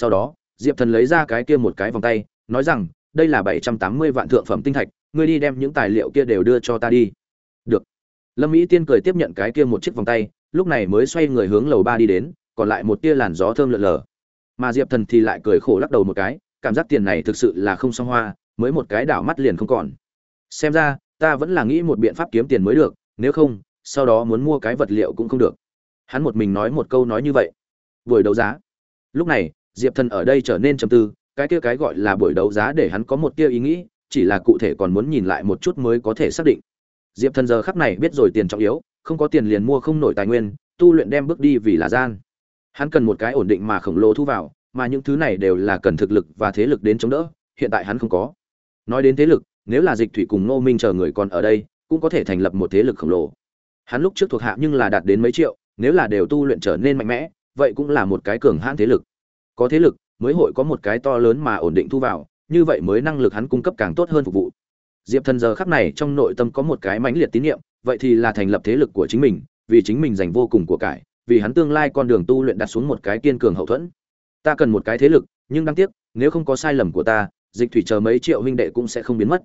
sau đó, diệp thần lấy ra cái kia một cái vòng tay, nói rằng, đây là bảy trăm tám mươi vạn thượng phẩm tinh thạch, ngươi đi đem những tài liệu kia đều đưa cho ta đi. Được. Lâm mỹ tiên cười tiếp nhận cái kia một chiếc vòng tay, lúc này mới xoay người hướng lầu ba đi đến, còn lại một tia làn gió thơm lượn lờ. Mà diệp thần thì lại cười khổ lắc đầu một cái, cảm giác tiền này thực sự là không xong hoa, mới một cái đảo mắt liền không còn. Xem ra, ta vẫn là nghĩ một biện pháp kiếm tiền mới được, nếu không, sau đó muốn mua cái vật liệu cũng không được. Hắn một mình nói một câu nói như vậy. Buổi đấu giá. Lúc này diệp thần ở đây trở nên trầm tư, cái kia cái gọi là buổi đấu giá để hắn có một tia ý nghĩ, chỉ là cụ thể còn muốn nhìn lại một chút mới có thể xác định. Diệp thần giờ khắc này biết rồi tiền trọng yếu, không có tiền liền mua không nổi tài nguyên, tu luyện đem bước đi vì là gian. Hắn cần một cái ổn định mà khổng lồ thu vào, mà những thứ này đều là cần thực lực và thế lực đến chống đỡ, hiện tại hắn không có. Nói đến thế lực, nếu là dịch thủy cùng ngô minh chờ người còn ở đây, cũng có thể thành lập một thế lực khổng lồ. Hắn lúc trước thuộc hạ nhưng là đạt đến mấy triệu, nếu là đều tu luyện trở nên mạnh mẽ, vậy cũng là một cái cường hãn thế lực có thế lực, mới hội có một cái to lớn mà ổn định thu vào, như vậy mới năng lực hắn cung cấp càng tốt hơn phục vụ. Diệp thần giờ khắc này trong nội tâm có một cái mãnh liệt tín nhiệm vậy thì là thành lập thế lực của chính mình, vì chính mình dành vô cùng của cải, vì hắn tương lai con đường tu luyện đặt xuống một cái kiên cường hậu thuẫn. Ta cần một cái thế lực, nhưng đáng tiếc, nếu không có sai lầm của ta, dịch thủy chờ mấy triệu huynh đệ cũng sẽ không biến mất.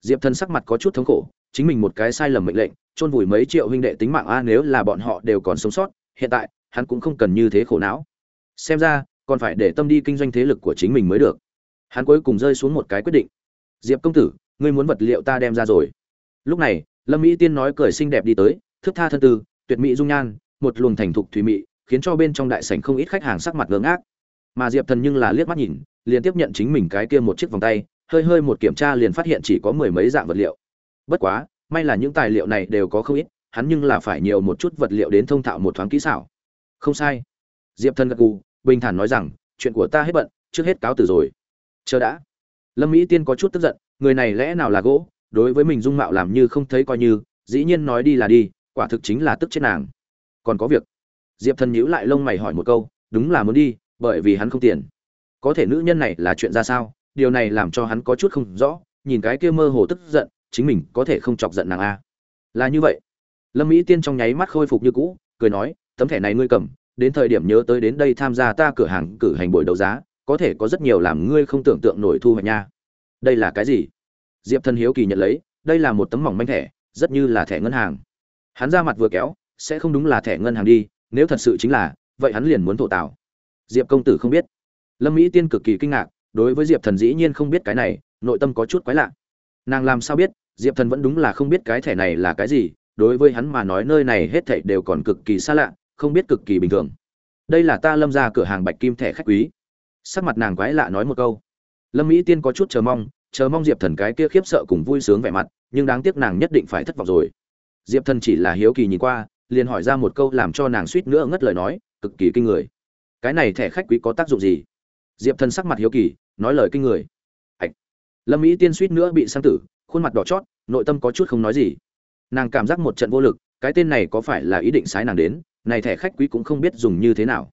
Diệp thần sắc mặt có chút thống khổ, chính mình một cái sai lầm mệnh lệnh, chôn vùi mấy triệu huynh đệ tính mạng a, nếu là bọn họ đều còn sống sót, hiện tại, hắn cũng không cần như thế khổ não. Xem ra còn phải để tâm đi kinh doanh thế lực của chính mình mới được. Hắn cuối cùng rơi xuống một cái quyết định. Diệp công tử, ngươi muốn vật liệu ta đem ra rồi. Lúc này, lâm mỹ tiên nói cười xinh đẹp đi tới, thướt tha thân tư, tuyệt mỹ dung nhan, một luồng thành thục thủy mị, khiến cho bên trong đại sảnh không ít khách hàng sắc mặt ngớ ngác. Mà diệp thần nhưng là liếc mắt nhìn, liền tiếp nhận chính mình cái kia một chiếc vòng tay, hơi hơi một kiểm tra liền phát hiện chỉ có mười mấy dạng vật liệu. Bất quá, may là những tài liệu này đều có không ít, hắn nhưng là phải nhiều một chút vật liệu đến thông thạo một thoáng kỹ xảo. Không sai. Diệp thần gật gù bình thản nói rằng, chuyện của ta hết bận, trước hết cáo từ rồi. Chờ đã. Lâm mỹ tiên có chút tức giận, người này lẽ nào là gỗ? Đối với mình dung mạo làm như không thấy coi như, dĩ nhiên nói đi là đi, quả thực chính là tức chết nàng. Còn có việc. Diệp thần nhíu lại lông mày hỏi một câu, đúng là muốn đi, bởi vì hắn không tiền. Có thể nữ nhân này là chuyện ra sao? Điều này làm cho hắn có chút không rõ, nhìn cái kia mơ hồ tức giận, chính mình có thể không chọc giận nàng a. Là như vậy. Lâm mỹ tiên trong nháy mắt khôi phục như cũ, cười nói, tấm thẻ này ngươi cầm đến thời điểm nhớ tới đến đây tham gia ta cửa hàng cử hành buổi đấu giá, có thể có rất nhiều làm ngươi không tưởng tượng nổi thu hoạch nha. Đây là cái gì? Diệp thần hiếu kỳ nhận lấy, đây là một tấm mỏng manh thẻ, rất như là thẻ ngân hàng. Hắn ra mặt vừa kéo, sẽ không đúng là thẻ ngân hàng đi, nếu thật sự chính là, vậy hắn liền muốn thổ tạo diệp công tử không biết. Lâm mỹ tiên cực kỳ kinh ngạc, đối với diệp thần dĩ nhiên không biết cái này, nội tâm có chút quái lạ. Nàng làm sao biết, diệp thần vẫn đúng là không biết cái thẻ này là cái gì, đối với hắn mà nói nơi này hết thảy đều còn cực kỳ xa lạ không biết cực kỳ bình thường. Đây là ta lâm ra cửa hàng bạch kim thẻ khách quý. Sắc mặt nàng quái lạ nói một câu. Lâm mỹ tiên có chút chờ mong chờ mong diệp thần cái kia khiếp sợ cùng vui sướng vẻ mặt, nhưng đáng tiếc nàng nhất định phải thất vọng rồi. Diệp thần chỉ là hiếu kỳ nhìn qua, liền hỏi ra một câu làm cho nàng suýt nữa ngất lời nói, cực kỳ kinh người. Cái này thẻ khách quý có tác dụng gì? Diệp thần sắc mặt hiếu kỳ, nói lời kinh người. Ạch. Lâm mỹ tiên suýt nữa bị sang tử, khuôn mặt đỏ chót, nội tâm có chút không nói gì. Nàng cảm giác một trận vô lực, cái tên này có phải là ý định sái nàng đến này thẻ khách quý cũng không biết dùng như thế nào.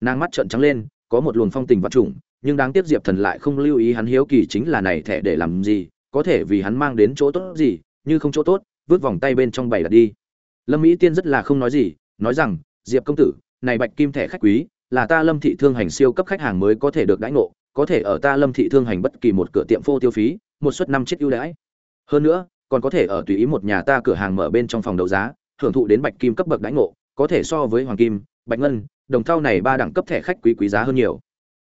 Nàng mắt trợn trắng lên, có một luồng phong tình vật chủng nhưng đáng tiếc diệp thần lại không lưu ý hắn hiếu kỳ chính là này thẻ để làm gì, có thể vì hắn mang đến chỗ tốt gì, như không chỗ tốt, vứt vòng tay bên trong bày đặt đi. Lâm mỹ tiên rất là không nói gì, nói rằng, diệp công tử, này bạch kim thẻ khách quý, là ta lâm thị thương hành siêu cấp khách hàng mới có thể được đãi ngộ, có thể ở ta lâm thị thương hành bất kỳ một cửa tiệm phô tiêu phí, một suất năm chiếc ưu đãi. Hơn nữa, còn có thể ở tùy ý một nhà ta cửa hàng mở bên trong phòng đấu giá, hưởng thụ đến bạch kim cấp bậc đãi ngộ có thể so với hoàng kim, bạch ngân, đồng thau này ba đẳng cấp thẻ khách quý quý giá hơn nhiều.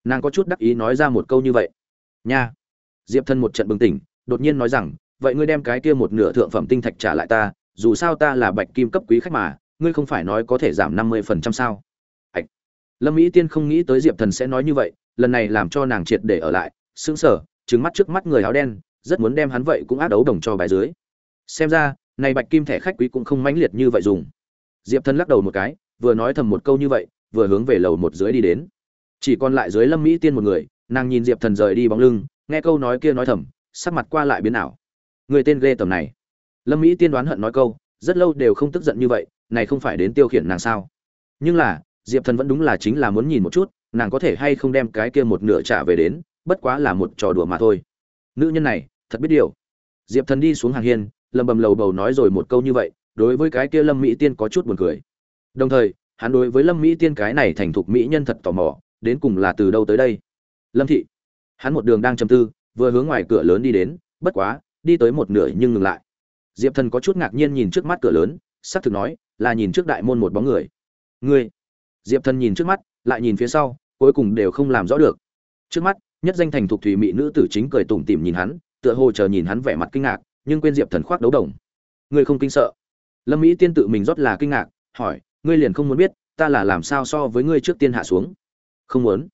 Nàng có chút đắc ý nói ra một câu như vậy. Nha. Diệp thân một trận bừng tỉnh, đột nhiên nói rằng, vậy ngươi đem cái kia một nửa thượng phẩm tinh thạch trả lại ta, dù sao ta là bạch kim cấp quý khách mà, ngươi không phải nói có thể giảm năm mươi phần trăm sao? Hạch! lâm mỹ tiên không nghĩ tới diệp thần sẽ nói như vậy, lần này làm cho nàng triệt để ở lại, sững sờ trứng mắt trước mắt người áo đen, rất muốn đem hắn vậy cũng áp đấu đồng cho bài dưới. Xem ra, này bạch kim thẻ khách quý cũng không mãnh liệt như vậy dùng diệp thần lắc đầu một cái, vừa nói thầm một câu như vậy, vừa hướng về lầu một dưới đi đến. Chỉ còn lại dưới lâm mỹ tiên một người, nàng nhìn diệp thần rời đi bóng lưng, nghe câu nói kia nói thầm, sắc mặt qua lại biến ảo. Người tên ghê tầm này. Lâm mỹ tiên đoán hận nói câu, rất lâu đều không tức giận như vậy, này không phải đến tiêu khiển nàng sao? Nhưng là, diệp thần vẫn đúng là chính là muốn nhìn một chút, nàng có thể hay không đem cái kia một nửa trả về đến, bất quá là một trò đùa mà thôi. Nữ nhân này, thật biết điều. Diệp thần đi xuống hàng hiên, lầm bầm lầu bầu nói rồi một câu như vậy đối với cái kia lâm mỹ tiên có chút buồn cười. Đồng thời hắn đối với lâm mỹ tiên cái này thành thục mỹ nhân thật tò mò đến cùng là từ đâu tới đây? Lâm thị. Hắn một đường đang chầm tư vừa hướng ngoài cửa lớn đi đến bất quá đi tới một nửa nhưng ngừng lại. Diệp thần có chút ngạc nhiên nhìn trước mắt cửa lớn xác thực nói là nhìn trước đại môn một bóng người. Người, diệp thần nhìn trước mắt lại nhìn phía sau cuối cùng đều không làm rõ được. Trước mắt nhất danh thành thục thủy mỹ nữ tử chính cười tủm tỉm nhìn hắn tựa hồ chờ nhìn hắn vẻ mặt kinh ngạc nhưng quên diệp thần khoác đấu đồng. Người không kinh sợ lâm mỹ tiên tự mình rót là kinh ngạc, hỏi, ngươi liền không muốn biết, ta là làm sao so với ngươi trước tiên hạ xuống? Không muốn.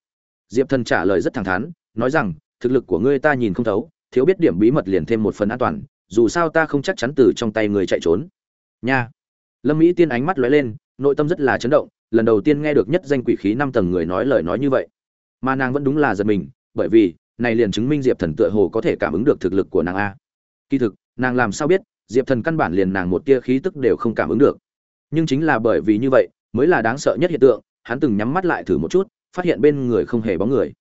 Diệp thần trả lời rất thẳng thắn, nói rằng, thực lực của ngươi ta nhìn không thấu, thiếu biết điểm bí mật liền thêm một phần an toàn, dù sao ta không chắc chắn từ trong tay người chạy trốn. Nha. Lâm mỹ tiên ánh mắt lóe lên, nội tâm rất là chấn động, lần đầu tiên nghe được nhất danh quỷ khí năm tầng người nói lời nói như vậy. Mà nàng vẫn đúng là giật mình, bởi vì, này liền chứng minh diệp thần tựa hồ có thể cảm ứng được thực lực của nàng a. Kỳ thực, nàng làm sao biết diệp thần căn bản liền nàng một tia khí tức đều không cảm ứng được. Nhưng chính là bởi vì như vậy, mới là đáng sợ nhất hiện tượng, hắn từng nhắm mắt lại thử một chút, phát hiện bên người không hề bóng người.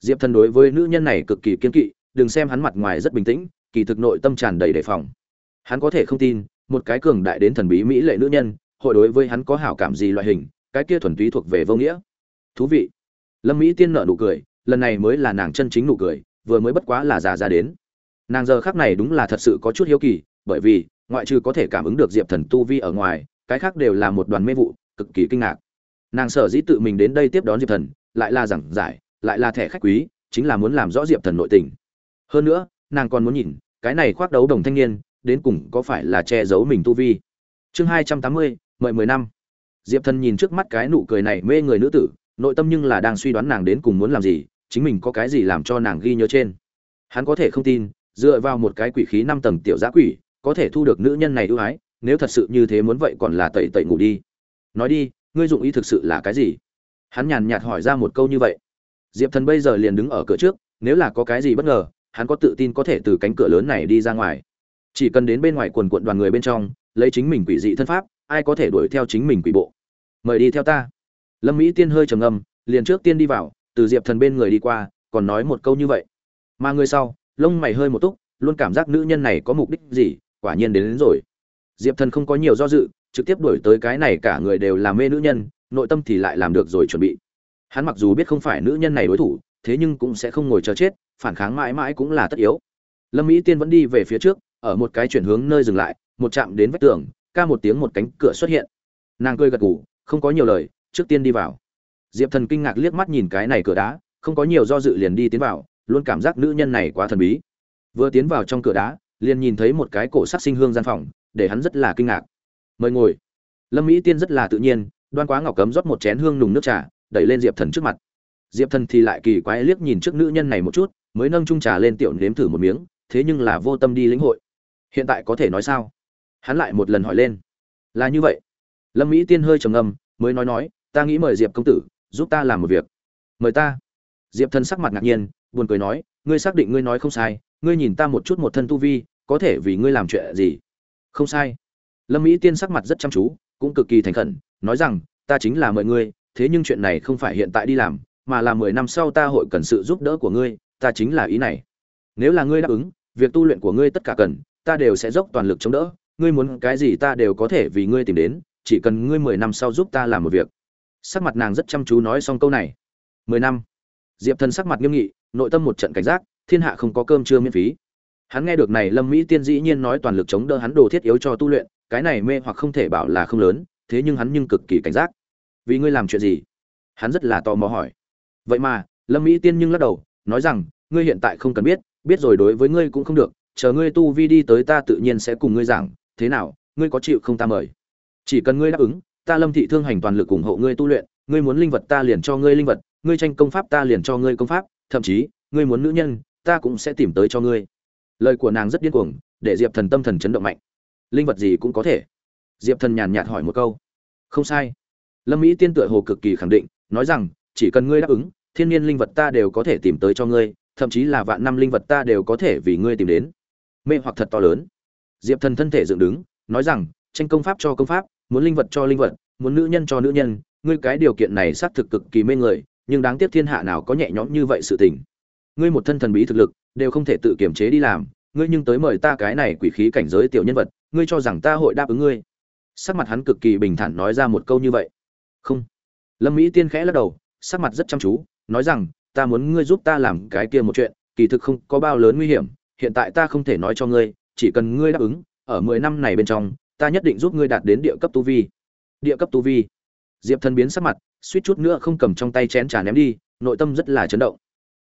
Diệp thần đối với nữ nhân này cực kỳ kiên kỵ, đừng xem hắn mặt ngoài rất bình tĩnh, kỳ thực nội tâm tràn đầy đề phòng. Hắn có thể không tin, một cái cường đại đến thần bí mỹ lệ nữ nhân, hội đối với hắn có hảo cảm gì loại hình, cái kia thuần túy thuộc về vô nghĩa. Thú vị. Lâm mỹ tiên nợ nụ cười, lần này mới là nàng chân chính nụ cười, vừa mới bất quá là già ra đến. Nàng giờ khác này đúng là thật sự có chút hiếu kỳ bởi vì, ngoại trừ có thể cảm ứng được diệp thần tu vi ở ngoài, cái khác đều là một đoàn mê vụ, cực kỳ kinh ngạc. Nàng sở dĩ tự mình đến đây tiếp đón diệp thần, lại là giảng giải, lại là thẻ khách quý, chính là muốn làm rõ diệp thần nội tình. Hơn nữa, nàng còn muốn nhìn, cái này khoác đấu đồng thanh niên, đến cùng có phải là che giấu mình tu vi. Chương hai trăm tám mươi mười mười năm. Diệp thần nhìn trước mắt cái nụ cười này mê người nữ tử, nội tâm nhưng là đang suy đoán nàng đến cùng muốn làm gì, chính mình có cái gì làm cho nàng ghi nhớ trên. Hắn có thể không tin, dựa vào một cái quỷ khí năm tầng tiểu giã quỷ có thể thu được nữ nhân này ưu ái, nếu thật sự như thế muốn vậy còn là tẩy tẩy ngủ đi. Nói đi, ngươi dụng ý thực sự là cái gì? Hắn nhàn nhạt hỏi ra một câu như vậy. Diệp thần bây giờ liền đứng ở cửa trước, nếu là có cái gì bất ngờ, hắn có tự tin có thể từ cánh cửa lớn này đi ra ngoài. Chỉ cần đến bên ngoài quần quận đoàn người bên trong, lấy chính mình quỷ dị thân pháp, ai có thể đuổi theo chính mình quỷ bộ? Mời đi theo ta. Lâm mỹ tiên hơi trầm ngâm, liền trước tiên đi vào, từ diệp thần bên người đi qua, còn nói một câu như vậy. Mà người sau, lông mày hơi một túc, luôn cảm giác nữ nhân này có mục đích gì quả nhiên đến, đến rồi. Diệp thần không có nhiều do dự trực tiếp đuổi tới cái này cả người đều là mê nữ nhân nội tâm thì lại làm được rồi chuẩn bị. Hắn mặc dù biết không phải nữ nhân này đối thủ thế nhưng cũng sẽ không ngồi chờ chết phản kháng mãi mãi cũng là tất yếu. Lâm mỹ tiên vẫn đi về phía trước ở một cái chuyển hướng nơi dừng lại một chạm đến vách tường ca một tiếng một cánh cửa xuất hiện. Nàng cười gật gù không có nhiều lời trước tiên đi vào. Diệp thần kinh ngạc liếc mắt nhìn cái này cửa đá không có nhiều do dự liền đi tiến vào luôn cảm giác nữ nhân này quá thần bí. Vừa tiến vào trong cửa đá liền nhìn thấy một cái cổ sắc sinh hương gian phòng, để hắn rất là kinh ngạc. Mời ngồi. Lâm mỹ tiên rất là tự nhiên, đoan quá ngọc cấm rót một chén hương nùng nước trà, đẩy lên diệp thần trước mặt. Diệp thần thì lại kỳ quái liếc nhìn trước nữ nhân này một chút, mới nâng chung trà lên tiểu nếm thử một miếng, thế nhưng là vô tâm đi lĩnh hội. Hiện tại có thể nói sao? Hắn lại một lần hỏi lên. Là như vậy. Lâm mỹ tiên hơi trầm ngâm, mới nói nói, ta nghĩ mời diệp công tử, giúp ta làm một việc. Mời ta. Diệp thần sắc mặt ngạc nhiên, buồn cười nói, ngươi xác định ngươi nói không sai, ngươi nhìn ta một chút một thân tu vi có thể vì ngươi làm chuyện gì? Không sai. Lâm mỹ tiên sắc mặt rất chăm chú, cũng cực kỳ thành khẩn, nói rằng, ta chính là mời ngươi, thế nhưng chuyện này không phải hiện tại đi làm, mà là mười năm sau ta hội cần sự giúp đỡ của ngươi, ta chính là ý này. Nếu là ngươi đáp ứng, việc tu luyện của ngươi tất cả cần, ta đều sẽ dốc toàn lực chống đỡ, ngươi muốn cái gì ta đều có thể vì ngươi tìm đến, chỉ cần ngươi mười năm sau giúp ta làm một việc. Sắc mặt nàng rất chăm chú nói xong câu này. Mười năm. Diệp thần sắc mặt nghiêm nghị, nội tâm một trận cảnh giác, thiên hạ không có cơm trưa miễn phí hắn nghe được này lâm mỹ tiên dĩ nhiên nói toàn lực chống đỡ hắn đồ thiết yếu cho tu luyện, cái này mê hoặc không thể bảo là không lớn, thế nhưng hắn nhưng cực kỳ cảnh giác. Vì ngươi làm chuyện gì? Hắn rất là tò mò hỏi. Vậy mà, lâm mỹ tiên nhưng lắc đầu, nói rằng, ngươi hiện tại không cần biết biết rồi đối với ngươi cũng không được, chờ ngươi tu vi đi tới ta tự nhiên sẽ cùng ngươi giảng, thế nào, ngươi có chịu không ta mời? Chỉ cần ngươi đáp ứng, ta lâm thị thương hành toàn lực ủng hộ ngươi tu luyện, ngươi muốn linh vật ta liền cho ngươi linh vật, ngươi tranh công pháp ta liền cho ngươi công pháp, thậm chí, ngươi muốn nữ nhân, ta cũng sẽ tìm tới cho ngươi lời của nàng rất điên cuồng, để diệp thần tâm thần chấn động mạnh. Linh vật gì cũng có thể. Diệp thần nhàn nhạt hỏi một câu. Không sai. Lâm mỹ tiên tựa hồ cực kỳ khẳng định, nói rằng, chỉ cần ngươi đáp ứng, thiên nhiên linh vật ta đều có thể tìm tới cho ngươi, thậm chí là vạn năm linh vật ta đều có thể vì ngươi tìm đến. Mê hoặc thật to lớn. Diệp thần thân thể dựng đứng, nói rằng, tranh công pháp cho công pháp, muốn linh vật cho linh vật, muốn nữ nhân cho nữ nhân, ngươi cái điều kiện này xác thực cực kỳ mê người, nhưng đáng tiếc thiên hạ nào có nhẹ nhõm như vậy sự tình. Ngươi một thân thần bí thực lực đều không thể tự kiềm chế đi làm, ngươi nhưng tới mời ta cái này quỷ khí cảnh giới tiểu nhân vật, ngươi cho rằng ta hội đáp ứng ngươi? Sắc mặt hắn cực kỳ bình thản nói ra một câu như vậy. Không. Lâm mỹ tiên khẽ lắc đầu, sắc mặt rất chăm chú, nói rằng, ta muốn ngươi giúp ta làm cái kia một chuyện, kỳ thực không có bao lớn nguy hiểm, hiện tại ta không thể nói cho ngươi, chỉ cần ngươi đáp ứng, ở mười năm này bên trong, ta nhất định giúp ngươi đạt đến địa cấp tu vi. Địa cấp tu vi. Diệp thần biến sắc mặt, suýt chút nữa không cầm trong tay chén trà ném đi, nội tâm rất là chấn động.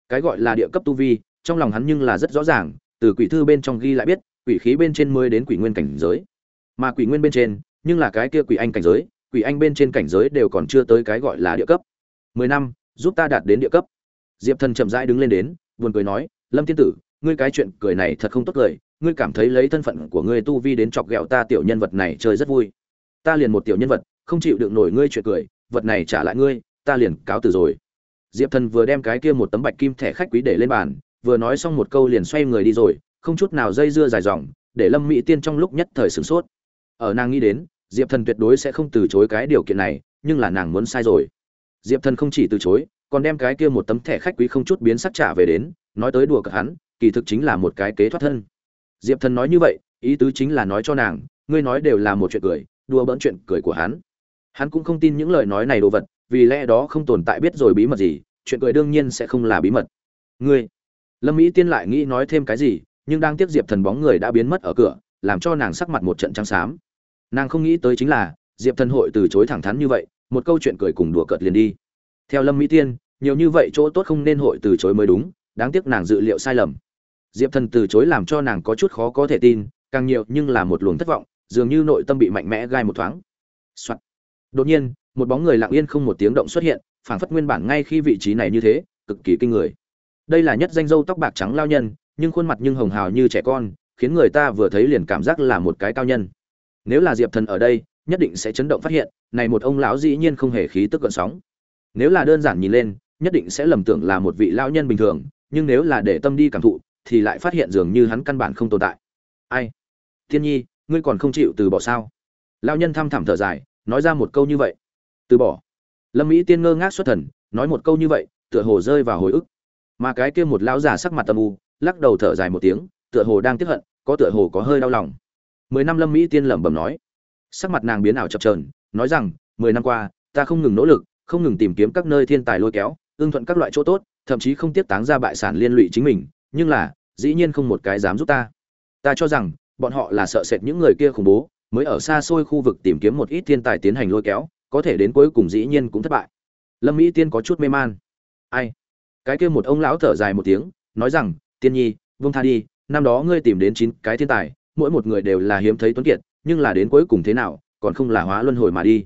Cái gọi là địa cấp tu vi trong lòng hắn nhưng là rất rõ ràng, từ quỷ thư bên trong ghi lại biết, quỷ khí bên trên mới đến quỷ nguyên cảnh giới. Mà quỷ nguyên bên trên, nhưng là cái kia quỷ anh cảnh giới, quỷ anh bên trên cảnh giới đều còn chưa tới cái gọi là địa cấp. Mười năm, giúp ta đạt đến địa cấp. Diệp thần chậm rãi đứng lên đến, buồn cười nói, lâm thiên tử, ngươi cái chuyện cười này thật không tốt cười ngươi cảm thấy lấy thân phận của ngươi tu vi đến chọc ghẹo ta tiểu nhân vật này chơi rất vui. Ta liền một tiểu nhân vật, không chịu đựng nổi ngươi chuyện cười, vật này trả lại ngươi, ta liền cáo từ rồi. Diệp thần vừa đem cái kia một tấm bạch kim thẻ khách quý để lên bàn vừa nói xong một câu liền xoay người đi rồi, không chút nào dây dưa dài dòng, để lâm mỹ tiên trong lúc nhất thời sửng sốt. Ở nàng nghĩ đến, diệp thần tuyệt đối sẽ không từ chối cái điều kiện này, nhưng là nàng muốn sai rồi. Diệp thần không chỉ từ chối, còn đem cái kia một tấm thẻ khách quý không chút biến sắc trả về đến, nói tới đùa cợt hắn, kỳ thực chính là một cái kế thoát thân. Diệp thần nói như vậy, ý tứ chính là nói cho nàng, ngươi nói đều là một chuyện cười, đùa bỡn chuyện cười của hắn. Hắn cũng không tin những lời nói này đồ vật, vì lẽ đó không tồn tại biết rồi bí mật gì, chuyện cười đương nhiên sẽ không là bí mật. Ngươi lâm mỹ tiên lại nghĩ nói thêm cái gì, nhưng đang tiếp diệp thần bóng người đã biến mất ở cửa, làm cho nàng sắc mặt một trận trắng xám. Nàng không nghĩ tới chính là, diệp thần hội từ chối thẳng thắn như vậy, một câu chuyện cười cùng đùa cợt liền đi. Theo lâm mỹ tiên, nhiều như vậy chỗ tốt không nên hội từ chối mới đúng, đáng tiếc nàng dự liệu sai lầm. Diệp thần từ chối làm cho nàng có chút khó có thể tin, càng nhiều nhưng là một luồng thất vọng, dường như nội tâm bị mạnh mẽ gai một thoáng、Soạn. đột nhiên, một bóng người lặng yên không một tiếng động xuất hiện, phảng phất nguyên bản ngay khi vị trí này như thế, cực kỳ kinh người đây là nhất danh dâu tóc bạc trắng lao nhân, nhưng khuôn mặt nhưng hồng hào như trẻ con, khiến người ta vừa thấy liền cảm giác là một cái cao nhân. Nếu là diệp thần ở đây, nhất định sẽ chấn động phát hiện, này một ông lão dĩ nhiên không hề khí tức gợn sóng. Nếu là đơn giản nhìn lên, nhất định sẽ lầm tưởng là một vị lão nhân bình thường, nhưng nếu là để tâm đi cảm thụ, thì lại phát hiện dường như hắn căn bản không tồn tại. Ai? Thiên nhi, ngươi còn không chịu từ bỏ sao? Lão nhân thăm thẳm thở dài, nói ra một câu như vậy. Từ bỏ. Lâm mỹ tiên ngơ ngác xuất thần, nói một câu như vậy, tựa hồ rơi vào hồi ức mà cái kia một lão già sắc mặt tâm u, lắc đầu thở dài một tiếng, tựa hồ đang tiếc hận, có tựa hồ có hơi đau lòng. Mười năm lâm mỹ tiên lẩm bẩm nói. Sắc mặt nàng biến ảo chập trờn nói rằng, mười năm qua, ta không ngừng nỗ lực, không ngừng tìm kiếm các nơi thiên tài lôi kéo, ưng thuận các loại chỗ tốt, thậm chí không tiếp táng ra bại sản liên lụy chính mình, nhưng là, dĩ nhiên không một cái dám giúp ta. Ta cho rằng, bọn họ là sợ sệt những người kia khủng bố, mới ở xa xôi khu vực tìm kiếm một ít thiên tài tiến hành lôi kéo, có thể đến cuối cùng dĩ nhiên cũng thất bại. Lâm mỹ tiên có chút mê man. Ai cái kia một ông lão thở dài một tiếng, nói rằng, tiên nhi, vương tha đi, năm đó ngươi tìm đến chín cái thiên tài, mỗi một người đều là hiếm thấy tuấn kiệt, nhưng là đến cuối cùng thế nào, còn không là hóa luân hồi mà đi.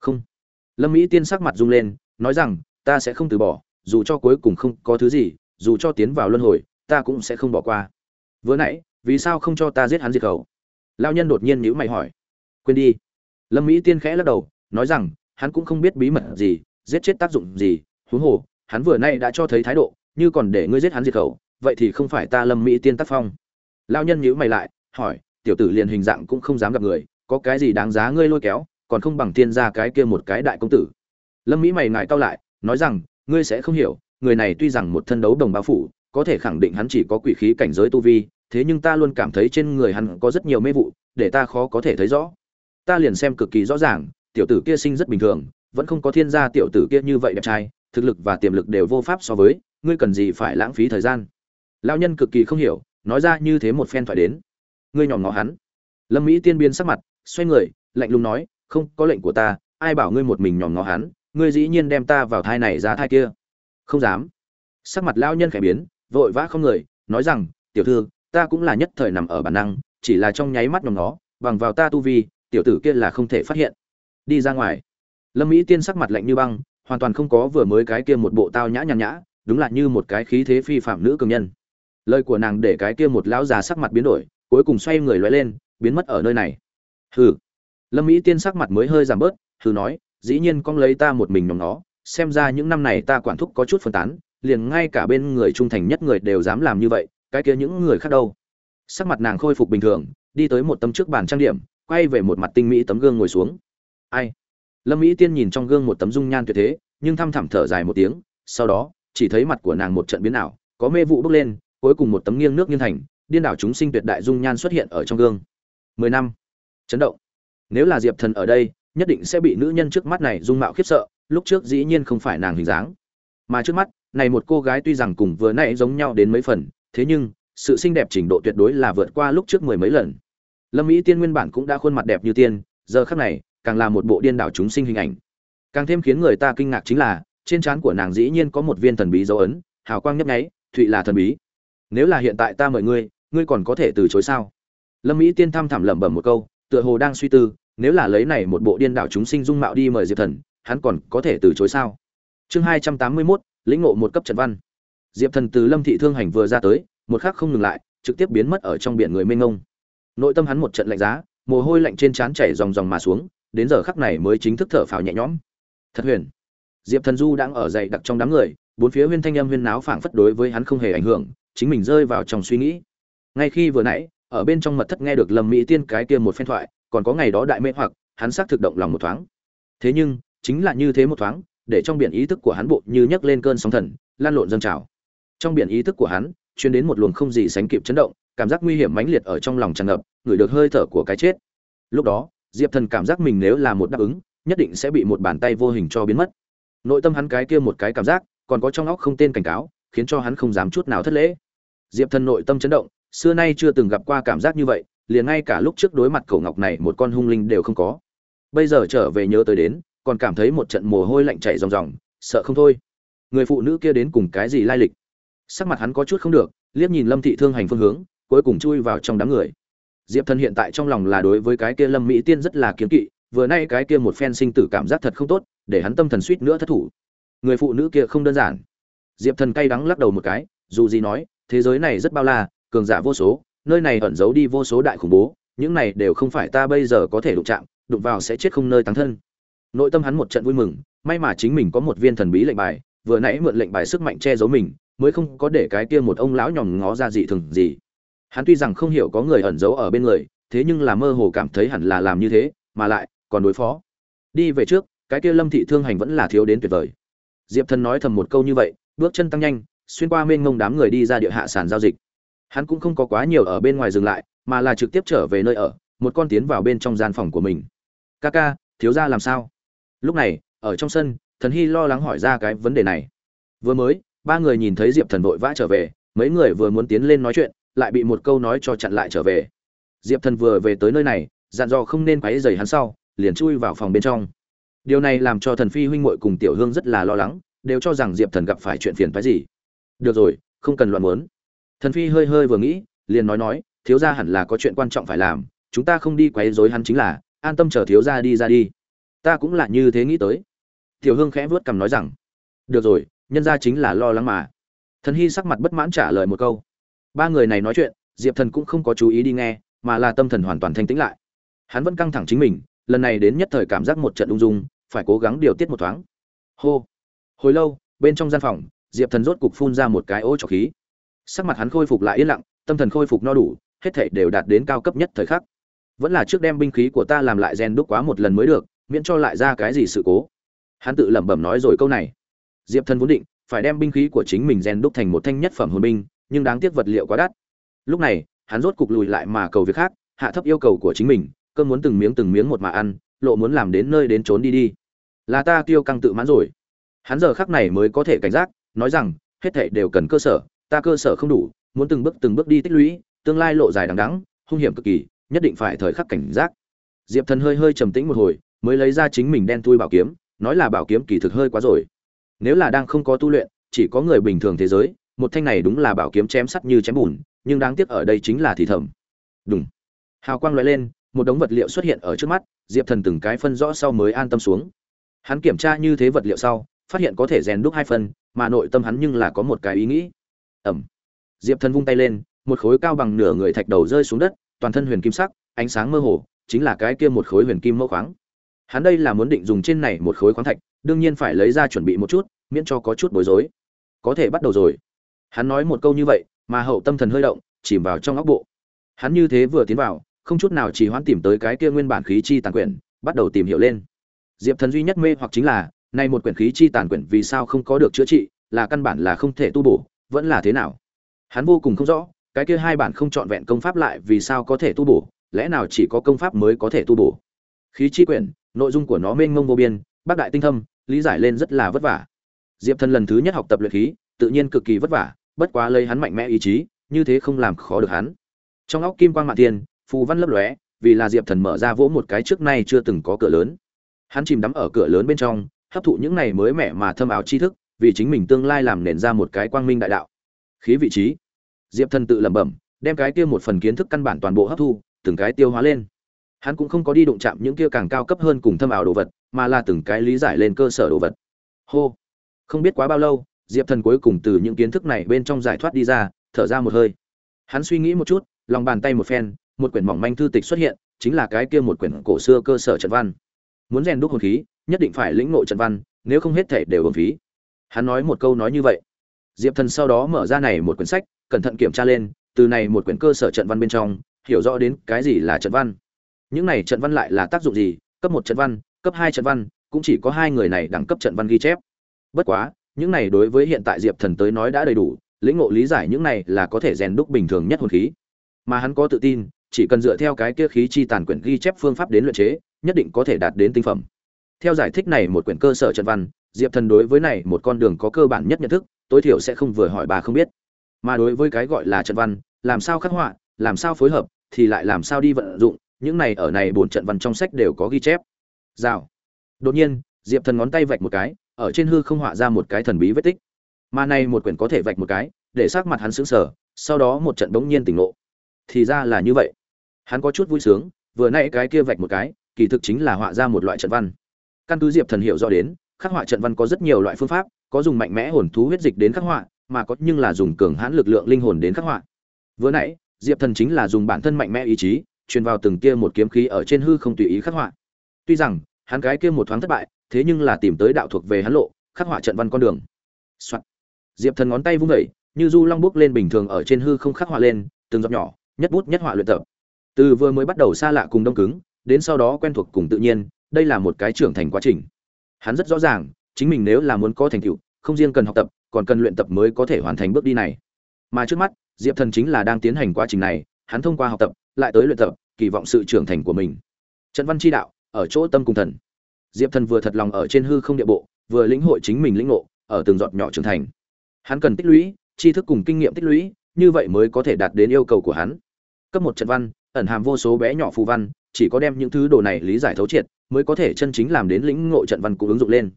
Không. Lâm mỹ tiên sắc mặt rung lên, nói rằng, ta sẽ không từ bỏ, dù cho cuối cùng không có thứ gì, dù cho tiến vào luân hồi, ta cũng sẽ không bỏ qua. Vừa nãy, vì sao không cho ta giết hắn diệt khẩu? Lao nhân đột nhiên nhữ mày hỏi. Quên đi. Lâm mỹ tiên khẽ lắc đầu, nói rằng, hắn cũng không biết bí mật gì, giết chết tác dụng gì, huống hồ hắn vừa nay đã cho thấy thái độ, như còn để ngươi giết hắn diệt khẩu, vậy thì không phải ta lâm mỹ tiên tác phong. Lao nhân nhữ mày lại, hỏi, tiểu tử liền hình dạng cũng không dám gặp người, có cái gì đáng giá ngươi lôi kéo, còn không bằng tiên ra cái kia một cái đại công tử. Lâm mỹ mày ngại cao lại, nói rằng, ngươi sẽ không hiểu, người này tuy rằng một thân đấu đồng bao phủ, có thể khẳng định hắn chỉ có quỷ khí cảnh giới tu vi, thế nhưng ta luôn cảm thấy trên người hắn có rất nhiều mê vụ, để ta khó có thể thấy rõ. Ta liền xem cực kỳ rõ ràng, tiểu tử kia sinh rất bình thường, vẫn không có thiên gia tiểu tử kia như vậy đẹp trai thực lực và tiềm lực đều vô pháp so với, ngươi cần gì phải lãng phí thời gian? Lão nhân cực kỳ không hiểu, nói ra như thế một phen thoại đến. Ngươi nhòm ngó hắn. Lâm mỹ tiên biên sắc mặt, xoay người, lạnh lùng nói, không, có lệnh của ta, ai bảo ngươi một mình nhòm ngó hắn, ngươi dĩ nhiên đem ta vào thai này ra thai kia. Không dám. Sắc mặt lão nhân khẽ biến, vội vã không người, nói rằng, tiểu thư, ta cũng là nhất thời nằm ở bản năng, chỉ là trong nháy mắt nhòm ngó, bằng vào ta tu vi, tiểu tử kia là không thể phát hiện. Đi ra ngoài. Lâm mỹ tiên sắc mặt lạnh như băng hoàn toàn không có vừa mới cái kia một bộ tao nhã nhàn nhã, đúng là như một cái khí thế phi phạm nữ cường nhân. Lời của nàng để cái kia một lão già sắc mặt biến đổi, cuối cùng xoay người loay lên, biến mất ở nơi này. Hừ. Lâm mỹ tiên sắc mặt mới hơi giảm bớt, hừ nói, dĩ nhiên con lấy ta một mình nhóm nó, xem ra những năm này ta quản thúc có chút phân tán, liền ngay cả bên người trung thành nhất người đều dám làm như vậy, cái kia những người khác đâu? Sắc mặt nàng khôi phục bình thường, đi tới một tấm trước bàn trang điểm, quay về một mặt tinh mỹ tấm gương ngồi xuống. Ai? Lâm mỹ tiên nhìn trong gương một tấm dung nhan tuyệt thế, nhưng thăm thẳm thở dài một tiếng, sau đó, chỉ thấy mặt của nàng một trận biến ảo, có mê vụ bốc lên, cuối cùng một tấm nghiêng nước nghiêng thành, điên đảo chúng sinh tuyệt đại dung nhan xuất hiện ở trong gương. Mười năm. Chấn động. Nếu là diệp thần ở đây, nhất định sẽ bị nữ nhân trước mắt này dung mạo khiếp sợ, lúc trước dĩ nhiên không phải nàng hình dáng. Mà trước mắt, này một cô gái tuy rằng cùng vừa nãy giống nhau đến mấy phần, thế nhưng, sự xinh đẹp trình độ tuyệt đối là vượt qua lúc trước mười mấy lần. Lâm mỹ tiên nguyên bản cũng đã khuôn mặt đẹp như tiên, giờ khắc này càng là một bộ điên đảo chúng sinh hình ảnh. Càng thêm khiến người ta kinh ngạc chính là, trên trán của nàng dĩ nhiên có một viên thần bí dấu ấn, hào quang nhấp nháy, thụy là thần bí. Nếu là hiện tại ta mời ngươi ngươi còn có thể từ chối sao? Lâm mỹ tiên thăm thẳm lẩm bẩm một câu, tựa hồ đang suy tư, nếu là lấy này một bộ điên đảo chúng sinh dung mạo đi mời diệp thần, hắn còn có thể từ chối sao? Chương hai trăm tám mươi mốt, lĩnh ngộ một cấp trận văn. Diệp thần từ lâm thị thương hành vừa ra tới, một khắc không ngừng lại, trực tiếp biến mất ở trong biển người mênh ngông nội tâm hắn một trận lạnh giá, mồ hôi lạnh trên trán chảy ròng ròng mà xuống đến giờ khắc này mới chính thức thở phào nhẹ nhõm. Thật huyền. Diệp thần du đang ở dậy đặc trong đám người, bốn phía huyên thanh âm huyên náo phảng phất đối với hắn không hề ảnh hưởng, chính mình rơi vào trong suy nghĩ. Ngay khi vừa nãy, ở bên trong mật thất nghe được lâm mỹ tiên cái kia một phen thoại, còn có ngày đó đại mê hoặc, hắn xác thực động lòng một thoáng. Thế nhưng, chính là như thế một thoáng, để trong biển ý thức của hắn bộ như nhấc lên cơn sóng thần, lan lộn dâng trào. Trong biển ý thức của hắn, chuyên đến một luồng không gì sánh kịp chấn động, cảm giác nguy hiểm mãnh liệt ở trong lòng tràn ngập, ngửi được hơi thở của cái chết. Lúc đó diệp thần cảm giác mình nếu là một đáp ứng, nhất định sẽ bị một bàn tay vô hình cho biến mất. Nội tâm hắn cái kia một cái cảm giác, còn có trong óc không tên cảnh cáo, khiến cho hắn không dám chút nào thất lễ. Diệp thần nội tâm chấn động, xưa nay chưa từng gặp qua cảm giác như vậy, liền ngay cả lúc trước đối mặt cổ ngọc này một con hung linh đều không có. Bây giờ trở về nhớ tới đến, còn cảm thấy một trận mồ hôi lạnh chảy ròng ròng, sợ không thôi. Người phụ nữ kia đến cùng cái gì lai lịch? Sắc mặt hắn có chút không được, liếc nhìn lâm thị thương hành phương hướng, cuối cùng chui vào trong đám người diệp thần hiện tại trong lòng là đối với cái kia lâm mỹ tiên rất là kiếm kỵ, vừa nay cái kia một phen sinh tử cảm giác thật không tốt, để hắn tâm thần suýt nữa thất thủ. Người phụ nữ kia không đơn giản. Diệp thần cay đắng lắc đầu một cái, dù gì nói, thế giới này rất bao la, cường giả vô số, nơi này ẩn giấu đi vô số đại khủng bố, những này đều không phải ta bây giờ có thể đụng chạm, đụng vào sẽ chết không nơi tăng thân. Nội tâm hắn một trận vui mừng, may mà chính mình có một viên thần bí lệnh bài, vừa nãy mượn lệnh bài sức mạnh che giấu mình, mới không có để cái kia một ông lão nhòm ngó ra dị thường gì hắn tuy rằng không hiểu có người ẩn giấu ở bên người, thế nhưng là mơ hồ cảm thấy hẳn là làm như thế, mà lại, còn đối phó. Đi về trước, cái kia lâm thị thương hành vẫn là thiếu đến tuyệt vời. Diệp thần nói thầm một câu như vậy, bước chân tăng nhanh, xuyên qua mênh ngông đám người đi ra địa hạ sàn giao dịch. Hắn cũng không có quá nhiều ở bên ngoài dừng lại, mà là trực tiếp trở về nơi ở, một con tiến vào bên trong gian phòng của mình. Ca ca, thiếu ra làm sao? Lúc này, ở trong sân, thần hy lo lắng hỏi ra cái vấn đề này. Vừa mới, ba người nhìn thấy diệp thần vội vã trở về, mấy người vừa muốn tiến lên nói chuyện lại bị một câu nói cho chặn lại trở về. Diệp thần vừa về tới nơi này, dặn dò không nên quấy rầy hắn sau, liền chui vào phòng bên trong. Điều này làm cho thần phi huynh muội cùng tiểu hương rất là lo lắng, đều cho rằng diệp thần gặp phải chuyện phiền phái gì. Được rồi, không cần loạn muốn. Thần phi hơi hơi vừa nghĩ, liền nói nói, thiếu gia hẳn là có chuyện quan trọng phải làm, chúng ta không đi quấy rối hắn chính là, an tâm chờ thiếu gia đi ra đi. Ta cũng là như thế nghĩ tới. Tiểu hương khẽ vuốt cằm nói rằng, được rồi, nhân gia chính là lo lắng mà. Thần hy sắc mặt bất mãn trả lời một câu ba người này nói chuyện, diệp thần cũng không có chú ý đi nghe, mà là tâm thần hoàn toàn thanh tĩnh lại. Hắn vẫn căng thẳng chính mình, lần này đến nhất thời cảm giác một trận ung dung, phải cố gắng điều tiết một thoáng. Hô. Hồi lâu, bên trong gian phòng, diệp thần rốt cục phun ra một cái ô trọc khí. Sắc mặt hắn khôi phục lại yên lặng, tâm thần khôi phục no đủ, hết thảy đều đạt đến cao cấp nhất thời khắc. Vẫn là trước đem binh khí của ta làm lại gen đúc quá một lần mới được, miễn cho lại ra cái gì sự cố. Hắn tự lẩm bẩm nói rồi câu này. Diệp thần vốn định, phải đem binh khí của chính mình gen đúc thành một thanh nhất phẩm hồn binh nhưng đáng tiếc vật liệu quá đắt. Lúc này, hắn rốt cục lùi lại mà cầu việc khác, hạ thấp yêu cầu của chính mình, cơm muốn từng miếng từng miếng một mà ăn, lộ muốn làm đến nơi đến trốn đi đi. Là ta tiêu căng tự mãn rồi. Hắn giờ khắc này mới có thể cảnh giác, nói rằng, hết thảy đều cần cơ sở, ta cơ sở không đủ, muốn từng bước từng bước đi tích lũy, tương lai lộ dài đằng đẵng, hung hiểm cực kỳ, nhất định phải thời khắc cảnh giác. Diệp thần hơi hơi trầm tĩnh một hồi, mới lấy ra chính mình đen thui bảo kiếm, nói là bảo kiếm kỳ thực hơi quá rồi. Nếu là đang không có tu luyện, chỉ có người bình thường thế giới một thanh này đúng là bảo kiếm chém sắt như chém bùn, nhưng đáng tiếc ở đây chính là thì thầm. Đúng hào quang lóe lên, một đống vật liệu xuất hiện ở trước mắt, diệp thần từng cái phân rõ sau mới an tâm xuống. Hắn kiểm tra như thế vật liệu sau, phát hiện có thể rèn đúc hai phần, mà nội tâm hắn nhưng là có một cái ý nghĩ. Ẩm. Diệp thần vung tay lên, một khối cao bằng nửa người thạch đầu rơi xuống đất, toàn thân huyền kim sắc, ánh sáng mơ hồ, chính là cái kia một khối huyền kim mẫu khoáng. Hắn đây là muốn định dùng trên này một khối khoáng thạch, đương nhiên phải lấy ra chuẩn bị một chút, miễn cho có chút bối rối. Có thể bắt đầu rồi hắn nói một câu như vậy, mà hậu tâm thần hơi động, chìm vào trong óc bộ. Hắn như thế vừa tiến vào, không chút nào chỉ hoãn tìm tới cái kia nguyên bản khí chi tàn quyển, bắt đầu tìm hiểu lên. Diệp thần duy nhất mê hoặc chính là, nay một quyển khí chi tàn quyển vì sao không có được chữa trị, là căn bản là không thể tu bổ, vẫn là thế nào? Hắn vô cùng không rõ, cái kia hai bản không chọn vẹn công pháp lại vì sao có thể tu bổ, lẽ nào chỉ có công pháp mới có thể tu bổ? Khí chi quyển, nội dung của nó mênh mông vô biên, bác đại tinh thâm, lý giải lên rất là vất vả. Diệp thần lần thứ nhất học tập luyện khí, tự nhiên cực kỳ vất vả bất quá lấy hắn mạnh mẽ ý chí, như thế không làm khó được hắn. Trong óc kim quang mạn thiên, phù văn lấp lóe, vì là diệp thần mở ra vỗ một cái trước nay chưa từng có cửa lớn. Hắn chìm đắm ở cửa lớn bên trong, hấp thụ những này mới mẻ mà thâm ảo tri thức, vì chính mình tương lai làm nền ra một cái quang minh đại đạo. Khí vị trí. Diệp thần tự lẩm bẩm, đem cái kia một phần kiến thức căn bản toàn bộ hấp thu, từng cái tiêu hóa lên. Hắn cũng không có đi đụng chạm những kia càng cao cấp hơn cùng thâm ảo đồ vật, mà là từng cái lý giải lên cơ sở đồ vật. Hô. Không biết quá bao lâu diệp thần cuối cùng từ những kiến thức này bên trong giải thoát đi ra, thở ra một hơi. Hắn suy nghĩ một chút, lòng bàn tay một phen, một quyển mỏng manh thư tịch xuất hiện, chính là cái kia một quyển cổ xưa cơ sở trận văn. Muốn rèn đúc hồn khí, nhất định phải lĩnh ngộ trận văn, nếu không hết thể đều hồn phí. Hắn nói một câu nói như vậy. Diệp thần sau đó mở ra này một quyển sách, cẩn thận kiểm tra lên, từ này một quyển cơ sở trận văn bên trong, hiểu rõ đến cái gì là trận văn. Những này trận văn lại là tác dụng gì? Cấp một trận văn, cấp hai trận văn, cũng chỉ có hai người này đẳng cấp trận văn ghi chép. Bất quá những này đối với hiện tại diệp thần tới nói đã đầy đủ, lĩnh ngộ lý giải những này là có thể rèn đúc bình thường nhất hồn khí. Mà hắn có tự tin, chỉ cần dựa theo cái kia khí chi tàn quyển ghi chép phương pháp đến luyện chế, nhất định có thể đạt đến tinh phẩm. Theo giải thích này một quyển cơ sở trận văn, diệp thần đối với này một con đường có cơ bản nhất nhận thức, tối thiểu sẽ không vừa hỏi bà không biết. Mà đối với cái gọi là trận văn, làm sao khắc họa, làm sao phối hợp, thì lại làm sao đi vận dụng, những này ở này bốn trận văn trong sách đều có ghi chép. Rào. Đột nhiên, diệp thần ngón tay vạch một cái ở trên hư không họa ra một cái thần bí vết tích. Mà này một quyển có thể vạch một cái, để sắc mặt hắn sững sờ, sau đó một trận bỗng nhiên tỉnh ngộ. Thì ra là như vậy. Hắn có chút vui sướng, vừa nãy cái kia vạch một cái, kỳ thực chính là họa ra một loại trận văn. Căn cứ diệp thần hiểu rõ đến, khắc họa trận văn có rất nhiều loại phương pháp, có dùng mạnh mẽ hồn thú huyết dịch đến khắc họa, mà có nhưng là dùng cường hãn lực lượng linh hồn đến khắc họa. Vừa nãy, diệp thần chính là dùng bản thân mạnh mẽ ý chí, truyền vào từng kia một kiếm khí ở trên hư không tùy ý khắc họa. Tuy rằng, hắn cái kia một thoáng thất bại thế nhưng là tìm tới đạo thuộc về hắn lộ, khắc họa trận văn con đường、Soạn. diệp thần ngón tay vung vẩy như du long bước lên bình thường ở trên hư không khắc họa lên, từng giọt nhỏ, nhất bút nhất họa luyện tập. Từ vừa mới bắt đầu xa lạ cùng đông cứng, đến sau đó quen thuộc cùng tự nhiên, đây là một cái trưởng thành quá trình. Hắn rất rõ ràng, chính mình nếu là muốn có thành tựu, không riêng cần học tập, còn cần luyện tập mới có thể hoàn thành bước đi này. Mà trước mắt, diệp thần chính là đang tiến hành quá trình này, hắn thông qua học tập, lại tới luyện tập, kỳ vọng sự trưởng thành của mình. Trận văn chi đạo, ở chỗ tâm cùng thần diệp thần vừa thật lòng ở trên hư không địa bộ, vừa lĩnh hội chính mình lĩnh ngộ, ở từng giọt nhỏ trưởng thành. Hắn cần tích lũy, tri thức cùng kinh nghiệm tích lũy, như vậy mới có thể đạt đến yêu cầu của hắn. Cấp một trận văn, ẩn hàm vô số bé nhỏ phù văn, chỉ có đem những thứ đồ này lý giải thấu triệt, mới có thể chân chính làm đến lĩnh ngộ trận văn cũng ứng dụng lên.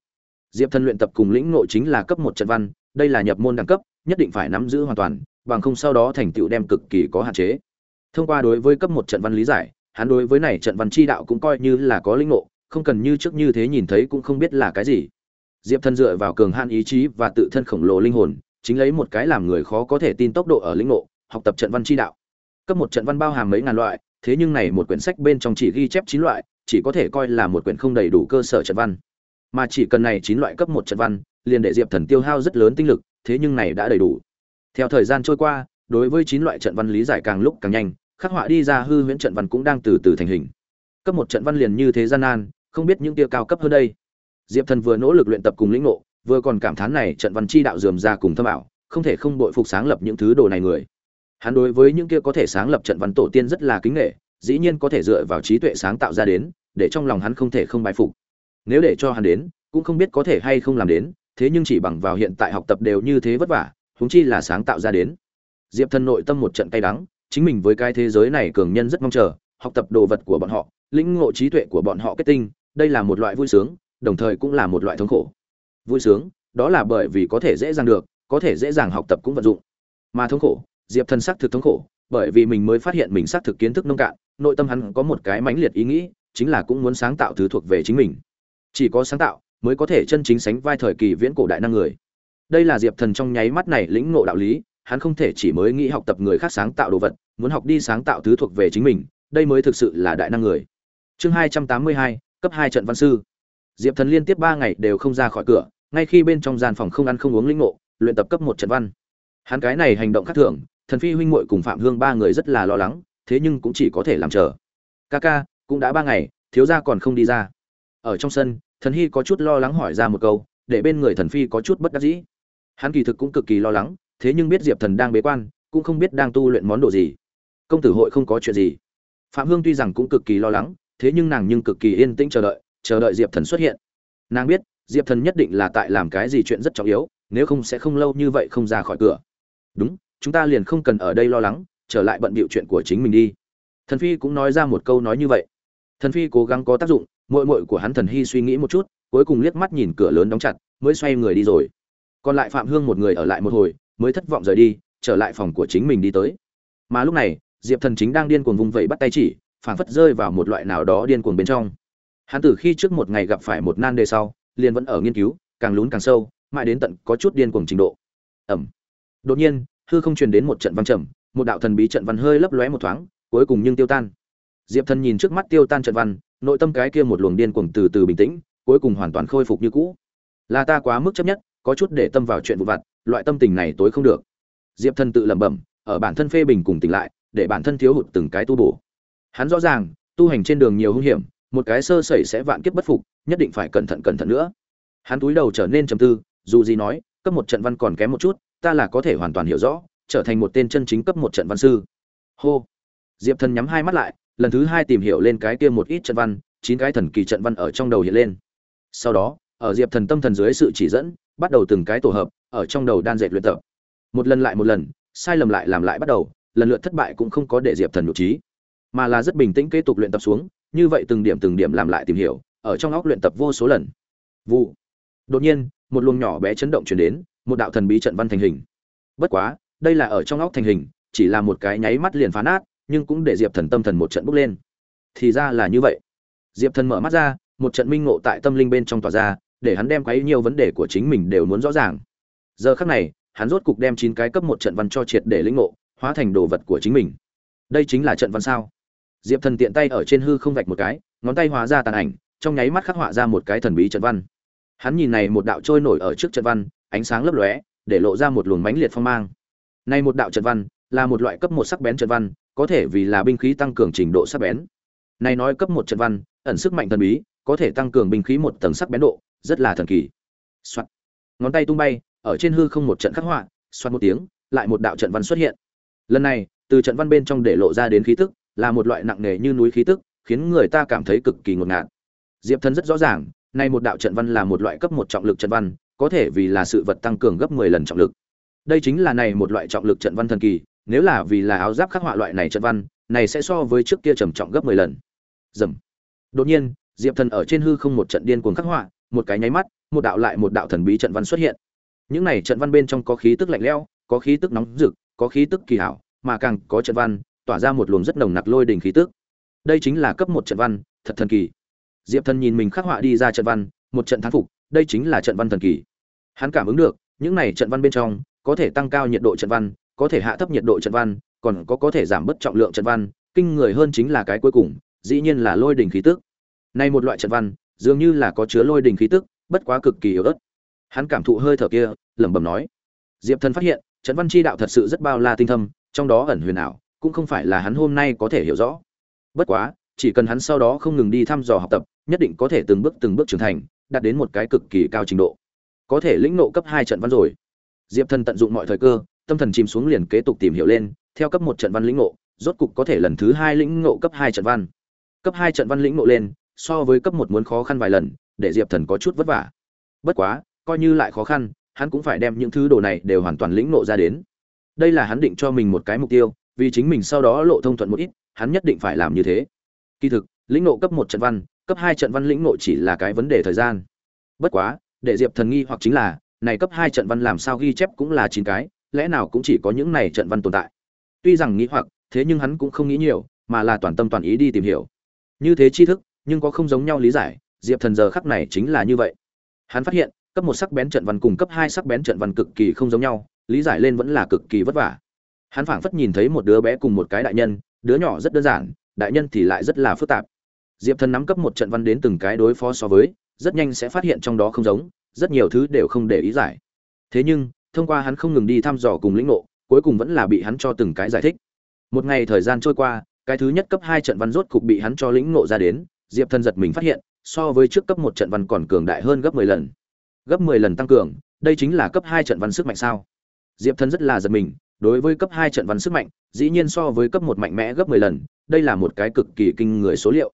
Diệp thần luyện tập cùng lĩnh ngộ chính là cấp một trận văn, đây là nhập môn đẳng cấp, nhất định phải nắm giữ hoàn toàn, bằng không sau đó thành tựu đem cực kỳ có hạn chế. Thông qua đối với cấp một trận văn lý giải, hắn đối với này trận văn chi đạo cũng coi như là có lĩnh ngộ không cần như trước như thế nhìn thấy cũng không biết là cái gì. Diệp thần dựa vào cường hạn ý chí và tự thân khổng lồ linh hồn, chính lấy một cái làm người khó có thể tin tốc độ ở lĩnh ngộ, học tập trận văn chi đạo. Cấp một trận văn bao hàm mấy ngàn loại, thế nhưng này một quyển sách bên trong chỉ ghi chép chín loại, chỉ có thể coi là một quyển không đầy đủ cơ sở trận văn. Mà chỉ cần này chín loại cấp một trận văn, liền để diệp thần tiêu hao rất lớn tinh lực, thế nhưng này đã đầy đủ. Theo thời gian trôi qua, đối với chín loại trận văn lý giải càng lúc càng nhanh, khắc họa đi ra hư huyễn trận văn cũng đang từ từ thành hình. Cấp một trận văn liền như thế gian nan không biết những tia cao cấp hơn đây. Diệp thần vừa nỗ lực luyện tập cùng lĩnh ngộ, vừa còn cảm thán này trận văn chi đạo dườm ra cùng thâm ảo, không thể không bội phục sáng lập những thứ đồ này người. Hắn đối với những kia có thể sáng lập trận văn tổ tiên rất là kính nghệ, dĩ nhiên có thể dựa vào trí tuệ sáng tạo ra đến, để trong lòng hắn không thể không bài phục. Nếu để cho hắn đến, cũng không biết có thể hay không làm đến, thế nhưng chỉ bằng vào hiện tại học tập đều như thế vất vả, huống chi là sáng tạo ra đến. Diệp thần nội tâm một trận cay đắng, chính mình với cái thế giới này cường nhân rất mong chờ, học tập đồ vật của bọn họ, lĩnh ngộ trí tuệ của bọn họ kết tinh đây là một loại vui sướng, đồng thời cũng là một loại thống khổ. Vui sướng, đó là bởi vì có thể dễ dàng được, có thể dễ dàng học tập cũng vận dụng. Mà thống khổ, diệp thần xác thực thống khổ, bởi vì mình mới phát hiện mình xác thực kiến thức nông cạn, nội tâm hắn có một cái mãnh liệt ý nghĩ, chính là cũng muốn sáng tạo thứ thuộc về chính mình. Chỉ có sáng tạo mới có thể chân chính sánh vai thời kỳ viễn cổ đại năng người. Đây là diệp thần trong nháy mắt này lĩnh ngộ đạo lý, hắn không thể chỉ mới nghĩ học tập người khác sáng tạo đồ vật, muốn học đi sáng tạo thứ thuộc về chính mình, đây mới thực sự là đại năng người. Chương hai trăm tám mươi hai cấp hai trận văn sư. Diệp thần liên tiếp ba ngày đều không ra khỏi cửa, ngay khi bên trong gian phòng không ăn không uống linh ngộ, luyện tập cấp một trận văn. Hắn cái này hành động khác thường, thần phi huynh muội cùng phạm hương ba người rất là lo lắng, thế nhưng cũng chỉ có thể làm chờ. Ca ca, cũng đã ba ngày, thiếu gia còn không đi ra. Ở trong sân, thần hy có chút lo lắng hỏi ra một câu, để bên người thần phi có chút bất đắc dĩ. Hắn kỳ thực cũng cực kỳ lo lắng, thế nhưng biết diệp thần đang bế quan, cũng không biết đang tu luyện món đồ gì. Công tử hội không có chuyện gì. Phạm hương tuy rằng cũng cực kỳ lo lắng thế nhưng nàng nhưng cực kỳ yên tĩnh chờ đợi chờ đợi diệp thần xuất hiện. Nàng biết, diệp thần nhất định là tại làm cái gì chuyện rất trọng yếu, nếu không sẽ không lâu như vậy không ra khỏi cửa. Đúng, chúng ta liền không cần ở đây lo lắng, trở lại bận bịu chuyện của chính mình đi. Thần phi cũng nói ra một câu nói như vậy. Thần phi cố gắng có tác dụng mội mội của hắn thần hy suy nghĩ một chút, cuối cùng liếc mắt nhìn cửa lớn đóng chặt, mới xoay người đi rồi. Còn lại phạm hương một người ở lại một hồi, mới thất vọng rời đi, trở lại phòng của chính mình đi tới. Mà lúc này, diệp thần chính đang điên cuồng vung vẩy bắt tay chỉ phảng phất rơi vào một loại nào đó điên cuồng bên trong. Hắn từ khi trước một ngày gặp phải một nan đề sau, liền vẫn ở nghiên cứu, càng lún càng sâu, mãi đến tận có chút điên cuồng trình độ. Ẩm đột nhiên, hư không truyền đến một trận văn trầm, một đạo thần bí trận văn hơi lấp lóe một thoáng, cuối cùng nhưng tiêu tan. Diệp thần nhìn trước mắt tiêu tan trận văn, nội tâm cái kia một luồng điên cuồng từ từ bình tĩnh, cuối cùng hoàn toàn khôi phục như cũ. Là ta quá mức chấp nhất, có chút để tâm vào chuyện vụ vặt, loại tâm tình này tối không được. Diệp thần tự lẩm bẩm, ở bản thân phê bình cùng tỉnh lại, để bản thân thiếu hụt từng cái tu bổ hắn rõ ràng, tu hành trên đường nhiều hung hiểm, một cái sơ sẩy sẽ vạn kiếp bất phục, nhất định phải cẩn thận cẩn thận nữa. Hắn túi đầu trở nên trầm tư, dù gì nói, cấp một trận văn còn kém một chút, ta là có thể hoàn toàn hiểu rõ, trở thành một tên chân chính cấp một trận văn sư. Hô. Diệp thần nhắm hai mắt lại, lần thứ hai tìm hiểu lên cái kia một ít trận văn, chín cái thần kỳ trận văn ở trong đầu hiện lên. Sau đó, ở diệp thần tâm thần dưới sự chỉ dẫn, bắt đầu từng cái tổ hợp, ở trong đầu đan dệt luyện tập. Một lần lại một lần, sai lầm lại làm lại bắt đầu, lần lượt thất bại cũng không có để diệp thần nhục trí mà là rất bình tĩnh kế tục luyện tập xuống, như vậy từng điểm từng điểm làm lại tìm hiểu, ở trong óc luyện tập vô số lần. Vụ. Đột nhiên, một luồng nhỏ bé chấn động chuyển đến, một đạo thần bí trận văn thành hình. Bất quá, đây là ở trong óc thành hình, chỉ là một cái nháy mắt liền phá nát, nhưng cũng để diệp thần tâm thần một trận bốc lên. Thì ra là như vậy. Diệp thần mở mắt ra, một trận minh ngộ tại tâm linh bên trong tỏa ra, để hắn đem quấy nhiều vấn đề của chính mình đều muốn rõ ràng. Giờ khắc này, hắn rốt cục đem chín cái cấp một trận văn cho triệt để lĩnh ngộ, hóa thành đồ vật của chính mình. Đây chính là trận văn sao? Diệp thần tiện tay ở trên hư không vạch một cái, ngón tay hóa ra tàn ảnh, trong nháy mắt khắc họa ra một cái thần bí trận văn. Hắn nhìn này một đạo trôi nổi ở trước trận văn, ánh sáng lấp lóe, để lộ ra một luồng mánh liệt phong mang. Này một đạo trận văn, là một loại cấp một sắc bén trận văn, có thể vì là binh khí tăng cường trình độ sắc bén. Này nói cấp một trận văn, ẩn sức mạnh thần bí, có thể tăng cường binh khí một tầng sắc bén độ, rất là thần kỳ. Soạn. ngón tay tung bay, ở trên hư không một trận khắc họa xoát một tiếng, lại một đạo trận văn xuất hiện. Lần này, từ trận văn bên trong để lộ ra đến khí tức là một loại nặng nề như núi khí tức, khiến người ta cảm thấy cực kỳ ngột ngạt. Diệp Thần rất rõ ràng, nay một đạo trận văn là một loại cấp một trọng lực trận văn, có thể vì là sự vật tăng cường gấp 10 lần trọng lực. Đây chính là này một loại trọng lực trận văn thần kỳ, nếu là vì là áo giáp khắc họa loại này trận văn, này sẽ so với trước kia trầm trọng gấp 10 lần. Rầm. đột nhiên, diệp thần ở trên hư không một trận điên cuồng khắc họa, một cái nháy mắt, một đạo lại một đạo thần bí trận văn xuất hiện. Những này trận văn bên trong có khí tức lạnh lẽo, có khí tức nóng rực, có khí tức kỳ hảo, mà càng có trận văn tỏa ra một luồng rất nồng nặc lôi đỉnh khí tức. Đây chính là cấp một trận văn, thật thần kỳ. Diệp thần nhìn mình khắc họa đi ra trận văn, một trận thắng phục, đây chính là trận văn thần kỳ. Hắn cảm ứng được, những này trận văn bên trong, có thể tăng cao nhiệt độ trận văn, có thể hạ thấp nhiệt độ trận văn, còn có có thể giảm bớt trọng lượng trận văn, kinh người hơn chính là cái cuối cùng, dĩ nhiên là lôi đỉnh khí tức. Này một loại trận văn, dường như là có chứa lôi đỉnh khí tức, bất quá cực kỳ yếu ớt. Hắn cảm thụ hơi thở kia, lẩm bẩm nói. Diệp thần phát hiện, trận văn chi đạo thật sự rất bao la tinh thâm, trong đó ẩn huyền ảo cũng không phải là hắn hôm nay có thể hiểu rõ. Bất quá chỉ cần hắn sau đó không ngừng đi thăm dò học tập nhất định có thể từng bước từng bước trưởng thành đạt đến một cái cực kỳ cao trình độ. Có thể lĩnh ngộ cấp hai trận văn rồi. Diệp thần tận dụng mọi thời cơ tâm thần chìm xuống liền kế tục tìm hiểu lên theo cấp một trận văn lĩnh ngộ, rốt cục có thể lần thứ hai lĩnh ngộ cấp hai trận văn. Cấp hai trận văn lĩnh ngộ lên so với cấp một muốn khó khăn vài lần để diệp thần có chút vất vả. Bất quá coi như lại khó khăn hắn cũng phải đem những thứ đồ này đều hoàn toàn lĩnh ngộ ra đến. Đây là hắn định cho mình một cái mục tiêu vì chính mình sau đó lộ thông thuận một ít, hắn nhất định phải làm như thế. Kỳ thực, lĩnh ngộ cấp một trận văn, cấp hai trận văn lĩnh ngộ chỉ là cái vấn đề thời gian. Bất quá, để diệp thần nghi hoặc chính là, này cấp hai trận văn làm sao ghi chép cũng là chín cái, lẽ nào cũng chỉ có những này trận văn tồn tại? Tuy rằng nghĩ hoặc, thế nhưng hắn cũng không nghĩ nhiều, mà là toàn tâm toàn ý đi tìm hiểu. Như thế tri thức, nhưng có không giống nhau lý giải, diệp thần giờ khắc này chính là như vậy. Hắn phát hiện, cấp một sắc bén trận văn cùng cấp hai sắc bén trận văn cực kỳ không giống nhau, lý giải lên vẫn là cực kỳ vất vả hắn phảng phất nhìn thấy một đứa bé cùng một cái đại nhân, đứa nhỏ rất đơn giản, đại nhân thì lại rất là phức tạp. Diệp thần nắm cấp một trận văn đến từng cái đối phó so với, rất nhanh sẽ phát hiện trong đó không giống, rất nhiều thứ đều không để ý giải. Thế nhưng, thông qua hắn không ngừng đi thăm dò cùng lĩnh ngộ, cuối cùng vẫn là bị hắn cho từng cái giải thích. Một ngày thời gian trôi qua, cái thứ nhất cấp hai trận văn rốt cục bị hắn cho lĩnh ngộ ra đến, diệp thần giật mình phát hiện, so với trước cấp một trận văn còn cường đại hơn gấp mười lần. Gấp mười lần tăng cường, đây chính là cấp hai trận văn sức mạnh sao? Diệp thần rất là giật mình đối với cấp hai trận văn sức mạnh, dĩ nhiên so với cấp một mạnh mẽ gấp mười lần, đây là một cái cực kỳ kinh người số liệu.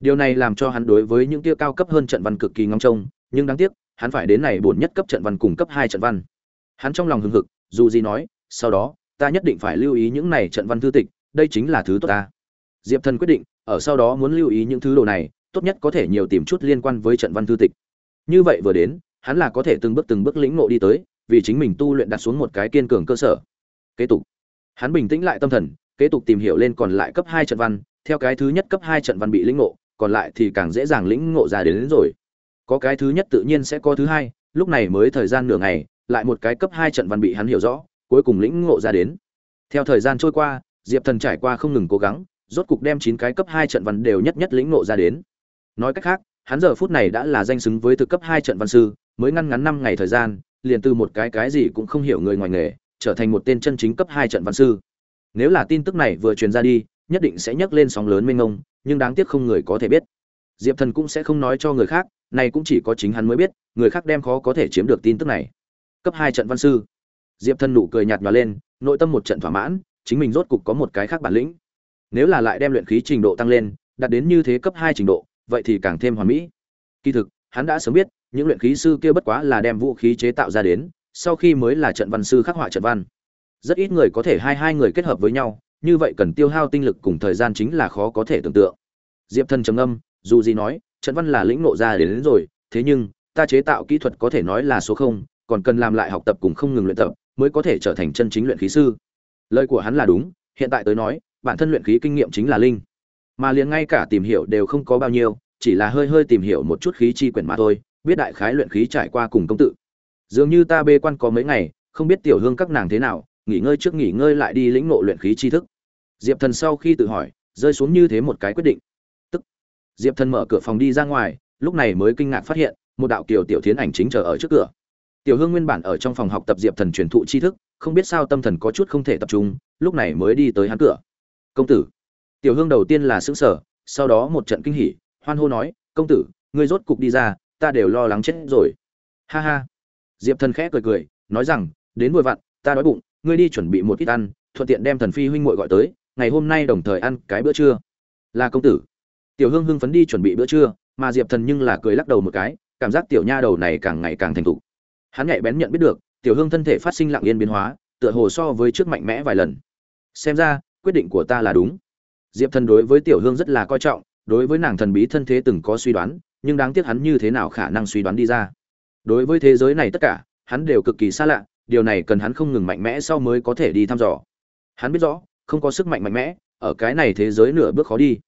Điều này làm cho hắn đối với những kia cao cấp hơn trận văn cực kỳ ngóng trông, nhưng đáng tiếc, hắn phải đến này buồn nhất cấp trận văn cùng cấp hai trận văn. Hắn trong lòng hưng hực, dù gì nói, sau đó, ta nhất định phải lưu ý những này trận văn thư tịch, đây chính là thứ tốt ta. Diệp thần quyết định, ở sau đó muốn lưu ý những thứ đồ này, tốt nhất có thể nhiều tìm chút liên quan với trận văn thư tịch. Như vậy vừa đến, hắn là có thể từng bước từng bước lĩnh ngộ đi tới, vì chính mình tu luyện đặt xuống một cái kiên cường cơ sở kế tục. Hắn bình tĩnh lại tâm thần kế tục tìm hiểu lên còn lại cấp hai trận văn theo cái thứ nhất cấp hai trận văn bị lĩnh ngộ còn lại thì càng dễ dàng lĩnh ngộ ra đến, đến rồi. Có cái thứ nhất tự nhiên sẽ có thứ hai lúc này mới thời gian nửa ngày lại một cái cấp hai trận văn bị hắn hiểu rõ cuối cùng lĩnh ngộ ra đến. Theo thời gian trôi qua diệp thần trải qua không ngừng cố gắng rốt cục đem chín cái cấp hai trận văn đều nhất nhất lĩnh ngộ ra đến. Nói cách khác hắn giờ phút này đã là danh xứng với thực cấp hai trận văn sư mới ngăn ngắn năm ngày thời gian liền từ một cái cái gì cũng không hiểu người ngoài nghề trở thành một tên chân chính cấp hai trận văn sư. Nếu là tin tức này vừa truyền ra đi, nhất định sẽ nhấc lên sóng lớn mênh mông, nhưng đáng tiếc không người có thể biết. Diệp thần cũng sẽ không nói cho người khác, này cũng chỉ có chính hắn mới biết, người khác đem khó có thể chiếm được tin tức này. Cấp hai trận văn sư. Diệp thần nụ cười nhạt nhòa lên, nội tâm một trận thỏa mãn, chính mình rốt cục có một cái khác bản lĩnh. Nếu là lại đem luyện khí trình độ tăng lên, đạt đến như thế cấp hai trình độ, vậy thì càng thêm hoàn mỹ. Kỳ thực, hắn đã sớm biết, những luyện khí sư kia bất quá là đem vũ khí chế tạo ra đến sau khi mới là trận văn sư khắc họa trận văn. Rất ít người có thể hai hai người kết hợp với nhau như vậy cần tiêu hao tinh lực cùng thời gian chính là khó có thể tưởng tượng. Diệp thần trầm âm dù gì nói trận văn là lĩnh nộ ra đến, đến rồi thế nhưng ta chế tạo kỹ thuật có thể nói là số không còn cần làm lại học tập cùng không ngừng luyện tập mới có thể trở thành chân chính luyện khí sư. Lời của hắn là đúng hiện tại tới nói bản thân luyện khí kinh nghiệm chính là linh. Mà liền ngay cả tìm hiểu đều không có bao nhiêu chỉ là hơi hơi tìm hiểu một chút khí chi quyển mà thôi biết đại khái luyện khí trải qua cùng công tự dường như ta bê quan có mấy ngày, không biết tiểu hương các nàng thế nào, nghỉ ngơi trước nghỉ ngơi lại đi lĩnh nộ luyện khí tri thức. Diệp thần sau khi tự hỏi, rơi xuống như thế một cái quyết định. Tức, diệp thần mở cửa phòng đi ra ngoài, lúc này mới kinh ngạc phát hiện, một đạo kiều tiểu tiến ảnh chính chờ ở trước cửa. Tiểu hương nguyên bản ở trong phòng học tập diệp thần truyền thụ tri thức, không biết sao tâm thần có chút không thể tập trung, lúc này mới đi tới hắn cửa. Công tử. Tiểu hương đầu tiên là xứng sở sau đó một trận kinh hỉ, hoan hô nói, công tử, ngươi rốt cục đi ra, ta đều lo lắng chết rồi. Ha ha diệp thần khẽ cười cười, nói rằng, đến vội vặn, ta đói bụng, ngươi đi chuẩn bị một ít ăn, thuận tiện đem thần phi huynh muội gọi tới, ngày hôm nay đồng thời ăn cái bữa trưa. Là công tử. Tiểu hương hưng phấn đi chuẩn bị bữa trưa, mà diệp thần nhưng là cười lắc đầu một cái, cảm giác tiểu nha đầu này càng ngày càng thành thục. Hắn nhạy bén nhận biết được, tiểu hương thân thể phát sinh lặng yên biến hóa, tựa hồ so với trước mạnh mẽ vài lần. Xem ra, quyết định của ta là đúng. Diệp thần đối với tiểu hương rất là coi trọng, đối với nàng thần bí thân thế từng có suy đoán, nhưng đáng tiếc hắn như thế nào khả năng suy đoán đi ra đối với thế giới này tất cả, hắn đều cực kỳ xa lạ, điều này cần hắn không ngừng mạnh mẽ sau mới có thể đi thăm dò. Hắn biết rõ, không có sức mạnh mạnh mẽ, ở cái này thế giới nửa bước khó đi.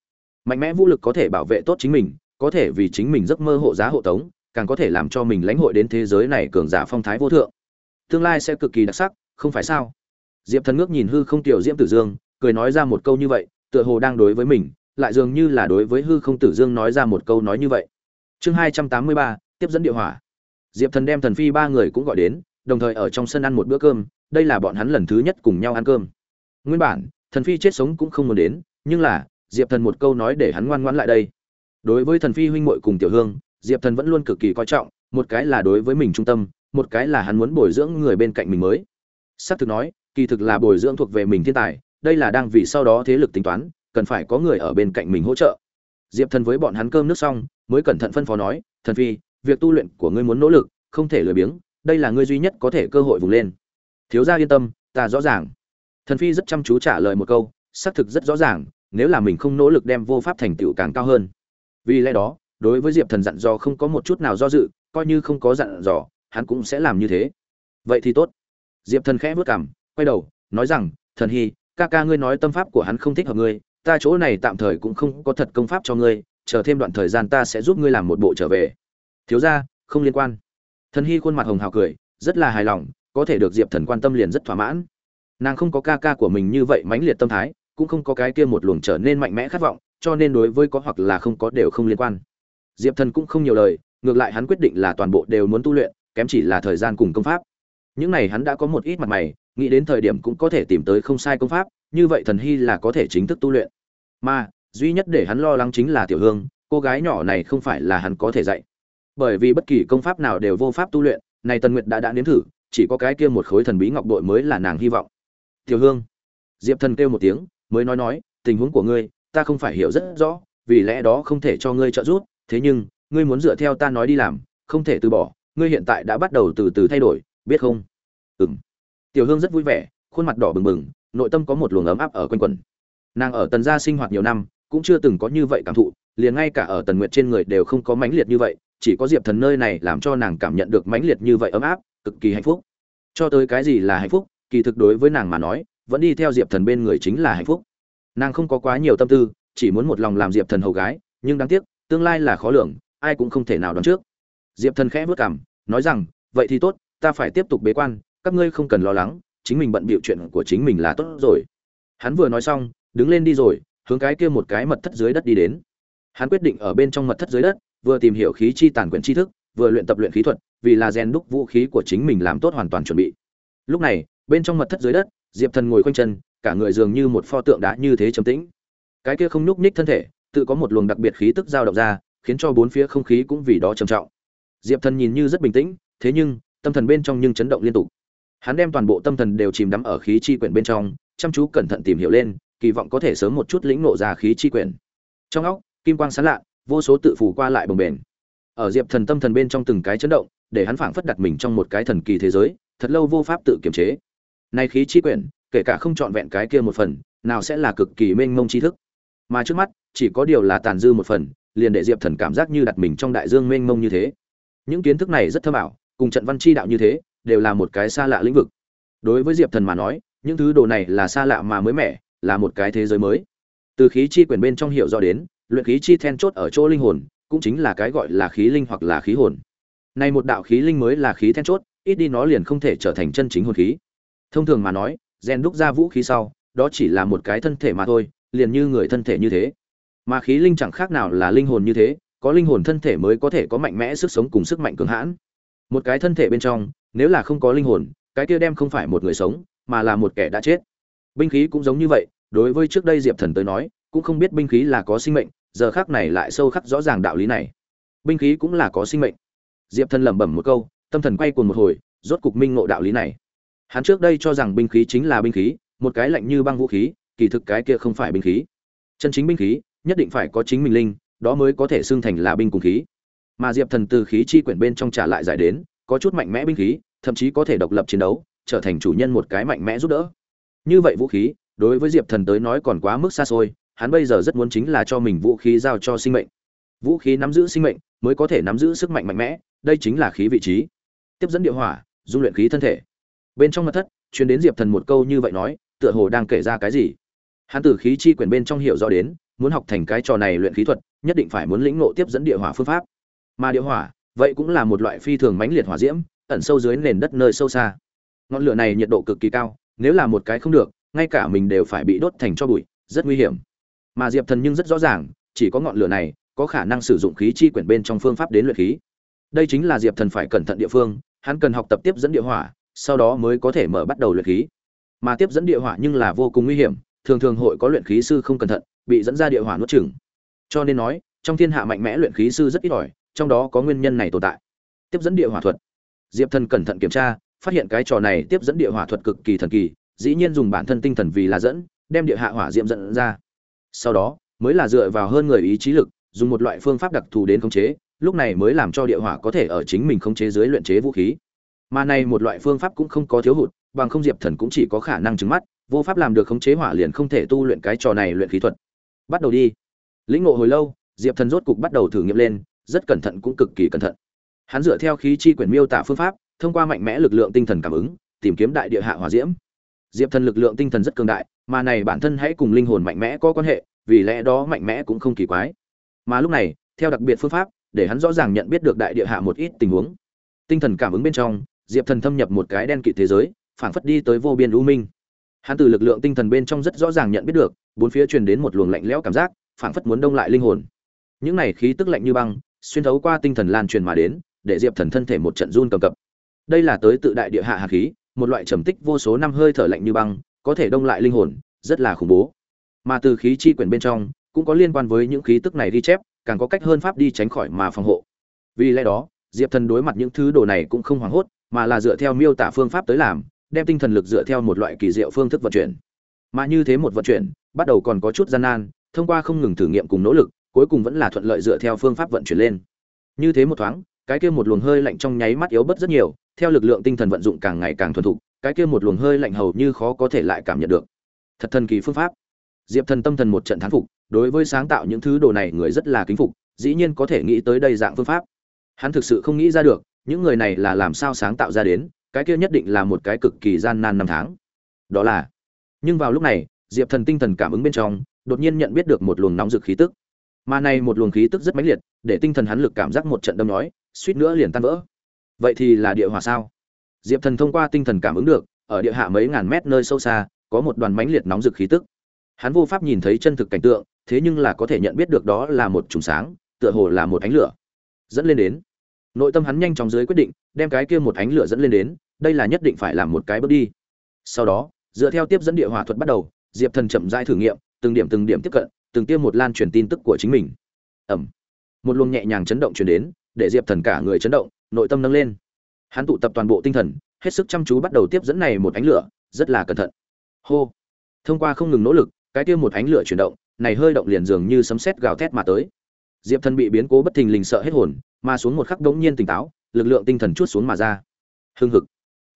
Mạnh mẽ vũ lực có thể bảo vệ tốt chính mình, có thể vì chính mình giấc mơ hộ giá hộ tống, càng có thể làm cho mình lãnh hội đến thế giới này cường giả phong thái vô thượng. Tương lai sẽ cực kỳ đặc sắc, không phải sao? Diệp thần ngước nhìn hư không tiểu diễm tử dương, cười nói ra một câu như vậy, tựa hồ đang đối với mình, lại dường như là đối với hư không tử dương nói ra một câu nói như vậy. Chương hai trăm tám mươi ba, tiếp dẫn địa hỏa diệp thần đem thần phi ba người cũng gọi đến, đồng thời ở trong sân ăn một bữa cơm, đây là bọn hắn lần thứ nhất cùng nhau ăn cơm. Nguyên bản, thần phi chết sống cũng không muốn đến, nhưng là, diệp thần một câu nói để hắn ngoan ngoãn lại đây. Đối với thần phi huynh muội cùng tiểu hương, diệp thần vẫn luôn cực kỳ coi trọng, một cái là đối với mình trung tâm, một cái là hắn muốn bồi dưỡng người bên cạnh mình mới. Xác thực nói, kỳ thực là bồi dưỡng thuộc về mình thiên tài, đây là đang vì sau đó thế lực tính toán, cần phải có người ở bên cạnh mình hỗ trợ. Diệp thần với bọn hắn cơm nước xong, mới cẩn thận phân phó nói, thần phi việc tu luyện của ngươi muốn nỗ lực, không thể lười biếng, đây là ngươi duy nhất có thể cơ hội vùng lên. Thiếu gia yên tâm, ta rõ ràng. Thần phi rất chăm chú trả lời một câu, xác thực rất rõ ràng, nếu là mình không nỗ lực đem vô pháp thành tựu càng cao hơn. Vì lẽ đó, đối với diệp thần dặn dò không có một chút nào do dự, coi như không có dặn dò, hắn cũng sẽ làm như thế. Vậy thì tốt. Diệp thần khẽ vớt cảm quay đầu, nói rằng, thần hy, ca ca ngươi nói tâm pháp của hắn không thích hợp ngươi, ta chỗ này tạm thời cũng không có thật công pháp cho ngươi, chờ thêm đoạn thời gian ta sẽ giúp ngươi làm một bộ trở về thiếu ra không liên quan. Thần hy khuôn mặt hồng hào cười, rất là hài lòng, có thể được diệp thần quan tâm liền rất thỏa mãn. Nàng không có ca ca của mình như vậy mãnh liệt tâm thái, cũng không có cái kia một luồng trở nên mạnh mẽ khát vọng, cho nên đối với có hoặc là không có đều không liên quan. Diệp thần cũng không nhiều lời, ngược lại hắn quyết định là toàn bộ đều muốn tu luyện, kém chỉ là thời gian cùng công pháp. Những này hắn đã có một ít mặt mày, nghĩ đến thời điểm cũng có thể tìm tới không sai công pháp, như vậy thần hy là có thể chính thức tu luyện. Mà, duy nhất để hắn lo lắng chính là tiểu hương, cô gái nhỏ này không phải là hắn có thể dạy bởi vì bất kỳ công pháp nào đều vô pháp tu luyện, này tần nguyệt đã đã nếm thử, chỉ có cái kia một khối thần bí ngọc bội mới là nàng hy vọng. Tiểu hương, diệp thần kêu một tiếng, mới nói nói, tình huống của ngươi, ta không phải hiểu rất rõ, vì lẽ đó không thể cho ngươi trợ giúp, thế nhưng, ngươi muốn dựa theo ta nói đi làm, không thể từ bỏ, ngươi hiện tại đã bắt đầu từ từ thay đổi, biết không? Ừm. Tiểu hương rất vui vẻ, khuôn mặt đỏ bừng bừng, nội tâm có một luồng ấm áp ở quanh quần nàng ở tần gia sinh hoạt nhiều năm, cũng chưa từng có như vậy cảm thụ, liền ngay cả ở tần nguyệt trên người đều không có mãnh liệt như vậy chỉ có diệp thần nơi này làm cho nàng cảm nhận được mãnh liệt như vậy ấm áp, cực kỳ hạnh phúc. Cho tới cái gì là hạnh phúc, kỳ thực đối với nàng mà nói, vẫn đi theo diệp thần bên người chính là hạnh phúc. Nàng không có quá nhiều tâm tư, chỉ muốn một lòng làm diệp thần hầu gái, nhưng đáng tiếc, tương lai là khó lường, ai cũng không thể nào đoán trước. Diệp thần khẽ vất cảm nói rằng, vậy thì tốt, ta phải tiếp tục bế quan, các ngươi không cần lo lắng, chính mình bận bịu chuyện của chính mình là tốt rồi. Hắn vừa nói xong, đứng lên đi rồi, hướng cái kia một cái mật thất dưới đất đi đến. Hắn quyết định ở bên trong mật thất dưới đất vừa tìm hiểu khí chi tàn quyển tri thức, vừa luyện tập luyện khí thuật, vì là rèn đúc vũ khí của chính mình làm tốt hoàn toàn chuẩn bị. Lúc này, bên trong mật thất dưới đất, diệp thần ngồi quanh chân, cả người dường như một pho tượng đá như thế trầm tĩnh. Cái kia không nhúc nhích thân thể, tự có một luồng đặc biệt khí tức dao động ra, khiến cho bốn phía không khí cũng vì đó trầm trọng. Diệp thần nhìn như rất bình tĩnh, thế nhưng, tâm thần bên trong nhưng chấn động liên tục. Hắn đem toàn bộ tâm thần đều chìm đắm ở khí chi quyển bên trong, chăm chú cẩn thận tìm hiểu lên, kỳ vọng có thể sớm một chút lĩnh nộ ra khí chi quyển. Trong óc, kim quang sáng lạ vô số tự phủ qua lại bồng bềnh. Ở diệp thần tâm thần bên trong từng cái chấn động, để hắn phảng phất đặt mình trong một cái thần kỳ thế giới, thật lâu vô pháp tự kiềm chế. Nay khí chi quyển, kể cả không trọn vẹn cái kia một phần, nào sẽ là cực kỳ mênh mông tri thức. Mà trước mắt, chỉ có điều là tàn dư một phần, liền để diệp thần cảm giác như đặt mình trong đại dương mênh mông như thế. Những kiến thức này rất thơm ảo, cùng trận văn chi đạo như thế, đều là một cái xa lạ lĩnh vực. Đối với diệp thần mà nói, những thứ đồ này là xa lạ mà mới mẻ, là một cái thế giới mới. Từ khí chi quyển bên trong hiểu rõ đến luyện khí chi then chốt ở chỗ linh hồn, cũng chính là cái gọi là khí linh hoặc là khí hồn. Nay một đạo khí linh mới là khí then chốt, ít đi nó liền không thể trở thành chân chính hồn khí. Thông thường mà nói rèn đúc ra vũ khí sau, đó chỉ là một cái thân thể mà thôi, liền như người thân thể như thế. Mà khí linh chẳng khác nào là linh hồn như thế, có linh hồn thân thể mới có thể có mạnh mẽ sức sống cùng sức mạnh cường hãn. Một cái thân thể bên trong, nếu là không có linh hồn, cái kia đem không phải một người sống, mà là một kẻ đã chết. Binh khí cũng giống như vậy, đối với trước đây diệp thần tới nói cũng không biết binh khí là có sinh mệnh, giờ khác này lại sâu khắc rõ ràng đạo lý này. Binh khí cũng là có sinh mệnh. Diệp thần lẩm bẩm một câu, tâm thần quay cuồng một hồi, rốt cục minh ngộ đạo lý này. Hắn trước đây cho rằng binh khí chính là binh khí, một cái lạnh như băng vũ khí, kỳ thực cái kia không phải binh khí. Chân chính binh khí, nhất định phải có chính mình linh, đó mới có thể xưng thành là binh cùng khí. Mà diệp thần từ khí chi quyển bên trong trả lại giải đến, có chút mạnh mẽ binh khí, thậm chí có thể độc lập chiến đấu, trở thành chủ nhân một cái mạnh mẽ giúp đỡ. Như vậy vũ khí, đối với diệp thần tới nói còn quá mức xa xôi hắn bây giờ rất muốn chính là cho mình vũ khí giao cho sinh mệnh. Vũ khí nắm giữ sinh mệnh mới có thể nắm giữ sức mạnh mạnh mẽ, đây chính là khí vị trí. Tiếp dẫn địa hỏa, dung luyện khí thân thể. Bên trong mật thất chuyến đến diệp thần một câu như vậy nói, tựa hồ đang kể ra cái gì. Hắn từ khí chi quyển bên trong hiểu rõ đến, muốn học thành cái trò này luyện khí thuật, nhất định phải muốn lĩnh ngộ tiếp dẫn địa hỏa phương pháp. Mà địa hỏa, vậy cũng là một loại phi thường mãnh liệt hỏa diễm, ẩn sâu dưới nền đất nơi sâu xa. Ngọn lửa này nhiệt độ cực kỳ cao, nếu là một cái không được, ngay cả mình đều phải bị đốt thành cho bụi, rất nguy hiểm mà diệp thần nhưng rất rõ ràng, chỉ có ngọn lửa này có khả năng sử dụng khí chi quyển bên trong phương pháp đến luyện khí. Đây chính là diệp thần phải cẩn thận địa phương, hắn cần học tập tiếp dẫn địa hỏa, sau đó mới có thể mở bắt đầu luyện khí. Mà tiếp dẫn địa hỏa nhưng là vô cùng nguy hiểm, thường thường hội có luyện khí sư không cẩn thận, bị dẫn ra địa hỏa nuốt chửng. Cho nên nói, trong thiên hạ mạnh mẽ luyện khí sư rất ít ỏi, trong đó có nguyên nhân này tồn tại. Tiếp dẫn địa hỏa thuật. Diệp thần cẩn thận kiểm tra, phát hiện cái trò này tiếp dẫn địa hỏa thuật cực kỳ thần kỳ, dĩ nhiên dùng bản thân tinh thần vì là dẫn, đem địa hạ hỏa diệm dẫn ra sau đó, mới là dựa vào hơn người ý chí lực, dùng một loại phương pháp đặc thù đến khống chế, lúc này mới làm cho địa hỏa có thể ở chính mình khống chế dưới luyện chế vũ khí. Mà này một loại phương pháp cũng không có thiếu hụt, bằng không diệp thần cũng chỉ có khả năng trứng mắt, vô pháp làm được khống chế hỏa liền không thể tu luyện cái trò này luyện khí thuật. Bắt đầu đi. Lĩnh ngộ hồi lâu, diệp thần rốt cục bắt đầu thử nghiệm lên, rất cẩn thận cũng cực kỳ cẩn thận. Hắn dựa theo khí chi quyển miêu tả phương pháp, thông qua mạnh mẽ lực lượng tinh thần cảm ứng, tìm kiếm đại địa hạ hỏa diễm. Diệp thần lực lượng tinh thần rất cường đại mà này bản thân hãy cùng linh hồn mạnh mẽ có quan hệ, vì lẽ đó mạnh mẽ cũng không kỳ quái. Mà lúc này, theo đặc biệt phương pháp, để hắn rõ ràng nhận biết được đại địa hạ một ít tình huống. Tinh thần cảm ứng bên trong, diệp thần thâm nhập một cái đen kỵ thế giới, phảng phất đi tới vô biên u minh. Hắn từ lực lượng tinh thần bên trong rất rõ ràng nhận biết được, bốn phía truyền đến một luồng lạnh lẽo cảm giác, phảng phất muốn đông lại linh hồn. Những này khí tức lạnh như băng, xuyên thấu qua tinh thần lan truyền mà đến, để diệp thần thân thể một trận run cầm cập. Đây là tới tự đại địa hạ hạt khí, một loại trầm tích vô số năm hơi thở lạnh như băng có thể đông lại linh hồn, rất là khủng bố. Mà từ khí chi quyển bên trong, cũng có liên quan với những khí tức này ghi chép, càng có cách hơn pháp đi tránh khỏi mà phòng hộ. Vì lẽ đó, diệp thần đối mặt những thứ đồ này cũng không hoảng hốt, mà là dựa theo miêu tả phương pháp tới làm, đem tinh thần lực dựa theo một loại kỳ diệu phương thức vận chuyển. Mà như thế một vận chuyển, bắt đầu còn có chút gian nan, thông qua không ngừng thử nghiệm cùng nỗ lực, cuối cùng vẫn là thuận lợi dựa theo phương pháp vận chuyển lên. Như thế một thoáng, cái kia một luồng hơi lạnh trong nháy mắt yếu bớt rất nhiều theo lực lượng tinh thần vận dụng càng ngày càng thuần thục, cái kia một luồng hơi lạnh hầu như khó có thể lại cảm nhận được. Thật thần kỳ phương pháp. Diệp thần tâm thần một trận thán phục, đối với sáng tạo những thứ đồ này người rất là kính phục, dĩ nhiên có thể nghĩ tới đây dạng phương pháp. Hắn thực sự không nghĩ ra được, những người này là làm sao sáng tạo ra đến, cái kia nhất định là một cái cực kỳ gian nan năm tháng. Đó là, nhưng vào lúc này, diệp thần tinh thần cảm ứng bên trong, đột nhiên nhận biết được một luồng nóng rực khí tức. Mà này một luồng khí tức rất mãnh liệt, để tinh thần hắn lực cảm giác một trận đâm nói suýt nữa liền tan vỡ vậy thì là địa hỏa sao? Diệp thần thông qua tinh thần cảm ứng được, ở địa hạ mấy ngàn mét nơi sâu xa, có một đoàn mãnh liệt nóng rực khí tức. Hắn vô pháp nhìn thấy chân thực cảnh tượng, thế nhưng là có thể nhận biết được đó là một trùng sáng, tựa hồ là một ánh lửa. Dẫn lên đến. Nội tâm hắn nhanh chóng dưới quyết định, đem cái kia một ánh lửa dẫn lên đến, đây là nhất định phải làm một cái bước đi. Sau đó, dựa theo tiếp dẫn địa hỏa thuật bắt đầu, diệp thần chậm rãi thử nghiệm, từng điểm từng điểm tiếp cận, từng tiêm một lan truyền tin tức của chính mình. Ẩm một luồng nhẹ nhàng chấn động truyền đến, để diệp thần cả người chấn động nội tâm nâng lên. Hắn tụ tập toàn bộ tinh thần, hết sức chăm chú bắt đầu tiếp dẫn này một ánh lửa, rất là cẩn thận. Hô! Thông qua không ngừng nỗ lực, cái kia một ánh lửa chuyển động, này hơi động liền dường như sấm sét gào thét mà tới. Diệp thần bị biến cố bất thình lình sợ hết hồn, mà xuống một khắc đống nhiên tỉnh táo, lực lượng tinh thần chút xuống mà ra. Hưng hực.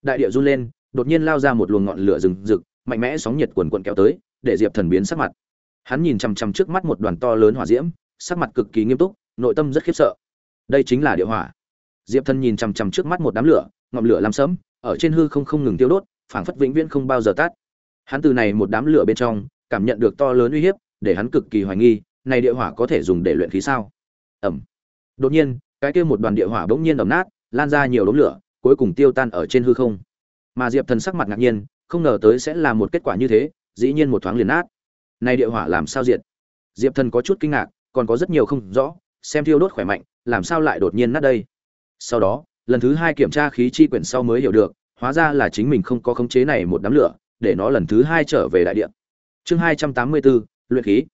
Đại địa run lên, đột nhiên lao ra một luồng ngọn lửa rừng rực, mạnh mẽ sóng nhiệt quần quận kéo tới, để diệp thần biến sắc mặt. Hắn nhìn chằm chằm trước mắt một đoàn to lớn hỏa diễm, sắc mặt cực kỳ nghiêm túc, nội tâm rất khiếp sợ. Đây chính là địa hỏa diệp thần nhìn chằm chằm trước mắt một đám lửa, ngọn lửa làm sẫm, ở trên hư không không ngừng tiêu đốt, phảng phất vĩnh viễn không bao giờ tắt. Hắn từ này một đám lửa bên trong, cảm nhận được to lớn uy hiếp, để hắn cực kỳ hoài nghi, này địa hỏa có thể dùng để luyện khí sao? Ẩm đột nhiên, cái kia một đoàn địa hỏa bỗng nhiên ẩm nát, lan ra nhiều đống lửa, cuối cùng tiêu tan ở trên hư không. Mà diệp thần sắc mặt ngạc nhiên, không ngờ tới sẽ là một kết quả như thế, dĩ nhiên một thoáng liền nát. Này địa hỏa làm sao diệt? Diệp thần có chút kinh ngạc, còn có rất nhiều không rõ, xem thiêu đốt khỏe mạnh, làm sao lại đột nhiên nát đây? Sau đó, lần thứ hai kiểm tra khí chi quyển sau mới hiểu được, hóa ra là chính mình không có khống chế này một đám lửa, để nó lần thứ hai trở về đại địa. Chương hai trăm tám mươi bốn luyện khí.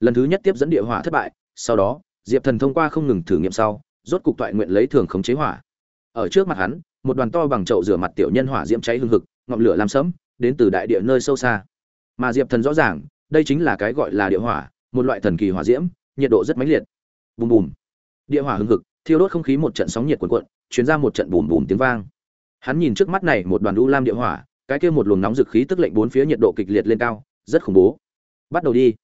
Lần thứ nhất tiếp dẫn địa hỏa thất bại, sau đó, diệp thần thông qua không ngừng thử nghiệm sau, rốt cục toại nguyện lấy thường khống chế hỏa. Ở trước mặt hắn, một đoàn to bằng chậu rửa mặt tiểu nhân hỏa diễm cháy hương hực, ngọn lửa làm sẫm đến từ đại địa nơi sâu xa. Mà diệp thần rõ ràng, đây chính là cái gọi là địa hỏa, một loại thần kỳ hỏa diễm, nhiệt độ rất mãnh liệt. Bùm bùm. Địa hỏa hương hực thiêu đốt không khí một trận sóng nhiệt cuộn cuộn chuyến ra một trận bùm bùm tiếng vang. Hắn nhìn trước mắt này một đoàn u lam địa hỏa, cái kia một luồng nóng dực khí tức lệnh bốn phía nhiệt độ kịch liệt lên cao, rất khủng bố. Bắt đầu đi.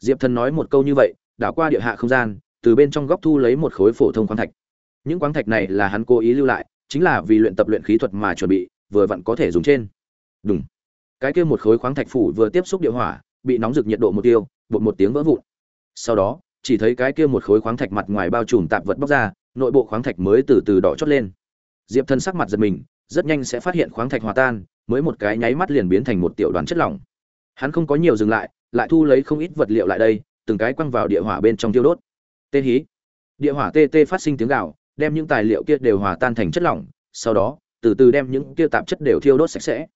Diệp thần nói một câu như vậy, đảo qua địa hạ không gian, từ bên trong góc thu lấy một khối phổ thông khoáng thạch. Những khoáng thạch này là hắn cố ý lưu lại, chính là vì luyện tập luyện khí thuật mà chuẩn bị, vừa vặn có thể dùng trên. Đúng cái kia một khối khoáng thạch phủ vừa tiếp xúc địa hỏa, bị nóng rực nhiệt độ một tiêu, bột một tiếng vỡ vụn. Sau đó, chỉ thấy cái kia một khối khoáng thạch mặt ngoài bao trùm tạp vật bóc ra nội bộ khoáng thạch mới từ từ đỏ chót lên. Diệp thân sắc mặt giật mình, rất nhanh sẽ phát hiện khoáng thạch hòa tan, mới một cái nháy mắt liền biến thành một tiểu đoàn chất lỏng. Hắn không có nhiều dừng lại lại thu lấy không ít vật liệu lại đây, từng cái quăng vào địa hỏa bên trong tiêu đốt. Tê hí. Địa hỏa tê tê phát sinh tiếng gạo đem những tài liệu kia đều hòa tan thành chất lỏng, sau đó, từ từ đem những kia tạp chất đều thiêu đốt sạch sẽ.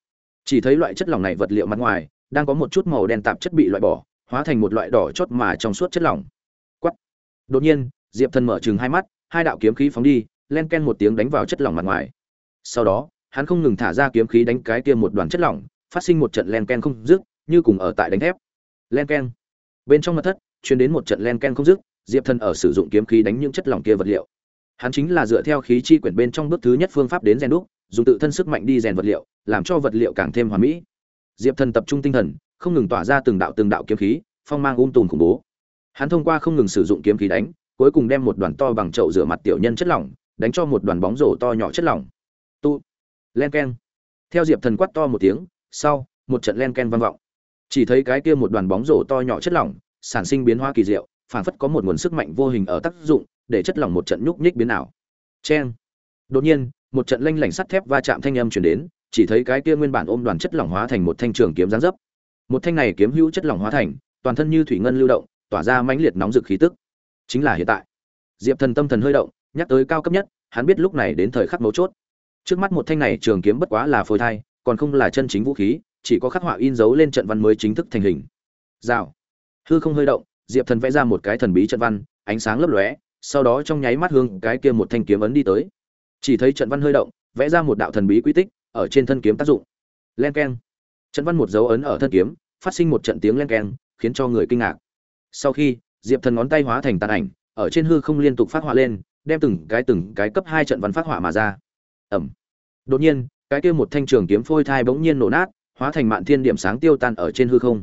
Chỉ thấy loại chất lỏng này vật liệu mặt ngoài, đang có một chút màu đen tạp chất bị loại bỏ, hóa thành một loại đỏ chót mà trong suốt chất lỏng. Quắt đột nhiên, diệp thần mở chừng hai mắt hai đạo kiếm khí phóng đi, len ken một tiếng đánh vào chất lỏng mặt ngoài. Sau đó, hắn không ngừng thả ra kiếm khí đánh cái kia một đoàn chất lỏng, phát sinh một trận len ken không dứt, như cùng ở tại đánh thép. Len ken. Bên trong mặt thất, truyền đến một trận len ken không dứt, diệp thần ở sử dụng kiếm khí đánh những chất lỏng kia vật liệu. Hắn chính là dựa theo khí chi quyển bên trong bước thứ nhất phương pháp đến rèn đúc, dùng tự thân sức mạnh đi rèn vật liệu, làm cho vật liệu càng thêm hoàn mỹ. Diệp thần tập trung tinh thần, không ngừng tỏa ra từng đạo từng đạo kiếm khí, phong mang um tùm khủng bố. Hắn thông qua không ngừng sử dụng kiếm khí đánh cuối cùng đem một đoàn to bằng chậu rửa mặt tiểu nhân chất lỏng, đánh cho một đoàn bóng rổ to nhỏ chất lỏng. Tu. Len ken theo diệp thần quát to một tiếng, sau, một trận len ken vang vọng. Chỉ thấy cái kia một đoàn bóng rổ to nhỏ chất lỏng, sản sinh biến hóa kỳ diệu, phảng phất có một nguồn sức mạnh vô hình ở tác dụng, để chất lỏng một trận nhúc nhích biến ảo. Chen đột nhiên, một trận lanh lảnh sắt thép va chạm thanh âm truyền đến, chỉ thấy cái kia nguyên bản ôm đoàn chất lỏng hóa thành một thanh trường kiếm giáng dấp. Một thanh này kiếm hữu chất lỏng hóa thành, toàn thân như thủy ngân lưu động, tỏa ra mãnh liệt nóng rực khí tức chính là hiện tại. Diệp thần tâm thần hơi động, nhắc tới cao cấp nhất, hắn biết lúc này đến thời khắc mấu chốt. Trước mắt một thanh này trường kiếm bất quá là phôi thai, còn không là chân chính vũ khí, chỉ có khắc họa in dấu lên trận văn mới chính thức thành hình. Rào. Hư không hơi động, diệp thần vẽ ra một cái thần bí trận văn, ánh sáng lấp lóe, sau đó trong nháy mắt hương cái kia một thanh kiếm ấn đi tới. Chỉ thấy trận văn hơi động, vẽ ra một đạo thần bí quy tích, ở trên thân kiếm tác dụng. Len keng. Trận văn một dấu ấn ở thân kiếm, phát sinh một trận tiếng len keng, khiến cho người kinh ngạc. Sau khi diệp thần ngón tay hóa thành tàn ảnh, ở trên hư không liên tục phát họa lên, đem từng cái từng cái cấp hai trận văn phát hỏa mà ra. Ẩm. Đột nhiên, cái kia một thanh trường kiếm phôi thai bỗng nhiên nổ nát, hóa thành mạn thiên điểm sáng tiêu tan ở trên hư không.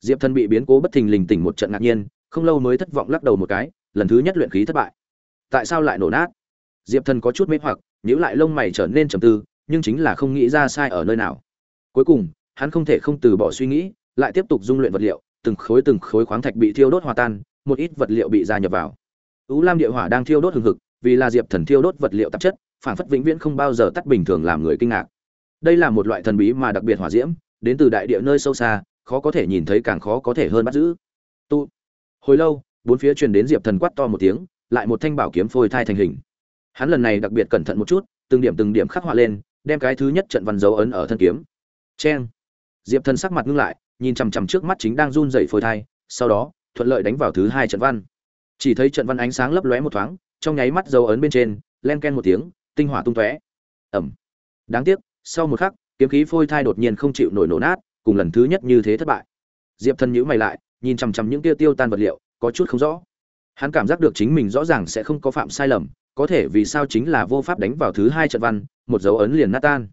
Diệp thần bị biến cố bất thình lình tỉnh một trận ngạc nhiên, không lâu mới thất vọng lắc đầu một cái, lần thứ nhất luyện khí thất bại. Tại sao lại nổ nát? Diệp thần có chút mê hoặc, nhíu lại lông mày trở nên trầm tư, nhưng chính là không nghĩ ra sai ở nơi nào. Cuối cùng, hắn không thể không từ bỏ suy nghĩ, lại tiếp tục dung luyện vật liệu, từng khối từng khối khoáng thạch bị thiêu đốt hòa tan một ít vật liệu bị gia nhập vào. Ú lam địa hỏa đang thiêu đốt hừng hực, vì là diệp thần thiêu đốt vật liệu tạp chất phản phất vĩnh viễn không bao giờ tắt bình thường làm người kinh ngạc. Đây là một loại thần bí mà đặc biệt hỏa diễm, đến từ đại địa nơi sâu xa, khó có thể nhìn thấy càng khó có thể hơn bắt giữ. Tu. Hồi lâu, bốn phía truyền đến diệp thần quát to một tiếng, lại một thanh bảo kiếm phôi thai thành hình. Hắn lần này đặc biệt cẩn thận một chút, từng điểm từng điểm khắc họa lên, đem cái thứ nhất trận văn dấu ấn ở thân kiếm. Cheng. Diệp thần sắc mặt ngưng lại, nhìn chằm chằm trước mắt chính đang run rẩy phôi thai, sau đó thuận lợi đánh vào thứ hai trận văn. Chỉ thấy trận văn ánh sáng lấp lóe một thoáng, trong nháy mắt dấu ấn bên trên, len ken một tiếng, tinh hỏa tung tóe. Ẩm đáng tiếc, sau một khắc, kiếm khí phôi thai đột nhiên không chịu nổi nổ nát, cùng lần thứ nhất như thế thất bại. Diệp thần nhíu mày lại, nhìn chằm chằm những kia tiêu tan vật liệu, có chút không rõ. Hắn cảm giác được chính mình rõ ràng sẽ không có phạm sai lầm, có thể vì sao chính là vô pháp đánh vào thứ hai trận văn, một dấu ấn liền nát tan.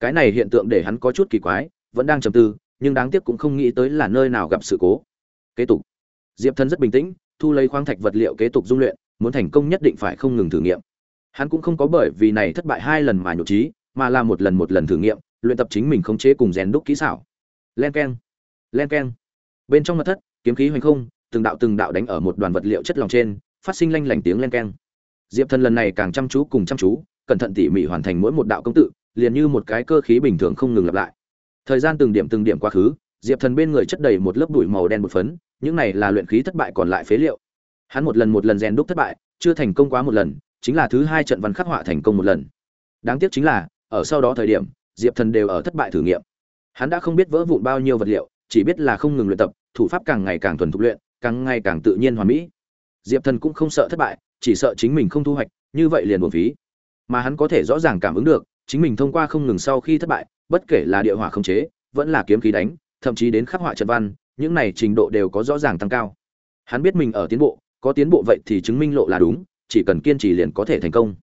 Cái này hiện tượng để hắn có chút kỳ quái, vẫn đang trầm tư, nhưng đáng tiếc cũng không nghĩ tới là nơi nào gặp sự cố. Kế tục diệp thần rất bình tĩnh, thu lấy khoáng thạch vật liệu kế tục dung luyện, muốn thành công nhất định phải không ngừng thử nghiệm. Hắn cũng không có bởi vì này thất bại hai lần mà nhục trí mà là một lần một lần thử nghiệm, luyện tập chính mình khống chế cùng rèn đúc kỹ xảo. Len keng len keng. Bên trong mặt thất, kiếm khí hoành không, từng đạo từng đạo đánh ở một đoàn vật liệu chất lòng trên, phát sinh lanh lảnh tiếng len keng. Diệp thần lần này càng chăm chú cùng chăm chú, cẩn thận tỉ mỉ hoàn thành mỗi một đạo công tự, liền như một cái cơ khí bình thường không ngừng lặp lại. Thời gian từng điểm từng điểm quá khứ diệp thần bên người chất đầy một lớp bụi màu đen một phấn, những này là luyện khí thất bại còn lại phế liệu. Hắn một lần một lần rèn đúc thất bại, chưa thành công quá một lần, chính là thứ hai trận văn khắc họa thành công một lần. Đáng tiếc chính là, ở sau đó thời điểm, diệp thần đều ở thất bại thử nghiệm. Hắn đã không biết vỡ vụn bao nhiêu vật liệu, chỉ biết là không ngừng luyện tập, thủ pháp càng ngày càng thuần thục luyện, càng ngày càng tự nhiên hoàn mỹ. Diệp thần cũng không sợ thất bại, chỉ sợ chính mình không thu hoạch, như vậy liền buồn phí. Mà hắn có thể rõ ràng cảm ứng được, chính mình thông qua không ngừng sau khi thất bại, bất kể là địa hỏa không chế, vẫn là kiếm khí đánh thậm chí đến khắc họa trận văn những này trình độ đều có rõ ràng tăng cao. Hắn biết mình ở tiến bộ có tiến bộ vậy thì chứng minh lộ là đúng chỉ cần kiên trì liền có thể thành công.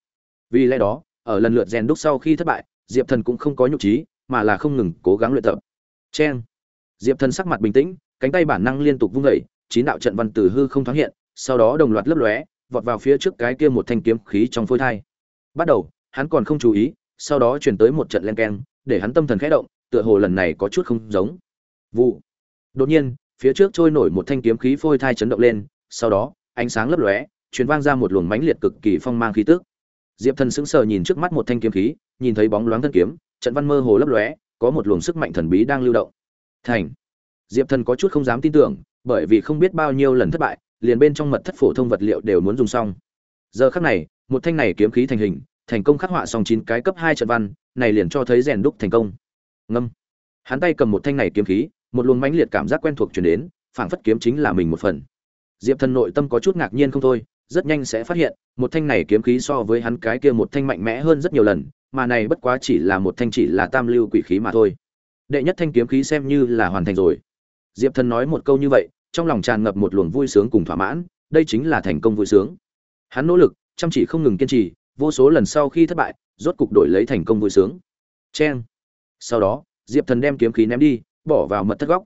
Vì lẽ đó ở lần lượt rèn đúc sau khi thất bại diệp thần cũng không có nhục trí mà là không ngừng cố gắng luyện tập. Chen diệp thần sắc mặt bình tĩnh cánh tay bản năng liên tục vung dậy, chín đạo trận văn từ hư không thoáng hiện sau đó đồng loạt lấp lóe vọt vào phía trước cái kia một thanh kiếm khí trong phôi thai. Bắt đầu hắn còn không chú ý sau đó chuyển tới một trận len keng để hắn tâm thần khẽ động tựa hồ lần này có chút không giống vụ. Đột nhiên, phía trước trôi nổi một thanh kiếm khí phôi thai chấn động lên, sau đó, ánh sáng lấp lóe, truyền vang ra một luồng mãnh liệt cực kỳ phong mang khí tức. Diệp thần sững sờ nhìn trước mắt một thanh kiếm khí, nhìn thấy bóng loáng thân kiếm, trận văn mơ hồ lấp lóe, có một luồng sức mạnh thần bí đang lưu động. Thành. Diệp thần có chút không dám tin tưởng, bởi vì không biết bao nhiêu lần thất bại, liền bên trong mật thất phổ thông vật liệu đều muốn dùng xong. Giờ khắc này, một thanh này kiếm khí thành hình, thành công khắc họa xong chín cái cấp hai trận văn, này liền cho thấy rèn đúc thành công. Ngâm. Hắn tay cầm một thanh này kiếm khí một luồng mãnh liệt cảm giác quen thuộc truyền đến, phảng phất kiếm chính là mình một phần. Diệp thần nội tâm có chút ngạc nhiên không thôi, rất nhanh sẽ phát hiện, một thanh này kiếm khí so với hắn cái kia một thanh mạnh mẽ hơn rất nhiều lần, mà này bất quá chỉ là một thanh chỉ là tam lưu quỷ khí mà thôi. Đệ nhất thanh kiếm khí xem như là hoàn thành rồi. Diệp thần nói một câu như vậy, trong lòng tràn ngập một luồng vui sướng cùng thỏa mãn, đây chính là thành công vui sướng. Hắn nỗ lực, chăm chỉ không ngừng kiên trì, vô số lần sau khi thất bại, rốt cục đổi lấy thành công vui sướng. Chen. sau đó, diệp thần đem kiếm khí ném đi bỏ vào mật thất góc.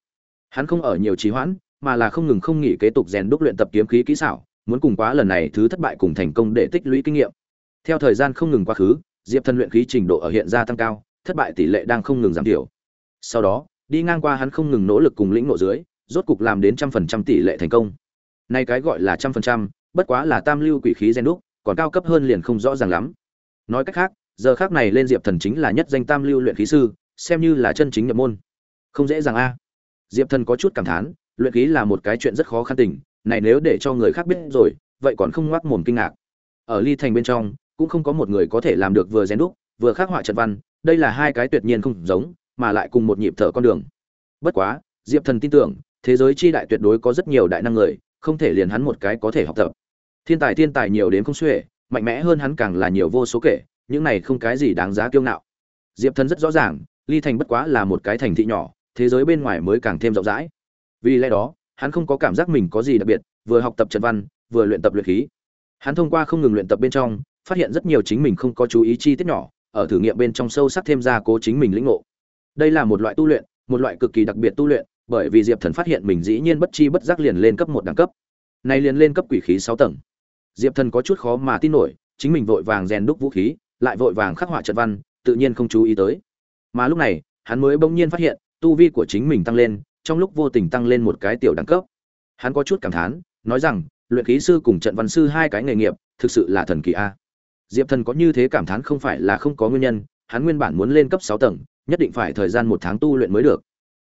Hắn không ở nhiều trì hoãn, mà là không ngừng không nghỉ kế tục rèn đúc luyện tập kiếm khí kỹ xảo, muốn cùng quá lần này thứ thất bại cùng thành công để tích lũy kinh nghiệm. Theo thời gian không ngừng quá khứ, diệp thần luyện khí trình độ ở hiện ra tăng cao, thất bại tỷ lệ đang không ngừng giảm thiểu. Sau đó, đi ngang qua hắn không ngừng nỗ lực cùng lĩnh nộ dưới, rốt cục làm đến trăm phần trăm tỷ lệ thành công. Nay cái gọi là trăm phần trăm, bất quá là tam lưu quỷ khí gen đúc, còn cao cấp hơn liền không rõ ràng lắm. Nói cách khác, giờ khác này lên diệp thần chính là nhất danh tam lưu luyện khí sư, xem như là chân chính nhập môn không dễ dàng a. Diệp thần có chút cảm thán, luyện khí là một cái chuyện rất khó khăn tình, này nếu để cho người khác biết rồi, vậy còn không ngoác mồm kinh ngạc. Ở ly thành bên trong, cũng không có một người có thể làm được vừa rèn đúc, vừa khắc họa trận văn, đây là hai cái tuyệt nhiên không giống, mà lại cùng một nhịp thở con đường. Bất quá, diệp thần tin tưởng, thế giới chi đại tuyệt đối có rất nhiều đại năng người, không thể liền hắn một cái có thể học tập. Thiên tài thiên tài nhiều đến không xuể, mạnh mẽ hơn hắn càng là nhiều vô số kể, những này không cái gì đáng giá kiêu ngạo. Diệp thần rất rõ ràng, ly thành bất quá là một cái thành thị nhỏ thế giới bên ngoài mới càng thêm rộng rãi. Vì lẽ đó, hắn không có cảm giác mình có gì đặc biệt, vừa học tập trận văn, vừa luyện tập luyện khí. Hắn thông qua không ngừng luyện tập bên trong, phát hiện rất nhiều chính mình không có chú ý chi tiết nhỏ, ở thử nghiệm bên trong sâu sắc thêm ra cố chính mình lĩnh ngộ. Đây là một loại tu luyện, một loại cực kỳ đặc biệt tu luyện, bởi vì diệp thần phát hiện mình dĩ nhiên bất chi bất giác liền lên cấp một đẳng cấp. Nay liền lên cấp quỷ khí sáu tầng. Diệp thần có chút khó mà tin nổi, chính mình vội vàng rèn đúc vũ khí, lại vội vàng khắc họa trận văn, tự nhiên không chú ý tới. Mà lúc này, hắn mới bỗng nhiên phát hiện tu vi của chính mình tăng lên, trong lúc vô tình tăng lên một cái tiểu đẳng cấp. Hắn có chút cảm thán, nói rằng, luyện khí sư cùng trận văn sư hai cái nghề nghiệp, thực sự là thần kỳ a. Diệp thần có như thế cảm thán không phải là không có nguyên nhân, hắn nguyên bản muốn lên cấp sáu tầng, nhất định phải thời gian một tháng tu luyện mới được.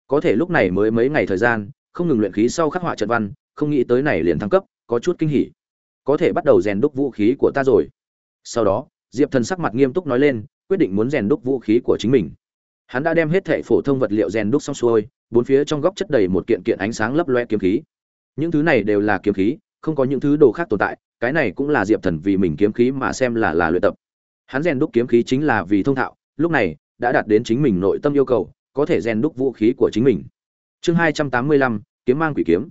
Có thể lúc này mới mấy ngày thời gian, không ngừng luyện khí sau khắc họa trận văn, không nghĩ tới này liền thăng cấp, có chút kinh hỉ. Có thể bắt đầu rèn đúc vũ khí của ta rồi. Sau đó, diệp thần sắc mặt nghiêm túc nói lên, quyết định muốn rèn đúc vũ khí của chính mình hắn đã đem hết thảy phổ thông vật liệu rèn đúc xong xuôi, bốn phía trong góc chất đầy một kiện kiện ánh sáng lấp loe kiếm khí. Những thứ này đều là kiếm khí, không có những thứ đồ khác tồn tại, cái này cũng là diệp thần vì mình kiếm khí mà xem là là luyện tập. Hắn rèn đúc kiếm khí chính là vì thông thạo, lúc này đã đạt đến chính mình nội tâm yêu cầu, có thể rèn đúc vũ khí của chính mình. Chương hai trăm tám mươi lăm, kiếm mang quỷ kiếm.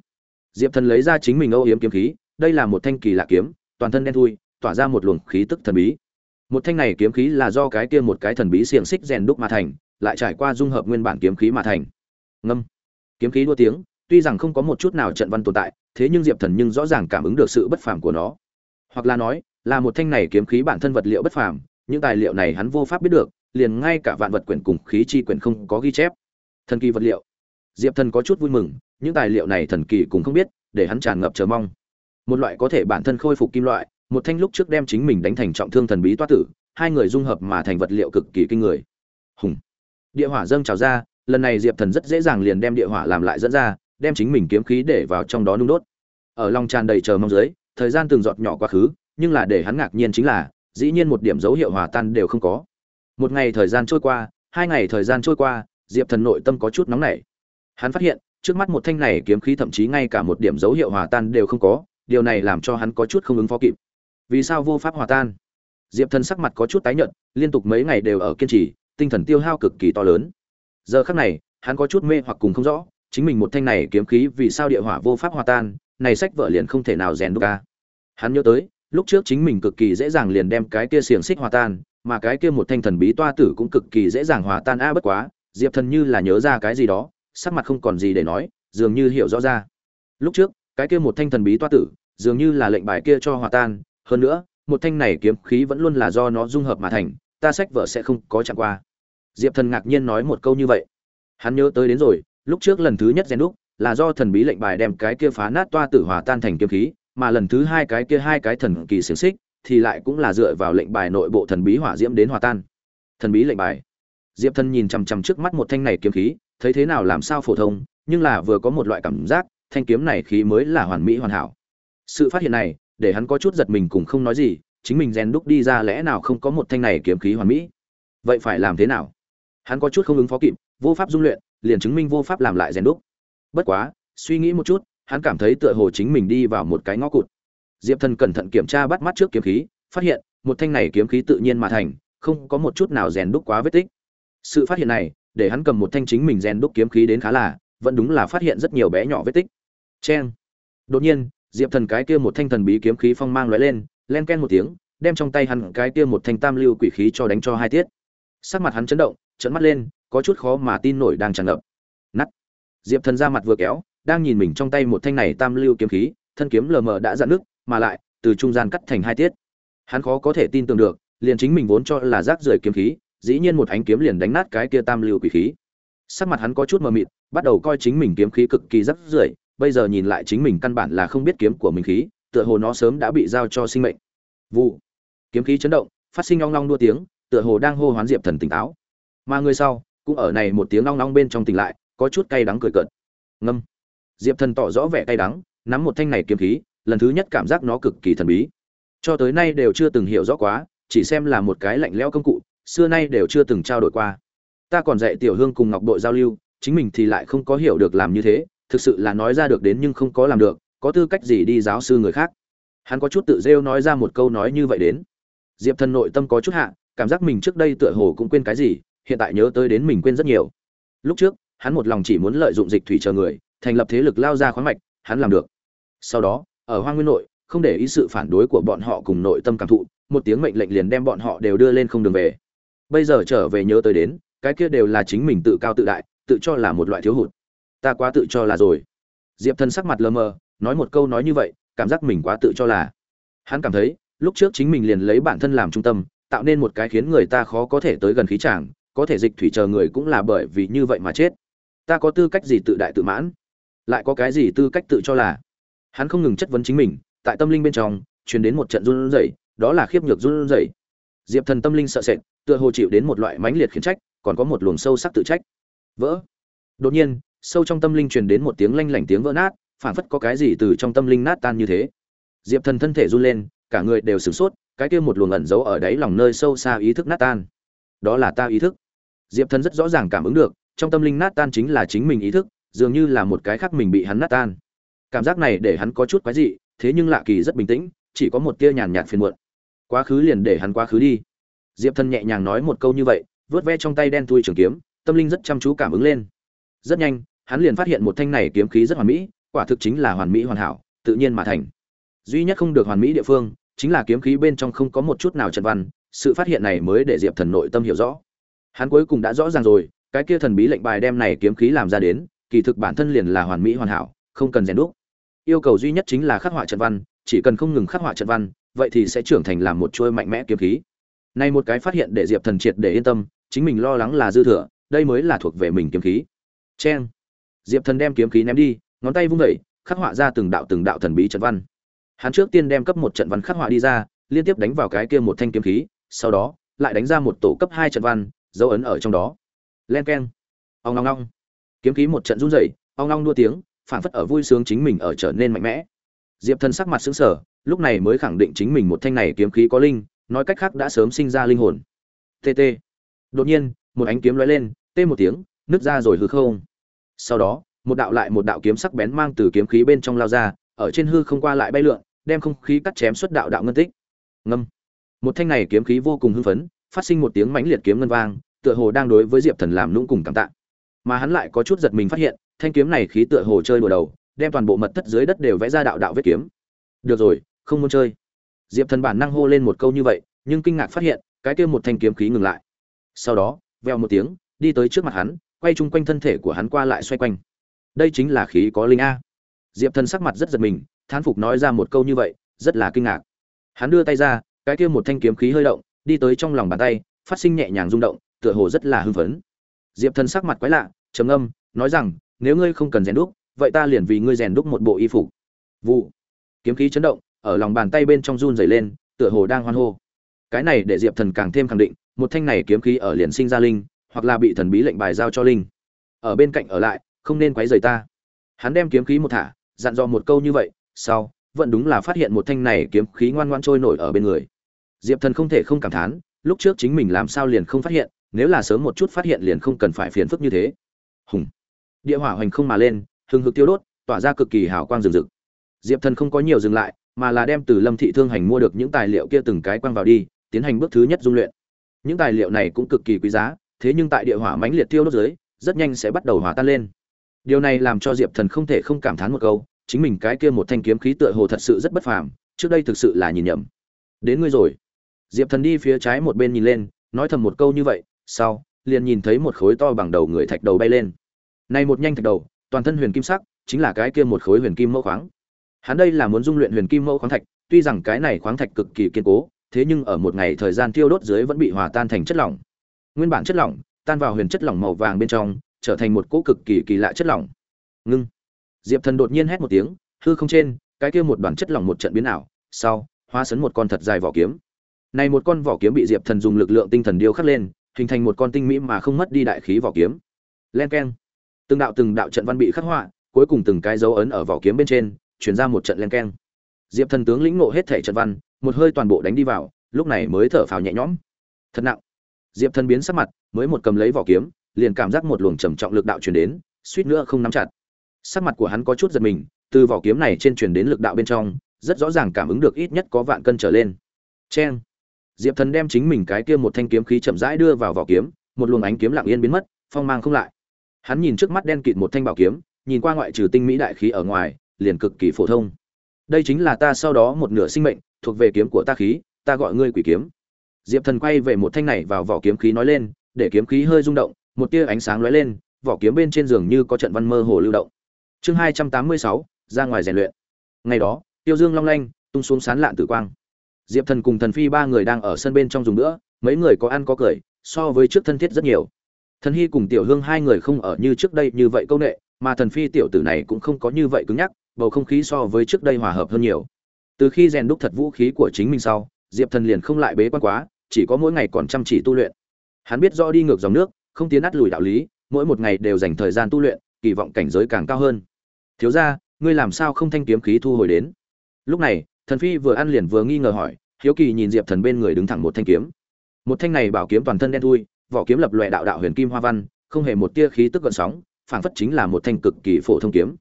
Diệp thần lấy ra chính mình âu yếm kiếm khí, đây là một thanh kỳ lạ kiếm, toàn thân đen thui, tỏa ra một luồng khí tức thần bí. Một thanh này kiếm khí là do cái kia một cái thần bí xiềng xích rèn đúc mà thành lại trải qua dung hợp nguyên bản kiếm khí mà thành. Ngâm. Kiếm khí đua tiếng, tuy rằng không có một chút nào trận văn tồn tại, thế nhưng diệp thần nhưng rõ ràng cảm ứng được sự bất phàm của nó. Hoặc là nói, là một thanh này kiếm khí bản thân vật liệu bất phàm, những tài liệu này hắn vô pháp biết được, liền ngay cả vạn vật quyển cùng khí chi quyển không có ghi chép. Thần kỳ vật liệu. Diệp thần có chút vui mừng, những tài liệu này thần kỳ cũng không biết, để hắn tràn ngập chờ mong. Một loại có thể bản thân khôi phục kim loại, một thanh lúc trước đem chính mình đánh thành trọng thương thần bí toa tử, hai người dung hợp mà thành vật liệu cực kỳ kinh người. Hùng địa hỏa dâng trào ra, lần này diệp thần rất dễ dàng liền đem địa hỏa làm lại dẫn ra, đem chính mình kiếm khí để vào trong đó nung đốt. Ở lòng tràn đầy chờ mong dưới, thời gian từng giọt nhỏ quá khứ, nhưng là để hắn ngạc nhiên chính là, dĩ nhiên một điểm dấu hiệu hòa tan đều không có. Một ngày thời gian trôi qua, hai ngày thời gian trôi qua, diệp thần nội tâm có chút nóng nảy. Hắn phát hiện, trước mắt một thanh này kiếm khí thậm chí ngay cả một điểm dấu hiệu hòa tan đều không có, điều này làm cho hắn có chút không ứng phó kịp. Vì sao vô pháp hòa tan? Diệp thần sắc mặt có chút tái nhợt, liên tục mấy ngày đều ở kiên trì tinh thần tiêu hao cực kỳ to lớn. Giờ khắc này, hắn có chút mê hoặc cùng không rõ, chính mình một thanh này kiếm khí vì sao địa hỏa vô pháp hòa tan, này sách vợ liền không thể nào rèn đúc ca hắn nhớ tới, lúc trước chính mình cực kỳ dễ dàng liền đem cái kia xiềng xích hòa tan, mà cái kia một thanh thần bí toa tử cũng cực kỳ dễ dàng hòa tan a, bất quá, diệp thần như là nhớ ra cái gì đó, sắc mặt không còn gì để nói, dường như hiểu rõ ra. Lúc trước, cái kia một thanh thần bí toa tử, dường như là lệnh bài kia cho hòa tan, hơn nữa, một thanh này kiếm khí vẫn luôn là do nó dung hợp mà thành ta sách vợ sẽ không có chẳng qua. Diệp thần ngạc nhiên nói một câu như vậy. Hắn nhớ tới đến rồi, lúc trước lần thứ nhất rèn đúc là do thần bí lệnh bài đem cái kia phá nát toa tử hòa tan thành kiếm khí, mà lần thứ hai cái kia hai cái thần kỳ xiềng xích thì lại cũng là dựa vào lệnh bài nội bộ thần bí hỏa diễm đến hòa tan. Thần bí lệnh bài. Diệp thần nhìn chằm chằm trước mắt một thanh này kiếm khí, thấy thế nào làm sao phổ thông, nhưng là vừa có một loại cảm giác, thanh kiếm này khí mới là hoàn mỹ hoàn hảo. Sự phát hiện này, để hắn có chút giật mình cùng không nói gì chính mình rèn đúc đi ra lẽ nào không có một thanh này kiếm khí hoàn mỹ? Vậy phải làm thế nào? Hắn có chút không ứng phó kịp, vô pháp dung luyện, liền chứng minh vô pháp làm lại rèn đúc. Bất quá, suy nghĩ một chút, hắn cảm thấy tựa hồ chính mình đi vào một cái ngõ cụt. Diệp thần cẩn thận kiểm tra bắt mắt trước kiếm khí, phát hiện, một thanh này kiếm khí tự nhiên mà thành, không có một chút nào rèn đúc quá vết tích. Sự phát hiện này, để hắn cầm một thanh chính mình rèn đúc kiếm khí đến khá là, vẫn đúng là phát hiện rất nhiều bé nhỏ vết tích. Cheng. Đột nhiên, diệp thần cái kia một thanh thần bí kiếm khí phong mang lóe lên len ken một tiếng, đem trong tay hắn cái kia một thanh tam lưu quỷ khí cho đánh cho hai tiết. Sắc mặt hắn chấn động, trợn mắt lên, có chút khó mà tin nổi đang tràn ngập. Nắt diệp thần ra mặt vừa kéo, đang nhìn mình trong tay một thanh này tam lưu kiếm khí, thân kiếm lờ mờ đã dạn nước, mà lại, từ trung gian cắt thành hai tiết. Hắn khó có thể tin tưởng được, liền chính mình vốn cho là rác rưởi kiếm khí, dĩ nhiên một ánh kiếm liền đánh nát cái kia tam lưu quỷ khí. Sắc mặt hắn có chút mờ mịt, bắt đầu coi chính mình kiếm khí cực kỳ rác rưởi, bây giờ nhìn lại chính mình căn bản là không biết kiếm của mình khí tựa hồ nó sớm đã bị giao cho sinh mệnh. Vụ. Kiếm khí chấn động, phát sinh long long đua tiếng, tựa hồ đang hô hoán diệp thần tỉnh táo. Mà người sau, cũng ở này một tiếng long long bên trong tỉnh lại, có chút cay đắng cười cợt. Ngâm. Diệp thần tỏ rõ vẻ cay đắng, nắm một thanh này kiếm khí, lần thứ nhất cảm giác nó cực kỳ thần bí. Cho tới nay đều chưa từng hiểu rõ quá, chỉ xem là một cái lạnh lẽo công cụ, xưa nay đều chưa từng trao đổi qua. Ta còn dạy tiểu hương cùng ngọc đội giao lưu, chính mình thì lại không có hiểu được làm như thế, thực sự là nói ra được đến nhưng không có làm được có tư cách gì đi giáo sư người khác? Hắn có chút tự rêu nói ra một câu nói như vậy đến. Diệp thần nội tâm có chút hạ, cảm giác mình trước đây tựa hồ cũng quên cái gì, hiện tại nhớ tới đến mình quên rất nhiều. Lúc trước, hắn một lòng chỉ muốn lợi dụng dịch thủy chờ người, thành lập thế lực lao ra khoáng mạch, hắn làm được. Sau đó, ở Hoa nguyên nội, không để ý sự phản đối của bọn họ cùng nội tâm cảm thụ, một tiếng mệnh lệnh liền đem bọn họ đều đưa lên không đường về. Bây giờ trở về nhớ tới đến, cái kia đều là chính mình tự cao tự đại, tự cho là một loại thiếu hụt. Ta quá tự cho là rồi. Diệp thần sắc mặt lờ mờ nói một câu nói như vậy, cảm giác mình quá tự cho là. Hắn cảm thấy, lúc trước chính mình liền lấy bản thân làm trung tâm, tạo nên một cái khiến người ta khó có thể tới gần khí chàng, có thể dịch thủy chờ người cũng là bởi vì như vậy mà chết. Ta có tư cách gì tự đại tự mãn? Lại có cái gì tư cách tự cho là? Hắn không ngừng chất vấn chính mình, tại tâm linh bên trong, truyền đến một trận run rẩy, đó là khiếp nhược run rẩy. Diệp thần tâm linh sợ sệt, tựa hồ chịu đến một loại mãnh liệt khiển trách, còn có một luồng sâu sắc tự trách. Vỡ. Đột nhiên, sâu trong tâm linh truyền đến một tiếng lanh lảnh tiếng vỡ nát phản phất có cái gì từ trong tâm linh nát tan như thế. Diệp thần thân thể run lên, cả người đều sửng sốt, cái kia một luồng ẩn giấu ở đáy lòng nơi sâu xa ý thức nát tan. Đó là ta ý thức. Diệp thần rất rõ ràng cảm ứng được, trong tâm linh nát tan chính là chính mình ý thức, dường như là một cái khác mình bị hắn nát tan. Cảm giác này để hắn có chút quái dị, thế nhưng lạ kỳ rất bình tĩnh, chỉ có một tia nhàn nhạt phiền muộn. Quá khứ liền để hắn quá khứ đi. Diệp thần nhẹ nhàng nói một câu như vậy, vớt ve trong tay đen thui trường kiếm, tâm linh rất chăm chú cảm ứng lên. Rất nhanh, hắn liền phát hiện một thanh này kiếm khí rất hoàn mỹ quả thực chính là hoàn mỹ hoàn hảo, tự nhiên mà thành. Duy nhất không được hoàn mỹ địa phương, chính là kiếm khí bên trong không có một chút nào trận văn, sự phát hiện này mới để diệp thần nội tâm hiểu rõ. Hắn cuối cùng đã rõ ràng rồi, cái kia thần bí lệnh bài đem này kiếm khí làm ra đến, kỳ thực bản thân liền là hoàn mỹ hoàn hảo, không cần rèn đúc. Yêu cầu duy nhất chính là khắc họa trận văn, chỉ cần không ngừng khắc họa trận văn, vậy thì sẽ trưởng thành làm một chuôi mạnh mẽ kiếm khí. Này một cái phát hiện để diệp thần triệt để yên tâm, chính mình lo lắng là dư thừa, đây mới là thuộc về mình kiếm khí. Chen. diệp thần đem kiếm khí ném đi ngón tay vung vẩy khắc họa ra từng đạo từng đạo thần bí trận văn. Hắn trước tiên đem cấp một trận văn khắc họa đi ra, liên tiếp đánh vào cái kia một thanh kiếm khí, sau đó, lại đánh ra một tổ cấp hai trận văn, dấu ấn ở trong đó. Len keng. Ong long long kiếm khí một trận run rẩy, ong long đua tiếng phản phất ở vui sướng chính mình ở trở nên mạnh mẽ. Diệp thần sắc mặt xứng sở lúc này mới khẳng định chính mình một thanh này kiếm khí có linh, nói cách khác đã sớm sinh ra linh hồn. Tt đột nhiên, một ánh kiếm lóe lên, tê một tiếng, nứt ra rồi hư không. Sau đó một đạo lại một đạo kiếm sắc bén mang từ kiếm khí bên trong lao ra, ở trên hư không qua lại bay lượn, đem không khí cắt chém xuất đạo đạo ngân tích. Ngâm. Một thanh này kiếm khí vô cùng hưng phấn, phát sinh một tiếng mãnh liệt kiếm ngân vang, tựa hồ đang đối với diệp thần làm nũng cùng cảm tạ. Mà hắn lại có chút giật mình phát hiện, thanh kiếm này khí tựa hồ chơi đùa đầu, đem toàn bộ mật thất dưới đất đều vẽ ra đạo đạo vết kiếm. Được rồi, không muốn chơi. Diệp thần bản năng hô lên một câu như vậy, nhưng kinh ngạc phát hiện, cái kia một thanh kiếm khí ngừng lại. Sau đó veo một tiếng, đi tới trước mặt hắn, quay chung quanh thân thể của hắn qua lại xoay quanh đây chính là khí có linh a. Diệp thần sắc mặt rất giật mình, thán phục nói ra một câu như vậy, rất là kinh ngạc. Hắn đưa tay ra, cái kia một thanh kiếm khí hơi động, đi tới trong lòng bàn tay, phát sinh nhẹ nhàng rung động, tựa hồ rất là hưng phấn. Diệp thần sắc mặt quái lạ, trầm âm nói rằng, nếu ngươi không cần rèn đúc, vậy ta liền vì ngươi rèn đúc một bộ y phục. Vụ. Kiếm khí chấn động, ở lòng bàn tay bên trong run dày lên, tựa hồ đang hoan hô. Cái này để diệp thần càng thêm khẳng định, một thanh này kiếm khí ở liền sinh ra linh, hoặc là bị thần bí lệnh bài giao cho linh. Ở bên cạnh ở lại không nên quấy rầy ta. Hắn đem kiếm khí một thả, dặn dò một câu như vậy, sau, vẫn đúng là phát hiện một thanh này kiếm khí ngoan ngoan trôi nổi ở bên người. Diệp thần không thể không cảm thán, lúc trước chính mình làm sao liền không phát hiện, nếu là sớm một chút phát hiện liền không cần phải phiền phức như thế. Hùng. Địa hỏa hoành không mà lên, hừng hực tiêu đốt, tỏa ra cực kỳ hào quang rừng rực diệp thần không có nhiều dừng lại, mà là đem từ lâm thị thương hành mua được những tài liệu kia từng cái quăng vào đi, tiến hành bước thứ nhất dung luyện. Những tài liệu này cũng cực kỳ quý giá, thế nhưng tại địa hỏa mãnh liệt tiêu đốt dưới, rất nhanh sẽ bắt đầu hòa tan lên điều này làm cho diệp thần không thể không cảm thán một câu, chính mình cái kia một thanh kiếm khí tựa hồ thật sự rất bất phàm, trước đây thực sự là nhìn nhầm. Đến ngươi rồi. Diệp thần đi phía trái một bên nhìn lên, nói thầm một câu như vậy, sau, liền nhìn thấy một khối to bằng đầu người thạch đầu bay lên. Này một nhanh thạch đầu, toàn thân huyền kim sắc, chính là cái kia một khối huyền kim mẫu khoáng. Hắn đây là muốn dung luyện huyền kim mẫu khoáng thạch, tuy rằng cái này khoáng thạch cực kỳ kiên cố, thế nhưng ở một ngày thời gian tiêu đốt dưới vẫn bị hòa tan thành chất lỏng. Nguyên bản chất lỏng, tan vào huyền chất lỏng màu vàng bên trong trở thành một cỗ cực kỳ kỳ lạ chất lỏng. Ngưng. Diệp thần đột nhiên hét một tiếng, hư không trên, cái kia một đoàn chất lỏng một trận biến ảo, sau, hóa sấn một con thật dài vỏ kiếm. Này một con vỏ kiếm bị diệp thần dùng lực lượng tinh thần điêu khắc lên, hình thành một con tinh mỹ mà không mất đi đại khí vỏ kiếm. Len keng. Từng đạo từng đạo trận văn bị khắc họa, cuối cùng từng cái dấu ấn ở vỏ kiếm bên trên, chuyển ra một trận len keng. Diệp thần tướng lĩnh ngộ hết thể trận văn, một hơi toàn bộ đánh đi vào, lúc này mới thở phào nhẹ nhõm. Thật nặng. Diệp thần biến sắc mặt, mới một cầm lấy vỏ kiếm liền cảm giác một luồng trầm trọng lực đạo truyền đến, suýt nữa không nắm chặt. Sắc mặt của hắn có chút giật mình, từ vỏ kiếm này trên truyền đến lực đạo bên trong, rất rõ ràng cảm ứng được ít nhất có vạn cân trở lên. Chen diệp thần đem chính mình cái kia một thanh kiếm khí chậm rãi đưa vào vỏ kiếm, một luồng ánh kiếm lặng yên biến mất, phong mang không lại. Hắn nhìn trước mắt đen kịt một thanh bảo kiếm, nhìn qua ngoại trừ tinh mỹ đại khí ở ngoài, liền cực kỳ phổ thông. Đây chính là ta sau đó một nửa sinh mệnh, thuộc về kiếm của ta khí, ta gọi ngươi quỷ kiếm. Diệp thần quay về một thanh này vào vỏ kiếm khí nói lên, để kiếm khí hơi rung động một tia ánh sáng lóe lên, vỏ kiếm bên trên giường như có trận văn mơ hồ lưu động. Chương hai trăm tám mươi sáu, ra ngoài rèn luyện. Ngày đó, tiêu dương long lanh, tung xuống sán lạn tử quang. Diệp thần cùng thần phi ba người đang ở sân bên trong dùng nữa, mấy người có ăn có cười, so với trước thân thiết rất nhiều. Thần hy cùng tiểu hương hai người không ở như trước đây như vậy câu nệ, mà thần phi tiểu tử này cũng không có như vậy cứng nhắc, bầu không khí so với trước đây hòa hợp hơn nhiều. Từ khi rèn đúc thật vũ khí của chính mình sau, diệp thần liền không lại bế quan quá, chỉ có mỗi ngày còn chăm chỉ tu luyện. Hắn biết rõ đi ngược dòng nước không tiến át lùi đạo lý, mỗi một ngày đều dành thời gian tu luyện, kỳ vọng cảnh giới càng cao hơn. Thiếu ra ngươi làm sao không thanh kiếm khí thu hồi đến? Lúc này, thần phi vừa ăn liền vừa nghi ngờ hỏi, hiếu kỳ nhìn diệp thần bên người đứng thẳng một thanh kiếm. Một thanh này bảo kiếm toàn thân đen thui, vỏ kiếm lập lòe đạo đạo huyền kim hoa văn, không hề một tia khí tức gợn sóng, phảng phất chính là một thanh cực kỳ phổ thông kiếm.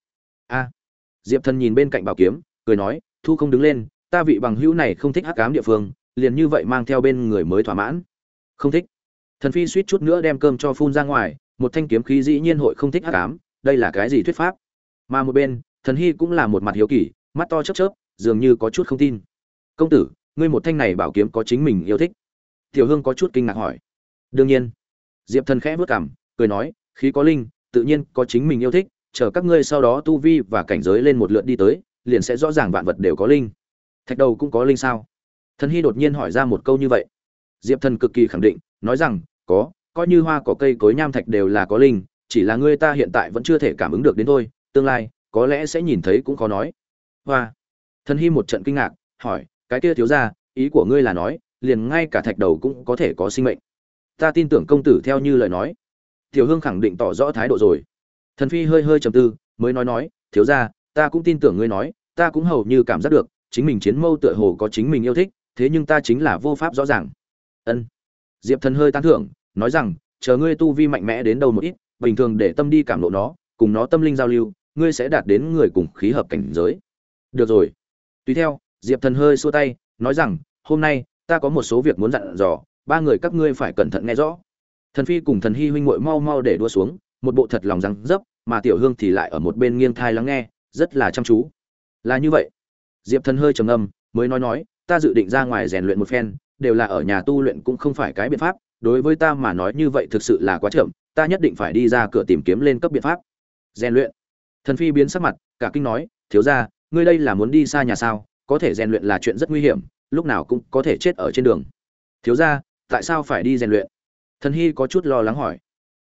A! Diệp thần nhìn bên cạnh bảo kiếm, cười nói, thu không đứng lên, ta vị bằng hữu này không thích hắc cám địa phương, liền như vậy mang theo bên người mới thỏa mãn. Không thích thần phi suýt chút nữa đem cơm cho phun ra ngoài, một thanh kiếm khí dĩ nhiên hội không thích hắc cám đây là cái gì thuyết pháp? Mà một bên, thần hy cũng là một mặt hiếu kỳ, mắt to chớp chớp, dường như có chút không tin. Công tử, ngươi một thanh này bảo kiếm có chính mình yêu thích? Tiểu hương có chút kinh ngạc hỏi. Đương nhiên. Diệp thần khẽ vớt cảm cười nói, khí có linh, tự nhiên có chính mình yêu thích, chờ các ngươi sau đó tu vi và cảnh giới lên một lượt đi tới, liền sẽ rõ ràng vạn vật đều có linh. Thạch đầu cũng có linh sao? Thần hy đột nhiên hỏi ra một câu như vậy. Diệp thần cực kỳ khẳng định, nói rằng có, coi như hoa cỏ cây cối nham thạch đều là có linh, chỉ là ngươi ta hiện tại vẫn chưa thể cảm ứng được đến thôi, tương lai, có lẽ sẽ nhìn thấy cũng khó nói. Hoa. Thần hy một trận kinh ngạc, hỏi, cái kia thiếu ra ý của ngươi là nói, liền ngay cả thạch đầu cũng có thể có sinh mệnh. Ta tin tưởng công tử theo như lời nói. Tiểu hương khẳng định tỏ rõ thái độ rồi. Thần phi hơi hơi trầm tư, mới nói nói, thiếu ra ta cũng tin tưởng ngươi nói, ta cũng hầu như cảm giác được, chính mình chiến mâu tựa hồ có chính mình yêu thích, thế nhưng ta chính là vô pháp rõ ràng. Ân diệp thần hơi tán thưởng, nói rằng, chờ ngươi tu vi mạnh mẽ đến đâu một ít, bình thường để tâm đi cảm lộ nó, cùng nó tâm linh giao lưu, ngươi sẽ đạt đến người cùng khí hợp cảnh giới. Được rồi. Tùy theo, diệp thần hơi xua tay, nói rằng, hôm nay, ta có một số việc muốn dặn dò, ba người các ngươi phải cẩn thận nghe rõ. Thần phi cùng thần hy huynh muội mau mau để đua xuống, một bộ thật lòng răng dấp, mà tiểu hương thì lại ở một bên nghiêng thai lắng nghe, rất là chăm chú. Là như vậy. Diệp thần hơi trầm ngâm, mới nói nói, ta dự định ra ngoài rèn luyện một phen đều là ở nhà tu luyện cũng không phải cái biện pháp, đối với ta mà nói như vậy thực sự là quá chậm, ta nhất định phải đi ra cửa tìm kiếm lên cấp biện pháp. Rèn luyện. Thần phi biến sắc mặt, cả kinh nói, thiếu ra ngươi đây là muốn đi xa nhà sao? Có thể rèn luyện là chuyện rất nguy hiểm, lúc nào cũng có thể chết ở trên đường. Thiếu ra tại sao phải đi rèn luyện? Thần hy có chút lo lắng hỏi.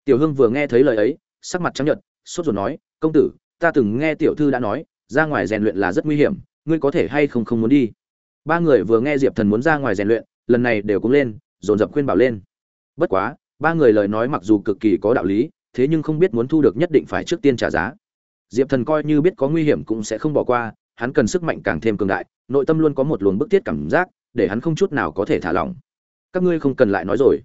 Tiểu hương vừa nghe thấy lời ấy, sắc mặt trắng nhợt, sốt ruột nói, công tử, ta từng nghe tiểu thư đã nói, ra ngoài rèn luyện là rất nguy hiểm, ngươi có thể hay không không muốn đi? Ba người vừa nghe diệp thần muốn ra ngoài rèn luyện lần này đều cũng lên, dồn dập khuyên bảo lên. Bất quá, ba người lời nói mặc dù cực kỳ có đạo lý, thế nhưng không biết muốn thu được nhất định phải trước tiên trả giá. Diệp thần coi như biết có nguy hiểm cũng sẽ không bỏ qua, hắn cần sức mạnh càng thêm cường đại, nội tâm luôn có một luồng bức thiết cảm giác, để hắn không chút nào có thể thả lỏng. Các ngươi không cần lại nói rồi.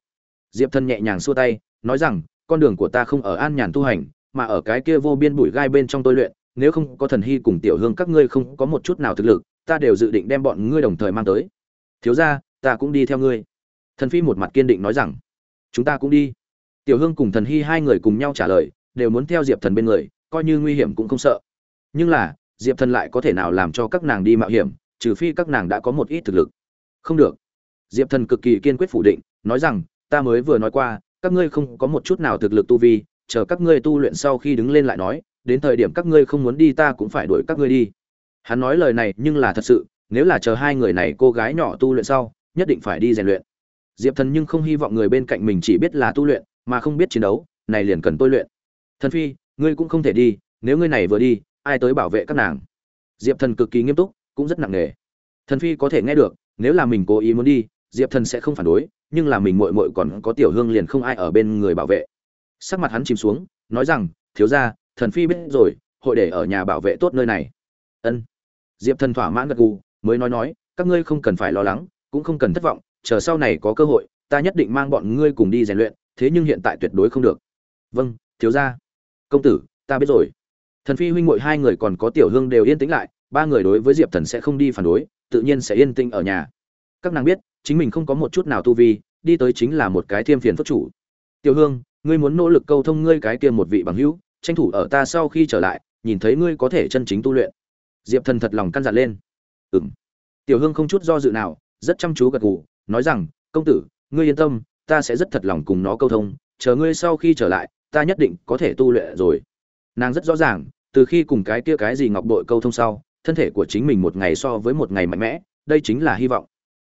Diệp thần nhẹ nhàng xua tay, nói rằng, con đường của ta không ở an nhàn tu hành, mà ở cái kia vô biên bụi gai bên trong tôi luyện, nếu không có thần hy cùng tiểu hương các ngươi không có một chút nào thực lực, ta đều dự định đem bọn ngươi đồng thời mang tới. Thiếu ra ta cũng đi theo ngươi. Thần phi một mặt kiên định nói rằng, chúng ta cũng đi. Tiểu hương cùng thần hy hai người cùng nhau trả lời, đều muốn theo diệp thần bên người, coi như nguy hiểm cũng không sợ. Nhưng là, diệp thần lại có thể nào làm cho các nàng đi mạo hiểm, trừ phi các nàng đã có một ít thực lực. Không được. Diệp thần cực kỳ kiên quyết phủ định, nói rằng, ta mới vừa nói qua, các ngươi không có một chút nào thực lực tu vi, chờ các ngươi tu luyện sau khi đứng lên lại nói, đến thời điểm các ngươi không muốn đi ta cũng phải đuổi các ngươi đi. Hắn nói lời này nhưng là thật sự, nếu là chờ hai người này cô gái nhỏ tu luyện sau nhất định phải đi rèn luyện. Diệp thần nhưng không hy vọng người bên cạnh mình chỉ biết là tu luyện, mà không biết chiến đấu, này liền cần tôi luyện. Thần phi, ngươi cũng không thể đi, nếu ngươi này vừa đi, ai tới bảo vệ các nàng? Diệp thần cực kỳ nghiêm túc, cũng rất nặng nề. Thần phi có thể nghe được, nếu là mình cố ý muốn đi, diệp thần sẽ không phản đối, nhưng là mình mội mội còn có tiểu hương liền không ai ở bên người bảo vệ. Sắc mặt hắn chìm xuống, nói rằng, thiếu ra thần phi biết rồi, hội để ở nhà bảo vệ tốt nơi này. Ân. Diệp thần thỏa mãn gật gù, mới nói nói, các ngươi không cần phải lo lắng cũng không cần thất vọng chờ sau này có cơ hội ta nhất định mang bọn ngươi cùng đi rèn luyện thế nhưng hiện tại tuyệt đối không được. Vâng thiếu gia, công tử ta biết rồi. Thần phi huynh muội hai người còn có tiểu hương đều yên tĩnh lại ba người đối với diệp thần sẽ không đi phản đối tự nhiên sẽ yên tĩnh ở nhà. Các nàng biết chính mình không có một chút nào tu vi đi tới chính là một cái thiêm phiền phất chủ. Tiểu hương ngươi muốn nỗ lực câu thông ngươi cái kia một vị bằng hữu tranh thủ ở ta sau khi trở lại nhìn thấy ngươi có thể chân chính tu luyện. Diệp thần thật lòng căn dặn lên. Ừm, tiểu hương không chút do dự nào rất chăm chú gật gù, nói rằng, công tử, ngươi yên tâm, ta sẽ rất thật lòng cùng nó câu thông, chờ ngươi sau khi trở lại, ta nhất định có thể tu luyện rồi. Nàng rất rõ ràng, từ khi cùng cái kia cái gì ngọc bội câu thông sau, thân thể của chính mình một ngày so với một ngày mạnh mẽ, đây chính là hy vọng.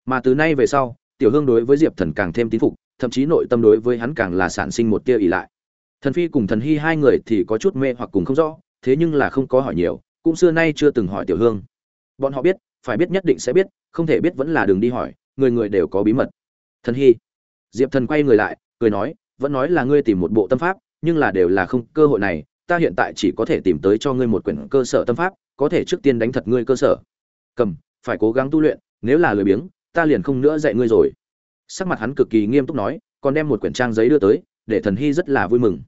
Mà từ nay về sau, tiểu hương đối với diệp thần càng thêm tín phục, thậm chí nội tâm đối với hắn càng là sản sinh một tia ỉ lại. Thần phi cùng thần hy hai người thì có chút mê hoặc cùng không rõ, thế nhưng là không có hỏi nhiều, cũng xưa nay chưa từng hỏi tiểu hương. Bọn họ biết phải biết nhất định sẽ biết, không thể biết vẫn là đường đi hỏi, người người đều có bí mật. Thần hy. Diệp thần quay người lại, cười nói, vẫn nói là ngươi tìm một bộ tâm pháp, nhưng là đều là không, cơ hội này, ta hiện tại chỉ có thể tìm tới cho ngươi một quyển cơ sở tâm pháp, có thể trước tiên đánh thật ngươi cơ sở. Cầm, phải cố gắng tu luyện, nếu là lười biếng, ta liền không nữa dạy ngươi rồi. Sắc mặt hắn cực kỳ nghiêm túc nói, còn đem một quyển trang giấy đưa tới, để thần hy rất là vui mừng.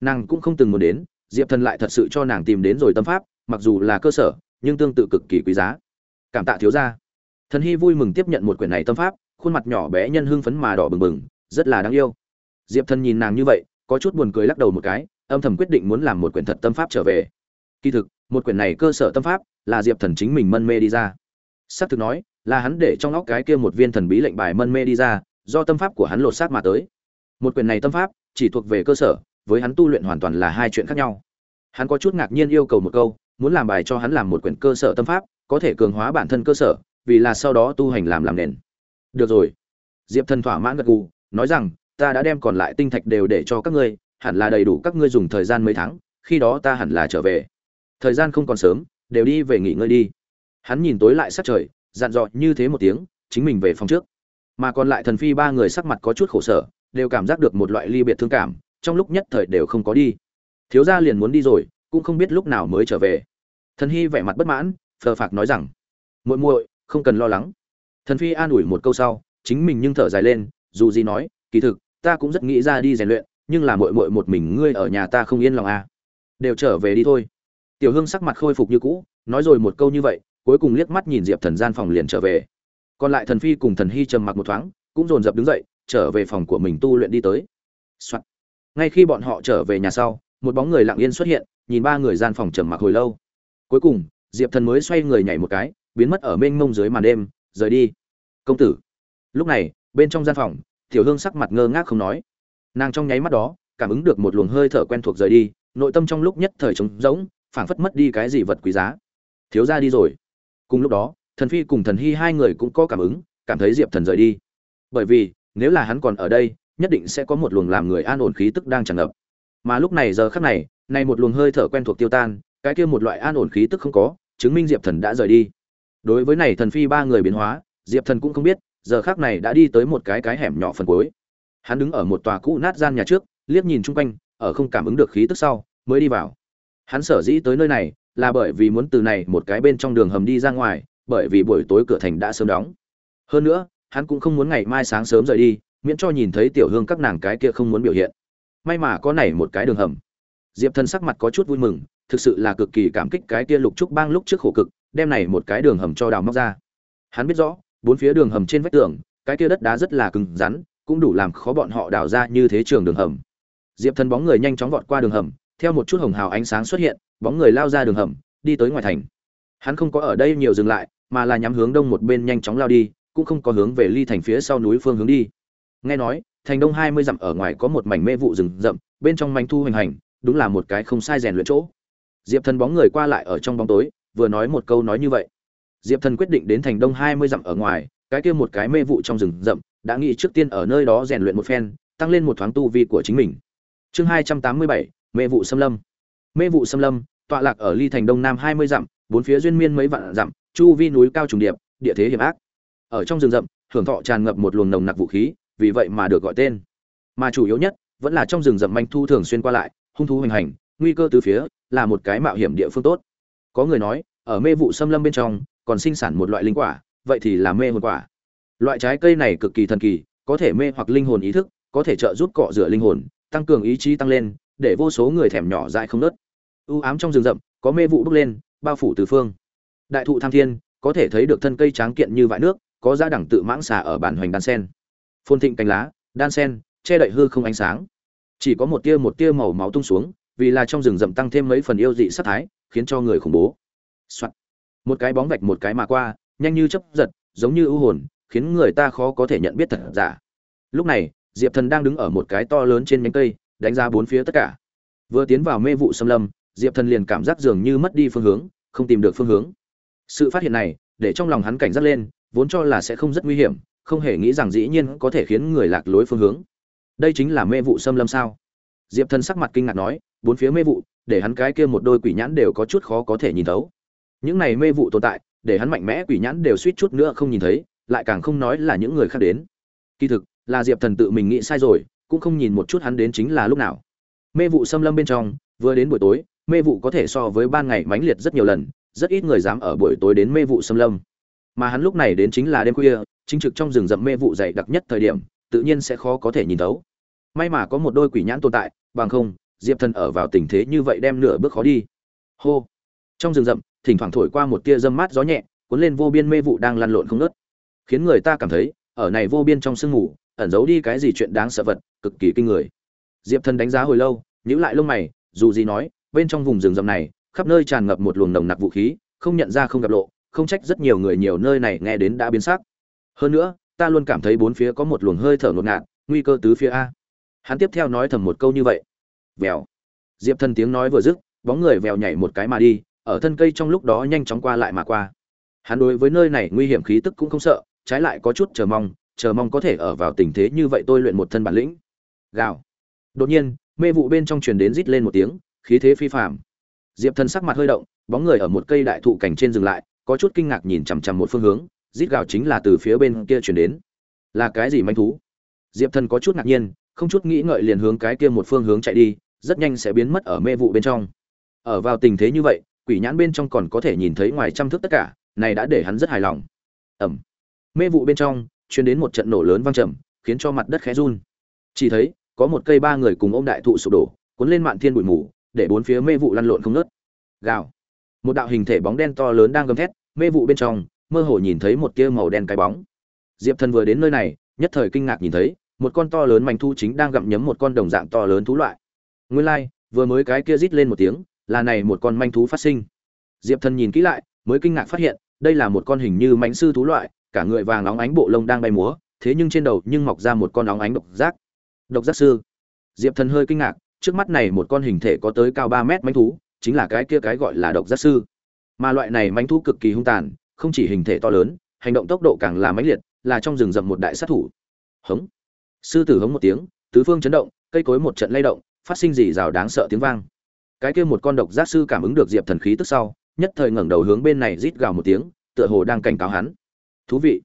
Nàng cũng không từng muốn đến, diệp thần lại thật sự cho nàng tìm đến rồi tâm pháp, mặc dù là cơ sở, nhưng tương tự cực kỳ quý giá cảm tạ thiếu gia. Thần hy vui mừng tiếp nhận một quyển này tâm pháp, khuôn mặt nhỏ bé nhân hưng phấn mà đỏ bừng bừng, rất là đáng yêu. Diệp thần nhìn nàng như vậy, có chút buồn cười lắc đầu một cái, âm thầm quyết định muốn làm một quyển thật tâm pháp trở về. Kỳ thực, một quyển này cơ sở tâm pháp là diệp thần chính mình mân mê đi ra. S c thực nói, là hắn để trong óc cái kia một viên thần bí lệnh bài mân mê đi ra, do tâm pháp của hắn lột xác mà tới. Một quyển này tâm pháp chỉ thuộc về cơ sở, với hắn tu luyện hoàn toàn là hai chuyện khác nhau. Hắn có chút ngạc nhiên yêu cầu một câu, muốn làm bài cho hắn làm một quyển cơ sở tâm pháp có thể cường hóa bản thân cơ sở, vì là sau đó tu hành làm làm nền. Được rồi. Diệp thần thỏa mãn gật gù, nói rằng, ta đã đem còn lại tinh thạch đều để cho các ngươi, hẳn là đầy đủ các ngươi dùng thời gian mấy tháng, khi đó ta hẳn là trở về. Thời gian không còn sớm, đều đi về nghỉ ngơi đi. Hắn nhìn tối lại sát trời, dặn dò như thế một tiếng, chính mình về phòng trước. Mà còn lại thần phi ba người sắc mặt có chút khổ sở, đều cảm giác được một loại ly biệt thương cảm, trong lúc nhất thời đều không có đi. Thiếu gia liền muốn đi rồi, cũng không biết lúc nào mới trở về. Thần hy vẻ mặt bất mãn phờ phạc nói rằng, muội muội, không cần lo lắng. Thần phi an ủi một câu sau, chính mình nhưng thở dài lên, dù gì nói, kỳ thực, ta cũng rất nghĩ ra đi rèn luyện, nhưng là muội muội một mình ngươi ở nhà ta không yên lòng à. Đều trở về đi thôi. Tiểu hương sắc mặt khôi phục như cũ, nói rồi một câu như vậy, cuối cùng liếc mắt nhìn diệp thần gian phòng liền trở về. Còn lại thần phi cùng thần hy trầm mặc một thoáng, cũng dồn dập đứng dậy, trở về phòng của mình tu luyện đi tới、Soạn. ngay khi bọn họ trở về nhà sau, một bóng người lặng yên xuất hiện, nhìn ba người gian phòng trầm mặc hồi lâu. Cuối cùng diệp thần mới xoay người nhảy một cái, biến mất ở mênh mông dưới màn đêm, rời đi. Công tử. Lúc này, bên trong gian phòng, tiểu hương sắc mặt ngơ ngác không nói. Nàng trong nháy mắt đó, cảm ứng được một luồng hơi thở quen thuộc rời đi, nội tâm trong lúc nhất thời trống rỗng, phảng phất mất đi cái gì vật quý giá. Thiếu ra đi rồi. Cùng lúc đó, thần phi cùng thần hy hai người cũng có cảm ứng, cảm thấy diệp thần rời đi. Bởi vì, nếu là hắn còn ở đây, nhất định sẽ có một luồng làm người an ổn khí tức đang tràn ngập. Mà lúc này giờ khắc này nay một luồng hơi thở quen thuộc tiêu tan, cái kia một loại an ổn khí tức không có chứng minh diệp thần đã rời đi. Đối với này thần phi ba người biến hóa, diệp thần cũng không biết, giờ khác này đã đi tới một cái cái hẻm nhỏ phần cuối. Hắn đứng ở một tòa cũ nát gian nhà trước, liếc nhìn chung quanh, ở không cảm ứng được khí tức sau, mới đi vào. Hắn sở dĩ tới nơi này, là bởi vì muốn từ này một cái bên trong đường hầm đi ra ngoài, bởi vì buổi tối cửa thành đã sớm đóng. Hơn nữa, hắn cũng không muốn ngày mai sáng sớm rời đi, miễn cho nhìn thấy tiểu hương các nàng cái kia không muốn biểu hiện. May mà có này một cái đường hầm. Diệp thần sắc mặt có chút vui mừng thực sự là cực kỳ cảm kích cái kia lục trúc bang lúc trước khổ cực, đem này một cái đường hầm cho đào móc ra. Hắn biết rõ, bốn phía đường hầm trên vách tường, cái kia đất đá rất là cứng rắn, cũng đủ làm khó bọn họ đào ra như thế trường đường hầm. Diệp thần bóng người nhanh chóng vọt qua đường hầm, theo một chút hồng hào ánh sáng xuất hiện, bóng người lao ra đường hầm, đi tới ngoài thành. Hắn không có ở đây nhiều dừng lại, mà là nhắm hướng đông một bên nhanh chóng lao đi, cũng không có hướng về ly thành phía sau núi phương hướng đi. Nghe nói, thành đông hai mươi dặm ở ngoài có một mảnh mê vụ rừng rậm, bên trong manh thu hoành hành, đúng là một cái không sai rèn luyện chỗ diệp thần bóng người qua lại ở trong bóng tối, vừa nói một câu nói như vậy. Diệp thần quyết định đến thành đông hai mươi dặm ở ngoài, cái kia một cái mê vụ trong rừng rậm, đã nghĩ trước tiên ở nơi đó rèn luyện một phen, tăng lên một thoáng tu vi của chính mình. Chương hai trăm tám mươi bảy, mê vụ xâm lâm. Mê vụ xâm lâm, tọa lạc ở ly thành đông nam hai mươi dặm, bốn phía duyên miên mấy vạn dặm, chu vi núi cao trùng điệp, địa thế hiểm ác. Ở trong rừng rậm, hưởng thọ tràn ngập một luồng nồng nặc vũ khí, vì vậy mà được gọi tên. Mà chủ yếu nhất, vẫn là trong rừng rậm manh thu thường xuyên qua lại, hung thú hoành hành nguy cơ từ phía là một cái mạo hiểm địa phương tốt. Có người nói, ở mê vụ xâm lâm bên trong, còn sinh sản một loại linh quả, vậy thì là mê hồn quả. Loại trái cây này cực kỳ thần kỳ, có thể mê hoặc linh hồn ý thức, có thể trợ giúp cọ rửa linh hồn, tăng cường ý chí tăng lên, để vô số người thèm nhỏ dại không nớt. U ám trong rừng rậm, có mê vụ bốc lên, bao phủ từ phương. Đại thụ tham thiên, có thể thấy được thân cây tráng kiện như vại nước, có giá đẳng tự mãng xà ở bản hoành đan sen. Phôn thịnh cánh lá, đan sen, che đậy hư không ánh sáng. Chỉ có một tia một tia màu máu tung xuống vì là trong rừng rậm tăng thêm mấy phần yêu dị sát thái, khiến cho người khủng bố. Soạn. một cái bóng vạch một cái mà qua, nhanh như chấp giật, giống như ưu hồn, khiến người ta khó có thể nhận biết thật giả. Lúc này, diệp thần đang đứng ở một cái to lớn trên nhánh cây, đánh ra bốn phía tất cả. Vừa tiến vào mê vụ xâm lâm, diệp thần liền cảm giác dường như mất đi phương hướng, không tìm được phương hướng. Sự phát hiện này, để trong lòng hắn cảnh giác lên, vốn cho là sẽ không rất nguy hiểm, không hề nghĩ rằng dĩ nhiên có thể khiến người lạc lối phương hướng. Đây chính là mê vụ xâm lâm sao? Diệp thần sắc mặt kinh ngạc nói, bốn phía mê vụ, để hắn cái kia một đôi quỷ nhãn đều có chút khó có thể nhìn thấu. Những này mê vụ tồn tại, để hắn mạnh mẽ quỷ nhãn đều suýt chút nữa không nhìn thấy, lại càng không nói là những người khác đến. Kỳ thực, là diệp thần tự mình nghĩ sai rồi, cũng không nhìn một chút hắn đến chính là lúc nào. Mê vụ xâm lâm bên trong, vừa đến buổi tối, mê vụ có thể so với ban ngày mãnh liệt rất nhiều lần, rất ít người dám ở buổi tối đến mê vụ xâm lâm. Mà hắn lúc này đến chính là đêm khuya, chính trực trong rừng rậm mê vụ dày đặc nhất thời điểm, tự nhiên sẽ khó có thể nhìn thấu. May mà có một đôi quỷ nhãn tồn tại bằng không, diệp thần ở vào tình thế như vậy đem nửa bước khó đi. Hô. Trong rừng rậm, thỉnh thoảng thổi qua một tia dâm mát gió nhẹ, cuốn lên vô biên mê vụ đang lăn lộn không nớt khiến người ta cảm thấy, ở này vô biên trong sương ngủ ẩn giấu đi cái gì chuyện đáng sợ vật, cực kỳ kinh người. Diệp thần đánh giá hồi lâu, nhíu lại lông mày, dù gì nói, bên trong vùng rừng rậm này, khắp nơi tràn ngập một luồng nồng nặc vũ khí, không nhận ra không gặp lộ, không trách rất nhiều người nhiều nơi này nghe đến đã biến sắc. Hơn nữa, ta luôn cảm thấy bốn phía có một luồng hơi thở ngột ngạt, nguy cơ tứ phía a hắn tiếp theo nói thầm một câu như vậy. Vèo. Diệp thần tiếng nói vừa dứt, bóng người vèo nhảy một cái mà đi, ở thân cây trong lúc đó nhanh chóng qua lại mà qua. Hắn đối với nơi này nguy hiểm khí tức cũng không sợ, trái lại có chút chờ mong chờ mong có thể ở vào tình thế như vậy tôi luyện một thân bản lĩnh. Gào. Đột nhiên, mê vụ bên trong truyền đến rít lên một tiếng, khí thế phi phàm. Diệp thần sắc mặt hơi động, bóng người ở một cây đại thụ cảnh trên dừng lại, có chút kinh ngạc nhìn chằm chằm một phương hướng, rít gào chính là từ phía bên kia truyền đến. Là cái gì manh thú? Diệp thần có chút ngạc nhiên không chút nghĩ ngợi liền hướng cái kia một phương hướng chạy đi, rất nhanh sẽ biến mất ở mê vụ bên trong. Ở vào tình thế như vậy, quỷ nhãn bên trong còn có thể nhìn thấy ngoài trăm thước tất cả, này đã để hắn rất hài lòng. Ẩm. Mê vụ bên trong, truyền đến một trận nổ lớn vang trầm, khiến cho mặt đất khẽ run. Chỉ thấy, có một cây ba người cùng ôm đại thụ sụp đổ, cuốn lên mạn thiên bụi mù, để bốn phía mê vụ lăn lộn không nớt gào. Một đạo hình thể bóng đen to lớn đang gầm thét, mê vụ bên trong, mơ hồ nhìn thấy một tia màu đen cái bóng. Diệp thần vừa đến nơi này, nhất thời kinh ngạc nhìn thấy một con to lớn manh thu chính đang gặm nhấm một con đồng dạng to lớn thú loại. Nguyên lai, vừa mới cái kia rít lên một tiếng, là này một con manh thú phát sinh. Diệp thần nhìn kỹ lại, mới kinh ngạc phát hiện, đây là một con hình như mãnh sư thú loại, cả người vàng óng ánh bộ lông đang bay múa, thế nhưng trên đầu nhưng mọc ra một con óng ánh độc giác. Độc giác sư. Diệp thần hơi kinh ngạc, trước mắt này một con hình thể có tới cao ba mét manh thú, chính là cái kia cái gọi là độc giác sư. Mà loại này manh thú cực kỳ hung tàn, không chỉ hình thể to lớn, hành động tốc độ càng là mãnh liệt, là trong rừng rậm một đại sát thủ. Hống sư tử hống một tiếng, tứ phương chấn động, cây cối một trận lay động, phát sinh gì rào đáng sợ tiếng vang. Cái kia một con độc giác sư cảm ứng được diệp thần khí tức sau, nhất thời ngẩng đầu hướng bên này rít gào một tiếng, tựa hồ đang cảnh cáo hắn. Thú vị.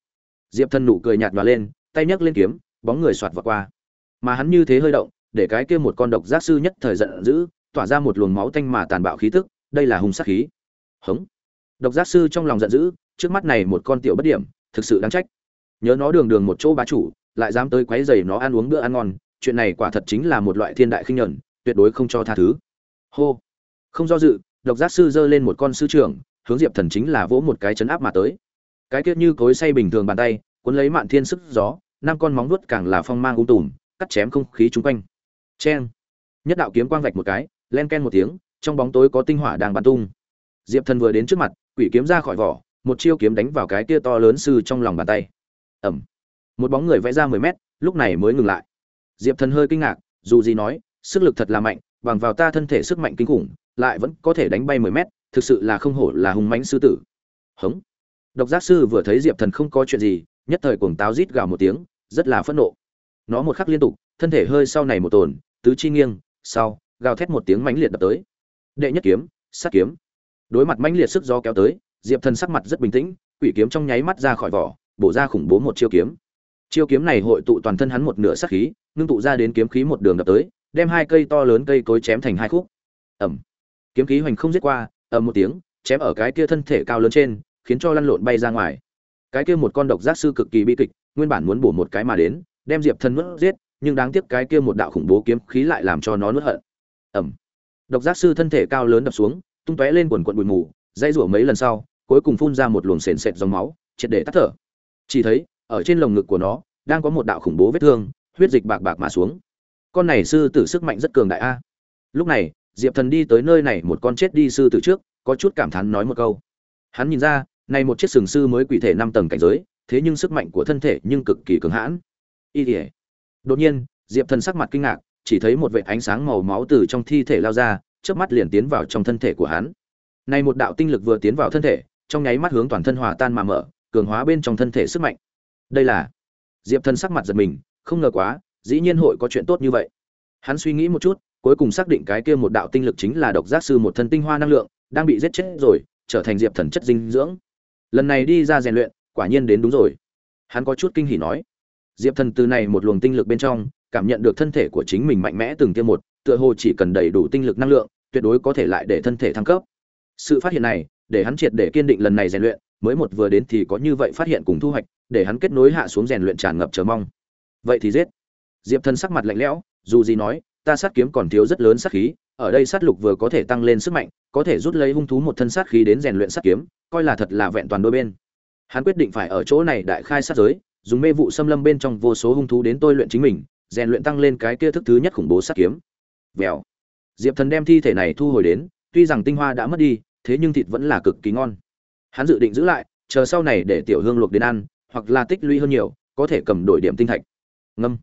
Diệp thần nụ cười nhạt nhòa lên, tay nhấc lên kiếm, bóng người soạt vọt qua. Mà hắn như thế hơi động, để cái kia một con độc giác sư nhất thời giận dữ, tỏa ra một luồng máu tanh mà tàn bạo khí tức, đây là hung sát khí. Hống. Độc giác sư trong lòng giận dữ, trước mắt này một con tiểu bất điểm, thực sự đáng trách. Nhớ nó đường đường một chỗ bá chủ lại dám tới quấy rầy nó ăn uống bữa ăn ngon, chuyện này quả thật chính là một loại thiên đại khinh nhẫn, tuyệt đối không cho tha thứ. Hô. Không do dự, độc giác sư giơ lên một con sư trưởng, hướng diệp thần chính là vỗ một cái chấn áp mà tới. Cái kiết như cối xay bình thường bàn tay, cuốn lấy mạn thiên sức gió, năm con móng vuốt càng là phong mang u tùm, cắt chém không khí xung quanh. Chen nhất đạo kiếm quang vạch một cái, len ken một tiếng, trong bóng tối có tinh hỏa đang bắn tung. Diệp thần vừa đến trước mặt, quỷ kiếm ra khỏi vỏ, một chiêu kiếm đánh vào cái kia to lớn sư trong lòng bàn tay. Ẩm một bóng người vẽ ra mười mét, lúc này mới ngừng lại. Diệp thần hơi kinh ngạc, dù gì nói, sức lực thật là mạnh, bằng vào ta thân thể sức mạnh kinh khủng, lại vẫn có thể đánh bay mười mét, thực sự là không hổ là hùng mãnh sư tử. Hống. Độc giác sư vừa thấy diệp thần không có chuyện gì, nhất thời cuồng táo rít gào một tiếng, rất là phẫn nộ. Nó một khắc liên tục, thân thể hơi sau này một tồn, tứ chi nghiêng, sau, gào thét một tiếng mãnh liệt đập tới. Đệ nhất kiếm, sát kiếm. Đối mặt mãnh liệt sức gió kéo tới, diệp thần sắc mặt rất bình tĩnh, quỷ kiếm trong nháy mắt ra khỏi vỏ, bổ ra khủng bố một chiêu kiếm chiêu kiếm này hội tụ toàn thân hắn một nửa sát khí, ngưng tụ ra đến kiếm khí một đường đập tới, đem hai cây to lớn cây cối chém thành hai khúc. Ẩm kiếm khí hoành không giết qua, ầm một tiếng, chém ở cái kia thân thể cao lớn trên, khiến cho lăn lộn bay ra ngoài. Cái kia một con độc giác sư cực kỳ bi kịch, nguyên bản muốn bổ một cái mà đến, đem diệp thần nuốt giết, nhưng đáng tiếc cái kia một đạo khủng bố kiếm khí lại làm cho nó nuốt hận. Ẩm độc giác sư thân thể cao lớn đập xuống, tung tóe lên quần quần bụi mù dây rủa mấy lần sau, cuối cùng phun ra một luồng sền sệt dòng máu, triệt để tắt thở. Chỉ thấy ở trên lồng ngực của nó, đang có một đạo khủng bố vết thương, huyết dịch bạc bạc mà xuống. Con này sư tử sức mạnh rất cường đại a. Lúc này, diệp thần đi tới nơi này một con chết đi sư tử trước, có chút cảm thán nói một câu. Hắn nhìn ra, này một chiếc sừng sư mới quỷ thể năm tầng cảnh giới, thế nhưng sức mạnh của thân thể nhưng cực kỳ cứng hãn. Y ỉa đột nhiên, diệp thần sắc mặt kinh ngạc, chỉ thấy một vệ ánh sáng màu máu từ trong thi thể lao ra trước mắt liền tiến vào trong thân thể của hắn. Này một đạo tinh lực vừa tiến vào thân thể, trong nháy mắt hướng toàn thân hòa tan mà mở, cường hóa bên trong thân thể sức mạnh đây là diệp thần sắc mặt giật mình, không ngờ quá, dĩ nhiên hội có chuyện tốt như vậy. Hắn suy nghĩ một chút, cuối cùng xác định cái kia một đạo tinh lực chính là độc giác sư một thân tinh hoa năng lượng, đang bị giết chết rồi, trở thành diệp thần chất dinh dưỡng. Lần này đi ra rèn luyện, quả nhiên đến đúng rồi. Hắn có chút kinh hỉ nói. Diệp thần từ này một luồng tinh lực bên trong, cảm nhận được thân thể của chính mình mạnh mẽ từng tiêm một, tựa hồ chỉ cần đầy đủ tinh lực năng lượng, tuyệt đối có thể lại để thân thể thăng cấp. Sự phát hiện này, để hắn triệt để kiên định lần này rèn luyện, mới một vừa đến thì có như vậy phát hiện cùng thu hoạch để hắn kết nối hạ xuống rèn luyện tràn ngập chờ mong. Vậy thì giết. Diệp thần sắc mặt lạnh lẽo, dù gì nói, ta sát kiếm còn thiếu rất lớn sát khí, ở đây sát lục vừa có thể tăng lên sức mạnh, có thể rút lấy hung thú một thân sát khí đến rèn luyện sát kiếm, coi là thật là vẹn toàn đôi bên. Hắn quyết định phải ở chỗ này đại khai sát giới, dùng mê vụ xâm lâm bên trong vô số hung thú đến tôi luyện chính mình, rèn luyện tăng lên cái kia thức thứ nhất khủng bố sát kiếm. Vèo. Diệp thần đem thi thể này thu hồi đến, tuy rằng tinh hoa đã mất đi, thế nhưng thịt vẫn là cực kỳ ngon. Hắn dự định giữ lại, chờ sau này để tiểu hương luộc đến ăn hoặc là tích lũy hơn nhiều có thể cầm đổi điểm tinh thạch. Ngâm.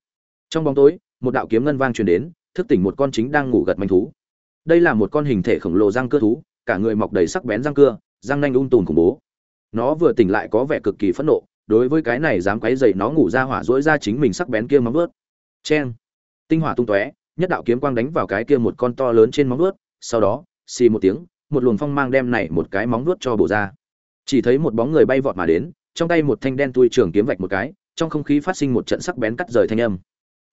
Trong bóng tối một đạo kiếm ngân vang truyền đến thức tỉnh một con chính đang ngủ gật manh thú. Đây là một con hình thể khổng lồ răng cưa thú cả người mọc đầy sắc bén răng cưa răng nanh um ung tùn khủng bố. Nó vừa tỉnh lại có vẻ cực kỳ phẫn nộ đối với cái này dám quấy dậy nó ngủ ra hỏa rỗi ra chính mình sắc bén kia móng vớt cheng. Tinh hỏa tung tóe nhất đạo kiếm quang đánh vào cái kia một con to lớn trên móng vớt sau đó xì một tiếng một luồng phong mang đem này một cái móng vuốt cho bổ ra. Chỉ thấy một bóng người bay vọt mà đến, trong tay một thanh đen tui trường kiếm vạch một cái, trong không khí phát sinh một trận sắc bén cắt rời thanh âm.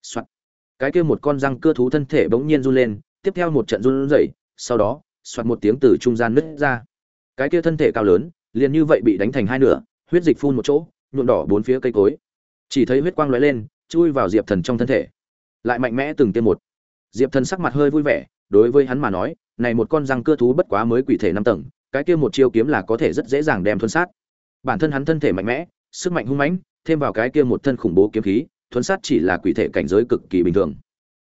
Soạt. Cái kia một con răng cưa thú thân thể bỗng nhiên run lên, tiếp theo một trận run rẩy, sau đó, soạt một tiếng từ trung gian nứt ra. Cái kia thân thể cao lớn, liền như vậy bị đánh thành hai nửa, huyết dịch phun một chỗ, nhuộm đỏ bốn phía cây cối. Chỉ thấy huyết quang lóe lên, chui vào Diệp Thần trong thân thể. Lại mạnh mẽ từng tiêm một. Diệp Thần sắc mặt hơi vui vẻ, đối với hắn mà nói, này một con răng cưa thú bất quá mới quỷ thể năm tầng, cái kia một chiêu kiếm là có thể rất dễ dàng đem thuần sát. Bản thân hắn thân thể mạnh mẽ, sức mạnh hung mãnh, thêm vào cái kia một thân khủng bố kiếm khí, thuần sát chỉ là quỷ thể cảnh giới cực kỳ bình thường.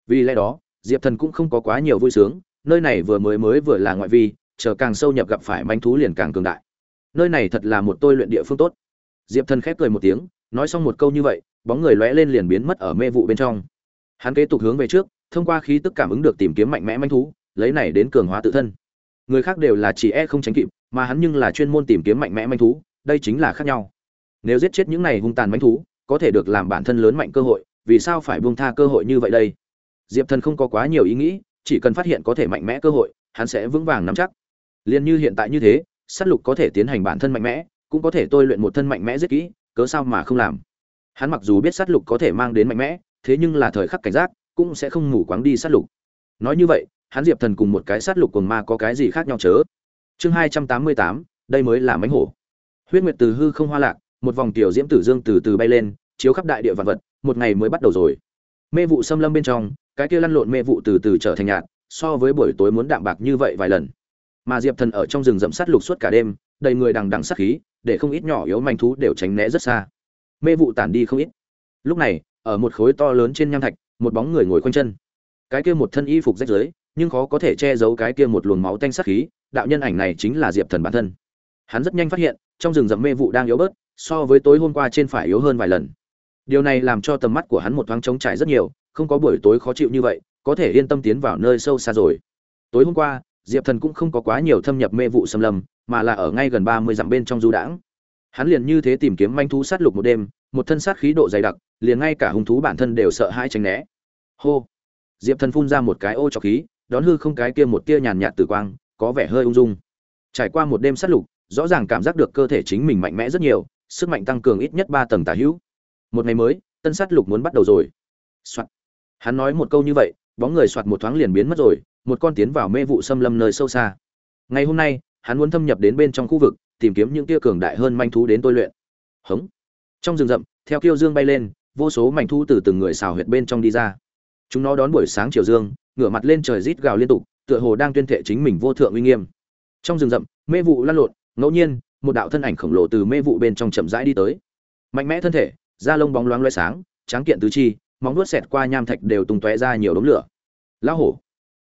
Vì lẽ đó, Diệp Thần cũng không có quá nhiều vui sướng, nơi này vừa mới mới vừa là ngoại vi, chờ càng sâu nhập gặp phải manh thú liền càng cường đại. Nơi này thật là một tôi luyện địa phương tốt. Diệp Thần khép cười một tiếng, nói xong một câu như vậy, bóng người lóe lên liền biến mất ở mê vụ bên trong. Hắn kế tục hướng về trước, thông qua khí tức cảm ứng được tìm kiếm mạnh mẽ manh thú, lấy này đến cường hóa tự thân người khác đều là chỉ e không tránh kịp mà hắn nhưng là chuyên môn tìm kiếm mạnh mẽ manh thú đây chính là khác nhau. Nếu giết chết những này hung tàn mánh thú, có thể được làm bản thân lớn mạnh cơ hội, vì sao phải buông tha cơ hội như vậy đây? Diệp thần không có quá nhiều ý nghĩ, chỉ cần phát hiện có thể mạnh mẽ cơ hội, hắn sẽ vững vàng nắm chắc. Liền như hiện tại như thế, sát lục có thể tiến hành bản thân mạnh mẽ, cũng có thể tôi luyện một thân mạnh mẽ rất kỹ, cớ sao mà không làm? Hắn mặc dù biết sát lục có thể mang đến mạnh mẽ, thế nhưng là thời khắc cảnh giác, cũng sẽ không ngủ quáng đi sát lục. Nói như vậy, hắn diệp thần cùng một cái sát lục cuồng ma có cái gì khác nhau chớ? Chương hai trăm tám mươi tám, đây mới là mánh hổ huyết nguyệt từ hư không hoa lạc một vòng tiểu diễm tử dương từ từ bay lên chiếu khắp đại địa vạn vật một ngày mới bắt đầu rồi. Mê vụ xâm lâm bên trong cái kia lăn lộn mê vụ từ từ trở thành nhạt so với buổi tối muốn đạm bạc như vậy vài lần. Mà diệp thần ở trong rừng rậm sát lục suốt cả đêm đầy người đằng đằng sát khí để không ít nhỏ yếu manh thú đều tránh né rất xa. Mê vụ tản đi không ít. Lúc này ở một khối to lớn trên nham thạch một bóng người ngồi quanh chân. Cái kia một thân y phục rách rưới nhưng khó có thể che giấu cái kia một luồng máu tanh sắc khí, đạo nhân ảnh này chính là Diệp Thần bản thân. Hắn rất nhanh phát hiện, trong rừng rậm mê vụ đang yếu bớt, so với tối hôm qua trên phải yếu hơn vài lần. Điều này làm cho tầm mắt của hắn một thoáng trống trải rất nhiều, không có buổi tối khó chịu như vậy, có thể yên tâm tiến vào nơi sâu xa rồi. Tối hôm qua, Diệp Thần cũng không có quá nhiều thâm nhập mê vụ xâm lâm, mà là ở ngay gần 30 dặm bên trong du đãng. Hắn liền như thế tìm kiếm manh thú sát lục một đêm, một thân sát khí độ dày đặc, liền ngay cả hung thú bản thân đều sợ hãi tránh né. Hô. Diệp Thần phun ra một cái ô trọc khí, đón hư không cái kia một tia nhàn nhạt tử quang, có vẻ hơi ung dung. Trải qua một đêm sát lục, rõ ràng cảm giác được cơ thể chính mình mạnh mẽ rất nhiều, sức mạnh tăng cường ít nhất ba tầng tả hữu. Một ngày mới, tân sát lục muốn bắt đầu rồi. Soạt. Hắn nói một câu như vậy, bóng người soạt một thoáng liền biến mất rồi, một con tiến vào mê vụ xâm lâm nơi sâu xa. Ngày hôm nay, hắn muốn thâm nhập đến bên trong khu vực, tìm kiếm những tia cường đại hơn manh thú đến tôi luyện. Hống. Trong rừng rậm, theo kiêu dương bay lên, vô số mảnh thú từ từng người xào huyệt bên trong đi ra. Chúng nó đón buổi sáng chiều dương, ngửa mặt lên trời rít gào liên tục tựa hồ đang tuyên thệ chính mình vô thượng uy nghiêm trong rừng rậm mê vụ lăn lộn ngẫu nhiên, một đạo thân ảnh khổng lồ từ mê vụ bên trong chậm rãi đi tới. Mạnh mẽ thân thể, da lông bóng loáng loé sáng, tráng kiện tứ chi, móng nuốt xẹt qua nham thạch đều tung tóe ra nhiều đống lửa. Lão hổ.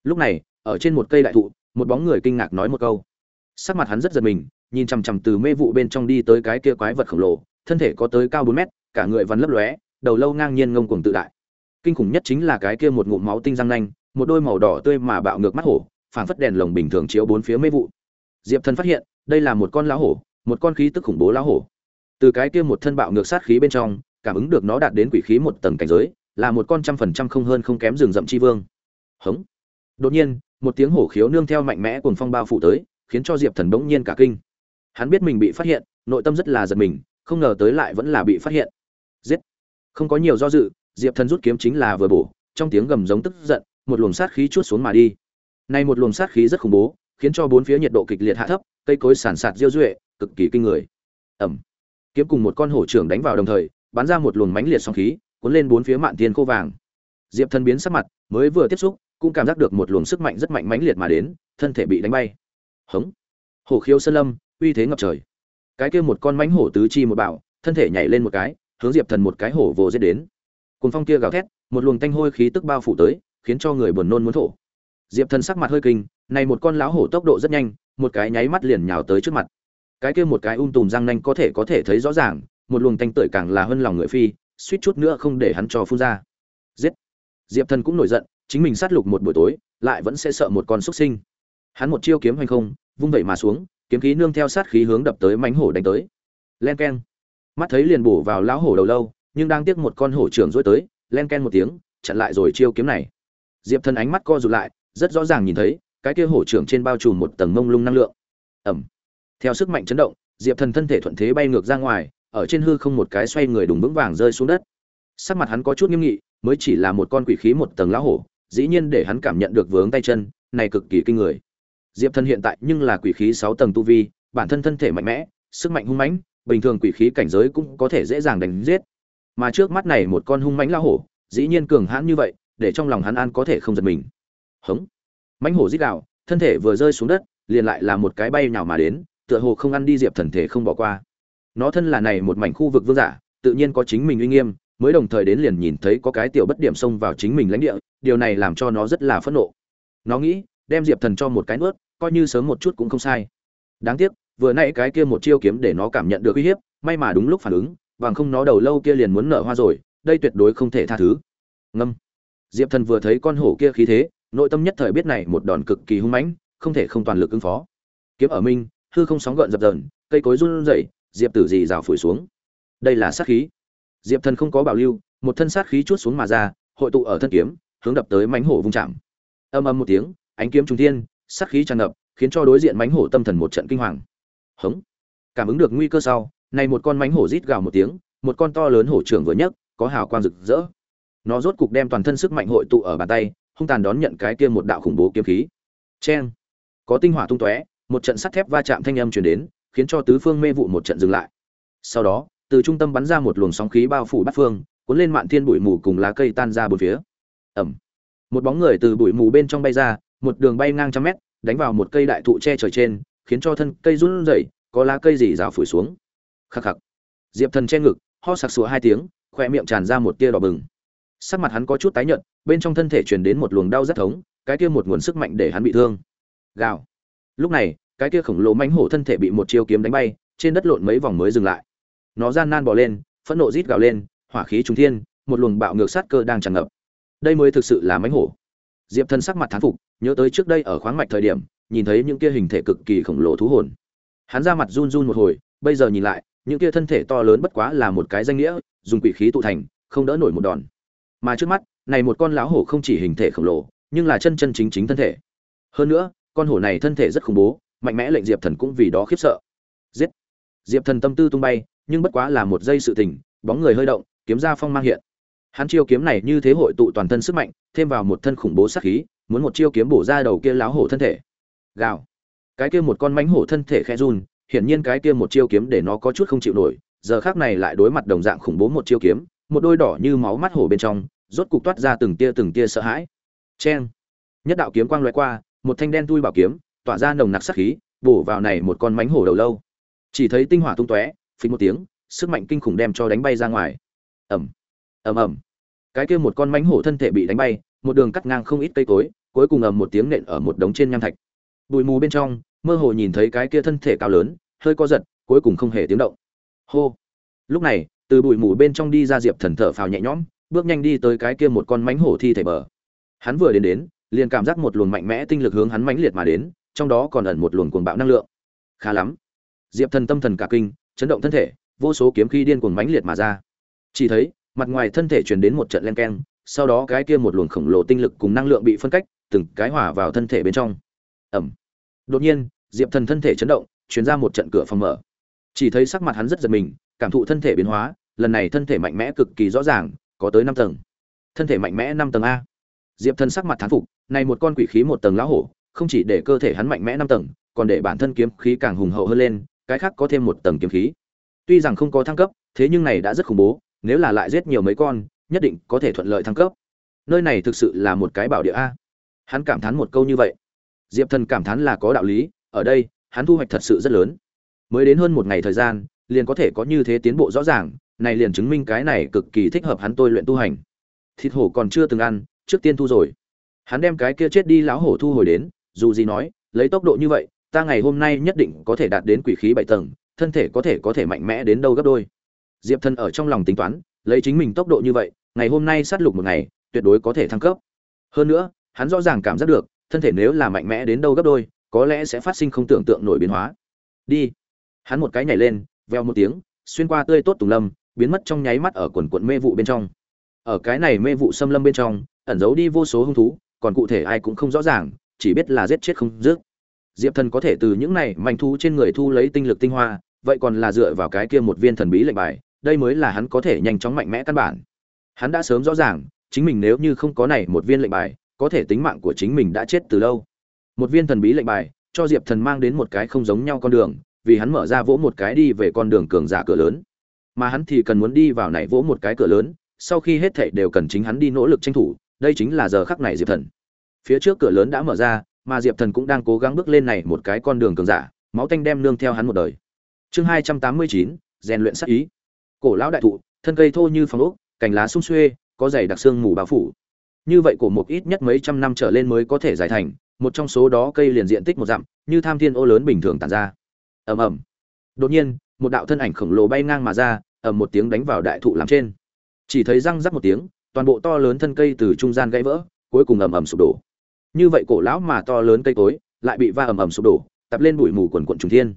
Lúc này, ở trên một cây đại thụ, một bóng người kinh ngạc nói một câu. Sắc mặt hắn rất giật mình, nhìn chằm chằm từ mê vụ bên trong đi tới cái kia quái vật khổng lồ, thân thể có tới cao bốn mét, cả người vằn lấp lóe, đầu lâu ngang nhiên ngông cuồng tự đại. Kinh khủng nhất chính là cái kia một ngụm máu tinh răng nanh, một đôi màu đỏ tươi mà bạo ngược mắt hổ, phảng phất đèn lồng bình thường chiếu bốn phía mê vụ. Diệp thần phát hiện đây là một con lão hổ, một con khí tức khủng bố lão hổ. Từ cái kia một thân bạo ngược sát khí bên trong, cảm ứng được nó đạt đến quỷ khí một tầng cảnh giới, là một con trăm phần trăm không hơn không kém rừng rậm chi vương. Hống. Đột nhiên, một tiếng hổ khiếu nương theo mạnh mẽ cuồng phong bao phủ tới, khiến cho diệp thần bỗng nhiên cả kinh. Hắn biết mình bị phát hiện, nội tâm rất là giật mình, không ngờ tới lại vẫn là bị phát hiện. Giết. Không có nhiều do dự, diệp thần rút kiếm chính là vừa bổ, trong tiếng gầm giống tức giận, một luồng sát khí chuốt xuống mà đi. Nay một luồng sát khí rất khủng bố khiến cho bốn phía nhiệt độ kịch liệt hạ thấp cây cối sản sạt diêu duệ cực kỳ kinh người. Ầm, kiếm cùng một con hổ trưởng đánh vào đồng thời bắn ra một luồng mãnh liệt sóng khí cuốn lên bốn phía mạn tiên khô vàng. Diệp thần biến sắc mặt mới vừa tiếp xúc cũng cảm giác được một luồng sức mạnh rất mạnh mãnh liệt mà đến thân thể bị đánh bay. Hống. Hổ khiếu sơn lâm uy thế ngập trời. Cái kia một con mãnh hổ tứ chi một bảo thân thể nhảy lên một cái hướng diệp thần một cái hổ vồ giết đến. Cùng phong kia gào thét một luồng tanh hôi khí tức bao phủ tới khiến cho người buồn nôn muốn thổ. Diệp thần sắc mặt hơi kinh này một con lão hổ tốc độ rất nhanh, một cái nháy mắt liền nhào tới trước mặt. Cái kia một cái ung um tùm răng nanh có thể có thể thấy rõ ràng, một luồng tanh tưởi càng là hơn lòng người phi, suýt chút nữa không để hắn cho phun ra. Giết! Diệp thần cũng nổi giận, chính mình sát lục một buổi tối, lại vẫn sẽ sợ một con xuất sinh. Hắn một chiêu kiếm hành không, vung vẩy mà xuống, kiếm khí nương theo sát khí hướng đập tới mánh hổ đánh tới. Len keng! Mắt thấy liền bổ vào lão hổ đầu lâu, nhưng đang tiếc một con hổ trưởng dối tới, len ken một tiếng, chặn lại rồi chiêu kiếm này. Diệp thần ánh mắt co rụt lại, rất rõ ràng nhìn thấy cái kia hổ trưởng trên bao trùm một tầng mông lung năng lượng. Ẩm theo sức mạnh chấn động, diệp thần thân thể thuận thế bay ngược ra ngoài, ở trên hư không một cái xoay người đùng vững vàng rơi xuống đất. Sắc mặt hắn có chút nghiêm nghị, mới chỉ là một con quỷ khí một tầng lão hổ, dĩ nhiên để hắn cảm nhận được vướng tay chân, này cực kỳ kinh người. Diệp thần hiện tại nhưng là quỷ khí sáu tầng tu vi, bản thân thân thể mạnh mẽ, sức mạnh hung mãnh, bình thường quỷ khí cảnh giới cũng có thể dễ dàng đánh giết. Mà trước mắt này một con hung mãnh lão hổ, dĩ nhiên cường hãn như vậy, để trong lòng hắn an có thể không giật mình. Hống mãnh hổ rít gào, thân thể vừa rơi xuống đất, liền lại là một cái bay nhào mà đến, tựa hồ không ăn đi diệp thần thể không bỏ qua. Nó thân là này một mảnh khu vực vương giả, tự nhiên có chính mình uy nghiêm, mới đồng thời đến liền nhìn thấy có cái tiểu bất điểm xông vào chính mình lãnh địa, điều này làm cho nó rất là phẫn nộ. Nó nghĩ, đem diệp thần cho một cái nuốt, coi như sớm một chút cũng không sai. Đáng tiếc, vừa nãy cái kia một chiêu kiếm để nó cảm nhận được uy hiếp, may mà đúng lúc phản ứng, bằng không nó đầu lâu kia liền muốn nở hoa rồi, đây tuyệt đối không thể tha thứ. Ngâm. Diệp thần vừa thấy con hổ kia khí thế nội tâm nhất thời biết này một đòn cực kỳ hung mãnh, không thể không toàn lực ứng phó. Kiếm ở minh hư không sóng gợn dập dờn, cây cối run rẩy, diệp tử dì rào phủi xuống. Đây là sát khí. Diệp thần không có bảo lưu, một thân sát khí chuốt xuống mà ra, hội tụ ở thân kiếm, hướng đập tới mãnh hổ vung chạm. Âm âm một tiếng, ánh kiếm trung thiên, sát khí tràn ngập, khiến cho đối diện mãnh hổ tâm thần một trận kinh hoàng. Hống. Cảm ứng được nguy cơ sau, này một con mãnh hổ rít gào một tiếng, một con to lớn hổ trưởng vừa nhấc, có hào quang rực rỡ. Nó rốt cục đem toàn thân sức mạnh hội tụ ở bàn tay hung tàn đón nhận cái kia một đạo khủng bố kiếm khí. Chen có tinh hỏa tung tóe, một trận sắt thép va chạm thanh âm truyền đến, khiến cho tứ phương mê vụ một trận dừng lại. Sau đó, từ trung tâm bắn ra một luồng sóng khí bao phủ bát phương, cuốn lên mạn thiên bụi mù cùng lá cây tan ra bốn phía. Ầm một bóng người từ bụi mù bên trong bay ra, một đường bay ngang trăm mét, đánh vào một cây đại thụ che trời trên, khiến cho thân cây run rẩy, có lá cây rỉ rào phủi xuống. Khắc khắc! Diệp thần che ngực, ho sặc sụa hai tiếng khóe miệng tràn ra một tia đỏ bừng sắc mặt hắn có chút tái nhợt, bên trong thân thể truyền đến một luồng đau rất thống, cái kia một nguồn sức mạnh để hắn bị thương. Gào. Lúc này, cái kia khổng lồ mãnh hổ thân thể bị một chiêu kiếm đánh bay, trên đất lộn mấy vòng mới dừng lại. Nó gian nan bò lên, phẫn nộ rít gào lên, hỏa khí trung thiên, một luồng bạo ngược sát cơ đang tràn ngập. Đây mới thực sự là mãnh hổ. Diệp thân sắc mặt thán phục, nhớ tới trước đây ở khoáng mạch thời điểm, nhìn thấy những kia hình thể cực kỳ khổng lồ thú hồn. Hắn ra mặt run run một hồi, bây giờ nhìn lại, những kia thân thể to lớn bất quá là một cái danh nghĩa, dùng quỷ khí tụ thành, không đỡ nổi một đòn mà trước mắt, này một con lão hổ không chỉ hình thể khổng lồ, nhưng là chân chân chính chính thân thể. Hơn nữa, con hổ này thân thể rất khủng bố, mạnh mẽ lệnh diệp thần cũng vì đó khiếp sợ. Giết! Diệp thần tâm tư tung bay, nhưng bất quá là một giây sự tình, bóng người hơi động, kiếm ra phong mang hiện. Hắn chiêu kiếm này như thế hội tụ toàn thân sức mạnh, thêm vào một thân khủng bố sát khí, muốn một chiêu kiếm bổ ra đầu kia láo hổ thân thể. Gào! Cái kia một con mánh hổ thân thể khe run, hiển nhiên cái kia một chiêu kiếm để nó có chút không chịu nổi, giờ khác này lại đối mặt đồng dạng khủng bố một chiêu kiếm, một đôi đỏ như máu mắt hổ bên trong rốt cục toát ra từng tia từng tia sợ hãi. Chen nhất đạo kiếm quang lóe qua một thanh đen thui bảo kiếm tỏa ra nồng nặc sát khí bổ vào này một con mánh hổ đầu lâu. Chỉ thấy tinh hỏa tung tóe phình một tiếng sức mạnh kinh khủng đem cho đánh bay ra ngoài. Ầm. Ầm ầm, cái kia một con mánh hổ thân thể bị đánh bay một đường cắt ngang không ít cây cối cuối cùng ầm một tiếng nện ở một đống trên nham thạch. Bụi mù bên trong mơ hồ nhìn thấy cái kia thân thể cao lớn hơi co giật cuối cùng không hề tiếng động. Hô. Lúc này từ bụi mù bên trong đi ra diệp thần thở phào nhẹ nhõm bước nhanh đi tới cái kia một con mánh hổ thi thể bờ. Hắn vừa đến đến, liền cảm giác một luồng mạnh mẽ tinh lực hướng hắn mãnh liệt mà đến, trong đó còn ẩn một luồng cuồng bạo năng lượng. Khá lắm. Diệp thần tâm thần cả kinh, chấn động thân thể, vô số kiếm khí điên cuồng mãnh liệt mà ra. Chỉ thấy, mặt ngoài thân thể truyền đến một trận len keng, sau đó cái kia một luồng khổng lồ tinh lực cùng năng lượng bị phân cách, từng cái hòa vào thân thể bên trong. Ẩm. Đột nhiên, diệp thần thân thể chấn động chuyển ra một trận cửa phòng mở. Chỉ thấy sắc mặt hắn rất giật mình, cảm thụ thân thể biến hóa, lần này thân thể mạnh mẽ cực kỳ rõ ràng có tới năm tầng. Thân thể mạnh mẽ năm tầng a. Diệp thần sắc mặt thán phục, này một con quỷ khí một tầng lão hổ, không chỉ để cơ thể hắn mạnh mẽ năm tầng, còn để bản thân kiếm khí càng hùng hậu hơn lên, cái khác có thêm một tầng kiếm khí. Tuy rằng không có thăng cấp, thế nhưng này đã rất khủng bố, nếu là lại giết nhiều mấy con, nhất định có thể thuận lợi thăng cấp. Nơi này thực sự là một cái bảo địa a. Hắn cảm thán một câu như vậy. Diệp thần cảm thán là có đạo lý, ở đây, hắn thu hoạch thật sự rất lớn. Mới đến hơn một ngày thời gian, liền có thể có như thế tiến bộ rõ ràng này liền chứng minh cái này cực kỳ thích hợp hắn tôi luyện tu hành. Thịt hổ còn chưa từng ăn, trước tiên thu rồi. Hắn đem cái kia chết đi lão hổ thu hồi đến, dù gì nói, lấy tốc độ như vậy, ta ngày hôm nay nhất định có thể đạt đến quỷ khí bảy tầng, thân thể có thể có thể mạnh mẽ đến đâu gấp đôi. Diệp thân ở trong lòng tính toán, lấy chính mình tốc độ như vậy, ngày hôm nay sát lục một ngày, tuyệt đối có thể thăng cấp. Hơn nữa, hắn rõ ràng cảm giác được, thân thể nếu là mạnh mẽ đến đâu gấp đôi, có lẽ sẽ phát sinh không tưởng tượng nổi biến hóa. Đi. Hắn một cái nhảy lên veo một tiếng, xuyên qua tươi tốt tùng lâm biến mất trong nháy mắt ở quần quận mê vụ bên trong. Ở cái này mê vụ xâm lâm bên trong, ẩn giấu đi vô số hung thú, còn cụ thể ai cũng không rõ ràng, chỉ biết là giết chết không dứt. Diệp thần có thể từ những này manh thú trên người thu lấy tinh lực tinh hoa, vậy còn là dựa vào cái kia một viên thần bí lệnh bài, đây mới là hắn có thể nhanh chóng mạnh mẽ căn bản. Hắn đã sớm rõ ràng, chính mình nếu như không có này một viên lệnh bài, có thể tính mạng của chính mình đã chết từ lâu. Một viên thần bí lệnh bài, cho diệp thần mang đến một cái không giống nhau con đường, vì hắn mở ra vỗ một cái đi về con đường cường giả cửa lớn mà hắn thì cần muốn đi vào này vỗ một cái cửa lớn, sau khi hết thảy đều cần chính hắn đi nỗ lực tranh thủ, đây chính là giờ khắc này diệp thần. Phía trước cửa lớn đã mở ra, mà diệp thần cũng đang cố gắng bước lên này một cái con đường cường giả, máu tanh đem nương theo hắn một đời. Chương hai trăm tám mươi chín, rèn luyện sắc ý. Cổ lão đại thụ, thân cây thô như phòng ốc, cành lá sung xuê, có dày đặc xương mù bao phủ. Như vậy cổ một ít nhất mấy trăm năm trở lên mới có thể giải thành, một trong số đó cây liền diện tích một dặm, như tham thiên ô lớn bình thường tàn ra. Ầm ầm. Đột nhiên một đạo thân ảnh khổng lồ bay ngang mà ra, ầm một tiếng đánh vào đại thụ làm trên. Chỉ thấy răng rắc một tiếng, toàn bộ to lớn thân cây từ trung gian gãy vỡ, cuối cùng ầm ầm sụp đổ. Như vậy cổ lão mà to lớn cây cối, lại bị va ầm ầm sụp đổ, tập lên bụi mù quần quận trùng thiên.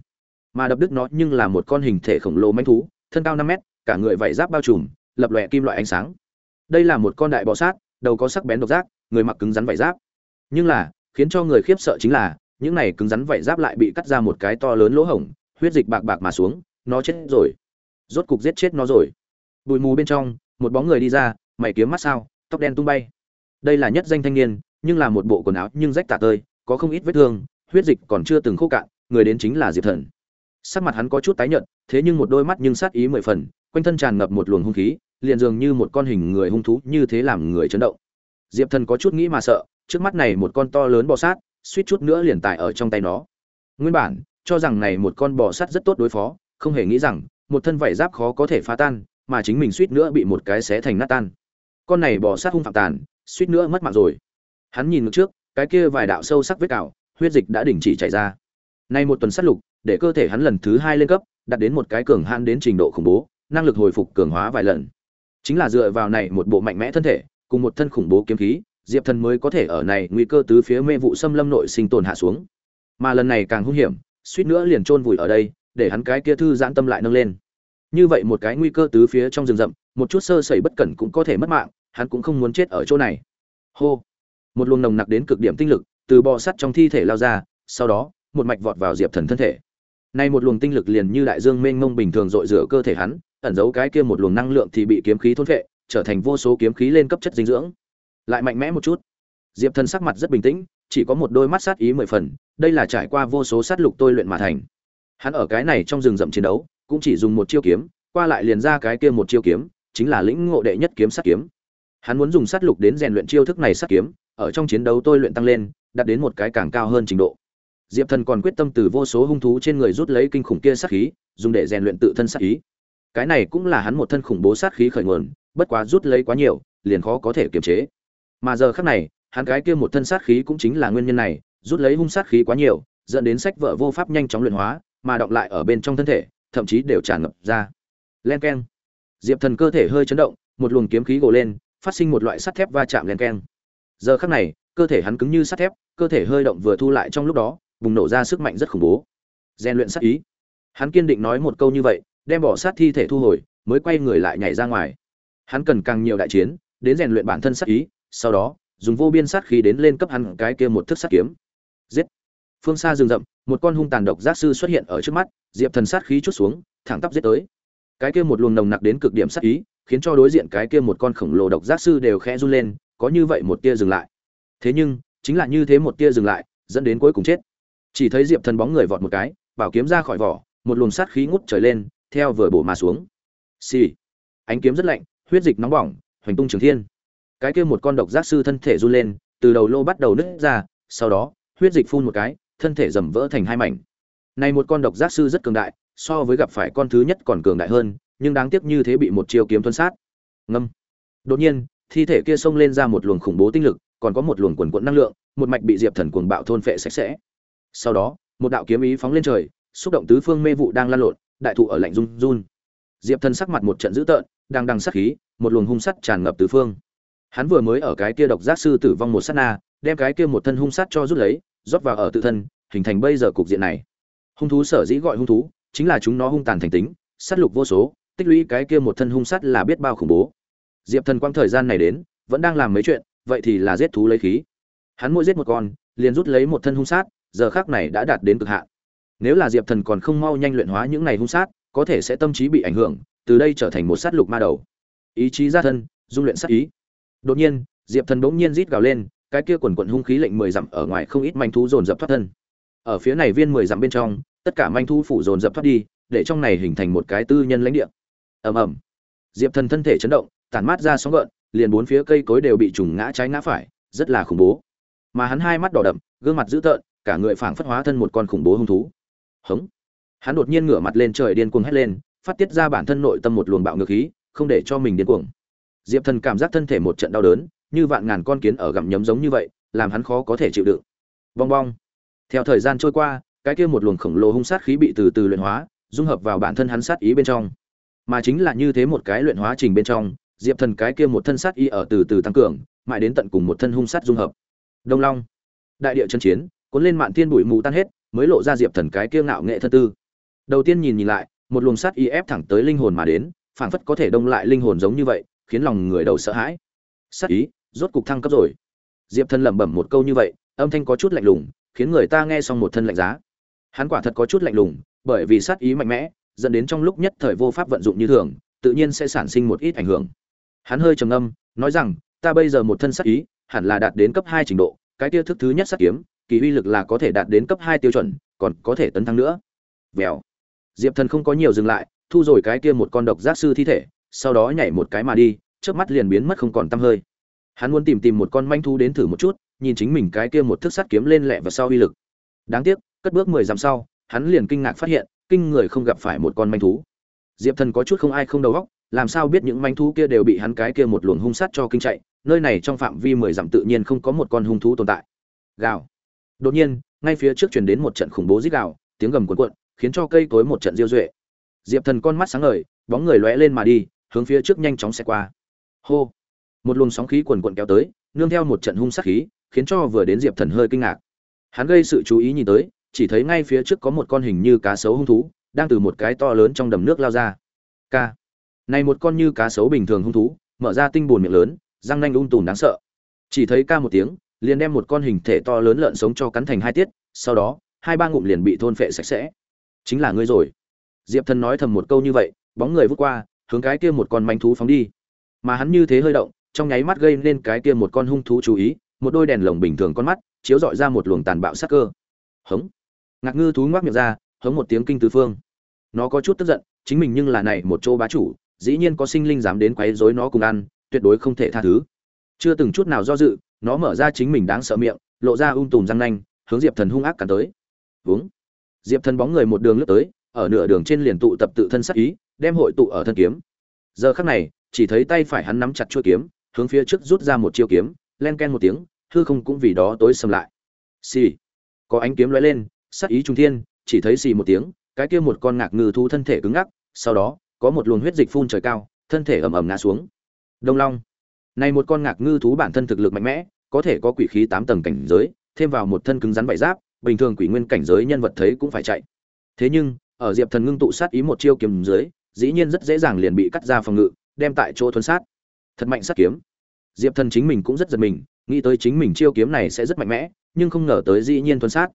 Mà đập đứt nó nhưng là một con hình thể khổng lồ manh thú, thân cao năm mét, cả người vảy giáp bao trùm, lập lòe kim loại ánh sáng. Đây là một con đại bọ sát, đầu có sắc bén độc giác, người mặc cứng rắn vảy giáp. Nhưng là, khiến cho người khiếp sợ chính là, những này cứng rắn vảy giáp lại bị cắt ra một cái to lớn lỗ hổng huyết dịch bạc bạc mà xuống, nó chết rồi. Rốt cục giết chết nó rồi. Bụi mù bên trong, một bóng người đi ra, mày kiếm mắt sao, tóc đen tung bay. Đây là nhất danh thanh niên, nhưng là một bộ quần áo nhưng rách tả tơi, có không ít vết thương, huyết dịch còn chưa từng khô cạn, người đến chính là diệp thần. Sắc mặt hắn có chút tái nhợt, thế nhưng một đôi mắt nhưng sát ý mười phần, quanh thân tràn ngập một luồng hung khí, liền dường như một con hình người hung thú như thế làm người chấn động. Diệp thần có chút nghĩ mà sợ, trước mắt này một con to lớn bò sát, suýt chút nữa liền tại ở trong tay nó. Nguyên bản cho rằng này một con bò sắt rất tốt đối phó, không hề nghĩ rằng, một thân vảy giáp khó có thể phá tan, mà chính mình suýt nữa bị một cái xé thành nát tan. Con này bò sát hung phạm tàn, suýt nữa mất mạng rồi. Hắn nhìn ngược trước, cái kia vài đạo sâu sắc vết cào, huyết dịch đã đình chỉ chảy ra. Nay một tuần sát lục, để cơ thể hắn lần thứ hai lên cấp, đạt đến một cái cường hãn đến trình độ khủng bố, năng lực hồi phục cường hóa vài lần. Chính là dựa vào này một bộ mạnh mẽ thân thể, cùng một thân khủng bố kiếm khí, diệp thần mới có thể ở này nguy cơ tứ phía mê vụ xâm lâm nội sinh tồn hạ xuống. Mà lần này càng hung hiểm suýt nữa liền chôn vùi ở đây, để hắn cái kia thư giãn tâm lại nâng lên. Như vậy một cái nguy cơ tứ phía trong rừng rậm, một chút sơ sẩy bất cẩn cũng có thể mất mạng, hắn cũng không muốn chết ở chỗ này. Hô! Một luồng nồng nặc đến cực điểm tinh lực từ bò sắt trong thi thể lao ra, sau đó, một mạch vọt vào diệp thần thân thể. Nay một luồng tinh lực liền như đại dương mênh mông bình thường dội rửa cơ thể hắn, ẩn giấu cái kia một luồng năng lượng thì bị kiếm khí thôn phệ, trở thành vô số kiếm khí lên cấp chất dinh dưỡng. Lại mạnh mẽ một chút. Diệp thần sắc mặt rất bình tĩnh chỉ có một đôi mắt sát ý mười phần, đây là trải qua vô số sát lục tôi luyện mà thành. Hắn ở cái này trong rừng rậm chiến đấu, cũng chỉ dùng một chiêu kiếm, qua lại liền ra cái kia một chiêu kiếm, chính là lĩnh ngộ đệ nhất kiếm sát kiếm. Hắn muốn dùng sát lục đến rèn luyện chiêu thức này sát kiếm, ở trong chiến đấu tôi luyện tăng lên, đạt đến một cái càng cao hơn trình độ. Diệp thần còn quyết tâm từ vô số hung thú trên người rút lấy kinh khủng kia sát khí, dùng để rèn luyện tự thân sát ý. Cái này cũng là hắn một thân khủng bố sát khí khởi nguồn, bất quá rút lấy quá nhiều, liền khó có thể kiềm chế. Mà giờ khắc này hắn cái kia một thân sát khí cũng chính là nguyên nhân này, rút lấy hung sát khí quá nhiều, dẫn đến sách vợ vô pháp nhanh chóng luyện hóa, mà đọc lại ở bên trong thân thể, thậm chí đều tràn ngập ra. Len keng. Diệp thần cơ thể hơi chấn động, một luồng kiếm khí gồ lên, phát sinh một loại sắt thép va chạm len keng. Giờ khắc này, cơ thể hắn cứng như sắt thép, cơ thể hơi động vừa thu lại trong lúc đó, bùng nổ ra sức mạnh rất khủng bố. Gen luyện sát ý. Hắn kiên định nói một câu như vậy, đem bỏ sát thi thể thu hồi, mới quay người lại nhảy ra ngoài. Hắn cần càng nhiều đại chiến, đến rèn luyện bản thân sát ý, sau đó dùng vô biên sát khí đến lên cấp hắn cái kia một thức sát kiếm. Giết! Phương xa rừng rậm, một con hung tàn độc giác sư xuất hiện ở trước mắt, diệp thần sát khí chút xuống, thẳng tắp giết tới. Cái kia một luồng nồng nặc đến cực điểm sát ý, khiến cho đối diện cái kia một con khổng lồ độc giác sư đều khẽ run lên, có như vậy một tia dừng lại. Thế nhưng, chính là như thế một tia dừng lại, dẫn đến cuối cùng chết. Chỉ thấy diệp thần bóng người vọt một cái, bảo kiếm ra khỏi vỏ, một luồng sát khí ngút trời lên, theo vừa bổ mà xuống. Xì、sì. ánh kiếm rất lạnh, huyết dịch nóng bỏng, hoành tung trường thiên cái kia một con độc giác sư thân thể run lên, từ đầu lô bắt đầu nứt ra, sau đó, huyết dịch phun một cái, thân thể rầm vỡ thành hai mảnh. Này một con độc giác sư rất cường đại, so với gặp phải con thứ nhất còn cường đại hơn, nhưng đáng tiếc như thế bị một chiêu kiếm tuân sát. Ngâm. Đột nhiên, thi thể kia xông lên ra một luồng khủng bố tinh lực, còn có một luồng quần quận năng lượng, một mạch bị diệp thần cuồng bạo thôn phệ sạch sẽ. Sau đó, một đạo kiếm ý phóng lên trời, xúc động tứ phương mê vụ đang lan lộn, đại thụ ở lạnh run run. Diệp thần sắc mặt một trận dữ tợn, đang đằng sắc khí, một luồng hung sắt tràn ngập tứ phương hắn vừa mới ở cái kia độc giác sư tử vong một sát na, đem cái kia một thân hung sát cho rút lấy, rót vào ở tự thân, hình thành bây giờ cục diện này. Hung thú sở dĩ gọi hung thú, chính là chúng nó hung tàn thành tính, sát lục vô số, tích lũy cái kia một thân hung sát là biết bao khủng bố. Diệp thần quang thời gian này đến, vẫn đang làm mấy chuyện, vậy thì là giết thú lấy khí. Hắn mỗi giết một con, liền rút lấy một thân hung sát, giờ khác này đã đạt đến cực hạn. Nếu là diệp thần còn không mau nhanh luyện hóa những này hung sát, có thể sẽ tâm trí bị ảnh hưởng, từ đây trở thành một sát lục ma đầu. Ý chí ra thân, dung luyện sát ý đột nhiên, diệp thần bỗng nhiên rít gào lên, cái kia quần quận hung khí lệnh mười dặm ở ngoài không ít manh thú dồn dập thoát thân. Ở phía này viên mười dặm bên trong, tất cả manh thú phủ dồn dập thoát đi, để trong này hình thành một cái tư nhân lãnh địa. Ầm ầm. Diệp thần thân thể chấn động, tản mát ra sóng gợn, liền bốn phía cây cối đều bị trùng ngã trái ngã phải, rất là khủng bố. Mà hắn hai mắt đỏ đậm, gương mặt dữ tợn, cả người phảng phất hóa thân một con khủng bố hung thú. Hống. Hắn đột nhiên ngửa mặt lên trời điên cuồng hét lên, phát tiết ra bản thân nội tâm một luồng bạo ngược khí, không để cho mình điên cuồng diệp thần cảm giác thân thể một trận đau đớn, như vạn ngàn con kiến ở gặm nhấm giống như vậy, làm hắn khó có thể chịu đựng. Bong bong. Theo thời gian trôi qua, cái kia một luồng khổng lồ hung sát khí bị từ từ luyện hóa, dung hợp vào bản thân hắn sát ý bên trong. Mà chính là như thế một cái luyện hóa trình bên trong, diệp thần cái kia một thân sát ý ở từ từ tăng cường, mãi đến tận cùng một thân hung sát dung hợp. Đông long. Đại địa chân chiến, cuốn lên mạn thiên bụi mù tan hết, mới lộ ra diệp thần cái kia ngạo nghệ thân tư. Đầu tiên nhìn nhìn lại, một luồng sát ý ép thẳng tới linh hồn mà đến, phảng phất có thể đông lại linh hồn giống như vậy khiến lòng người đầu sợ hãi. Sát ý rốt cục thăng cấp rồi. Diệp thần lẩm bẩm một câu như vậy âm thanh có chút lạnh lùng khiến người ta nghe xong một thân lạnh giá. Hắn quả thật có chút lạnh lùng bởi vì sát ý mạnh mẽ dẫn đến trong lúc nhất thời vô pháp vận dụng như thường tự nhiên sẽ sản sinh một ít ảnh hưởng. Hắn hơi trầm âm, nói rằng ta bây giờ một thân sát ý hẳn là đạt đến cấp hai trình độ cái tiêu thức thứ nhất sát kiếm kỳ uy lực là có thể đạt đến cấp hai tiêu chuẩn còn có thể tấn thăng nữa. Vèo. Diệp thần không có nhiều dừng lại thu rồi cái kia một con độc giác sư thi thể sau đó nhảy một cái mà đi trước mắt liền biến mất không còn tăm hơi. Hắn muốn tìm tìm một con manh thu đến thử một chút, nhìn chính mình cái kia một thức sắt kiếm lên lẹ và sau uy lực. Đáng tiếc, cất bước mười dặm sau, hắn liền kinh ngạc phát hiện, kinh người không gặp phải một con manh thú. Diệp thần có chút không ai không đầu óc, làm sao biết những manh thú kia đều bị hắn cái kia một luồng hung sát cho kinh chạy, nơi này trong phạm vi mười dặm tự nhiên không có một con hung thú tồn tại. Gào. Đột nhiên, ngay phía trước truyền đến một trận khủng bố rít gào, tiếng gầm cuộn cuộn, khiến cho cây cối một trận diêu duệ. Diệp thần con mắt sáng ngời, bóng người lóe lên mà đi hướng phía trước nhanh chóng xe qua. Hô! Một luồng sóng khí quần cuộn kéo tới, nương theo một trận hung sát khí, khiến cho vừa đến diệp thần hơi kinh ngạc. Hắn gây sự chú ý nhìn tới, chỉ thấy ngay phía trước có một con hình như cá sấu hung thú, đang từ một cái to lớn trong đầm nước lao ra. K này một con như cá sấu bình thường hung thú, mở ra tinh bồn miệng lớn, răng nanh ung tùn đáng sợ. Chỉ thấy ca một tiếng, liền đem một con hình thể to lớn lợn sống cho cắn thành hai tiết, sau đó, hai ba ngụm liền bị thôn phệ sạch sẽ. Chính là ngươi rồi. Diệp thần nói thầm một câu như vậy, bóng người vút qua hướng cái kia một con manh thú phóng đi. Mà hắn như thế hơi động, trong nháy mắt gây nên cái kia một con hung thú chú ý, một đôi đèn lồng bình thường con mắt, chiếu dọi ra một luồng tàn bạo sắc cơ. Hống. Ngạc ngư thú ngoác miệng ra, hống một tiếng kinh tứ phương. Nó có chút tức giận, chính mình nhưng là này một chỗ bá chủ, dĩ nhiên có sinh linh dám đến quấy rối nó cùng ăn, tuyệt đối không thể tha thứ. Chưa từng chút nào do dự, nó mở ra chính mình đáng sợ miệng, lộ ra ung tùm răng nanh, hướng diệp thần hung ác cắn tới. Vướng diệp thần bóng người một đường lướt tới, ở nửa đường trên liền tụ tập tự thân sát ý đem hội tụ ở thân kiếm. Giờ khắc này, chỉ thấy tay phải hắn nắm chặt chuôi kiếm, hướng phía trước rút ra một chiêu kiếm, len ken một tiếng, hư không cũng vì đó tối sầm lại. Xì. Có ánh kiếm lóe lên, sát ý trung thiên, chỉ thấy xì một tiếng, cái kia một con ngạc ngư thu thân thể cứng ngắc, sau đó, có một luồng huyết dịch phun trời cao, thân thể ầm ầm ngã xuống. Đông long. Này một con ngạc ngư thú bản thân thực lực mạnh mẽ, có thể có quỷ khí tám tầng cảnh giới, thêm vào một thân cứng rắn vải giáp, bình thường quỷ nguyên cảnh giới nhân vật thấy cũng phải chạy. Thế nhưng, ở diệp thần ngưng tụ sát ý một chiêu kiếm dưới dĩ nhiên rất dễ dàng liền bị cắt ra phòng ngự, đem tại chỗ thuấn sát. Thật mạnh sát kiếm. Diệp thần chính mình cũng rất giật mình, nghĩ tới chính mình chiêu kiếm này sẽ rất mạnh mẽ, nhưng không ngờ tới dĩ nhiên thuấn sát.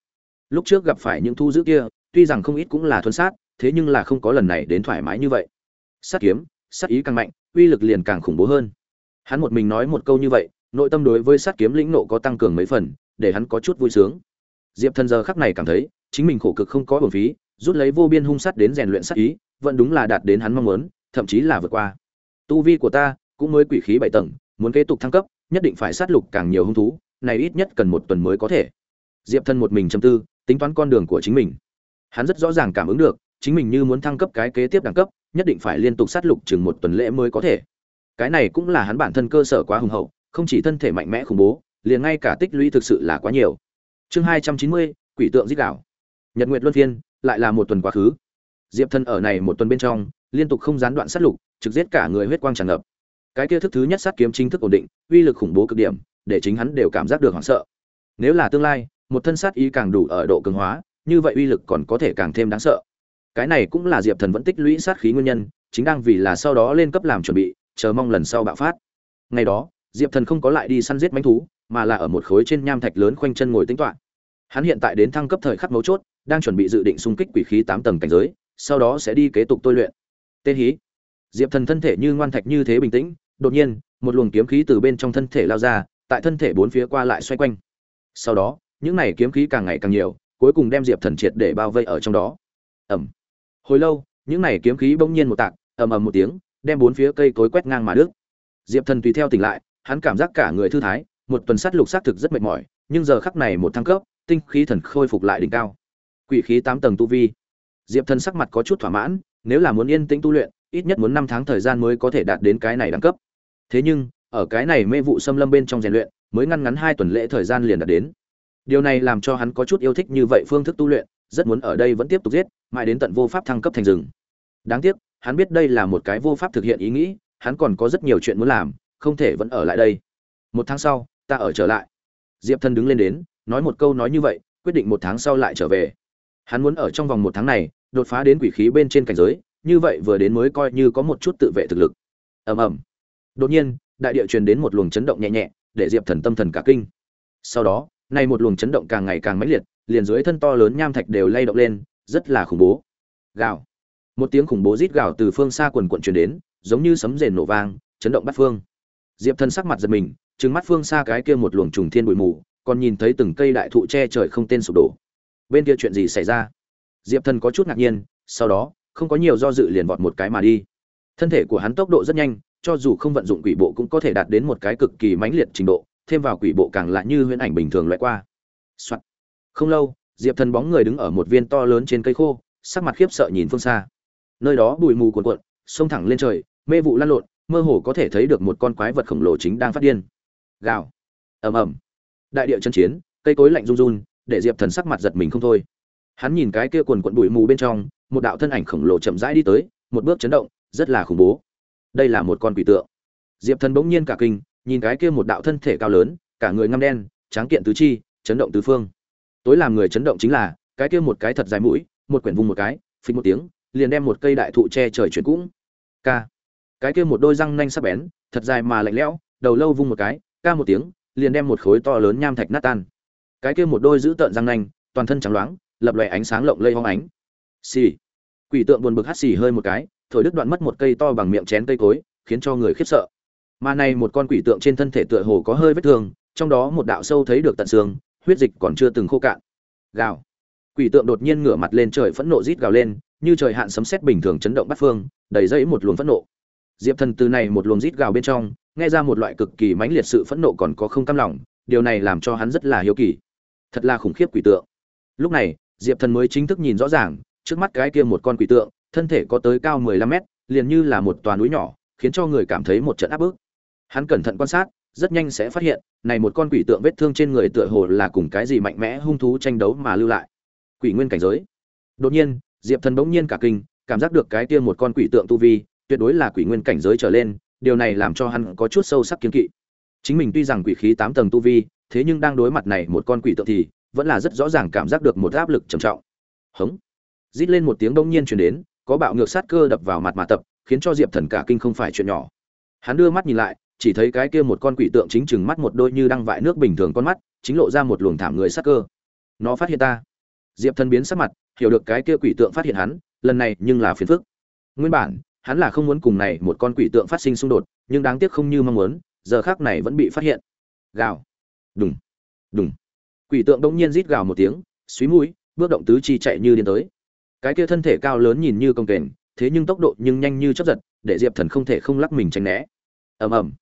Lúc trước gặp phải những thu giữ kia, tuy rằng không ít cũng là thuấn sát, thế nhưng là không có lần này đến thoải mái như vậy. Sát kiếm, sát ý càng mạnh, uy lực liền càng khủng bố hơn. Hắn một mình nói một câu như vậy, nội tâm đối với sát kiếm lĩnh nộ có tăng cường mấy phần, để hắn có chút vui sướng. Diệp thần giờ khắc này cảm thấy, chính mình khổ cực không có bổn phí rút lấy vô biên hung sát đến rèn luyện sát ý, vẫn đúng là đạt đến hắn mong muốn, thậm chí là vượt qua. Tu vi của ta cũng mới quỷ khí bảy tầng, muốn kế tục thăng cấp, nhất định phải sát lục càng nhiều hung thú, này ít nhất cần một tuần mới có thể. Diệp thân một mình châm tư, tính toán con đường của chính mình. Hắn rất rõ ràng cảm ứng được, chính mình như muốn thăng cấp cái kế tiếp đẳng cấp, nhất định phải liên tục sát lục chừng một tuần lễ mới có thể. Cái này cũng là hắn bản thân cơ sở quá hùng hậu, không chỉ thân thể mạnh mẽ khủng bố, liền ngay cả tích lũy thực sự là quá nhiều. Chương hai trăm chín mươi, quỷ tượng giết đảo nhật nguyệt luân phiên lại là một tuần quá khứ. Diệp thân ở này một tuần bên trong, liên tục không gián đoạn sát lục, trực giết cả người huyết quang tràn ngập. Cái kia thức thứ nhất sát kiếm chính thức ổn định, uy lực khủng bố cực điểm, để chính hắn đều cảm giác được hoảng sợ. Nếu là tương lai, một thân sát ý càng đủ ở độ cường hóa, như vậy uy lực còn có thể càng thêm đáng sợ. Cái này cũng là diệp thần vẫn tích lũy sát khí nguyên nhân, chính đang vì là sau đó lên cấp làm chuẩn bị, chờ mong lần sau bạo phát. Ngày đó, diệp thần không có lại đi săn giết manh thú, mà là ở một khối trên nham thạch lớn khoanh chân ngồi tính toán. Hắn hiện tại đến thăng cấp thời khắc mấu chốt đang chuẩn bị dự định xung kích quỷ khí tám tầng cảnh giới, sau đó sẽ đi kế tục tôi luyện. Tên hí. Diệp thần thân thể như ngoan thạch như thế bình tĩnh, đột nhiên, một luồng kiếm khí từ bên trong thân thể lao ra, tại thân thể bốn phía qua lại xoay quanh. Sau đó, những này kiếm khí càng ngày càng nhiều, cuối cùng đem diệp thần triệt để bao vây ở trong đó. Ẩm. Hồi lâu, những này kiếm khí bỗng nhiên một tạc, ầm ầm một tiếng, đem bốn phía cây cối quét ngang mà đứt. Diệp thần tùy theo tỉnh lại, hắn cảm giác cả người thư thái, một tuần sát lục sát thực rất mệt mỏi, nhưng giờ khắc này một thăng cấp, tinh khí thần khôi phục lại đỉnh cao quỷ khí tám tầng tu vi. Diệp thần sắc mặt có chút thỏa mãn, nếu là muốn yên tĩnh tu luyện, ít nhất muốn năm tháng thời gian mới có thể đạt đến cái này đẳng cấp. Thế nhưng, ở cái này mê vụ xâm lâm bên trong rèn luyện, mới ngăn ngắn hai tuần lễ thời gian liền đạt đến. Điều này làm cho hắn có chút yêu thích như vậy phương thức tu luyện, rất muốn ở đây vẫn tiếp tục giết, mãi đến tận vô pháp thăng cấp thành rừng. Đáng tiếc, hắn biết đây là một cái vô pháp thực hiện ý nghĩ, hắn còn có rất nhiều chuyện muốn làm, không thể vẫn ở lại đây. Một tháng sau, ta ở trở lại. Diệp thân đứng lên đến, nói một câu nói như vậy, quyết định một tháng sau lại trở về hắn muốn ở trong vòng một tháng này, đột phá đến quỷ khí bên trên cảnh giới, như vậy vừa đến mới coi như có một chút tự vệ thực lực. Ầm ầm. Đột nhiên, đại địa truyền đến một luồng chấn động nhẹ nhẹ, để diệp thần tâm thần cả kinh. Sau đó, nay một luồng chấn động càng ngày càng mãnh liệt, liền dưới thân to lớn nham thạch đều lay động lên, rất là khủng bố. Gào. Một tiếng khủng bố rít gào từ phương xa quần quận truyền đến, giống như sấm rền nổ vang, chấn động bắt phương. Diệp thần sắc mặt giật mình, trừng mắt phương xa cái kia một luồng trùng thiên bụi mù, còn nhìn thấy từng cây đại thụ che trời không tên sụp đổ bên kia chuyện gì xảy ra? Diệp thần có chút ngạc nhiên, sau đó, không có nhiều do dự liền vọt một cái mà đi. Thân thể của hắn tốc độ rất nhanh, cho dù không vận dụng quỷ bộ cũng có thể đạt đến một cái cực kỳ mãnh liệt trình độ, thêm vào quỷ bộ càng lại như huyễn ảnh bình thường loại qua、Soạn. không lâu, diệp thần bóng người đứng ở một viên to lớn trên cây khô, sắc mặt khiếp sợ nhìn phương xa. Nơi đó bụi mù cuồn cuộn xông thẳng lên trời, mê vụ lăn lộn, mơ hồ có thể thấy được một con quái vật khổng lồ chính đang phát điên. Gào. Ầm ầm. Đại địa chân chiến, cây cối lạnh run run để diệp thần sắc mặt giật mình không thôi. Hắn nhìn cái kia quần quận bụi mù bên trong, một đạo thân ảnh khổng lồ chậm rãi đi tới, một bước chấn động, rất là khủng bố. Đây là một con quỷ tượng. Diệp thần bỗng nhiên cả kinh, nhìn cái kia một đạo thân thể cao lớn, cả người ngăm đen, tráng kiện tứ chi, chấn động tứ phương. Tối làm người chấn động chính là, cái kia một cái thật dài mũi, một quyển vùng một cái, phình một tiếng, liền đem một cây đại thụ che trời chuyển cũng. K cái kia một đôi răng nanh sắc bén, thật dài mà lạnh lẽo, đầu lâu vung một cái, ca một tiếng, liền đem một khối to lớn nham thạch nát tan cái kia một đôi giữ tợn răng nanh, toàn thân trắng loáng, lập lòe ánh sáng lộng lây hoang ánh. Xì. Quỷ tượng buồn bực hắt xì hơi một cái, thổi đứt đoạn mất một cây to bằng miệng chén cây cối, khiến cho người khiếp sợ. Mà này một con quỷ tượng trên thân thể tựa hồ có hơi vết thương, trong đó một đạo sâu thấy được tận xương, huyết dịch còn chưa từng khô cạn. Gào. Quỷ tượng đột nhiên ngửa mặt lên trời phẫn nộ rít gào lên, như trời hạn sấm sét bình thường chấn động bắt phương, đầy dẫy một luồng phẫn nộ. Diệp thần từ này một luồng rít gào bên trong, nghe ra một loại cực kỳ mãnh liệt sự phẫn nộ còn có không cam lòng, điều này làm cho hắn rất là hiếu kỳ thật là khủng khiếp quỷ tượng. Lúc này, diệp thần mới chính thức nhìn rõ ràng, trước mắt cái kia một con quỷ tượng, thân thể có tới cao mười lăm mét, liền như là một toàn núi nhỏ, khiến cho người cảm thấy một trận áp bức. Hắn cẩn thận quan sát, rất nhanh sẽ phát hiện, này một con quỷ tượng vết thương trên người tựa hồ là cùng cái gì mạnh mẽ hung thú tranh đấu mà lưu lại. Quỷ nguyên cảnh giới. Đột nhiên, diệp thần bỗng nhiên cả kinh, cảm giác được cái kia một con quỷ tượng tu vi, tuyệt đối là quỷ nguyên cảnh giới trở lên, điều này làm cho hắn có chút sâu sắc kiến kỵ. Chính mình tuy rằng quỷ khí tám tầng tu vi thế nhưng đang đối mặt này một con quỷ tượng thì vẫn là rất rõ ràng cảm giác được một áp lực trầm trọng. Hống! Rít lên một tiếng đông nhiên truyền đến, có bạo ngược sát cơ đập vào mặt mà tập, khiến cho diệp thần cả kinh không phải chuyện nhỏ. Hắn đưa mắt nhìn lại, chỉ thấy cái kia một con quỷ tượng chính chừng mắt một đôi như đang vại nước bình thường con mắt, chính lộ ra một luồng thảm người sát cơ. Nó phát hiện ta. Diệp thần biến sắc mặt, hiểu được cái kia quỷ tượng phát hiện hắn, lần này nhưng là phiền phức. Nguyên bản, hắn là không muốn cùng này một con quỷ tượng phát sinh xung đột, nhưng đáng tiếc không như mong muốn, giờ khác này vẫn bị phát hiện. Gào! Đùng đùng. Quỷ tượng đông nhiên rít gào một tiếng suý mũi, bước động tứ chi chạy như điên tới. Cái kia thân thể cao lớn nhìn như công kềnh, thế nhưng tốc độ nhưng nhanh như chấp giật, để diệp thần không thể không lắc mình tránh né. Ầm ầm.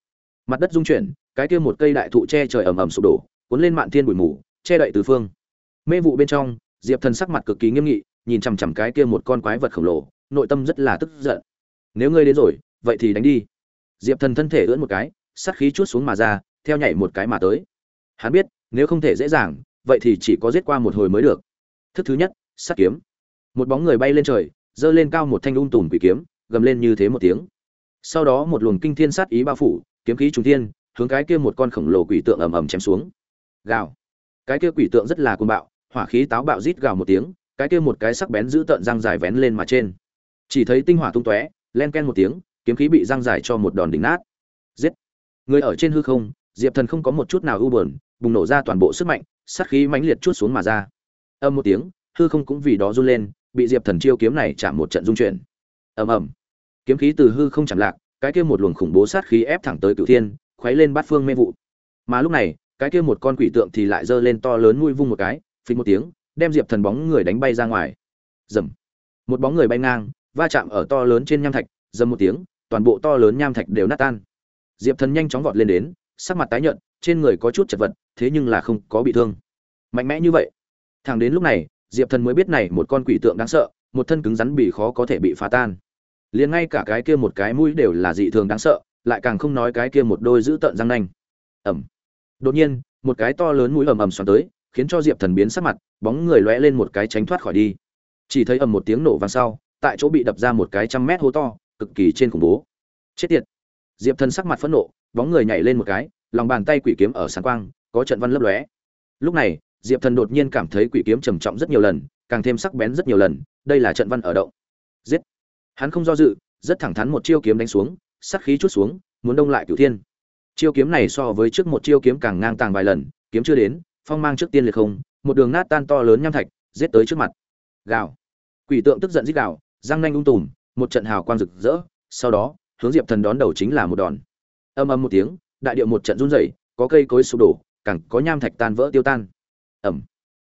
Mặt đất rung chuyển, cái kia một cây đại thụ che trời ầm ầm sụp đổ, cuốn lên mạn thiên bụi mù, che đậy từ phương. Mê vụ bên trong, diệp thần sắc mặt cực kỳ nghiêm nghị, nhìn chằm chằm cái kia một con quái vật khổng lồ, nội tâm rất là tức giận. Nếu ngươi đến rồi, vậy thì đánh đi. Diệp thần thân thể ưỡn một cái, sát khí chút xuống mà ra, theo nhảy một cái mà tới hắn biết, nếu không thể dễ dàng, vậy thì chỉ có giết qua một hồi mới được. Thức thứ nhất sát kiếm. Một bóng người bay lên trời, giơ lên cao một thanh ung tùm quỷ kiếm, gầm lên như thế một tiếng. Sau đó một luồng kinh thiên sát ý bao phủ, kiếm khí trung thiên, hướng cái kia một con khổng lồ quỷ tượng ầm ầm chém xuống. Gào. Cái kia quỷ tượng rất là côn bạo, hỏa khí táo bạo rít gào một tiếng, cái kia một cái sắc bén giữ tợn răng dài vén lên mà trên. Chỉ thấy tinh hỏa tung tóe, len ken một tiếng, kiếm khí bị răng dài cho một đòn đỉnh nát. Giết. Người ở trên hư không, diệp thần không có một chút nào ưu buồn bùng nổ ra toàn bộ sức mạnh, sát khí mãnh liệt chút xuống mà ra. Âm một tiếng, hư không cũng vì đó run lên, bị diệp thần chiêu kiếm này chạm một trận dung chuyển. Ầm ầm. Kiếm khí từ hư không chạm lạc, cái kia một luồng khủng bố sát khí ép thẳng tới cửu thiên, khuấy lên bát phương mê vụ. Mà lúc này, cái kia một con quỷ tượng thì lại giơ lên to lớn nuôi vung một cái phình một tiếng, đem diệp thần bóng người đánh bay ra ngoài. Dầm. Một bóng người bay ngang, va chạm ở to lớn trên nham thạch, dầm một tiếng, toàn bộ to lớn nham thạch đều nát tan. Diệp thần nhanh chóng vọt lên đến sắc mặt tái nhợt, trên người có chút chật vật, thế nhưng là không có bị thương. Mạnh mẽ như vậy, thẳng đến lúc này, diệp thần mới biết này một con quỷ tượng đáng sợ, một thân cứng rắn bị khó có thể bị phá tan. Liền ngay cả cái kia một cái mũi đều là dị thường đáng sợ, lại càng không nói cái kia một đôi giữ tợn răng nanh. Ầm. đột nhiên, một cái to lớn mũi ầm ầm xoắn tới, khiến cho diệp thần biến sắc mặt, bóng người lóe lên một cái tránh thoát khỏi đi. Chỉ thấy ầm một tiếng nổ vang sau, tại chỗ bị đập ra một cái trăm mét hố to, cực kỳ trên khủng bố. Chết tiệt diệp thần sắc mặt phẫn nộ, bóng người nhảy lên một cái, lòng bàn tay quỷ kiếm ở sáng quang, có trận văn lấp lóe. Lúc này, diệp thần đột nhiên cảm thấy quỷ kiếm trầm trọng rất nhiều lần, càng thêm sắc bén rất nhiều lần, đây là trận văn ở động. Giết! Hắn không do dự, rất thẳng thắn một chiêu kiếm đánh xuống sắc khí chút xuống, muốn đông lại cửu thiên. Chiêu kiếm này so với trước một chiêu kiếm càng ngang tàng vài lần, kiếm chưa đến, phong mang trước tiên liệt không, một đường nát tan to lớn nham thạch, giết tới trước mặt. Gào! Quỷ tượng tức giận giết gào, răng nanh ung tùm, một trận hào quang rực rỡ, sau đó hướng diệp thần đón đầu chính là một đòn. Âm âm một tiếng, đại điệu một trận run rẩy, có cây cối sụp đổ, càng có nham thạch tan vỡ tiêu tan. Ẩm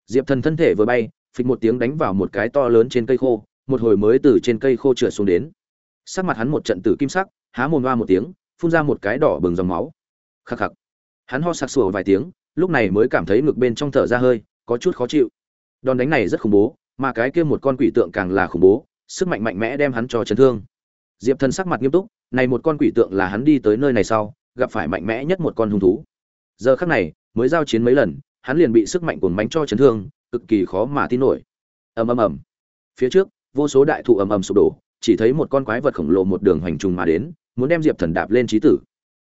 diệp thần thân thể vừa bay, phịch một tiếng đánh vào một cái to lớn trên cây khô, một hồi mới từ trên cây khô trượt xuống đến. Sắc mặt hắn một trận tử kim sắc, há mồm hoa một tiếng, phun ra một cái đỏ bừng dòng máu. Khắc khắc. Hắn ho sặc sủa vài tiếng, lúc này mới cảm thấy ngực bên trong thở ra hơi, có chút khó chịu. Đòn đánh này rất khủng bố, mà cái kia một con quỷ tượng càng là khủng bố, sức mạnh mạnh mẽ đem hắn cho chấn thương diệp thần sắc mặt nghiêm túc, này một con quỷ tượng là hắn đi tới nơi này sau, gặp phải mạnh mẽ nhất một con hung thú. Giờ khắc này, mới giao chiến mấy lần, hắn liền bị sức mạnh cuồng bánh cho chấn thương, cực kỳ khó mà tin nổi. Ầm ầm ầm. Phía trước, vô số đại thụ ầm ầm sụp đổ, chỉ thấy một con quái vật khổng lồ một đường hoành trùng mà đến, muốn đem diệp thần đạp lên trí tử.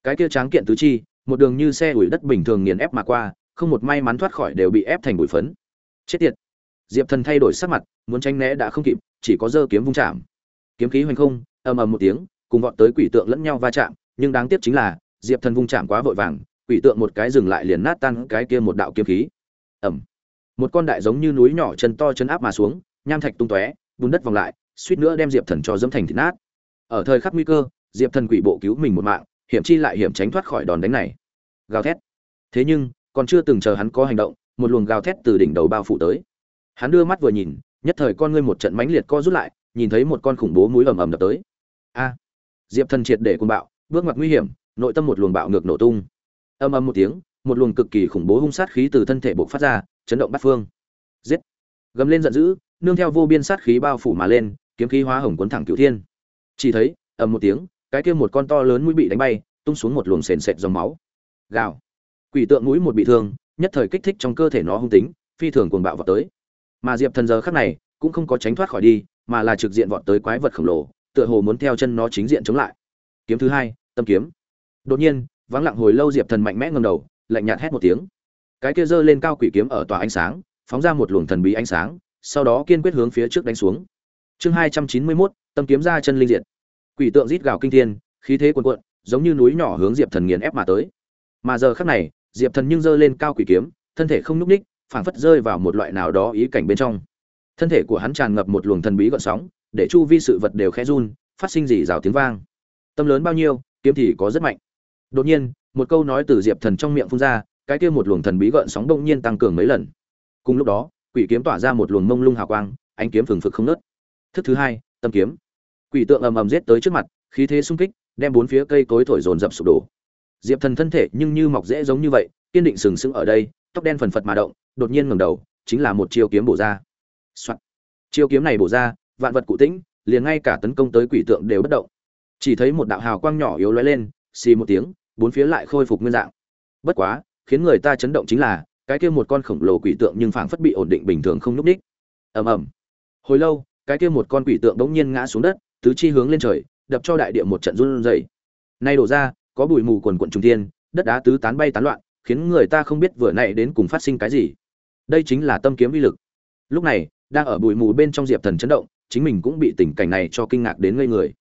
Cái kia tráng kiện tứ chi, một đường như xe ủi đất bình thường nghiền ép mà qua, không một may mắn thoát khỏi đều bị ép thành bụi phấn. Chết tiệt. Diệp thần thay đổi sắc mặt, muốn tranh né đã không kịp, chỉ có dơ kiếm vung chạm. Kiếm khí hoành không ầm ầm một tiếng, cùng vọt tới quỷ tượng lẫn nhau va chạm, nhưng đáng tiếc chính là, diệp thần vung chạm quá vội vàng, quỷ tượng một cái dừng lại liền nát tan cái kia một đạo kiếm khí. Ầm. Một con đại giống như núi nhỏ chân to chân áp mà xuống, nham thạch tung tóe, bùn đất vòng lại, suýt nữa đem diệp thần cho dẫm thành thịt nát. Ở thời khắc nguy cơ, diệp thần quỷ bộ cứu mình một mạng, hiểm chi lại hiểm tránh thoát khỏi đòn đánh này. Gào thét. Thế nhưng, còn chưa từng chờ hắn có hành động, một luồng gào thét từ đỉnh đầu bao phủ tới. Hắn đưa mắt vừa nhìn, nhất thời con ngươi một trận mãnh liệt co rút lại, nhìn thấy một con khủng bố mũi ầm ầm đập tới a. Diệp thần triệt để cuồng bạo, bước ngoặt nguy hiểm, nội tâm một luồng bạo ngược nổ tung. Âm âm một tiếng, một luồng cực kỳ khủng bố hung sát khí từ thân thể bộc phát ra, chấn động bát phương. Giết. Gầm lên giận dữ, nương theo vô biên sát khí bao phủ mà lên, kiếm khí hóa hồng cuốn thẳng cửu thiên. Chỉ thấy, ầm một tiếng, cái kia một con to lớn mũi bị đánh bay, tung xuống một luồng sền sệt dòng máu. Gào. Quỷ tượng mũi một bị thương, nhất thời kích thích trong cơ thể nó hung tính, phi thường cuồng bạo vọt tới. Mà diệp thần giờ khắc này, cũng không có tránh thoát khỏi đi, mà là trực diện vọt tới quái vật khổng lồ tựa hồ muốn theo chân nó chính diện chống lại. Kiếm thứ hai, tâm kiếm. Đột nhiên, vắng lặng hồi lâu diệp thần mạnh mẽ ngầm đầu, lạnh nhạt hét một tiếng. Cái kia giơ lên cao quỷ kiếm ở tòa ánh sáng, phóng ra một luồng thần bí ánh sáng, sau đó kiên quyết hướng phía trước đánh xuống. Chương hai trăm chín mươi mốt, tâm kiếm ra chân linh diện quỷ tượng rít gào kinh thiên, khí thế cuồn cuộn, giống như núi nhỏ hướng diệp thần nghiền ép mà tới. Mà giờ khắc này, diệp thần nhưng giơ lên cao quỷ kiếm, thân thể không nhúc ních phảng phất rơi vào một loại nào đó ý cảnh bên trong. Thân thể của hắn tràn ngập một luồng thần bí gợn sóng để chu vi sự vật đều khẽ run, phát sinh gì rào tiếng vang. Tâm lớn bao nhiêu, kiếm thì có rất mạnh. Đột nhiên, một câu nói từ diệp thần trong miệng phun ra, cái kia một luồng thần bí gợn sóng đông nhiên tăng cường mấy lần. Cùng lúc đó, quỷ kiếm tỏa ra một luồng mông lung hào quang, ánh kiếm phừng phực không nớt thức thứ hai, tâm kiếm. Quỷ tượng ầm ầm giết tới trước mặt, khí thế sung kích, đem bốn phía cây cối thổi dồn dập sụp đổ. Diệp thần thân thể nhưng như mọc rễ giống như vậy, kiên định sừng sững ở đây, tóc đen phần phật mà động, đột nhiên ngẩng đầu, chính là một chiêu kiếm bổ ra. Soạn. chiêu kiếm này bổ ra vạn vật cụ tĩnh, liền ngay cả tấn công tới quỷ tượng đều bất động. Chỉ thấy một đạo hào quang nhỏ yếu lóe lên, xì một tiếng, bốn phía lại khôi phục nguyên dạng. Bất quá, khiến người ta chấn động chính là, cái kia một con khổng lồ quỷ tượng nhưng phảng phất bị ổn định bình thường không núp đích ầm ầm. Hồi lâu, cái kia một con quỷ tượng bỗng nhiên ngã xuống đất, tứ chi hướng lên trời, đập cho đại địa một trận run rẩy. Nay đổ ra, có bụi mù quần quận trung thiên, đất đá tứ tán bay tán loạn, khiến người ta không biết vừa nãy đến cùng phát sinh cái gì. Đây chính là tâm kiếm uy lực. Lúc này, đang ở bụi mù bên trong diệp thần chấn động chính mình cũng bị tình cảnh này cho kinh ngạc đến ngây người.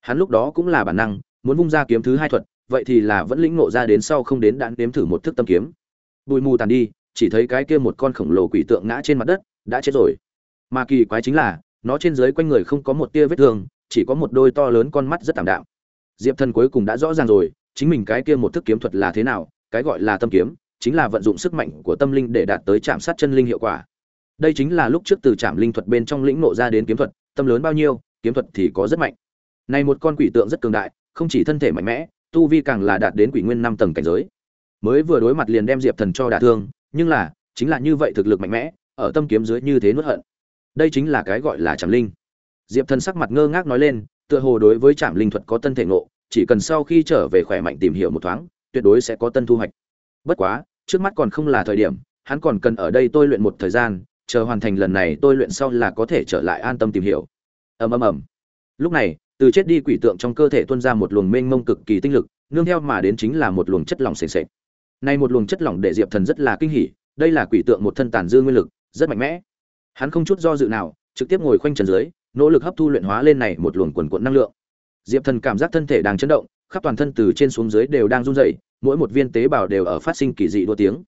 Hắn lúc đó cũng là bản năng, muốn vung ra kiếm thứ hai thuật, vậy thì là vẫn lĩnh ngộ ra đến sau không đến đạn nếm thử một thức tâm kiếm. Bụi mù tàn đi, chỉ thấy cái kia một con khổng lồ quỷ tượng ngã trên mặt đất, đã chết rồi. Mà kỳ quái chính là, nó trên dưới quanh người không có một tia vết thương, chỉ có một đôi to lớn con mắt rất tảm đạm. Diệp thần cuối cùng đã rõ ràng rồi, chính mình cái kia một thức kiếm thuật là thế nào, cái gọi là tâm kiếm, chính là vận dụng sức mạnh của tâm linh để đạt tới chạm sát chân linh hiệu quả đây chính là lúc trước từ chạm linh thuật bên trong lĩnh nộ ra đến kiếm thuật, tâm lớn bao nhiêu, kiếm thuật thì có rất mạnh. Này một con quỷ tượng rất cường đại, không chỉ thân thể mạnh mẽ, tu vi càng là đạt đến quỷ nguyên năm tầng cảnh giới. Mới vừa đối mặt liền đem diệp thần cho đả thương, nhưng là, chính là như vậy thực lực mạnh mẽ, ở tâm kiếm dưới như thế nuốt hận. Đây chính là cái gọi là chạm linh. Diệp thần sắc mặt ngơ ngác nói lên, tựa hồ đối với trạm linh thuật có tân thể ngộ, chỉ cần sau khi trở về khỏe mạnh tìm hiểu một thoáng, tuyệt đối sẽ có tân thu hoạch. Bất quá, trước mắt còn không là thời điểm, hắn còn cần ở đây tôi luyện một thời gian chờ hoàn thành lần này tôi luyện sau là có thể trở lại an tâm tìm hiểu. Ầm ầm ầm. Lúc này, từ chết đi quỷ tượng trong cơ thể tuôn ra một luồng mênh mông cực kỳ tinh lực, nương theo mà đến chính là một luồng chất lỏng sền sệt. Nay một luồng chất lỏng để diệp thần rất là kinh hỉ, đây là quỷ tượng một thân tàn dư nguyên lực, rất mạnh mẽ. Hắn không chút do dự nào, trực tiếp ngồi khoanh trần dưới, nỗ lực hấp thu luyện hóa lên này một luồng quần quận năng lượng. Diệp thần cảm giác thân thể đang chấn động, khắp toàn thân từ trên xuống dưới đều đang run rẩy, mỗi một viên tế bào đều ở phát sinh kỳ dị đua tiếng.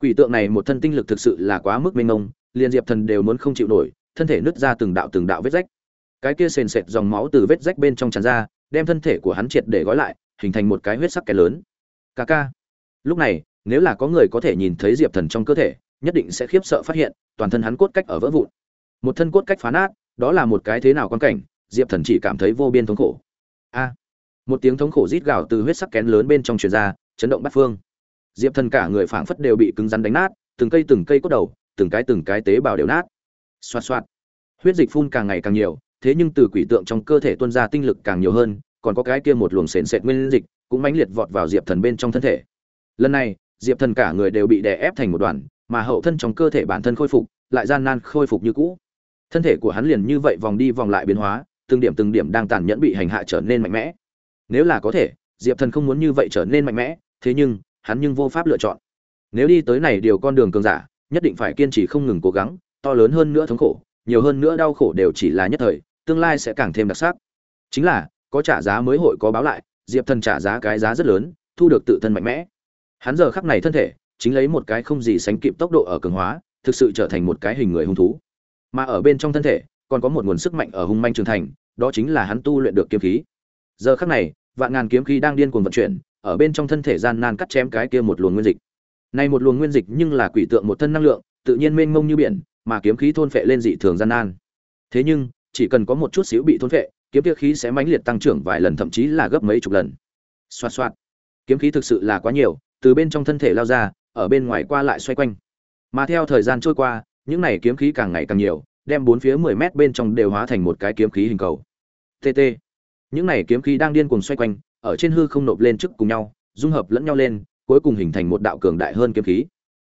Quỷ tượng này một thân tinh lực thực sự là quá mức mênh mông liền diệp thần đều muốn không chịu nổi, thân thể nứt ra từng đạo từng đạo vết rách. Cái kia sền sệt dòng máu từ vết rách bên trong tràn ra, đem thân thể của hắn triệt để gói lại, hình thành một cái huyết sắc kén lớn. Ca ca. Lúc này, nếu là có người có thể nhìn thấy diệp thần trong cơ thể, nhất định sẽ khiếp sợ phát hiện, toàn thân hắn cốt cách ở vỡ vụn. Một thân cốt cách phá nát, đó là một cái thế nào quan cảnh, diệp thần chỉ cảm thấy vô biên thống khổ. A. Một tiếng thống khổ rít gào từ huyết sắc kén lớn bên trong truyền ra, chấn động bát phương. Diệp thần cả người phảng phất đều bị cứng rắn đánh nát, từng cây từng cây cốt đầu từng cái từng cái tế bào đều nát. Xoạt xoạt. Huyết dịch phun càng ngày càng nhiều, thế nhưng từ quỷ tượng trong cơ thể tuôn ra tinh lực càng nhiều hơn, còn có cái kia một luồng sền sệt nguyên dịch cũng mãnh liệt vọt vào diệp thần bên trong thân thể. Lần này, diệp thần cả người đều bị đè ép thành một đoàn, mà hậu thân trong cơ thể bản thân khôi phục, lại gian nan khôi phục như cũ. Thân thể của hắn liền như vậy vòng đi vòng lại biến hóa, từng điểm từng điểm đang tàn nhẫn bị hành hạ trở nên mạnh mẽ. Nếu là có thể, diệp thần không muốn như vậy trở nên mạnh mẽ, thế nhưng, hắn nhưng vô pháp lựa chọn. Nếu đi tới này điều con đường cường giả nhất định phải kiên trì không ngừng cố gắng, to lớn hơn nữa thống khổ, nhiều hơn nữa đau khổ đều chỉ là nhất thời, tương lai sẽ càng thêm đặc sắc. Chính là, có trả giá mới hội có báo lại, diệp thần trả giá cái giá rất lớn, thu được tự thân mạnh mẽ. Hắn giờ khắc này thân thể, chính lấy một cái không gì sánh kịp tốc độ ở cường hóa, thực sự trở thành một cái hình người hung thú. Mà ở bên trong thân thể, còn có một nguồn sức mạnh ở hung manh trưởng thành, đó chính là hắn tu luyện được kiếm khí. Giờ khắc này, vạn ngàn kiếm khí đang điên cuồng vận chuyển, ở bên trong thân thể gian nan cắt chém cái kia một luồng nguyên dịch này một luồng nguyên dịch nhưng là quỷ tượng một thân năng lượng, tự nhiên mênh mông như biển, mà kiếm khí thôn phệ lên dị thường gian nan. Thế nhưng, chỉ cần có một chút xíu bị thôn phệ, kiếm kia khí sẽ mãnh liệt tăng trưởng vài lần, thậm chí là gấp mấy chục lần. Xoạt xoạt. Kiếm khí thực sự là quá nhiều, từ bên trong thân thể lao ra, ở bên ngoài qua lại xoay quanh. Mà theo thời gian trôi qua, những này kiếm khí càng ngày càng nhiều, đem bốn phía mười mét bên trong đều hóa thành một cái kiếm khí hình cầu. Tt những này kiếm khí đang điên cuồng xoay quanh, ở trên hư không nộp lên trước cùng nhau, dung hợp lẫn nhau lên cuối cùng hình thành một đạo cường đại hơn kiếm khí.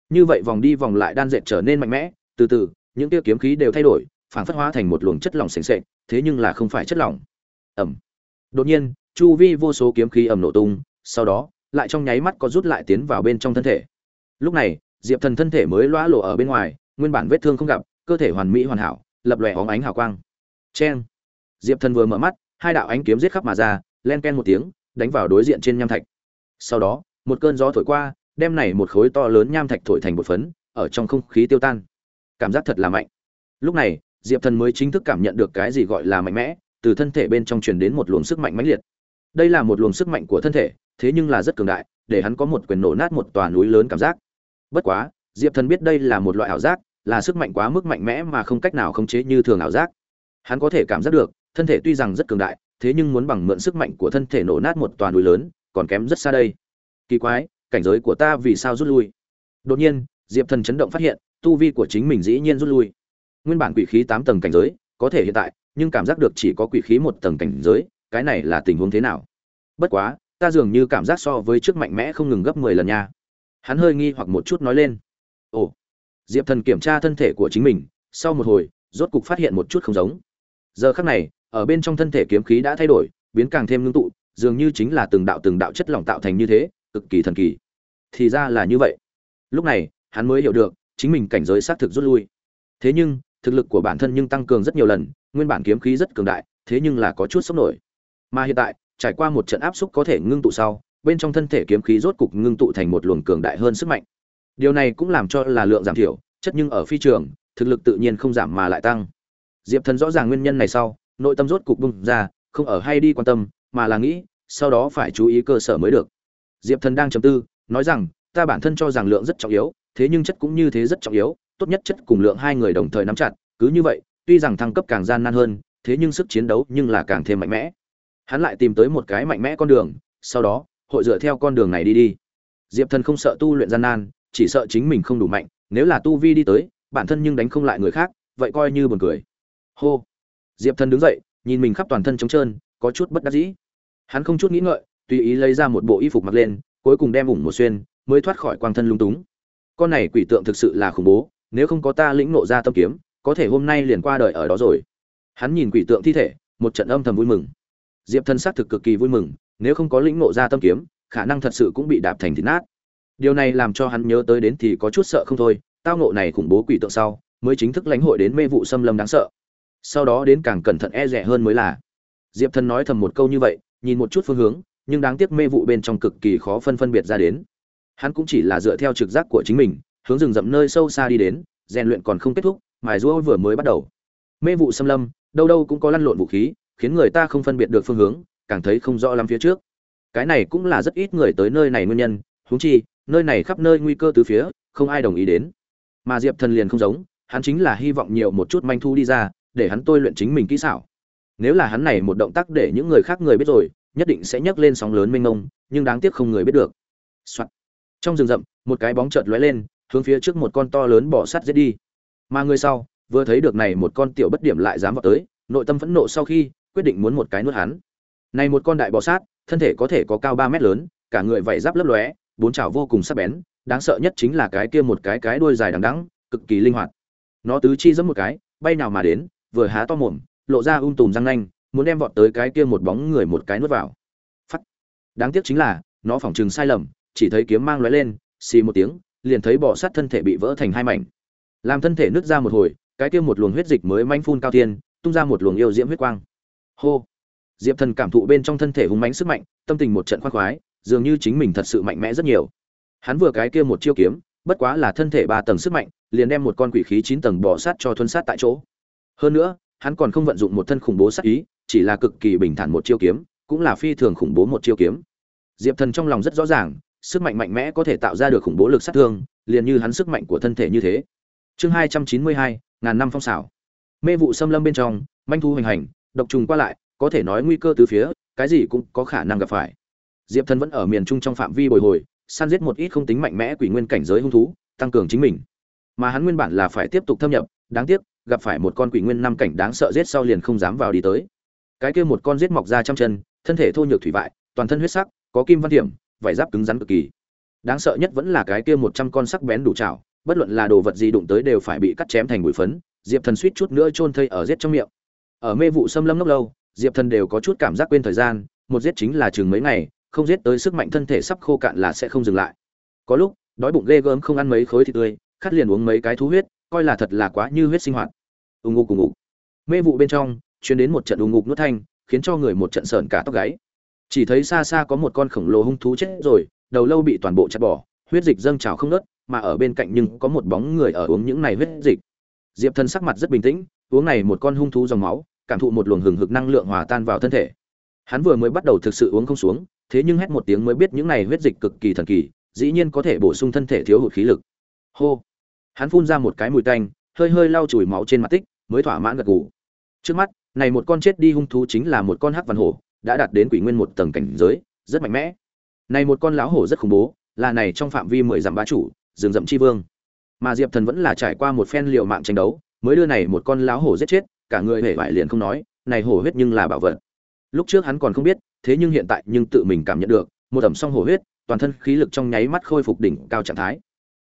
Như vậy vòng đi vòng lại đan dệt trở nên mạnh mẽ, từ từ, những tia kiếm khí đều thay đổi, phản phất hóa thành một luồng chất lỏng sền sệt, thế nhưng là không phải chất lỏng. Ẩm đột nhiên, chu vi vô số kiếm khí ầm nổ tung, sau đó, lại trong nháy mắt có rút lại tiến vào bên trong thân thể. Lúc này, diệp thần thân thể mới lõa lộ ở bên ngoài, nguyên bản vết thương không gặp, cơ thể hoàn mỹ hoàn hảo, lập lòe óng ánh hào quang. Chen diệp thần vừa mở mắt, hai đạo ánh kiếm giết khắp mà ra, len ken một tiếng, đánh vào đối diện trên nham thạch. Sau đó một cơn gió thổi qua, đem này một khối to lớn nham thạch thổi thành một phấn, ở trong không khí tiêu tan. Cảm giác thật là mạnh. Lúc này, diệp thần mới chính thức cảm nhận được cái gì gọi là mạnh mẽ, từ thân thể bên trong truyền đến một luồng sức mạnh mãnh liệt. Đây là một luồng sức mạnh của thân thể, thế nhưng là rất cường đại, để hắn có một quyền nổ nát một tòa núi lớn cảm giác. Bất quá, diệp thần biết đây là một loại ảo giác, là sức mạnh quá mức mạnh mẽ mà không cách nào khống chế như thường ảo giác. Hắn có thể cảm giác được, thân thể tuy rằng rất cường đại, thế nhưng muốn bằng mượn sức mạnh của thân thể nổ nát một tòa núi lớn, còn kém rất xa đây kỳ quái, cảnh giới của ta vì sao rút lui? Đột nhiên, diệp thần chấn động phát hiện, tu vi của chính mình dĩ nhiên rút lui. Nguyên bản quỷ khí tám tầng cảnh giới, có thể hiện tại, nhưng cảm giác được chỉ có quỷ khí một tầng cảnh giới, cái này là tình huống thế nào? Bất quá, ta dường như cảm giác so với trước mạnh mẽ không ngừng gấp mười lần nha. Hắn hơi nghi hoặc một chút nói lên. Ồ. Diệp thần kiểm tra thân thể của chính mình, sau một hồi, rốt cục phát hiện một chút không giống. Giờ khắc này, ở bên trong thân thể kiếm khí đã thay đổi, biến càng thêm ngưng tụ, dường như chính là từng đạo từng đạo chất lỏng tạo thành như thế cực kỳ thần kỳ. Thì ra là như vậy. Lúc này, hắn mới hiểu được, chính mình cảnh giới xác thực rút lui. Thế nhưng, thực lực của bản thân nhưng tăng cường rất nhiều lần, nguyên bản kiếm khí rất cường đại, thế nhưng là có chút sốc nổi. Mà hiện tại, trải qua một trận áp xúc có thể ngưng tụ sau, bên trong thân thể kiếm khí rốt cục ngưng tụ thành một luồng cường đại hơn sức mạnh. Điều này cũng làm cho là lượng giảm thiểu, chất nhưng ở phi trường, thực lực tự nhiên không giảm mà lại tăng. Diệp thần rõ ràng nguyên nhân này sau, nội tâm rốt cục bung ra, không ở hay đi quan tâm, mà là nghĩ, sau đó phải chú ý cơ sở mới được diệp thần đang chấm tư, nói rằng, ta bản thân cho rằng lượng rất trọng yếu, thế nhưng chất cũng như thế rất trọng yếu, tốt nhất chất cùng lượng hai người đồng thời nắm chặt, cứ như vậy, tuy rằng thăng cấp càng gian nan hơn, thế nhưng sức chiến đấu nhưng là càng thêm mạnh mẽ. Hắn lại tìm tới một cái mạnh mẽ con đường, sau đó, hội dựa theo con đường này đi đi. Diệp thần không sợ tu luyện gian nan, chỉ sợ chính mình không đủ mạnh, nếu là tu vi đi tới, bản thân nhưng đánh không lại người khác, vậy coi như buồn cười. Hô. Diệp thần đứng dậy, nhìn mình khắp toàn thân trống trơn, có chút bất đắc dĩ. Hắn không chút nghĩ ngợi tùy ý lấy ra một bộ y phục mặc lên, cuối cùng đem ủng một xuyên, mới thoát khỏi quang thân lung túng. Con này quỷ tượng thực sự là khủng bố, nếu không có ta lĩnh nộ ra tâm kiếm, có thể hôm nay liền qua đời ở đó rồi. Hắn nhìn quỷ tượng thi thể, một trận âm thầm vui mừng. Diệp thân xác thực cực kỳ vui mừng, nếu không có lĩnh nộ ra tâm kiếm, khả năng thật sự cũng bị đạp thành thịt nát. Điều này làm cho hắn nhớ tới đến thì có chút sợ không thôi, tao nộ này khủng bố quỷ tượng sau, mới chính thức lãnh hội đến mê vụ xâm lâm đáng sợ. Sau đó đến càng cẩn thận e rẻ hơn mới là. Diệp thân nói thầm một câu như vậy, nhìn một chút phương hướng nhưng đáng tiếc mê vụ bên trong cực kỳ khó phân phân biệt ra đến. Hắn cũng chỉ là dựa theo trực giác của chính mình, hướng rừng rậm nơi sâu xa đi đến, rèn luyện còn không kết thúc, mài rũa vừa mới bắt đầu. Mê vụ xâm lâm, đâu đâu cũng có lăn lộn vũ khí, khiến người ta không phân biệt được phương hướng, càng thấy không rõ lắm phía trước. Cái này cũng là rất ít người tới nơi này nguyên nhân, huống chi, nơi này khắp nơi nguy cơ từ phía, không ai đồng ý đến. Mà diệp thần liền không giống, hắn chính là hy vọng nhiều một chút manh thu đi ra, để hắn tôi luyện chính mình kỹ xảo. Nếu là hắn này một động tác để những người khác người biết rồi nhất định sẽ nhấc lên sóng lớn mênh mông, nhưng đáng tiếc không người biết được、Soạn. trong rừng rậm, một cái bóng chợt lóe lên, hướng phía trước một con to lớn bò sắt giết đi. Mà người sau, vừa thấy được này một con tiểu bất điểm lại dám vào tới, nội tâm phẫn nộ sau khi, quyết định muốn một cái nuốt hắn. Này một con đại bò sát, thân thể có thể có cao ba mét lớn, cả người vảy giáp lấp lóe, bốn chảo vô cùng sắc bén, đáng sợ nhất chính là cái kia một cái cái đuôi dài đằng đẵng, cực kỳ linh hoạt. Nó tứ chi giẫm một cái, bay nào mà đến, vừa há to mồm, lộ ra um tùm răng nanh muốn đem vọt tới cái kia một bóng người một cái nuốt vào. Phắt. Đáng tiếc chính là, nó phỏng chừng sai lầm, chỉ thấy kiếm mang lóe lên, xì một tiếng, liền thấy bò sát thân thể bị vỡ thành hai mảnh. Làm thân thể nứt ra một hồi, cái kia một luồng huyết dịch mới manh phun cao tiên tung ra một luồng yêu diễm huyết quang. Hô. Diệp thần cảm thụ bên trong thân thể hùng mãnh sức mạnh, tâm tình một trận khoan khoái, dường như chính mình thật sự mạnh mẽ rất nhiều. Hắn vừa cái kia một chiêu kiếm, bất quá là thân thể ba tầng sức mạnh, liền đem một con quỷ khí chín tầng bỏ sát cho thuân sát tại chỗ. Hơn nữa, hắn còn không vận dụng một thân khủng bố sát ý chỉ là cực kỳ bình thản một chiêu kiếm, cũng là phi thường khủng bố một chiêu kiếm. Diệp thần trong lòng rất rõ ràng, sức mạnh mạnh mẽ có thể tạo ra được khủng bố lực sát thương, liền như hắn sức mạnh của thân thể như thế. Chương hai trăm chín mươi hai, ngàn năm phong xảo. Mê vụ xâm lâm bên trong, manh thu hoành hành, độc trùng qua lại, có thể nói nguy cơ từ phía, cái gì cũng có khả năng gặp phải. Diệp thần vẫn ở miền trung trong phạm vi bồi hồi, săn giết một ít không tính mạnh mẽ quỷ nguyên cảnh giới hung thú, tăng cường chính mình. Mà hắn nguyên bản là phải tiếp tục thâm nhập, đáng tiếc, gặp phải một con quỷ nguyên năm cảnh đáng sợ giết sau liền không dám vào đi tới cái kia một con giết mọc ra trăm chân, thân thể thô nhược thủy vại, toàn thân huyết sắc, có kim văn điểm vải giáp cứng rắn cực kỳ. Đáng sợ nhất vẫn là cái kia một trăm con sắc bén đủ chảo bất luận là đồ vật gì đụng tới đều phải bị cắt chém thành bụi phấn, diệp thần suýt chút nữa chôn thây ở giết trong miệng. Ở mê vụ xâm lâm nốc lâu, diệp thần đều có chút cảm giác quên thời gian, một giết chính là chừng mấy ngày, không giết tới sức mạnh thân thể sắp khô cạn là sẽ không dừng lại. Có lúc, đói bụng ghê gớm không ăn mấy khối thịt tươi, khát liền uống mấy cái thú huyết, coi là thật là quá như huyết sinh hoạt. Ù ngục cùng ngục. Mê vụ bên trong chuyến đến một trận ù ngục nuốt thanh, khiến cho người một trận sợn cả tóc gáy. Chỉ thấy xa xa có một con khổng lồ hung thú chết rồi, đầu lâu bị toàn bộ chặt bỏ, huyết dịch dâng trào không nớt mà ở bên cạnh nhưng có một bóng người ở uống những này huyết dịch. Diệp thần sắc mặt rất bình tĩnh, uống này một con hung thú dòng máu, cảm thụ một luồng hừng hực năng lượng hòa tan vào thân thể. Hắn vừa mới bắt đầu thực sự uống không xuống, thế nhưng hét một tiếng mới biết những này huyết dịch cực kỳ thần kỳ, dĩ nhiên có thể bổ sung thân thể thiếu hụt khí lực. Hô! Hắn phun ra một cái mùi tanh, hơi hơi lau chùi máu trên mặt tích, mới thỏa mãn gật gù. Trước mắt này một con chết đi hung thú chính là một con hắc văn hổ, đã đạt đến quỷ nguyên một tầng cảnh giới, rất mạnh mẽ. Này một con lão hổ rất khủng bố, là này trong phạm vi mười dặm bá chủ, rừng rậm chi vương. Mà diệp thần vẫn là trải qua một phen liều mạng tranh đấu, mới đưa này một con lão hổ giết chết, cả người hể vải liền không nói, này hổ huyết nhưng là bảo vật. Lúc trước hắn còn không biết, thế nhưng hiện tại nhưng tự mình cảm nhận được, một ẩm song hổ huyết, toàn thân khí lực trong nháy mắt khôi phục đỉnh cao trạng thái.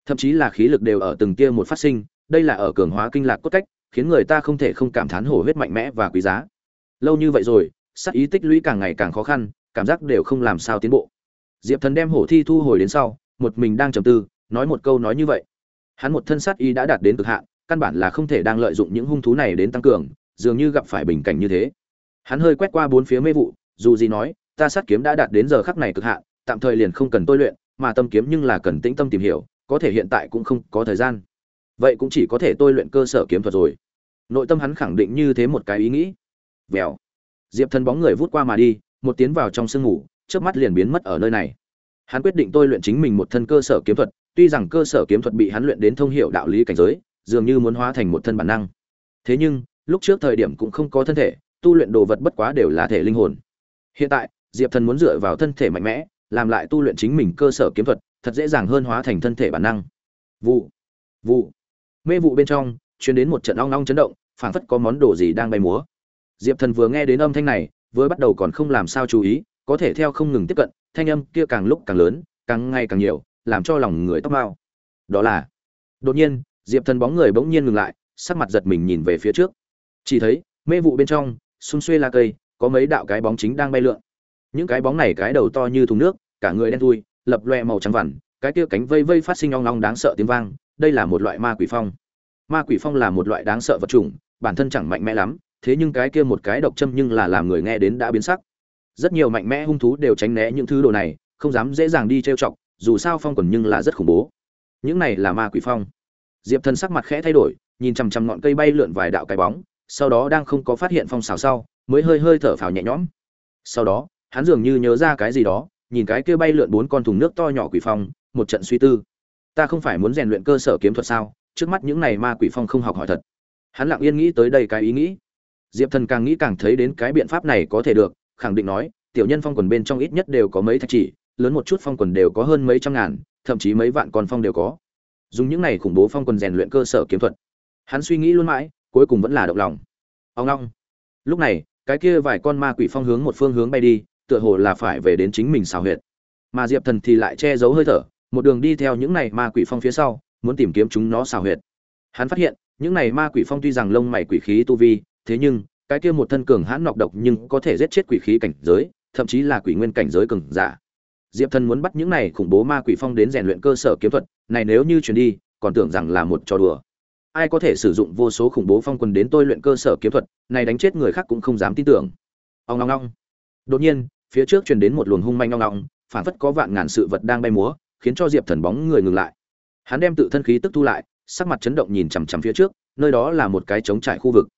Thậm chí là khí lực đều ở từng tia một phát sinh, đây là ở cường hóa kinh lạc cốt cách khiến người ta không thể không cảm thán hổ huyết mạnh mẽ và quý giá. Lâu như vậy rồi sắc ý tích lũy càng ngày càng khó khăn, cảm giác đều không làm sao tiến bộ. Diệp thần đem hổ thi thu hồi đến sau, một mình đang trầm tư, nói một câu nói như vậy. Hắn một thân sát ý đã đạt đến cực hạn, căn bản là không thể đang lợi dụng những hung thú này đến tăng cường, dường như gặp phải bình cảnh như thế. Hắn hơi quét qua bốn phía mê vụ, dù gì nói, ta sát kiếm đã đạt đến giờ khắc này cực hạn, tạm thời liền không cần tôi luyện, mà tâm kiếm nhưng là cần tĩnh tâm tìm hiểu, có thể hiện tại cũng không có thời gian. Vậy cũng chỉ có thể tôi luyện cơ sở kiếm thuật rồi nội tâm hắn khẳng định như thế một cái ý nghĩ. Vèo. Diệp thần bóng người vút qua mà đi, một tiến vào trong sương ngủ trước mắt liền biến mất ở nơi này. Hắn quyết định tôi luyện chính mình một thân cơ sở kiếm thuật, tuy rằng cơ sở kiếm thuật bị hắn luyện đến thông hiệu đạo lý cảnh giới, dường như muốn hóa thành một thân bản năng. Thế nhưng, lúc trước thời điểm cũng không có thân thể, tu luyện đồ vật bất quá đều là thể linh hồn. Hiện tại, diệp thần muốn dựa vào thân thể mạnh mẽ, làm lại tu luyện chính mình cơ sở kiếm thuật, thật dễ dàng hơn hóa thành thân thể bản năng. Vụ. Vụ. Mê vụ bên trong chuyến đến một trận long long chấn động, phảng phất có món đồ gì đang bay múa. Diệp thần vừa nghe đến âm thanh này, vừa bắt đầu còn không làm sao chú ý, có thể theo không ngừng tiếp cận, thanh âm kia càng lúc càng lớn, càng ngày càng nhiều, làm cho lòng người tóc mao đó là, đột nhiên, diệp thần bóng người bỗng nhiên ngừng lại, sắc mặt giật mình nhìn về phía trước. Chỉ thấy, mê vụ bên trong, xung xuê la cây, có mấy đạo cái bóng chính đang bay lượn. Những cái bóng này cái đầu to như thùng nước, cả người đen thui, lập loe màu trắng vằn, cái kia cánh vây vây phát sinh ong ong đáng sợ tiếng vang, đây là một loại ma quỷ phong ma quỷ phong là một loại đáng sợ vật chủng, bản thân chẳng mạnh mẽ lắm, thế nhưng cái kia một cái độc châm nhưng là làm người nghe đến đã biến sắc. Rất nhiều mạnh mẽ hung thú đều tránh né những thứ đồ này, không dám dễ dàng đi trêu chọc, dù sao phong quần nhưng là rất khủng bố. Những này là ma quỷ phong. Diệp thần sắc mặt khẽ thay đổi, nhìn chằm chằm ngọn cây bay lượn vài đạo cái bóng, sau đó đang không có phát hiện phong xào sau, mới hơi hơi thở phào nhẹ nhõm. Sau đó, hắn dường như nhớ ra cái gì đó, nhìn cái kia bay lượn bốn con thùng nước to nhỏ quỷ phong, một trận suy tư. Ta không phải muốn rèn luyện cơ sở kiếm thuật sao? Trước mắt những này ma quỷ phong không học hỏi thật. Hắn lặng yên nghĩ tới đây cái ý nghĩ. Diệp thần càng nghĩ càng thấy đến cái biện pháp này có thể được, khẳng định nói, tiểu nhân phong quần bên trong ít nhất đều có mấy thạch chỉ, lớn một chút phong quần đều có hơn mấy trăm ngàn, thậm chí mấy vạn con phong đều có. Dùng những này khủng bố phong quần rèn luyện cơ sở kiếm thuật. Hắn suy nghĩ luôn mãi, cuối cùng vẫn là động lòng. Ông long. Lúc này, cái kia vài con ma quỷ phong hướng một phương hướng bay đi, tựa hồ là phải về đến chính mình xào huyệt. Mà diệp thần thì lại che giấu hơi thở, một đường đi theo những này ma quỷ phong phía sau muốn tìm kiếm chúng nó xào huyệt. Hắn phát hiện, những này ma quỷ phong tuy rằng lông mày quỷ khí tu vi, thế nhưng, cái kia một thân cường hãn nọc độc nhưng có thể giết chết quỷ khí cảnh giới, thậm chí là quỷ nguyên cảnh giới cường giả. Diệp thần muốn bắt những này khủng bố ma quỷ phong đến rèn luyện cơ sở kiếm thuật, này nếu như chuyển đi, còn tưởng rằng là một trò đùa. Ai có thể sử dụng vô số khủng bố phong quần đến tôi luyện cơ sở kiếm thuật, này đánh chết người khác cũng không dám tin tưởng. Ông ngong ngong đột nhiên, phía trước truyền đến một luồng hung manh ngong ngong phản phất có vạn ngàn sự vật đang bay múa, khiến cho diệp thần bóng người ngừng lại hắn đem tự thân khí tức thu lại, sắc mặt chấn động nhìn chằm chằm phía trước, nơi đó là một cái trống trải khu vực.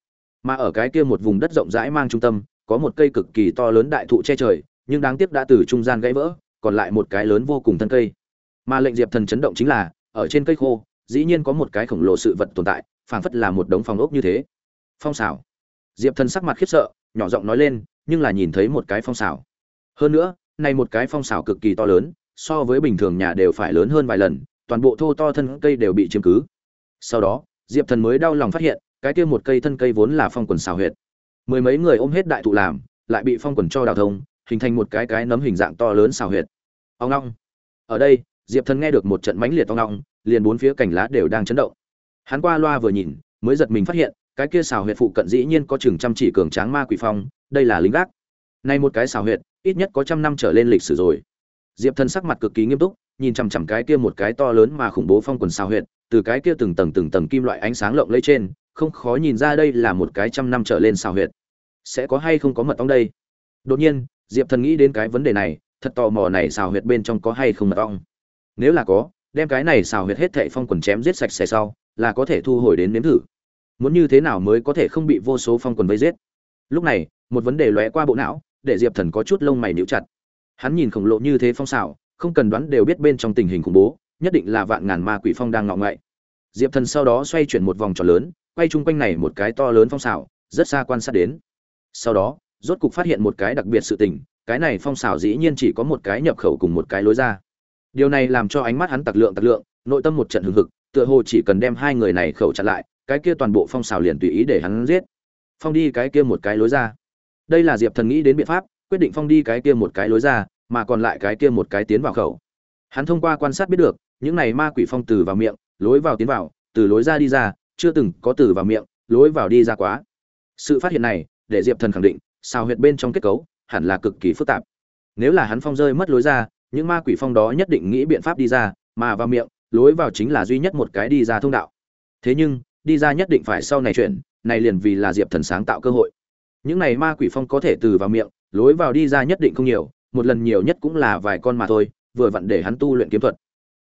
Mà ở cái kia một vùng đất rộng rãi mang trung tâm, có một cây cực kỳ to lớn đại thụ che trời, nhưng đáng tiếc đã từ trung gian gãy vỡ, còn lại một cái lớn vô cùng thân cây. Mà lệnh diệp thần chấn động chính là, ở trên cây khô, dĩ nhiên có một cái khổng lồ sự vật tồn tại, phảng phất là một đống phòng ốc như thế. Phong xảo. Diệp thần sắc mặt khiếp sợ, nhỏ giọng nói lên, nhưng là nhìn thấy một cái phong xảo. Hơn nữa, này một cái phong xảo cực kỳ to lớn, so với bình thường nhà đều phải lớn hơn vài lần toàn bộ thô to thân cây đều bị chiếm cứ. Sau đó, diệp thần mới đau lòng phát hiện, cái kia một cây thân cây vốn là phong quần xào huyệt. Mười mấy người ôm hết đại thụ làm, lại bị phong quần cho đào thông, hình thành một cái cái nấm hình dạng to lớn xào huyệt. Ông long ở đây, diệp thần nghe được một trận mãnh liệt ong long liền bốn phía cảnh lá đều đang chấn động. Hắn qua loa vừa nhìn, mới giật mình phát hiện, cái kia xào huyệt phụ cận dĩ nhiên có chừng chăm chỉ cường tráng ma quỷ phong, đây là lính gác. Nay một cái xào huyệt, ít nhất có trăm năm trở lên lịch sử rồi diệp thần sắc mặt cực kỳ nghiêm túc, nhìn chằm chằm cái kia một cái to lớn mà khủng bố phong quần xào huyệt, từ cái kia từng tầng từng tầng kim loại ánh sáng lộng lẫy trên, không khó nhìn ra đây là một cái trăm năm trở lên xào huyệt. Sẽ có hay không có mật ong đây? Đột nhiên, diệp thần nghĩ đến cái vấn đề này, thật tò mò này xào huyệt bên trong có hay không mật ong. Nếu là có, đem cái này xào huyệt hết thệ phong quần chém giết sạch sẽ sau, là có thể thu hồi đến nếm thử. Muốn như thế nào mới có thể không bị vô số phong quần vây giết? Lúc này, một vấn đề lóe qua bộ não, để diệp thần có chút lông mày níu chặt hắn nhìn khổng lồ như thế phong xảo, không cần đoán đều biết bên trong tình hình khủng bố, nhất định là vạn ngàn ma quỷ phong đang ngọ ngậy diệp thần sau đó xoay chuyển một vòng tròn lớn, quay chung quanh này một cái to lớn phong xảo, rất xa quan sát đến. Sau đó, rốt cục phát hiện một cái đặc biệt sự tình, cái này phong xảo dĩ nhiên chỉ có một cái nhập khẩu cùng một cái lối ra. Điều này làm cho ánh mắt hắn tặc lượng tặc lượng, nội tâm một trận hừng hực, tựa hồ chỉ cần đem hai người này khẩu chặn lại, cái kia toàn bộ phong xảo liền tùy ý để hắn giết. Phong đi cái kia một cái lối ra. Đây là diệp thần nghĩ đến biện pháp quyết định phong đi cái kia một cái lối ra, mà còn lại cái kia một cái tiến vào khẩu. Hắn thông qua quan sát biết được, những này ma quỷ phong từ vào miệng, lối vào tiến vào, từ lối ra đi ra, chưa từng có từ vào miệng, lối vào đi ra quá. Sự phát hiện này, để diệp thần khẳng định sao huyệt bên trong kết cấu, hẳn là cực kỳ phức tạp. Nếu là hắn phong rơi mất lối ra, những ma quỷ phong đó nhất định nghĩ biện pháp đi ra, mà vào miệng, lối vào chính là duy nhất một cái đi ra thông đạo. Thế nhưng, đi ra nhất định phải sau này chuyển, này liền vì là diệp thần sáng tạo cơ hội. Những này ma quỷ phong có thể từ vào miệng lối vào đi ra nhất định không nhiều, một lần nhiều nhất cũng là vài con mà thôi, vừa vặn để hắn tu luyện kiếm thuật.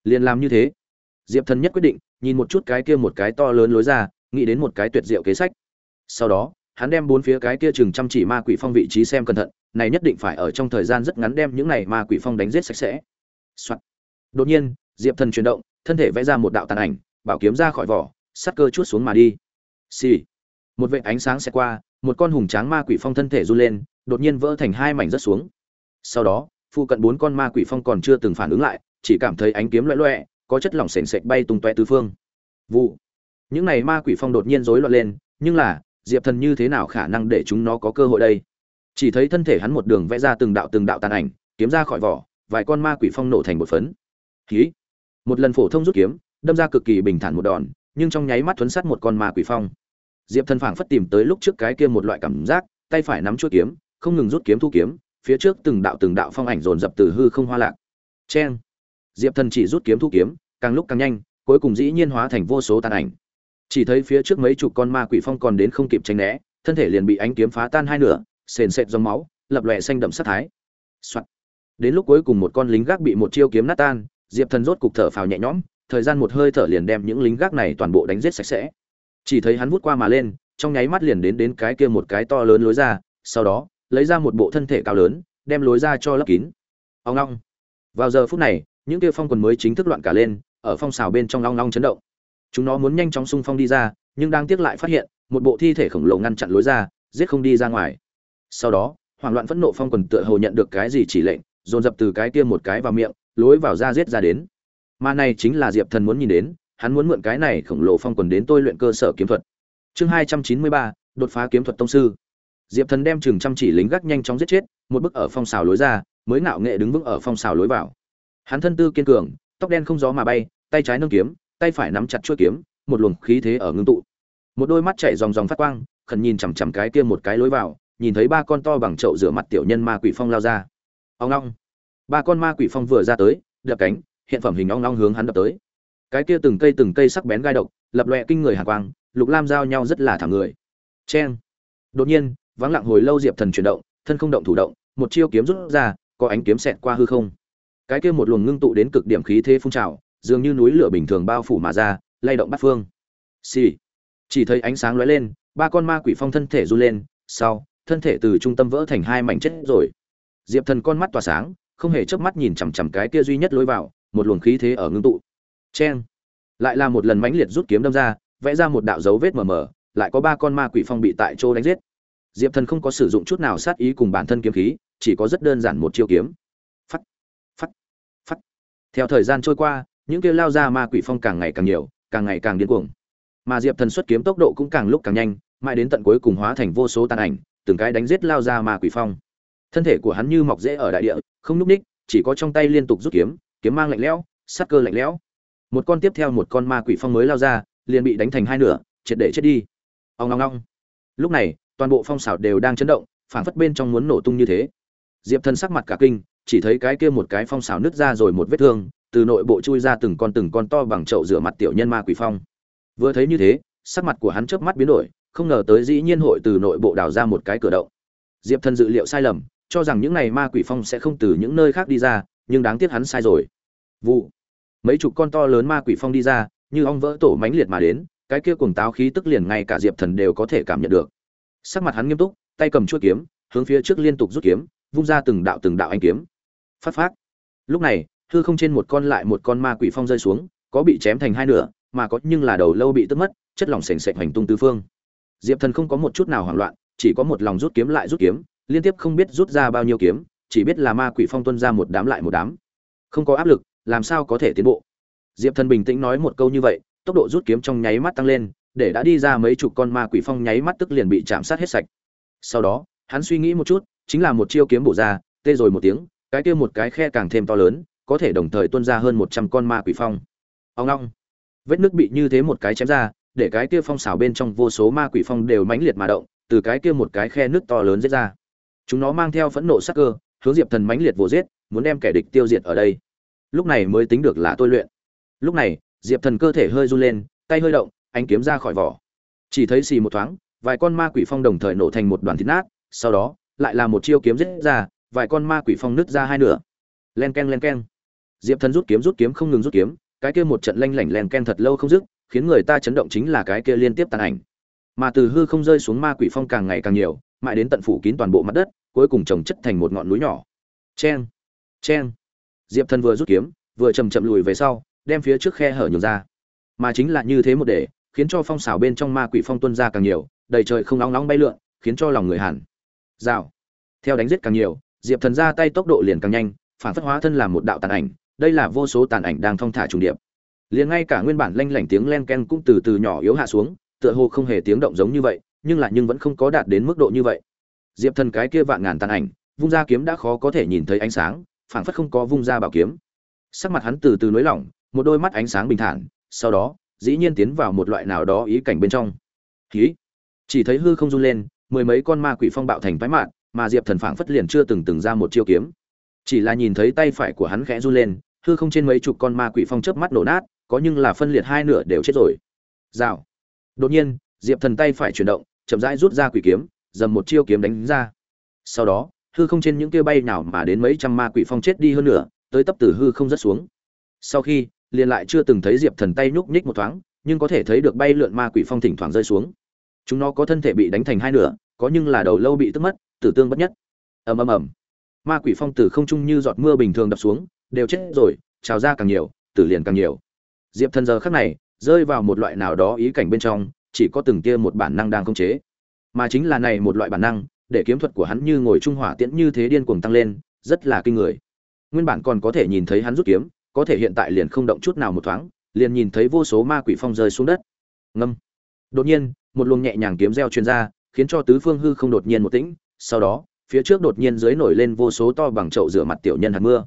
Liền làm như thế. Diệp thần nhất quyết định, nhìn một chút cái kia một cái to lớn lối ra, nghĩ đến một cái tuyệt diệu kế sách. Sau đó, hắn đem bốn phía cái kia chừng chăm chỉ ma quỷ phong vị trí xem cẩn thận, này nhất định phải ở trong thời gian rất ngắn đem những này ma quỷ phong đánh giết sạch sẽ、Soạn. đột nhiên, diệp thần chuyển động, thân thể vẽ ra một đạo tàn ảnh, bảo kiếm ra khỏi vỏ sắt cơ chút xuống mà đi. Xì、sì. một vệ ánh sáng sẽ qua, một con hùng tráng ma quỷ phong thân thể run lên đột nhiên vỡ thành hai mảnh rất xuống. Sau đó, phụ cận bốn con ma quỷ phong còn chưa từng phản ứng lại, chỉ cảm thấy ánh kiếm loẹ loẹ, có chất lỏng sền sệt bay tung toe tứ phương. Vụ. Những này ma quỷ phong đột nhiên rối loạn lên, nhưng là, diệp thần như thế nào khả năng để chúng nó có cơ hội đây? Chỉ thấy thân thể hắn một đường vẽ ra từng đạo từng đạo tàn ảnh, kiếm ra khỏi vỏ, vài con ma quỷ phong nổ thành một phấn. Khí một lần phổ thông rút kiếm, đâm ra cực kỳ bình thản một đòn, nhưng trong nháy mắt thuấn sát một con ma quỷ phong. Diệp thần phảng phất tìm tới lúc trước cái kia một loại cảm giác, tay phải nắm chuôi kiếm không ngừng rút kiếm thu kiếm, phía trước từng đạo từng đạo phong ảnh dồn dập từ hư không hoa lạc. Chen diệp thần chỉ rút kiếm thu kiếm, càng lúc càng nhanh, cuối cùng dĩ nhiên hóa thành vô số tàn ảnh. Chỉ thấy phía trước mấy chục con ma quỷ phong còn đến không kịp tránh né, thân thể liền bị ánh kiếm phá tan hai nửa, sền sệt dòng máu, lập lòe xanh đậm sát thái、Soạn. đến lúc cuối cùng một con lính gác bị một chiêu kiếm nát tan, diệp thần rốt cục thở phào nhẹ nhõm, thời gian một hơi thở liền đem những lính gác này toàn bộ đánh giết sạch sẽ. Chỉ thấy hắn vút qua mà lên, trong nháy mắt liền đến đến cái kia một cái to lớn lối ra, sau đó lấy ra một bộ thân thể cao lớn, đem lối ra cho lấp kín. Ông long vào giờ phút này, những kia phong quần mới chính thức loạn cả lên, ở phong xào bên trong long long chấn động. Chúng nó muốn nhanh chóng xung phong đi ra, nhưng đang tiếc lại phát hiện, một bộ thi thể khổng lồ ngăn chặn lối ra, giết không đi ra ngoài. Sau đó, hoảng loạn phẫn nộ phong quần tựa hồ nhận được cái gì chỉ lệnh, dồn dập từ cái kia một cái vào miệng, lối vào ra giết ra đến. Mà này chính là diệp thần muốn nhìn đến, hắn muốn mượn cái này khổng lồ phong quần đến tôi luyện cơ sở kiếm thuật. Chương hai trăm chín mươi ba, đột phá kiếm thuật tông sư diệp thần đem chừng chăm chỉ lính gác nhanh chóng giết chết, một bức ở phong xào lối ra, mới ngạo nghệ đứng vững ở phong xào lối vào. Hắn thân tư kiên cường, tóc đen không gió mà bay, tay trái nâng kiếm, tay phải nắm chặt chuôi kiếm, một luồng khí thế ở ngưng tụ. Một đôi mắt chảy ròng ròng phát quang, khẩn nhìn chằm chằm cái kia một cái lối vào, nhìn thấy ba con to bằng chậu rửa mặt tiểu nhân ma quỷ phong lao ra. Ong long ba con ma quỷ phong vừa ra tới, đập cánh, hiện phẩm hình ong long hướng hắn đập tới. Cái kia từng cây từng cây sắc bén gai độc, lập loè kinh người hàn quang, lục lam giao nhau rất là thẳng người. Chen đột nhiên vắng lặng hồi lâu diệp thần chuyển động, thân không động thủ động, một chiêu kiếm rút ra, có ánh kiếm xẹt qua hư không. Cái kia một luồng ngưng tụ đến cực điểm khí thế phun trào, dường như núi lửa bình thường bao phủ mà ra, lay động bát phương. Xì、sì. chỉ thấy ánh sáng lóe lên, ba con ma quỷ phong thân thể run lên, sau, thân thể từ trung tâm vỡ thành hai mảnh chết rồi. Diệp thần con mắt tỏa sáng, không hề chớp mắt nhìn chằm chằm cái kia duy nhất lối vào, một luồng khí thế ở ngưng tụ. Cheng. Lại là một lần mãnh liệt rút kiếm đâm ra, vẽ ra một đạo dấu vết mờ mờ, lại có ba con ma quỷ phong bị tại chỗ đánh giết diệp thần không có sử dụng chút nào sát ý cùng bản thân kiếm khí, chỉ có rất đơn giản một chiêu kiếm. Phắt phắt phắt. Theo thời gian trôi qua, những kia lao ra ma quỷ phong càng ngày càng nhiều, càng ngày càng điên cuồng. Mà diệp thần xuất kiếm tốc độ cũng càng lúc càng nhanh, mãi đến tận cuối cùng hóa thành vô số tàn ảnh, từng cái đánh giết lao ra ma quỷ phong. Thân thể của hắn như mọc rễ ở đại địa, không núp ních chỉ có trong tay liên tục rút kiếm kiếm mang lạnh lẽo, sát cơ lạnh lẽo. Một con tiếp theo một con ma quỷ phong mới lao ra, liền bị đánh thành hai nửa, triệt để chết đi. Ông ngong ngong lúc này toàn bộ phong xảo đều đang chấn động, phảng phất bên trong muốn nổ tung như thế. Diệp thần sắc mặt cả kinh, chỉ thấy cái kia một cái phong xảo nứt ra rồi một vết thương, từ nội bộ chui ra từng con từng con to bằng chậu rửa mặt tiểu nhân ma quỷ phong. Vừa thấy như thế, sắc mặt của hắn chớp mắt biến đổi, không ngờ tới dĩ nhiên hội từ nội bộ đào ra một cái cửa động. Diệp thần dự liệu sai lầm, cho rằng những này ma quỷ phong sẽ không từ những nơi khác đi ra, nhưng đáng tiếc hắn sai rồi. Vụ. Mấy chục con to lớn ma quỷ phong đi ra, như ong vỡ tổ mãnh liệt mà đến, cái kia cuồng táo khí tức liền ngay cả diệp thần đều có thể cảm nhận được sắc mặt hắn nghiêm túc, tay cầm chuôi kiếm, hướng phía trước liên tục rút kiếm, vung ra từng đạo từng đạo anh kiếm. Phát phát. Lúc này, hư không trên một con lại một con ma quỷ phong rơi xuống, có bị chém thành hai nửa, mà có nhưng là đầu lâu bị tức mất, chất lỏng sền sệt hành tung tứ phương. Diệp thần không có một chút nào hoảng loạn, chỉ có một lòng rút kiếm lại rút kiếm, liên tiếp không biết rút ra bao nhiêu kiếm, chỉ biết là ma quỷ phong tuân ra một đám lại một đám. Không có áp lực, làm sao có thể tiến bộ? Diệp thần bình tĩnh nói một câu như vậy, tốc độ rút kiếm trong nháy mắt tăng lên để đã đi ra mấy chục con ma quỷ phong nháy mắt tức liền bị chạm sát hết sạch. Sau đó, hắn suy nghĩ một chút, chính là một chiêu kiếm bổ ra, tê rồi một tiếng, cái kia một cái khe càng thêm to lớn, có thể đồng thời tuôn ra hơn một trăm con ma quỷ phong. Ông long vết nước bị như thế một cái chém ra, để cái kia phong xảo bên trong vô số ma quỷ phong đều mãnh liệt mà động, từ cái kia một cái khe nước to lớn giết ra. Chúng nó mang theo phẫn nộ sắc cơ, hướng diệp thần mãnh liệt vô giết, muốn đem kẻ địch tiêu diệt ở đây. Lúc này mới tính được là tôi luyện. Lúc này, diệp thần cơ thể hơi run lên, tay hơi động anh kiếm ra khỏi vỏ. Chỉ thấy xì một thoáng, vài con ma quỷ phong đồng thời nổ thành một đoàn thịt nát, sau đó, lại là một chiêu kiếm giết ra, vài con ma quỷ phong nứt ra hai nửa. Len ken len ken diệp thần rút kiếm rút kiếm không ngừng rút kiếm, cái kia một trận lanh lảnh len ken thật lâu không dứt, khiến người ta chấn động chính là cái kia liên tiếp tàn ảnh. Mà từ hư không rơi xuống ma quỷ phong càng ngày càng nhiều, mãi đến tận phủ kín toàn bộ mặt đất, cuối cùng trồng chất thành một ngọn núi nhỏ. Cheng cheng. Diệp thần vừa rút kiếm, vừa chầm chậm lùi về sau, đem phía trước khe hở nhường ra. Mà chính là như thế một để khiến cho phong xảo bên trong ma quỷ phong tuân ra càng nhiều, đầy trời không nóng nóng bay lượn, khiến cho lòng người hẳn rào. Theo đánh giết càng nhiều, diệp thần ra tay tốc độ liền càng nhanh, phản phất hóa thân làm một đạo tàn ảnh, đây là vô số tàn ảnh đang thong thả trùng điệp. Liền ngay cả nguyên bản lanh lảnh tiếng len ken cũng từ từ nhỏ yếu hạ xuống, tựa hồ không hề tiếng động giống như vậy, nhưng là nhưng vẫn không có đạt đến mức độ như vậy. Diệp thần cái kia vạn ngàn tàn ảnh, vung ra kiếm đã khó có thể nhìn thấy ánh sáng, phản phất không có vung ra bảo kiếm. Sắc mặt hắn từ từ nới lỏng, một đôi mắt ánh sáng bình thản, sau đó dĩ nhiên tiến vào một loại nào đó ý cảnh bên trong. Khí chỉ thấy hư không run lên, mười mấy con ma quỷ phong bạo thành phái mạn, mà diệp thần phảng phất liền chưa từng từng ra một chiêu kiếm. Chỉ là nhìn thấy tay phải của hắn khẽ run lên, hư không trên mấy chục con ma quỷ phong chớp mắt nổ nát, có nhưng là phân liệt hai nửa đều chết rồi. Rào. Đột nhiên, diệp thần tay phải chuyển động, chậm rãi rút ra quỷ kiếm, dầm một chiêu kiếm đánh ra. Sau đó, hư không trên những kia bay nào mà đến mấy trăm ma quỷ phong chết đi hơn nữa tới tấp từ hư không rất xuống. Sau khi liền lại chưa từng thấy diệp thần tay nhúc nhích một thoáng, nhưng có thể thấy được bay lượn ma quỷ phong thỉnh thoảng rơi xuống. Chúng nó có thân thể bị đánh thành hai nửa, có nhưng là đầu lâu bị tức mất, tử tương bất nhất. Ầm ầm ầm. Ma quỷ phong từ không trung như giọt mưa bình thường đập xuống, đều chết rồi, trào ra càng nhiều, tử liền càng nhiều. Diệp thần giờ khắc này, rơi vào một loại nào đó ý cảnh bên trong, chỉ có từng kia một bản năng đang khống chế. Mà chính là này một loại bản năng, để kiếm thuật của hắn như ngồi trung hỏa tiễn như thế điên cuồng tăng lên, rất là kinh người. Nguyên bản còn có thể nhìn thấy hắn rút kiếm có thể hiện tại liền không động chút nào một thoáng, liền nhìn thấy vô số ma quỷ phong rơi xuống đất. Ngâm. Đột nhiên, một luồng nhẹ nhàng kiếm reo truyền ra, khiến cho tứ phương hư không đột nhiên một tĩnh, sau đó, phía trước đột nhiên dưới nổi lên vô số to bằng chậu rửa mặt tiểu nhân hạt mưa.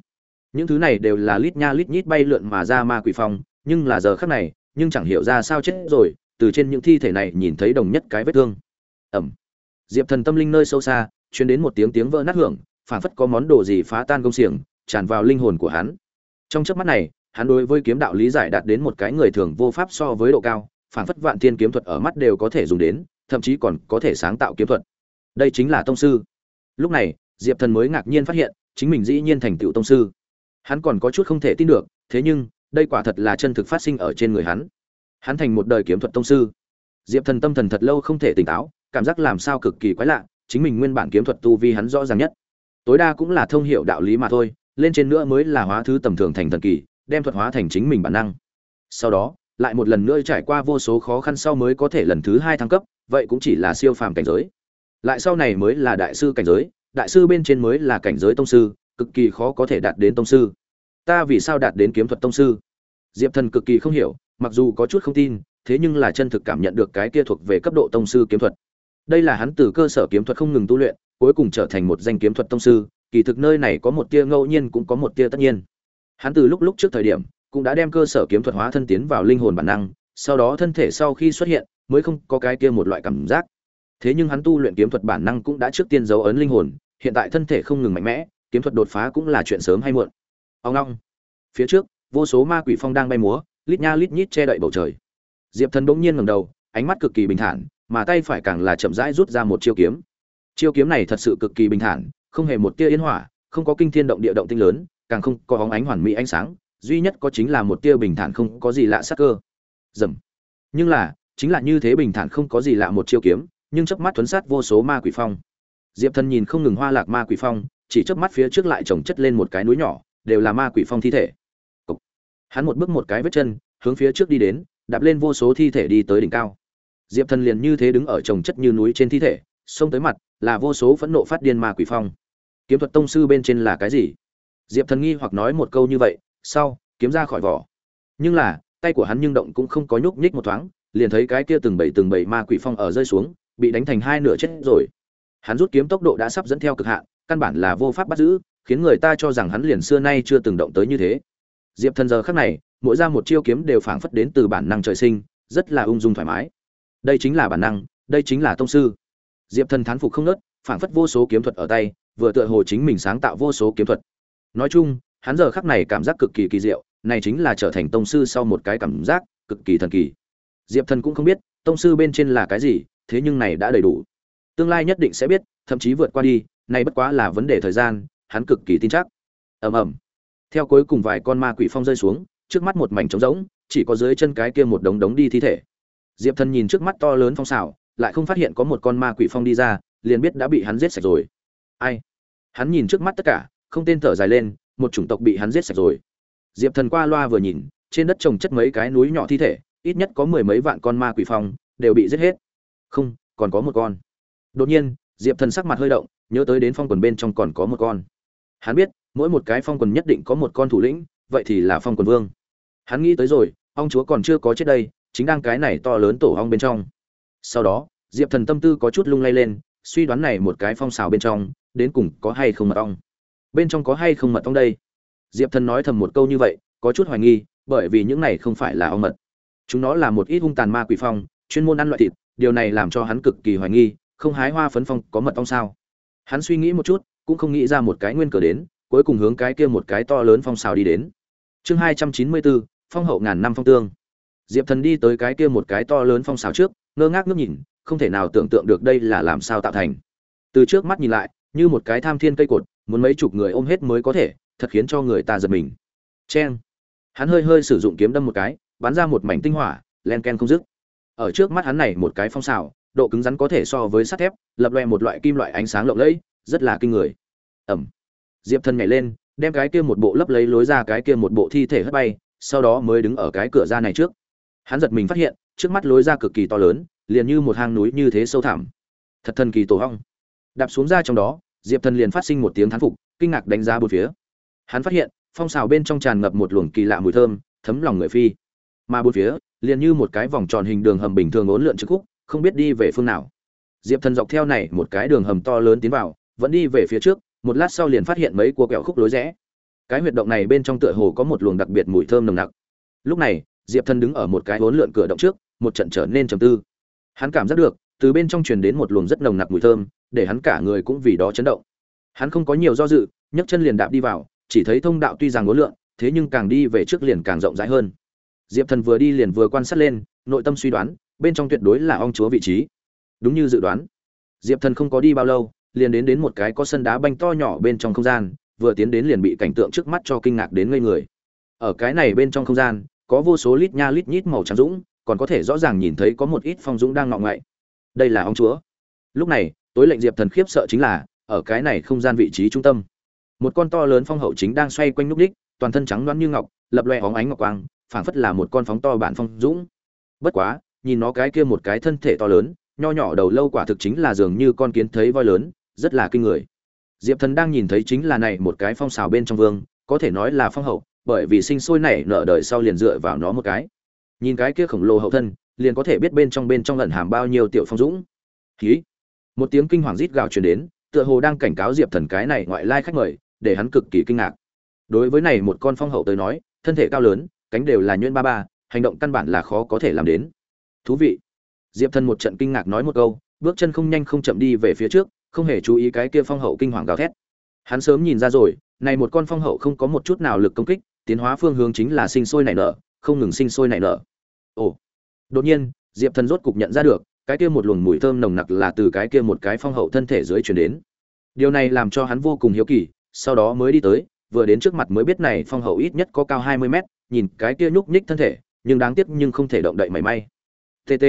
Những thứ này đều là lít nha lít nhít bay lượn mà ra ma quỷ phong, nhưng là giờ khắc này, nhưng chẳng hiểu ra sao chết rồi, từ trên những thi thể này nhìn thấy đồng nhất cái vết thương. Ẩm. Diệp thần tâm linh nơi sâu xa, truyền đến một tiếng tiếng vỡ nát hưởng phản phất có món đồ gì phá tan công xiềng, tràn vào linh hồn của hắn trong chớp mắt này, hắn đối với kiếm đạo lý giải đạt đến một cái người thường vô pháp so với độ cao phảng phất vạn thiên kiếm thuật ở mắt đều có thể dùng đến, thậm chí còn có thể sáng tạo kiếm thuật. Đây chính là tông sư. Lúc này, diệp thần mới ngạc nhiên phát hiện, chính mình dĩ nhiên thành tựu tông sư. Hắn còn có chút không thể tin được, thế nhưng, đây quả thật là chân thực phát sinh ở trên người hắn. Hắn thành một đời kiếm thuật tông sư. Diệp thần tâm thần thật lâu không thể tỉnh táo, cảm giác làm sao cực kỳ quái lạ, chính mình nguyên bản kiếm thuật tu vi hắn rõ ràng nhất. Tối đa cũng là thông hiểu đạo lý mà thôi lên trên nữa mới là hóa thứ tầm thường thành thần kỳ, đem thuật hóa thành chính mình bản năng. Sau đó, lại một lần nữa trải qua vô số khó khăn sau mới có thể lần thứ hai thăng cấp, vậy cũng chỉ là siêu phàm cảnh giới. Lại sau này mới là đại sư cảnh giới, đại sư bên trên mới là cảnh giới tông sư, cực kỳ khó có thể đạt đến tông sư. Ta vì sao đạt đến kiếm thuật tông sư? Diệp thần cực kỳ không hiểu, mặc dù có chút không tin, thế nhưng là chân thực cảm nhận được cái kia thuộc về cấp độ tông sư kiếm thuật. Đây là hắn từ cơ sở kiếm thuật không ngừng tu luyện, cuối cùng trở thành một danh kiếm thuật tông sư kỳ thực nơi này có một tia ngẫu nhiên cũng có một tia tất nhiên. Hắn từ lúc lúc trước thời điểm, cũng đã đem cơ sở kiếm thuật hóa thân tiến vào linh hồn bản năng, sau đó thân thể sau khi xuất hiện, mới không có cái kia một loại cảm giác. Thế nhưng hắn tu luyện kiếm thuật bản năng cũng đã trước tiên dấu ấn linh hồn, hiện tại thân thể không ngừng mạnh mẽ, kiếm thuật đột phá cũng là chuyện sớm hay muộn. Ông long phía trước, vô số ma quỷ phong đang bay múa, lít nha lít nhít che đậy bầu trời. Diệp thần bỗng nhiên ngẩng đầu, ánh mắt cực kỳ bình thản, mà tay phải càng là chậm rãi rút ra một chiêu kiếm. Chiêu kiếm này thật sự cực kỳ bình thản không hề một tia yên hỏa, không có kinh thiên động địa động tinh lớn, càng không có hóng ánh hoàn mỹ ánh sáng, duy nhất có chính là một tia bình thản không có gì lạ sắc cơ. Dầm. Nhưng là, chính là như thế bình thản không có gì lạ một chiêu kiếm, nhưng chớp mắt thuấn sát vô số ma quỷ phong. Diệp thần nhìn không ngừng hoa lạc ma quỷ phong, chỉ chớp mắt phía trước lại trồng chất lên một cái núi nhỏ, đều là ma quỷ phong thi thể. Cục. hắn một bước một cái vết chân, hướng phía trước đi đến, đạp lên vô số thi thể đi tới đỉnh cao. Diệp thần liền như thế đứng ở trồng chất như núi trên thi thể xông tới mặt, là vô số phẫn nộ phát điên ma quỷ phong. Kiếm thuật tông sư bên trên là cái gì? Diệp thần nghi hoặc nói một câu như vậy, sau, kiếm ra khỏi vỏ. Nhưng là, tay của hắn nhưng động cũng không có nhúc nhích một thoáng, liền thấy cái kia từng bảy từng bảy ma quỷ phong ở rơi xuống, bị đánh thành hai nửa chết rồi. Hắn rút kiếm tốc độ đã sắp dẫn theo cực hạn, căn bản là vô pháp bắt giữ, khiến người ta cho rằng hắn liền xưa nay chưa từng động tới như thế. Diệp thần giờ khắc này, mỗi ra một chiêu kiếm đều phảng phất đến từ bản năng trời sinh, rất là ung dung thoải mái. Đây chính là bản năng, đây chính là tông sư diệp thần thán phục không nớt, phảng phất vô số kiếm thuật ở tay, vừa tựa hồ chính mình sáng tạo vô số kiếm thuật. Nói chung, hắn giờ khắc này cảm giác cực kỳ kỳ diệu, này chính là trở thành tông sư sau một cái cảm giác cực kỳ thần kỳ. Diệp thần cũng không biết, tông sư bên trên là cái gì, thế nhưng này đã đầy đủ. Tương lai nhất định sẽ biết, thậm chí vượt qua đi, này bất quá là vấn đề thời gian, hắn cực kỳ tin chắc. Ầm ầm. Theo cuối cùng vài con ma quỷ phong rơi xuống, trước mắt một mảnh trống rỗng, chỉ có dưới chân cái kia một đống đống đi thi thể. Diệp thần nhìn trước mắt to lớn phong xảo lại không phát hiện có một con ma quỷ phong đi ra, liền biết đã bị hắn giết sạch rồi. Ai? Hắn nhìn trước mắt tất cả, không tên thở dài lên, một chủng tộc bị hắn giết sạch rồi. Diệp thần qua loa vừa nhìn, trên đất trồng chất mấy cái núi nhỏ thi thể, ít nhất có mười mấy vạn con ma quỷ phong, đều bị giết hết. Không, còn có một con. Đột nhiên, diệp thần sắc mặt hơi động, nhớ tới đến phong quần bên trong còn có một con. Hắn biết, mỗi một cái phong quần nhất định có một con thủ lĩnh, vậy thì là phong quần vương. Hắn nghĩ tới rồi ông chúa còn chưa có chết đây, chính đang cái này to lớn tổ ong bên trong sau đó, diệp thần tâm tư có chút lung lay lên, suy đoán này một cái phong xào bên trong, đến cùng có hay không mật ong. Bên trong có hay không mật ong đây? Diệp thần nói thầm một câu như vậy, có chút hoài nghi, bởi vì những này không phải là ong mật. Chúng nó là một ít hung tàn ma quỷ phong, chuyên môn ăn loại thịt, điều này làm cho hắn cực kỳ hoài nghi, không hái hoa phấn phong có mật ong sao? Hắn suy nghĩ một chút, cũng không nghĩ ra một cái nguyên cờ đến, cuối cùng hướng cái kia một cái to lớn phong xào đi đến. Chương hai trăm chín mươi bốn, phong hậu ngàn năm phong tương. Diệp thần đi tới cái kia một cái to lớn phong xào trước ngơ ngác ngước nhìn, không thể nào tưởng tượng được đây là làm sao tạo thành. Từ trước mắt nhìn lại, như một cái tham thiên cây cột, muốn mấy chục người ôm hết mới có thể, thật khiến cho người ta giật mình. Cheng. Hắn hơi hơi sử dụng kiếm đâm một cái, bắn ra một mảnh tinh hỏa, len ken không dứt. Ở trước mắt hắn này một cái phong xào, độ cứng rắn có thể so với sắt thép, lập loe một loại kim loại ánh sáng lộng lẫy, rất là kinh người. Ẩm. Diệp thần nhảy lên, đem cái kia một bộ lấp lấy lối ra cái kia một bộ thi thể hất bay, sau đó mới đứng ở cái cửa ra này trước. Hắn giật mình phát hiện trước mắt lối ra cực kỳ to lớn, liền như một hang núi như thế sâu thẳm. Thật thần kỳ tổ hong. Đạp xuống ra trong đó, diệp thần liền phát sinh một tiếng thán phục, kinh ngạc đánh giá bốn phía. Hắn phát hiện, phong xào bên trong tràn ngập một luồng kỳ lạ mùi thơm, thấm lòng người phi. Mà bốn phía, liền như một cái vòng tròn hình đường hầm bình thường ốn lượn trực khúc, không biết đi về phương nào. Diệp thần dọc theo này một cái đường hầm to lớn tiến vào, vẫn đi về phía trước, một lát sau liền phát hiện mấy cua kẹo khúc lối rẽ. Cái huyệt động này bên trong tựa hồ có một luồng đặc biệt mùi thơm nồng nặc. Lúc này, diệp thần đứng ở một cái ốn lượn cửa động trước một trận trở nên trầm tư. Hắn cảm giác được, từ bên trong truyền đến một luồng rất nồng nặc mùi thơm, để hắn cả người cũng vì đó chấn động. Hắn không có nhiều do dự, nhấc chân liền đạp đi vào, chỉ thấy thông đạo tuy rằng ngố lượn thế nhưng càng đi về trước liền càng rộng rãi hơn. Diệp thần vừa đi liền vừa quan sát lên, nội tâm suy đoán, bên trong tuyệt đối là ong chúa vị trí. Đúng như dự đoán. Diệp thần không có đi bao lâu, liền đến đến một cái có sân đá banh to nhỏ bên trong không gian, vừa tiến đến liền bị cảnh tượng trước mắt cho kinh ngạc đến ngây người. Ở cái này bên trong không gian, có vô số lít nha lít nhít màu trắng dũng còn có thể rõ ràng nhìn thấy có một ít phong dũng đang ngọ ngậy đây là ông chúa. Lúc này, tối lệnh diệp thần khiếp sợ chính là, ở cái này không gian vị trí trung tâm, một con to lớn phong hậu chính đang xoay quanh núc đích, toàn thân trắng loáng như ngọc, lập loe óng ánh ngọc quang, phảng phất là một con phóng to bản phong dũng. Bất quá, nhìn nó cái kia một cái thân thể to lớn, nho nhỏ đầu lâu quả thực chính là dường như con kiến thấy voi lớn, rất là kinh người. Diệp thần đang nhìn thấy chính là này một cái phong xào bên trong vương, có thể nói là phong hậu, bởi vì sinh sôi nảy nở đời sau liền dựa vào nó một cái nhìn cái kia khổng lồ hậu thân, liền có thể biết bên trong bên trong lẩn hàm bao nhiêu tiểu phong dũng. Khí một tiếng kinh hoàng rít gào truyền đến, tựa hồ đang cảnh cáo diệp thần cái này ngoại lai khách mời, để hắn cực kỳ kinh ngạc. Đối với này một con phong hậu tới nói, thân thể cao lớn, cánh đều là nhuyễn ba ba, hành động căn bản là khó có thể làm đến. Thú vị! Diệp thần một trận kinh ngạc nói một câu, bước chân không nhanh không chậm đi về phía trước, không hề chú ý cái kia phong hậu kinh hoàng gào thét. Hắn sớm nhìn ra rồi, này một con phong hậu không có một chút nào lực công kích, tiến hóa phương hướng chính là sinh sôi nảy nở không ngừng sinh sôi nảy nở. Ồ, đột nhiên, diệp thần rốt cục nhận ra được, cái kia một luồng mùi thơm nồng nặc là từ cái kia một cái phong hậu thân thể dưới chuyển đến. Điều này làm cho hắn vô cùng hiếu kỳ, sau đó mới đi tới, vừa đến trước mặt mới biết này phong hậu ít nhất có cao hai mươi mét, nhìn cái kia nhúc nhích thân thể, nhưng đáng tiếc nhưng không thể động đậy mảy may. Tt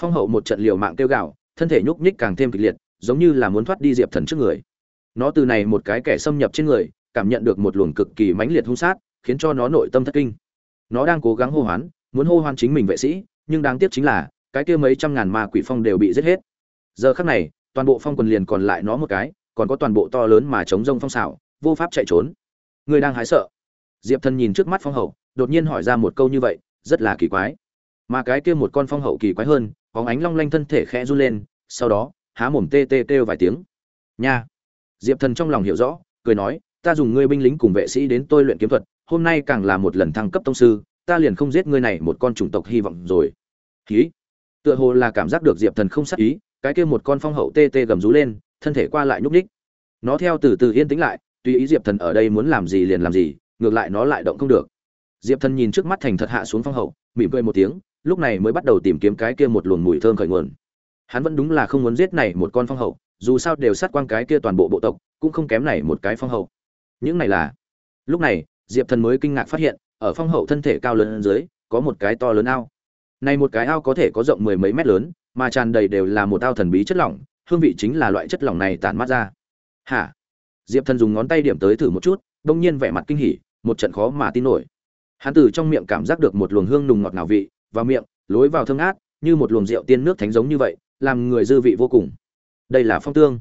phong hậu một trận liều mạng kêu gạo thân thể nhúc nhích càng thêm kịch liệt, giống như là muốn thoát đi diệp thần trước người. Nó từ này một cái kẻ xâm nhập trên người, cảm nhận được một luồng cực kỳ mãnh liệt hung sát, khiến cho nó nội tâm thất kinh nó đang cố gắng hô hoán, muốn hô hoán chính mình vệ sĩ, nhưng đáng tiếc chính là, cái kia mấy trăm ngàn ma quỷ phong đều bị giết hết. Giờ khắc này, toàn bộ phong quần liền còn lại nó một cái, còn có toàn bộ to lớn mà chống rông phong xảo, vô pháp chạy trốn. Người đang hái sợ. Diệp thần nhìn trước mắt phong hậu, đột nhiên hỏi ra một câu như vậy, rất là kỳ quái. Mà cái kia một con phong hậu kỳ quái hơn có ánh long lanh thân thể khẽ run lên, sau đó, há mồm tê tê kêu vài tiếng. Nha. Diệp thần trong lòng hiểu rõ, cười nói, ta dùng ngươi binh lính cùng vệ sĩ đến tôi luyện kiếm thuật hôm nay càng là một lần thăng cấp tông sư, ta liền không giết ngươi này một con chủng tộc hy vọng rồi. Khí tựa hồ là cảm giác được diệp thần không sát ý, cái kia một con phong hậu tê tê gầm rú lên, thân thể qua lại nhúc ních nó theo từ từ yên tĩnh lại tùy ý diệp thần ở đây muốn làm gì liền làm gì, ngược lại nó lại động không được. Diệp thần nhìn trước mắt thành thật hạ xuống phong hậu, mỉm cười một tiếng, lúc này mới bắt đầu tìm kiếm cái kia một luồng mùi thơm khởi nguồn. Hắn vẫn đúng là không muốn giết này một con phong hậu, dù sao đều sát quang cái kia toàn bộ bộ tộc, cũng không kém này một cái phong hậu. Những này là. Lúc này diệp thần mới kinh ngạc phát hiện, ở phong hậu thân thể cao lớn dưới, có một cái to lớn ao. Này một cái ao có thể có rộng mười mấy mét lớn, mà tràn đầy đều là một ao thần bí chất lỏng, hương vị chính là loại chất lỏng này tản mát ra. Hả? Diệp thần dùng ngón tay điểm tới thử một chút, đông nhiên vẻ mặt kinh hỉ, một trận khó mà tin nổi. Hắn từ trong miệng cảm giác được một luồng hương nùng ngọt ngào vị, vào miệng, lối vào thơm ngát, như một luồng rượu tiên nước thánh giống như vậy, làm người dư vị vô cùng. Đây là phong tương.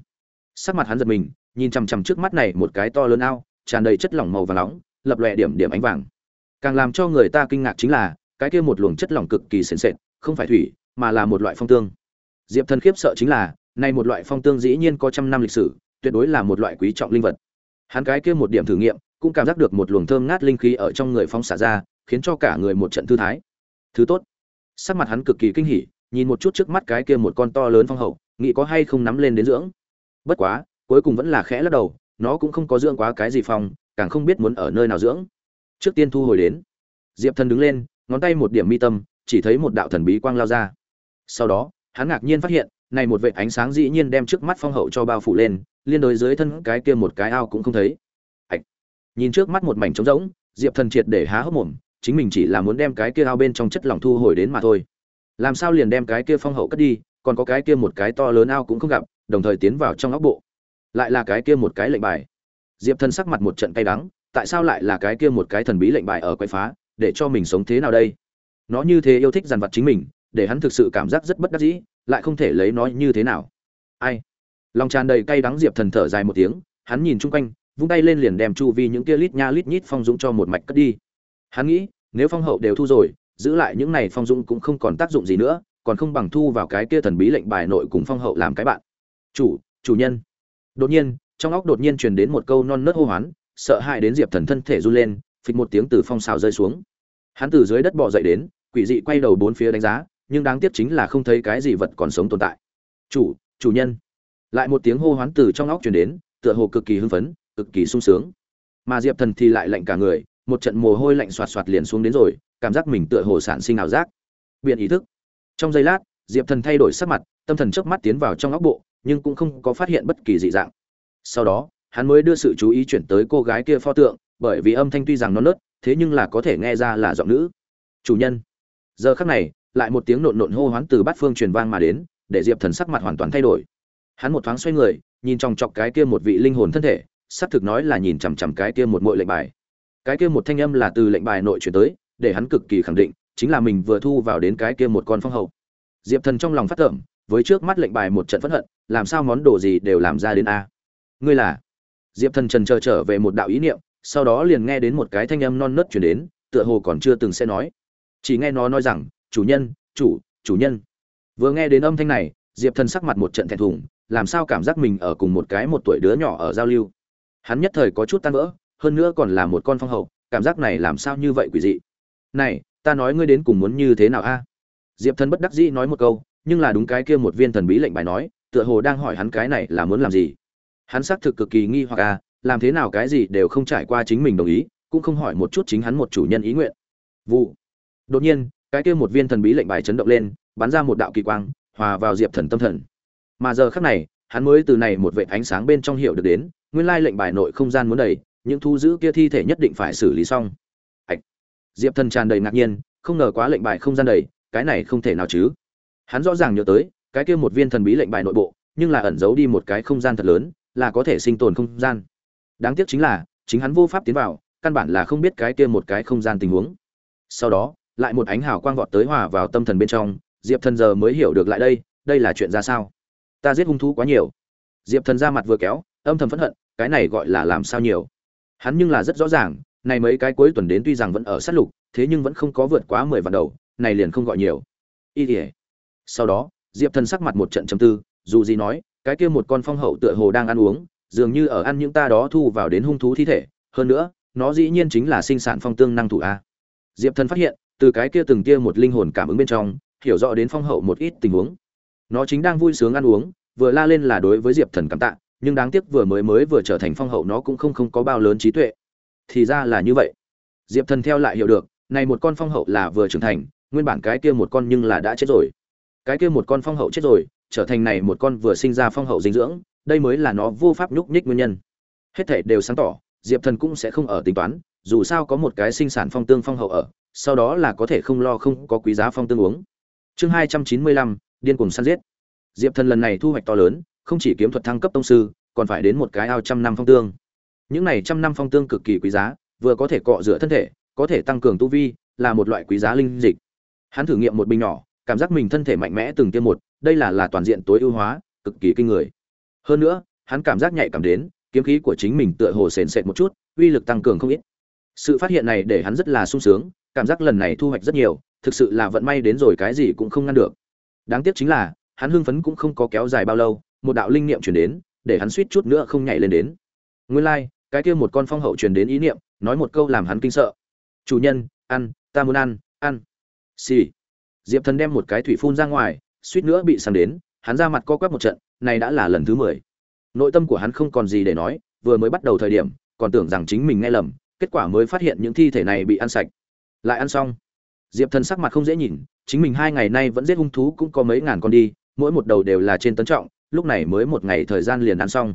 Sắc mặt hắn giật mình, nhìn chằm chằm trước mắt này một cái to lớn ao, tràn đầy chất lỏng màu vàng nóng lập lòe điểm điểm ánh vàng. Càng làm cho người ta kinh ngạc chính là, cái kia một luồng chất lỏng cực kỳ sền sệt, không phải thủy, mà là một loại phong tương. Diệp thần khiếp sợ chính là này một loại phong tương dĩ nhiên có trăm năm lịch sử, tuyệt đối là một loại quý trọng linh vật. Hắn cái kia một điểm thử nghiệm, cũng cảm giác được một luồng thơm ngát linh khí ở trong người phóng xả ra, khiến cho cả người một trận thư thái. Thứ tốt. Sắc mặt hắn cực kỳ kinh hỉ, nhìn một chút trước mắt cái kia một con to lớn phong hậu, nghĩ có hay không nắm lên đến dưỡng. Bất quá, cuối cùng vẫn là khẽ lắc đầu, nó cũng không có dưỡng quá cái gì phong càng không biết muốn ở nơi nào dưỡng. Trước tiên thu hồi đến. Diệp thần đứng lên, ngón tay một điểm mi tâm, chỉ thấy một đạo thần bí quang lao ra. Sau đó, hắn ngạc nhiên phát hiện, này một vệ ánh sáng dĩ nhiên đem trước mắt phong hậu cho bao phủ lên, liên đối dưới thân cái kia một cái ao cũng không thấy. Ạch. Nhìn trước mắt một mảnh trống rỗng, diệp thần triệt để há hốc mồm, chính mình chỉ là muốn đem cái kia ao bên trong chất lỏng thu hồi đến mà thôi. Làm sao liền đem cái kia phong hậu cất đi, còn có cái kia một cái to lớn ao cũng không gặp, đồng thời tiến vào trong óc bộ. Lại là cái kia một cái lệnh bài diệp thần sắc mặt một trận cay đắng, tại sao lại là cái kia một cái thần bí lệnh bài ở quậy phá, để cho mình sống thế nào đây? Nó như thế yêu thích dằn vặt chính mình, để hắn thực sự cảm giác rất bất đắc dĩ, lại không thể lấy nó như thế nào. Ai? Lòng tràn đầy cay đắng diệp thần thở dài một tiếng, hắn nhìn chung quanh, vung tay lên liền đem chu vi những kia lít nha lít nhít phong dũng cho một mạch cất đi. Hắn nghĩ, nếu phong hậu đều thu rồi, giữ lại những này phong dũng cũng không còn tác dụng gì nữa, còn không bằng thu vào cái kia thần bí lệnh bài nội cùng phong hậu làm cái bạn. Chủ chủ nhân. Đột nhiên trong óc đột nhiên truyền đến một câu non nớt hô hoán, sợ hãi đến diệp thần thân thể run lên, phịch một tiếng từ phong xào rơi xuống. Hắn từ dưới đất bò dậy đến, quỷ dị quay đầu bốn phía đánh giá, nhưng đáng tiếc chính là không thấy cái gì vật còn sống tồn tại. Chủ chủ nhân. Lại một tiếng hô hoán từ trong óc truyền đến, tựa hồ cực kỳ hưng phấn, cực kỳ sung sướng. Mà diệp thần thì lại lạnh cả người, một trận mồ hôi lạnh xoạt xoạt liền xuống đến rồi, cảm giác mình tựa hồ sản sinh ảo giác. Biện ý thức. Trong giây lát, diệp thần thay đổi sắc mặt, tâm thần chớp mắt tiến vào trong óc bộ, nhưng cũng không có phát hiện bất kỳ dị dạng sau đó, hắn mới đưa sự chú ý chuyển tới cô gái kia pho tượng, bởi vì âm thanh tuy rằng nó nớt, thế nhưng là có thể nghe ra là giọng nữ. Chủ nhân. Giờ khắc này, lại một tiếng nộn nộn hô hoán từ bát phương truyền vang mà đến, để diệp thần sắc mặt hoàn toàn thay đổi. Hắn một thoáng xoay người, nhìn trong chọc cái kia một vị linh hồn thân thể, xác thực nói là nhìn chằm chằm cái kia một mội lệnh bài. Cái kia một thanh âm là từ lệnh bài nội chuyển tới, để hắn cực kỳ khẳng định, chính là mình vừa thu vào đến cái kia một con phong hậu diệp thần trong lòng phát tưởng với trước mắt lệnh bài một trận phẫn hận, làm sao món đồ gì đều làm ra đến a? Ngươi là? Diệp thần trần chờ trở về một đạo ý niệm, sau đó liền nghe đến một cái thanh âm non nớt chuyển đến, tựa hồ còn chưa từng sẽ nói. Chỉ nghe nó nói rằng, chủ nhân, chủ chủ nhân. Vừa nghe đến âm thanh này, diệp thần sắc mặt một trận thẹn thùng, làm sao cảm giác mình ở cùng một cái một tuổi đứa nhỏ ở giao lưu? Hắn nhất thời có chút tan vỡ, hơn nữa còn là một con phong hậu cảm giác này làm sao như vậy quỷ dị? Này, ta nói ngươi đến cùng muốn như thế nào a? Diệp thần bất đắc dĩ nói một câu, nhưng là đúng cái kia một viên thần bí lệnh bài nói, tựa hồ đang hỏi hắn cái này là muốn làm gì hắn xác thực cực kỳ nghi hoặc à làm thế nào cái gì đều không trải qua chính mình đồng ý, cũng không hỏi một chút chính hắn một chủ nhân ý nguyện. Vụ. Đột nhiên, cái kia một viên thần bí lệnh bài chấn động lên, bắn ra một đạo kỳ quang, hòa vào diệp thần tâm thần. Mà giờ khắc này, hắn mới từ này một vệ ánh sáng bên trong hiểu được đến, nguyên lai lệnh bài nội không gian muốn đầy, những thu giữ kia thi thể nhất định phải xử lý xong. Hạch. diệp thần tràn đầy ngạc nhiên, không ngờ quá lệnh bài không gian đầy, cái này không thể nào chứ. Hắn rõ ràng nhớ tới, cái kia một viên thần bí lệnh bài nội bộ, nhưng là ẩn giấu đi một cái không gian thật lớn là có thể sinh tồn không gian. Đáng tiếc chính là, chính hắn vô pháp tiến vào, căn bản là không biết cái kia một cái không gian tình huống. Sau đó, lại một ánh hào quang vọt tới hòa vào tâm thần bên trong, diệp thần giờ mới hiểu được lại đây đây là chuyện ra sao? Ta giết hung thú quá nhiều. Diệp thần ra mặt vừa kéo, âm thầm phẫn hận, cái này gọi là làm sao nhiều? Hắn nhưng là rất rõ ràng, này mấy cái cuối tuần đến tuy rằng vẫn ở sát lục, thế nhưng vẫn không có vượt quá mười vạn đầu, này liền không gọi nhiều. Y tỉa sau đó, diệp thần sắc mặt một trận chấm tư, dù gì nói cái kia một con phong hậu tựa hồ đang ăn uống, dường như ở ăn những ta đó thu vào đến hung thú thi thể. Hơn nữa, nó dĩ nhiên chính là sinh sản phong tương năng thủ a. Diệp thần phát hiện, từ cái kia từng kia một linh hồn cảm ứng bên trong, hiểu rõ đến phong hậu một ít tình huống. Nó chính đang vui sướng ăn uống, vừa la lên là đối với diệp thần cảm tạ, nhưng đáng tiếc vừa mới mới vừa trở thành phong hậu nó cũng không không có bao lớn trí tuệ. Thì ra là như vậy. Diệp thần theo lại hiểu được, này một con phong hậu là vừa trưởng thành, nguyên bản cái kia một con nhưng là đã chết rồi. Cái kia một con phong hậu chết rồi trở thành này một con vừa sinh ra phong hậu dinh dưỡng, đây mới là nó vô pháp nhúc nhích nguyên nhân. Hết thảy đều sáng tỏ, diệp thần cũng sẽ không ở tính toán, dù sao có một cái sinh sản phong tương phong hậu ở, sau đó là có thể không lo không có quý giá phong tương uống. Chương hai trăm chín mươi lăm, điên cuồng săn giết. Diệp thần lần này thu hoạch to lớn, không chỉ kiếm thuật thăng cấp tông sư, còn phải đến một cái ao trăm năm phong tương. Những này trăm năm phong tương cực kỳ quý giá, vừa có thể cọ rửa thân thể, có thể tăng cường tu vi, là một loại quý giá linh dịch. Hắn thử nghiệm một bình nhỏ, cảm giác mình thân thể mạnh mẽ từng tiêm một đây là là toàn diện tối ưu hóa cực kỳ kinh người. Hơn nữa hắn cảm giác nhạy cảm đến kiếm khí của chính mình tựa hồ sền sệt một chút uy lực tăng cường không ít. Sự phát hiện này để hắn rất là sung sướng cảm giác lần này thu hoạch rất nhiều thực sự là vận may đến rồi cái gì cũng không ngăn được. Đáng tiếc chính là hắn hưng phấn cũng không có kéo dài bao lâu một đạo linh niệm truyền đến để hắn suýt chút nữa không nhảy lên đến. Nguyên lai、like, cái kia một con phong hậu truyền đến ý niệm nói một câu làm hắn kinh sợ. Chủ nhân ăn ta muốn ăn ăn. Xì、sì. diệp thần đem một cái thủy phun ra ngoài suýt nữa bị sang đến, hắn ra mặt co quắp một trận, này đã là lần thứ mười. Nội tâm của hắn không còn gì để nói, vừa mới bắt đầu thời điểm, còn tưởng rằng chính mình nghe lầm, kết quả mới phát hiện những thi thể này bị ăn sạch. Lại ăn xong. Diệp thần sắc mặt không dễ nhìn, chính mình hai ngày nay vẫn giết hung thú cũng có mấy ngàn con đi, mỗi một đầu đều là trên tấn trọng, lúc này mới một ngày thời gian liền ăn xong.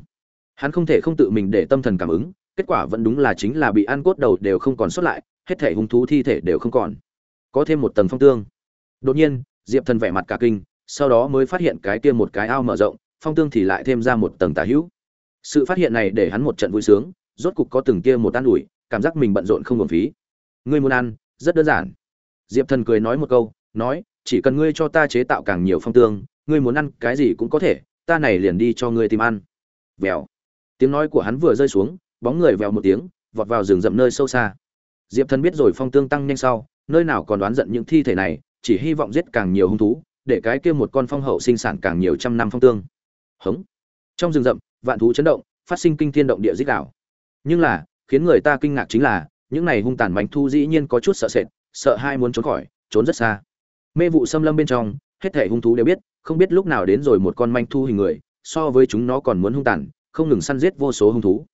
Hắn không thể không tự mình để tâm thần cảm ứng, kết quả vẫn đúng là chính là bị ăn cốt đầu đều không còn sót lại, hết thể hung thú thi thể đều không còn. Có thêm một tầng phong tương. Đột nhiên, diệp thần vẻ mặt cả kinh sau đó mới phát hiện cái kia một cái ao mở rộng, phong tương thì lại thêm ra một tầng tà hữu. Sự phát hiện này để hắn một trận vui sướng, rốt cục có từng kia một tan ủi, cảm giác mình bận rộn không uổng phí. Ngươi muốn ăn, rất đơn giản. Diệp thần cười nói một câu, nói, chỉ cần ngươi cho ta chế tạo càng nhiều phong tương, ngươi muốn ăn cái gì cũng có thể, ta này liền đi cho ngươi tìm ăn. Vèo. Tiếng nói của hắn vừa rơi xuống, bóng người vèo một tiếng, vọt vào rừng rậm nơi sâu xa. Diệp thần biết rồi phong tương tăng nhanh sau, nơi nào còn đoán giận những thi thể này, chỉ hy vọng giết càng nhiều hung thú để cái kia một con phong hậu sinh sản càng nhiều trăm năm phong tương. Hống. Trong rừng rậm, vạn thú chấn động, phát sinh kinh thiên động địa dích đảo nhưng là, khiến người ta kinh ngạc chính là, những này hung tàn bánh thu dĩ nhiên có chút sợ sệt, sợ hai muốn trốn khỏi, trốn rất xa. Mê vụ xâm lâm bên trong, hết thể hung thú đều biết, không biết lúc nào đến rồi một con manh thu hình người, so với chúng nó còn muốn hung tàn, không ngừng săn giết vô số hung thú.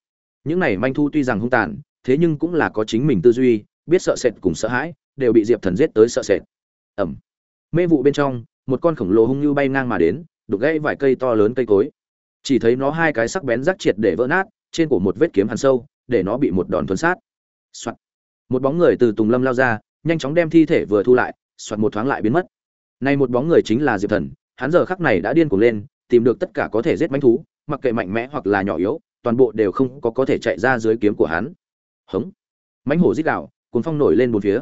Những này manh thu tuy rằng hung tàn, thế nhưng cũng là có chính mình tư duy, biết sợ sệt cùng sợ hãi, đều bị diệp thần giết tới sợ sệt. Ẩm. Mê vụ bên trong một con khổng lồ hung như bay ngang mà đến, đục gãy vài cây to lớn cây cối. Chỉ thấy nó hai cái sắc bén rắc triệt để vỡ nát, trên cổ một vết kiếm hàn sâu, để nó bị một đòn thuần sát. Soạt. một bóng người từ tùng lâm lao ra, nhanh chóng đem thi thể vừa thu lại, soạt một thoáng lại biến mất. Này một bóng người chính là diệp thần, hắn giờ khắc này đã điên cuồng lên, tìm được tất cả có thể giết manh thú, mặc kệ mạnh mẽ hoặc là nhỏ yếu, toàn bộ đều không có có thể chạy ra dưới kiếm của hắn. Hống. Mãnh hổ rít gạo cuốn phong nổi lên bốn phía.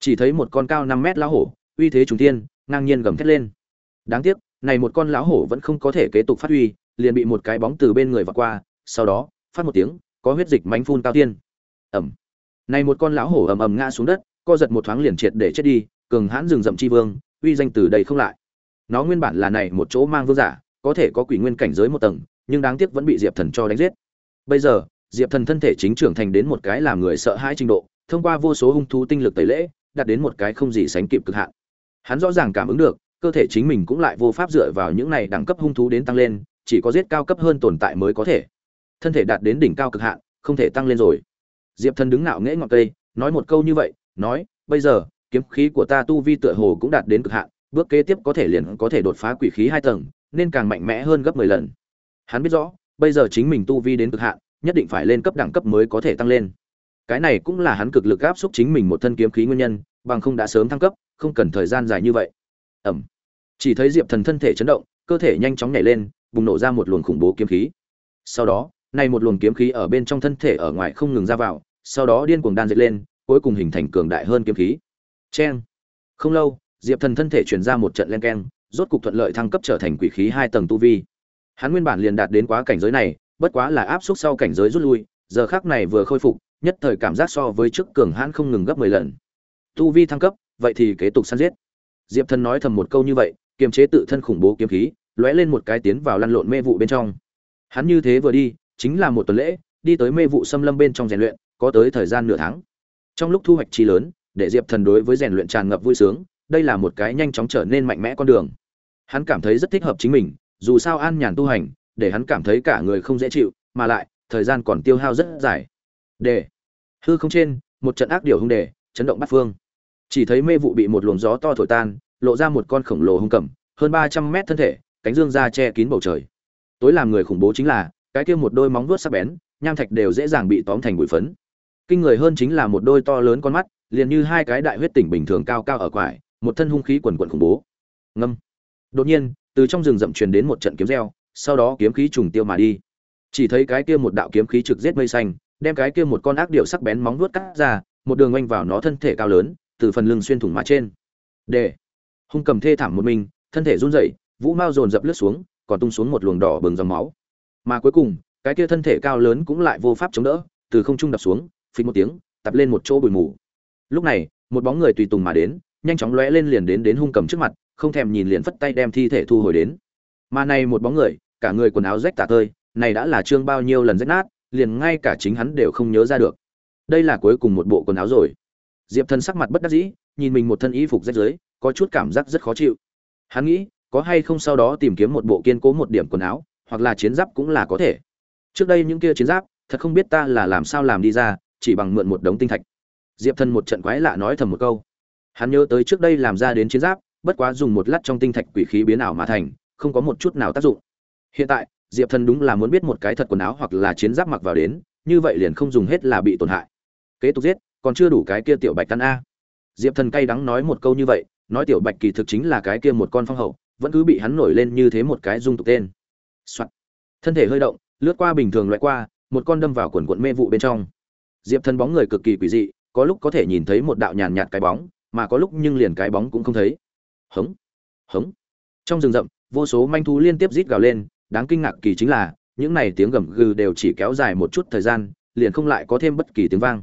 Chỉ thấy một con cao năm mét lao hổ, uy thế trùng tiên ngang nhiên gầm thét lên. Đáng tiếc, này một con lão hổ vẫn không có thể kế tục phát huy, liền bị một cái bóng từ bên người vọt qua, sau đó, phát một tiếng, có huyết dịch mánh phun cao tiên. Ẩm này một con lão hổ ầm ầm ngã xuống đất, co giật một thoáng liền triệt để chết đi, cường hãn rừng rậm chi vương, uy danh từ đây không lại. Nó nguyên bản là này một chỗ mang vương giả, có thể có quỷ nguyên cảnh giới một tầng, nhưng đáng tiếc vẫn bị diệp thần cho đánh giết. Bây giờ, diệp thần thân thể chính trưởng thành đến một cái làm người sợ hãi trình độ, thông qua vô số hung thú tinh lực tẩy lễ, đạt đến một cái không gì sánh kịp cực hạn hắn rõ ràng cảm ứng được, cơ thể chính mình cũng lại vô pháp dựa vào những này đẳng cấp hung thú đến tăng lên, chỉ có giết cao cấp hơn tồn tại mới có thể. Thân thể đạt đến đỉnh cao cực hạn, không thể tăng lên rồi. Diệp thần đứng ngạo nghễ ngọn cây, nói một câu như vậy, nói, bây giờ, kiếm khí của ta tu vi tựa hồ cũng đạt đến cực hạn, bước kế tiếp có thể liền có thể đột phá quỷ khí hai tầng, nên càng mạnh mẽ hơn gấp mười lần. Hắn biết rõ, bây giờ chính mình tu vi đến cực hạn, nhất định phải lên cấp đẳng cấp mới có thể tăng lên. Cái này cũng là hắn cực lực áp xúc chính mình một thân kiếm khí nguyên nhân, bằng không đã sớm thăng cấp không cần thời gian dài như vậy. Ẩm. Chỉ thấy diệp thần thân thể chấn động, cơ thể nhanh chóng nhảy lên, bùng nổ ra một luồng khủng bố kiếm khí. Sau đó nay một luồng kiếm khí ở bên trong thân thể ở ngoài không ngừng ra vào, sau đó điên cuồng đan dệt lên, cuối cùng hình thành cường đại hơn kiếm khí. Cheng. Không lâu, diệp thần thân thể chuyển ra một trận len keng, rốt cục thuận lợi thăng cấp trở thành quỷ khí hai tầng tu vi. Hắn nguyên bản liền đạt đến quá cảnh giới này, bất quá là áp suất sau cảnh giới rút lui, giờ khác này vừa khôi phục, nhất thời cảm giác so với trước cường hãn không ngừng gấp mười lần. Tu vi thăng cấp vậy thì kế tục săn giết. Diệp thần nói thầm một câu như vậy, kiềm chế tự thân khủng bố kiếm khí, lóe lên một cái tiến vào lăn lộn mê vụ bên trong. Hắn như thế vừa đi, chính là một tuần lễ, đi tới mê vụ xâm lâm bên trong rèn luyện, có tới thời gian nửa tháng. Trong lúc thu hoạch chi lớn, để diệp thần đối với rèn luyện tràn ngập vui sướng, đây là một cái nhanh chóng trở nên mạnh mẽ con đường. Hắn cảm thấy rất thích hợp chính mình, dù sao an nhàn tu hành, để hắn cảm thấy cả người không dễ chịu, mà lại, thời gian còn tiêu hao rất dài. Đề. Hư không trên, một trận ác điều hung đề, chấn động bát phương chỉ thấy mê vụ bị một luồng gió to thổi tan, lộ ra một con khổng lồ hung cầm, hơn ba trăm mét thân thể, cánh dương ra che kín bầu trời. Tối làm người khủng bố chính là, cái kia một đôi móng vuốt sắc bén, nham thạch đều dễ dàng bị tóm thành bụi phấn. Kinh người hơn chính là một đôi to lớn con mắt, liền như hai cái đại huyết tỉnh bình thường cao cao ở quải, một thân hung khí quần quận khủng bố. Ngâm. Đột nhiên, từ trong rừng rậm truyền đến một trận kiếm reo, sau đó kiếm khí trùng tiêu mà đi. Chỉ thấy cái kia một đạo kiếm khí trực giết mây xanh, đem cái kia một con ác điệu sắc bén móng vuốt cắt ra, một đường oanh vào nó thân thể cao lớn từ phần lưng xuyên thủng má trên. Để. Hung cầm thê thảm một mình, thân thể run rẩy, vũ mao dồn dập lướt xuống, còn tung xuống một luồng đỏ bừng dòng máu. Mà cuối cùng, cái kia thân thể cao lớn cũng lại vô pháp chống đỡ, từ không trung đập xuống phình một tiếng, tập lên một chỗ bụi mù. Lúc này, một bóng người tùy tùng mà đến, nhanh chóng lóe lên liền đến đến hung cầm trước mặt, không thèm nhìn liền phất tay đem thi thể thu hồi đến. Mà này một bóng người, cả người quần áo rách tả tơi, này đã là trương bao nhiêu lần rách nát, liền ngay cả chính hắn đều không nhớ ra được. Đây là cuối cùng một bộ quần áo rồi diệp thần sắc mặt bất đắc dĩ, nhìn mình một thân y phục rách rưới, có chút cảm giác rất khó chịu. Hắn nghĩ, có hay không sau đó tìm kiếm một bộ kiên cố một điểm quần áo, hoặc là chiến giáp cũng là có thể. Trước đây những kia chiến giáp, thật không biết ta là làm sao làm đi ra, chỉ bằng mượn một đống tinh thạch. Diệp thần một trận quái lạ nói thầm một câu. Hắn nhớ tới trước đây làm ra đến chiến giáp, bất quá dùng một lát trong tinh thạch quỷ khí biến ảo mà thành, không có một chút nào tác dụng. Hiện tại, diệp thần đúng là muốn biết một cái thật quần áo hoặc là chiến giáp mặc vào đến, như vậy liền không dùng hết là bị tổn hại. Kế tục giết còn chưa đủ cái kia tiểu bạch căn a. Diệp thần cay đắng nói một câu như vậy, nói tiểu bạch kỳ thực chính là cái kia một con phong hậu, vẫn cứ bị hắn nổi lên như thế một cái dung tục tên. Soạn. thân thể hơi động, lướt qua bình thường loại qua, một con đâm vào quần quận mê vụ bên trong. Diệp thần bóng người cực kỳ quỷ dị, có lúc có thể nhìn thấy một đạo nhàn nhạt cái bóng, mà có lúc nhưng liền cái bóng cũng không thấy. Hống. Hống. Trong rừng rậm, vô số manh thú liên tiếp rít gào lên, đáng kinh ngạc kỳ chính là, những này tiếng gầm gừ đều chỉ kéo dài một chút thời gian, liền không lại có thêm bất kỳ tiếng vang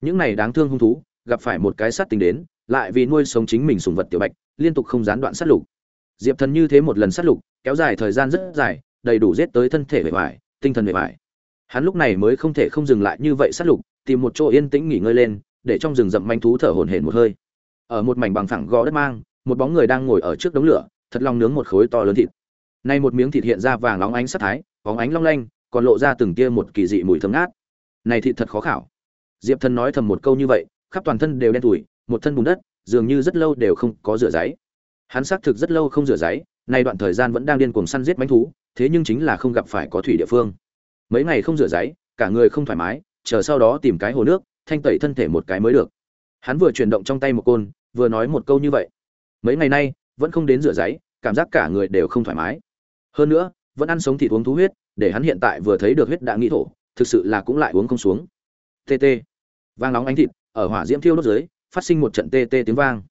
những này đáng thương hung thú, gặp phải một cái sát tính đến, lại vì nuôi sống chính mình sùng vật tiểu bạch, liên tục không gián đoạn sát lục. Diệp thần như thế một lần sát lục, kéo dài thời gian rất dài, đầy đủ giết tới thân thể bề ngoài, tinh thần bề ngoài. Hắn lúc này mới không thể không dừng lại như vậy sát lục, tìm một chỗ yên tĩnh nghỉ ngơi lên, để trong rừng rậm manh thú thở hổn hển một hơi. Ở một mảnh bằng phẳng gò đất mang, một bóng người đang ngồi ở trước đống lửa, thật lòng nướng một khối to lớn thịt. Nay một miếng thịt hiện ra vàng óng ánh sắc thái bóng ánh long lanh, còn lộ ra từng tia một kỳ dị mùi thơm ngát. Này thịt thật khó khảo diệp thần nói thầm một câu như vậy, khắp toàn thân đều đen tủi, một thân bùn đất, dường như rất lâu đều không có rửa giấy. Hắn xác thực rất lâu không rửa giấy, nay đoạn thời gian vẫn đang điên cuồng săn giết mánh thú, thế nhưng chính là không gặp phải có thủy địa phương. Mấy ngày không rửa giấy, cả người không thoải mái, chờ sau đó tìm cái hồ nước, thanh tẩy thân thể một cái mới được. Hắn vừa chuyển động trong tay một côn, vừa nói một câu như vậy. Mấy ngày nay, vẫn không đến rửa giấy, cảm giác cả người đều không thoải mái. Hơn nữa, vẫn ăn sống thịt uống thú huyết, để hắn hiện tại vừa thấy được huyết đã nghĩ thổ, thực sự là cũng lại uống không xuống. Tt vang nóng ánh thịt, ở hỏa diễm thiêu đốt dưới, phát sinh một trận tê tê tiếng vang.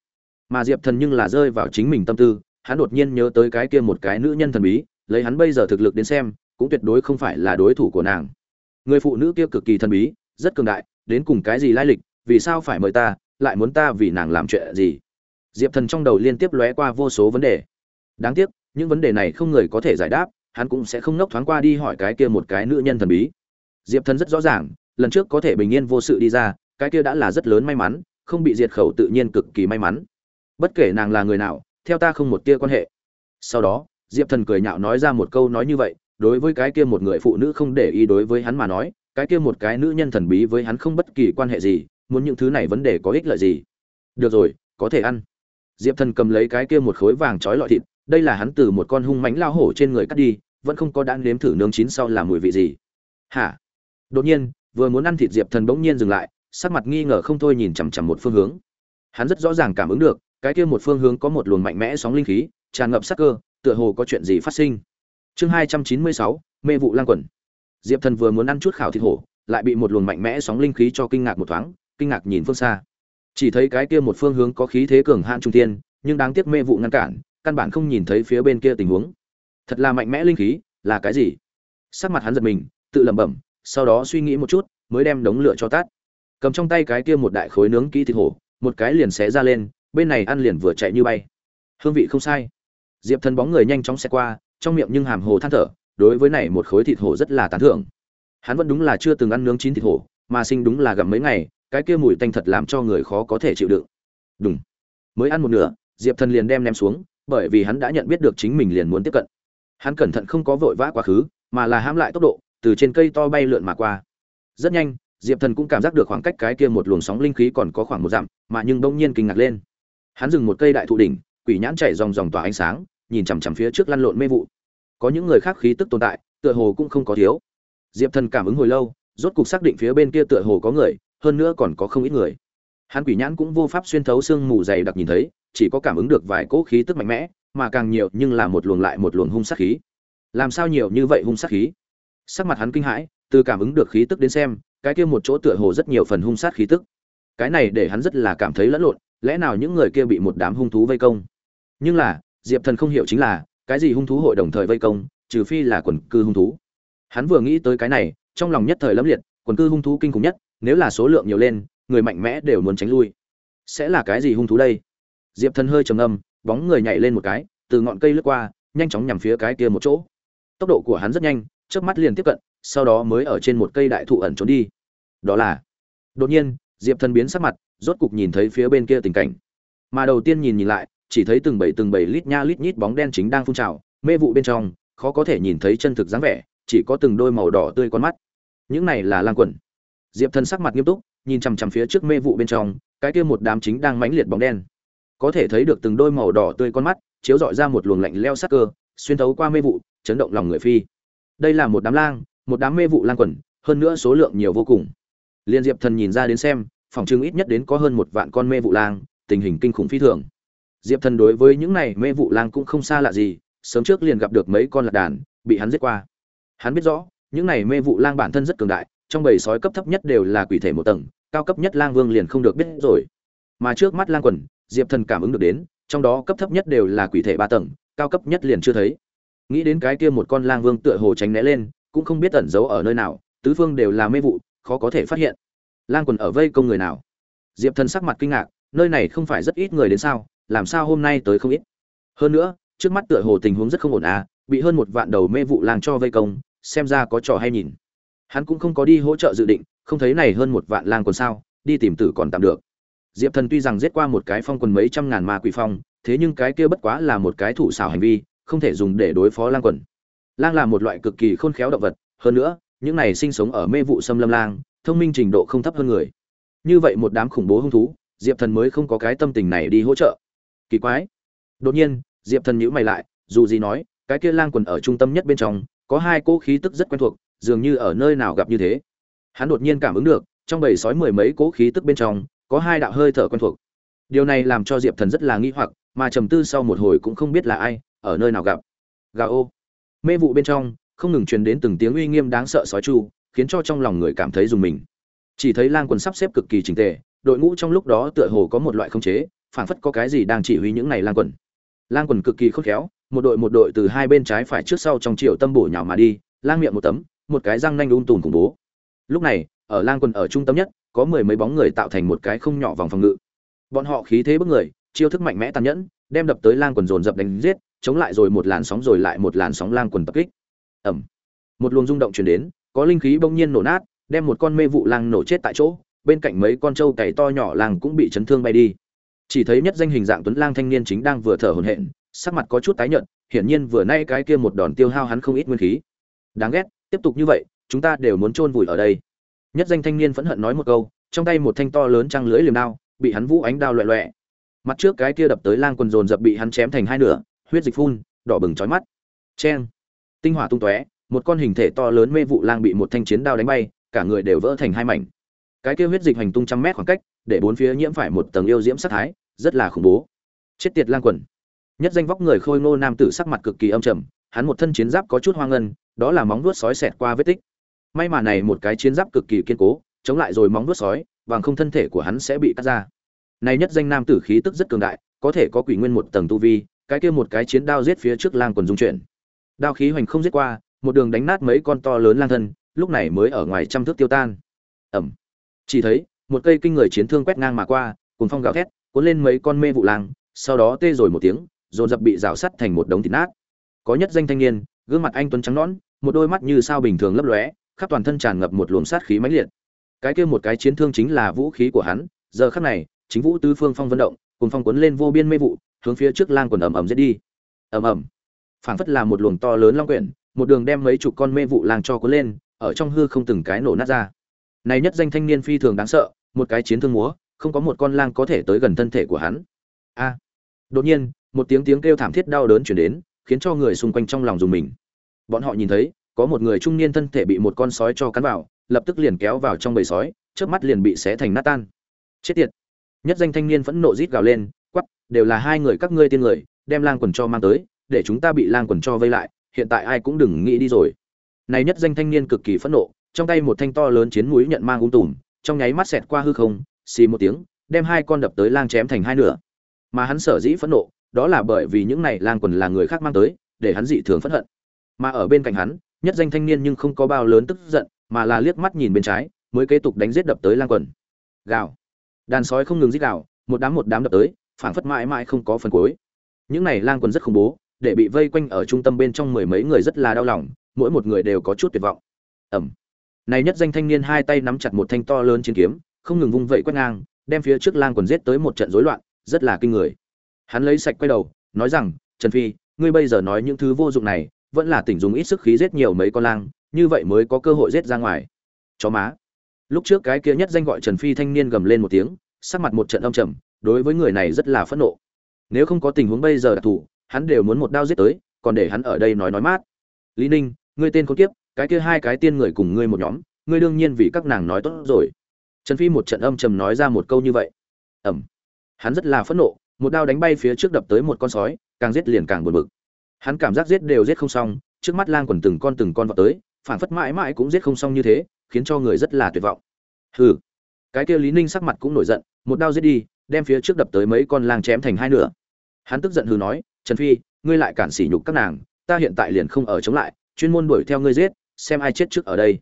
Mà diệp thần nhưng là rơi vào chính mình tâm tư, hắn đột nhiên nhớ tới cái kia một cái nữ nhân thần bí, lấy hắn bây giờ thực lực đến xem, cũng tuyệt đối không phải là đối thủ của nàng. Người phụ nữ kia cực kỳ thần bí, rất cường đại, đến cùng cái gì lai lịch, vì sao phải mời ta, lại muốn ta vì nàng làm chuyện gì? Diệp thần trong đầu liên tiếp lóe qua vô số vấn đề. Đáng tiếc, những vấn đề này không người có thể giải đáp, hắn cũng sẽ không nốc thoáng qua đi hỏi cái kia một cái nữ nhân thần bí. Diệp thần rất rõ ràng, lần trước có thể bình yên vô sự đi ra cái kia đã là rất lớn may mắn, không bị diệt khẩu tự nhiên cực kỳ may mắn. Bất kể nàng là người nào, theo ta không một tia quan hệ. Sau đó, diệp thần cười nhạo nói ra một câu nói như vậy, đối với cái kia một người phụ nữ không để ý đối với hắn mà nói, cái kia một cái nữ nhân thần bí với hắn không bất kỳ quan hệ gì, muốn những thứ này vấn đề có ích lợi gì? Được rồi, có thể ăn. Diệp thần cầm lấy cái kia một khối vàng trói lọi thịt, đây là hắn từ một con hung mánh lao hổ trên người cắt đi, vẫn không có đã nếm thử nướng chín sau làm mùi vị gì. Hả? Đột nhiên, vừa muốn ăn thịt diệp thần bỗng nhiên dừng lại sắc mặt nghi ngờ không thôi nhìn chằm chằm một phương hướng. Hắn rất rõ ràng cảm ứng được, cái kia một phương hướng có một luồng mạnh mẽ sóng linh khí, tràn ngập sắc cơ, tựa hồ có chuyện gì phát sinh. Chương hai trăm chín mươi sáu, mê vụ lang quẩn. Diệp thần vừa muốn ăn chút khảo thịt hổ, lại bị một luồng mạnh mẽ sóng linh khí cho kinh ngạc một thoáng, kinh ngạc nhìn phương xa. Chỉ thấy cái kia một phương hướng có khí thế cường hạn trung tiên nhưng đáng tiếc mê vụ ngăn cản, căn bản không nhìn thấy phía bên kia tình huống. Thật là mạnh mẽ linh khí, là cái gì? Sắc mặt hắn giật mình, tự lẩm bẩm, sau đó suy nghĩ một chút, mới đem đống lửa cho tắt cầm trong tay cái kia một đại khối nướng kỹ thịt hổ, một cái liền xé ra lên, bên này ăn liền vừa chạy như bay. Hương vị không sai. Diệp thần bóng người nhanh chóng xe qua, trong miệng nhưng hàm hồ than thở, đối với này một khối thịt hổ rất là tán thưởng. Hắn vẫn đúng là chưa từng ăn nướng chín thịt hổ, mà sinh đúng là gặm mấy ngày, cái kia mùi tanh thật làm cho người khó có thể chịu đựng. Đúng mới ăn một nửa, diệp thần liền đem ném xuống, bởi vì hắn đã nhận biết được chính mình liền muốn tiếp cận. Hắn cẩn thận không có vội vã quá khứ, mà là hãm lại tốc độ, từ trên cây to bay lượn mà qua. Rất nhanh diệp thần cũng cảm giác được khoảng cách cái kia một luồng sóng linh khí còn có khoảng một dặm, mà nhưng bỗng nhiên kinh ngạc lên. Hắn dừng một cây đại thụ đỉnh, quỷ nhãn chảy dòng dòng tỏa ánh sáng, nhìn chằm chằm phía trước lăn lộn mê vụ. Có những người khác khí tức tồn tại, tựa hồ cũng không có thiếu. Diệp thần cảm ứng hồi lâu, rốt cục xác định phía bên kia tựa hồ có người, hơn nữa còn có không ít người. Hắn quỷ nhãn cũng vô pháp xuyên thấu sương mù dày đặc nhìn thấy, chỉ có cảm ứng được vài cỗ khí tức mạnh mẽ, mà càng nhiều nhưng là một luồng lại một luồng hung sát khí. Làm sao nhiều như vậy hung sát khí? Sắc mặt hắn kinh hãi, từ cảm ứng được khí tức đến xem cái kia một chỗ tựa hồ rất nhiều phần hung sát khí tức. Cái này để hắn rất là cảm thấy lẫn lộn, lẽ nào những người kia bị một đám hung thú vây công? Nhưng là, diệp thần không hiểu chính là, cái gì hung thú hội đồng thời vây công, trừ phi là quần cư hung thú. Hắn vừa nghĩ tới cái này, trong lòng nhất thời lẫm liệt, quần cư hung thú kinh khủng nhất, nếu là số lượng nhiều lên, người mạnh mẽ đều muốn tránh lui. Sẽ là cái gì hung thú đây? Diệp thần hơi trầm ngâm, bóng người nhảy lên một cái, từ ngọn cây lướt qua, nhanh chóng nhằm phía cái kia một chỗ. Tốc độ của hắn rất nhanh, chớp mắt liền tiếp cận sau đó mới ở trên một cây đại thụ ẩn trốn đi. Đó là, đột nhiên, diệp thần biến sắc mặt, rốt cục nhìn thấy phía bên kia tình cảnh. Mà đầu tiên nhìn nhìn lại, chỉ thấy từng bảy từng bảy lít nha lít nhít bóng đen chính đang phun trào, mê vụ bên trong, khó có thể nhìn thấy chân thực dáng vẻ, chỉ có từng đôi màu đỏ tươi con mắt. Những này là lang quần. Diệp thần sắc mặt nghiêm túc, nhìn chằm chằm phía trước mê vụ bên trong, cái kia một đám chính đang mãnh liệt bóng đen. Có thể thấy được từng đôi màu đỏ tươi con mắt, chiếu dọi ra một luồng lạnh leo sắc cơ, xuyên thấu qua mê vụ, chấn động lòng người phi. Đây là một đám lang một đám mê vụ lan quần, hơn nữa số lượng nhiều vô cùng. Liên diệp thần nhìn ra đến xem, phòng trưng ít nhất đến có hơn một vạn con mê vụ lang, tình hình kinh khủng phi thường. Diệp thần đối với những này mê vụ lang cũng không xa lạ gì, sớm trước liền gặp được mấy con lạc đàn, bị hắn giết qua. Hắn biết rõ, những này mê vụ lang bản thân rất cường đại, trong bầy sói cấp thấp nhất đều là quỷ thể một tầng, cao cấp nhất lang vương liền không được biết rồi. Mà trước mắt lang quần, diệp thần cảm ứng được đến, trong đó cấp thấp nhất đều là quỷ thể ba tầng, cao cấp nhất liền chưa thấy. Nghĩ đến cái kia một con lang vương tựa hồ tránh né lên cũng không biết ẩn giấu ở nơi nào, tứ phương đều là mê vụ, khó có thể phát hiện. Lang quần ở vây công người nào? Diệp thần sắc mặt kinh ngạc, nơi này không phải rất ít người đến sao, làm sao hôm nay tới không ít? Hơn nữa, trước mắt tựa hồ tình huống rất không ổn à bị hơn một vạn đầu mê vụ lang cho vây công, xem ra có trò hay nhìn. Hắn cũng không có đi hỗ trợ dự định, không thấy này hơn một vạn lang còn sao, đi tìm tử còn tạm được. Diệp thần tuy rằng giết qua một cái phong quần mấy trăm ngàn ma quỷ phong, thế nhưng cái kia bất quá là một cái thủ xảo hành vi, không thể dùng để đối phó lang quần lang là một loại cực kỳ khôn khéo động vật, hơn nữa, những này sinh sống ở mê vụ xâm lâm lang, thông minh trình độ không thấp hơn người. Như vậy một đám khủng bố hung thú, diệp thần mới không có cái tâm tình này đi hỗ trợ. Kỳ quái. Đột nhiên, diệp thần nhíu mày lại, dù gì nói, cái kia lang quần ở trung tâm nhất bên trong, có hai cỗ khí tức rất quen thuộc, dường như ở nơi nào gặp như thế. Hắn đột nhiên cảm ứng được, trong bầy sói mười mấy cỗ khí tức bên trong, có hai đạo hơi thở quen thuộc. Điều này làm cho diệp thần rất là nghi hoặc, mà trầm tư sau một hồi cũng không biết là ai, ở nơi nào gặp. Gà ô mê vụ bên trong, không ngừng truyền đến từng tiếng uy nghiêm đáng sợ sói chu, khiến cho trong lòng người cảm thấy dùng mình. Chỉ thấy lang quần sắp xếp cực kỳ trình tề, đội ngũ trong lúc đó tựa hồ có một loại không chế, phảng phất có cái gì đang chỉ huy những này lang quần. Lang quần cực kỳ khôn khéo, một đội một đội từ hai bên trái phải trước sau trong triệu tâm bổ nhào mà đi, lang miệng một tấm, một cái răng nanh đun tùm khủng bố. Lúc này, ở lang quần ở trung tâm nhất, có mười mấy bóng người tạo thành một cái không nhỏ vòng phòng ngự. Bọn họ khí thế bức người, chiêu thức mạnh mẽ tàn nhẫn, đem đập tới lang quần dồn dập đánh giết chống lại rồi một làn sóng rồi lại một làn sóng lang quần tập kích. Ẩm một luồng rung động truyền đến, có linh khí bỗng nhiên nổ nát, đem một con mê vụ lang nổ chết tại chỗ, bên cạnh mấy con trâu cày to nhỏ làng cũng bị chấn thương bay đi. Chỉ thấy nhất danh hình dạng tuấn lang thanh niên chính đang vừa thở hổn hển, sắc mặt có chút tái nhợt, hiển nhiên vừa nay cái kia một đòn tiêu hao hắn không ít nguyên khí. Đáng ghét, tiếp tục như vậy, chúng ta đều muốn chôn vùi ở đây. Nhất danh thanh niên phẫn hận nói một câu, trong tay một thanh to lớn trăng lưỡi liềm đao, bị hắn vũ ánh đao loẹ loẹ. Mặt trước cái kia đập tới lang quần dồn dập bị hắn chém thành hai nửa huyết dịch phun, đỏ bừng trói mắt. Cheng. Tinh hỏa tung tóe, một con hình thể to lớn mê vụ lang bị một thanh chiến đao đánh bay, cả người đều vỡ thành hai mảnh. Cái kia huyết dịch hành tung trăm mét khoảng cách, để bốn phía nhiễm phải một tầng yêu diễm sát thái, rất là khủng bố. Chết tiệt lang quần. Nhất danh vóc người khôi ngô nam tử sắc mặt cực kỳ âm trầm, hắn một thân chiến giáp có chút hoang ngân, đó là móng vuốt sói xẹt qua vết tích. May mà này một cái chiến giáp cực kỳ kiên cố, chống lại rồi móng vuốt sói, bằng không thân thể của hắn sẽ bị cắt ra. Này nhất danh nam tử khí tức rất cường đại, có thể có quỷ nguyên một tầng tu vi cái kia một cái chiến đao giết phía trước lang quần dung chuyển. Đao khí hoành không giết qua, một đường đánh nát mấy con to lớn lang thân, lúc này mới ở ngoài trăm thước tiêu tan. Ẩm. Chỉ thấy, một cây kinh người chiến thương quét ngang mà qua cùng phong gào thét, cuốn lên mấy con mê vụ lang, sau đó tê rồi một tiếng, dồn dập bị rào sắt thành một đống thịt nát. Có nhất danh thanh niên, gương mặt anh tuấn trắng nõn, một đôi mắt như sao bình thường lấp lóe, khắp toàn thân tràn ngập một luồng sát khí mãnh liệt. Cái kia một cái chiến thương chính là vũ khí của hắn, giờ khắc này, chính vũ tứ phương phong vận động cùng phong cuốn lên vô biên mê vụ hướng phía trước lang quần ầm ầm giết đi. Ầm ầm. Phảng phất là một luồng to lớn long quyển, một đường đem mấy chục con mê vụ lang cho cuốn lên, ở trong hư không từng cái nổ nát ra. Này nhất danh thanh niên phi thường đáng sợ, một cái chiến thương múa, không có một con lang có thể tới gần thân thể của hắn. A. Đột nhiên, một tiếng tiếng kêu thảm thiết đau đớn chuyển đến, khiến cho người xung quanh trong lòng dùng mình. Bọn họ nhìn thấy, có một người trung niên thân thể bị một con sói cho cắn vào, lập tức liền kéo vào trong bầy sói trước mắt liền bị xé thành nát tan. Chết tiệt. Nhất danh thanh niên phẫn nộ rít gào lên quắp đều là hai người các ngươi tiên người, đem lang quần cho mang tới, để chúng ta bị lang quần cho vây lại, hiện tại ai cũng đừng nghĩ đi rồi. Này nhất danh thanh niên cực kỳ phẫn nộ, trong tay một thanh to lớn chiến mũi nhận mang ung tùm, trong nháy mắt xẹt qua hư không, xì một tiếng, đem hai con đập tới lang chém thành hai nửa. Mà hắn sở dĩ phẫn nộ, đó là bởi vì những này lang quần là người khác mang tới, để hắn dị thường phẫn hận. Mà ở bên cạnh hắn, nhất danh thanh niên nhưng không có bao lớn tức giận, mà là liếc mắt nhìn bên trái, mới kế tục đánh giết đập tới lang quần. Gào. Đàn sói không ngừng giết gào, một đám một đám đập tới phảng phất mãi mãi không có phần cuối. Những này lang quần rất khủng bố, để bị vây quanh ở trung tâm bên trong mười mấy người rất là đau lòng, mỗi một người đều có chút tuyệt vọng. Ẩm này nhất danh thanh niên hai tay nắm chặt một thanh to lớn chiến kiếm, không ngừng vung vẩy quét ngang, đem phía trước lang quần giết tới một trận rối loạn, rất là kinh người. Hắn lấy sạch quay đầu, nói rằng, trần phi, ngươi bây giờ nói những thứ vô dụng này, vẫn là tỉnh dùng ít sức khí giết nhiều mấy con lang, như vậy mới có cơ hội giết ra ngoài. Chó má. Lúc trước cái kia nhất danh gọi trần phi thanh niên gầm lên một tiếng, sắc mặt một trận âm trầm đối với người này rất là phẫn nộ. Nếu không có tình huống bây giờ đặc thù, hắn đều muốn một đao giết tới, còn để hắn ở đây nói nói mát. Lý ninh, ngươi tên con kiếp, cái kia hai cái tiên người cùng ngươi một nhóm, ngươi đương nhiên vì các nàng nói tốt rồi. Trần phi một trận âm trầm nói ra một câu như vậy. Ẩm. Hắn rất là phẫn nộ, một đao đánh bay phía trước đập tới một con sói, càng giết liền càng buồn bực. Hắn cảm giác giết đều giết không xong, trước mắt lang quần từng con từng con vào tới phản phất mãi mãi cũng giết không xong như thế, khiến cho người rất là tuyệt vọng. Hừ. Cái kia lý ninh sắc mặt cũng nổi giận, một đao giết đi đem phía trước đập tới mấy con lang chém thành hai nửa. Hắn tức giận hừ nói, trần phi, ngươi lại cản sỉ nhục các nàng, ta hiện tại liền không ở chống lại, chuyên môn đuổi theo ngươi giết, xem ai chết trước ở đây.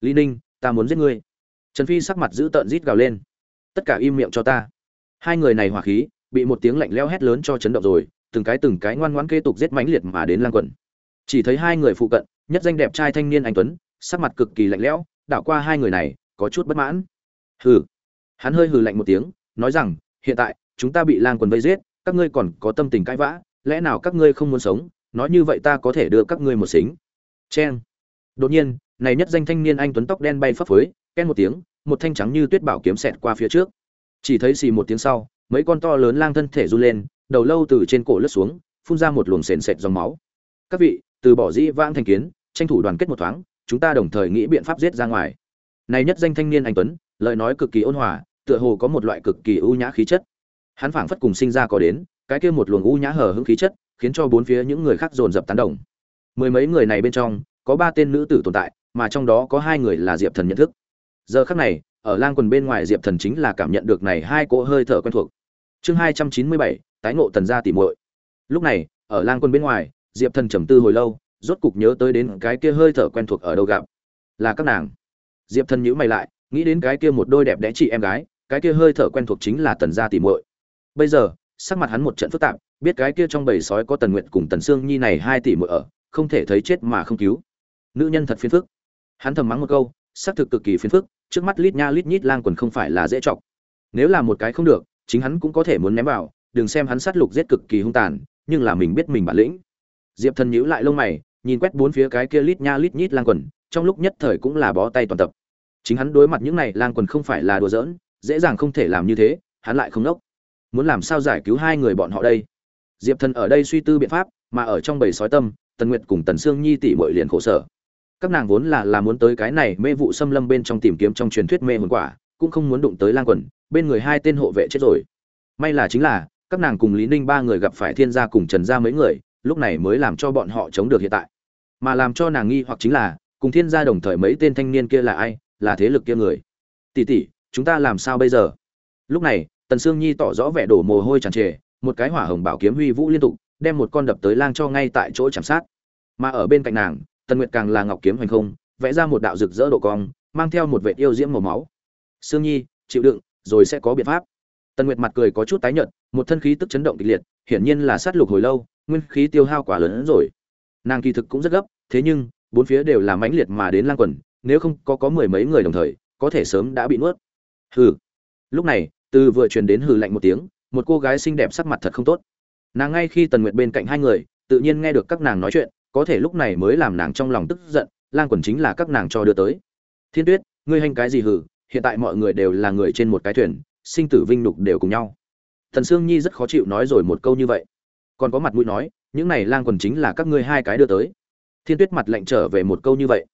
Lý ninh, ta muốn giết ngươi. Trần phi sắc mặt giữ tợn rít gào lên. Tất cả im miệng cho ta. Hai người này hỏa khí, bị một tiếng lạnh lẽo hét lớn cho chấn động rồi, từng cái từng cái ngoan ngoãn kế tục giết mãnh liệt mà đến lang quần. Chỉ thấy hai người phụ cận, nhất danh đẹp trai thanh niên anh tuấn, sắc mặt cực kỳ lạnh lẽo, đảo qua hai người này, có chút bất mãn. Hừ. Hắn hơi hừ lạnh một tiếng, nói rằng hiện tại, chúng ta bị lang quần vây giết, các ngươi còn có tâm tình cãi vã, lẽ nào các ngươi không muốn sống? Nói như vậy ta có thể đưa các ngươi một xính. Cheng. Đột nhiên, này nhất danh thanh niên anh tuấn tóc đen bay phấp phới, ken một tiếng, một thanh trắng như tuyết bảo kiếm xẹt qua phía trước. Chỉ thấy xì một tiếng sau, mấy con to lớn lang thân thể run lên, đầu lâu từ trên cổ lướt xuống, phun ra một luồng sền sệt dòng máu. Các vị, từ bỏ dĩ vãng thành kiến, tranh thủ đoàn kết một thoáng, chúng ta đồng thời nghĩ biện pháp giết ra ngoài. Này nhất danh thanh niên anh tuấn, lời nói cực kỳ ôn hòa tựa hồ có một loại cực kỳ ưu nhã khí chất. Hắn phảng phất cùng sinh ra có đến, cái kia một luồng ưu nhã hở hững khí chất, khiến cho bốn phía những người khác dồn dập tán đồng. Mười mấy người này bên trong, có ba tên nữ tử tồn tại, mà trong đó có hai người là diệp thần nhận thức. Giờ khắc này, ở lang quần bên ngoài diệp thần chính là cảm nhận được này hai cỗ hơi thở quen thuộc. Chương hai trăm chín mươi bảy, tái ngộ tần gia tỉ muội. Lúc này, ở lang Quần bên ngoài, diệp thần trầm tư hồi lâu, rốt cục nhớ tới đến cái kia hơi thở quen thuộc ở đâu gặp. Là các nàng. Diệp thần nhíu mày lại, nghĩ đến cái kia một đôi đẹp đẽ chị em gái cái kia hơi thở quen thuộc chính là tần gia tỉ muội. Bây giờ, sắc mặt hắn một trận phức tạp, biết cái kia trong bầy sói có tần nguyện cùng tần sương nhi này hai tỷ muội ở, không thể thấy chết mà không cứu. Nữ nhân thật phiền phức. Hắn thầm mắng một câu, sắc thực cực kỳ phiền phức, trước mắt lít nha lít nhít lang quần không phải là dễ chọc. Nếu là một cái không được, chính hắn cũng có thể muốn ném vào, đừng xem hắn sát lục giết cực kỳ hung tàn, nhưng là mình biết mình bản lĩnh. Diệp thần nhíu lại lông mày, nhìn quét bốn phía cái kia lít nha lít nhít lang quần, trong lúc nhất thời cũng là bó tay toàn tập. Chính hắn đối mặt những này lang quần không phải là đùa giỡn dễ dàng không thể làm như thế, hắn lại không nốc. Muốn làm sao giải cứu hai người bọn họ đây? Diệp thần ở đây suy tư biện pháp, mà ở trong bầy sói tâm, tần nguyệt cùng tần sương nhi tỷ muội liền khổ sở. Các nàng vốn là là muốn tới cái này mê vụ xâm lâm bên trong tìm kiếm trong truyền thuyết mê hồn quả, cũng không muốn đụng tới lang quần, bên người hai tên hộ vệ chết rồi. May là chính là, các nàng cùng lý ninh ba người gặp phải thiên gia cùng trần gia mấy người, lúc này mới làm cho bọn họ chống được hiện tại. Mà làm cho nàng nghi hoặc chính là, cùng thiên gia đồng thời mấy tên thanh niên kia là ai? Là thế lực kia người. Tỷ tỷ chúng ta làm sao bây giờ? Lúc này, tần sương nhi tỏ rõ vẻ đổ mồ hôi tràn trề, một cái hỏa hồng bảo kiếm huy vũ liên tục, đem một con đập tới lang cho ngay tại chỗ chạm sát. Mà ở bên cạnh nàng, tần nguyệt càng là ngọc kiếm hoành không, vẽ ra một đạo rực rỡ độ cong, mang theo một vệ yêu diễm màu máu. Sương nhi, chịu đựng, rồi sẽ có biện pháp. Tần nguyệt mặt cười có chút tái nhợt, một thân khí tức chấn động kịch liệt, hiển nhiên là sát lục hồi lâu, nguyên khí tiêu hao quá lớn hơn rồi. Nàng kỳ thực cũng rất gấp, thế nhưng, bốn phía đều là mãnh liệt mà đến lang quần, nếu không có có mười mấy người đồng thời, có thể sớm đã bị nuốt hừ. Lúc này, từ vừa truyền đến hừ lạnh một tiếng, một cô gái xinh đẹp sắc mặt thật không tốt. Nàng ngay khi tần nguyệt bên cạnh hai người, tự nhiên nghe được các nàng nói chuyện, có thể lúc này mới làm nàng trong lòng tức giận, lang quần chính là các nàng cho đưa tới. Thiên tuyết, ngươi hành cái gì hừ? Hiện tại mọi người đều là người trên một cái thuyền, sinh tử vinh nhục đều cùng nhau. Thần sương nhi rất khó chịu nói rồi một câu như vậy. Còn có mặt mũi nói, những này lang quần chính là các ngươi hai cái đưa tới. Thiên tuyết mặt lạnh trở về một câu như vậy.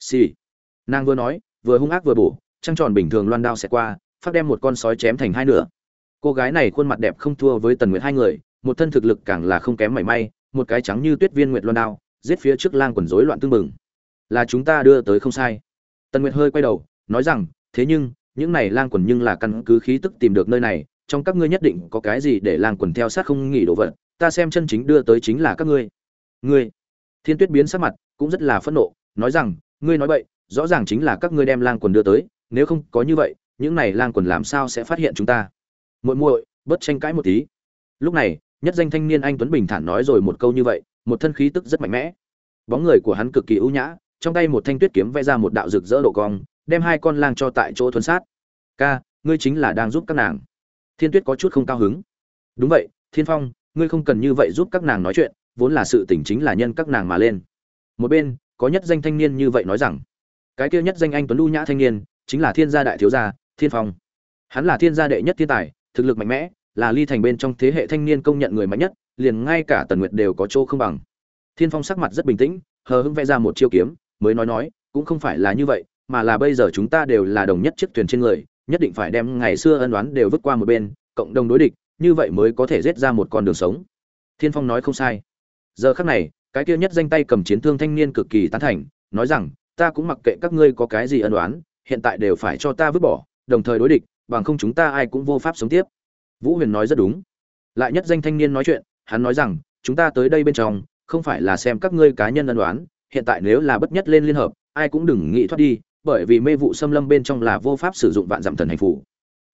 Xì、sì. nàng vừa nói, vừa hung ác vừa bổ trăng tròn bình thường loan đao xẹt qua, phát đem một con sói chém thành hai nửa. Cô gái này khuôn mặt đẹp không thua với tần nguyệt hai người, một thân thực lực càng là không kém mảy may, một cái trắng như tuyết viên nguyệt loan đao, giết phía trước lang quần rối loạn tương mừng là chúng ta đưa tới không sai. Tần nguyệt hơi quay đầu, nói rằng, thế nhưng, những này lang quần nhưng là căn cứ khí tức tìm được nơi này, trong các ngươi nhất định có cái gì để lang quần theo sát không nghỉ đồ vật, ta xem chân chính đưa tới chính là các ngươi. Ngươi? Thiên tuyết biến sắc mặt, cũng rất là phẫn nộ, nói rằng, ngươi nói vậy rõ ràng chính là các ngươi đem lang quần đưa tới nếu không có như vậy, những này lang quần làm sao sẽ phát hiện chúng ta? Muội muội, bớt tranh cãi một tí. Lúc này, nhất danh thanh niên anh tuấn bình thản nói rồi một câu như vậy, một thân khí tức rất mạnh mẽ. Bóng người của hắn cực kỳ ưu nhã, trong tay một thanh tuyết kiếm vẽ ra một đạo rực rỡ độ cong, đem hai con lang cho tại chỗ thuần sát. Ca, ngươi chính là đang giúp các nàng. Thiên tuyết có chút không cao hứng. Đúng vậy, thiên phong, ngươi không cần như vậy giúp các nàng nói chuyện, vốn là sự tỉnh chính là nhân các nàng mà lên. Một bên, có nhất danh thanh niên như vậy nói rằng. Cái kia nhất danh anh tuấn lưu nhã thanh niên chính là thiên gia đại thiếu gia, thiên phong. Hắn là thiên gia đệ nhất thiên tài, thực lực mạnh mẽ, là ly thành bên trong thế hệ thanh niên công nhận người mạnh nhất, liền ngay cả tần nguyệt đều có chỗ không bằng. Thiên phong sắc mặt rất bình tĩnh, hờ hững vẽ ra một chiêu kiếm, mới nói nói, cũng không phải là như vậy, mà là bây giờ chúng ta đều là đồng nhất chiếc thuyền trên người, nhất định phải đem ngày xưa ân đoán đều vứt qua một bên, cộng đồng đối địch, như vậy mới có thể giết ra một con đường sống. Thiên phong nói không sai. Giờ khắc này, cái kia nhất danh tay cầm chiến thương thanh niên cực kỳ tán thành, nói rằng, ta cũng mặc kệ các ngươi có cái gì ân đoán hiện tại đều phải cho ta vứt bỏ, đồng thời đối địch, bằng không chúng ta ai cũng vô pháp sống tiếp. Vũ huyền nói rất đúng. Lại nhất danh thanh niên nói chuyện, hắn nói rằng, chúng ta tới đây bên trong, không phải là xem các ngươi cá nhân ân đoán hiện tại nếu là bất nhất lên liên hợp, ai cũng đừng nghĩ thoát đi, bởi vì mê vụ xâm lâm bên trong là vô pháp sử dụng vạn dặm thần hành phủ.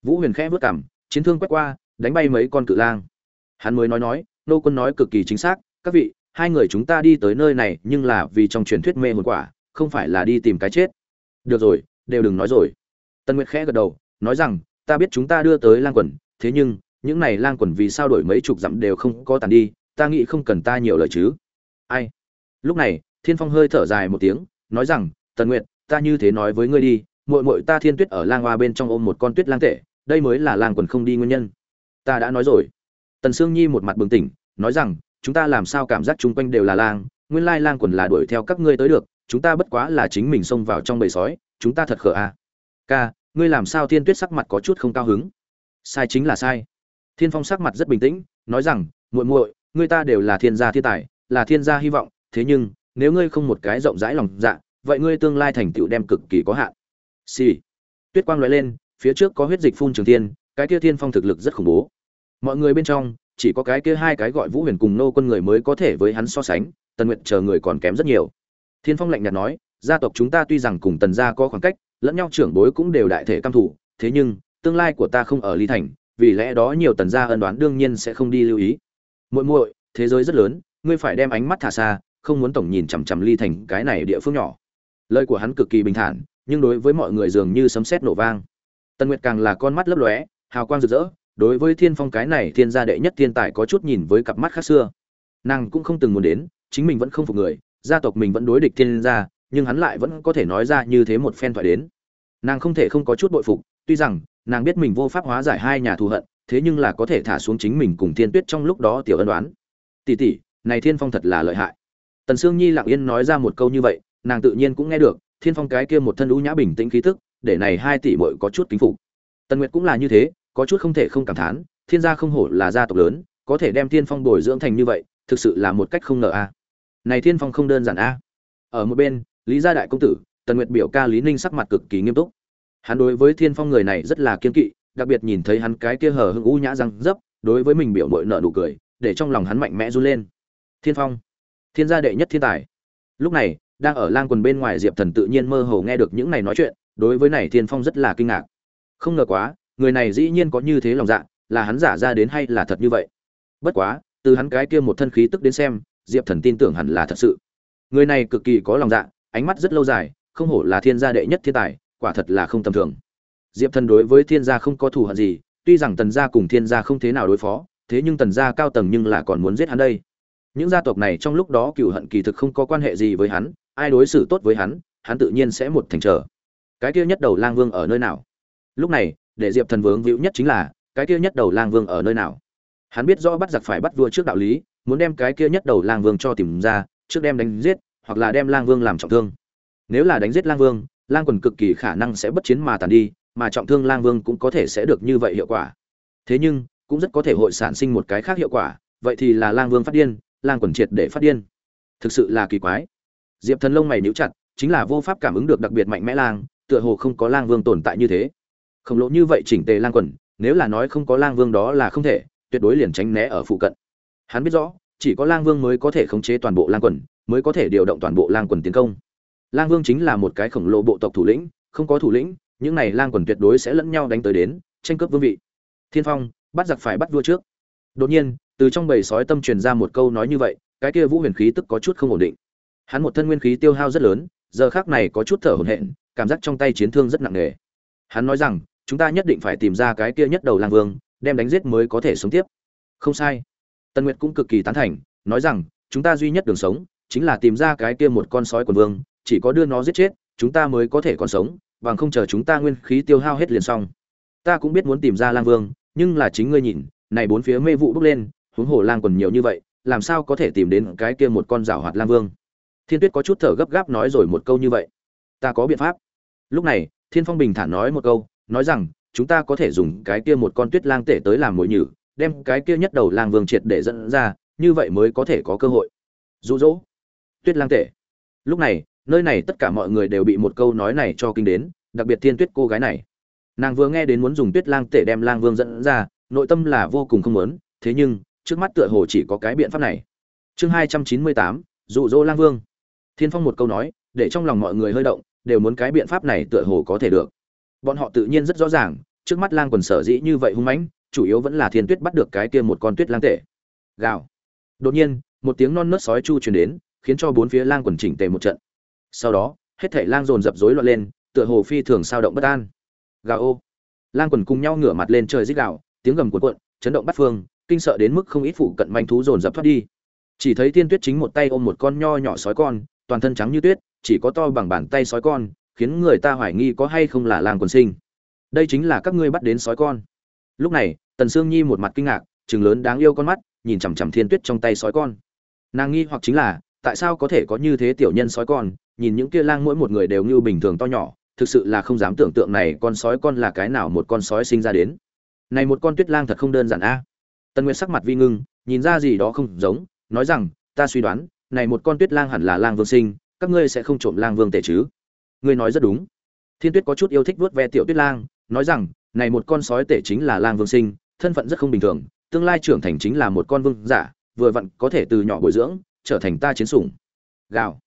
Vũ huyền khẽ vớt cảm chiến thương quét qua, đánh bay mấy con cự lang. Hắn mới nói nói, nô quân nói cực kỳ chính xác, các vị, hai người chúng ta đi tới nơi này nhưng là vì trong truyền thuyết mê hồn quả, không phải là đi tìm cái chết. Được rồi đều đừng nói rồi. Tân nguyệt khẽ gật đầu, nói rằng, ta biết chúng ta đưa tới lang quần, thế nhưng, những này lang quần vì sao đổi mấy chục dặm đều không có tàn đi, ta nghĩ không cần ta nhiều lời chứ. Ai? Lúc này, thiên phong hơi thở dài một tiếng, nói rằng, tần nguyệt, ta như thế nói với ngươi đi, muội muội ta thiên tuyết ở lang hoa bên trong ôm một con tuyết lang tệ, đây mới là lang quần không đi nguyên nhân. Ta đã nói rồi. Tần sương nhi một mặt bừng tỉnh, nói rằng, chúng ta làm sao cảm giác chung quanh đều là lang, nguyên lai lang quần là đuổi theo các ngươi tới được, chúng ta bất quá là chính mình xông vào trong bầy sói chúng ta thật khờ à. ca, ngươi làm sao thiên tuyết sắc mặt có chút không cao hứng? Sai chính là sai. Thiên phong sắc mặt rất bình tĩnh, nói rằng, muội muội, ngươi ta đều là thiên gia thiên tài, là thiên gia hy vọng, thế nhưng, nếu ngươi không một cái rộng rãi lòng dạ vậy ngươi tương lai thành tựu đem cực kỳ có hạn. Xì、sì. tuyết quang loại lên, phía trước có huyết dịch phun trường tiên cái kia thiên phong thực lực rất khủng bố. Mọi người bên trong, chỉ có cái kia hai cái gọi vũ huyền cùng nô quân người mới có thể với hắn so sánh, tần nguyện chờ người còn kém rất nhiều. Thiên phong lạnh nhạt nói gia tộc chúng ta tuy rằng cùng tần gia có khoảng cách, lẫn nhau trưởng bối cũng đều đại thể căm thủ thế nhưng, tương lai của ta không ở ly thành, vì lẽ đó nhiều tần gia ân đoán đương nhiên sẽ không đi lưu ý. Muội muội, thế giới rất lớn, ngươi phải đem ánh mắt thả xa, không muốn tổng nhìn chằm chằm ly thành cái này địa phương nhỏ. Lời của hắn cực kỳ bình thản, nhưng đối với mọi người dường như sấm sét nổ vang. Tần nguyệt càng là con mắt lấp lóe, hào quang rực rỡ, đối với thiên phong cái này thiên gia đệ nhất thiên tài có chút nhìn với cặp mắt khác xưa. Nàng cũng không từng muốn đến, chính mình vẫn không phục người, gia tộc mình vẫn đối địch thiên gia nhưng hắn lại vẫn có thể nói ra như thế một phen thoại đến. Nàng không thể không có chút bội phục, tuy rằng, nàng biết mình vô pháp hóa giải hai nhà thù hận, thế nhưng là có thể thả xuống chính mình cùng thiên tuyết trong lúc đó tiểu ân đoán. Tỷ tỷ, này thiên phong thật là lợi hại. Tần sương nhi lặng yên nói ra một câu như vậy, nàng tự nhiên cũng nghe được, thiên phong cái kia một thân ưu nhã bình tĩnh khí tức, để này hai tỷ muội có chút kính phục. Tần nguyệt cũng là như thế, có chút không thể không cảm thán, thiên gia không hổ là gia tộc lớn, có thể đem thiên phong bồi dưỡng thành như vậy, thực sự là một cách không ngờ a. Này thiên phong không đơn giản a. Ở một bên lý gia đại công tử, tần nguyệt biểu ca lý ninh sắc mặt cực kỳ nghiêm túc. Hắn đối với thiên phong người này rất là kiên kỵ, đặc biệt nhìn thấy hắn cái kia hờ hững u nhã răng dấp, đối với mình biểu mội nợ nụ cười, để trong lòng hắn mạnh mẽ run lên. Thiên phong, thiên gia đệ nhất thiên tài. Lúc này, đang ở lang quần bên ngoài diệp thần tự nhiên mơ hồ nghe được những này nói chuyện, đối với này thiên phong rất là kinh ngạc. Không ngờ quá, người này dĩ nhiên có như thế lòng dạ là hắn giả ra đến hay là thật như vậy? Bất quá, từ hắn cái kia một thân khí tức đến xem, diệp thần tin tưởng hẳn là thật sự. Người này cực kỳ có lòng dạ ánh mắt rất lâu dài, không hổ là thiên gia đệ nhất thiên tài, quả thật là không tầm thường. Diệp thần đối với thiên gia không có thù hận gì, tuy rằng tần gia cùng thiên gia không thế nào đối phó, thế nhưng tần gia cao tầng nhưng là còn muốn giết hắn đây. Những gia tộc này trong lúc đó cựu hận kỳ thực không có quan hệ gì với hắn, ai đối xử tốt với hắn hắn tự nhiên sẽ một thành trở. Cái kia nhất đầu lang vương ở nơi nào? Lúc này, để diệp thần vướng víu nhất chính là, cái kia nhất đầu lang vương ở nơi nào? Hắn biết rõ bắt giặc phải bắt vua trước đạo lý, muốn đem cái kia nhất đầu lang vương cho tìm ra, trước đem đánh giết hoặc là đem lang vương làm trọng thương. Nếu là đánh giết lang vương, lang quần cực kỳ khả năng sẽ bất chiến mà tàn đi, mà trọng thương lang vương cũng có thể sẽ được như vậy hiệu quả. Thế nhưng, cũng rất có thể hội sản sinh một cái khác hiệu quả, vậy thì là lang vương phát điên, lang quần triệt để phát điên. Thực sự là kỳ quái. Diệp thần lông mày níu chặt, chính là vô pháp cảm ứng được đặc biệt mạnh mẽ lang, tựa hồ không có lang vương tồn tại như thế. Khổng lồ như vậy chỉnh tề lang quần, nếu là nói không có lang vương đó là không thể, tuyệt đối liền tránh né ở phụ cận. Hắn biết rõ, chỉ có lang vương mới có thể khống chế toàn bộ lang quần mới có thể điều động toàn bộ lang quần tiến công. Lang vương chính là một cái khổng lồ bộ tộc thủ lĩnh, không có thủ lĩnh, những này lang quần tuyệt đối sẽ lẫn nhau đánh tới đến, tranh cướp vương vị. Thiên phong, bắt giặc phải bắt vua trước. Đột nhiên, từ trong bầy sói tâm truyền ra một câu nói như vậy, cái kia vũ huyền khí tức có chút không ổn định. Hắn một thân nguyên khí tiêu hao rất lớn, giờ khác này có chút thở hổn hển, cảm giác trong tay chiến thương rất nặng nề. Hắn nói rằng, chúng ta nhất định phải tìm ra cái kia nhất đầu lang vương, đem đánh giết mới có thể sống tiếp. Không sai. Tân nguyệt cũng cực kỳ tán thành, nói rằng, chúng ta duy nhất đường sống chính là tìm ra cái kia một con sói quần vương, chỉ có đưa nó giết chết, chúng ta mới có thể còn sống, bằng không chờ chúng ta nguyên khí tiêu hao hết liền xong. Ta cũng biết muốn tìm ra lang vương, nhưng là chính ngươi nhìn, này bốn phía mê vụ bốc lên, huống hồ lang quần nhiều như vậy, làm sao có thể tìm đến cái kia một con rào hoạt lang vương? Thiên tuyết có chút thở gấp gáp nói rồi một câu như vậy. Ta có biện pháp. Lúc này, thiên phong bình thản nói một câu, nói rằng, chúng ta có thể dùng cái kia một con tuyết lang tể tới làm mồi nhử, đem cái kia nhất đầu lang vương triệt để dẫn ra, như vậy mới có thể có cơ hội. Dụ dỗ tuyết lang tể. Lúc này, nơi này tất cả mọi người đều bị một câu nói này cho kinh đến, đặc biệt thiên tuyết cô gái này. Nàng vừa nghe đến muốn dùng tuyết lang tể đem lang vương dẫn ra, nội tâm là vô cùng không muốn, thế nhưng, trước mắt tựa hồ chỉ có cái biện pháp này. Chương hai trăm chín mươi tám, dụ dỗ lang vương. Thiên phong một câu nói, để trong lòng mọi người hơi động, đều muốn cái biện pháp này tựa hồ có thể được. Bọn họ tự nhiên rất rõ ràng, trước mắt lang quần sở dĩ như vậy hung mãnh, chủ yếu vẫn là thiên tuyết bắt được cái kia một con tuyết lang tể. Gào. Đột nhiên, một tiếng non nớt sói chu truyền đến khiến cho bốn phía lang quần chỉnh tề một trận. Sau đó, hết thảy lang dồn dập rối loạn lên, tựa hồ phi thường sao động bất an. Gào ô. Lang quần cùng nhau ngửa mặt lên trời rít gào, tiếng gầm cuộn cuộn, chấn động bắt phương, kinh sợ đến mức không ít phụ cận manh thú dồn dập thoát đi. Chỉ thấy tiên tuyết chính một tay ôm một con nho nhỏ sói con, toàn thân trắng như tuyết, chỉ có to bằng bàn tay sói con, khiến người ta hoài nghi có hay không là lang quần sinh. Đây chính là các ngươi bắt đến sói con. Lúc này, tần sương nhi một mặt kinh ngạc chừng lớn đáng yêu con mắt, nhìn chằm chằm thiên tuyết trong tay sói con. Nàng nghi hoặc chính là tại sao có thể có như thế tiểu nhân sói con? Nhìn những kia lang mỗi một người đều như bình thường to nhỏ, thực sự là không dám tưởng tượng này con sói con là cái nào một con sói sinh ra đến. Này một con tuyết lang thật không đơn giản a. À? tần nguyệt sắc mặt vi ngưng, nhìn ra gì đó không giống, nói rằng, ta suy đoán, này một con tuyết lang hẳn là lang vương sinh, các ngươi sẽ không trộm lang vương tể chứ? Ngươi nói rất đúng. Thiên tuyết có chút yêu thích vuốt ve tiểu tuyết lang, nói rằng, này một con sói tể chính là lang vương sinh, thân phận rất không bình thường, tương lai trưởng thành chính là một con vương giả, vừa vặn có thể từ nhỏ bồi dưỡng trở thành ta chiến sủng. Gào.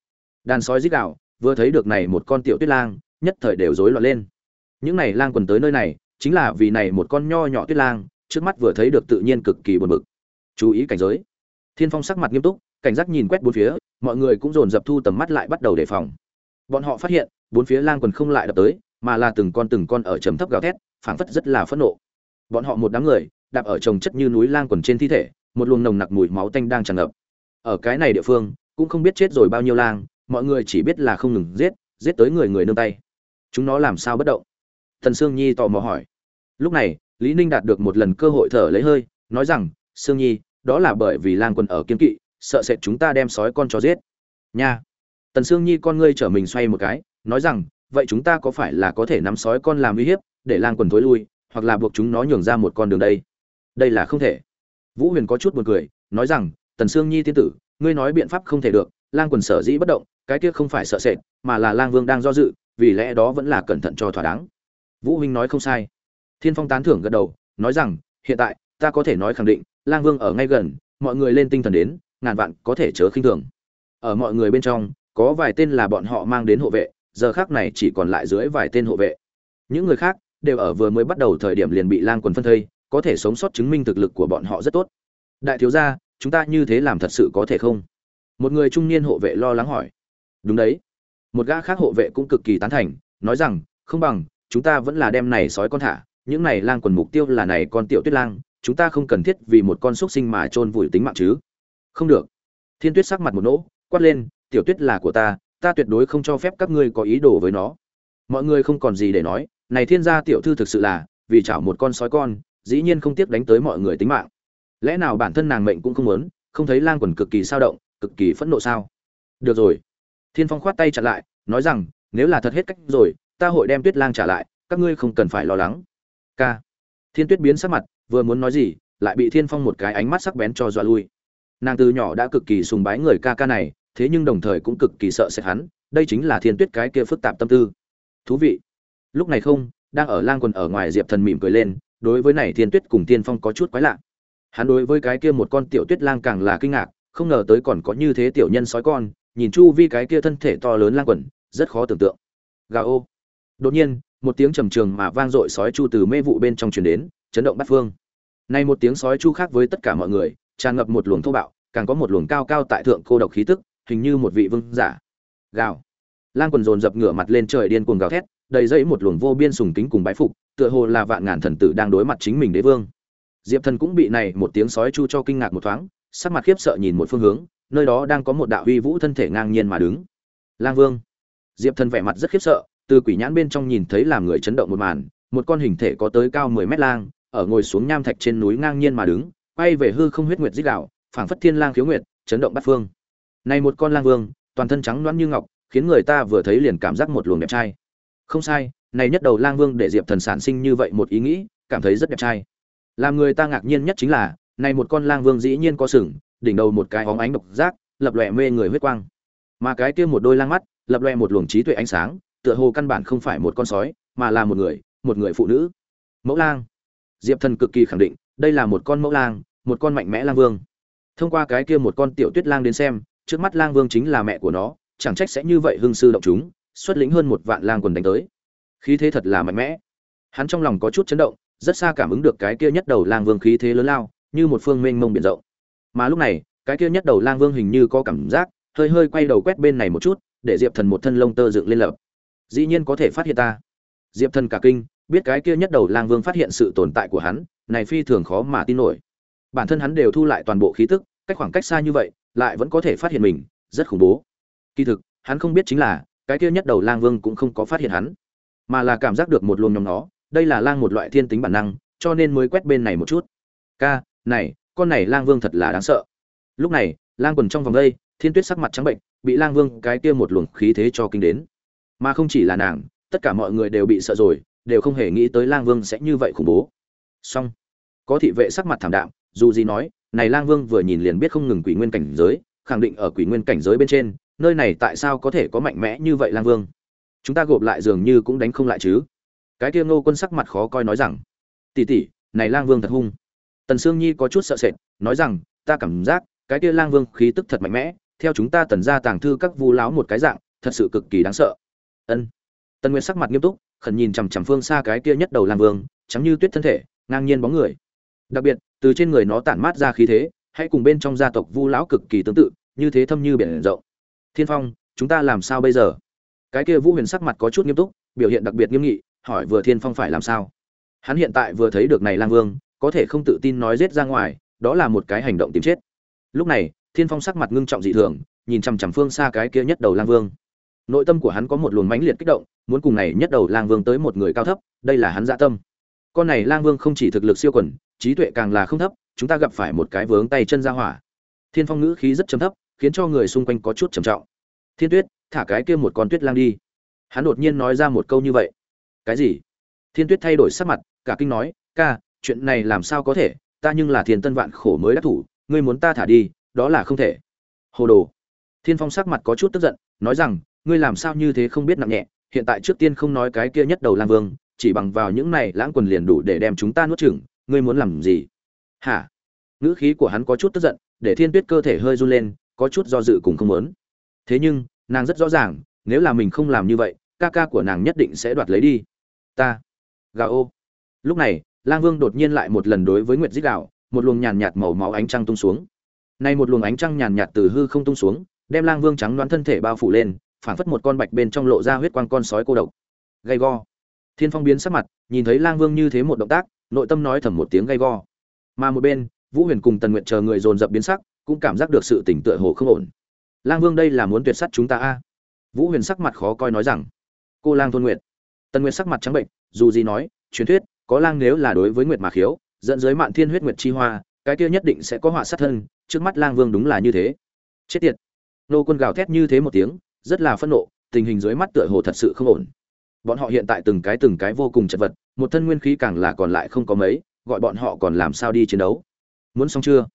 Đàn sói rít gào, vừa thấy được này một con tiểu tuyết lang, nhất thời đều rối loạn lên. Những này lang quần tới nơi này, chính là vì này một con nho nhỏ tuyết lang, trước mắt vừa thấy được tự nhiên cực kỳ buồn bực. Chú ý cảnh giới. Thiên phong sắc mặt nghiêm túc, cảnh giác nhìn quét bốn phía, mọi người cũng dồn dập thu tầm mắt lại bắt đầu đề phòng. Bọn họ phát hiện, bốn phía lang quần không lại đập tới, mà là từng con từng con ở trầm thấp gào thét, phảng phất rất là phẫn nộ. Bọn họ một đám người, đạp ở trồng chất như núi lang quần trên thi thể, một luồng nồng nặc mùi máu tanh đang tràn ngập ở cái này địa phương, cũng không biết chết rồi bao nhiêu lang, mọi người chỉ biết là không ngừng giết giết tới người người nương tay. Chúng nó làm sao bất động? Thần sương nhi tò mò hỏi. Lúc này, lý ninh đạt được một lần cơ hội thở lấy hơi, nói rằng, sương nhi, đó là bởi vì lang Quân ở kiên kỵ, sợ sệt chúng ta đem sói con cho giết. Nha. Tần sương nhi con ngươi trở mình xoay một cái, nói rằng, vậy chúng ta có phải là có thể nắm sói con làm uy hiếp, để lang quần thối lui, hoặc là buộc chúng nó nhường ra một con đường đây? Đây là không thể. Vũ huyền có chút buồn cười, nói rằng tần sương nhi tiên tử, ngươi nói biện pháp không thể được, lang quần sở dĩ bất động, cái kia không phải sợ sệt, mà là lang vương đang do dự, vì lẽ đó vẫn là cẩn thận cho thỏa đáng. Vũ huynh nói không sai. Thiên phong tán thưởng gật đầu, nói rằng, hiện tại, ta có thể nói khẳng định, lang vương ở ngay gần, mọi người lên tinh thần đến, ngàn vạn có thể chớ khinh thường. Ở mọi người bên trong, có vài tên là bọn họ mang đến hộ vệ, giờ khác này chỉ còn lại dưới vài tên hộ vệ. Những người khác, đều ở vừa mới bắt đầu thời điểm liền bị lang quần phân thây, có thể sống sót chứng minh thực lực của bọn họ rất tốt. Đại thiếu gia chúng ta như thế làm thật sự có thể không? Một người trung niên hộ vệ lo lắng hỏi. Đúng đấy. Một gã khác hộ vệ cũng cực kỳ tán thành, nói rằng, không bằng, chúng ta vẫn là đem này sói con thả, những này lang quần mục tiêu là này con tiểu tuyết lang, chúng ta không cần thiết vì một con xúc sinh mà chôn vùi tính mạng chứ. Không được. Thiên tuyết sắc mặt một nỗ, quát lên, tiểu tuyết là của ta ta tuyệt đối không cho phép các ngươi có ý đồ với nó. Mọi người không còn gì để nói, này thiên gia tiểu thư thực sự là, vì chảo một con sói con, dĩ nhiên không tiếc đánh tới mọi người tính mạng lẽ nào bản thân nàng mệnh cũng không muốn, không thấy lang quần cực kỳ sao động, cực kỳ phẫn nộ sao? Được rồi. Thiên phong khoát tay chặn lại, nói rằng, nếu là thật hết cách rồi, ta hội đem tuyết lang trả lại, các ngươi không cần phải lo lắng. K thiên tuyết biến sắc mặt, vừa muốn nói gì, lại bị thiên phong một cái ánh mắt sắc bén cho dọa lui. Nàng từ nhỏ đã cực kỳ sùng bái người ca ca này, thế nhưng đồng thời cũng cực kỳ sợ sệt hắn, đây chính là thiên tuyết cái kia phức tạp tâm tư. Thú vị. Lúc này không, đang ở lang quần ở ngoài diệp thần mỉm cười lên, đối với này thiên tuyết cùng tiên phong có chút quái lạ hắn đối với cái kia một con tiểu tuyết lang càng là kinh ngạc, không ngờ tới còn có như thế tiểu nhân sói con, nhìn chu vi cái kia thân thể to lớn lang quần, rất khó tưởng tượng. Gà ô. Đột nhiên, một tiếng trầm trường mà vang dội sói chu từ mê vụ bên trong truyền đến, chấn động bát phương. Nay một tiếng sói chu khác với tất cả mọi người, tràn ngập một luồng thô bạo, càng có một luồng cao cao tại thượng cô độc khí tức, hình như một vị vương giả. Gào. Lang quần dồn dập ngửa mặt lên trời điên cuồng gào thét, đầy dẫy một luồng vô biên sùng kính cùng bái phục, tựa hồ là vạn ngàn thần tử đang đối mặt chính mình đế vương diệp thần cũng bị này một tiếng sói chu cho kinh ngạc một thoáng, sắc mặt khiếp sợ nhìn một phương hướng, nơi đó đang có một đạo uy vũ thân thể ngang nhiên mà đứng. Lang vương. Diệp thần vẻ mặt rất khiếp sợ, từ quỷ nhãn bên trong nhìn thấy làm người chấn động một màn, một con hình thể có tới cao mười mét lang, ở ngồi xuống nham thạch trên núi ngang nhiên mà đứng, quay về hư không huyết nguyệt dích đạo, phảng phất thiên lang khiếu nguyệt, chấn động bát phương. Này một con lang vương, toàn thân trắng loáng như ngọc, khiến người ta vừa thấy liền cảm giác một luồng đẹp trai. Không sai, này nhất đầu lang vương để diệp thần sản sinh như vậy một ý nghĩ, cảm thấy rất đẹp trai làm người ta ngạc nhiên nhất chính là, này một con lang vương dĩ nhiên có sừng, đỉnh đầu một cái óng ánh độc giác, lập lòe mê người huyết quang. Mà cái kia một đôi lang mắt, lập lòe một luồng trí tuệ ánh sáng, tựa hồ căn bản không phải một con sói, mà là một người một người phụ nữ. Mẫu lang. Diệp thần cực kỳ khẳng định, đây là một con mẫu lang, một con mạnh mẽ lang vương. Thông qua cái kia một con tiểu tuyết lang đến xem, trước mắt lang vương chính là mẹ của nó, chẳng trách sẽ như vậy hưng sư động chúng, xuất lĩnh hơn một vạn lang quần đánh tới. Khí thế thật là mạnh mẽ. Hắn trong lòng có chút chấn động rất xa cảm ứng được cái kia nhất đầu lang vương khí thế lớn lao, như một phương mênh mông biển rộng. Mà lúc này, cái kia nhất đầu lang vương hình như có cảm giác, hơi hơi quay đầu quét bên này một chút, để diệp thần một thân lông tơ dựng lên lập. Dĩ nhiên có thể phát hiện ta. Diệp thần cả kinh, biết cái kia nhất đầu lang vương phát hiện sự tồn tại của hắn, này phi thường khó mà tin nổi. Bản thân hắn đều thu lại toàn bộ khí tức, cách khoảng cách xa như vậy, lại vẫn có thể phát hiện mình, rất khủng bố. Kỳ thực, hắn không biết chính là, cái kia nhất đầu lang vương cũng không có phát hiện hắn, mà là cảm giác được một luồng nhóm nó đây là lang một loại thiên tính bản năng, cho nên mới quét bên này một chút. Ca, này, con này lang vương thật là đáng sợ. Lúc này, lang quần trong vòng đây, thiên tuyết sắc mặt trắng bệnh, bị lang vương cái kia một luồng khí thế cho kinh đến. Mà không chỉ là nàng, tất cả mọi người đều bị sợ rồi, đều không hề nghĩ tới lang vương sẽ như vậy khủng bố. Song có thị vệ sắc mặt thảm đạm, dù gì nói, này lang vương vừa nhìn liền biết không ngừng quỷ nguyên cảnh giới, khẳng định ở quỷ nguyên cảnh giới bên trên, nơi này tại sao có thể có mạnh mẽ như vậy lang vương? Chúng ta gộp lại dường như cũng đánh không lại chứ cái kia ngô quân sắc mặt khó coi nói rằng tỉ tỉ này lang vương thật hung. Tần sương nhi có chút sợ sệt, nói rằng, ta cảm giác cái kia lang vương khí tức thật mạnh mẽ, theo chúng ta tần ra tàng thư các vu láo một cái dạng, thật sự cực kỳ đáng sợ. Ân. Tần nguyệt sắc mặt nghiêm túc, khẩn nhìn chằm chằm phương xa cái kia nhất đầu lang vương, trắng như tuyết thân thể, ngang nhiên bóng người. Đặc biệt, từ trên người nó tản mát ra khí thế, hãy cùng bên trong gia tộc vu lão cực kỳ tương tự, như thế thâm như biển rộng. Thiên phong, chúng ta làm sao bây giờ? Cái kia vũ huyền sắc mặt có chút nghiêm túc, biểu hiện đặc biệt nghiêm nghị hỏi vừa thiên phong phải làm sao? Hắn hiện tại vừa thấy được này lang vương, có thể không tự tin nói giết ra ngoài, đó là một cái hành động tìm chết. Lúc này, thiên phong sắc mặt ngưng trọng dị thường, nhìn chằm chằm phương xa cái kia nhất đầu lang vương. Nội tâm của hắn có một luồng mãnh liệt kích động, muốn cùng này nhất đầu lang vương tới một người cao thấp, đây là hắn dạ tâm. Con này lang vương không chỉ thực lực siêu quần, trí tuệ càng là không thấp, chúng ta gặp phải một cái vướng tay chân ra hỏa. Thiên phong ngữ khí rất trầm thấp, khiến cho người xung quanh có chút trầm trọng. Thiên tuyết, thả cái kia một con tuyết lang đi. Hắn đột nhiên nói ra một câu như vậy cái gì? Thiên tuyết thay đổi sắc mặt, cả kinh nói, ca, chuyện này làm sao có thể? Ta nhưng là thiên tân vạn khổ mới đắc thủ, ngươi muốn ta thả đi, đó là không thể. Hồ đồ. Thiên phong sắc mặt có chút tức giận, nói rằng, ngươi làm sao như thế không biết nặng nhẹ? Hiện tại trước tiên không nói cái kia nhất đầu lang vương, chỉ bằng vào những này lãng quần liền đủ để đem chúng ta nuốt chửng, ngươi muốn làm gì? Hả? Ngữ khí của hắn có chút tức giận, để thiên tuyết cơ thể hơi run lên, có chút do dự cùng không muốn. Thế nhưng, nàng rất rõ ràng, nếu là mình không làm như vậy, ca ca của nàng nhất định sẽ đoạt lấy đi ta, gà ô. Lúc này, lang vương đột nhiên lại một lần đối với nguyệt dích gạo một luồng nhàn nhạt màu máu ánh trăng tung xuống. Nay một luồng ánh trăng nhàn nhạt từ hư không tung xuống, đem lang vương trắng đoán thân thể bao phủ lên, phảng phất một con bạch bên trong lộ ra huyết quang con sói cô độc. Gay go. Thiên phong biến sắc mặt, nhìn thấy lang vương như thế một động tác, nội tâm nói thầm một tiếng gay go. Mà một bên, vũ huyền cùng tần nguyện chờ người dồn dập biến sắc, cũng cảm giác được sự tỉnh tựa hồ không ổn. Lang vương đây là muốn tuyệt sắt chúng ta a. Vũ huyền sắc mặt khó coi nói rằng, cô lang thôn nguyện tần Nguyệt sắc mặt trắng bệnh, dù gì nói, truyền thuyết, có lang nếu là đối với nguyệt mà khiếu, dẫn dưới mạn thiên huyết nguyệt chi hoa, cái kia nhất định sẽ có họa sát thân, trước mắt lang vương đúng là như thế. Chết tiệt. Nô quân gào thét như thế một tiếng, rất là phẫn nộ, tình hình dưới mắt tựa hồ thật sự không ổn. Bọn họ hiện tại từng cái từng cái vô cùng chật vật, một thân nguyên khí càng là còn lại không có mấy, gọi bọn họ còn làm sao đi chiến đấu. Muốn xong chưa?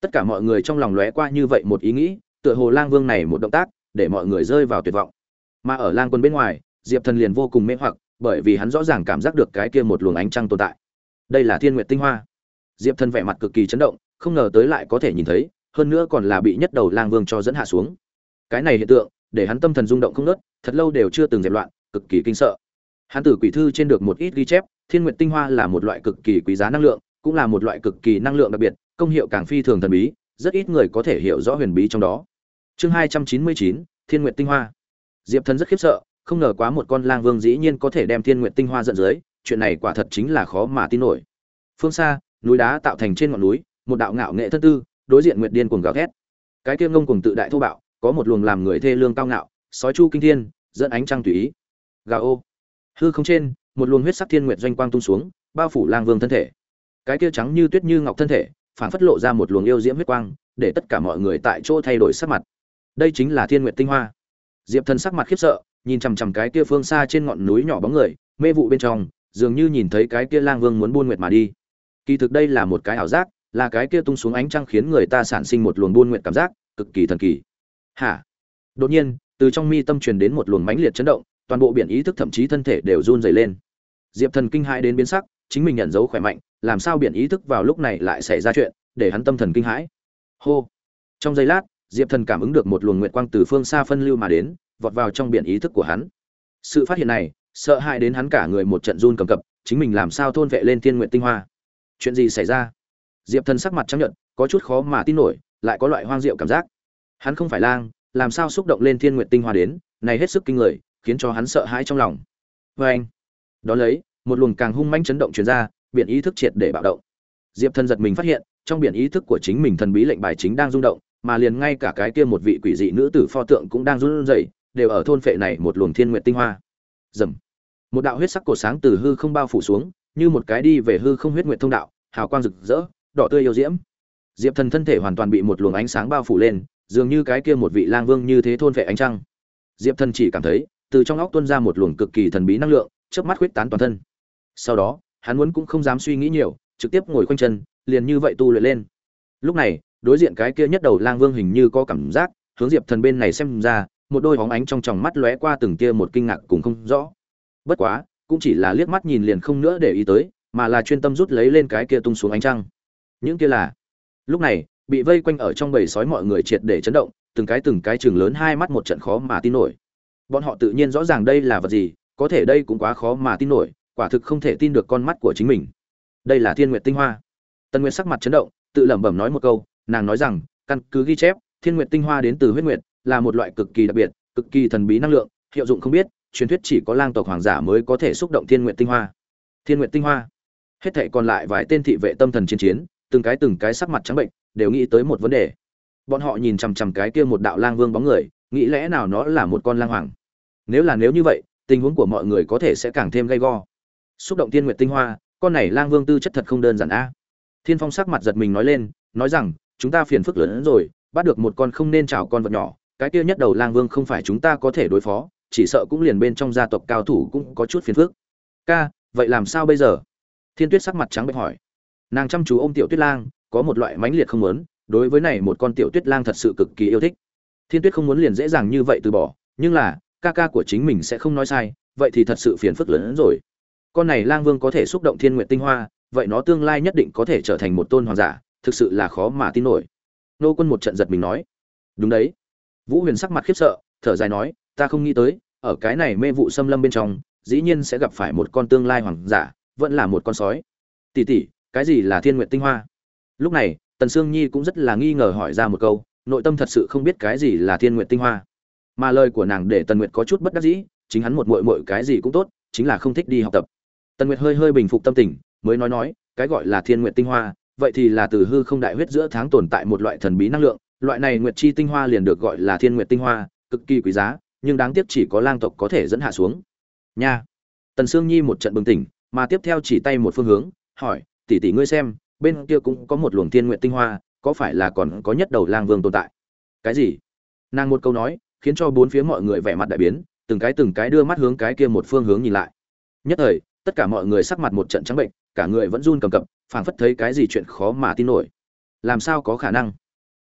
Tất cả mọi người trong lòng lóe qua như vậy một ý nghĩ, tựa hồ lang vương này một động tác, để mọi người rơi vào tuyệt vọng. Mà ở lang quân bên ngoài, diệp thần liền vô cùng mê hoặc bởi vì hắn rõ ràng cảm giác được cái kia một luồng ánh trăng tồn tại. Đây là thiên nguyệt tinh hoa. Diệp thần vẻ mặt cực kỳ chấn động, không ngờ tới lại có thể nhìn thấy, hơn nữa còn là bị nhất đầu lang vương cho dẫn hạ xuống. Cái này hiện tượng, để hắn tâm thần rung động không nớt thật lâu đều chưa từng dẹp loạn, cực kỳ kinh sợ. Hắn từ quỷ thư trên được một ít ghi chép, thiên nguyệt tinh hoa là một loại cực kỳ quý giá năng lượng, cũng là một loại cực kỳ năng lượng đặc biệt, công hiệu càng phi thường thần bí, rất ít người có thể hiểu rõ huyền bí trong đó. Chương hai trăm chín mươi chín, thiên nguyệt tinh hoa. Diệp thần rất khiếp sợ không ngờ quá một con lang vương dĩ nhiên có thể đem thiên nguyện tinh hoa dẫn dưới, chuyện này quả thật chính là khó mà tin nổi. Phương xa, núi đá tạo thành trên ngọn núi, một đạo ngạo nghệ thân tư, đối diện nguyệt điên cuồng gào thét. Cái kia ngông cuồng tự đại thô bạo, có một luồng làm người thê lương cao ngạo, sói chu kinh thiên, dẫn ánh trăng tùy ý. Gào ô. Hư không trên, một luồng huyết sắc thiên nguyệt doanh quang tung xuống, bao phủ lang vương thân thể. Cái kia trắng như tuyết như ngọc thân thể phản phất lộ ra một luồng yêu diễm huyết quang, để tất cả mọi người tại chỗ thay đổi sắc mặt. Đây chính là thiên nguyệt tinh hoa. Diệp thần sắc mặt khiếp sợ nhìn chằm chằm cái kia phương xa trên ngọn núi nhỏ bóng người, mê vụ bên trong, dường như nhìn thấy cái kia lang vương muốn buôn nguyệt mà đi. Kỳ thực đây là một cái ảo giác, là cái kia tung xuống ánh trăng khiến người ta sản sinh một luồng buôn nguyện cảm giác, cực kỳ thần kỳ. Hả? Đột nhiên, từ trong mi tâm truyền đến một luồng mãnh liệt chấn động, toàn bộ biển ý thức thậm chí thân thể đều run rẩy lên. Diệp thần kinh hãi đến biến sắc, chính mình nhận dấu khỏe mạnh, làm sao biển ý thức vào lúc này lại xảy ra chuyện, để hắn tâm thần kinh hãi. Hô. Trong giây lát, diệp thần cảm ứng được một luồng nguyệt quang từ phương xa phân lưu mà đến vọt vào trong biển ý thức của hắn. Sự phát hiện này, sợ hãi đến hắn cả người một trận run cầm cập, chính mình làm sao thôn vệ lên thiên nguyện tinh hoa? Chuyện gì xảy ra? Diệp thần sắc mặt trắng nhận có chút khó mà tin nổi, lại có loại hoang diệu cảm giác. Hắn không phải lang, làm sao xúc động lên thiên nguyện tinh hoa đến, này hết sức kinh người, khiến cho hắn sợ hãi trong lòng. Vê anh đ lấy, một luồng càng hung manh chấn động chuyển ra, biển ý thức triệt để bạo động. Diệp thần giật mình phát hiện, trong biển ý thức của chính mình thần bí lệnh bài chính đang rung động, mà liền ngay cả cái kia một vị quỷ dị nữ tử pho tượng cũng đang run rẩy đều ở thôn phệ này một luồng thiên nguyện tinh hoa. Dầm. Một đạo huyết sắc cổ sáng từ hư không bao phủ xuống, như một cái đi về hư không huyết nguyện thông đạo, hào quang rực rỡ, đỏ tươi yêu diễm. Diệp thần thân thể hoàn toàn bị một luồng ánh sáng bao phủ lên, dường như cái kia một vị lang vương như thế thôn phệ ánh trăng. Diệp thần chỉ cảm thấy, từ trong óc tuôn ra một luồng cực kỳ thần bí năng lượng, chớp mắt huyết tán toàn thân. Sau đó, hắn muốn cũng không dám suy nghĩ nhiều, trực tiếp ngồi quanh chân, liền như vậy tu luyện lên. Lúc này, đối diện cái kia nhất đầu lang vương hình như có cảm giác, hướng diệp thần bên này xem ra một đôi bóng ánh trong tròng mắt lóe qua từng tia một kinh ngạc cùng không rõ. Bất quá, cũng chỉ là liếc mắt nhìn liền không nữa để ý tới, mà là chuyên tâm rút lấy lên cái kia tung xuống ánh trăng. Những kia là, lúc này, bị vây quanh ở trong bầy sói mọi người triệt để chấn động, từng cái từng cái chừng lớn hai mắt một trận khó mà tin nổi. Bọn họ tự nhiên rõ ràng đây là vật gì, có thể đây cũng quá khó mà tin nổi, quả thực không thể tin được con mắt của chính mình. Đây là thiên nguyệt tinh hoa. Tân nguyệt sắc mặt chấn động, tự lẩm bẩm nói một câu, nàng nói rằng, căn cứ ghi chép, thiên nguyệt tinh hoa đến từ huyết nguyệt là một loại cực kỳ đặc biệt, cực kỳ thần bí năng lượng, hiệu dụng không biết, truyền thuyết chỉ có lang tộc hoàng giả mới có thể xúc động thiên nguyện tinh hoa. Thiên nguyện tinh hoa. Hết thảy còn lại vài tên thị vệ tâm thần chiến chiến, từng cái từng cái sắc mặt trắng bệnh, đều nghĩ tới một vấn đề. Bọn họ nhìn chằm chằm cái kia một đạo lang vương bóng người, nghĩ lẽ nào nó là một con lang hoàng? Nếu là nếu như vậy, tình huống của mọi người có thể sẽ càng thêm gay go. Xúc động thiên nguyện tinh hoa, con này lang vương tư chất thật không đơn giản a. Thiên phong sắc mặt giật mình nói lên, nói rằng, chúng ta phiền phức lớn hơn rồi, bắt được một con không nên chào con vật nhỏ cái kia nhất đầu lang vương không phải chúng ta có thể đối phó, chỉ sợ cũng liền bên trong gia tộc cao thủ cũng có chút phiền phức. Ca, vậy làm sao bây giờ? Thiên tuyết sắc mặt trắng bệch hỏi. Nàng chăm chú ôm tiểu tuyết lang, có một loại mãnh liệt không muốn, đối với này một con tiểu tuyết lang thật sự cực kỳ yêu thích. Thiên tuyết không muốn liền dễ dàng như vậy từ bỏ, nhưng là, ca ca của chính mình sẽ không nói sai, vậy thì thật sự phiền phức lớn hơn rồi. Con này lang vương có thể xúc động thiên nguyện tinh hoa, vậy nó tương lai nhất định có thể trở thành một tôn hoàng giả, thực sự là khó mà tin nổi. Nô quân một trận giật mình nói. Đúng đấy vũ huyền sắc mặt khiếp sợ, thở dài nói, ta không nghĩ tới, ở cái này mê vụ xâm lâm bên trong, dĩ nhiên sẽ gặp phải một con tương lai hoàng giả, vẫn là một con sói. Tỉ tỉ cái gì là thiên nguyện tinh hoa? Lúc này, tần sương nhi cũng rất là nghi ngờ hỏi ra một câu, nội tâm thật sự không biết cái gì là thiên nguyện tinh hoa. Mà lời của nàng để tần nguyệt có chút bất đắc dĩ, chính hắn một mội mội cái gì cũng tốt, chính là không thích đi học tập. Tần nguyệt hơi hơi bình phục tâm tình, mới nói nói, cái gọi là thiên nguyện tinh hoa, vậy thì là từ hư không đại huyết giữa tháng tồn tại một loại thần bí năng lượng loại này nguyệt chi tinh hoa liền được gọi là thiên Nguyệt tinh hoa, cực kỳ quý giá, nhưng đáng tiếc chỉ có lang tộc có thể dẫn hạ xuống. Nha. Tần sương nhi một trận bừng tỉnh, mà tiếp theo chỉ tay một phương hướng, hỏi, tỷ tỷ ngươi xem, bên kia cũng có một luồng thiên nguyện tinh hoa, có phải là còn có nhất đầu lang vương tồn tại? Cái gì? Nàng một câu nói, khiến cho bốn phía mọi người vẻ mặt đại biến, từng cái từng cái đưa mắt hướng cái kia một phương hướng nhìn lại. Nhất thời, tất cả mọi người sắc mặt một trận trắng bệnh, cả người vẫn run cầm cập, phảng phất thấy cái gì chuyện khó mà tin nổi. Làm sao có khả năng?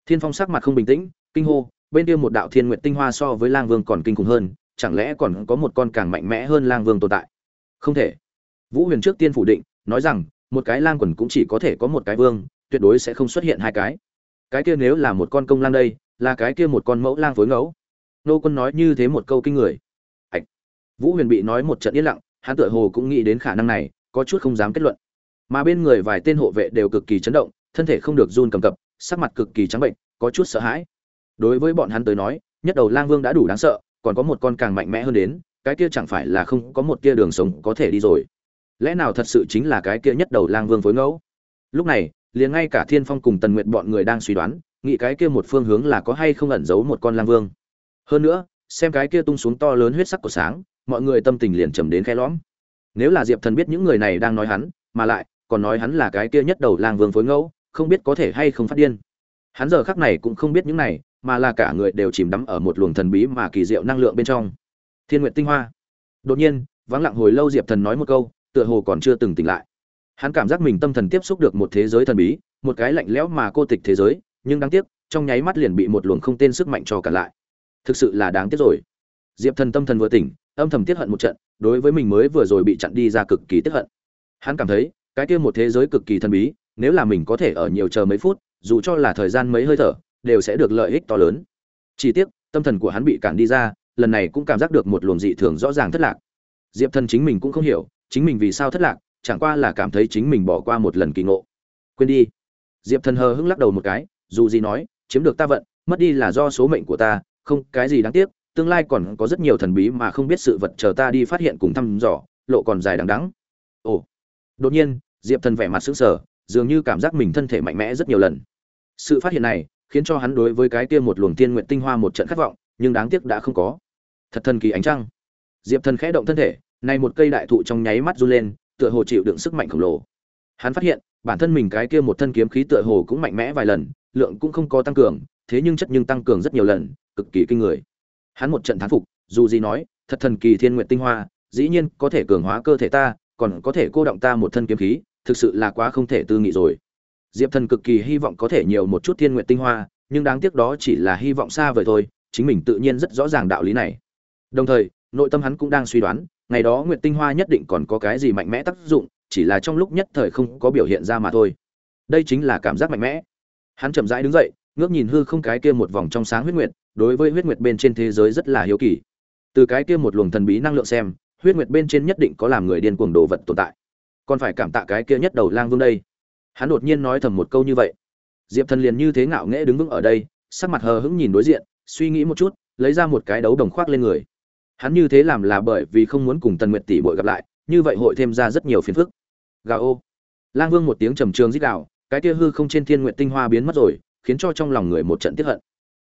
Thiên phong sắc mặt không bình tĩnh, kinh hô, bên kia một đạo thiên nguyệt tinh hoa so với lang vương còn kinh khủng hơn, chẳng lẽ còn có một con càng mạnh mẽ hơn lang vương tồn tại? Không thể. Vũ huyền trước tiên phủ định, nói rằng, một cái lang quần cũng chỉ có thể có một cái vương, tuyệt đối sẽ không xuất hiện hai cái. Cái kia nếu là một con công lang đây, là cái kia một con mẫu lang phối ngẫu. Nô quân nói như thế một câu kinh người. Ạch vũ huyền bị nói một trận yên lặng, hắn tựa hồ cũng nghĩ đến khả năng này, có chút không dám kết luận. Mà bên người vài tên hộ vệ đều cực kỳ chấn động thân thể không được run cầm cập, sắc mặt cực kỳ trắng bệnh, có chút sợ hãi. Đối với bọn hắn tới nói, nhất đầu lang vương đã đủ đáng sợ, còn có một con càng mạnh mẽ hơn đến, cái kia chẳng phải là không có một tia đường sống có thể đi rồi. Lẽ nào thật sự chính là cái kia nhất đầu lang vương phối ngẫu? Lúc này, liền ngay cả thiên phong cùng tần nguyện bọn người đang suy đoán, nghĩ cái kia một phương hướng là có hay không ẩn giấu một con lang vương. Hơn nữa, xem cái kia tung xuống to lớn huyết sắc của sáng, mọi người tâm tình liền trầm đến khe lõm. Nếu là diệp thần biết những người này đang nói hắn, mà lại còn nói hắn là cái kia nhất đầu lang vương phối ngẫu không biết có thể hay không phát điên. Hắn giờ khắc này cũng không biết những này, mà là cả người đều chìm đắm ở một luồng thần bí mà kỳ diệu năng lượng bên trong. Thiên nguyện tinh hoa. Đột nhiên, vắng lặng hồi lâu diệp thần nói một câu, tựa hồ còn chưa từng tỉnh lại. Hắn cảm giác mình tâm thần tiếp xúc được một thế giới thần bí, một cái lạnh lẽo mà cô tịch thế giới, nhưng đáng tiếc, trong nháy mắt liền bị một luồng không tên sức mạnh cho cả lại. Thực sự là đáng tiếc rồi. Diệp thần tâm thần vừa tỉnh, âm thầm tiết hận một trận, đối với mình mới vừa rồi bị chặn đi ra cực kỳ tiết hận. Hắn cảm thấy, cái kia một thế giới cực kỳ thần bí nếu là mình có thể ở nhiều chờ mấy phút, dù cho là thời gian mấy hơi thở, đều sẽ được lợi ích to lớn. Chỉ tiếc, tâm thần của hắn bị cản đi ra, lần này cũng cảm giác được một luồng dị thường rõ ràng thất lạc. Diệp thần chính mình cũng không hiểu, chính mình vì sao thất lạc, chẳng qua là cảm thấy chính mình bỏ qua một lần kỳ ngộ. Quên đi. Diệp thần hờ hững lắc đầu một cái, dù gì nói, chiếm được ta vận, mất đi là do số mệnh của ta, không, cái gì đáng tiếc, tương lai còn có rất nhiều thần bí mà không biết sự vật chờ ta đi phát hiện cùng thăm dò, lộ còn dài đằng đắng ồ. Đột nhiên, diệp thần vẻ mặt sững sờ dường như cảm giác mình thân thể mạnh mẽ rất nhiều lần. Sự phát hiện này khiến cho hắn đối với cái kia một luồng tiên nguyện tinh hoa một trận khát vọng, nhưng đáng tiếc đã không có. Thật thần kỳ ánh trăng. Diệp thần khẽ động thân thể, này một cây đại thụ trong nháy mắt run lên, tựa hồ chịu đựng sức mạnh khổng lồ. Hắn phát hiện, bản thân mình cái kia một thân kiếm khí tựa hồ cũng mạnh mẽ vài lần, lượng cũng không có tăng cường, thế nhưng chất nhưng tăng cường rất nhiều lần, cực kỳ kinh người. Hắn một trận thán phục, dù gì nói, thật thần kỳ thiên nguyện tinh hoa, dĩ nhiên có thể cường hóa cơ thể ta, còn có thể cô động ta một thân kiếm khí thực sự là quá không thể tư nghị rồi. Diệp thần cực kỳ hy vọng có thể nhiều một chút thiên nguyện tinh hoa, nhưng đáng tiếc đó chỉ là hy vọng xa vời thôi, chính mình tự nhiên rất rõ ràng đạo lý này. Đồng thời, nội tâm hắn cũng đang suy đoán, ngày đó nguyện tinh hoa nhất định còn có cái gì mạnh mẽ tác dụng, chỉ là trong lúc nhất thời không có biểu hiện ra mà thôi. Đây chính là cảm giác mạnh mẽ. Hắn chậm rãi đứng dậy, ngước nhìn hư không cái kia một vòng trong sáng huyết nguyệt, đối với huyết nguyệt bên trên thế giới rất là hiếu kỳ. Từ cái kia một luồng thần bí năng lượng xem, huyết nguyệt bên trên nhất định có làm người điên cuồng đồ vật tồn tại còn phải cảm tạ cái kia nhất đầu lang vương đây. Hắn đột nhiên nói thầm một câu như vậy. Diệp thần liền như thế ngạo nghễ đứng vững ở đây, sắc mặt hờ hững nhìn đối diện, suy nghĩ một chút, lấy ra một cái đấu đồng khoác lên người. Hắn như thế làm là bởi vì không muốn cùng tần nguyệt tỷ bội gặp lại, như vậy hội thêm ra rất nhiều phiền phức. Gà ô. Lang vương một tiếng trầm trường rít gào, cái kia hư không trên thiên nguyện tinh hoa biến mất rồi, khiến cho trong lòng người một trận tiếp hận.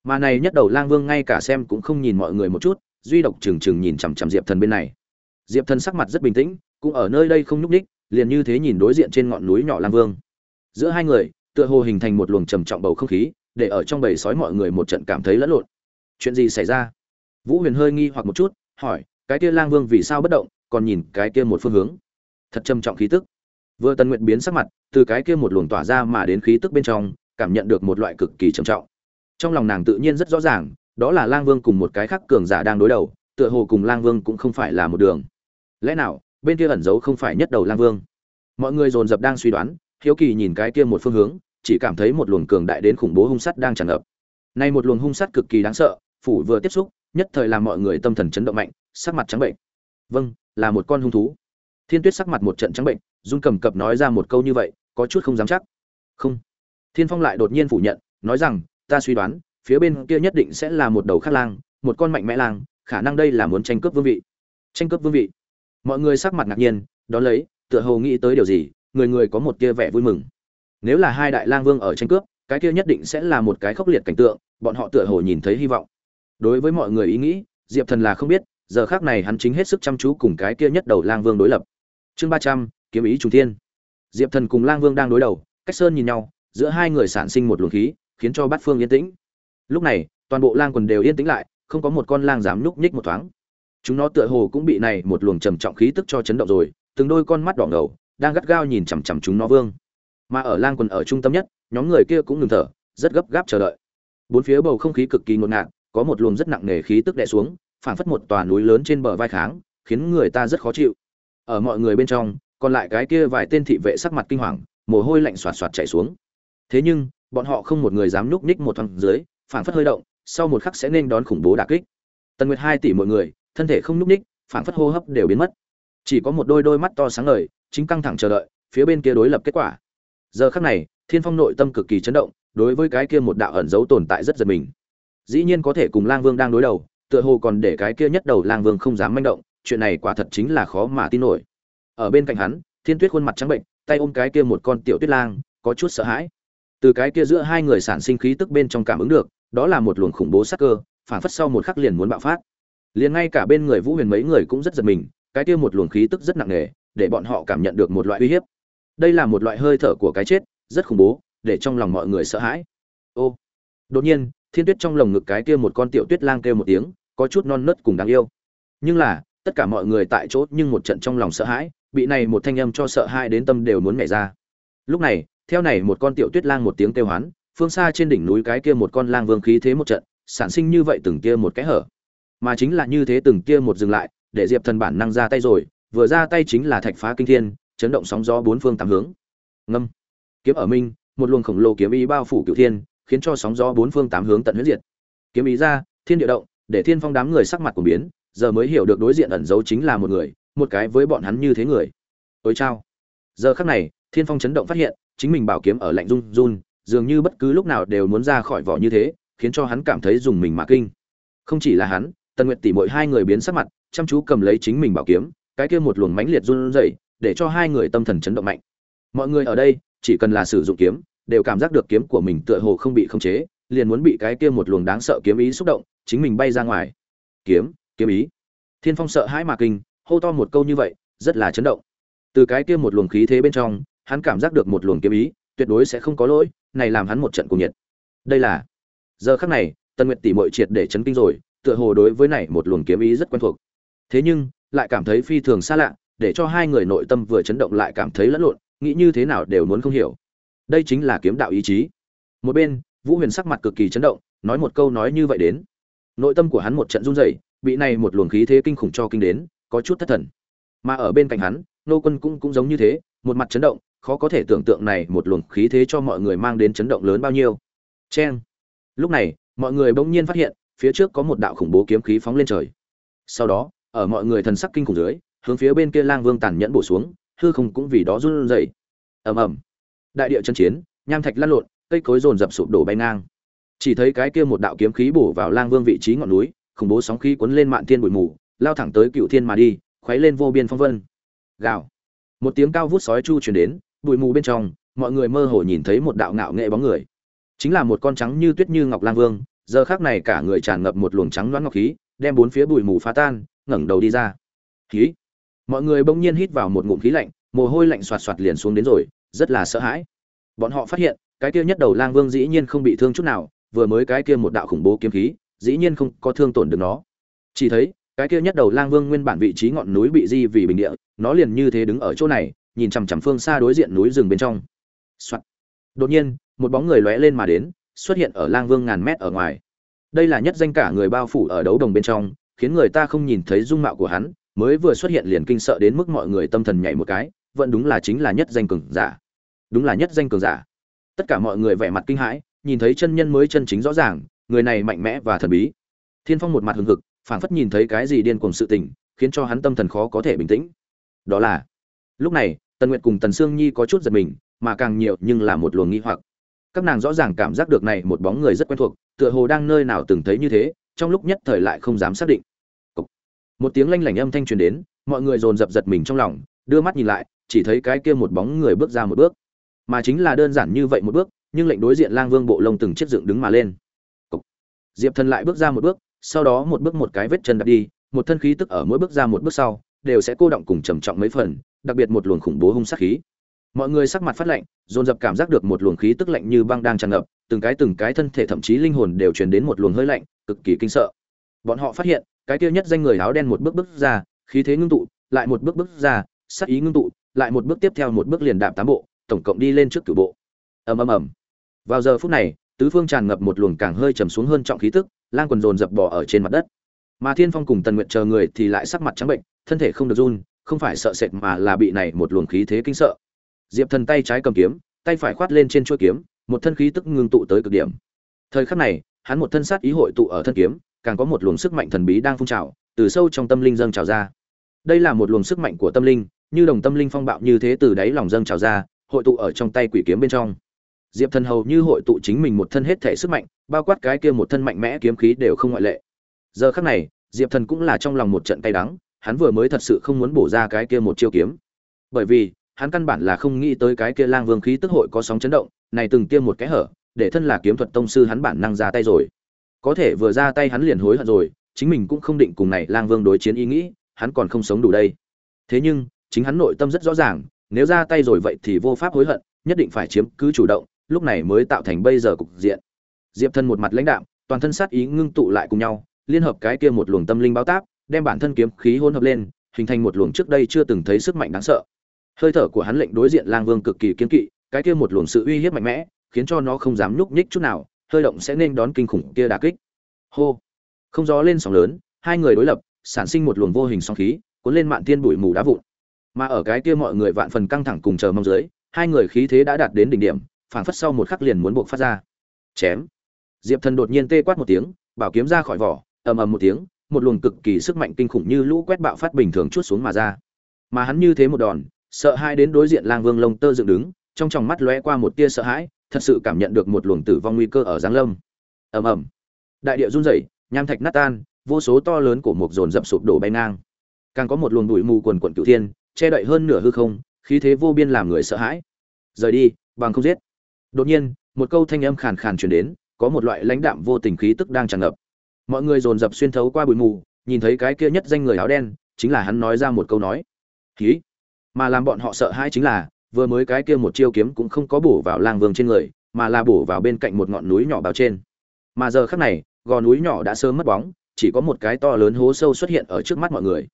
Mà này nhất đầu lang vương ngay cả xem cũng không nhìn mọi người một chút, duy độc trừng trừng nhìn chằm chằm diệp thần bên này. Diệp thần sắc mặt rất bình tĩnh, cũng ở nơi đây không nhúc ních liền như thế nhìn đối diện trên ngọn núi nhỏ lang vương. Giữa hai người, tựa hồ hình thành một luồng trầm trọng bầu không khí, để ở trong bầy sói mọi người một trận cảm thấy lẫn lộn. Chuyện gì xảy ra? Vũ huyền hơi nghi hoặc một chút, hỏi, cái kia lang vương vì sao bất động, còn nhìn cái kia một phương hướng? Thật trầm trọng khí tức. Vừa tần nguyện biến sắc mặt, từ cái kia một luồng tỏa ra mà đến khí tức bên trong, cảm nhận được một loại cực kỳ trầm trọng. Trong lòng nàng tự nhiên rất rõ ràng, đó là lang vương cùng một cái khác cường giả đang đối đầu, tựa hồ cùng lang vương cũng không phải là một đường. Lẽ nào bên kia ẩn giấu không phải nhất đầu lang vương. Mọi người dồn dập đang suy đoán, hiếu kỳ nhìn cái kia một phương hướng, chỉ cảm thấy một luồng cường đại đến khủng bố hung sắt đang tràn ngập. Nay một luồng hung sắt cực kỳ đáng sợ, phủ vừa tiếp xúc, nhất thời làm mọi người tâm thần chấn động mạnh, sắc mặt trắng bệnh. Vâng là một con hung thú. Thiên tuyết sắc mặt một trận trắng bệnh dung cầm cập nói ra một câu như vậy, có chút không dám chắc. Không. Thiên phong lại đột nhiên phủ nhận, nói rằng, ta suy đoán, phía bên kia nhất định sẽ là một đầu khát lang, một con mạnh mẽ lang, khả năng đây là muốn tranh cướp vương vị. Tranh cướp vương vị mọi người sắc mặt ngạc nhiên, đón lấy, tựa hồ nghĩ tới điều gì, người người có một tia vẻ vui mừng. Nếu là hai đại lang vương ở tranh cướp, cái kia nhất định sẽ là một cái khốc liệt cảnh tượng, bọn họ tựa hồ nhìn thấy hy vọng. Đối với mọi người ý nghĩ, diệp thần là không biết, giờ khác này hắn chính hết sức chăm chú cùng cái kia nhất đầu lang vương đối lập. Chương ba trăm, kiếm ý trung thiên. Diệp thần cùng lang vương đang đối đầu, cách sơn nhìn nhau, giữa hai người sản sinh một luồng khí, khiến cho bát phương yên tĩnh. Lúc này, toàn bộ lang quần đều yên tĩnh lại, không có một con lang dám nhúc nhích một thoáng chúng nó tựa hồ cũng bị này một luồng trầm trọng khí tức cho chấn động rồi, từng đôi con mắt đỏ ngầu, đang gắt gao nhìn chằm chằm chúng nó vương. Mà ở lang quần ở trung tâm nhất, nhóm người kia cũng ngừng thở, rất gấp gáp chờ đợi. Bốn phía bầu không khí cực kỳ ngột ngạt, có một luồng rất nặng nề khí tức đè xuống, phảng phất một tòa núi lớn trên bờ vai kháng, khiến người ta rất khó chịu. Ở mọi người bên trong, còn lại cái kia vài tên thị vệ sắc mặt kinh hoàng, mồ hôi lạnh xoạt xoạt chảy xuống. Thế nhưng, bọn họ không một người dám nhúc nhích một thằng dưới, phảng phất hơi động, sau một khắc sẽ nên đón khủng bố đả kích. Tần nguyệt hai tỷ mọi người thân thể không nhúc nhích phảng phất hô hấp đều biến mất. Chỉ có một đôi đôi mắt to sáng ngời, chính căng thẳng chờ đợi, phía bên kia đối lập kết quả. Giờ khắc này, thiên phong nội tâm cực kỳ chấn động, đối với cái kia một đạo ẩn giấu tồn tại rất giật mình. Dĩ nhiên có thể cùng lang vương đang đối đầu, tựa hồ còn để cái kia nhất đầu lang vương không dám manh động, chuyện này quả thật chính là khó mà tin nổi. Ở bên cạnh hắn, thiên tuyết khuôn mặt trắng bệnh, tay ôm cái kia một con tiểu tuyết lang, có chút sợ hãi. Từ cái kia giữa hai người sản sinh khí tức bên trong cảm ứng được, đó là một luồng khủng bố sắc cơ phản phất sau một khắc liền muốn bạo phát liền ngay cả bên người vũ huyền mấy người cũng rất giật mình, cái kia một luồng khí tức rất nặng nề, để bọn họ cảm nhận được một loại uy hiếp. Đây là một loại hơi thở của cái chết, rất khủng bố, để trong lòng mọi người sợ hãi. Ô, đột nhiên, thiên tuyết trong lồng ngực cái kia một con tiểu tuyết lang kêu một tiếng, có chút non nớt cùng đáng yêu. Nhưng là, tất cả mọi người tại chỗ nhưng một trận trong lòng sợ hãi, bị này một thanh âm cho sợ hãi đến tâm đều muốn nhảy ra. Lúc này, theo này một con tiểu tuyết lang một tiếng kêu hoán, phương xa trên đỉnh núi cái kia một con lang vương khí thế một trận, sản sinh như vậy từng kia một cái hở mà chính là như thế từng kia một dừng lại, để diệp thần bản năng ra tay rồi, vừa ra tay chính là thạch phá kinh thiên, chấn động sóng gió bốn phương tám hướng. Ngâm. Kiếm ở minh, một luồng khổng lồ kiếm ý bao phủ cửu thiên, khiến cho sóng gió bốn phương tám hướng tận huyết diệt. Kiếm ý ra, thiên địa động, để thiên phong đám người sắc mặt của biến, giờ mới hiểu được đối diện ẩn giấu chính là một người, một cái với bọn hắn như thế người. Ôi chao. Giờ khắc này, thiên phong chấn động phát hiện, chính mình bảo kiếm ở lạnh run run, dường như bất cứ lúc nào đều muốn ra khỏi vỏ như thế, khiến cho hắn cảm thấy dùng mình mà kinh. Không chỉ là hắn tần nguyệt tỷ mỗi hai người biến sắc mặt, chăm chú cầm lấy chính mình bảo kiếm, cái kia một luồng mãnh liệt run rẩy, để cho hai người tâm thần chấn động mạnh. Mọi người ở đây, chỉ cần là sử dụng kiếm, đều cảm giác được kiếm của mình tựa hồ không bị khống chế, liền muốn bị cái kia một luồng đáng sợ kiếm ý xúc động, chính mình bay ra ngoài. Kiếm kiếm ý. Thiên phong sợ hãi mà kinh, hô to một câu như vậy, rất là chấn động. Từ cái kia một luồng khí thế bên trong, hắn cảm giác được một luồng kiếm ý, tuyệt đối sẽ không có lỗi, này làm hắn một trận cùng nhiệt. Đây là, giờ khắc này tân nguyệt tỷ muội triệt để chấn kinh rồi tựa hồ đối với này một luồng kiếm ý rất quen thuộc. Thế nhưng, lại cảm thấy phi thường xa lạ, để cho hai người nội tâm vừa chấn động lại cảm thấy lẫn lộn, nghĩ như thế nào đều muốn không hiểu. Đây chính là kiếm đạo ý chí. Một bên, vũ huyền sắc mặt cực kỳ chấn động, nói một câu nói như vậy đến. Nội tâm của hắn một trận run rẩy, bị này một luồng khí thế kinh khủng cho kinh đến, có chút thất thần. Mà ở bên cạnh hắn, nô quân cũng cũng giống như thế, một mặt chấn động, khó có thể tưởng tượng này một luồng khí thế cho mọi người mang đến chấn động lớn bao nhiêu. Chen lúc này, mọi người bỗng nhiên phát hiện phía trước có một đạo khủng bố kiếm khí phóng lên trời. Sau đó, ở mọi người thần sắc kinh khủng dưới, hướng phía bên kia lang vương tàn nhẫn bổ xuống, hư không cũng vì đó run rẩy. Ầm ầm. Đại địa chân chiến, nham thạch lăn lộn, cây cối rồn rập sụp đổ bay ngang. Chỉ thấy cái kia một đạo kiếm khí bổ vào lang vương vị trí ngọn núi, khủng bố sóng khí cuốn lên mạn thiên bụi mù, lao thẳng tới cựu thiên mà đi, khuấy lên vô biên phong vân. Gào. Một tiếng cao vút sói chu truyền đến, bụi mù bên trong, mọi người mơ hồ nhìn thấy một đạo ngạo nghệ bóng người. Chính là một con trắng như tuyết như ngọc lang vương giờ khác này cả người tràn ngập một luồng trắng loãng ngọc khí, đem bốn phía bụi mù phá tan, ngẩng đầu đi ra. Khí. Mọi người bỗng nhiên hít vào một ngụm khí lạnh, mồ hôi lạnh xoạt xoạt liền xuống đến rồi, rất là sợ hãi. Bọn họ phát hiện, cái kia nhất đầu lang vương dĩ nhiên không bị thương chút nào, vừa mới cái kia một đạo khủng bố kiếm khí, dĩ nhiên không có thương tổn được nó. Chỉ thấy, cái kia nhất đầu lang vương nguyên bản vị trí ngọn núi bị di vì bình địa, nó liền như thế đứng ở chỗ này, nhìn chằm chằm phương xa đối diện núi rừng bên trong、Soạn. đột nhiên, một bóng người lóe lên mà đến xuất hiện ở lang vương ngàn mét ở ngoài. Đây là nhất danh cả người bao phủ ở đấu đồng bên trong, khiến người ta không nhìn thấy dung mạo của hắn, mới vừa xuất hiện liền kinh sợ đến mức mọi người tâm thần nhảy một cái, vẫn đúng là chính là nhất danh cường giả. Đúng là nhất danh cường giả. Tất cả mọi người vẻ mặt kinh hãi, nhìn thấy chân nhân mới chân chính rõ ràng, người này mạnh mẽ và thần bí. Thiên phong một mặt hừng hực, phảng phất nhìn thấy cái gì điên cuồng sự tình, khiến cho hắn tâm thần khó có thể bình tĩnh. Đó là, lúc này, tần nguyệt cùng tần sương nhi có chút giật mình, mà càng nhiều nhưng là một luồng nghi hoặc các nàng rõ ràng cảm giác được này một bóng người rất quen thuộc, tựa hồ đang nơi nào từng thấy như thế, trong lúc nhất thời lại không dám xác định. Một tiếng lanh lảnh âm thanh truyền đến, mọi người dồn dập giật mình trong lòng, đưa mắt nhìn lại, chỉ thấy cái kia một bóng người bước ra một bước. Mà chính là đơn giản như vậy một bước, nhưng lệnh đối diện lang vương bộ lông từng chiếc dựng đứng mà lên. Diệp thần lại bước ra một bước, sau đó một bước một cái vết chân đạp đi, một thân khí tức ở mỗi bước ra một bước sau, đều sẽ cô động cùng trầm trọng mấy phần, đặc biệt một luồng khủng bố hung sát khí mọi người sắc mặt phát lạnh, dồn dập cảm giác được một luồng khí tức lạnh như băng đang tràn ngập, từng cái từng cái thân thể thậm chí linh hồn đều truyền đến một luồng hơi lạnh, cực kỳ kinh sợ. Bọn họ phát hiện, cái kia nhất danh người áo đen một bước bước ra, khí thế ngưng tụ, lại một bước bước ra sắc ý ngưng tụ, lại một bước tiếp theo một bước liền đạp tám bộ, tổng cộng đi lên trước cửu bộ. Ầm ầm ầm. Vào giờ phút này, tứ phương tràn ngập một luồng càng hơi trầm xuống hơn trọng khí tức, lang quần dồn dập bỏ ở trên mặt đất. Mà thiên phong cùng tần nguyện chờ người thì lại sắc mặt trắng bệnh, thân thể không được run, không phải sợ sệt mà là bị này một luồng khí thế kinh sợ diệp thần tay trái cầm kiếm, tay phải khoát lên trên chuôi kiếm, một thân khí tức ngưng tụ tới cực điểm. Thời khắc này, hắn một thân sát ý hội tụ ở thân kiếm, càng có một luồng sức mạnh thần bí đang phun trào, từ sâu trong tâm linh dâng trào ra. Đây là một luồng sức mạnh của tâm linh, như đồng tâm linh phong bạo như thế từ đáy lòng dâng trào ra, hội tụ ở trong tay quỷ kiếm bên trong. Diệp thần hầu như hội tụ chính mình một thân hết thể sức mạnh, bao quát cái kia một thân mạnh mẽ kiếm khí đều không ngoại lệ. Giờ khắc này, diệp thần cũng là trong lòng một trận cay đắng, hắn vừa mới thật sự không muốn bổ ra cái kia một chiêu kiếm. Bởi vì hắn căn bản là không nghĩ tới cái kia lang vương khí tức hội có sóng chấn động, này từng tiêm một cái hở, để thân là kiếm thuật tông sư hắn bản năng ra tay rồi. Có thể vừa ra tay hắn liền hối hận rồi, chính mình cũng không định cùng này lang vương đối chiến ý nghĩ, hắn còn không sống đủ đây. Thế nhưng, chính hắn nội tâm rất rõ ràng, nếu ra tay rồi vậy thì vô pháp hối hận, nhất định phải chiếm cứ chủ động, lúc này mới tạo thành bây giờ cục diện. Diệp thân một mặt lãnh đạm, toàn thân sát ý ngưng tụ lại cùng nhau, liên hợp cái kia một luồng tâm linh báo táp, đem bản thân kiếm khí hỗn hợp lên, hình thành một luồng trước đây chưa từng thấy sức mạnh đáng sợ hơi thở của hắn lệnh đối diện lang vương cực kỳ kiên kỵ, cái kia một luồng sự uy hiếp mạnh mẽ, khiến cho nó không dám nhúc nhích chút nào, hơi động sẽ nên đón kinh khủng kia đả kích. Hô! Không gió lên sóng lớn, hai người đối lập, sản sinh một luồng vô hình sóng khí, cuốn lên mạn thiên bụi mù đá vụn. Mà ở cái kia mọi người vạn phần căng thẳng cùng chờ mong dưới, hai người khí thế đã đạt đến đỉnh điểm, phảng phất sau một khắc liền muốn buộc phát ra. Chém! Diệp thần đột nhiên tê quát một tiếng, bảo kiếm ra khỏi vỏ, ầm ầm một tiếng, một luồng cực kỳ sức mạnh kinh khủng như lũ quét bạo phát bình thường chút xuống mà ra. Mà hắn như thế một đòn sợ hai đến đối diện lang vương lông tơ dựng đứng, trong tròng mắt lóe qua một tia sợ hãi, thật sự cảm nhận được một luồng tử vong nguy cơ ở giáng lâm. Ầm ầm. Đại địa run rẩy, nham thạch nát tan, vô số to lớn của một dồn dập sụp đổ bay ngang. Càng có một luồng bụi mù quần quận cửu thiên, che đậy hơn nửa hư không, khí thế vô biên làm người sợ hãi. Rời đi, bằng không giết. Đột nhiên, một câu thanh âm khàn khàn truyền đến, có một loại lãnh đạm vô tình khí tức đang tràn ngập. Mọi người dồn dập xuyên thấu qua bụi mù, nhìn thấy cái kia nhất danh người áo đen, chính là hắn nói ra một câu nói. Khí mà làm bọn họ sợ hãi chính là, vừa mới cái kia một chiêu kiếm cũng không có bổ vào lang vương trên người, mà là bổ vào bên cạnh một ngọn núi nhỏ bao trên. Mà giờ khắc này, gò núi nhỏ đã sớm mất bóng, chỉ có một cái to lớn hố sâu xuất hiện ở trước mắt mọi người.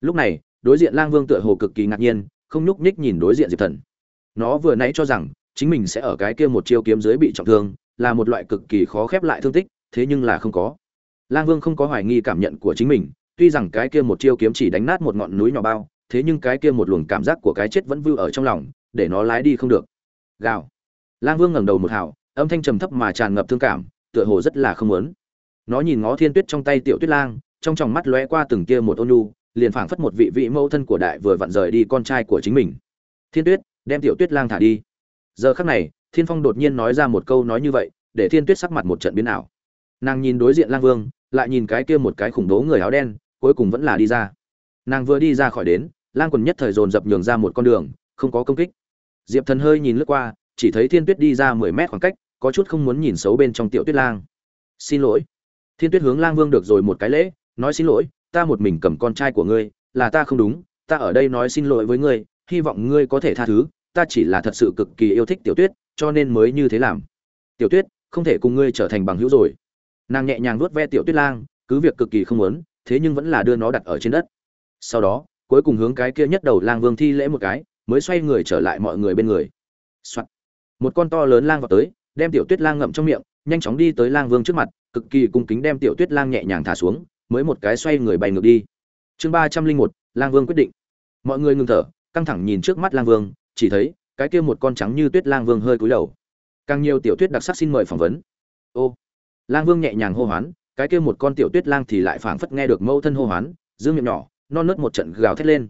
Lúc này, đối diện lang vương tựa hồ cực kỳ ngạc nhiên, không nhúc nhích nhìn đối diện diệp thần. Nó vừa nãy cho rằng, chính mình sẽ ở cái kia một chiêu kiếm dưới bị trọng thương, là một loại cực kỳ khó khép lại thương tích, thế nhưng là không có. Lang vương không có hoài nghi cảm nhận của chính mình, tuy rằng cái kia một chiêu kiếm chỉ đánh nát một ngọn núi nhỏ bao thế nhưng cái kia một luồng cảm giác của cái chết vẫn vưu ở trong lòng, để nó lái đi không được. Gào. Lang vương ngẩng đầu một hào, âm thanh trầm thấp mà tràn ngập thương cảm, tựa hồ rất là không muốn. Nó nhìn ngó thiên tuyết trong tay tiểu tuyết lang, trong tròng mắt lóe qua từng kia một ôn nhu, liền phảng phất một vị vị mẫu thân của đại vừa vặn rời đi con trai của chính mình. Thiên tuyết, đem tiểu tuyết lang thả đi. Giờ khắc này, thiên phong đột nhiên nói ra một câu nói như vậy, để thiên tuyết sắc mặt một trận biến ảo. Nàng nhìn đối diện lang vương, lại nhìn cái kia một cái khủng bố người áo đen, cuối cùng vẫn là đi ra. Nàng vừa đi ra khỏi đến lang quần nhất thời dồn dập nhường ra một con đường, không có công kích. Diệp thần hơi nhìn lướt qua, chỉ thấy thiên tuyết đi ra mười mét khoảng cách, có chút không muốn nhìn xấu bên trong tiểu tuyết lang. Xin lỗi. Thiên tuyết hướng lang vương được rồi một cái lễ, nói xin lỗi, ta một mình cầm con trai của ngươi, là ta không đúng, ta ở đây nói xin lỗi với ngươi, hy vọng ngươi có thể tha thứ, ta chỉ là thật sự cực kỳ yêu thích tiểu tuyết, cho nên mới như thế làm. Tiểu tuyết, không thể cùng ngươi trở thành bằng hữu rồi. Nàng nhẹ nhàng nuốt ve tiểu tuyết lang, cứ việc cực kỳ không muốn, thế nhưng vẫn là đưa nó đặt ở trên đất. Sau đó cuối cùng hướng cái kia nhất đầu lang vương thi lễ một cái, mới xoay người trở lại mọi người bên người、Soạn. một con to lớn lang vào tới, đem tiểu tuyết lang ngậm trong miệng, nhanh chóng đi tới lang vương trước mặt, cực kỳ cung kính đem tiểu tuyết lang nhẹ nhàng thả xuống, mới một cái xoay người bay ngược đi. Chương ba trăm linh một, lang vương quyết định. Mọi người ngừng thở, căng thẳng nhìn trước mắt lang vương, chỉ thấy, cái kia một con trắng như tuyết lang vương hơi cúi đầu. Càng nhiều tiểu tuyết đặc sắc xin mời phỏng vấn. Ô. Lang vương nhẹ nhàng hô hoán, cái kia một con tiểu tuyết lang thì lại phảng phất nghe được mẫu thân hô hoán, dương miệng nhỏ non nớt một trận gào thét lên.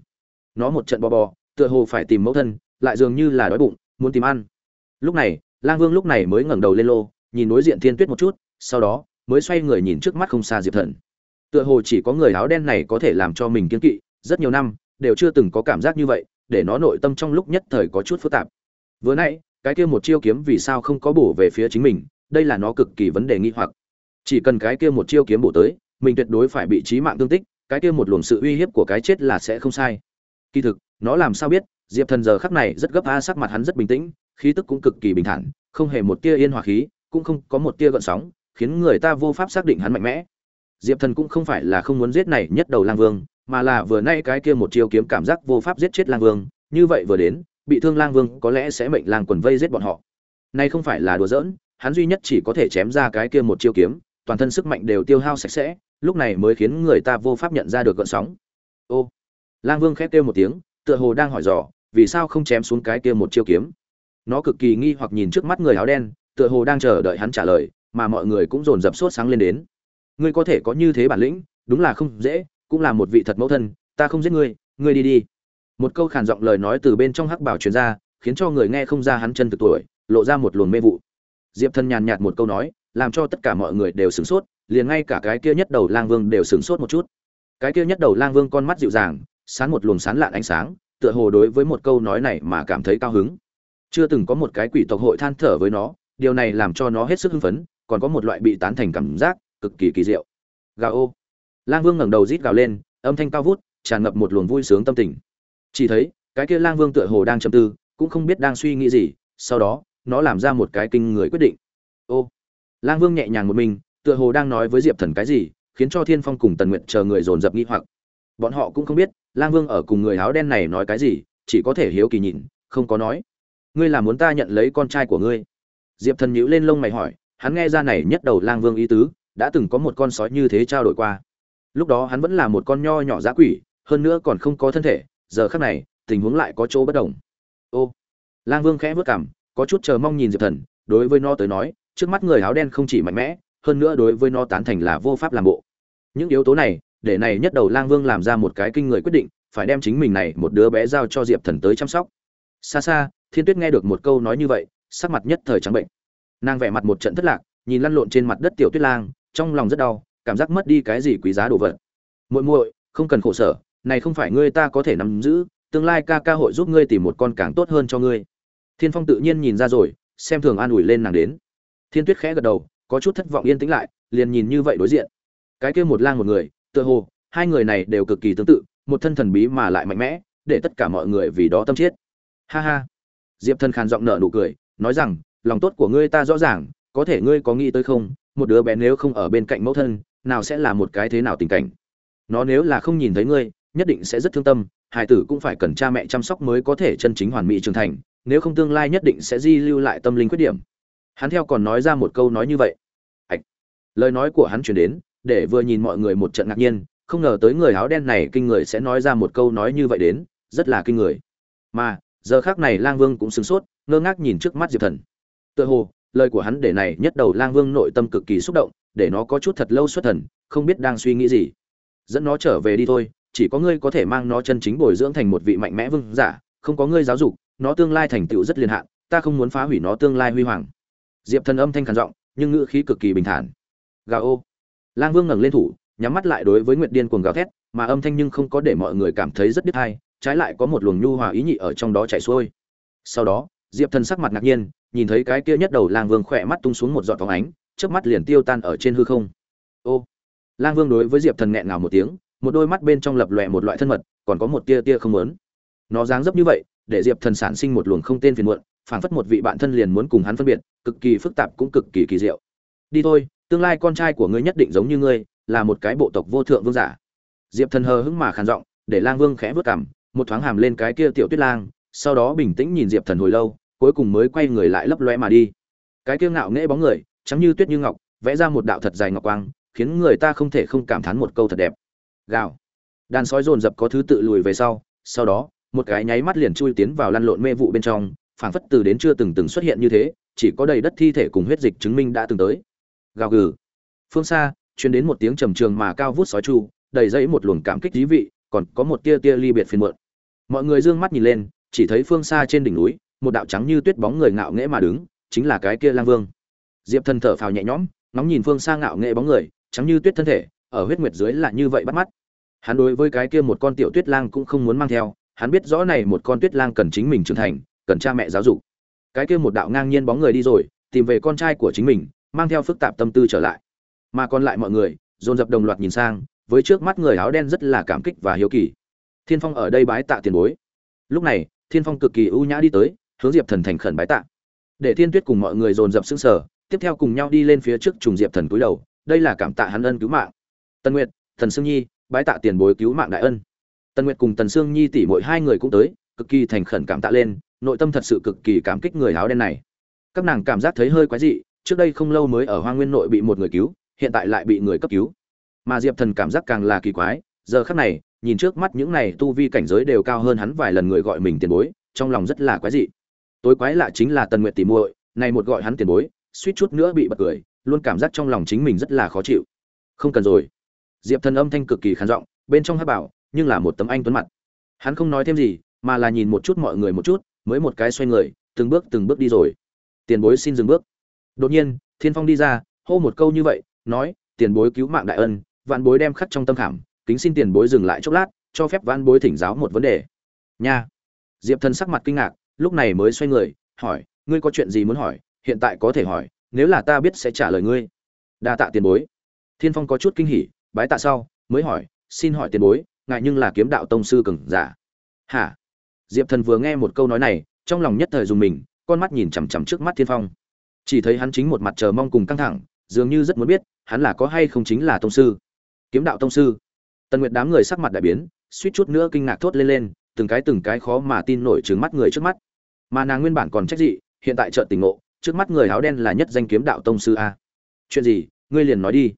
Nó một trận bò bò, tựa hồ phải tìm mẫu thân, lại dường như là đói bụng, muốn tìm ăn. Lúc này, lang vương lúc này mới ngẩng đầu lên lô, nhìn đối diện thiên tuyết một chút, sau đó mới xoay người nhìn trước mắt không xa diệp thần. Tựa hồ chỉ có người áo đen này có thể làm cho mình kiên kỵ, rất nhiều năm, đều chưa từng có cảm giác như vậy, để nó nội tâm trong lúc nhất thời có chút phức tạp. Vừa nãy, cái kia một chiêu kiếm vì sao không có bổ về phía chính mình, đây là nó cực kỳ vấn đề nghi hoặc. Chỉ cần cái kia một chiêu kiếm bổ tới, mình tuyệt đối phải bị trí mạng thương tích cái kia một luồng sự uy hiếp của cái chết là sẽ không sai. Kỳ thực, nó làm sao biết, diệp thần giờ khắc này rất gấp a, sắc mặt hắn rất bình tĩnh, khí tức cũng cực kỳ bình thản, không hề một tia yên hòa khí, cũng không có một tia gợn sóng, khiến người ta vô pháp xác định hắn mạnh mẽ. Diệp thần cũng không phải là không muốn giết này nhất đầu lang vương, mà là vừa nay cái kia một chiêu kiếm cảm giác vô pháp giết chết lang vương, như vậy vừa đến, bị thương lang vương có lẽ sẽ mệnh lang quần vây giết bọn họ. Nay không phải là đùa giỡn, hắn duy nhất chỉ có thể chém ra cái kia một chiêu kiếm toàn thân sức mạnh đều tiêu hao sạch sẽ, lúc này mới khiến người ta vô pháp nhận ra được gợn sóng. Ô, lang vương khép kêu một tiếng, tựa hồ đang hỏi dò, vì sao không chém xuống cái kia một chiêu kiếm? Nó cực kỳ nghi hoặc nhìn trước mắt người áo đen, tựa hồ đang chờ đợi hắn trả lời, mà mọi người cũng dồn dập sốt sáng lên đến. Ngươi có thể có như thế bản lĩnh, đúng là không dễ, cũng là một vị thật mẫu thân, ta không giết ngươi ngươi đi đi. Một câu khàn giọng lời nói từ bên trong hắc bảo truyền ra, khiến cho người nghe không ra hắn chân thực tuổi, lộ ra một luồng mê vụ. Diệp thân nhàn nhạt một câu nói làm cho tất cả mọi người đều sửng sốt, liền ngay cả cái kia nhất đầu lang vương đều sửng sốt một chút. Cái kia nhất đầu lang vương con mắt dịu dàng, sán một luồng sán lạn ánh sáng, tựa hồ đối với một câu nói này mà cảm thấy cao hứng. Chưa từng có một cái quỷ tộc hội than thở với nó, điều này làm cho nó hết sức hưng phấn, còn có một loại bị tán thành cảm giác, cực kỳ kỳ diệu. Gào ô. Lang vương ngẩng đầu rít gào lên, âm thanh cao vút, tràn ngập một luồng vui sướng tâm tình. Chỉ thấy, cái kia lang vương tựa hồ đang trầm tư, cũng không biết đang suy nghĩ gì, sau đó, nó làm ra một cái kinh người quyết định lang vương nhẹ nhàng một mình, tựa hồ đang nói với diệp thần cái gì, khiến cho thiên phong cùng tần nguyện chờ người dồn dập nghi hoặc. Bọn họ cũng không biết, lang vương ở cùng người áo đen này nói cái gì, chỉ có thể hiếu kỳ nhìn, không có nói. Ngươi là muốn ta nhận lấy con trai của ngươi? Diệp thần nhíu lên lông mày hỏi, hắn nghe ra này nhất đầu lang vương ý tứ, đã từng có một con sói như thế trao đổi qua. Lúc đó hắn vẫn là một con nho nhỏ dã quỷ, hơn nữa còn không có thân thể, giờ khác này, tình huống lại có chỗ bất đồng. Ô! Lang vương khẽ vớt cảm có chút chờ mong nhìn diệp thần, đối với nó tới nói trước mắt người áo đen không chỉ mạnh mẽ, hơn nữa đối với nó tán thành là vô pháp làm bộ. Những yếu tố này, để này nhất đầu lang vương làm ra một cái kinh người quyết định, phải đem chính mình này một đứa bé giao cho diệp thần tới chăm sóc. Xa xa, thiên tuyết nghe được một câu nói như vậy, sắc mặt nhất thời trắng bệnh. Nàng vẻ mặt một trận thất lạc, nhìn lăn lộn trên mặt đất tiểu tuyết lang, trong lòng rất đau, cảm giác mất đi cái gì quý giá đồ vật. Muội muội, không cần khổ sở, này không phải ngươi ta có thể nắm giữ, tương lai ca ca hội giúp ngươi tìm một con càng tốt hơn cho ngươi. Thiên phong tự nhiên nhìn ra rồi, xem thường an ủi lên nàng đến thiên tuyết khẽ gật đầu, có chút thất vọng yên tĩnh lại, liền nhìn như vậy đối diện. Cái kia một lang một người, tựa hồ, hai người này đều cực kỳ tương tự, một thân thần bí mà lại mạnh mẽ, để tất cả mọi người vì đó tâm chết. Ha ha. Diệp thần khàn giọng nở nụ cười, nói rằng, lòng tốt của ngươi ta rõ ràng, có thể ngươi có nghĩ tới không? Một đứa bé nếu không ở bên cạnh mẫu thân, nào sẽ là một cái thế nào tình cảnh? Nó nếu là không nhìn thấy ngươi, nhất định sẽ rất thương tâm hải tử cũng phải cần cha mẹ chăm sóc mới có thể chân chính hoàn mỹ trưởng thành, nếu không tương lai nhất định sẽ di lưu lại tâm linh khuyết điểm hắn theo còn nói ra một câu nói như vậy. Hạch. lời nói của hắn chuyển đến, để vừa nhìn mọi người một trận ngạc nhiên, không ngờ tới người áo đen này kinh người sẽ nói ra một câu nói như vậy đến, rất là kinh người. Mà, giờ khác này lang vương cũng sửng sốt, ngơ ngác nhìn trước mắt diệp thần. Tựa hồ, lời của hắn để này nhất đầu lang vương nội tâm cực kỳ xúc động, để nó có chút thật lâu xuất thần, không biết đang suy nghĩ gì. Dẫn nó trở về đi thôi, chỉ có ngươi có thể mang nó chân chính bồi dưỡng thành một vị mạnh mẽ vương giả, không có ngươi giáo dục, nó tương lai thành tựu rất liên hạn, ta không muốn phá hủy nó tương lai huy hoàng diệp thần âm thanh khàn giọng, nhưng ngữ khí cực kỳ bình thản. Gà ô. Lang vương ngẩng lên thủ, nhắm mắt lại đối với nguyệt điên cuồng gào thét, mà âm thanh nhưng không có để mọi người cảm thấy rất biết hay, trái lại có một luồng nhu hòa ý nhị ở trong đó chảy xuôi. Sau đó, diệp thần sắc mặt ngạc nhiên, nhìn thấy cái kia nhất đầu lang vương khỏe mắt tung xuống một giọt phóng ánh trước mắt liền tiêu tan ở trên hư không. Ô. Lang vương đối với diệp thần nghẹn ngào một tiếng, một đôi mắt bên trong lập lòe một loại thân mật, còn có một tia tia không lớn nó dáng dấp như vậy, để diệp thần sản sinh một luồng không tên phiền muộn phảng phất một vị bạn thân liền muốn cùng hắn phân biệt cực kỳ phức tạp cũng cực kỳ kỳ diệu. Đi thôi tương lai con trai của ngươi nhất định giống như ngươi là một cái bộ tộc vô thượng vương giả. Diệp thần hờ hững mà khàn giọng để lang vương khẽ vớt cằm, một thoáng hàm lên cái kia tiểu tuyết lang sau đó bình tĩnh nhìn diệp thần hồi lâu cuối cùng mới quay người lại lấp lóe mà đi. Cái kia ngạo nghễ bóng người trắng như tuyết như ngọc vẽ ra một đạo thật dài ngọc quang khiến người ta không thể không cảm thán một câu thật đẹp. Gào. Đàn sói dồn dập có thứ tự lùi về sau sau đó một cái nháy mắt liền chui tiến vào lăn lộn mê vụ bên trong phảng phất từ đến chưa từng từng xuất hiện như thế, chỉ có đầy đất thi thể cùng huyết dịch chứng minh đã từng tới. Gào gừ. Phương xa, truyền đến một tiếng trầm trường mà cao vút sói chu, đầy dẫy một luồng cảm kích thú vị, còn có một tia tia ly biệt phiền muộn. Mọi người dương mắt nhìn lên, chỉ thấy phương xa trên đỉnh núi, một đạo trắng như tuyết bóng người ngạo nghễ mà đứng, chính là cái kia lang vương. Diệp thần thở phào nhẹ nhõm, ngóng nhìn phương xa ngạo nghễ bóng người, trắng như tuyết thân thể, ở huyết nguyệt dưới là như vậy bắt mắt. Hắn đối với cái kia một con tiểu tuyết lang cũng không muốn mang theo, hắn biết rõ này một con tuyết lang cần chính mình trưởng thành cần cha mẹ giáo dục. Cái kia một đạo ngang nhiên bóng người đi rồi, tìm về con trai của chính mình, mang theo phức tạp tâm tư trở lại. Mà còn lại mọi người, dồn dập đồng loạt nhìn sang, với trước mắt người áo đen rất là cảm kích và hiếu kỳ. Thiên phong ở đây bái tạ tiền bối. Lúc này, thiên phong cực kỳ ưu nhã đi tới, hướng diệp thần thành khẩn bái tạ. Để thiên tuyết cùng mọi người dồn dập xưng sở tiếp theo cùng nhau đi lên phía trước trùng diệp thần cúi đầu, đây là cảm tạ hắn ân cứu mạng. Tân nguyệt thần sương nhi, bái tạ tiền bối cứu mạng đại ân. Tân nguyệt cùng tần sương nhi tỷ mỗi hai người cũng tới, cực kỳ thành khẩn cảm tạ lên nội tâm thật sự cực kỳ cảm kích người áo đen này. Các nàng cảm giác thấy hơi quái dị, trước đây không lâu mới ở hoa nguyên nội bị một người cứu, hiện tại lại bị người cấp cứu. Mà diệp thần cảm giác càng là kỳ quái, giờ khắc này, nhìn trước mắt những này tu vi cảnh giới đều cao hơn hắn vài lần người gọi mình tiền bối, trong lòng rất là quái dị. Tối quái lạ chính là tần nguyệt tỷ muội, này một gọi hắn tiền bối, suýt chút nữa bị bật cười, luôn cảm giác trong lòng chính mình rất là khó chịu. Không cần rồi. Diệp thần âm thanh cực kỳ khán giọng, bên trong hát bảo, nhưng là một tấm anh tuấn mặt. Hắn không nói thêm gì, mà là nhìn một chút mọi người một chút mới một cái xoay người, từng bước từng bước đi rồi. Tiền bối xin dừng bước. Đột nhiên, thiên phong đi ra, hô một câu như vậy, nói, tiền bối cứu mạng đại ân, vạn bối đem khắc trong tâm khảm, kính xin tiền bối dừng lại chốc lát, cho phép vạn bối thỉnh giáo một vấn đề. Nha. Diệp thần sắc mặt kinh ngạc, lúc này mới xoay người, hỏi, ngươi có chuyện gì muốn hỏi? Hiện tại có thể hỏi, nếu là ta biết sẽ trả lời ngươi. Đa tạ tiền bối. Thiên phong có chút kinh hỉ, bái tạ sau, mới hỏi, xin hỏi tiền bối ngại nhưng là kiếm đạo tông sư cường giả. Hả? Diệp thần vừa nghe một câu nói này, trong lòng nhất thời dùng mình, con mắt nhìn chằm chằm trước mắt thiên phong. Chỉ thấy hắn chính một mặt chờ mong cùng căng thẳng, dường như rất muốn biết, hắn là có hay không chính là tông sư. Kiếm đạo tông sư. Tần nguyệt đám người sắc mặt đại biến, suýt chút nữa kinh ngạc thốt lên lên, từng cái từng cái khó mà tin nổi trước mắt người trước mắt. Mà nàng nguyên bản còn trách dị, hiện tại chợt tỉnh ngộ, trước mắt người áo đen là nhất danh kiếm đạo tông sư a. Chuyện gì? Ngươi liền nói đi.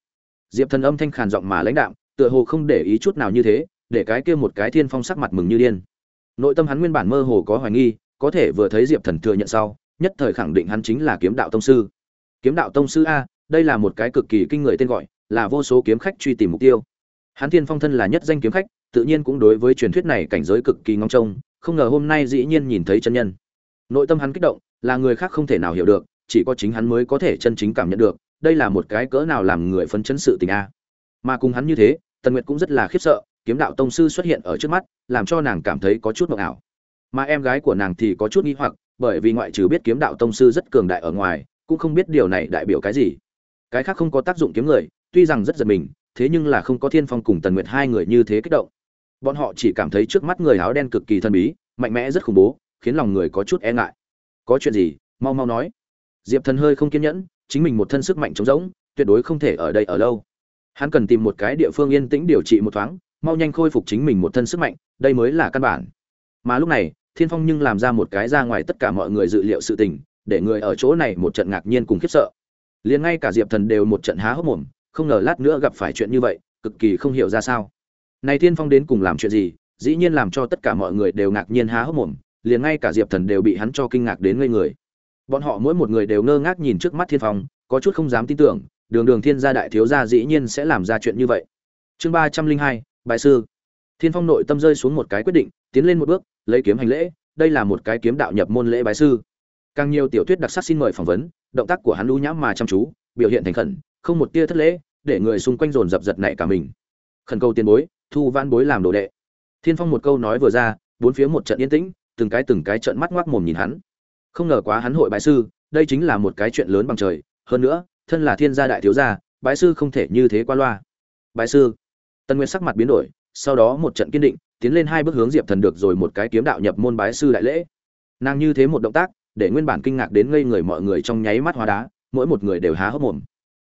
Diệp thần âm thanh khàn giọng mà lãnh đạm, tựa hồ không để ý chút nào như thế, để cái kia một cái thiên phong sắc mặt mừng như điên nội tâm hắn nguyên bản mơ hồ có hoài nghi, có thể vừa thấy diệp thần thừa nhận sau, nhất thời khẳng định hắn chính là kiếm đạo tông sư. Kiếm đạo tông sư a, đây là một cái cực kỳ kinh người tên gọi, là vô số kiếm khách truy tìm mục tiêu. Hắn thiên phong thân là nhất danh kiếm khách, tự nhiên cũng đối với truyền thuyết này cảnh giới cực kỳ ngóng trông, không ngờ hôm nay dĩ nhiên nhìn thấy chân nhân. Nội tâm hắn kích động, là người khác không thể nào hiểu được, chỉ có chính hắn mới có thể chân chính cảm nhận được, đây là một cái cỡ nào làm người phấn chấn sự tình a. Mà cùng hắn như thế, tần nguyệt cũng rất là khiếp sợ kiếm đạo tông sư xuất hiện ở trước mắt, làm cho nàng cảm thấy có chút mộng ảo. Mà em gái của nàng thì có chút nghi hoặc, bởi vì ngoại trừ biết kiếm đạo tông sư rất cường đại ở ngoài, cũng không biết điều này đại biểu cái gì. Cái khác không có tác dụng kiếm người, tuy rằng rất giật mình, thế nhưng là không có thiên phong cùng tần nguyệt hai người như thế kích động. Bọn họ chỉ cảm thấy trước mắt người áo đen cực kỳ thần bí, mạnh mẽ rất khủng bố, khiến lòng người có chút e ngại. Có chuyện gì? Mau mau nói. Diệp thần hơi không kiên nhẫn, chính mình một thân sức mạnh trống rỗng, tuyệt đối không thể ở đây ở lâu. Hắn cần tìm một cái địa phương yên tĩnh điều trị một thoáng mau nhanh khôi phục chính mình một thân sức mạnh, đây mới là căn bản. Mà lúc này, thiên phong nhưng làm ra một cái ra ngoài tất cả mọi người dự liệu sự tình, để người ở chỗ này một trận ngạc nhiên cùng khiếp sợ. Liền ngay cả diệp thần đều một trận há hốc mồm, không ngờ lát nữa gặp phải chuyện như vậy, cực kỳ không hiểu ra sao. Này thiên phong đến cùng làm chuyện gì, dĩ nhiên làm cho tất cả mọi người đều ngạc nhiên há hốc mồm, liền ngay cả diệp thần đều bị hắn cho kinh ngạc đến ngây người. Bọn họ mỗi một người đều ngơ ngác nhìn trước mắt thiên phong, có chút không dám tin tưởng, đường đường thiên gia đại thiếu gia dĩ nhiên sẽ làm ra chuyện như vậy. Chương ba trăm linh hai Bái sư. Thiên phong nội tâm rơi xuống một cái quyết định, tiến lên một bước, lấy kiếm hành lễ, đây là một cái kiếm đạo nhập môn lễ bái sư. Càng nhiều tiểu thuyết đặc sắc xin mời phỏng vấn, động tác của hắn lũ nhãm mà chăm chú, biểu hiện thành khẩn, không một tia thất lễ, để người xung quanh dồn dập giật nảy cả mình. Khẩn cầu tiền bối, thu văn bối làm đồ đệ. Thiên phong một câu nói vừa ra, bốn phía một trận yên tĩnh, từng cái từng cái trận mắt ngoác mồm nhìn hắn. Không ngờ quá hắn hội bái sư, đây chính là một cái chuyện lớn bằng trời, hơn nữa, thân là thiên gia đại thiếu gia, bái sư không thể như thế qua loa. Bái sư tần nguyệt sắc mặt biến đổi, sau đó một trận kiên định, tiến lên hai bước hướng diệp thần được rồi một cái kiếm đạo nhập môn bái sư đại lễ. Nàng như thế một động tác, để nguyên bản kinh ngạc đến ngây người mọi người trong nháy mắt hóa đá, mỗi một người đều há hốc mồm.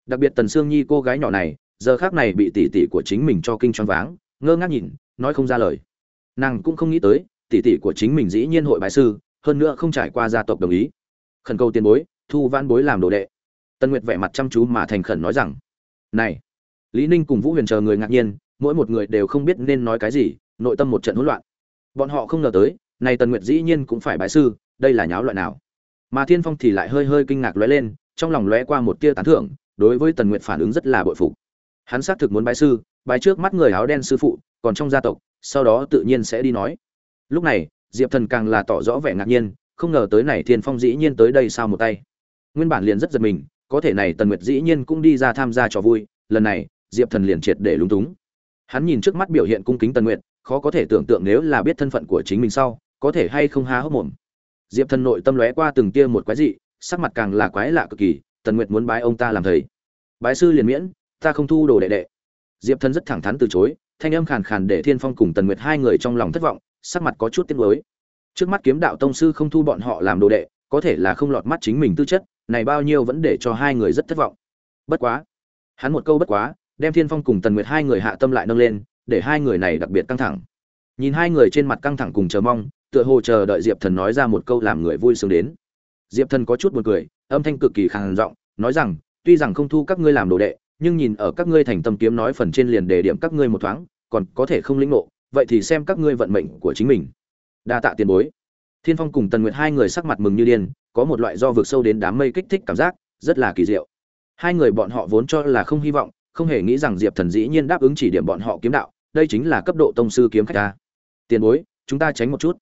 Đặc biệt tần sương nhi cô gái nhỏ này, giờ khắc này bị tỷ tỷ của chính mình cho kinh choáng váng, ngơ ngác nhìn, nói không ra lời. Nàng cũng không nghĩ tới, tỷ tỷ của chính mình dĩ nhiên hội bái sư, hơn nữa không trải qua gia tộc đồng ý. Khẩn cầu tiền bối, thu vãn bối làm đồ đệ. Tần nguyệt vẻ mặt chăm chú mà thành khẩn nói rằng, này, lý ninh cùng vũ huyền chờ người ngạc nhiên mỗi một người đều không biết nên nói cái gì, nội tâm một trận hỗn loạn. Bọn họ không ngờ tới, này tần nguyệt dĩ nhiên cũng phải bái sư, đây là nháo loại nào. Mà thiên phong thì lại hơi hơi kinh ngạc lóe lên, trong lòng lóe qua một tia tán thưởng, đối với tần nguyệt phản ứng rất là bội phục. Hắn xác thực muốn bái sư, bái trước mắt người áo đen sư phụ, còn trong gia tộc, sau đó tự nhiên sẽ đi nói. Lúc này, diệp thần càng là tỏ rõ vẻ ngạc nhiên, không ngờ tới này thiên phong dĩ nhiên tới đây sao một tay. Nguyên bản liền rất giật mình, có thể này tần nguyệt dĩ nhiên cũng đi ra tham gia trò vui, lần này, diệp thần liền triệt để lúng túng hắn nhìn trước mắt biểu hiện cung kính tần nguyệt, khó có thể tưởng tượng nếu là biết thân phận của chính mình sau, có thể hay không há hốc mồm. Diệp thần nội tâm lóe qua từng tia một quái dị, sắc mặt càng là quái lạ cực kỳ, tần nguyệt muốn bái ông ta làm thầy. Bái sư liền miễn, ta không thu đồ đệ đệ. Diệp thần rất thẳng thắn từ chối, thanh âm khàn khàn để thiên phong cùng tần nguyệt hai người trong lòng thất vọng, sắc mặt có chút tiếc nuối. Trước mắt kiếm đạo tông sư không thu bọn họ làm đồ đệ, có thể là không lọt mắt chính mình tư chất, này bao nhiêu vẫn để cho hai người rất thất vọng. Bất quá, hắn một câu bất quá đem thiên phong cùng tần nguyệt hai người hạ tâm lại nâng lên, để hai người này đặc biệt căng thẳng. Nhìn hai người trên mặt căng thẳng cùng chờ mong, tựa hồ chờ đợi diệp thần nói ra một câu làm người vui sướng đến. Diệp thần có chút buồn cười, âm thanh cực kỳ khàn giọng, nói rằng, tuy rằng không thu các ngươi làm đồ đệ, nhưng nhìn ở các ngươi thành tâm kiếm nói phần trên liền đề điểm các ngươi một thoáng, còn có thể không lĩnh ngộ, vậy thì xem các ngươi vận mệnh của chính mình. Đa tạ tiền bối. Thiên phong cùng tần nguyệt hai người sắc mặt mừng như điên, có một loại do vượt sâu đến đám mây kích thích cảm giác, rất là kỳ diệu. Hai người bọn họ vốn cho là không hy vọng không hề nghĩ rằng diệp thần dĩ nhiên đáp ứng chỉ điểm bọn họ kiếm đạo, đây chính là cấp độ tông sư kiếm khách ta. Tiền bối, chúng ta tránh một chút.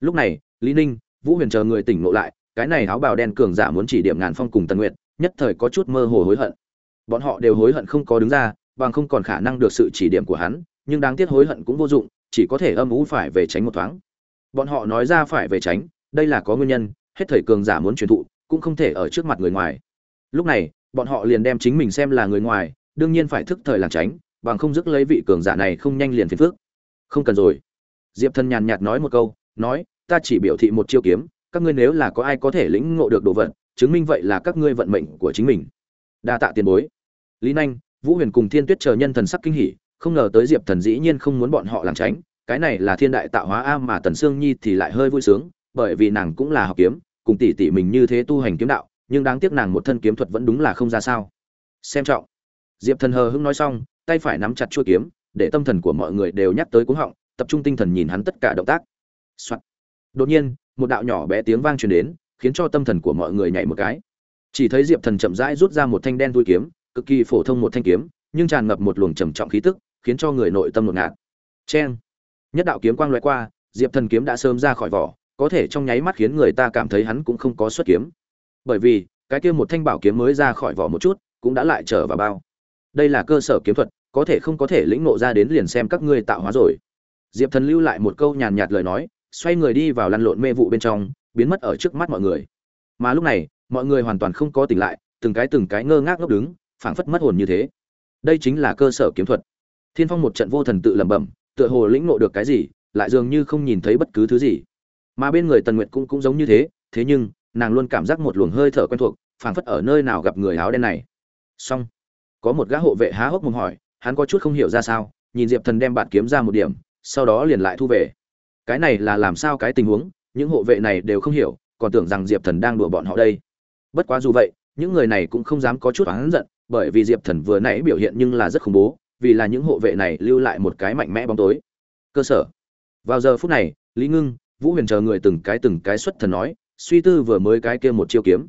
Lúc này, lý ninh, vũ huyền chờ người tỉnh ngộ lại, cái này áo bào đen cường giả muốn chỉ điểm ngàn phong cùng tần nguyệt, nhất thời có chút mơ hồ hối hận. Bọn họ đều hối hận không có đứng ra, bằng không còn khả năng được sự chỉ điểm của hắn, nhưng đáng tiếc hối hận cũng vô dụng, chỉ có thể âm ú phải về tránh một thoáng. Bọn họ nói ra phải về tránh, đây là có nguyên nhân, hết thời cường giả muốn truyền thụ, cũng không thể ở trước mặt người ngoài. Lúc này, bọn họ liền đem chính mình xem là người ngoài đương nhiên phải thức thời làng tránh, bằng không dứt lấy vị cường giả này không nhanh liền phiền phước không cần rồi. Diệp thần nhàn nhạt nói một câu, nói, ta chỉ biểu thị một chiêu kiếm, các ngươi nếu là có ai có thể lĩnh ngộ được đồ vật, chứng minh vậy là các ngươi vận mệnh của chính mình. Đa tạ tiền bối. Lý nhanh vũ huyền cùng thiên tuyết chờ nhân thần sắc kinh hỉ, không ngờ tới diệp thần dĩ nhiên không muốn bọn họ làm tránh, cái này là thiên đại tạo hóa a mà tần sương nhi thì lại hơi vui sướng, bởi vì nàng cũng là học kiếm, cùng tỷ tỷ mình như thế tu hành kiếm đạo, nhưng đáng tiếc nàng một thân kiếm thuật vẫn đúng là không ra sao. Xem trọng diệp thần hờ hững nói xong, tay phải nắm chặt chuôi kiếm, để tâm thần của mọi người đều nhắc tới cuống họng, tập trung tinh thần nhìn hắn tất cả động tác、Soạn. đột nhiên, một đạo nhỏ bé tiếng vang truyền đến, khiến cho tâm thần của mọi người nhảy một cái. Chỉ thấy diệp thần chậm rãi rút ra một thanh đen đuôi kiếm, cực kỳ phổ thông một thanh kiếm, nhưng tràn ngập một luồng trầm trọng khí tức, khiến cho người nội tâm ngột ngạt. Cheng. Nhất đạo kiếm quang loại qua, diệp thần kiếm đã sớm ra khỏi vỏ, có thể trong nháy mắt khiến người ta cảm thấy hắn cũng không có xuất kiếm. Bởi vì, cái kia một thanh bảo kiếm mới ra khỏi vỏ một chút, cũng đã lại trở vào bao đây là cơ sở kiếm thuật, có thể không có thể lĩnh ngộ ra đến liền xem các ngươi tạo hóa rồi. Diệp thần lưu lại một câu nhàn nhạt lời nói, xoay người đi vào lăn lộn mê vụ bên trong, biến mất ở trước mắt mọi người. Mà lúc này, mọi người hoàn toàn không có tỉnh lại, từng cái từng cái ngơ ngác ngốc đứng, phảng phất mất hồn như thế. Đây chính là cơ sở kiếm thuật. Thiên phong một trận vô thần tự lẩm bẩm, tựa hồ lĩnh ngộ được cái gì, lại dường như không nhìn thấy bất cứ thứ gì. Mà bên người tần nguyệt cũng cũng giống như thế thế nhưng, nàng luôn cảm giác một luồng hơi thở quen thuộc, phảng phất ở nơi nào gặp người áo đen này. Xong có một gã hộ vệ há hốc mồm hỏi, hắn có chút không hiểu ra sao, nhìn diệp thần đem bạn kiếm ra một điểm, sau đó liền lại thu về. Cái này là làm sao cái tình huống, những hộ vệ này đều không hiểu, còn tưởng rằng diệp thần đang đùa bọn họ đây. Bất quá dù vậy, những người này cũng không dám có chút oán giận, bởi vì diệp thần vừa nãy biểu hiện nhưng là rất khủng bố, vì là những hộ vệ này lưu lại một cái mạnh mẽ bóng tối. Cơ sở. Vào giờ phút này, lý ngưng, vũ huyền chờ người từng cái từng cái xuất thần nói, suy tư vừa mới cái kia một chiêu kiếm.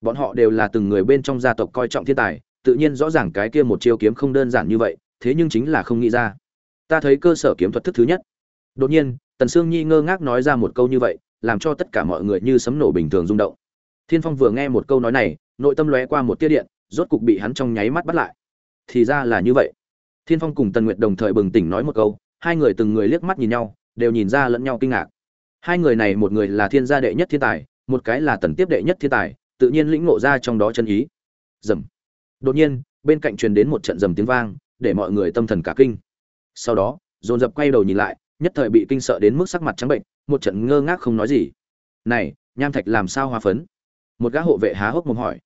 Bọn họ đều là từng người bên trong gia tộc coi trọng thiên tài tự nhiên rõ ràng cái kia một chiêu kiếm không đơn giản như vậy, thế nhưng chính là không nghĩ ra. Ta thấy cơ sở kiếm thuật thức thứ nhất. Đột nhiên, tần sương nhi ngơ ngác nói ra một câu như vậy, làm cho tất cả mọi người như sấm nổ bình thường rung động. Thiên phong vừa nghe một câu nói này, nội tâm lóe qua một tia điện, rốt cục bị hắn trong nháy mắt bắt lại. Thì ra là như vậy. Thiên phong cùng tần nguyệt đồng thời bừng tỉnh nói một câu, hai người từng người liếc mắt nhìn nhau, đều nhìn ra lẫn nhau kinh ngạc. Hai người này một người là thiên gia đệ nhất thiên tài, một cái là tần tiếp đệ nhất thiên tài, tự nhiên lĩnh ngộ ra trong đó chân ý. Dầm đột nhiên, bên cạnh truyền đến một trận dầm tiếng vang, để mọi người tâm thần cả kinh. Sau đó, dồn dập quay đầu nhìn lại, nhất thời bị kinh sợ đến mức sắc mặt trắng bệnh, một trận ngơ ngác không nói gì. Này, nham thạch làm sao hoa phấn? Một gã hộ vệ há hốc mồm hỏi.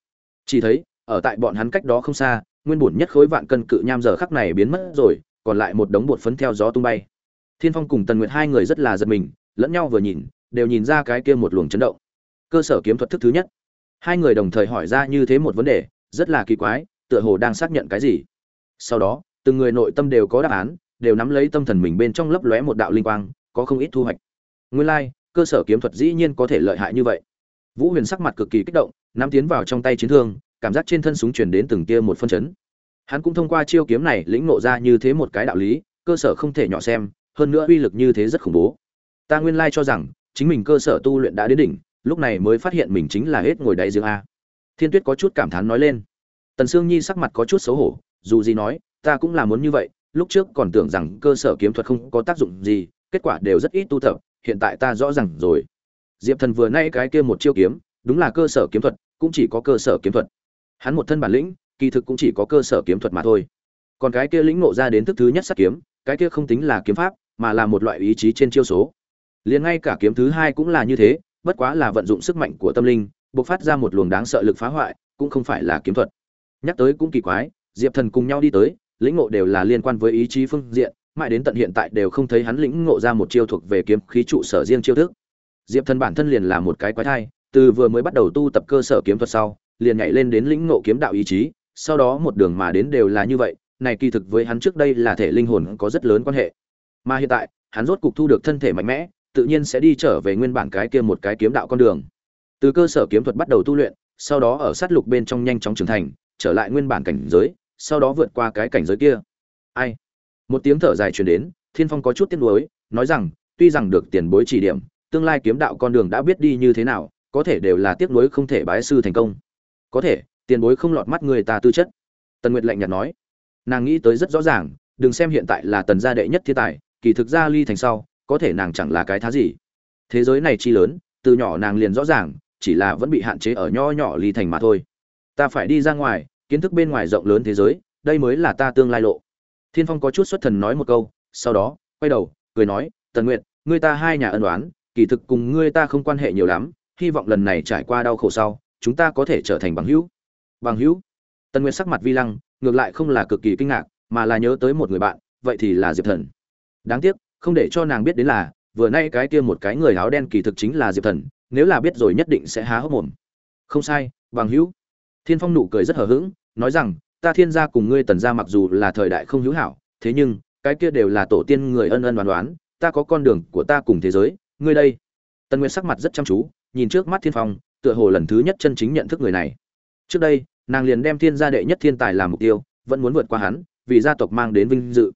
Chỉ thấy, ở tại bọn hắn cách đó không xa, nguyên bổn nhất khối vạn cân cự nham giờ khắc này biến mất rồi, còn lại một đống bột phấn theo gió tung bay. Thiên phong cùng tần nguyệt hai người rất là giật mình, lẫn nhau vừa nhìn, đều nhìn ra cái kia một luồng chấn động. Cơ sở kiếm thuật thức thứ nhất. Hai người đồng thời hỏi ra như thế một vấn đề rất là kỳ quái, tựa hồ đang xác nhận cái gì. Sau đó, từng người nội tâm đều có đáp án, đều nắm lấy tâm thần mình bên trong lấp lóe một đạo linh quang, có không ít thu hoạch. Nguyên lai, cơ sở kiếm thuật dĩ nhiên có thể lợi hại như vậy. Vũ huyền sắc mặt cực kỳ kích động, nắm tiến vào trong tay chiến thương, cảm giác trên thân súng truyền đến từng tia một phân chấn. Hắn cũng thông qua chiêu kiếm này lĩnh ngộ ra như thế một cái đạo lý, cơ sở không thể nhỏ xem, hơn nữa uy lực như thế rất khủng bố. Ta nguyên lai cho rằng, chính mình cơ sở tu luyện đã đến đỉnh, lúc này mới phát hiện mình chính là hết ngồi đáy giếng a thiên tuyết có chút cảm thán nói lên. Tần sương nhi sắc mặt có chút xấu hổ, dù gì nói, ta cũng là muốn như vậy, lúc trước còn tưởng rằng cơ sở kiếm thuật không có tác dụng gì, kết quả đều rất ít tu tập, hiện tại ta rõ ràng rồi. Diệp thần vừa nay cái kia một chiêu kiếm, đúng là cơ sở kiếm thuật, cũng chỉ có cơ sở kiếm thuật. Hắn một thân bản lĩnh, kỳ thực cũng chỉ có cơ sở kiếm thuật mà thôi. Còn cái kia lĩnh ngộ ra đến thức thứ nhất sát kiếm, cái kia không tính là kiếm pháp, mà là một loại ý chí trên chiêu số. Liền ngay cả kiếm thứ hai cũng là như thế, bất quá là vận dụng sức mạnh của tâm linh bộc phát ra một luồng đáng sợ lực phá hoại, cũng không phải là kiếm thuật. Nhắc tới cũng kỳ quái, diệp thần cùng nhau đi tới, lĩnh ngộ đều là liên quan với ý chí phương diện, mãi đến tận hiện tại đều không thấy hắn lĩnh ngộ ra một chiêu thuộc về kiếm khí trụ sở riêng chiêu thức. Diệp thần bản thân liền là một cái quái thai, từ vừa mới bắt đầu tu tập cơ sở kiếm thuật sau, liền nhảy lên đến lĩnh ngộ kiếm đạo ý chí, sau đó một đường mà đến đều là như vậy, này kỳ thực với hắn trước đây là thể linh hồn có rất lớn quan hệ. Mà hiện tại, hắn rốt cục thu được thân thể mạnh mẽ, tự nhiên sẽ đi trở về nguyên bản cái kia một cái kiếm đạo con đường từ cơ sở kiếm thuật bắt đầu tu luyện, sau đó ở sát lục bên trong nhanh chóng trưởng thành, trở lại nguyên bản cảnh giới, sau đó vượt qua cái cảnh giới kia. Ai? Một tiếng thở dài truyền đến, thiên phong có chút tiếc nuối, nói rằng, tuy rằng được tiền bối chỉ điểm, tương lai kiếm đạo con đường đã biết đi như thế nào, có thể đều là tiếc nuối không thể bái sư thành công. Có thể, tiền bối không lọt mắt người ta tư chất. Tần nguyệt lạnh nhạt nói. Nàng nghĩ tới rất rõ ràng, đừng xem hiện tại là tần gia đệ nhất thiên tài, kỳ thực ra ly thành sau, có thể nàng chẳng là cái thá gì. Thế giới này chi lớn, từ nhỏ nàng liền rõ ràng chỉ là vẫn bị hạn chế ở nho nhỏ ly thành mà thôi. Ta phải đi ra ngoài, kiến thức bên ngoài rộng lớn thế giới, đây mới là ta tương lai lộ. Thiên phong có chút xuất thần nói một câu, sau đó, quay đầu, cười nói, tần nguyệt, ngươi ta hai nhà ân đoán kỳ thực cùng ngươi ta không quan hệ nhiều lắm, hy vọng lần này trải qua đau khổ sau, chúng ta có thể trở thành bằng hữu. Bằng hữu? Tần nguyệt sắc mặt vi lăng, ngược lại không là cực kỳ kinh ngạc, mà là nhớ tới một người bạn, vậy thì là diệp thần. Đáng tiếc, không để cho nàng biết đến là, vừa nay cái kia một cái người áo đen kỳ thực chính là diệp thần nếu là biết rồi nhất định sẽ há hốc mồm. Không sai, bằng hữu. Thiên phong nụ cười rất hờ hững, nói rằng, ta thiên gia cùng ngươi tần gia mặc dù là thời đại không hữu hảo, thế nhưng, cái kia đều là tổ tiên người ân ân đoán đoán, ta có con đường của ta cùng thế giới, ngươi đây. Tần nguyên sắc mặt rất chăm chú, nhìn trước mắt thiên phong, tựa hồ lần thứ nhất chân chính nhận thức người này. Trước đây, nàng liền đem thiên gia đệ nhất thiên tài làm mục tiêu, vẫn muốn vượt qua hắn, vì gia tộc mang đến vinh dự.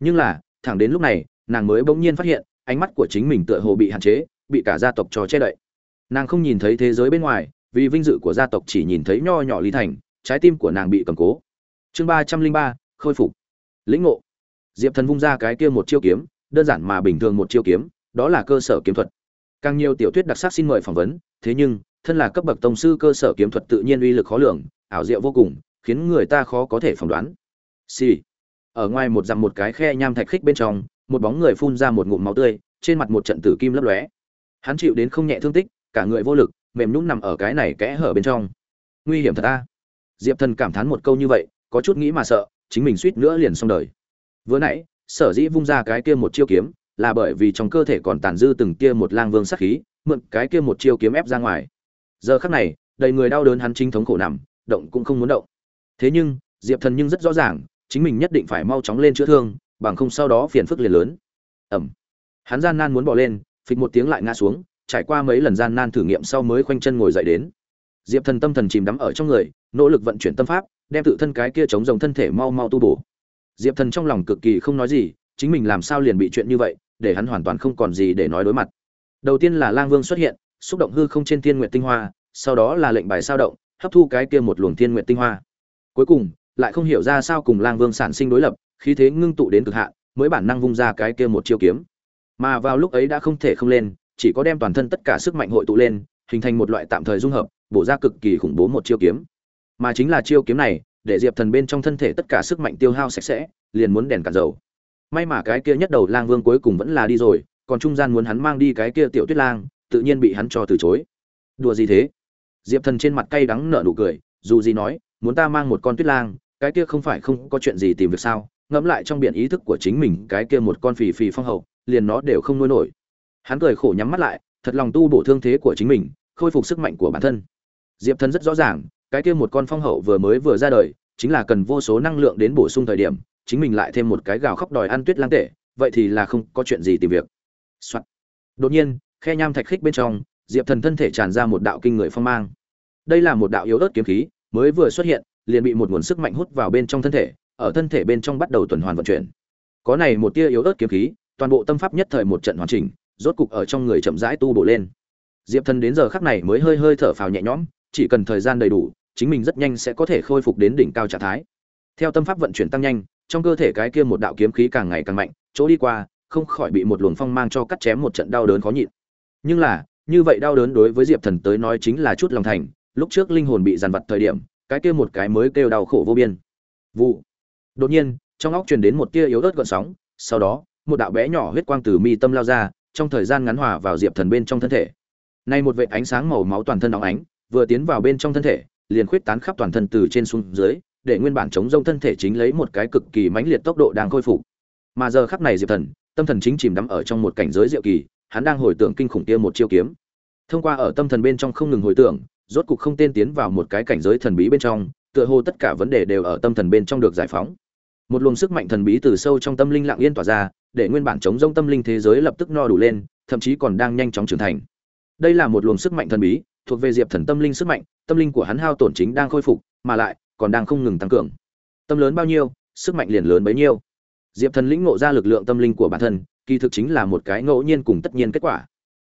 Nhưng là, thẳng đến lúc này, nàng mới bỗng nhiên phát hiện, ánh mắt của chính mình tựa hồ bị hạn chế, bị cả gia tộc cho che đậy nàng không nhìn thấy thế giới bên ngoài, vì vinh dự của gia tộc chỉ nhìn thấy nho nhỏ lý thành, trái tim của nàng bị cầm cố. Chương ba trăm linh ba, khôi phục. Lĩnh ngộ. Diệp thần vung ra cái kia một chiêu kiếm, đơn giản mà bình thường một chiêu kiếm, đó là cơ sở kiếm thuật. Càng nhiều tiểu thuyết đặc sắc xin mời phỏng vấn, thế nhưng, thân là cấp bậc tông sư cơ sở kiếm thuật tự nhiên uy lực khó lường, ảo diệu vô cùng, khiến người ta khó có thể phỏng đoán. Xì、sì. ở ngoài một dặm một cái khe nham thạch khích bên trong, một bóng người phun ra một ngụm máu tươi, trên mặt một trận tử kim lấp lóe. Hắn chịu đến không nhẹ thương tích cả người vô lực, mềm nhũn nằm ở cái này kẽ hở bên trong. Nguy hiểm thật ta diệp thần cảm thán một câu như vậy, có chút nghĩ mà sợ, chính mình suýt nữa liền xong đời. Vừa nãy, sở dĩ vung ra cái kia một chiêu kiếm, là bởi vì trong cơ thể còn tàn dư từng kia một lang vương sát khí, mượn cái kia một chiêu kiếm ép ra ngoài. Giờ khắc này, đầy người đau đớn hắn chính thống khổ nằm, động cũng không muốn động. Thế nhưng, diệp thần nhưng rất rõ ràng, chính mình nhất định phải mau chóng lên chữa thương, bằng không sau đó phiền phức liền lớn. Ẩm hắn gian nan muốn bỏ lên, phịch một tiếng lại ngã xuống trải qua mấy lần gian nan thử nghiệm sau mới khoanh chân ngồi dậy đến. Diệp thần tâm thần chìm đắm ở trong người, nỗ lực vận chuyển tâm pháp, đem tự thân cái kia chống rồng thân thể mau mau tu bổ. Diệp thần trong lòng cực kỳ không nói gì, chính mình làm sao liền bị chuyện như vậy, để hắn hoàn toàn không còn gì để nói đối mặt. Đầu tiên là lang vương xuất hiện, xúc động hư không trên thiên nguyện tinh hoa, sau đó là lệnh bài sao động, hấp thu cái kia một luồng thiên nguyện tinh hoa. Cuối cùng, lại không hiểu ra sao cùng lang vương sản sinh đối lập, khí thế ngưng tụ đến cực hạn, mới bản năng vung ra cái kia một chiêu kiếm. Mà vào lúc ấy đã không thể không lên chỉ có đem toàn thân tất cả sức mạnh hội tụ lên, hình thành một loại tạm thời dung hợp, bổ ra cực kỳ khủng bố một chiêu kiếm. Mà chính là chiêu kiếm này, để diệp thần bên trong thân thể tất cả sức mạnh tiêu hao sạch sẽ, liền muốn đèn cạn dầu. May mà cái kia nhất đầu lang vương cuối cùng vẫn là đi rồi, còn trung gian muốn hắn mang đi cái kia tiểu tuyết lang, tự nhiên bị hắn cho từ chối. Đùa gì thế? Diệp thần trên mặt cay đắng nở nụ cười, dù gì nói, muốn ta mang một con tuyết lang, cái kia không phải không có chuyện gì tìm việc sao? Ngẫm lại trong biển ý thức của chính mình, cái kia một con phì phì phong hậu, liền nó đều không nuôi nổi hắn cười khổ nhắm mắt lại, thật lòng tu bổ thương thế của chính mình, khôi phục sức mạnh của bản thân. Diệp thần rất rõ ràng, cái kia một con phong hậu vừa mới vừa ra đời, chính là cần vô số năng lượng đến bổ sung thời điểm, chính mình lại thêm một cái gào khóc đòi ăn tuyết lang tệ vậy thì là không có chuyện gì tìm việc、Soạn. đột nhiên, khe nham thạch khích bên trong, diệp thần thân thể tràn ra một đạo kinh người phong mang. Đây là một đạo yếu ớt kiếm khí, mới vừa xuất hiện, liền bị một nguồn sức mạnh hút vào bên trong thân thể, ở thân thể bên trong bắt đầu tuần hoàn vận chuyển. Có này một tia yếu ớt kiếm khí, toàn bộ tâm pháp nhất thời một trận hoàn chỉnh rốt cục ở trong người chậm rãi tu bổ lên. Diệp thần đến giờ khắc này mới hơi hơi thở phào nhẹ nhõm, chỉ cần thời gian đầy đủ, chính mình rất nhanh sẽ có thể khôi phục đến đỉnh cao trạng thái. Theo tâm pháp vận chuyển tăng nhanh, trong cơ thể cái kia một đạo kiếm khí càng ngày càng mạnh, chỗ đi qua, không khỏi bị một luồng phong mang cho cắt chém một trận đau đớn khó nhịn. Nhưng là, như vậy đau đớn đối với diệp thần tới nói chính là chút lòng thành, lúc trước linh hồn bị giàn vặt thời điểm, cái kia một cái mới kêu đau khổ vô biên. Vụ. Đột nhiên, trong óc truyền đến một tia yếu ớt gợn sóng, sau đó, một đạo bé nhỏ huyết quang từ mi tâm lao ra trong thời gian ngắn hòa vào diệp thần bên trong thân thể. Nay một vệt ánh sáng màu máu toàn thân óng ánh, vừa tiến vào bên trong thân thể, liền khuyết tán khắp toàn thân từ trên xuống dưới, để nguyên bản chống rông thân thể chính lấy một cái cực kỳ mãnh liệt tốc độ đang khôi phục. Mà giờ khắc này diệp thần, tâm thần chính chìm đắm ở trong một cảnh giới diệu kỳ, hắn đang hồi tưởng kinh khủng kia một chiêu kiếm. Thông qua ở tâm thần bên trong không ngừng hồi tưởng, rốt cục không tên tiến vào một cái cảnh giới thần bí bên trong, tựa hồ tất cả vấn đề đều ở tâm thần bên trong được giải phóng một luồng sức mạnh thần bí từ sâu trong tâm linh lặng yên tỏa ra, để nguyên bản chống rông tâm linh thế giới lập tức no đủ lên, thậm chí còn đang nhanh chóng trưởng thành. Đây là một luồng sức mạnh thần bí, thuộc về diệp thần tâm linh sức mạnh, tâm linh của hắn hao tổn chính đang khôi phục, mà lại còn đang không ngừng tăng cường. Tâm lớn bao nhiêu, sức mạnh liền lớn bấy nhiêu. Diệp thần lĩnh ngộ ra lực lượng tâm linh của bản thân, kỳ thực chính là một cái ngẫu nhiên cùng tất nhiên kết quả.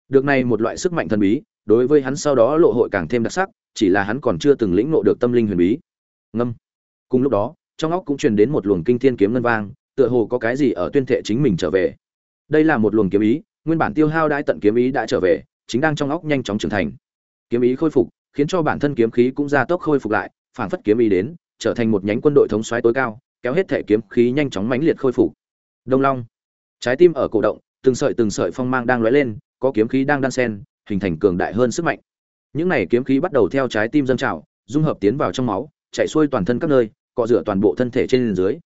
Được này một loại sức mạnh thần bí, đối với hắn sau đó lộ hội càng thêm đặc sắc, chỉ là hắn còn chưa từng lĩnh ngộ được tâm linh huyền bí. Ngâm. Cùng lúc đó trong óc cũng truyền đến một luồng kinh thiên kiếm ngân vang tựa hồ có cái gì ở tuyên thệ chính mình trở về. Đây là một luồng kiếm ý nguyên bản tiêu hao đãi tận kiếm ý đã trở về chính đang trong óc nhanh chóng trưởng thành. Kiếm ý khôi phục khiến cho bản thân kiếm khí cũng gia tốc khôi phục lại phản phất kiếm ý đến trở thành một nhánh quân đội thống soái tối cao kéo hết thể kiếm khí nhanh chóng mãnh liệt khôi phục. Đông long. Trái tim ở cổ động từng sợi từng sợi phong mang đang lóe lên có kiếm khí đang đan xen, hình thành cường đại hơn sức mạnh. Những này kiếm khí bắt đầu theo trái tim dâng trào dung hợp tiến vào trong máu chạy xuôi toàn thân các nơi cọ rửa toàn bộ thân thể trên dưới.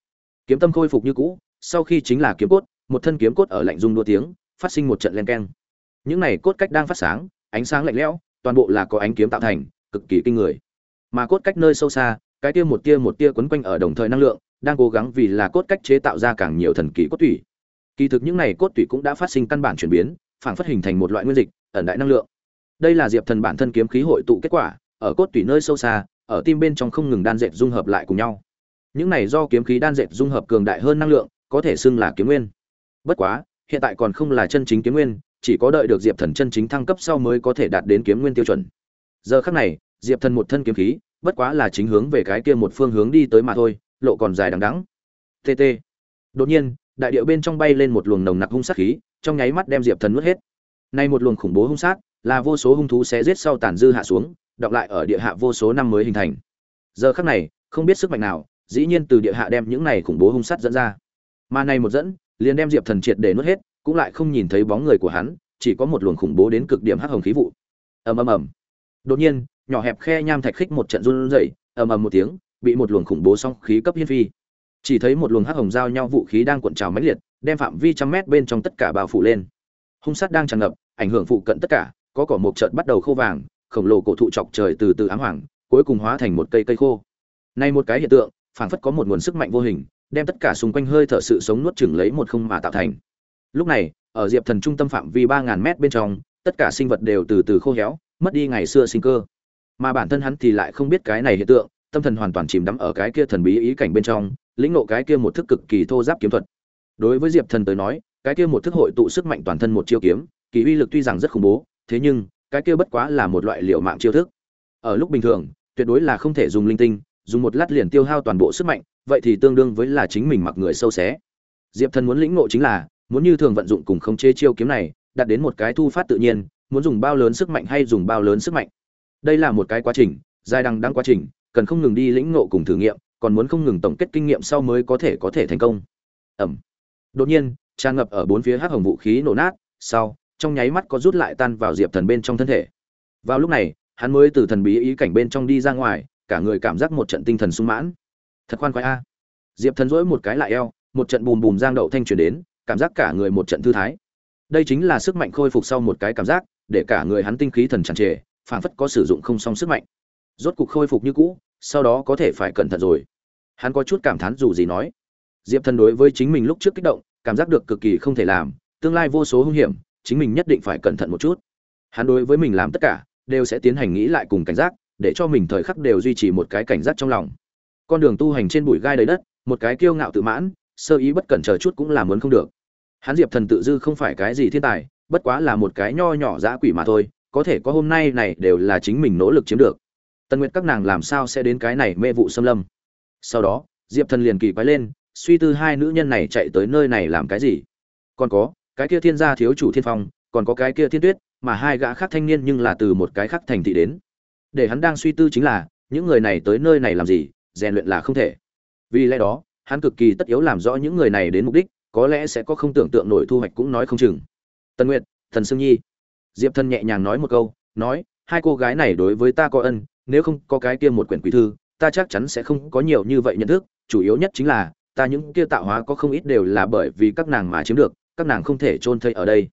Kiếm tâm khôi phục như cũ, sau khi chính là kiếm cốt, một thân kiếm cốt ở lạnh rung đua tiếng, phát sinh một trận len keng. Những này cốt cách đang phát sáng, ánh sáng lạnh lẽo, toàn bộ là có ánh kiếm tạo thành, cực kỳ kinh người. Mà cốt cách nơi sâu xa, cái kia một tia một tia quấn quanh ở đồng thời năng lượng, đang cố gắng vì là cốt cách chế tạo ra càng nhiều thần kỳ cốt tủy. Kỳ thực những này cốt tủy cũng đã phát sinh căn bản chuyển biến phản phát hình thành một loại nguyên dịch, ẩn đại năng lượng. Đây là diệp thần bản thân kiếm khí hội tụ kết quả, ở cốt tủy nơi sâu xa ở tim bên trong không ngừng đan dệt dung hợp lại cùng nhau. Những này do kiếm khí đan dệt dung hợp cường đại hơn năng lượng, có thể xưng là kiếm nguyên. Bất quá, hiện tại còn không là chân chính kiếm nguyên, chỉ có đợi được diệp thần chân chính thăng cấp sau mới có thể đạt đến kiếm nguyên tiêu chuẩn. Giờ khắc này, diệp thần một thân kiếm khí, bất quá là chính hướng về cái kia một phương hướng đi tới mà thôi, lộ còn dài đằng đẵng. Tt đột nhiên, đại điệu bên trong bay lên một luồng nồng nặc hung sát khí, trong nháy mắt đem diệp thần nuốt hết. Nay một luồng khủng bố hung sát, là vô số hung thú sẽ giết sau tàn dư hạ xuống đọng lại ở địa hạ vô số năm mới hình thành. Giờ khắc này, không biết sức mạnh nào, dĩ nhiên từ địa hạ đem những này khủng bố hung sát dẫn ra. Mà này một dẫn, liền đem diệp thần triệt để nuốt hết, cũng lại không nhìn thấy bóng người của hắn, chỉ có một luồng khủng bố đến cực điểm hắc hồng khí vụ. Ầm ầm ầm. Đột nhiên, nhỏ hẹp khe nham thạch khích một trận run rẩy, ầm ầm một tiếng, bị một luồng khủng bố song khí cấp hiên phi. Chỉ thấy một luồng hắc hồng giao nhau vũ khí đang cuộn trào mãnh liệt, đem phạm vi trăm mét bên trong tất cả bao phủ lên. Hung sát đang tràn ngập, ảnh hưởng phụ cận tất cả, có cỏ một trận bắt đầu khô vàng khổng lồ cổ thụ chọc trời từ từ ám hoàng, cuối cùng hóa thành một cây cây khô. Nay một cái hiện tượng, phảng phất có một nguồn sức mạnh vô hình, đem tất cả xung quanh hơi thở sự sống nuốt chửng lấy một không mà tạo thành. Lúc này, ở diệp thần trung tâm phạm vi ba ngàn mét bên trong, tất cả sinh vật đều từ từ khô héo, mất đi ngày xưa sinh cơ. Mà bản thân hắn thì lại không biết cái này hiện tượng, tâm thần hoàn toàn chìm đắm ở cái kia thần bí ý cảnh bên trong, lĩnh ngộ cái kia một thức cực kỳ thô giáp kiếm thuật. Đối với diệp thần tới nói, cái kia một thức hội tụ sức mạnh toàn thân một chiêu kiếm, kỳ uy lực tuy rằng rất khủng bố, thế nhưng cái kia bất quá là một loại liệu mạng chiêu thức. Ở lúc bình thường, tuyệt đối là không thể dùng linh tinh, dùng một lát liền tiêu hao toàn bộ sức mạnh, vậy thì tương đương với là chính mình mặc người sâu xé. Diệp thần muốn lĩnh ngộ chính là, muốn như thường vận dụng cùng khống chế chiêu kiếm này, đạt đến một cái thu phát tự nhiên, muốn dùng bao lớn sức mạnh hay dùng bao lớn sức mạnh. Đây là một cái quá trình, dài đằng đăng quá trình, cần không ngừng đi lĩnh ngộ cùng thử nghiệm, còn muốn không ngừng tổng kết kinh nghiệm sau mới có thể có thể thành công. Ẩm. Đột nhiên, tràn ngập ở bốn phía hắc hồng vũ khí nổ nát, sau trong nháy mắt có rút lại tan vào diệp thần bên trong thân thể. Vào lúc này, hắn mới từ thần bí ý cảnh bên trong đi ra ngoài, cả người cảm giác một trận tinh thần sung mãn. Thật khoan khoái a. Diệp thần dỗi một cái lại eo, một trận bùm bùm giang đậu thanh truyền đến, cảm giác cả người một trận thư thái. Đây chính là sức mạnh khôi phục sau một cái cảm giác, để cả người hắn tinh khí thần tràn trề, phảng phất có sử dụng không xong sức mạnh. Rốt cục khôi phục như cũ, sau đó có thể phải cẩn thận rồi. Hắn có chút cảm thán dù gì nói. Diệp thần đối với chính mình lúc trước kích động, cảm giác được cực kỳ không thể làm, tương lai vô số hung hiểm chính mình nhất định phải cẩn thận một chút. Hắn đối với mình làm tất cả, đều sẽ tiến hành nghĩ lại cùng cảnh giác, để cho mình thời khắc đều duy trì một cái cảnh giác trong lòng. Con đường tu hành trên bụi gai đầy đất, một cái kiêu ngạo tự mãn, sơ ý bất cẩn chờ chút cũng là muốn không được. Hắn diệp thần tự dư không phải cái gì thiên tài, bất quá là một cái nho nhỏ dã quỷ mà thôi, có thể có hôm nay này đều là chính mình nỗ lực chiếm được. Tần nguyệt các nàng làm sao sẽ đến cái này mê vụ xâm lâm? Sau đó, diệp thần liền kỳ quái lên, suy tư hai nữ nhân này chạy tới nơi này làm cái gì? Còn có cái kia thiên gia thiếu chủ thiên phong, còn có cái kia thiên tuyết, mà hai gã khác thanh niên nhưng là từ một cái khác thành thị đến. Để hắn đang suy tư chính là, những người này tới nơi này làm gì, rèn luyện là không thể. Vì lẽ đó, hắn cực kỳ tất yếu làm rõ những người này đến mục đích, có lẽ sẽ có không tưởng tượng nổi thu hoạch cũng nói không chừng. Tân nguyệt thần sương nhi. Diệp thân nhẹ nhàng nói một câu, nói, hai cô gái này đối với ta có ân, nếu không có cái kia một quyển quý thư, ta chắc chắn sẽ không có nhiều như vậy nhận thức, chủ yếu nhất chính là, ta những kia tạo hóa có không ít đều là bởi vì các nàng mà chiếm được các nàng không thể chôn thây ở đây.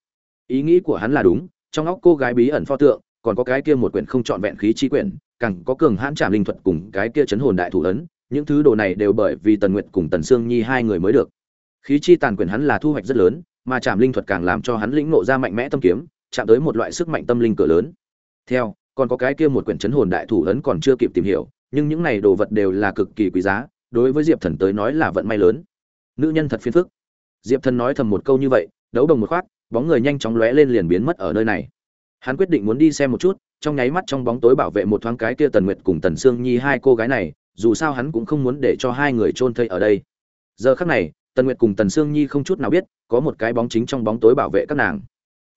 Ý nghĩ của hắn là đúng, trong óc cô gái bí ẩn pho tượng, còn có cái kia một quyển không chọn vẹn khí chi quyển, càng có cường hãn trảm linh thuật cùng cái kia chấn hồn đại thủ ấn, những thứ đồ này đều bởi vì tần nguyệt cùng tần sương nhi hai người mới được. Khí chi tàn quyển hắn là thu hoạch rất lớn, mà trảm linh thuật càng làm cho hắn lĩnh ngộ ra mạnh mẽ tâm kiếm, chạm tới một loại sức mạnh tâm linh cửa lớn. Theo, còn có cái kia một quyển chấn hồn đại thủ ấn còn chưa kịp tìm hiểu, nhưng những này đồ vật đều là cực kỳ quý giá, đối với diệp thần tới nói là vận may lớn. Nữ nhân thật phiền phức diệp thần nói thầm một câu như vậy, đấu đồng một khoát, bóng người nhanh chóng lóe lên liền biến mất ở nơi này. Hắn quyết định muốn đi xem một chút, trong nháy mắt trong bóng tối bảo vệ một thoáng cái kia tần nguyệt cùng tần sương nhi hai cô gái này, dù sao hắn cũng không muốn để cho hai người chôn thây ở đây. Giờ khắc này, tần nguyệt cùng tần sương nhi không chút nào biết, có một cái bóng chính trong bóng tối bảo vệ các nàng.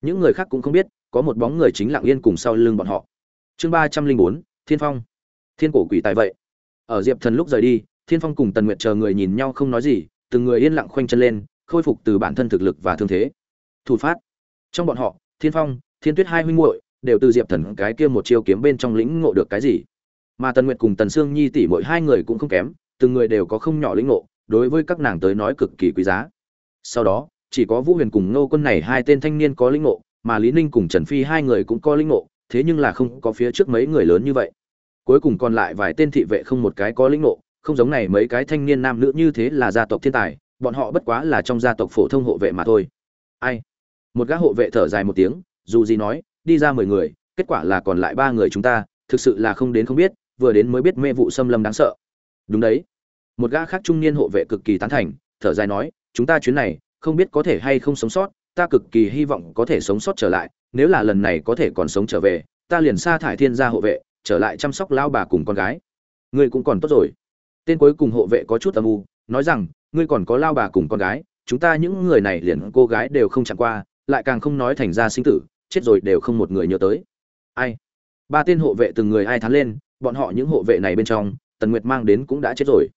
Những người khác cũng không biết, có một bóng người chính lặng yên cùng sau lưng bọn họ. Chương ba trăm linh bốn, thiên phong. Thiên cổ quỷ tài vậy. Ở diệp thần lúc rời đi, thiên phong cùng tần nguyệt chờ người nhìn nhau không nói gì, từng người yên lặng khoanh chân lên khôi phục từ bản thân thực lực và thương thế. Thủ phát. Trong bọn họ, thiên phong, thiên tuyết hai huynh muội đều từ diệp thần cái kia một chiêu kiếm bên trong lĩnh ngộ được cái gì. Mà tần nguyệt cùng tần sương nhi tỷ mỗi hai người cũng không kém, từng người đều có không nhỏ lĩnh ngộ, đối với các nàng tới nói cực kỳ quý giá. Sau đó, chỉ có vũ huyền cùng ngô quân này hai tên thanh niên có lĩnh ngộ, mà lý ninh cùng trần phi hai người cũng có lĩnh ngộ, thế nhưng là không có phía trước mấy người lớn như vậy. Cuối cùng còn lại vài tên thị vệ không một cái có lĩnh ngộ, không giống này mấy cái thanh niên nam nữ như thế là gia tộc thiên tài bọn họ bất quá là trong gia tộc phổ thông hộ vệ mà thôi. Ai? Một gã hộ vệ thở dài một tiếng, dù gì nói, đi ra mười người, kết quả là còn lại ba người chúng ta, thực sự là không đến không biết, vừa đến mới biết mê vụ xâm lâm đáng sợ. Đúng đấy. Một gã khác trung niên hộ vệ cực kỳ tán thành, thở dài nói, chúng ta chuyến này, không biết có thể hay không sống sót, ta cực kỳ hy vọng có thể sống sót trở lại, nếu là lần này có thể còn sống trở về, ta liền sa thải thiên gia hộ vệ, trở lại chăm sóc lao bà cùng con gái. Ngươi cũng còn tốt rồi. Tên cuối cùng hộ vệ có chút âm u nói rằng, ngươi còn có lao bà cùng con gái, chúng ta những người này liền cô gái đều không chẳng qua, lại càng không nói thành ra sinh tử, chết rồi đều không một người nhớ tới. Ai? Ba tên hộ vệ từng người ai thắn lên, bọn họ những hộ vệ này bên trong, tần nguyệt mang đến cũng đã chết rồi.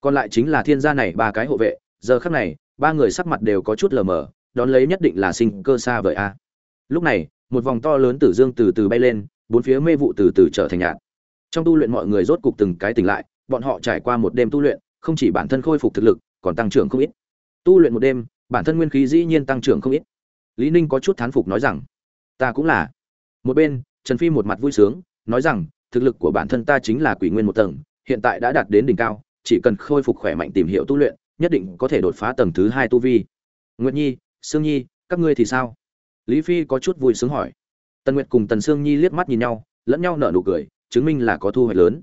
Còn lại chính là thiên gia này ba cái hộ vệ, giờ khắc này, ba người sắc mặt đều có chút lờ mờ, đón lấy nhất định là sinh cơ xa vời a. Lúc này, một vòng to lớn tử dương từ từ bay lên, bốn phía mê vụ từ từ trở thành nhạt. Trong tu luyện mọi người rốt cục từng cái tỉnh lại, bọn họ trải qua một đêm tu luyện không chỉ bản thân khôi phục thực lực, còn tăng trưởng không ít. Tu luyện một đêm, bản thân nguyên khí dĩ nhiên tăng trưởng không ít. Lý ninh có chút thán phục nói rằng, ta cũng là. Một bên, trần phi một mặt vui sướng, nói rằng, thực lực của bản thân ta chính là quỷ nguyên một tầng, hiện tại đã đạt đến đỉnh cao, chỉ cần khôi phục khỏe mạnh tìm hiểu tu luyện, nhất định có thể đột phá tầng thứ hai tu vi. Nguyệt nhi, sương nhi, các ngươi thì sao? Lý phi có chút vui sướng hỏi. Tần nguyệt cùng tần sương nhi liếc mắt nhìn nhau, lẫn nhau nở nụ cười, chứng minh là có thu hoạch lớn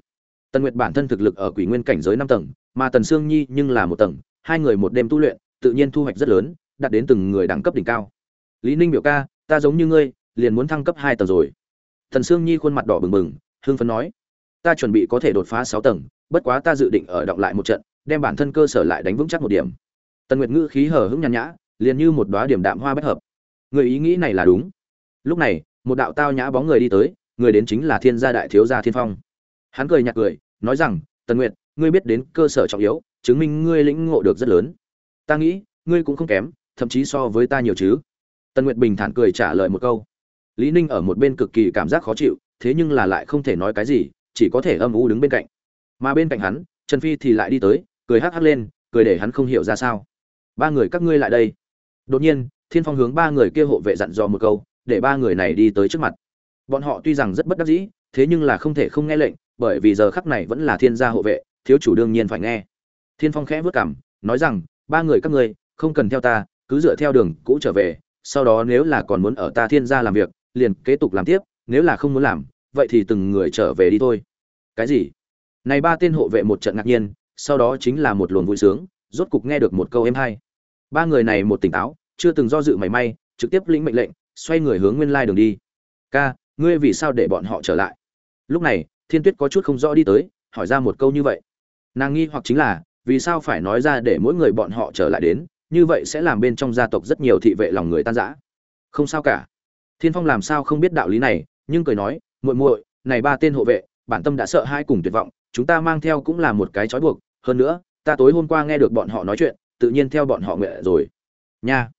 tần nguyệt bản thân thực lực ở quỷ nguyên cảnh giới năm tầng, mà tần sương nhi nhưng là một tầng, hai người một đêm tu luyện, tự nhiên thu hoạch rất lớn, đạt đến từng người đẳng cấp đỉnh cao. Lý ninh biểu ca, ta giống như ngươi, liền muốn thăng cấp hai tầng rồi. Thần sương nhi khuôn mặt đỏ bừng bừng hương phấn nói, ta chuẩn bị có thể đột phá sáu tầng, bất quá ta dự định ở động lại một trận, đem bản thân cơ sở lại đánh vững chắc một điểm. Tần nguyệt ngữ khí hở hững nhàn nhã, liền như một đóa điểm đạm hoa bất hợp. Người ý nghĩ này là đúng. Lúc này, một đạo tao nhã bóng người đi tới, người đến chính là thiên gia đại thiếu gia thiên phong hắn cười nhạt cười, nói rằng, tần nguyệt, ngươi biết đến cơ sở trọng yếu, chứng minh ngươi lĩnh ngộ được rất lớn. Ta nghĩ, ngươi cũng không kém, thậm chí so với ta nhiều chứ. Tần nguyệt bình thản cười trả lời một câu. Lý ninh ở một bên cực kỳ cảm giác khó chịu, thế nhưng là lại không thể nói cái gì, chỉ có thể âm u đứng bên cạnh. Mà bên cạnh hắn, trần phi thì lại đi tới, cười hắc hắc lên, cười để hắn không hiểu ra sao. Ba người các ngươi lại đây. Đột nhiên, thiên phong hướng ba người kia hộ vệ dặn dò một câu, để ba người này đi tới trước mặt. Bọn họ tuy rằng rất bất đắc dĩ, thế nhưng là không thể không nghe lệnh bởi vì giờ khắc này vẫn là thiên gia hộ vệ, thiếu chủ đương nhiên phải nghe. Thiên phong khẽ vất cảm nói rằng, ba người các ngươi, không cần theo ta, cứ dựa theo đường cũ trở về, sau đó nếu là còn muốn ở ta thiên gia làm việc, liền kế tục làm tiếp, nếu là không muốn làm, vậy thì từng người trở về đi thôi. Cái gì? Này ba tên hộ vệ một trận ngạc nhiên, sau đó chính là một luồng vui sướng, rốt cục nghe được một câu êm hay. Ba người này một tỉnh táo, chưa từng do dự mảy may, trực tiếp lĩnh mệnh lệnh, xoay người hướng nguyên lai đường đi. Ca, ngươi vì sao để bọn họ trở lại? Lúc này thiên tuyết có chút không rõ đi tới, hỏi ra một câu như vậy. Nàng nghi hoặc chính là, vì sao phải nói ra để mỗi người bọn họ trở lại đến, như vậy sẽ làm bên trong gia tộc rất nhiều thị vệ lòng người tan rã. Không sao cả. Thiên phong làm sao không biết đạo lý này, nhưng cười nói, muội muội, này ba tên hộ vệ, bản tâm đã sợ hai cùng tuyệt vọng, chúng ta mang theo cũng là một cái trói buộc, hơn nữa, ta tối hôm qua nghe được bọn họ nói chuyện, tự nhiên theo bọn họ nguyện rồi. Nha.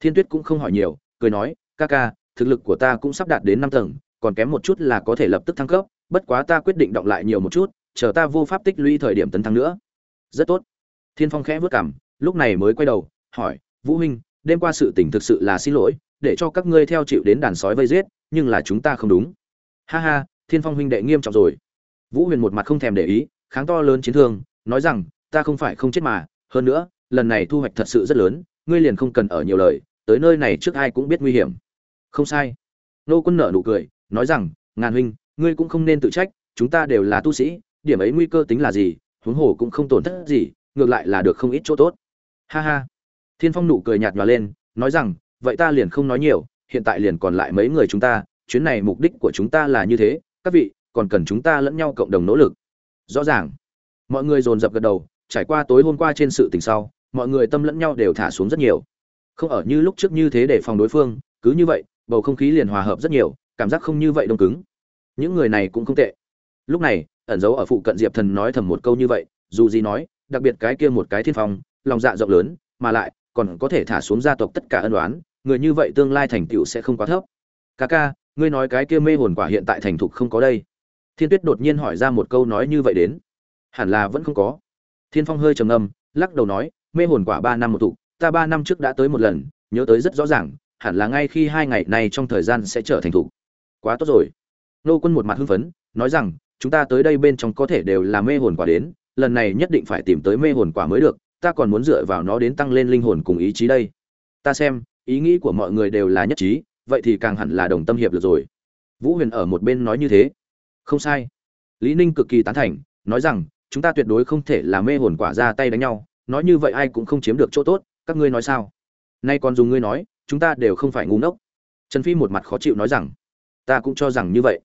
Thiên tuyết cũng không hỏi nhiều, cười nói, ca ca, thực lực của ta cũng sắp đạt đến năm tầng, còn kém một chút là có thể lập tức thăng cấp bất quá ta quyết định động lại nhiều một chút, chờ ta vô pháp tích lũy thời điểm tấn thăng nữa. Rất tốt. Thiên phong khẽ vớt cảm lúc này mới quay đầu, hỏi, vũ huynh, đêm qua sự tình thực sự là xin lỗi, để cho các ngươi theo chịu đến đàn sói vây giết, nhưng là chúng ta không đúng. Ha ha, thiên phong huynh đệ nghiêm trọng rồi. Vũ huyền một mặt không thèm để ý, kháng to lớn chiến thương, nói rằng, ta không phải không chết mà, hơn nữa, lần này thu hoạch thật sự rất lớn, ngươi liền không cần ở nhiều lời, tới nơi này trước ai cũng biết nguy hiểm. Không sai. Nô quân nở nụ cười, nói rằng, ngàn huynh ngươi cũng không nên tự trách, chúng ta đều là tu sĩ, điểm ấy nguy cơ tính là gì, huống hồ cũng không tổn thất gì, ngược lại là được không ít chỗ tốt. Ha ha. Thiên phong nụ cười nhạt nhòa lên, nói rằng, vậy ta liền không nói nhiều, hiện tại liền còn lại mấy người chúng ta, chuyến này mục đích của chúng ta là như thế, các vị, còn cần chúng ta lẫn nhau cộng đồng nỗ lực. Rõ ràng. Mọi người dồn dập gật đầu, trải qua tối hôm qua trên sự tình sau, mọi người tâm lẫn nhau đều thả xuống rất nhiều. Không ở như lúc trước như thế để phòng đối phương, cứ như vậy, bầu không khí liền hòa hợp rất nhiều, cảm giác không như vậy đông cứng những người này cũng không tệ. Lúc này, ẩn giấu ở phụ cận diệp thần nói thầm một câu như vậy, dù gì nói, đặc biệt cái kia một cái thiên phong, lòng dạ rộng lớn, mà lại, còn có thể thả xuống gia tộc tất cả ân đoán người như vậy tương lai thành tựu sẽ không quá thấp. Ca ca, ngươi nói cái kia mê hồn quả hiện tại thành thục không có đây. Thiên tuyết đột nhiên hỏi ra một câu nói như vậy đến. Hẳn là vẫn không có. Thiên phong hơi trầm ngâm, lắc đầu nói, mê hồn quả ba năm một thụ ta ba năm trước đã tới một lần, nhớ tới rất rõ ràng, hẳn là ngay khi hai ngày này trong thời gian sẽ trở thành thụ quá tốt rồi nô quân một mặt hưng phấn, nói rằng, chúng ta tới đây bên trong có thể đều là mê hồn quả đến, lần này nhất định phải tìm tới mê hồn quả mới được, ta còn muốn dựa vào nó đến tăng lên linh hồn cùng ý chí đây. Ta xem, ý nghĩ của mọi người đều là nhất trí, vậy thì càng hẳn là đồng tâm hiệp được rồi. Vũ huyền ở một bên nói như thế. Không sai. Lý ninh cực kỳ tán thành, nói rằng, chúng ta tuyệt đối không thể là mê hồn quả ra tay đánh nhau, nói như vậy ai cũng không chiếm được chỗ tốt, các ngươi nói sao? Nay còn dùng ngươi nói, chúng ta đều không phải ngu ngốc. Trần phi một mặt khó chịu nói rằng, ta cũng cho rằng như vậy.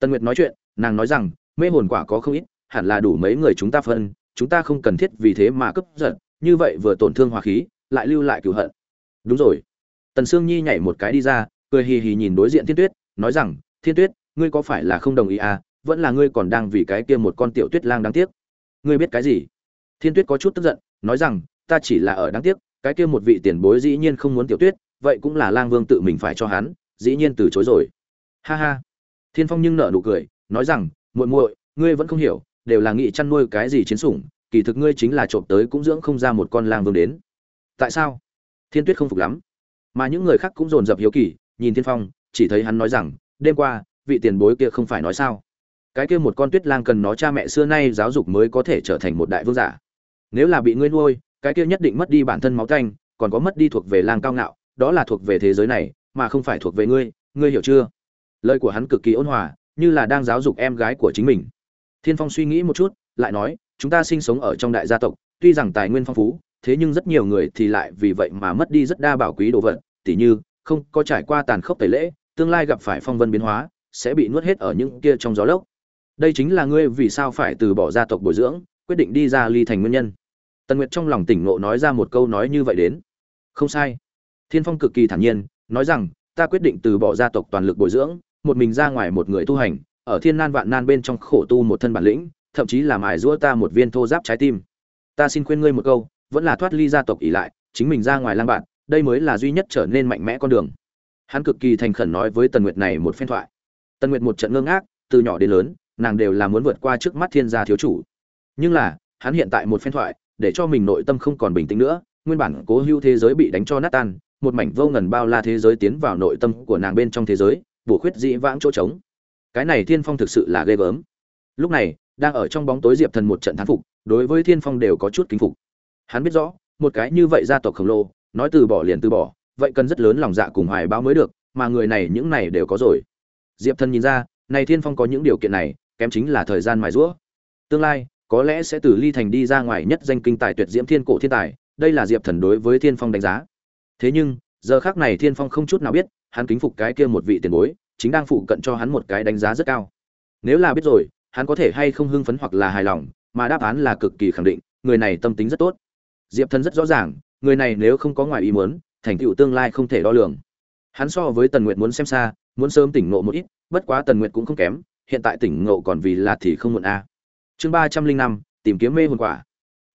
Tần nguyệt nói chuyện, nàng nói rằng, mê hồn quả có không ít, hẳn là đủ mấy người chúng ta phân, chúng ta không cần thiết vì thế mà cướp giật, như vậy vừa tổn thương hòa khí, lại lưu lại cửu hận. Đúng rồi. Tần sương nhi nhảy một cái đi ra, cười hì hì nhìn đối diện thiên tuyết, nói rằng, thiên tuyết, ngươi có phải là không đồng ý à? Vẫn là ngươi còn đang vì cái kia một con tiểu tuyết lang đáng tiếc. Ngươi biết cái gì? Thiên tuyết có chút tức giận, nói rằng, ta chỉ là ở đáng tiếc, cái kia một vị tiền bối dĩ nhiên không muốn tiểu tuyết, vậy cũng là lang vương tự mình phải cho hắn, dĩ nhiên từ chối rồi. Ha ha thiên phong nhưng nở nụ cười, nói rằng, muội muội, ngươi vẫn không hiểu, đều là nghị chăn nuôi cái gì chiến sủng, kỳ thực ngươi chính là trộm tới cũng dưỡng không ra một con lang vương đến. Tại sao? Thiên tuyết không phục lắm. Mà những người khác cũng dồn dập hiếu kỳ, nhìn thiên phong, chỉ thấy hắn nói rằng, đêm qua, vị tiền bối kia không phải nói sao? Cái kia một con tuyết lang cần nó cha mẹ xưa nay giáo dục mới có thể trở thành một đại vương giả. Nếu là bị ngươi nuôi, cái kia nhất định mất đi bản thân máu tanh, còn có mất đi thuộc về lang cao ngạo, đó là thuộc về thế giới này, mà không phải thuộc về ngươi ngươi hiểu chưa? Lời của hắn cực kỳ ôn hòa, như là đang giáo dục em gái của chính mình. Thiên phong suy nghĩ một chút, lại nói, chúng ta sinh sống ở trong đại gia tộc, tuy rằng tài nguyên phong phú, thế nhưng rất nhiều người thì lại vì vậy mà mất đi rất đa bảo quý đồ vật. Tỉ như, không có trải qua tàn khốc tẩy lễ, tương lai gặp phải phong vân biến hóa, sẽ bị nuốt hết ở những kia trong gió lốc. Đây chính là ngươi vì sao phải từ bỏ gia tộc bồi dưỡng, quyết định đi ra ly thành nguyên nhân. Tần nguyệt trong lòng tỉnh ngộ nói ra một câu nói như vậy đến. Không sai. Thiên phong cực kỳ thản nhiên, nói rằng, ta quyết định từ bỏ gia tộc toàn lực bồi dưỡng một mình ra ngoài một người tu hành, ở thiên nan vạn nan bên trong khổ tu một thân bản lĩnh, thậm chí là mài giũa ta một viên thô giáp trái tim. Ta xin khuyên ngươi một câu, vẫn là thoát ly gia tộc ỉ lại, chính mình ra ngoài lang bạn, đây mới là duy nhất trở nên mạnh mẽ con đường. Hắn cực kỳ thành khẩn nói với tần nguyệt này một phen thoại. Tần nguyệt một trận ngơ ngác, từ nhỏ đến lớn, nàng đều là muốn vượt qua trước mắt thiên gia thiếu chủ. Nhưng là, hắn hiện tại một phen thoại, để cho mình nội tâm không còn bình tĩnh nữa, nguyên bản cố hữu thế giới bị đánh cho nát tan, một mảnh vô ngần bao la thế giới tiến vào nội tâm của nàng bên trong thế giới bổ khuyết dĩ vãng chỗ trống. Cái này thiên phong thực sự là ghê gớm. Lúc này, đang ở trong bóng tối diệp thần một trận thán phục, đối với thiên phong đều có chút kính phục. Hắn biết rõ, một cái như vậy gia tộc khổng lồ, nói từ bỏ liền từ bỏ, vậy cần rất lớn lòng dạ cùng hoài báo mới được, mà người này những này đều có rồi. Diệp thần nhìn ra, này thiên phong có những điều kiện này, kém chính là thời gian mài rũa tương lai, có lẽ sẽ từ ly thành đi ra ngoài nhất danh kinh tài tuyệt diễm thiên cổ thiên tài, đây là diệp thần đối với thiên phong đánh giá. Thế nhưng giờ khác này thiên phong không chút nào biết, hắn kính phục cái kia một vị tiền bối, chính đang phụ cận cho hắn một cái đánh giá rất cao. Nếu là biết rồi, hắn có thể hay không hưng phấn hoặc là hài lòng, mà đáp án là cực kỳ khẳng định, người này tâm tính rất tốt. Diệp thần rất rõ ràng, người này nếu không có ngoài ý muốn, thành tựu tương lai không thể đo lường. Hắn so với tần nguyệt muốn xem xa, muốn sớm tỉnh ngộ một ít, bất quá tần nguyệt cũng không kém, hiện tại tỉnh ngộ còn vì là thì không muộn a. Chương ba trăm linh năm, tìm kiếm mê hồn quả.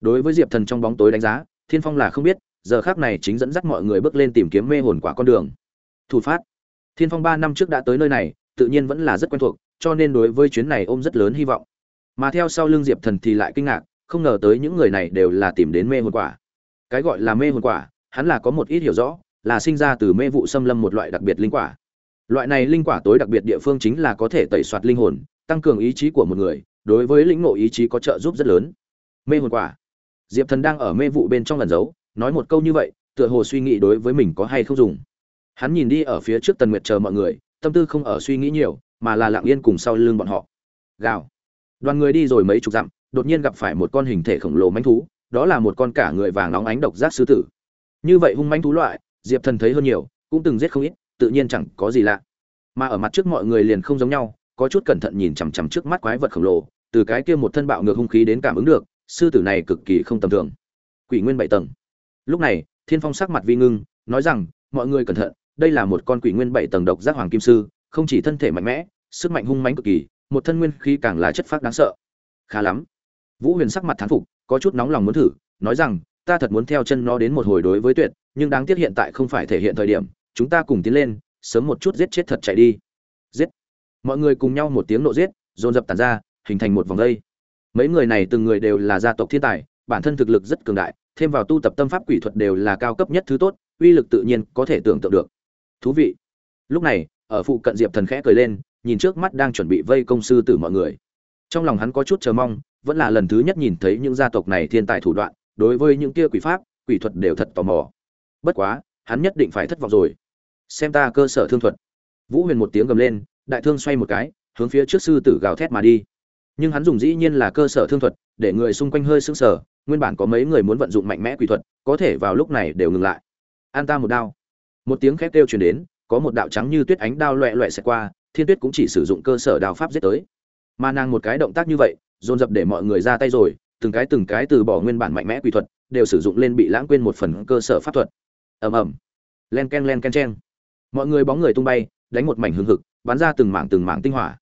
Đối với diệp thần trong bóng tối đánh giá, thiên phong là không biết giờ khác này chính dẫn dắt mọi người bước lên tìm kiếm mê hồn quả con đường. Thủ phát. Thiên phong ba năm trước đã tới nơi này, tự nhiên vẫn là rất quen thuộc, cho nên đối với chuyến này ôm rất lớn hy vọng. Mà theo sau lương diệp thần thì lại kinh ngạc, không ngờ tới những người này đều là tìm đến mê hồn quả. Cái gọi là mê hồn quả, hắn là có một ít hiểu rõ, là sinh ra từ mê vụ xâm lâm một loại đặc biệt linh quả. Loại này linh quả tối đặc biệt địa phương chính là có thể tẩy soạt linh hồn, tăng cường ý chí của một người, đối với lĩnh ngộ ý chí có trợ giúp rất lớn. Mê hồn quả. Diệp thần đang ở mê vụ bên trong lần giấu nói một câu như vậy, tựa hồ suy nghĩ đối với mình có hay không dùng. Hắn nhìn đi ở phía trước tần nguyệt chờ mọi người, tâm tư không ở suy nghĩ nhiều, mà là lặng yên cùng sau lưng bọn họ. Gào. Đoàn người đi rồi mấy chục dặm, đột nhiên gặp phải một con hình thể khổng lồ manh thú, đó là một con cả người vàng óng ánh độc giác sư tử. Như vậy hung manh thú loại, diệp thần thấy hơn nhiều, cũng từng giết không ít, tự nhiên chẳng có gì lạ. Mà ở mặt trước mọi người liền không giống nhau, có chút cẩn thận nhìn chằm chằm trước mắt quái vật khổng lồ, từ cái kia một thân bạo ngược hung khí đến cảm ứng được, sư tử này cực kỳ không tầm thường. Quỷ nguyên bảy tầng lúc này, thiên phong sắc mặt vi ngưng, nói rằng, mọi người cẩn thận, đây là một con quỷ nguyên bảy tầng độc giác hoàng kim sư, không chỉ thân thể mạnh mẽ, sức mạnh hung mãnh cực kỳ, một thân nguyên khí càng là chất phát đáng sợ. Khá lắm. Vũ huyền sắc mặt thán phục, có chút nóng lòng muốn thử, nói rằng, ta thật muốn theo chân nó đến một hồi đối với tuyệt, nhưng đáng tiếc hiện tại không phải thể hiện thời điểm, chúng ta cùng tiến lên, sớm một chút giết chết thật chạy đi. Giết. Mọi người cùng nhau một tiếng nộ giết, dồn dập tàn ra, hình thành một vòng dây mấy người này từng người đều là gia tộc thiên tài, bản thân thực lực rất cường đại thêm vào tu tập tâm pháp quỷ thuật đều là cao cấp nhất thứ tốt, uy lực tự nhiên có thể tưởng tượng được. Thú vị. Lúc này, ở phụ cận diệp thần khẽ cười lên, nhìn trước mắt đang chuẩn bị vây công sư tử mọi người. Trong lòng hắn có chút chờ mong, vẫn là lần thứ nhất nhìn thấy những gia tộc này thiên tài thủ đoạn, đối với những kia quỷ pháp, quỷ thuật đều thật tò mò. Bất quá, hắn nhất định phải thất vọng rồi. Xem ta cơ sở thương thuật. Vũ huyền một tiếng gầm lên, đại thương xoay một cái, hướng phía trước sư tử gào thét mà đi. Nhưng hắn dùng dĩ nhiên là cơ sở thương thuật, để người xung quanh hơi sững sờ nguyên bản có mấy người muốn vận dụng mạnh mẽ quỷ thuật, có thể vào lúc này đều ngừng lại. An ta một đao. Một tiếng khét kêu truyền đến, có một đạo trắng như tuyết ánh đao loẹ loẹ xẹt qua, thiên tuyết cũng chỉ sử dụng cơ sở đao pháp giết tới. Mà nàng một cái động tác như vậy, dồn dập để mọi người ra tay rồi, từng cái từng cái từ bỏ nguyên bản mạnh mẽ quỷ thuật, đều sử dụng lên bị lãng quên một phần cơ sở pháp thuật. Ầm ầm. Len ken len ken chen. Mọi người bóng người tung bay, đánh một mảnh hưng hực, bắn ra từng mảng từng mảng tinh hỏa.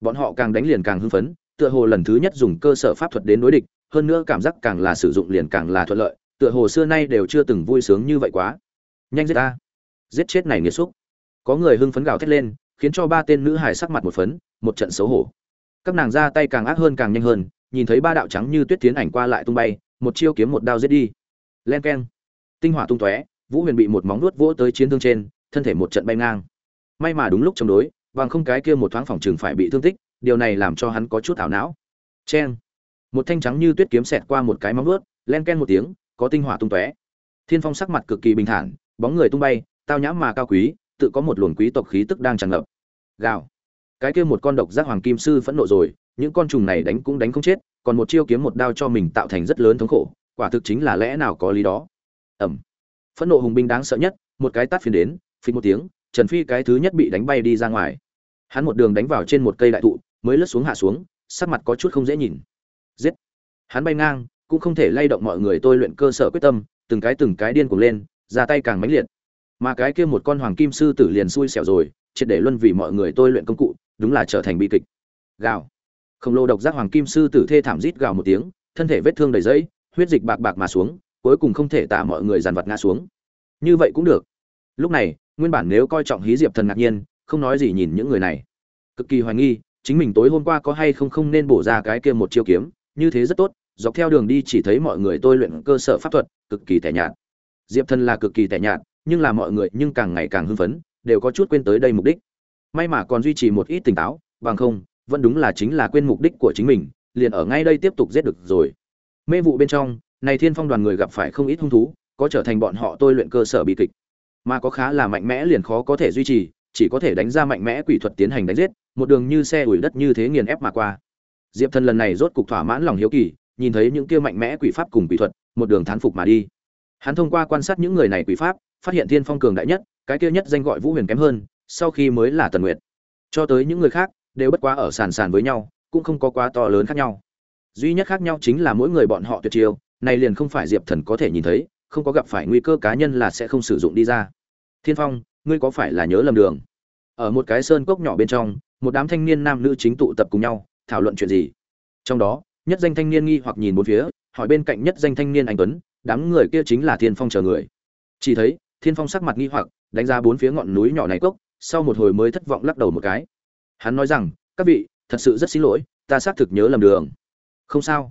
Bọn họ càng đánh liền càng hưng phấn, tựa hồ lần thứ nhất dùng cơ sở pháp thuật đến đối địch hơn nữa cảm giác càng là sử dụng liền càng là thuận lợi, tựa hồ xưa nay đều chưa từng vui sướng như vậy quá. Nhanh giết ta. Giết chết này nghiệt xúc. Có người hưng phấn gào thét lên, khiến cho ba tên nữ hải sắc mặt một phấn, một trận xấu hổ. Các nàng ra tay càng ác hơn càng nhanh hơn, nhìn thấy ba đạo trắng như tuyết tiến ảnh qua lại tung bay, một chiêu kiếm một đao giết đi. Len keng. Tinh hỏa tung tóe, vũ huyền bị một móng nuốt vỗ tới chiến thương trên, thân thể một trận bay ngang. May mà đúng lúc chống đối, bằng không cái kia một thoáng phòng trường phải bị thương tích, điều này làm cho hắn có chút ảo não. Cheng một thanh trắng như tuyết kiếm xẹt qua một cái móng vuốt, len ken một tiếng, có tinh hỏa tung tóe. Thiên phong sắc mặt cực kỳ bình thản, bóng người tung bay, tao nhãm mà cao quý, tự có một luồng quý tộc khí tức đang tràn ngập. Gào. Cái kia một con độc giác hoàng kim sư phẫn nộ rồi, những con trùng này đánh cũng đánh không chết, còn một chiêu kiếm một đao cho mình tạo thành rất lớn thống khổ, quả thực chính là lẽ nào có lý đó. Ẩm. Phẫn nộ hùng binh đáng sợ nhất, một cái tát phiến đến phí một tiếng, trần phi cái thứ nhất bị đánh bay đi ra ngoài. Hắn một đường đánh vào trên một cây đại thụ, mới lướt xuống hạ xuống, sắc mặt có chút không dễ nhìn giết. Hắn bay ngang, cũng không thể lay động mọi người tôi luyện cơ sở quyết tâm, từng cái từng cái điên cuồng lên, ra tay càng mãnh liệt. Mà cái kia một con hoàng kim sư tử liền xui xẻo rồi, triệt để luân vì mọi người tôi luyện công cụ, đúng là trở thành bi kịch. Gào. Khổng lồ độc giác hoàng kim sư tử thê thảm rít gào một tiếng, thân thể vết thương đầy dẫy huyết dịch bạc bạc mà xuống, cuối cùng không thể tả mọi người dàn vật ngã xuống. Như vậy cũng được. Lúc này, nguyên bản nếu coi trọng hí diệp thần ngạc nhiên, không nói gì nhìn những người này. Cực kỳ hoài nghi, chính mình tối hôm qua có hay không không nên bổ ra cái kia một chiêu kiếm như thế rất tốt, dọc theo đường đi chỉ thấy mọi người tôi luyện cơ sở pháp thuật, cực kỳ tẻ nhạt. Diệp thần là cực kỳ tẻ nhạt, nhưng là mọi người nhưng càng ngày càng hưng phấn, đều có chút quên tới đây mục đích. May mà còn duy trì một ít tỉnh táo, bằng không, vẫn đúng là chính là quên mục đích của chính mình, liền ở ngay đây tiếp tục giết được rồi. Mê vụ bên trong, này thiên phong đoàn người gặp phải không ít hung thú, có trở thành bọn họ tôi luyện cơ sở bi kịch. Mà có khá là mạnh mẽ liền khó có thể duy trì, chỉ có thể đánh ra mạnh mẽ quỷ thuật tiến hành đánh giết, một đường như xe ủi đất như thế nghiền ép mà qua diệp thần lần này rốt cục thỏa mãn lòng hiếu kỳ, nhìn thấy những kia mạnh mẽ quỷ pháp cùng quỷ thuật, một đường thán phục mà đi. Hắn thông qua quan sát những người này quỷ pháp, phát hiện thiên phong cường đại nhất, cái kia nhất danh gọi vũ huyền kém hơn, sau khi mới là tần nguyệt. Cho tới những người khác, đều bất quá ở sàn sàn với nhau, cũng không có quá to lớn khác nhau. Duy nhất khác nhau chính là mỗi người bọn họ tuyệt chiêu, này liền không phải diệp thần có thể nhìn thấy, không có gặp phải nguy cơ cá nhân là sẽ không sử dụng đi ra. Thiên phong, ngươi có phải là nhớ lầm đường? Ở một cái sơn cốc nhỏ bên trong, một đám thanh niên nam nữ chính tụ tập cùng nhau thảo luận chuyện gì? Trong đó, nhất danh thanh niên nghi hoặc nhìn bốn phía, hỏi bên cạnh nhất danh thanh niên anh tuấn, đám người kia chính là thiên phong chờ người. Chỉ thấy, thiên phong sắc mặt nghi hoặc, đánh ra bốn phía ngọn núi nhỏ này cốc, sau một hồi mới thất vọng lắc đầu một cái. Hắn nói rằng, các vị, thật sự rất xin lỗi, ta xác thực nhớ lầm đường. Không sao.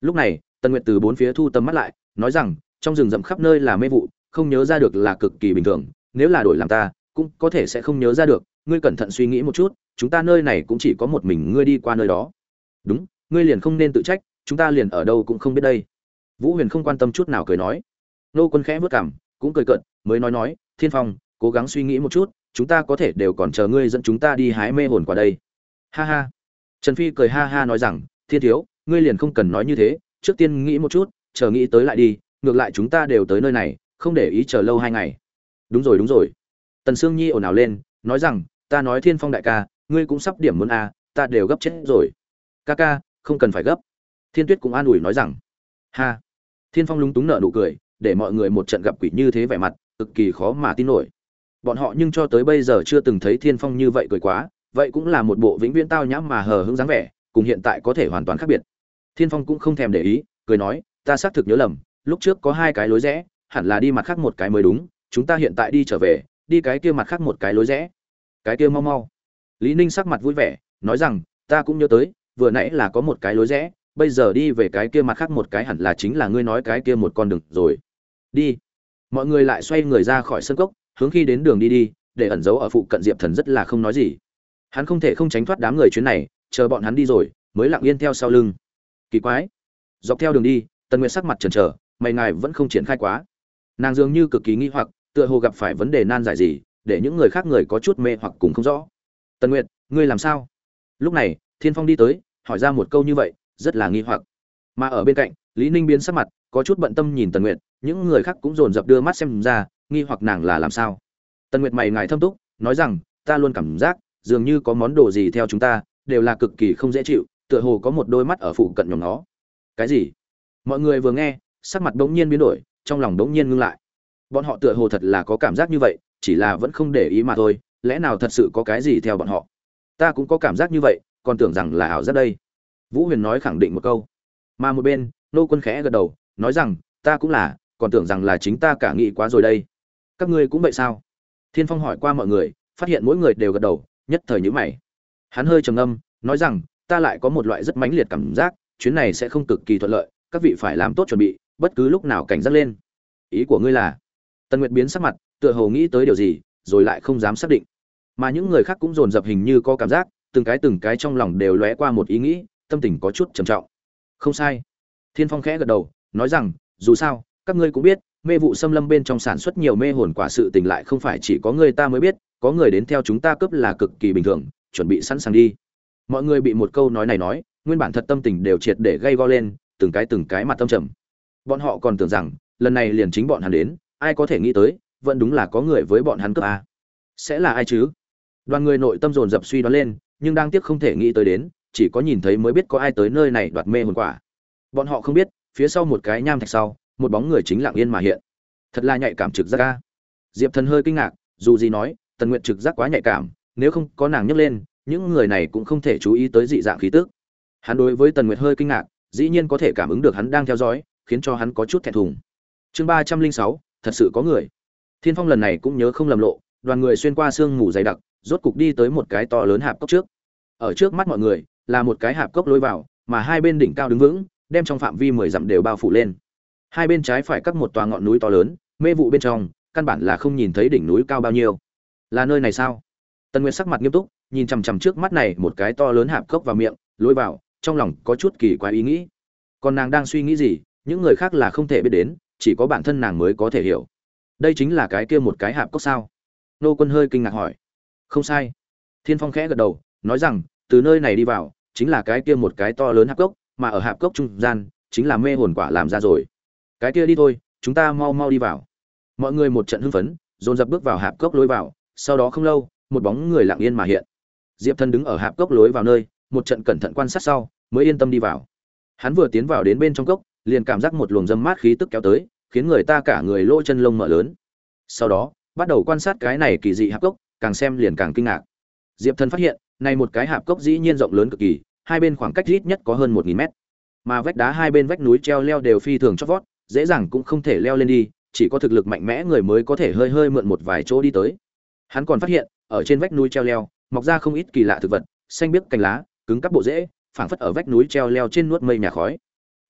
Lúc này, tần nguyệt từ bốn phía thu tầm mắt lại, nói rằng, trong rừng rậm khắp nơi là mê vụ, không nhớ ra được là cực kỳ bình thường, nếu là đổi làm ta, cũng có thể sẽ không nhớ ra được, ngươi cẩn thận suy nghĩ một chút chúng ta nơi này cũng chỉ có một mình ngươi đi qua nơi đó. Đúng, ngươi liền không nên tự trách, chúng ta liền ở đâu cũng không biết đây. Vũ huyền không quan tâm chút nào cười nói. Nô quân khẽ vất cảm cũng cười cợt, mới nói nói, thiên phong, cố gắng suy nghĩ một chút, chúng ta có thể đều còn chờ ngươi dẫn chúng ta đi hái mê hồn qua đây. Ha ha. Trần phi cười ha ha nói rằng, thiên thiếu, ngươi liền không cần nói như thế, trước tiên nghĩ một chút, chờ nghĩ tới lại đi, ngược lại chúng ta đều tới nơi này, không để ý chờ lâu hai ngày. Đúng rồi đúng rồi. Tần sương nhi ồn ào lên, nói rằng, ta nói thiên phong đại ca ngươi cũng sắp điểm muốn a à, ta đều gấp chết rồi. Ca ca không cần phải gấp. Thiên tuyết cũng an ủi nói rằng ha. Thiên phong lúng túng nợ nụ cười để mọi người một trận gặp quỷ như thế vẻ mặt cực kỳ khó mà tin nổi. Bọn họ nhưng cho tới bây giờ chưa từng thấy thiên phong như vậy cười quá vậy cũng là một bộ vĩnh viễn tao nhãm mà hờ hững dáng vẻ cùng hiện tại có thể hoàn toàn khác biệt. Thiên phong cũng không thèm để ý cười nói ta xác thực nhớ lầm lúc trước có hai cái lối rẽ hẳn là đi mặt khác một cái mới đúng chúng ta hiện tại đi trở về đi cái kia mặt khác một cái lối rẽ. Cái kia mau mau lý ninh sắc mặt vui vẻ, nói rằng, ta cũng nhớ tới, vừa nãy là có một cái lối rẽ, bây giờ đi về cái kia mặt khác một cái hẳn là chính là ngươi nói cái kia một con đường rồi. Đi. Mọi người lại xoay người ra khỏi sân cốc, hướng khi đến đường đi đi, để ẩn giấu ở phụ cận diệp thần rất là không nói gì. Hắn không thể không tránh thoát đám người chuyến này, chờ bọn hắn đi rồi, mới lặng yên theo sau lưng. Kỳ quái. Dọc theo đường đi, tần nguyệt sắc mặt trần trờ mày ngài vẫn không triển khai quá. Nàng dường như cực kỳ nghi hoặc, tựa hồ gặp phải vấn đề nan giải gì, để những người khác người có chút mê hoặc cùng không rõ tần nguyệt, ngươi làm sao? Lúc này, thiên phong đi tới, hỏi ra một câu như vậy, rất là nghi hoặc. Mà ở bên cạnh, lý ninh biến sắc mặt, có chút bận tâm nhìn tần nguyệt, những người khác cũng dồn dập đưa mắt xem ra, nghi hoặc nàng là làm sao. Tần nguyệt mày ngài thâm túc, nói rằng, ta luôn cảm giác, dường như có món đồ gì theo chúng ta, đều là cực kỳ không dễ chịu, tựa hồ có một đôi mắt ở phụ cận nhóm nó cái gì? Mọi người vừa nghe, sắc mặt đống nhiên biến đổi, trong lòng đống nhiên ngưng lại. Bọn họ tựa hồ thật là có cảm giác như vậy, chỉ là vẫn không để ý mà thôi lẽ nào thật sự có cái gì theo bọn họ? Ta cũng có cảm giác như vậy, còn tưởng rằng là ảo giác đây. Vũ huyền nói khẳng định một câu. Mà một bên, nô quân khẽ gật đầu, nói rằng, ta cũng là, còn tưởng rằng là chính ta cả nghĩ quá rồi đây. Các ngươi cũng vậy sao? Thiên phong hỏi qua mọi người, phát hiện mỗi người đều gật đầu, nhất thời nhữ mày. Hắn hơi trầm ngâm, nói rằng, ta lại có một loại rất mãnh liệt cảm giác, chuyến này sẽ không cực kỳ thuận lợi, các vị phải làm tốt chuẩn bị, bất cứ lúc nào cảnh giác lên. Ý của ngươi là? Tần nguyệt biến sắc mặt, tựa hồ nghĩ tới điều gì rồi lại không dám xác định. Mà những người khác cũng dồn dập hình như có cảm giác, từng cái từng cái trong lòng đều lóe qua một ý nghĩ, tâm tình có chút trầm trọng. Không sai. Thiên phong khẽ gật đầu, nói rằng, dù sao, các ngươi cũng biết, mê vụ xâm lâm bên trong sản xuất nhiều mê hồn quả sự tình lại không phải chỉ có người ta mới biết, có người đến theo chúng ta cướp là cực kỳ bình thường, chuẩn bị sẵn sàng đi. Mọi người bị một câu nói này nói, nguyên bản thật tâm tình đều triệt để gây go lên, từng cái từng cái mặt tâm trầm. Bọn họ còn tưởng rằng, lần này liền chính bọn hắn đến, ai có thể nghĩ tới vẫn đúng là có người với bọn hắn cướp a sẽ là ai chứ? Đoàn người nội tâm dồn dập suy đoán lên, nhưng đang tiếc không thể nghĩ tới đến, chỉ có nhìn thấy mới biết có ai tới nơi này đoạt mê hồn quả. Bọn họ không biết, phía sau một cái nham thạch sau, một bóng người chính lặng yên mà hiện. Thật là nhạy cảm trực giác ca diệp thần hơi kinh ngạc, dù gì nói, tần nguyện trực giác quá nhạy cảm, nếu không có nàng nhấc lên, những người này cũng không thể chú ý tới dị dạng khí tức. Hắn đối với tần nguyệt hơi kinh ngạc, dĩ nhiên có thể cảm ứng được hắn đang theo dõi, khiến cho hắn có chút thẹn thùng. Chương ba trăm linh sáu, thật sự có người thiên phong lần này cũng nhớ không lầm lộ, đoàn người xuyên qua sương mù dày đặc, rốt cục đi tới một cái to lớn hạp cốc trước. Ở trước mắt mọi người, là một cái hạp cốc lối vào, mà hai bên đỉnh cao đứng vững, đem trong phạm vi mười dặm đều bao phủ lên. Hai bên trái phải cắt một tòa ngọn núi to lớn, mê vụ bên trong, căn bản là không nhìn thấy đỉnh núi cao bao nhiêu. Là nơi này sao? Tần nguyệt sắc mặt nghiêm túc, nhìn chằm chằm trước mắt này một cái to lớn hạp cốc vào miệng, lối vào, trong lòng có chút kỳ quái ý nghĩ. Còn nàng đang suy nghĩ gì, những người khác là không thể biết đến, chỉ có bản thân nàng mới có thể hiểu đây chính là cái kia một cái hạp cốc sao? Nô quân hơi kinh ngạc hỏi. Không sai. Thiên phong khẽ gật đầu, nói rằng, từ nơi này đi vào, chính là cái kia một cái to lớn hạp cốc, mà ở hạp cốc trung gian, chính là mê hồn quả làm ra rồi. Cái kia đi thôi, chúng ta mau mau đi vào. Mọi người một trận hưng phấn, dồn dập bước vào hạp cốc lối vào, sau đó không lâu, một bóng người lặng yên mà hiện. Diệp thân đứng ở hạp cốc lối vào nơi, một trận cẩn thận quan sát sau, mới yên tâm đi vào. Hắn vừa tiến vào đến bên trong cốc, liền cảm giác một luồng dâm mát khí tức kéo tới khiến người ta cả người lỗ chân lông mở lớn. Sau đó, bắt đầu quan sát cái này kỳ dị hạp cốc, càng xem liền càng kinh ngạc. Diệp thần phát hiện, này một cái hạp cốc dĩ nhiên rộng lớn cực kỳ, hai bên khoảng cách ít nhất có hơn một nghìn mét. Mà vách đá hai bên vách núi treo leo đều phi thường chót vót, dễ dàng cũng không thể leo lên đi, chỉ có thực lực mạnh mẽ người mới có thể hơi hơi mượn một vài chỗ đi tới. Hắn còn phát hiện, ở trên vách núi treo leo, mọc ra không ít kỳ lạ thực vật, xanh biếc cành lá, cứng các bộ rễ, phảng phất ở vách núi treo leo trên nuốt mây nhà khói.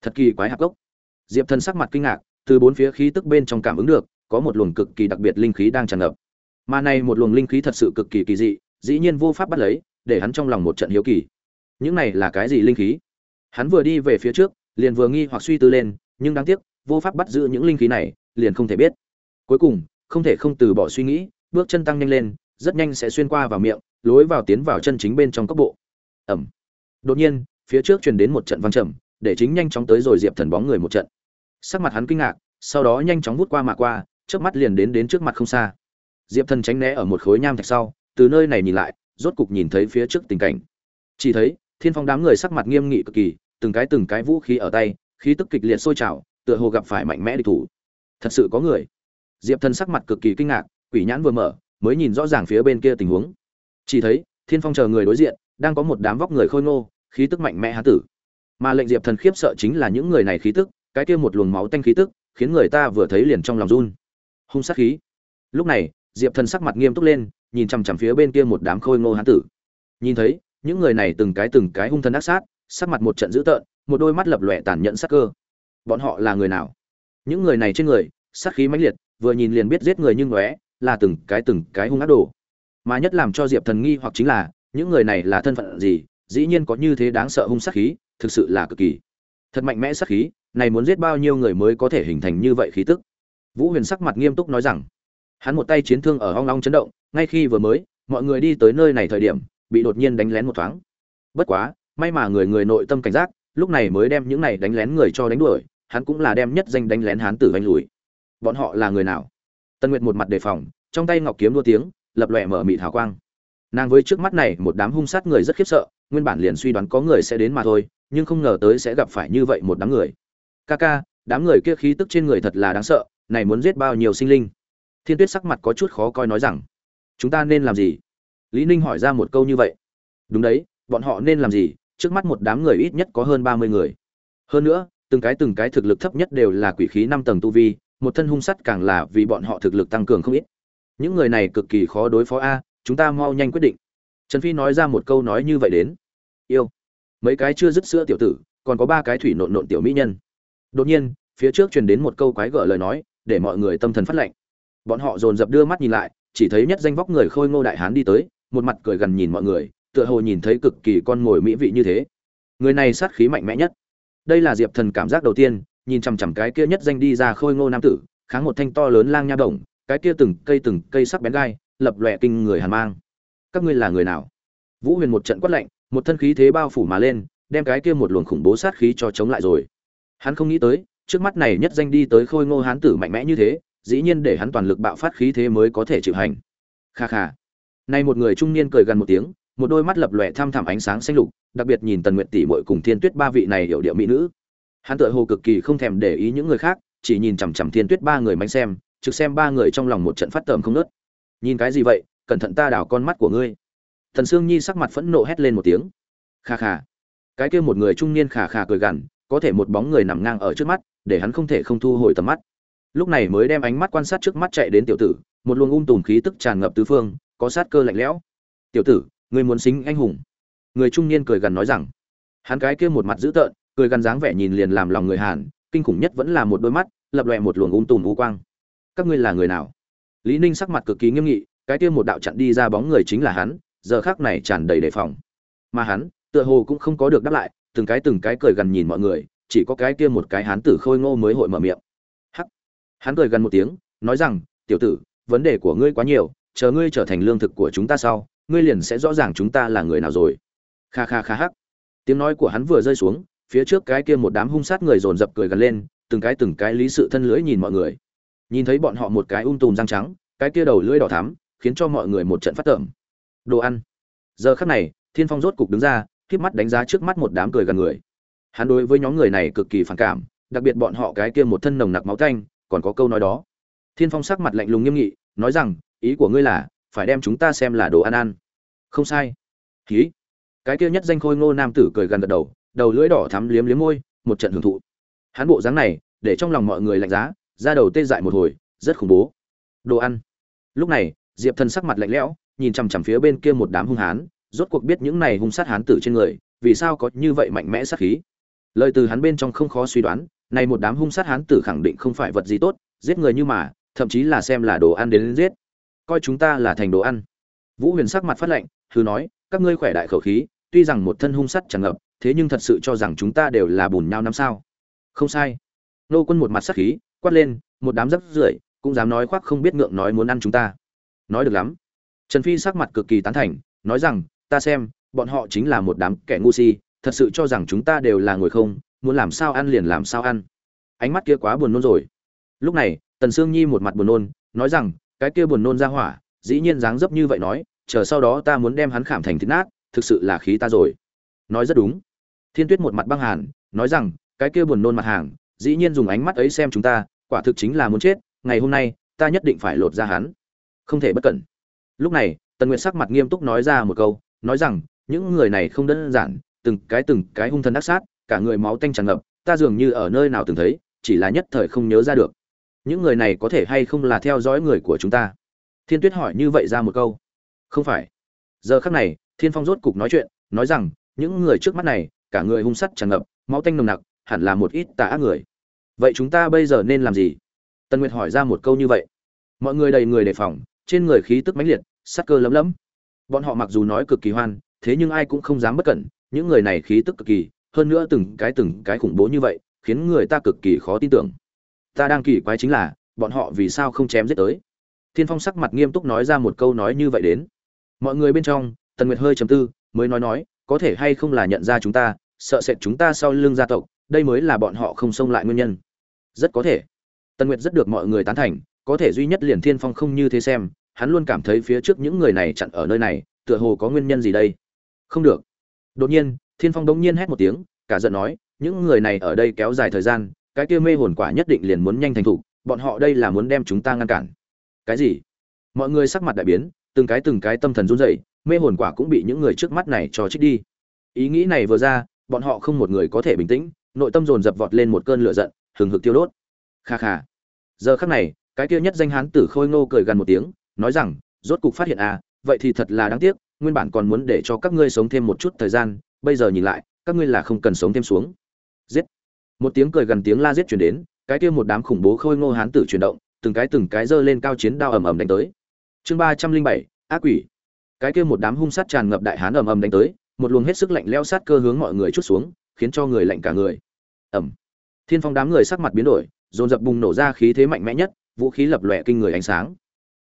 Thật kỳ quái hạp cốc. Diệp thần sắc mặt kinh ngạc từ bốn phía khí tức bên trong cảm ứng được, có một luồng cực kỳ đặc biệt linh khí đang tràn ngập. Mà này một luồng linh khí thật sự cực kỳ kỳ dị, dĩ nhiên vô pháp bắt lấy, để hắn trong lòng một trận hiếu kỳ. Những này là cái gì linh khí? Hắn vừa đi về phía trước, liền vừa nghi hoặc suy tư lên, nhưng đáng tiếc, vô pháp bắt giữ những linh khí này, liền không thể biết. Cuối cùng, không thể không từ bỏ suy nghĩ, bước chân tăng nhanh lên, rất nhanh sẽ xuyên qua vào miệng, lối vào tiến vào chân chính bên trong cốc bộ. Ẩm. Đột nhiên, phía trước truyền đến một trận vang trầm, để chính nhanh chóng tới rồi diệp thần bóng người một trận sắc mặt hắn kinh ngạc, sau đó nhanh chóng vút qua mà qua trước mắt liền đến đến trước mặt không xa. Diệp thần tránh né ở một khối nham thạch sau, từ nơi này nhìn lại, rốt cục nhìn thấy phía trước tình cảnh. Chỉ thấy, thiên phong đám người sắc mặt nghiêm nghị cực kỳ, từng cái từng cái vũ khí ở tay, khí tức kịch liệt sôi trào, tựa hồ gặp phải mạnh mẽ địch thủ. Thật sự có người. Diệp thần sắc mặt cực kỳ kinh ngạc, quỷ nhãn vừa mở, mới nhìn rõ ràng phía bên kia tình huống. Chỉ thấy, thiên phong chờ người đối diện, đang có một đám vóc người khôi ngô, khí tức mạnh mẽ há tử. Mà lệnh diệp thần khiếp sợ chính là những người này khí tức cái kia một luồng máu tanh khí tức khiến người ta vừa thấy liền trong lòng run. Hung sát khí. Lúc này diệp thần sắc mặt nghiêm túc lên nhìn chằm chằm phía bên kia một đám khôi ngô hán tử. Nhìn thấy những người này từng cái từng cái hung thần ác sát sắc mặt một trận dữ tợn một đôi mắt lập lòe tàn nhẫn sắc cơ. Bọn họ là người nào? Những người này trên người sát khí mãnh liệt vừa nhìn liền biết giết người như ngoé, là từng cái từng cái hung ác đồ. Mà nhất làm cho diệp thần nghi hoặc chính là những người này là thân phận gì dĩ nhiên có như thế đáng sợ hung sát khí thực sự là cực kỳ thật mạnh mẽ sắc khí, này muốn giết bao nhiêu người mới có thể hình thành như vậy khí tức? Vũ huyền sắc mặt nghiêm túc nói rằng, hắn một tay chiến thương ở hong long chấn động, ngay khi vừa mới, mọi người đi tới nơi này thời điểm, bị đột nhiên đánh lén một thoáng. Bất quá, may mà người người nội tâm cảnh giác, lúc này mới đem những này đánh lén người cho đánh đuổi, hắn cũng là đem nhất danh đánh lén hán tử vanh lùi. Bọn họ là người nào? Tân nguyệt một mặt đề phòng, trong tay ngọc kiếm đua tiếng, lập lòe mở mịt hào quang. Nàng với trước mắt này một đám hung sát người rất khiếp sợ, nguyên bản liền suy đoán có người sẽ đến mà thôi nhưng không ngờ tới sẽ gặp phải như vậy một đám người. Ca ca, đám người kia khí tức trên người thật là đáng sợ, này muốn giết bao nhiêu sinh linh? Thiên tuyết sắc mặt có chút khó coi nói rằng, chúng ta nên làm gì? Lý ninh hỏi ra một câu như vậy. Đúng đấy, bọn họ nên làm gì? Trước mắt một đám người ít nhất có hơn ba mươi người. Hơn nữa, từng cái từng cái thực lực thấp nhất đều là quỷ khí năm tầng tu vi, một thân hung sắt càng là vì bọn họ thực lực tăng cường không ít. Những người này cực kỳ khó đối phó a, chúng ta mau nhanh quyết định. Trần phi nói ra một câu nói như vậy đến. Yêu mấy cái chưa dứt sữa tiểu tử, còn có ba cái thủy nộn nộn tiểu mỹ nhân. Đột nhiên, phía trước truyền đến một câu quái gở lời nói, để mọi người tâm thần phát lệnh bọn họ dồn dập đưa mắt nhìn lại, chỉ thấy nhất danh vóc người khôi ngô đại hán đi tới, một mặt cười gần nhìn mọi người, tựa hồ nhìn thấy cực kỳ con ngồi mỹ vị như thế. Người này sát khí mạnh mẽ nhất. Đây là diệp thần cảm giác đầu tiên, nhìn chằm chằm cái kia nhất danh đi ra khôi ngô nam tử, kháng một thanh to lớn lang nha đồng, cái kia từng cây từng cây sắc bén gai, lập lòe kinh người hàn mang. Các ngươi là người nào? Vũ huyền một trận quát lạnh một thân khí thế bao phủ mà lên, đem cái kia một luồng khủng bố sát khí cho chống lại rồi. Hắn không nghĩ tới, trước mắt này nhất danh đi tới khôi ngô hán tử mạnh mẽ như thế, dĩ nhiên để hắn toàn lực bạo phát khí thế mới có thể chịu hành. Kha kha. Nay một người trung niên cười gần một tiếng, một đôi mắt lập lòe tham thẳm ánh sáng xanh lục, đặc biệt nhìn tần nguyện tỷ muội cùng thiên tuyết ba vị này hiểu điệu mỹ nữ. Hắn tựa hồ cực kỳ không thèm để ý những người khác, chỉ nhìn chằm chằm thiên tuyết ba người mánh xem, trực xem ba người trong lòng một trận phát tởm không nớt nhìn cái gì vậy, cẩn thận ta đảo con mắt của ngươi thần sương nhi sắc mặt phẫn nộ hét lên một tiếng. Kha kha. Cái kia một người trung niên khà khà cười gằn, có thể một bóng người nằm ngang ở trước mắt, để hắn không thể không thu hồi tầm mắt. Lúc này mới đem ánh mắt quan sát trước mắt chạy đến tiểu tử, một luồng ung tùm khí tức tràn ngập tứ phương, có sát cơ lạnh lẽo. Tiểu tử người muốn xính anh hùng? Người trung niên cười gần nói rằng. Hắn cái kia một mặt dữ tợn, cười gần dáng vẻ nhìn liền làm lòng người hàn, kinh khủng nhất vẫn là một đôi mắt, lập lòe một luồng ung tùm u quang. Các ngươi là người nào? Lý ninh sắc mặt cực kỳ nghiêm nghị, cái kia một đạo chặn đi ra bóng người chính là hắn giờ khác này tràn đầy đề phòng. Mà hắn, tựa hồ cũng không có được đáp lại, từng cái từng cái cười gần nhìn mọi người, chỉ có cái kia một cái hán tử khôi ngô mới hội mở miệng. Hắc! Hắn cười gần một tiếng, nói rằng, tiểu tử, vấn đề của ngươi quá nhiều, chờ ngươi trở thành lương thực của chúng ta sau, ngươi liền sẽ rõ ràng chúng ta là người nào rồi. Kha kha kha hắc! Tiếng nói của hắn vừa rơi xuống, phía trước cái kia một đám hung sát người dồn dập cười gần lên, từng cái từng cái lý sự thân lưỡi nhìn mọi người. Nhìn thấy bọn họ một cái ung tùm răng trắng, cái kia đầu lưỡi đỏ thắm, khiến cho mọi người một trận phát tởm đồ ăn. Giờ khắc này thiên phong rốt cục đứng ra khiếp mắt đánh giá trước mắt một đám cười gần người. Hắn đối với nhóm người này cực kỳ phản cảm đặc biệt bọn họ cái kia một thân nồng nặc máu thanh, còn có câu nói đó. Thiên phong sắc mặt lạnh lùng nghiêm nghị nói rằng ý của ngươi là phải đem chúng ta xem là đồ ăn ăn. Không sai. Ký cái kia nhất danh khôi ngô nam tử cười gần gật đầu đầu lưỡi đỏ thắm liếm liếm môi một trận hưởng thụ. Hắn bộ dáng này để trong lòng mọi người lạnh giá ra đầu tê dại một hồi rất khủng bố. Đồ ăn. Lúc này diệp thần sắc mặt lạnh lẽo nhìn chằm chằm phía bên kia một đám hung hán rốt cuộc biết những này hung sát hán tử trên người vì sao có như vậy mạnh mẽ sát khí. Lời từ hắn bên trong không khó suy đoán này một đám hung sát hán tử khẳng định không phải vật gì tốt giết người như mà thậm chí là xem là đồ ăn đến, đến giết. Coi chúng ta là thành đồ ăn. Vũ huyền sắc mặt phát lạnh, hư nói các ngươi khỏe đại khẩu khí tuy rằng một thân hung sắt chẳng ngập thế nhưng thật sự cho rằng chúng ta đều là bùn nhau năm sao. Không sai. Nô quân một mặt sắc khí quát lên một đám rắc rưởi cũng dám nói khoác không biết ngượng nói muốn ăn chúng ta. Nói được lắm trần phi sắc mặt cực kỳ tán thành, nói rằng, ta xem, bọn họ chính là một đám kẻ ngu si, thật sự cho rằng chúng ta đều là ngồi không, muốn làm sao ăn liền làm sao ăn. Ánh mắt kia quá buồn nôn rồi. Lúc này, tần sương nhi một mặt buồn nôn, nói rằng, cái kia buồn nôn ra hỏa, dĩ nhiên dáng dấp như vậy nói, chờ sau đó ta muốn đem hắn khảm thành thịt nát, thực sự là khí ta rồi. Nói rất đúng. Thiên tuyết một mặt băng hàn, nói rằng, cái kia buồn nôn mặt hàng, dĩ nhiên dùng ánh mắt ấy xem chúng ta, quả thực chính là muốn chết, ngày hôm nay, ta nhất định phải lột ra hắn. Không thể bất cẩn lúc này, tần nguyệt sắc mặt nghiêm túc nói ra một câu, nói rằng, những người này không đơn giản, từng cái từng cái hung thần đắc sát, cả người máu tanh tràn ngập, ta dường như ở nơi nào từng thấy, chỉ là nhất thời không nhớ ra được. Những người này có thể hay không là theo dõi người của chúng ta? Thiên tuyết hỏi như vậy ra một câu. Không phải. Giờ khắc này, thiên phong rốt cục nói chuyện, nói rằng, những người trước mắt này, cả người hung sắt tràn ngập, máu tanh nồng nặc, hẳn là một ít tà ác người. Vậy chúng ta bây giờ nên làm gì? Tần nguyệt hỏi ra một câu như vậy. Mọi người đầy người đề phòng, trên người khí tức mãnh liệt sắc cơ lấm lấm. Bọn họ mặc dù nói cực kỳ hoan, thế nhưng ai cũng không dám bất cẩn, những người này khí tức cực kỳ, hơn nữa từng cái từng cái khủng bố như vậy, khiến người ta cực kỳ khó tin tưởng. Ta đang kỳ quái chính là, bọn họ vì sao không chém giết tới? Thiên phong sắc mặt nghiêm túc nói ra một câu nói như vậy đến. Mọi người bên trong, tần nguyệt hơi trầm tư, mới nói nói, có thể hay không là nhận ra chúng ta, sợ sệt chúng ta sau lưng gia tộc, đây mới là bọn họ không xông lại nguyên nhân. Rất có thể. Tần nguyệt rất được mọi người tán thành, có thể duy nhất liền thiên phong không như thế xem hắn luôn cảm thấy phía trước những người này chặn ở nơi này, tựa hồ có nguyên nhân gì đây? Không được. Đột nhiên, thiên phong đống nhiên hét một tiếng, cả giận nói, những người này ở đây kéo dài thời gian, cái kia mê hồn quả nhất định liền muốn nhanh thành thủ, bọn họ đây là muốn đem chúng ta ngăn cản. Cái gì? Mọi người sắc mặt đại biến, từng cái từng cái tâm thần run rẩy, mê hồn quả cũng bị những người trước mắt này cho trích đi. Ý nghĩ này vừa ra, bọn họ không một người có thể bình tĩnh, nội tâm dồn dập vọt lên một cơn lửa giận, hừng hực tiêu đốt. Kha kha. Giờ khắc này, cái kia nhất danh hán tử khôi ngô cười gần một tiếng nói rằng, rốt cục phát hiện à vậy thì thật là đáng tiếc, nguyên bản còn muốn để cho các ngươi sống thêm một chút thời gian, bây giờ nhìn lại, các ngươi là không cần sống thêm xuống. Giết. Một tiếng cười gần tiếng la giết chuyển đến, cái kia một đám khủng bố khôi ngô hán tử chuyển động, từng cái từng cái giơ lên cao chiến đao ầm ầm đánh tới. Chương ba trăm linh bảy, ác quỷ. Cái kia một đám hung sát tràn ngập đại hán ầm ầm đánh tới, một luồng hết sức lạnh leo sát cơ hướng mọi người chút xuống, khiến cho người lạnh cả người. Ầm. Thiên phong đám người sắc mặt biến đổi, dồn dập bùng nổ ra khí thế mạnh mẽ nhất, vũ khí lập lòe kinh người ánh sáng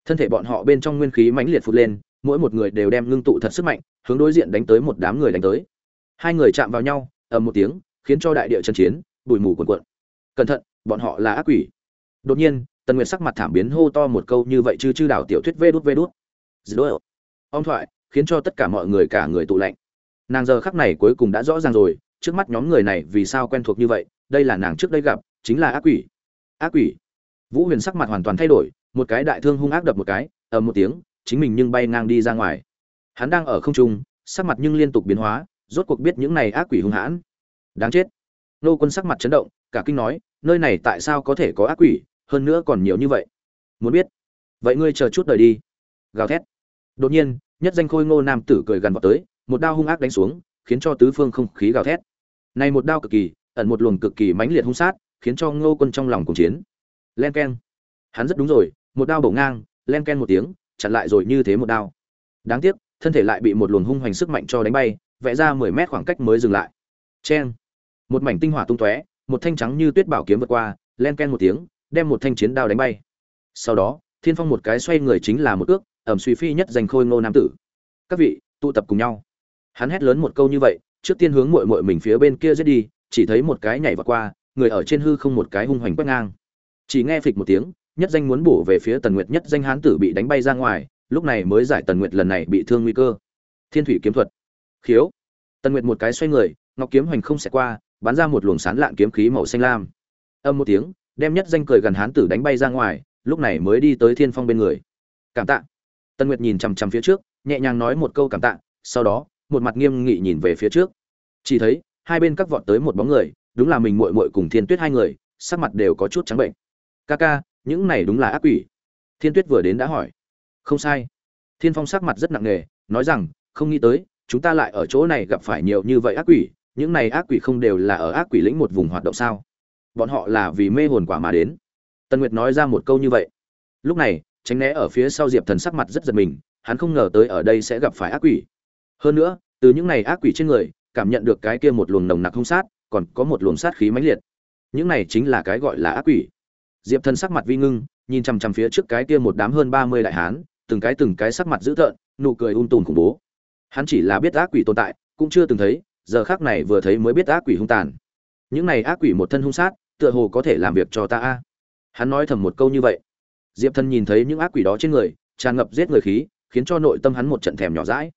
thân thể bọn họ bên trong nguyên khí mãnh liệt phụt lên, mỗi một người đều đem ngưng tụ thật sức mạnh, hướng đối diện đánh tới một đám người đánh tới. Hai người chạm vào nhau, ầm một tiếng, khiến cho đại địa chân chiến, bụi mù cuồn cuộn. Cẩn thận, bọn họ là ác quỷ. Đột nhiên, tần nguyệt sắc mặt thảm biến hô to một câu như vậy chứ chư đảo tiểu thuyết vê đút vê đút. Dữ ông thoại, khiến cho tất cả mọi người cả người tụ lạnh. Nàng giờ khắc này cuối cùng đã rõ ràng rồi, trước mắt nhóm người này vì sao quen thuộc như vậy, đây là nàng trước đây gặp, chính là ác quỷ. Ác quỷ. Vũ huyền sắc mặt hoàn toàn thay đổi một cái đại thương hung ác đập một cái, ầm một tiếng, chính mình nhưng bay ngang đi ra ngoài. Hắn đang ở không trung, sắc mặt nhưng liên tục biến hóa, rốt cuộc biết những này ác quỷ hung hãn. Đáng chết. Nô quân sắc mặt chấn động, cả kinh nói, nơi này tại sao có thể có ác quỷ, hơn nữa còn nhiều như vậy. Muốn biết. Vậy ngươi chờ chút đời đi. Gào thét. Đột nhiên, nhất danh khôi ngô nam tử cười gần vào tới, một đao hung ác đánh xuống, khiến cho tứ phương không khí gào thét. Này một đao cực kỳ, ẩn một luồng cực kỳ mãnh liệt hung sát, khiến cho ngô quân trong lòng cùng chiến. Len keng. Hắn rất đúng rồi một đao bổ ngang, len ken một tiếng, chặn lại rồi như thế một đao. Đáng tiếc, thân thể lại bị một luồng hung hoành sức mạnh cho đánh bay, vẽ ra mười mét khoảng cách mới dừng lại. Chen. Một mảnh tinh hỏa tung tóe, một thanh trắng như tuyết bảo kiếm vượt qua, len ken một tiếng, đem một thanh chiến đao đánh bay. Sau đó, thiên phong một cái xoay người chính là một ước, ẩm suy phi nhất giành khôi ngô nam tử. Các vị, tụ tập cùng nhau. Hắn hét lớn một câu như vậy, trước tiên hướng muội muội mình phía bên kia giết đi, chỉ thấy một cái nhảy vọt qua, người ở trên hư không một cái hung hoành quét ngang. Chỉ nghe phịch một tiếng nhất danh muốn bổ về phía tần nguyệt nhất danh hán tử bị đánh bay ra ngoài, lúc này mới giải tần nguyệt lần này bị thương nguy cơ. Thiên thủy kiếm thuật. Khiếu. Tần nguyệt một cái xoay người, ngọc kiếm hoành không xẹt qua, bắn ra một luồng sán lạn kiếm khí màu xanh lam. Âm một tiếng, đem nhất danh cười gần hán tử đánh bay ra ngoài, lúc này mới đi tới thiên phong bên người. Cảm tạ. Tần nguyệt nhìn chằm chằm phía trước, nhẹ nhàng nói một câu cảm tạ, sau đó, một mặt nghiêm nghị nhìn về phía trước. Chỉ thấy, hai bên các vọt tới một bóng người, đúng là mình muội muội cùng thiên tuyết hai người, sắc mặt đều có chút trắng bệnh. Ca ca những này đúng là ác quỷ. Thiên tuyết vừa đến đã hỏi. Không sai. Thiên phong sắc mặt rất nặng nề, nói rằng, không nghĩ tới, chúng ta lại ở chỗ này gặp phải nhiều như vậy ác quỷ. Những này ác quỷ không đều là ở ác quỷ lĩnh một vùng hoạt động sao? Bọn họ là vì mê hồn quả mà đến. Tần nguyệt nói ra một câu như vậy. Lúc này, tránh né ở phía sau diệp thần sắc mặt rất giật mình, hắn không ngờ tới ở đây sẽ gặp phải ác quỷ. Hơn nữa, từ những này ác quỷ trên người, cảm nhận được cái kia một luồng nồng nặc hung sát, còn có một luồng sát khí mãnh liệt. Những này chính là cái gọi là ác quỷ diệp thần sắc mặt vi ngưng, nhìn chằm chằm phía trước cái kia một đám hơn ba mươi đại hán, từng cái từng cái sắc mặt dữ tợn, nụ cười um tùm khủng bố. Hắn chỉ là biết ác quỷ tồn tại, cũng chưa từng thấy, giờ khác này vừa thấy mới biết ác quỷ hung tàn. Những này ác quỷ một thân hung sát, tựa hồ có thể làm việc cho ta a. Hắn nói thầm một câu như vậy. Diệp thần nhìn thấy những ác quỷ đó trên người, tràn ngập giết người khí, khiến cho nội tâm hắn một trận thèm nhỏ rãi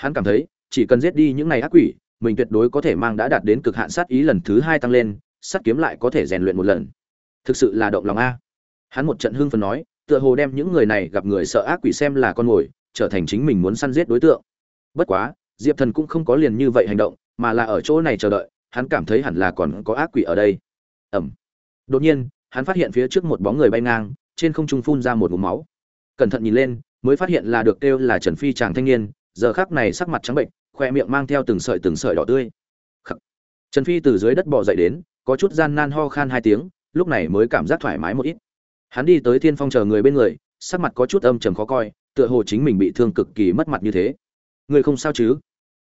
hắn cảm thấy, chỉ cần giết đi những này ác quỷ, mình tuyệt đối có thể mang đã đạt đến cực hạn sát ý lần thứ hai tăng lên, sát kiếm lại có thể rèn luyện một lần thực sự là động lòng a. Hắn một trận hưng phấn nói, tựa hồ đem những người này gặp người sợ ác quỷ xem là con mồi, trở thành chính mình muốn săn giết đối tượng. Bất quá, diệp thần cũng không có liền như vậy hành động, mà là ở chỗ này chờ đợi, hắn cảm thấy hẳn là còn có ác quỷ ở đây. Ẩm. Đột nhiên, hắn phát hiện phía trước một bóng người bay ngang, trên không trung phun ra một ngụm máu. Cẩn thận nhìn lên, mới phát hiện là được kêu là trần phi chàng thanh niên, giờ khác này sắc mặt trắng bệnh, khoe miệng mang theo từng sợi từng sợi đỏ tươi. Khắc. trần phi từ dưới đất bò dậy đến, có chút gian nan ho khan hai tiếng lúc này mới cảm giác thoải mái một ít. Hắn đi tới thiên phong chờ người bên người, sắc mặt có chút âm trầm khó coi, tựa hồ chính mình bị thương cực kỳ mất mặt như thế. Người không sao chứ?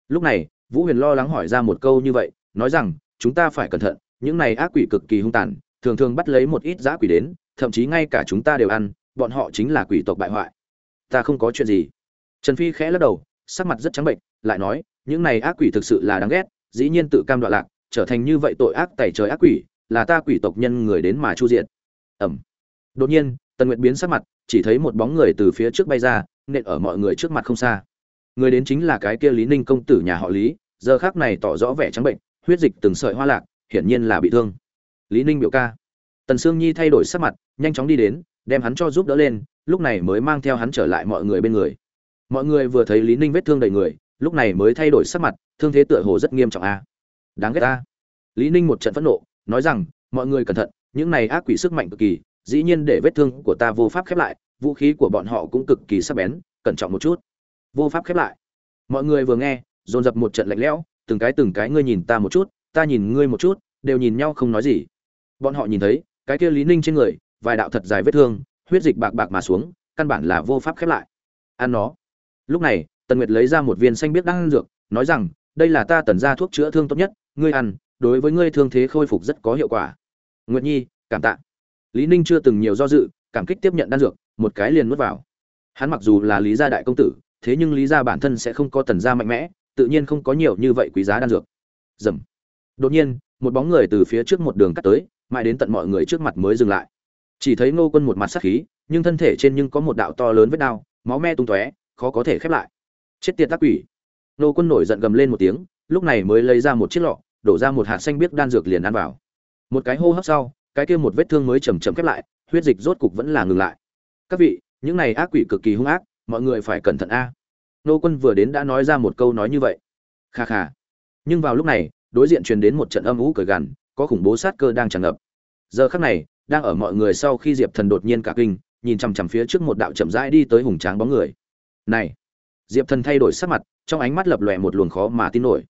Lúc này, vũ huyền lo lắng hỏi ra một câu như vậy, nói rằng, chúng ta phải cẩn thận, những này ác quỷ cực kỳ hung tàn, thường thường bắt lấy một ít giã quỷ đến, thậm chí ngay cả chúng ta đều ăn, bọn họ chính là quỷ tộc bại hoại. Ta không có chuyện gì. Trần phi khẽ lắc đầu, sắc mặt rất trắng bệnh, lại nói, những này ác quỷ thực sự là đáng ghét, dĩ nhiên tự cam đoạn lạc, trở thành như vậy tội ác tẩy trời ác quỷ là ta quỷ tộc nhân người đến mà chu diện ẩm. Đột nhiên, tần nguyệt biến sắc mặt, chỉ thấy một bóng người từ phía trước bay ra, nện ở mọi người trước mặt không xa. Người đến chính là cái kia lý ninh công tử nhà họ lý, giờ khác này tỏ rõ vẻ trắng bệnh, huyết dịch từng sợi hoa lạc, hiển nhiên là bị thương. Lý ninh biểu ca. Tần sương nhi thay đổi sắc mặt, nhanh chóng đi đến, đem hắn cho giúp đỡ lên, lúc này mới mang theo hắn trở lại mọi người bên người. Mọi người vừa thấy lý ninh vết thương đầy người, lúc này mới thay đổi sắc mặt, thương thế tựa hồ rất nghiêm trọng a. Đáng ghét a. Lý ninh một trận phẫn nộ nói rằng, mọi người cẩn thận, những này ác quỷ sức mạnh cực kỳ, dĩ nhiên để vết thương của ta vô pháp khép lại, vũ khí của bọn họ cũng cực kỳ sắc bén, cẩn trọng một chút. Vô pháp khép lại. Mọi người vừa nghe, dồn dập một trận lạnh lẽo, từng cái từng cái ngươi nhìn ta một chút, ta nhìn ngươi một chút, đều nhìn nhau không nói gì. Bọn họ nhìn thấy, cái kia lý ninh trên người, vài đạo thật dài vết thương, huyết dịch bạc bạc mà xuống, căn bản là vô pháp khép lại. Ăn nó. Lúc này, tần nguyệt lấy ra một viên xanh biết đang ăn dược, nói rằng, đây là ta tần ra thuốc chữa thương tốt nhất, ngươi ăn đối với ngươi thương thế khôi phục rất có hiệu quả. Nguyệt nhi, cảm tạ. Lý ninh chưa từng nhiều do dự, cảm kích tiếp nhận đan dược, một cái liền nuốt vào. Hắn mặc dù là lý gia đại công tử, thế nhưng lý gia bản thân sẽ không có tần gia mạnh mẽ, tự nhiên không có nhiều như vậy quý giá đan dược. Dầm. Đột nhiên, một bóng người từ phía trước một đường cắt tới, mãi đến tận mọi người trước mặt mới dừng lại. Chỉ thấy ngô quân một mặt sắc khí, nhưng thân thể trên nhưng có một đạo to lớn vết đao máu me tung tóe, khó có thể khép lại. Chết tiệt tác quỷ. Ngô quân nổi giận gầm lên một tiếng, lúc này mới lấy ra một chiếc lọ đổ ra một hạt xanh biếc đan dược liền ăn vào. Một cái hô hấp sau, cái kia một vết thương mới chầm chậm khép lại, huyết dịch rốt cục vẫn là ngừng lại. Các vị, những này ác quỷ cực kỳ hung ác, mọi người phải cẩn thận a. Nô quân vừa đến đã nói ra một câu nói như vậy. Kha kha. Nhưng vào lúc này, đối diện truyền đến một trận âm ú cởi gằn, có khủng bố sát cơ đang tràn ngập. Giờ khắc này, đang ở mọi người sau khi diệp thần đột nhiên cả kinh, nhìn chằm chằm phía trước một đạo chậm rãi đi tới hùng tráng bóng người. Này! Diệp thần thay đổi sắc mặt, trong ánh mắt lập lòe một luồng khó mà tin nổi.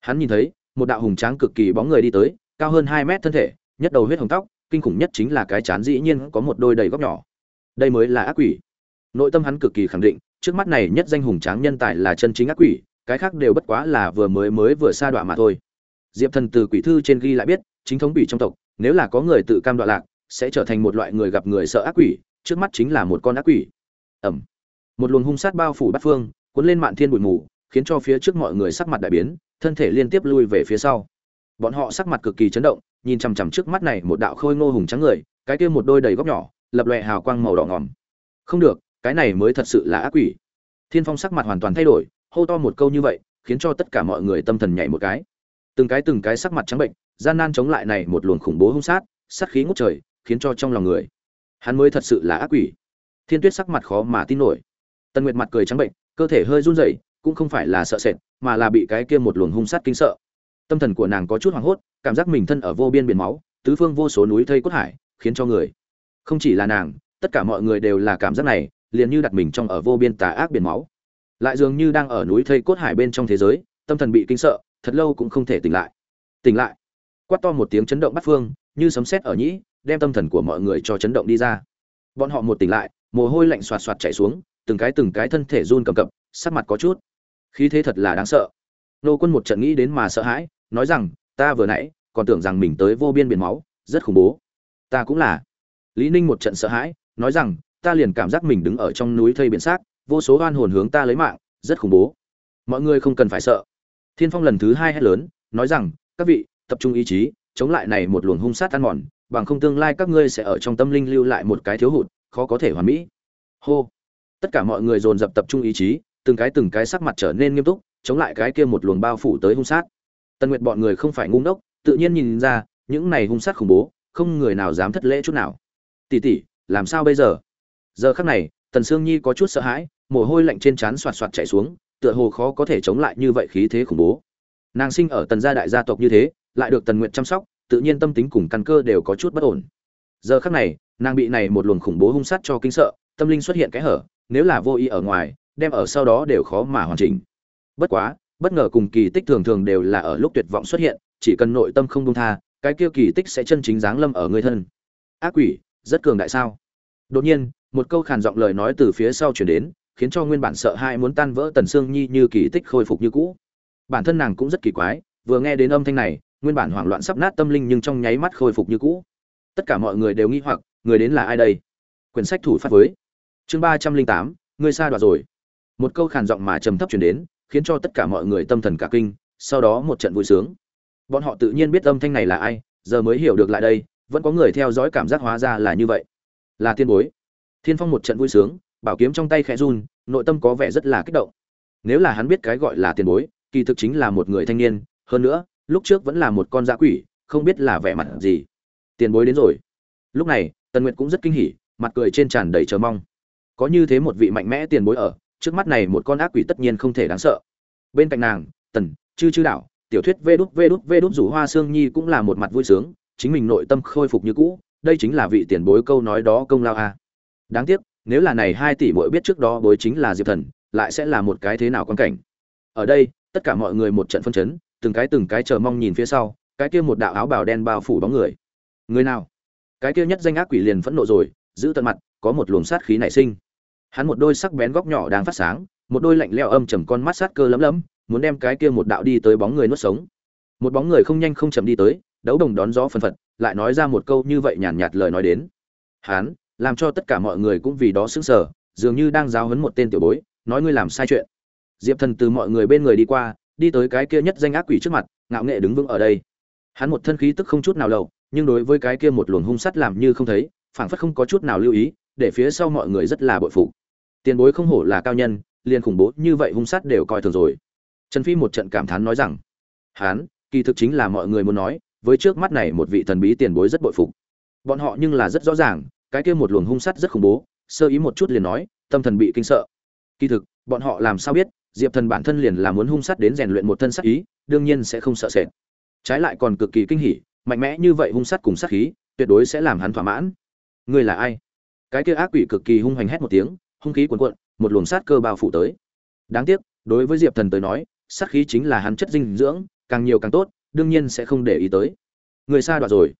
Hắn nhìn thấy một đạo hùng tráng cực kỳ bóng người đi tới, cao hơn hai mét thân thể, nhất đầu huyết hồng tóc, kinh khủng nhất chính là cái chán dĩ nhiên có một đôi đầy góc nhỏ. Đây mới là ác quỷ. Nội tâm hắn cực kỳ khẳng định, trước mắt này nhất danh hùng tráng nhân tài là chân chính ác quỷ, cái khác đều bất quá là vừa mới mới vừa sa đoạn mà thôi. Diệp thần từ quỷ thư trên ghi lại biết, chính thống quỷ trong tộc, nếu là có người tự cam đoạn lạc, sẽ trở thành một loại người gặp người sợ ác quỷ, trước mắt chính là một con ác quỷ. Ẩm. Một luồng hung sát bao phủ bát phương, cuốn lên mạn thiên bụi mù, khiến cho phía trước mọi người sắc mặt đại biến thân thể liên tiếp lui về phía sau. Bọn họ sắc mặt cực kỳ chấn động, nhìn chằm chằm trước mắt này một đạo khôi ngô hùng trắng người, cái kia một đôi đầy góc nhỏ, lập lòe hào quang màu đỏ ngòm. Không được, cái này mới thật sự là ác quỷ. Thiên phong sắc mặt hoàn toàn thay đổi, hô to một câu như vậy, khiến cho tất cả mọi người tâm thần nhảy một cái. Từng cái từng cái sắc mặt trắng bệnh, gian nan chống lại này một luồng khủng bố hung sát sát khí ngút trời, khiến cho trong lòng người, hắn mới thật sự là ác quỷ. Thiên tuyết sắc mặt khó mà tin nổi. Tần nguyệt mặt cười trắng bệnh, cơ thể hơi run rẩy cũng không phải là sợ sệt, mà là bị cái kia một luồng hung sát kinh sợ. Tâm thần của nàng có chút hoảng hốt, cảm giác mình thân ở vô biên biển máu, tứ phương vô số núi thây cốt hải, khiến cho người. Không chỉ là nàng, tất cả mọi người đều là cảm giác này, liền như đặt mình trong ở vô biên tà ác biển máu. Lại dường như đang ở núi thây cốt hải bên trong thế giới, tâm thần bị kinh sợ, thật lâu cũng không thể tỉnh lại. Tỉnh lại. Quát to một tiếng chấn động bắt phương, như sấm sét ở nhĩ, đem tâm thần của mọi người cho chấn động đi ra. Bọn họ một tỉnh lại, mồ hôi lạnh xoạt xoạt chảy xuống, từng cái từng cái thân thể run cầm cập, sắc mặt có chút khí thế thật là đáng sợ. Nô quân một trận nghĩ đến mà sợ hãi, nói rằng, ta vừa nãy còn tưởng rằng mình tới vô biên biển máu, rất khủng bố. Ta cũng là. Lý ninh một trận sợ hãi, nói rằng, ta liền cảm giác mình đứng ở trong núi thây biển xác, vô số oan hồn hướng ta lấy mạng, rất khủng bố. Mọi người không cần phải sợ. Thiên phong lần thứ hai hét lớn, nói rằng, các vị, tập trung ý chí, chống lại này một luồng hung sát ăn mòn, bằng không tương lai các ngươi sẽ ở trong tâm linh lưu lại một cái thiếu hụt, khó có thể hoàn mỹ. Hô. Tất cả mọi người dồn dập tập trung ý chí từng cái từng cái sắc mặt trở nên nghiêm túc, chống lại cái kia một luồng bao phủ tới hung sát. Tần nguyệt bọn người không phải ngu ngốc, tự nhiên nhìn ra, những này hung sát khủng bố, không người nào dám thất lễ chút nào. Tỷ tỷ, làm sao bây giờ? Giờ khắc này, tần sương nhi có chút sợ hãi, mồ hôi lạnh trên trán xoạt xoạt chảy xuống, tựa hồ khó có thể chống lại như vậy khí thế khủng bố. Nàng sinh ở tần gia đại gia tộc như thế, lại được tần nguyện chăm sóc, tự nhiên tâm tính cùng căn cơ đều có chút bất ổn. Giờ khắc này, nàng bị này một luồng khủng bố hung sát cho kinh sợ, tâm linh xuất hiện cái hở, nếu là vô ý ở ngoài đem ở sau đó đều khó mà hoàn chỉnh. Bất quá, bất ngờ cùng kỳ tích thường thường đều là ở lúc tuyệt vọng xuất hiện, chỉ cần nội tâm không buông tha, cái kia kỳ tích sẽ chân chính giáng lâm ở người thân. Ác quỷ, rất cường đại sao? Đột nhiên, một câu khàn giọng lời nói từ phía sau truyền đến, khiến cho nguyên bản sợ hãi muốn tan vỡ tần xương nhi như kỳ tích khôi phục như cũ. Bản thân nàng cũng rất kỳ quái, vừa nghe đến âm thanh này, nguyên bản hoảng loạn sắp nát tâm linh nhưng trong nháy mắt khôi phục như cũ. Tất cả mọi người đều nghi hoặc, người đến là ai đây? Quyển sách thủ phát với. Chương ba trăm linh tám, người xa đoạt rồi một câu khàn giọng mà trầm thấp truyền đến, khiến cho tất cả mọi người tâm thần cả kinh, sau đó một trận vui sướng. Bọn họ tự nhiên biết âm thanh này là ai, giờ mới hiểu được lại đây, vẫn có người theo dõi cảm giác hóa ra là như vậy. Là tiên bối. Thiên phong một trận vui sướng, bảo kiếm trong tay khẽ run, nội tâm có vẻ rất là kích động. Nếu là hắn biết cái gọi là tiền bối, kỳ thực chính là một người thanh niên, hơn nữa, lúc trước vẫn là một con dã quỷ, không biết là vẻ mặt gì. Tiền bối đến rồi. Lúc này, tần nguyệt cũng rất kinh hỉ, mặt cười trên tràn đầy chờ mong. Có như thế một vị mạnh mẽ tiền bối ở trước mắt này một con ác quỷ tất nhiên không thể đáng sợ. Bên cạnh nàng, tần, chư chư đảo, tiểu thuyết vê đút vê đút vê đút rủ hoa sương nhi cũng là một mặt vui sướng, chính mình nội tâm khôi phục như cũ, đây chính là vị tiền bối câu nói đó công lao a. Đáng tiếc, nếu là này hai tỷ mỗi biết trước đó bối chính là diệp thần, lại sẽ là một cái thế nào quan cảnh? Ở đây, tất cả mọi người một trận phân chấn, từng cái từng cái chờ mong nhìn phía sau, cái kia một đạo áo bào đen bao phủ bóng người. Người nào? Cái kia nhất danh ác quỷ liền phẫn nộ rồi, giữ tận mặt, có một luồng sát khí nảy sinh hắn một đôi sắc bén góc nhỏ đang phát sáng một đôi lạnh leo âm trầm con mắt sát cơ lấm lấm muốn đem cái kia một đạo đi tới bóng người nuốt sống. Một bóng người không nhanh không chậm đi tới đấu đồng đón gió phân phật lại nói ra một câu như vậy nhàn nhạt, nhạt lời nói đến. Hắn làm cho tất cả mọi người cũng vì đó sững sờ dường như đang giáo huấn một tên tiểu bối nói ngươi làm sai chuyện. Diệp thần từ mọi người bên người đi qua đi tới cái kia nhất danh ác quỷ trước mặt ngạo nghệ đứng vững ở đây. Hắn một thân khí tức không chút nào lậu nhưng đối với cái kia một luồng hung sắt làm như không thấy phảng phất không có chút nào lưu ý để phía sau mọi người rất là bội phục. tiền bối không hổ là cao nhân, liền khủng bố như vậy hung sát đều coi thường rồi. Trần phi một trận cảm thán nói rằng, hán, kỳ thực chính là mọi người muốn nói, với trước mắt này một vị thần bí tiền bối rất bội phục. Bọn họ nhưng là rất rõ ràng, cái kia một luồng hung sát rất khủng bố, sơ ý một chút liền nói, tâm thần bị kinh sợ. Kỳ thực, bọn họ làm sao biết, diệp thần bản thân liền là muốn hung sát đến rèn luyện một thân sát ý, đương nhiên sẽ không sợ sệt. Trái lại còn cực kỳ kinh hỉ, mạnh mẽ như vậy hung sát cùng sát khí, tuyệt đối sẽ làm hắn thỏa mãn. Ngươi là ai? Cái kia ác quỷ cực kỳ hung hoành hét một tiếng, hung khí cuồn cuộn, một luồng sát cơ bao phủ tới. Đáng tiếc, đối với diệp thần tới nói, sát khí chính là hắn chất dinh dưỡng, càng nhiều càng tốt, đương nhiên sẽ không để ý tới. Người xa đoạn rồi.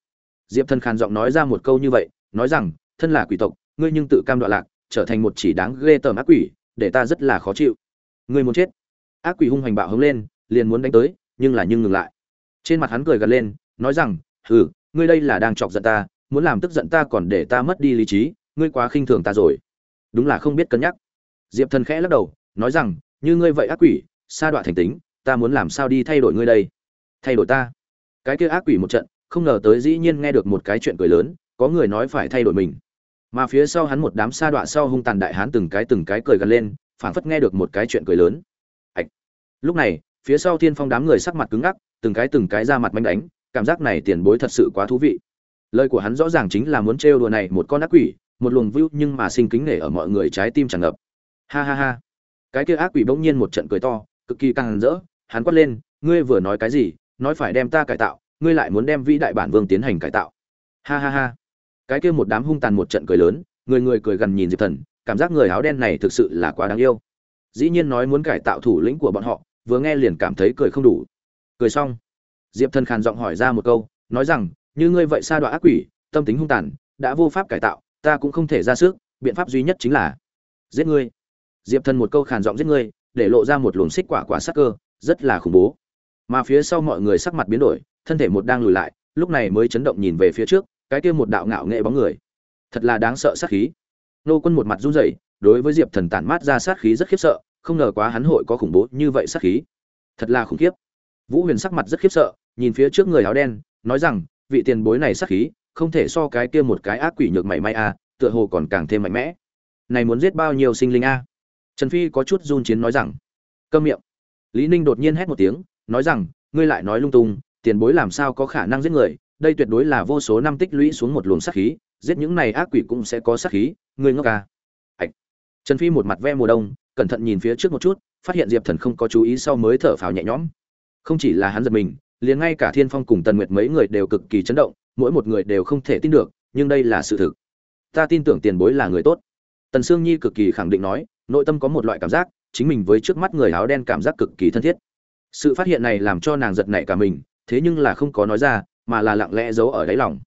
Diệp thần khàn giọng nói ra một câu như vậy, nói rằng, thân là quỷ tộc, ngươi nhưng tự cam đoạn lạc, trở thành một chỉ đáng ghê tởm ác quỷ, để ta rất là khó chịu. Ngươi muốn chết. Ác quỷ hung hoành bạo hứng lên, liền muốn đánh tới, nhưng là nhưng ngừng lại. Trên mặt hắn cười gật lên, nói rằng, hừ, ngươi đây là đang chọc giận ta, muốn làm tức giận ta còn để ta mất đi lý trí ngươi quá khinh thường ta rồi. Đúng là không biết cân nhắc. Diệp thần khẽ lắc đầu, nói rằng, như ngươi vậy ác quỷ, sa đoạn thành tính, ta muốn làm sao đi thay đổi ngươi đây? Thay đổi ta? Cái kia ác quỷ một trận, không ngờ tới dĩ nhiên nghe được một cái chuyện cười lớn, có người nói phải thay đổi mình. Mà phía sau hắn một đám sa đoạn sau hung tàn đại hán từng cái từng cái cười gần lên, phảng phất nghe được một cái chuyện cười lớn. Ạch. Lúc này, phía sau thiên phong đám người sắc mặt cứng ngắc, từng cái từng cái ra mặt manh đánh, cảm giác này tiền bối thật sự quá thú vị. Lời của hắn rõ ràng chính là muốn trêu đùa này một con ác quỷ một luồng view nhưng mà sinh kính nể ở mọi người trái tim tràn ngập. Ha ha ha. Cái kia ác quỷ bỗng nhiên một trận cười to, cực kỳ càng rỡ, hắn quát lên, ngươi vừa nói cái gì? Nói phải đem ta cải tạo, ngươi lại muốn đem vĩ đại bản vương tiến hành cải tạo. Ha ha ha. Cái kia một đám hung tàn một trận cười lớn, người người cười gần nhìn diệp thần, cảm giác người áo đen này thực sự là quá đáng yêu. Dĩ nhiên nói muốn cải tạo thủ lĩnh của bọn họ, vừa nghe liền cảm thấy cười không đủ. Cười xong, diệp thần khàn giọng hỏi ra một câu, nói rằng, như ngươi vậy sa đoạn ác quỷ, tâm tính hung tàn, đã vô pháp cải tạo ta cũng không thể ra sức, biện pháp duy nhất chính là giết ngươi. Diệp thần một câu khàn giọng giết ngươi, để lộ ra một luồng xích quả quả sắc cơ, rất là khủng bố. Mà phía sau mọi người sắc mặt biến đổi, thân thể một đang lùi lại, lúc này mới chấn động nhìn về phía trước, cái kia một đạo ngạo nghệ bóng người. Thật là đáng sợ sát khí. Nô quân một mặt run rẩy, đối với diệp thần tản mát ra sát khí rất khiếp sợ, không ngờ quá hắn hội có khủng bố như vậy sát khí. Thật là khủng khiếp. Vũ huyền sắc mặt rất khiếp sợ, nhìn phía trước người áo đen, nói rằng, vị tiền bối này sát khí không thể so cái kia một cái ác quỷ nhược mảy may a tựa hồ còn càng thêm mạnh mẽ. Này muốn giết bao nhiêu sinh linh a trần phi có chút run chiến nói rằng, câm miệng. Lý ninh đột nhiên hét một tiếng, nói rằng, ngươi lại nói lung tung, tiền bối làm sao có khả năng giết người? Đây tuyệt đối là vô số năm tích lũy xuống một luồng sát khí, giết những này ác quỷ cũng sẽ có sát khí, ngươi ngốc à. ạch. trần phi một mặt ve mùa đông, cẩn thận nhìn phía trước một chút, phát hiện diệp thần không có chú ý sau mới thở phào nhẹ nhõm. Không chỉ là hắn giật mình, liền ngay cả thiên phong cùng tần nguyệt mấy người đều cực kỳ chấn động mỗi một người đều không thể tin được, nhưng đây là sự thực. Ta tin tưởng tiền bối là người tốt. Tần sương nhi cực kỳ khẳng định nói, nội tâm có một loại cảm giác, chính mình với trước mắt người áo đen cảm giác cực kỳ thân thiết. Sự phát hiện này làm cho nàng giật nảy cả mình, thế nhưng là không có nói ra, mà là lặng lẽ giấu ở đáy lòng.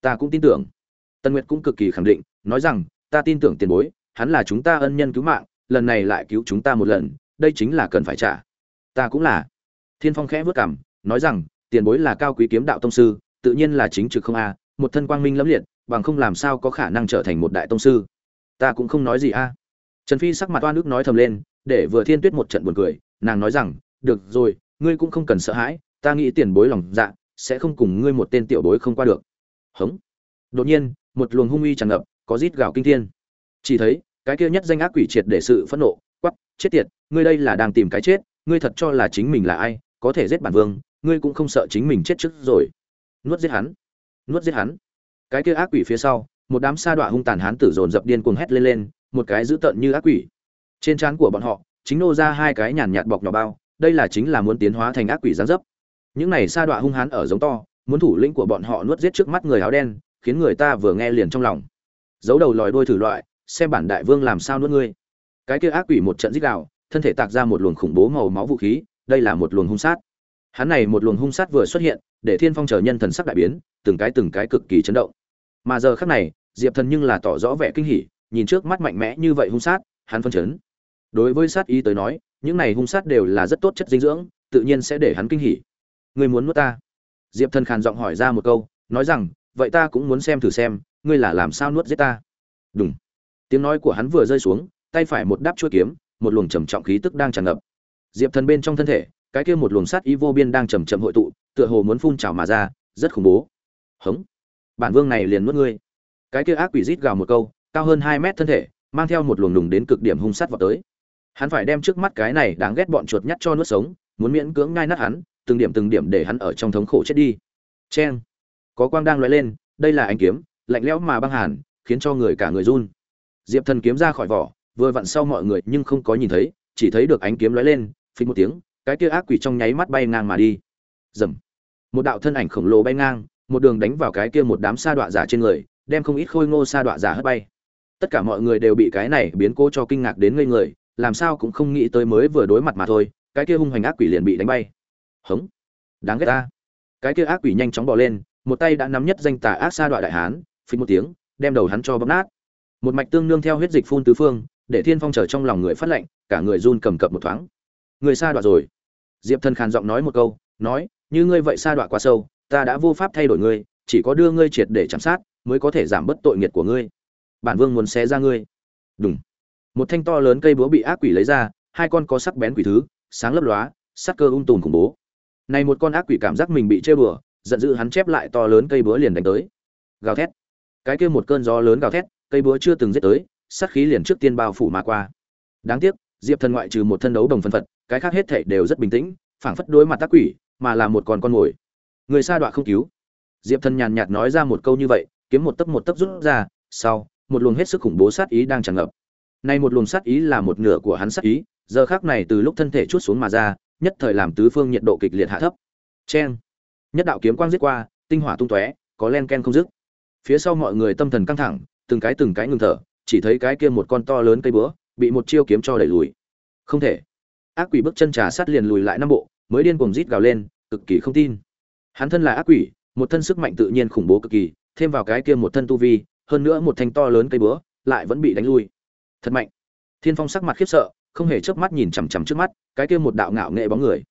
Ta cũng tin tưởng. Tần nguyệt cũng cực kỳ khẳng định, nói rằng, ta tin tưởng tiền bối, hắn là chúng ta ân nhân cứu mạng, lần này lại cứu chúng ta một lần, đây chính là cần phải trả. Ta cũng là. Thiên phong khẽ vớt cảm nói rằng, tiền bối là cao quý kiếm đạo tông sư tự nhiên là chính trực không a, một thân quang minh lẫm liệt, bằng không làm sao có khả năng trở thành một đại tông sư. Ta cũng không nói gì a. Trần phi sắc mặt oan ức nói thầm lên, để vừa thiên tuyết một trận buồn cười, nàng nói rằng, được rồi, ngươi cũng không cần sợ hãi, ta nghĩ tiền bối lòng dạ sẽ không cùng ngươi một tên tiểu bối không qua được. Hống. Đột nhiên, một luồng hung uy tràn ngập, có rít gào kinh thiên. Chỉ thấy, cái kia nhất danh ác quỷ triệt để sự phẫn nộ quắp chết tiệt, ngươi đây là đang tìm cái chết, ngươi thật cho là chính mình là ai, có thể giết bản vương, ngươi cũng không sợ chính mình chết trước rồi nuốt giết hắn, nuốt giết hắn. Cái kia ác quỷ phía sau, một đám sa đọa hung tàn hán tử dồn dập điên cuồng hét lên lên, một cái dữ tợn như ác quỷ. Trên trán của bọn họ, chính nô ra hai cái nhàn nhạt bọc nhỏ bao, đây là chính là muốn tiến hóa thành ác quỷ gián dấp. Những này sa đọa hung hán ở giống to, muốn thủ lĩnh của bọn họ nuốt giết trước mắt người áo đen, khiến người ta vừa nghe liền trong lòng. Giấu đầu lòi đôi thử loại, xem bản đại vương làm sao nuốt ngươi. Cái kia ác quỷ một trận dích đạo thân thể tạc ra một luồng khủng bố màu máu vũ khí, đây là một luồng hung sát hắn này một luồng hung sát vừa xuất hiện, để thiên phong chờ nhân thần sắc đại biến, từng cái từng cái cực kỳ chấn động. Mà giờ khắc này, diệp thần nhưng là tỏ rõ vẻ kinh hỉ, nhìn trước mắt mạnh mẽ như vậy hung sát, hắn phân chấn. Đối với sát ý tới nói, những này hung sát đều là rất tốt chất dinh dưỡng, tự nhiên sẽ để hắn kinh hỉ. Ngươi muốn nuốt ta? Diệp thần khàn giọng hỏi ra một câu, nói rằng, vậy ta cũng muốn xem thử xem, ngươi là làm sao nuốt giết ta? Đúng tiếng nói của hắn vừa rơi xuống, tay phải một đáp chuôi kiếm, một luồng trầm trọng khí tức đang tràn ngập. Diệp thần bên trong thân thể cái kia một luồng sát ý vô biên đang chầm chậm hội tụ, tựa hồ muốn phun trào mà ra, rất khủng bố. Hống. Bản vương này liền nuốt ngươi. Cái kia ác quỷ rít gào một câu, cao hơn hai mét thân thể, mang theo một luồng nùng đến cực điểm hung sát vào tới. Hắn phải đem trước mắt cái này đáng ghét bọn chuột nhắt cho nuốt sống, muốn miễn cưỡng ngay nát hắn, từng điểm từng điểm để hắn ở trong thống khổ chết đi. Chen. có quang đang lóe lên, đây là ánh kiếm, lạnh lẽo mà băng hàn, khiến cho người cả người run. Diệp thần kiếm ra khỏi vỏ, vừa vặn sau mọi người nhưng không có nhìn thấy, chỉ thấy được ánh kiếm lóe lên, phình một tiếng cái kia ác quỷ trong nháy mắt bay ngang mà đi. Dầm. Một đạo thân ảnh khổng lồ bay ngang, một đường đánh vào cái kia một đám sa đọa giả trên người, đem không ít khôi ngô sa đọa giả hất bay. Tất cả mọi người đều bị cái này biến cố cho kinh ngạc đến ngây người, làm sao cũng không nghĩ tới mới vừa đối mặt mà thôi, cái kia hung hoành ác quỷ liền bị đánh bay. Hống. Đáng ghét ta. Cái kia ác quỷ nhanh chóng bỏ lên, một tay đã nắm nhất danh tà ác sa đọa đại hán, phình một tiếng, đem đầu hắn cho bóp nát. Một mạch tương nương theo huyết dịch phun tứ phương, để thiên phong trở trong lòng người phát lệnh, cả người run cầm cập một thoáng người sa đọa rồi. Diệp thần khàn giọng nói một câu, nói, như ngươi vậy sa đọa quá sâu, ta đã vô pháp thay đổi ngươi, chỉ có đưa ngươi triệt để chăm sát, mới có thể giảm bớt tội nghiệt của ngươi. Bản vương muốn xé ra ngươi. Đúng một thanh to lớn cây búa bị ác quỷ lấy ra, hai con có sắc bén quỷ thứ, sáng lấp lóa, sắc cơ ung tùm khủng bố. Này một con ác quỷ cảm giác mình bị chơi bừa giận dữ hắn chép lại to lớn cây búa liền đánh tới. Gào thét. Cái kia một cơn gió lớn gào thét, cây búa chưa từng giết tới, sát khí liền trước tiên bao phủ mà qua. Đáng tiếc diệp thần ngoại trừ một thân đấu đồng phân phật, cái khác hết thể đều rất bình tĩnh, phảng phất đối mặt tác quỷ, mà là một con con mồi người xa đoạn không cứu. Diệp thần nhàn nhạt nói ra một câu như vậy, kiếm một tấc một tấc rút ra, sau, một luồng hết sức khủng bố sát ý đang tràn ngập. Nay một luồng sát ý là một nửa của hắn sát ý, giờ khác này từ lúc thân thể chút xuống mà ra, nhất thời làm tứ phương nhiệt độ kịch liệt hạ thấp. Cheng. Nhất đạo kiếm quang giết qua, tinh hỏa tung tóe, có len ken không dứt. Phía sau mọi người tâm thần căng thẳng, từng cái từng cái ngừng thở, chỉ thấy cái kia một con to lớn cây búa bị một chiêu kiếm cho đẩy lùi. Không thể. Ác quỷ bước chân trà sát liền lùi lại năm bộ, mới điên cuồng rít gào lên, cực kỳ không tin. Hắn thân là ác quỷ, một thân sức mạnh tự nhiên khủng bố cực kỳ, thêm vào cái kia một thân tu vi, hơn nữa một thanh to lớn cây búa, lại vẫn bị đánh lui. Thật mạnh. Thiên phong sắc mặt khiếp sợ, không hề chớp mắt nhìn chằm chằm trước mắt, cái kia một đạo ngạo nghệ bóng người.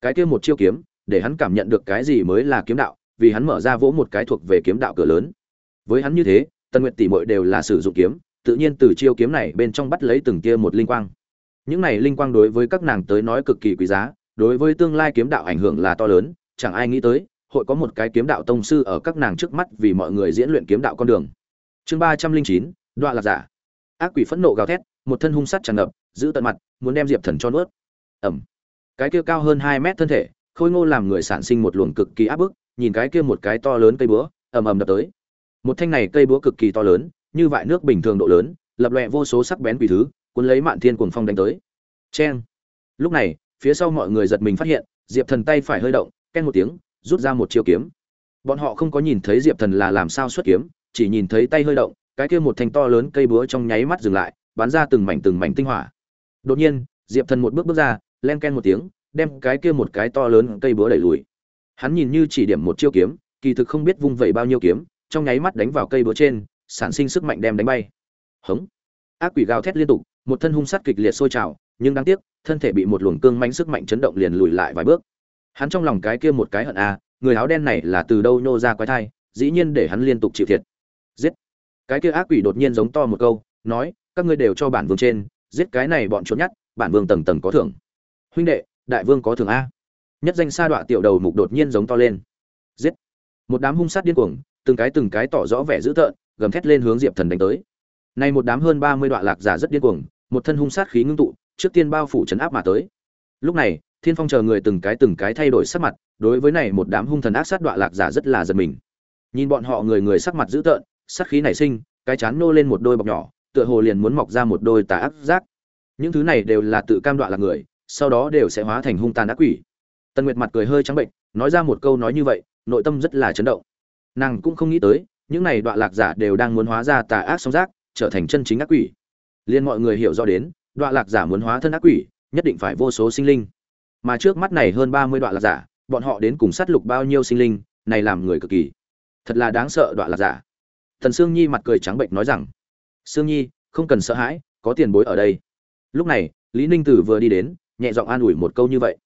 Cái kia một chiêu kiếm, để hắn cảm nhận được cái gì mới là kiếm đạo, vì hắn mở ra vỗ một cái thuộc về kiếm đạo cửa lớn. Với hắn như thế, tần nguyệt tỷ muội đều là sử dụng kiếm tự nhiên từ chiêu kiếm này bên trong bắt lấy từng kia một linh quang. Những này linh quang đối với các nàng tới nói cực kỳ quý giá đối với tương lai kiếm đạo ảnh hưởng là to lớn chẳng ai nghĩ tới hội có một cái kiếm đạo tông sư ở các nàng trước mắt vì mọi người diễn luyện kiếm đạo con đường. Chương ba trăm linh chín đoạn lạc giả. Ác quỷ phẫn nộ gào thét một thân hung sát tràn ngập giữ tận mặt muốn đem diệp thần cho nuốt. Ầm, cái kia cao hơn hai mét thân thể khôi ngô làm người sản sinh một luồng cực kỳ áp bức nhìn cái kia một cái to lớn cây búa ầm ầm đập tới. Một thanh này cây búa cực kỳ to lớn như vại nước bình thường độ lớn, lập lòe vô số sắc bén quỷ thứ, cuốn lấy mạn thiên cuồng phong đánh tới. Cheng. Lúc này, phía sau mọi người giật mình phát hiện, diệp thần tay phải hơi động ken một tiếng, rút ra một chiêu kiếm. Bọn họ không có nhìn thấy diệp thần là làm sao xuất kiếm, chỉ nhìn thấy tay hơi động, cái kia một thanh to lớn cây búa trong nháy mắt dừng lại, bắn ra từng mảnh từng mảnh tinh hỏa. Đột nhiên, diệp thần một bước bước ra, len ken một tiếng, đem cái kia một cái to lớn cây búa đẩy lùi. Hắn nhìn như chỉ điểm một chiêu kiếm, kỳ thực không biết vung vẩy bao nhiêu kiếm, trong nháy mắt đánh vào cây búa trên sản sinh sức mạnh đem đánh bay. Hống. Ác quỷ gào thét liên tục một thân hung sát kịch liệt sôi trào nhưng đáng tiếc thân thể bị một luồng cương manh sức mạnh chấn động liền lùi lại vài bước. Hắn trong lòng cái kia một cái hận a à, người áo đen này là từ đâu nhô ra quái thai dĩ nhiên để hắn liên tục chịu thiệt. Giết. Cái kia ác quỷ đột nhiên giống to một câu nói các ngươi đều cho bản vương trên giết cái này bọn trốn nhát bản vương tầng tầng có thưởng. Huynh đệ đại vương có thưởng a. Nhất danh sa đọa tiểu đầu mục đột nhiên giống to lên. Giết. Một đám hung sát điên cuồng từng cái từng cái tỏ rõ vẻ dữ tợn gầm thét lên hướng diệp thần đánh tới. Nay một đám hơn ba mươi đoạn lạc giả rất điên cuồng, một thân hung sát khí ngưng tụ, trước tiên bao phủ chấn áp mà tới. Lúc này, thiên phong chờ người từng cái từng cái thay đổi sắc mặt, đối với này một đám hung thần ác sát đoạn lạc giả rất là giật mình. Nhìn bọn họ người người sắc mặt dữ tợn, sát khí nảy sinh, cái chán nô lên một đôi bọc nhỏ, tựa hồ liền muốn mọc ra một đôi tà ác giác những thứ này đều là tự cam đoạn là người, sau đó đều sẽ hóa thành hung tàn ác quỷ. Tần nguyệt mặt cười hơi trắng bệnh, nói ra một câu nói như vậy, nội tâm rất là chấn động. Nàng cũng không nghĩ tới những này đoạn lạc giả đều đang muốn hóa ra tà ác song giác, trở thành chân chính ác quỷ. Liên mọi người hiểu rõ đến đoạn lạc giả muốn hóa thân ác quỷ, nhất định phải vô số sinh linh. Mà trước mắt này hơn ba mươi đoạn lạc giả, bọn họ đến cùng sát lục bao nhiêu sinh linh, này làm người cực kỳ. Thật là đáng sợ đoạn lạc giả. Thần sương nhi mặt cười trắng bệnh nói rằng, sương nhi, không cần sợ hãi, có tiền bối ở đây. Lúc này, lý ninh tử vừa đi đến, nhẹ giọng an ủi một câu như vậy.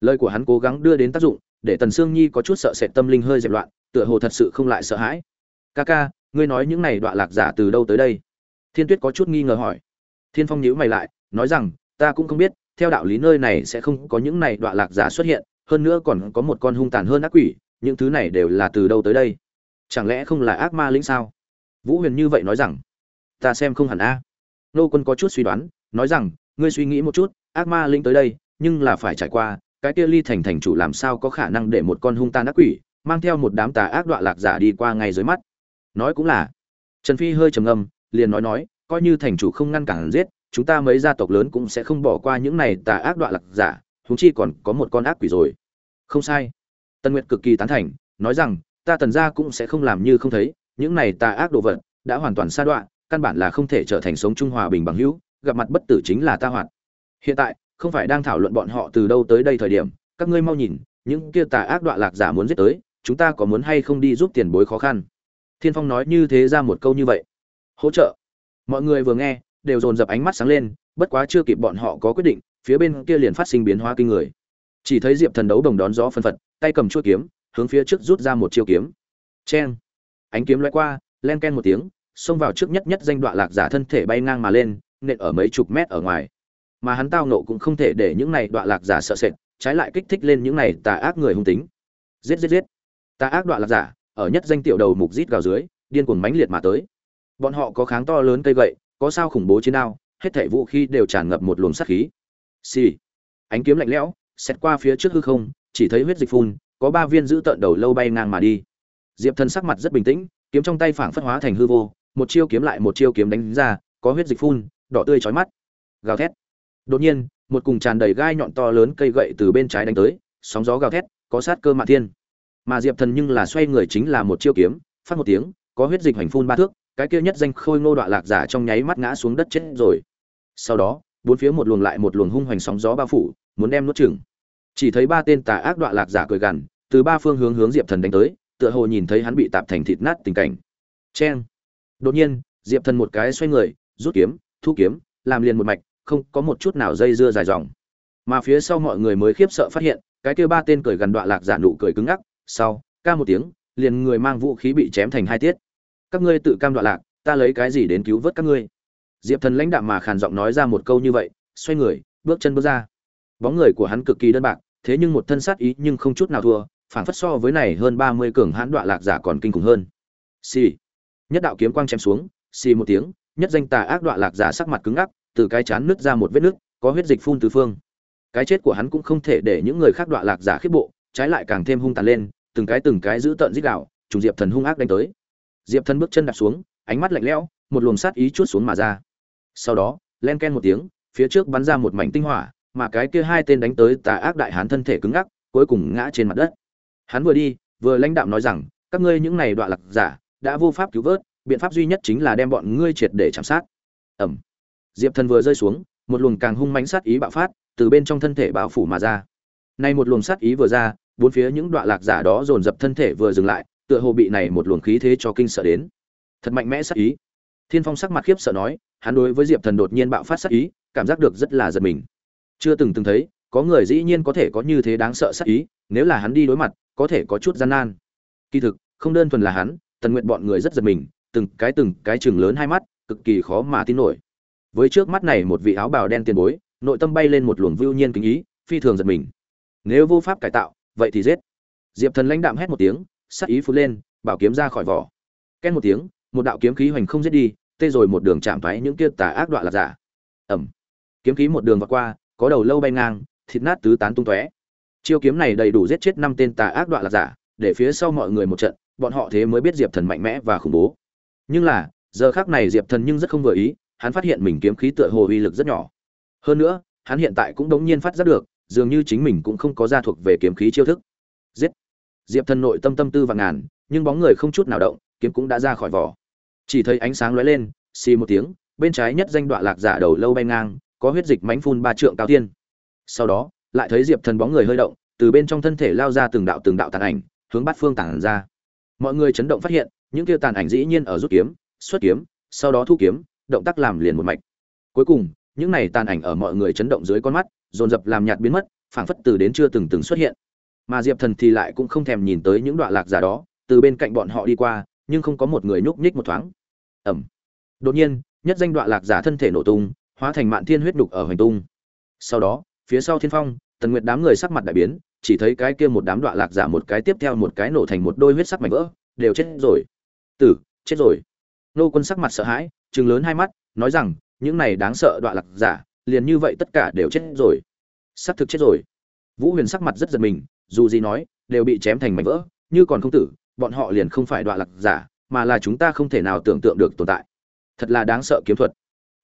Lời của hắn cố gắng đưa đến tác dụng, để tần sương nhi có chút sợ sệt tâm linh hơi dẹp loạn, tựa hồ thật sự không lại sợ hãi ca ca, ngươi nói những này đoạn lạc giả từ đâu tới đây? Thiên tuyết có chút nghi ngờ hỏi. Thiên phong nhíu mày lại, nói rằng, ta cũng không biết, theo đạo lý nơi này sẽ không có những này đoạn lạc giả xuất hiện, hơn nữa còn có một con hung tàn hơn ác quỷ, những thứ này đều là từ đâu tới đây? Chẳng lẽ không là ác ma lĩnh sao? Vũ huyền như vậy nói rằng, ta xem không hẳn a. Nô quân có chút suy đoán, nói rằng, ngươi suy nghĩ một chút, ác ma linh tới đây, nhưng là phải trải qua, cái kia ly thành thành chủ làm sao có khả năng để một con hung tàn ác quỷ, mang theo một đám tà ác đoạn lạc giả đi qua ngay dưới mắt? Nói cũng là. Trần phi hơi trầm ngâm, liền nói nói, coi như thành chủ không ngăn cản giết, chúng ta mấy gia tộc lớn cũng sẽ không bỏ qua những này tà ác đoạn lạc giả, huống chi còn có một con ác quỷ rồi. Không sai. Tân nguyệt cực kỳ tán thành, nói rằng, ta tần gia cũng sẽ không làm như không thấy, những này tà ác đồ vật đã hoàn toàn xa đoạn căn bản là không thể trở thành sống trung hòa bình bằng hữu, gặp mặt bất tử chính là ta hoạt. Hiện tại, không phải đang thảo luận bọn họ từ đâu tới đây thời điểm, các ngươi mau nhìn, những kia tà ác đoạn lạc giả muốn giết tới, chúng ta có muốn hay không đi giúp tiền bối khó khăn? Thiên phong nói như thế ra một câu như vậy. Hỗ trợ. Mọi người vừa nghe, đều dồn dập ánh mắt sáng lên, bất quá chưa kịp bọn họ có quyết định, phía bên kia liền phát sinh biến hóa kinh người. Chỉ thấy diệp thần đấu đồng đón gió phân phật, tay cầm chuôi kiếm, hướng phía trước rút ra một chiêu kiếm. Cheng. Ánh kiếm loay qua, len ken một tiếng, xông vào trước nhất nhất danh đoạn lạc giả thân thể bay ngang mà lên, nện ở mấy chục mét ở ngoài. Mà hắn tao nộ cũng không thể để những này đoạn lạc giả sợ sệt, trái lại kích thích lên những này tà ác người hung tính. Giết giết giết. Tà ác đoạn lạc giả ở nhất danh tiểu đầu mục rít gào dưới, điên cuồng mãnh liệt mà tới. Bọn họ có kháng to lớn cây gậy, có sao khủng bố chiến đao, hết thảy vũ khí đều tràn ngập một luồng sát khí. Xì、sì. ánh kiếm lạnh lẽo xét qua phía trước hư không, chỉ thấy huyết dịch phun, có ba viên giữ tợn đầu lâu bay ngang mà đi. Diệp thần sắc mặt rất bình tĩnh, kiếm trong tay phảng phất hóa thành hư vô, một chiêu kiếm lại một chiêu kiếm đánh ra, có huyết dịch phun, đỏ tươi chói mắt. Gào thét. Đột nhiên, một cùng tràn đầy gai nhọn to lớn cây gậy từ bên trái đánh tới, sóng gió gào thét, có sát cơ mạ thiên mà diệp thần nhưng là xoay người chính là một chiêu kiếm, phát một tiếng, có huyết dịch hành phun ba thước, cái kia nhất danh khôi ngô đoạn lạc giả trong nháy mắt ngã xuống đất chết rồi. Sau đó, bốn phía một luồng lại một luồng hung hoành sóng gió bao phủ, muốn đem nuốt chửng. Chỉ thấy ba tên tà ác đoạn lạc giả cười gằn, từ ba phương hướng hướng diệp thần đánh tới, tựa hồ nhìn thấy hắn bị tạp thành thịt nát tình cảnh. Cheng. Đột nhiên, diệp thần một cái xoay người, rút kiếm, thu kiếm, làm liền một mạch, không có một chút nào dây dưa dài dòng. Mà phía sau mọi người mới khiếp sợ phát hiện, cái kia ba tên cười gần đoạn lạc giả nụ cười cứng ngắc sau, ca một tiếng, liền người mang vũ khí bị chém thành hai tiết. Các ngươi tự cam đoạn lạc, ta lấy cái gì đến cứu vớt các ngươi? Diệp thần lãnh đạm mà khàn giọng nói ra một câu như vậy, xoay người, bước chân bước ra. Bóng người của hắn cực kỳ đơn bạc, thế nhưng một thân sát ý nhưng không chút nào thua phản phất so với này hơn ba mươi cường hãn đoạn lạc giả còn kinh khủng hơn. Xì. Nhất đạo kiếm quang chém xuống, xì một tiếng, nhất danh tà ác đoạn lạc giả sắc mặt cứng ngắc, từ cái chán nứt ra một vết nứt, có huyết dịch phun từ phương. Cái chết của hắn cũng không thể để những người khác đoạn lạc giả khiếp bộ, trái lại càng thêm hung tàn lên từng cái từng cái giữ tợn giết đạo trùng diệp thần hung ác đánh tới. Diệp thần bước chân đặt xuống, ánh mắt lạnh lẽo, một luồng sát ý chuốt xuống mà ra. Sau đó, len ken một tiếng, phía trước bắn ra một mảnh tinh hỏa, mà cái kia hai tên đánh tới tà ác đại hán thân thể cứng ngắc, cuối cùng ngã trên mặt đất. Hắn vừa đi, vừa lãnh đạm nói rằng, các ngươi những này đoạn lạc giả, đã vô pháp cứu vớt, biện pháp duy nhất chính là đem bọn ngươi triệt để chạm sát. Ẩm diệp thần vừa rơi xuống, một luồng càng hung mãnh sát ý bạo phát, từ bên trong thân thể bao phủ mà ra. Nay một luồng sát ý vừa ra bốn phía những đoạn lạc giả đó dồn dập thân thể vừa dừng lại, tựa hồ bị này một luồng khí thế cho kinh sợ đến. Thật mạnh mẽ sát ý. Thiên phong sắc mặt khiếp sợ nói, hắn đối với diệp thần đột nhiên bạo phát sát ý, cảm giác được rất là giật mình. Chưa từng từng thấy, có người dĩ nhiên có thể có như thế đáng sợ sát ý, nếu là hắn đi đối mặt, có thể có chút gian nan. Kỳ thực, không đơn thuần là hắn, tần nguyện bọn người rất giật mình, từng cái từng cái chừng lớn hai mắt, cực kỳ khó mà tin nổi. Với trước mắt này một vị áo bào đen tiền bối, nội tâm bay lên một luồng vưu nhiên kính ý, phi thường giật mình. Nếu vô pháp cải tạo vậy thì giết. Diệp thần lãnh đạm hét một tiếng sắc ý phun lên, bảo kiếm ra khỏi vỏ. Ken một tiếng, một đạo kiếm khí hoành không giết đi, tê rồi một đường chạm thoái những kia tà ác đoạn là giả. Ẩm kiếm khí một đường vượt qua, có đầu lâu bay ngang, thịt nát tứ tán tung tóe. Chiêu kiếm này đầy đủ giết chết năm tên tà ác đoạn là giả, để phía sau mọi người một trận, bọn họ thế mới biết diệp thần mạnh mẽ và khủng bố. Nhưng là, giờ khác này diệp thần nhưng rất không vừa ý, hắn phát hiện mình kiếm khí tựa hồ uy lực rất nhỏ. Hơn nữa, hắn hiện tại cũng đống nhiên phát giác được dường như chính mình cũng không có gia thuộc về kiếm khí chiêu thức. Giết! Diệp thần nội tâm tâm tư và ngàn, nhưng bóng người không chút nào động, kiếm cũng đã ra khỏi vỏ. Chỉ thấy ánh sáng lóe lên, xì một tiếng, bên trái nhất danh đoạn lạc giả đầu lâu bay ngang, có huyết dịch mánh phun ba trượng cao tiên sau đó, lại thấy diệp thần bóng người hơi động, từ bên trong thân thể lao ra từng đạo từng đạo tàn ảnh, hướng bát phương tản ra. Mọi người chấn động phát hiện, những kia tàn ảnh dĩ nhiên ở rút kiếm, xuất kiếm, sau đó thu kiếm, động tác làm liền một mạch. Cuối cùng, những này tàn ảnh ở mọi người chấn động dưới con mắt dồn dập làm nhạt biến mất, phảng phất từ đến chưa từng từng xuất hiện. Mà diệp thần thì lại cũng không thèm nhìn tới những đoạn lạc giả đó, từ bên cạnh bọn họ đi qua, nhưng không có một người nhúc nhích một thoáng. Ẩm đột nhiên, nhất danh đoạn lạc giả thân thể nổ tung, hóa thành mạn thiên huyết đục ở hoành tung. Sau đó, phía sau thiên phong, tần nguyệt đám người sắc mặt đại biến, chỉ thấy cái kia một đám đoạn lạc giả một cái tiếp theo một cái nổ thành một đôi huyết sắc mảnh vỡ, đều chết rồi. Tử, chết rồi. Nô quân sắc mặt sợ hãi, trừng lớn hai mắt, nói rằng, những này đáng sợ đoạn lạc giả liền như vậy tất cả đều chết rồi. Xác thực chết rồi. Vũ huyền sắc mặt rất giật mình, dù gì nói, đều bị chém thành mảnh vỡ, như còn không tử, bọn họ liền không phải đọa lạc giả, mà là chúng ta không thể nào tưởng tượng được tồn tại. Thật là đáng sợ kiếm thuật.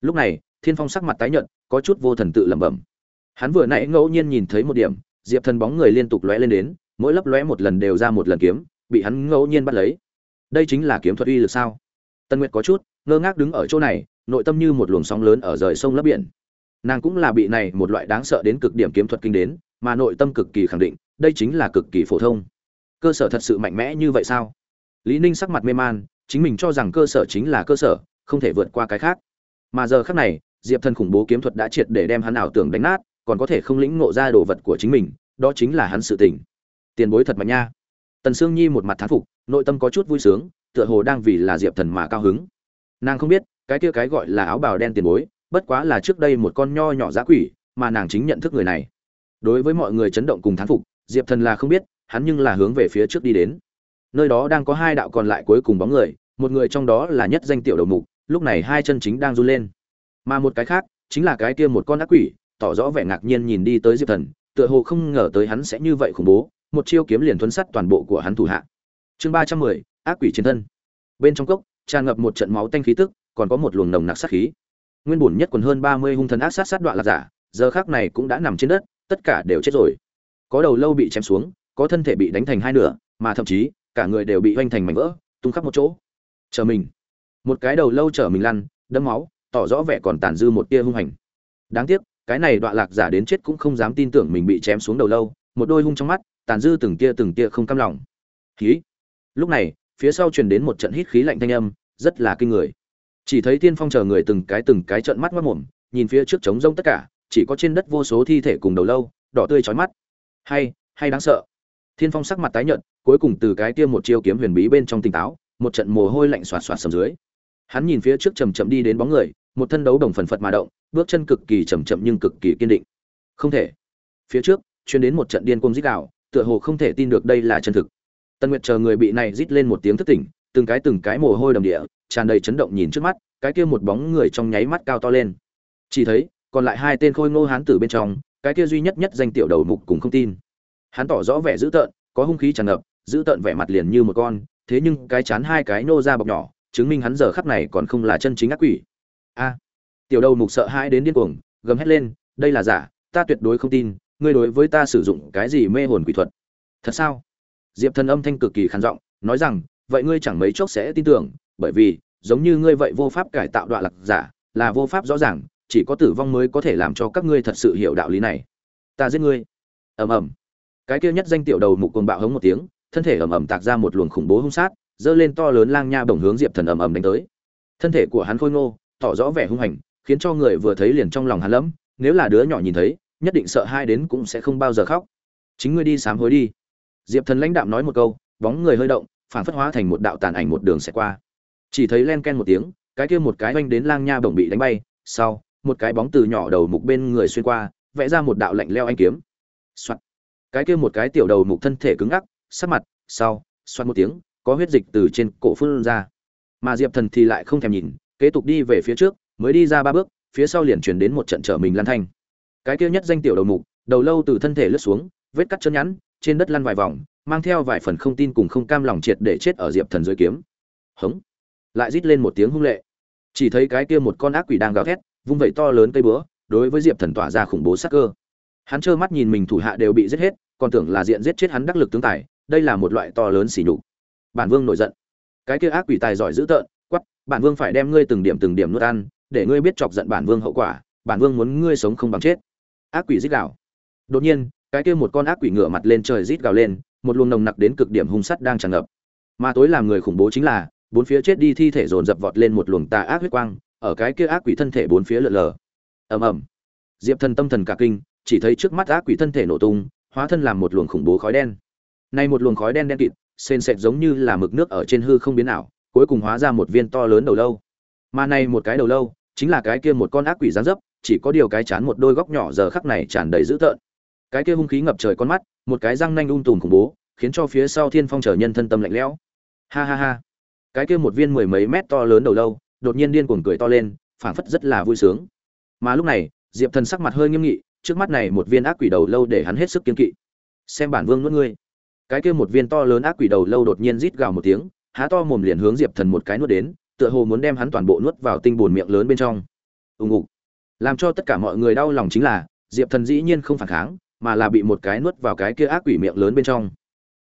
Lúc này, thiên phong sắc mặt tái nhợt, có chút vô thần tự lẩm bẩm. Hắn vừa nãy ngẫu nhiên nhìn thấy một điểm, diệp thần bóng người liên tục lóe lên đến, mỗi lấp lóe một lần đều ra một lần kiếm, bị hắn ngẫu nhiên bắt lấy. Đây chính là kiếm thuật uy lực sao? Tân nguyệt có chút, ngơ ngác đứng ở chỗ này, nội tâm như một luồng sóng lớn ở rời sông lấp biển nàng cũng là bị này một loại đáng sợ đến cực điểm kiếm thuật kinh đến, mà nội tâm cực kỳ khẳng định, đây chính là cực kỳ phổ thông. Cơ sở thật sự mạnh mẽ như vậy sao? Lý ninh sắc mặt mê man, chính mình cho rằng cơ sở chính là cơ sở, không thể vượt qua cái khác. Mà giờ khác này, diệp thần khủng bố kiếm thuật đã triệt để đem hắn ảo tưởng đánh nát, còn có thể không lĩnh ngộ ra đồ vật của chính mình, đó chính là hắn sự tỉnh. tiền bối thật mạnh nha. Tần sương nhi một mặt thán phục, nội tâm có chút vui sướng, tựa hồ đang vì là diệp thần mà cao hứng. Nàng không biết, cái kia cái gọi là áo bào đen tiền bối bất quá là trước đây một con nho nhỏ giá quỷ, mà nàng chính nhận thức người này. Đối với mọi người chấn động cùng thán phục, diệp thần là không biết, hắn nhưng là hướng về phía trước đi đến. Nơi đó đang có hai đạo còn lại cuối cùng bóng người, một người trong đó là nhất danh tiểu đầu mục, lúc này hai chân chính đang run lên. Mà một cái khác, chính là cái kia một con ác quỷ, tỏ rõ vẻ ngạc nhiên nhìn đi tới diệp thần, tựa hồ không ngờ tới hắn sẽ như vậy khủng bố, một chiêu kiếm liền thuấn sắt toàn bộ của hắn thủ hạ. Chương ba trăm mười, ác quỷ chiến thân. Bên trong cốc, tràn ngập một trận máu tanh khí tức, còn có một luồng nồng nặc sát khí nguyên bổn nhất quần hơn ba mươi hung thần ác sát sát đoạn lạc giả, giờ khắc này cũng đã nằm trên đất, tất cả đều chết rồi. Có đầu lâu bị chém xuống, có thân thể bị đánh thành hai nửa, mà thậm chí, cả người đều bị vênh thành mảnh vỡ, tung khắp một chỗ. Chờ mình. Một cái đầu lâu chở mình lăn, đẫm máu, tỏ rõ vẻ còn tàn dư một tia hung hành. Đáng tiếc, cái này đoạn lạc giả đến chết cũng không dám tin tưởng mình bị chém xuống đầu lâu, một đôi hung trong mắt, tàn dư từng tia từng tia không cam lòng. Khí lúc này, phía sau truyền đến một trận hít khí lạnh thanh âm, rất là kinh người chỉ thấy tiên phong chờ người từng cái từng cái trợn mắt mất mồm, nhìn phía trước trống rông tất cả, chỉ có trên đất vô số thi thể cùng đầu lâu, đỏ tươi chói mắt. Hay hay đáng sợ. Thiên phong sắc mặt tái nhợt, cuối cùng từ cái kia một chiêu kiếm huyền bí bên trong tỉnh táo, một trận mồ hôi lạnh xoạt xoạt sầm dưới. Hắn nhìn phía trước chầm chậm đi đến bóng người, một thân đấu đồng phần phật mà động, bước chân cực kỳ chậm chậm nhưng cực kỳ kiên định. Không thể. Phía trước chuyến đến một trận điên cuồng rít gào, tựa hồ không thể tin được đây là chân thực. Tân nguyệt chờ người bị này rít lên một tiếng thất tỉnh, từng cái từng cái mồ hôi đầm địa tràn đầy chấn động nhìn trước mắt, cái kia một bóng người trong nháy mắt cao to lên. Chỉ thấy, còn lại hai tên khôi ngô hán tử bên trong, cái kia duy nhất nhất danh tiểu đầu mục cùng không tin. Hắn tỏ rõ vẻ dữ tợn, có hung khí tràn ngập, dữ tợn vẻ mặt liền như một con, thế nhưng cái chán hai cái nô ra bọc nhỏ, chứng minh hắn giờ khắc này còn không là chân chính ác quỷ. A, tiểu đầu mục sợ hãi đến điên cuồng, gầm hét lên, đây là giả, ta tuyệt đối không tin, ngươi đối với ta sử dụng cái gì mê hồn quỷ thuật? Thật sao? Diệp thần âm thanh cực kỳ khàn giọng, nói rằng, vậy ngươi chẳng mấy chốc sẽ tin tưởng bởi vì, giống như ngươi vậy vô pháp cải tạo đoạn lạc giả, là vô pháp rõ ràng, chỉ có tử vong mới có thể làm cho các ngươi thật sự hiểu đạo lý này. Ta giết ngươi. Ầm ầm. Cái kia nhất danh tiểu đầu mục cồn bạo hống một tiếng, thân thể ầm ầm tạc ra một luồng khủng bố hung sát dơ lên to lớn lang nha bổng hướng diệp thần ầm ầm đánh tới. Thân thể của hắn khôi ngô, tỏ rõ vẻ hung hành, khiến cho người vừa thấy liền trong lòng hắn lẫm, nếu là đứa nhỏ nhìn thấy, nhất định sợ hai đến cũng sẽ không bao giờ khóc. Chính ngươi đi sám hối đi. Diệp thần lãnh đạm nói một câu, bóng người hơi động, phản phất hóa thành một đạo tàn ảnh một đường sẽ qua chỉ thấy len ken một tiếng, cái kia một cái oanh đến lang nha bổng bị đánh bay, sau, một cái bóng từ nhỏ đầu mục bên người xuyên qua, vẽ ra một đạo lạnh leo anh kiếm. Soạt. Cái kia một cái tiểu đầu mục thân thể cứng ngắc, sắc mặt, sau, soạt một tiếng, có huyết dịch từ trên cổ phun ra. Mà diệp thần thì lại không thèm nhìn, kế tục đi về phía trước, mới đi ra ba bước, phía sau liền chuyển đến một trận trở mình lăn thanh. Cái kia nhất danh tiểu đầu mục, đầu lâu từ thân thể lướt xuống, vết cắt chân nhẵn, trên đất lăn vài vòng, mang theo vài phần không tin cùng không cam lòng triệt để chết ở diệp thần dưới kiếm. Hống lại rít lên một tiếng hung lệ. Chỉ thấy cái kia một con ác quỷ đang gào thét, vung vẩy to lớn cây búa, đối với diệp thần tỏa ra khủng bố sắc cơ. Hắn trơ mắt nhìn mình thủ hạ đều bị giết hết, còn tưởng là diện giết chết hắn đắc lực tướng tài, đây là một loại to lớn xỉ nhục. Bản vương nổi giận. Cái kia ác quỷ tài giỏi dữ tợn quắp bản vương phải đem ngươi từng điểm từng điểm nuốt ăn, để ngươi biết chọc giận bản vương hậu quả, bản vương muốn ngươi sống không bằng chết. Ác quỷ rít gào. Đột nhiên, cái kia một con ác quỷ ngửa mặt lên trời rít gào lên, một luồng nồng nặc đến cực điểm hung sắt đang tràn ngập. Mà tối làm người khủng bố chính là bốn phía chết đi thi thể dồn dập vọt lên một luồng tà ác huyết quang, ở cái kia ác quỷ thân thể bốn phía lượn lờ. Ầm ầm. Diệp thần tâm thần cả kinh, chỉ thấy trước mắt ác quỷ thân thể nổ tung, hóa thân làm một luồng khủng bố khói đen. Nay một luồng khói đen đen kịt, sền sệt giống như là mực nước ở trên hư không biến ảo, cuối cùng hóa ra một viên to lớn đầu lâu. Mà này một cái đầu lâu, chính là cái kia một con ác quỷ dáng dấp, chỉ có điều cái chán một đôi góc nhỏ giờ khắc này tràn đầy dữ tợn. Cái kia hung khí ngập trời con mắt, một cái răng nanh ung um tùm khủng bố, khiến cho phía sau thiên phong trở nhân thân tâm lạnh lẽo. Ha ha ha cái kia một viên mười mấy mét to lớn đầu lâu, đột nhiên điên cuồng cười to lên, phảng phất rất là vui sướng. Mà lúc này, diệp thần sắc mặt hơi nghiêm nghị, trước mắt này một viên ác quỷ đầu lâu để hắn hết sức kiên kỵ. Xem bản vương nuốt ngươi. Cái kia một viên to lớn ác quỷ đầu lâu đột nhiên rít gào một tiếng, há to mồm liền hướng diệp thần một cái nuốt đến, tựa hồ muốn đem hắn toàn bộ nuốt vào tinh bồn miệng lớn bên trong. Ùng ục làm cho tất cả mọi người đau lòng chính là, diệp thần dĩ nhiên không phản kháng, mà là bị một cái nuốt vào cái kia ác quỷ miệng lớn bên trong.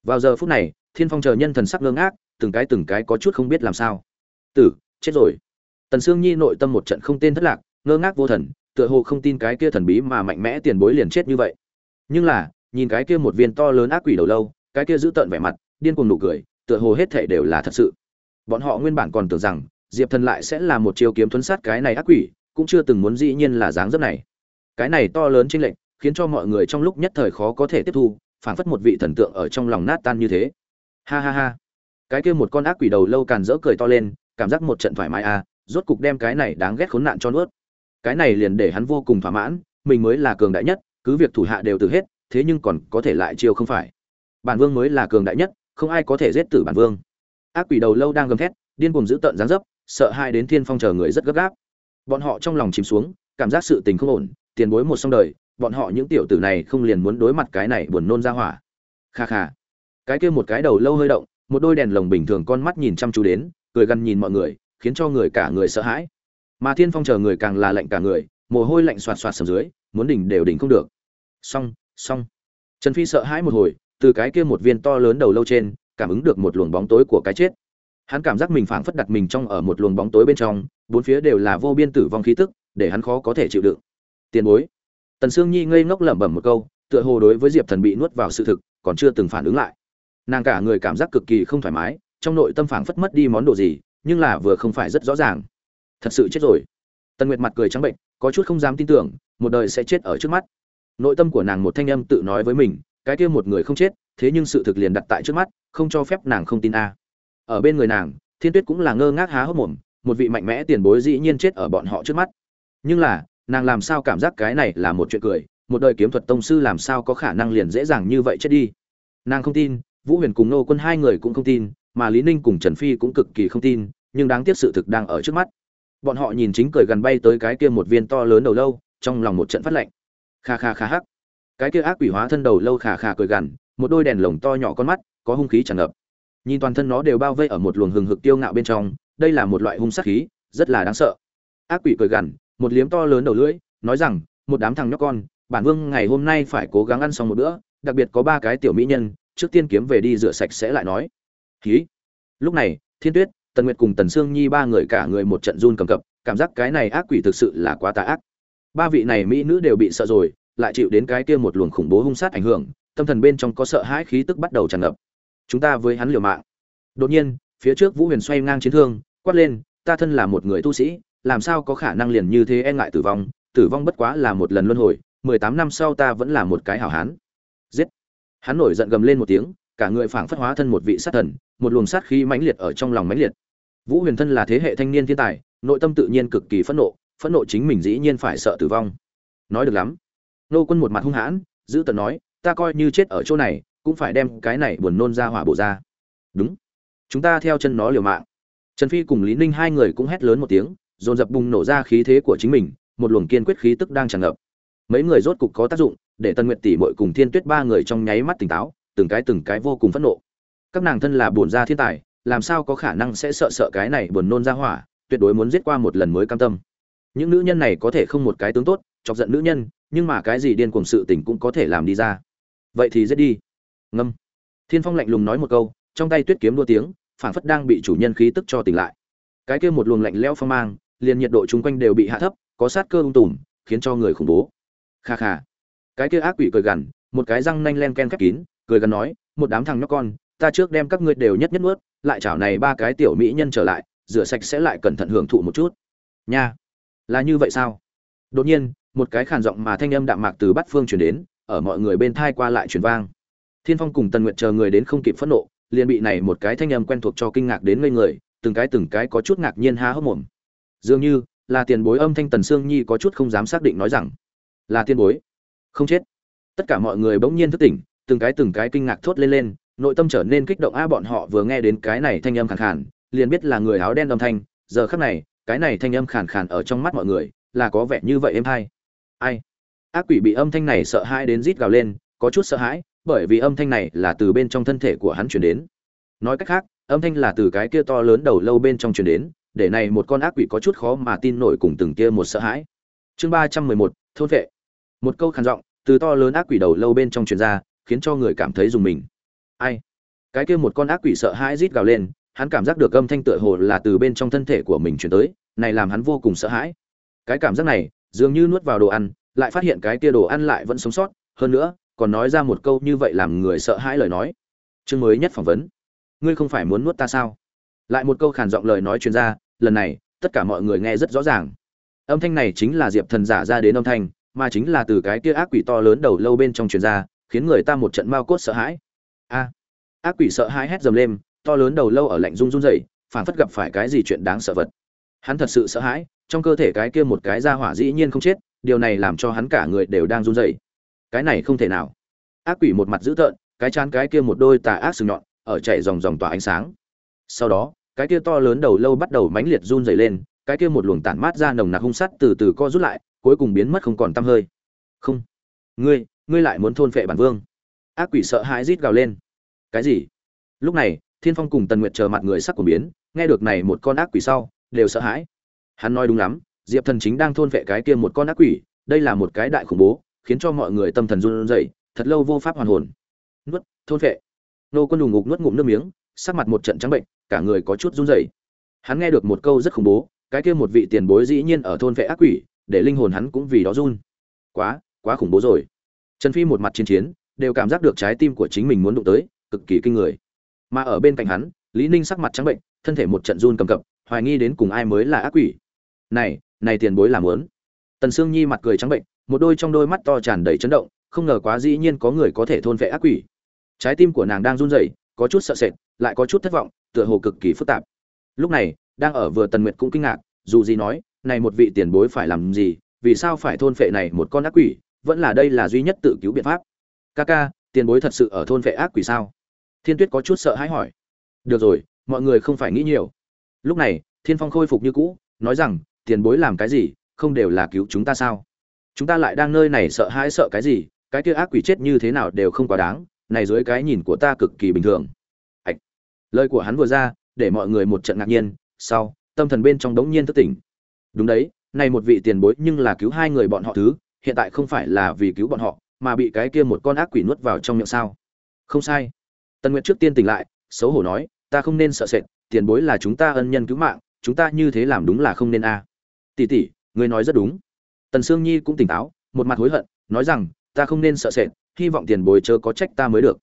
Vào giờ phút này, thiên phong chờ nhân thần sắc ngơ ngác từng cái từng cái có chút không biết làm sao. Tử, chết rồi. Tần sương nhi nội tâm một trận không tên thất lạc, ngơ ngác vô thần, tựa hồ không tin cái kia thần bí mà mạnh mẽ tiền bối liền chết như vậy. Nhưng là, nhìn cái kia một viên to lớn ác quỷ đầu lâu, cái kia giữ tợn vẻ mặt, điên cuồng nụ cười, tựa hồ hết thể đều là thật sự. Bọn họ nguyên bản còn tưởng rằng, diệp thần lại sẽ là một chiêu kiếm thuấn sát cái này ác quỷ, cũng chưa từng muốn dĩ nhiên là dáng dấp này. Cái này to lớn chênh lệnh khiến cho mọi người trong lúc nhất thời khó có thể tiếp thu, phảng phất một vị thần tượng ở trong lòng nát tan như thế. Ha ha ha cái kia một con ác quỷ đầu lâu càn rỡ cười to lên, cảm giác một trận thoải mái à rốt cục đem cái này đáng ghét khốn nạn cho nuốt. Cái này liền để hắn vô cùng thỏa mãn, mình mới là cường đại nhất, cứ việc thủ hạ đều từ hết, thế nhưng còn có thể lại chiêu không phải. Bản vương mới là cường đại nhất, không ai có thể giết tử bản vương. Ác quỷ đầu lâu đang gầm thét, điên cuồng giữ tợn dáng dấp, sợ hai đến thiên phong chờ người rất gấp gáp. Bọn họ trong lòng chìm xuống, cảm giác sự tình không ổn, tiền bối một xong đời, bọn họ những tiểu tử này không liền muốn đối mặt cái này buồn nôn ra hỏa. Kha kha. Cái kia một cái đầu lâu hơi động một đôi đèn lồng bình thường con mắt nhìn chăm chú đến, cười gằn nhìn mọi người, khiến cho người cả người sợ hãi. Mà thiên phong chờ người càng là lạnh cả người, mồ hôi lạnh xoạt xoạt sầm dưới, muốn đỉnh đều đỉnh không được. Xong xong. Trần phi sợ hãi một hồi, từ cái kia một viên to lớn đầu lâu trên, cảm ứng được một luồng bóng tối của cái chết. Hắn cảm giác mình phảng phất đặt mình trong ở một luồng bóng tối bên trong, bốn phía đều là vô biên tử vong khí tức, để hắn khó có thể chịu đựng. Tiền bối. Tần sương nhi ngây ngốc lẩm bẩm một câu, tựa hồ đối với diệp thần bị nuốt vào sự thực, còn chưa từng phản ứng lại nàng cả người cảm giác cực kỳ không thoải mái, trong nội tâm phảng phất mất đi món đồ gì, nhưng là vừa không phải rất rõ ràng. Thật sự chết rồi. Tần nguyệt mặt cười trắng bệnh, có chút không dám tin tưởng, một đời sẽ chết ở trước mắt. Nội tâm của nàng một thanh âm tự nói với mình, cái kia một người không chết, thế nhưng sự thực liền đặt tại trước mắt, không cho phép nàng không tin a. Ở bên người nàng, thiên tuyết cũng là ngơ ngác há hốc mồm, một vị mạnh mẽ tiền bối dĩ nhiên chết ở bọn họ trước mắt. Nhưng là, nàng làm sao cảm giác cái này là một chuyện cười, một đời kiếm thuật tông sư làm sao có khả năng liền dễ dàng như vậy chết đi. Nàng không tin vũ huyền cùng nô quân hai người cũng không tin, mà lý ninh cùng trần phi cũng cực kỳ không tin, nhưng đáng tiếc sự thực đang ở trước mắt. Bọn họ nhìn chính cười gần bay tới cái kia một viên to lớn đầu lâu, trong lòng một trận phát lạnh. Kha kha kha hắc. Cái kia ác quỷ hóa thân đầu lâu khà khà cười gằn, một đôi đèn lồng to nhỏ con mắt, có hung khí tràn ngập. Nhìn toàn thân nó đều bao vây ở một luồng hừng hực tiêu ngạo bên trong, đây là một loại hung sát khí, rất là đáng sợ. Ác quỷ cười gằn, một liếm to lớn đầu lưỡi, nói rằng, một đám thằng nhóc con, bản vương ngày hôm nay phải cố gắng ăn xong một bữa, đặc biệt có ba cái tiểu mỹ nhân trước tiên kiếm về đi rửa sạch sẽ lại nói. Khí lúc này, thiên tuyết, tần nguyệt cùng tần sương nhi ba người cả người một trận run cầm cập, cảm giác cái này ác quỷ thực sự là quá tà ác. Ba vị này mỹ nữ đều bị sợ rồi, lại chịu đến cái kia một luồng khủng bố hung sát ảnh hưởng, tâm thần bên trong có sợ hãi khí tức bắt đầu tràn ngập. Chúng ta với hắn liều mạng. Đột nhiên, phía trước vũ huyền xoay ngang chiến thương, quát lên, ta thân là một người tu sĩ, làm sao có khả năng liền như thế e ngại tử vong? Tử vong bất quá là một lần luân hồi, mười tám năm sau ta vẫn là một cái hảo hán. Giết hắn nổi giận gầm lên một tiếng, cả người phảng phất hóa thân một vị sát thần, một luồng sát khí mãnh liệt ở trong lòng mãnh liệt. Vũ huyền thân là thế hệ thanh niên thiên tài, nội tâm tự nhiên cực kỳ phẫn nộ phẫn nộ chính mình dĩ nhiên phải sợ tử vong. Nói được lắm. Nô quân một mặt hung hãn, giữ tận nói, ta coi như chết ở chỗ này, cũng phải đem cái này buồn nôn ra hỏa bổ ra. Đúng. Chúng ta theo chân nó liều mạng. Trần phi cùng lý ninh hai người cũng hét lớn một tiếng, dồn dập bùng nổ ra khí thế của chính mình, một luồng kiên quyết khí tức đang tràn ngập. Mấy người rốt cục có tác dụng để tân nguyệt tỷ muội cùng thiên tuyết ba người trong nháy mắt tỉnh táo, từng cái từng cái vô cùng phẫn nộ. Các nàng thân là buồn gia thiên tài, làm sao có khả năng sẽ sợ sợ cái này buồn nôn ra hỏa, tuyệt đối muốn giết qua một lần mới cam tâm. Những nữ nhân này có thể không một cái tướng tốt, chọc giận nữ nhân, nhưng mà cái gì điên cuồng sự tình cũng có thể làm đi ra. Vậy thì giết đi. Ngâm. Thiên phong lạnh lùng nói một câu, trong tay tuyết kiếm đua tiếng, phảng phất đang bị chủ nhân khí tức cho tỉnh lại. Cái kia một luồng lạnh lẽo phong mang, liền nhiệt độ chung quanh đều bị hạ thấp, có sát cơ ung tùm, khiến cho người khủng bố. Kha kha cái kia ác quỷ cười gằn, một cái răng nanh len ken khép kín, cười gằn nói, một đám thằng nhóc con, ta trước đem các ngươi đều nhất nhất nuốt, lại chảo này ba cái tiểu mỹ nhân trở lại, rửa sạch sẽ lại cẩn thận hưởng thụ một chút. Nha, là như vậy sao? Đột nhiên, một cái khàn giọng mà thanh âm đạm mạc từ bát phương truyền đến, ở mọi người bên thai qua lại truyền vang. Thiên phong cùng tần nguyệt chờ người đến không kịp phẫn nộ, liền bị này một cái thanh âm quen thuộc cho kinh ngạc đến ngây người, từng cái từng cái có chút ngạc nhiên há hốc mồm. Dường như, là tiền bối âm thanh tần sương nhi có chút không dám xác định nói rằng, là tiền bối không chết. Tất cả mọi người bỗng nhiên thức tỉnh, từng cái từng cái kinh ngạc thốt lên lên, nội tâm trở nên kích động a bọn họ vừa nghe đến cái này thanh âm khàn khàn, liền biết là người áo đen âm thanh. Giờ khắc này, cái này thanh âm khàn khàn ở trong mắt mọi người, là có vẻ như vậy em hay ai? Ác quỷ bị âm thanh này sợ hãi đến rít gào lên, có chút sợ hãi, bởi vì âm thanh này là từ bên trong thân thể của hắn chuyển đến. Nói cách khác, âm thanh là từ cái kia to lớn đầu lâu bên trong chuyển đến, để này một con ác quỷ có chút khó mà tin nổi cùng từng kia một sợ hãi. Chương ba trăm mười một, thôn vệ một câu khàn giọng từ to lớn ác quỷ đầu lâu bên trong truyền ra, khiến cho người cảm thấy dùng mình. Ai? Cái kia một con ác quỷ sợ hãi rít gào lên, hắn cảm giác được âm thanh tựa hồ là từ bên trong thân thể của mình truyền tới, này làm hắn vô cùng sợ hãi. Cái cảm giác này, dường như nuốt vào đồ ăn, lại phát hiện cái kia đồ ăn lại vẫn sống sót, hơn nữa, còn nói ra một câu như vậy làm người sợ hãi lời nói. Chương mới nhất phỏng vấn. Ngươi không phải muốn nuốt ta sao? Lại một câu khàn giọng lời nói truyền ra, lần này, tất cả mọi người nghe rất rõ ràng. Âm thanh này chính là diệp thần giả ra đến âm thanh mà chính là từ cái kia ác quỷ to lớn đầu lâu bên trong truyền ra, khiến người ta một trận mao cốt sợ hãi. A, ác quỷ sợ hãi hét dầm lên, to lớn đầu lâu ở lạnh run run rẩy phản phất gặp phải cái gì chuyện đáng sợ vật. Hắn thật sự sợ hãi, trong cơ thể cái kia một cái ra hỏa dĩ nhiên không chết, điều này làm cho hắn cả người đều đang run rẩy. Cái này không thể nào. Ác quỷ một mặt dữ tợn, cái chán cái kia một đôi tà ác sừng nhọn, ở chạy dòng dòng tỏa ánh sáng. Sau đó, cái kia to lớn đầu lâu bắt đầu mãnh liệt run rẩy lên, cái kia một luồng tản mát ra nồng nặc hung sát từ từ co rút lại cuối cùng biến mất không còn tăm hơi. Không. Ngươi ngươi lại muốn thôn phệ bản vương. Ác quỷ sợ hãi rít gào lên. Cái gì? Lúc này, thiên phong cùng tần nguyệt chờ mặt người sắc của biến, nghe được này một con ác quỷ sau, đều sợ hãi. Hắn nói đúng lắm, diệp thần chính đang thôn vệ cái kia một con ác quỷ, đây là một cái đại khủng bố, khiến cho mọi người tâm thần run rẩy, thật lâu vô pháp hoàn hồn. Nuốt, thôn vệ nô quân đùng ngục nuốt ngụm nước miếng, sắc mặt một trận trắng bệnh, cả người có chút run rẩy. Hắn nghe được một câu rất khủng bố, cái kia một vị tiền bối dĩ nhiên ở thôn vệ ác quỷ để linh hồn hắn cũng vì đó run. Quá quá khủng bố rồi. Trần phi một mặt chiến chiến, đều cảm giác được trái tim của chính mình muốn đụng tới, cực kỳ kinh người. Mà ở bên cạnh hắn, lý ninh sắc mặt trắng bệnh, thân thể một trận run cầm cập, hoài nghi đến cùng ai mới là ác quỷ. Này này tiền bối làm muốn tần sương nhi mặt cười trắng bệnh, một đôi trong đôi mắt to tràn đầy chấn động, không ngờ quá dĩ nhiên có người có thể thôn vệ ác quỷ. Trái tim của nàng đang run rẩy, có chút sợ sệt, lại có chút thất vọng, tựa hồ cực kỳ phức tạp. Lúc này, đang ở vừa tần nguyệt cũng kinh ngạc, dù gì nói này một vị tiền bối phải làm gì, vì sao phải thôn phệ này một con ác quỷ, vẫn là đây là duy nhất tự cứu biện pháp. Ca ca, tiền bối thật sự ở thôn phệ ác quỷ sao? Thiên tuyết có chút sợ hãi hỏi. Được rồi, mọi người không phải nghĩ nhiều. Lúc này, thiên phong khôi phục như cũ, nói rằng, tiền bối làm cái gì, không đều là cứu chúng ta sao? Chúng ta lại đang nơi này sợ hãi sợ cái gì, cái kia ác quỷ chết như thế nào đều không quá đáng, này dưới cái nhìn của ta cực kỳ bình thường. Ạch. Lời của hắn vừa ra, để mọi người một trận ngạc nhiên, sau, tâm thần bên trong đống nhiên thức tỉnh đúng đấy, này một vị tiền bối nhưng là cứu hai người bọn họ thứ, hiện tại không phải là vì cứu bọn họ, mà bị cái kia một con ác quỷ nuốt vào trong miệng sao? Không sai. Tần nguyệt trước tiên tỉnh lại, xấu hổ nói, ta không nên sợ sệt, tiền bối là chúng ta ân nhân cứu mạng, chúng ta như thế làm đúng là không nên a. À. tỷ tỷ, ngươi nói rất đúng. Tần sương nhi cũng tỉnh táo, một mặt hối hận, nói rằng, ta không nên sợ sệt, hy vọng tiền bối chớ có trách ta mới được.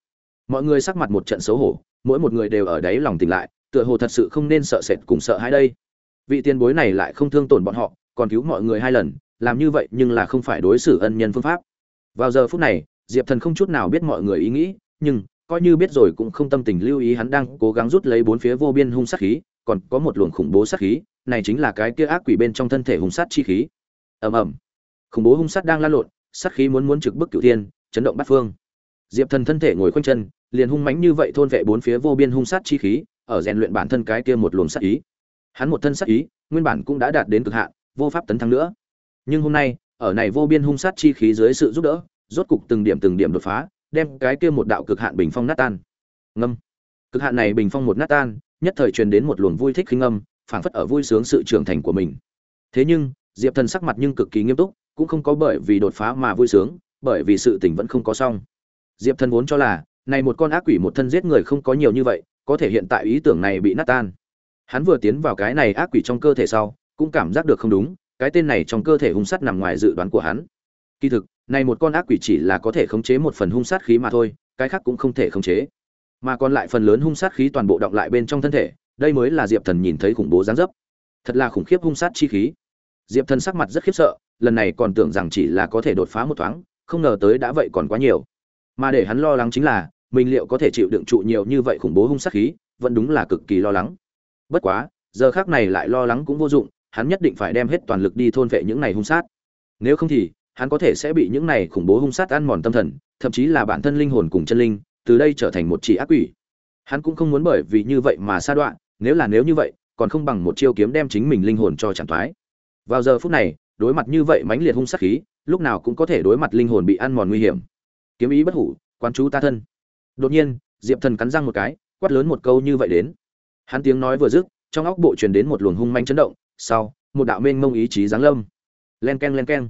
Mọi người sắc mặt một trận xấu hổ, mỗi một người đều ở đấy lòng tỉnh lại, tựa hồ thật sự không nên sợ sệt cùng sợ hãi đây vị tiền bối này lại không thương tổn bọn họ, còn cứu mọi người hai lần, làm như vậy nhưng là không phải đối xử ân nhân phương pháp. Vào giờ phút này, diệp thần không chút nào biết mọi người ý nghĩ, nhưng coi như biết rồi cũng không tâm tình lưu ý hắn đang cố gắng rút lấy bốn phía vô biên hung sát khí, còn có một luồng khủng bố sát khí, này chính là cái kia ác quỷ bên trong thân thể hung sát chi khí. Ầm ầm. Khủng bố hung sát đang lan lộn, sát khí muốn muốn trực bức cửu thiên, chấn động bát phương. Diệp thần thân thể ngồi khoanh chân, liền hung mãnh như vậy thôn vệ bốn phía vô biên hung sát chi khí, ở rèn luyện bản thân cái kia một luồng sát ý hắn một thân sát ý, nguyên bản cũng đã đạt đến cực hạn, vô pháp tấn thăng nữa. Nhưng hôm nay, ở này vô biên hung sát chi khí dưới sự giúp đỡ, rốt cục từng điểm từng điểm đột phá, đem cái kia một đạo cực hạn bình phong nát tan. Ngâm. Cực hạn này bình phong một nát tan, nhất thời truyền đến một luồng vui thích khinh âm, phảng phất ở vui sướng sự trưởng thành của mình. Thế nhưng, diệp thần sắc mặt nhưng cực kỳ nghiêm túc, cũng không có bởi vì đột phá mà vui sướng, bởi vì sự tình vẫn không có xong. Diệp thần vốn cho là, này một con ác quỷ một thân giết người không có nhiều như vậy, có thể hiện tại ý tưởng này bị nát tan hắn vừa tiến vào cái này ác quỷ trong cơ thể sau, cũng cảm giác được không đúng, cái tên này trong cơ thể hung sát nằm ngoài dự đoán của hắn. Kỳ thực, này một con ác quỷ chỉ là có thể khống chế một phần hung sát khí mà thôi, cái khác cũng không thể khống chế. Mà còn lại phần lớn hung sát khí toàn bộ động lại bên trong thân thể, đây mới là diệp thần nhìn thấy khủng bố gián dấp. Thật là khủng khiếp hung sát chi khí. Diệp thần sắc mặt rất khiếp sợ, lần này còn tưởng rằng chỉ là có thể đột phá một thoáng, không ngờ tới đã vậy còn quá nhiều. Mà để hắn lo lắng chính là, mình liệu có thể chịu đựng trụ nhiều như vậy khủng bố hung sát khí, vẫn đúng là cực kỳ lo lắng bất quá, giờ khác này lại lo lắng cũng vô dụng, hắn nhất định phải đem hết toàn lực đi thôn vệ những này hung sát. Nếu không thì, hắn có thể sẽ bị những này khủng bố hung sát ăn mòn tâm thần, thậm chí là bản thân linh hồn cùng chân linh, từ đây trở thành một chỉ ác quỷ. Hắn cũng không muốn bởi vì như vậy mà sa đoạn nếu là nếu như vậy, còn không bằng một chiêu kiếm đem chính mình linh hồn cho chẳng thoái. Vào giờ phút này, đối mặt như vậy mãnh liệt hung sát khí, lúc nào cũng có thể đối mặt linh hồn bị ăn mòn nguy hiểm. Kiếm ý bất hủ quan chú ta thân. Đột nhiên, diệp thần cắn răng một cái, quát lớn một câu như vậy đến hắn tiếng nói vừa dứt, trong óc bộ truyền đến một luồng hung manh chấn động, sau, một đạo mênh mông ý chí giáng lâm. Len ken len ken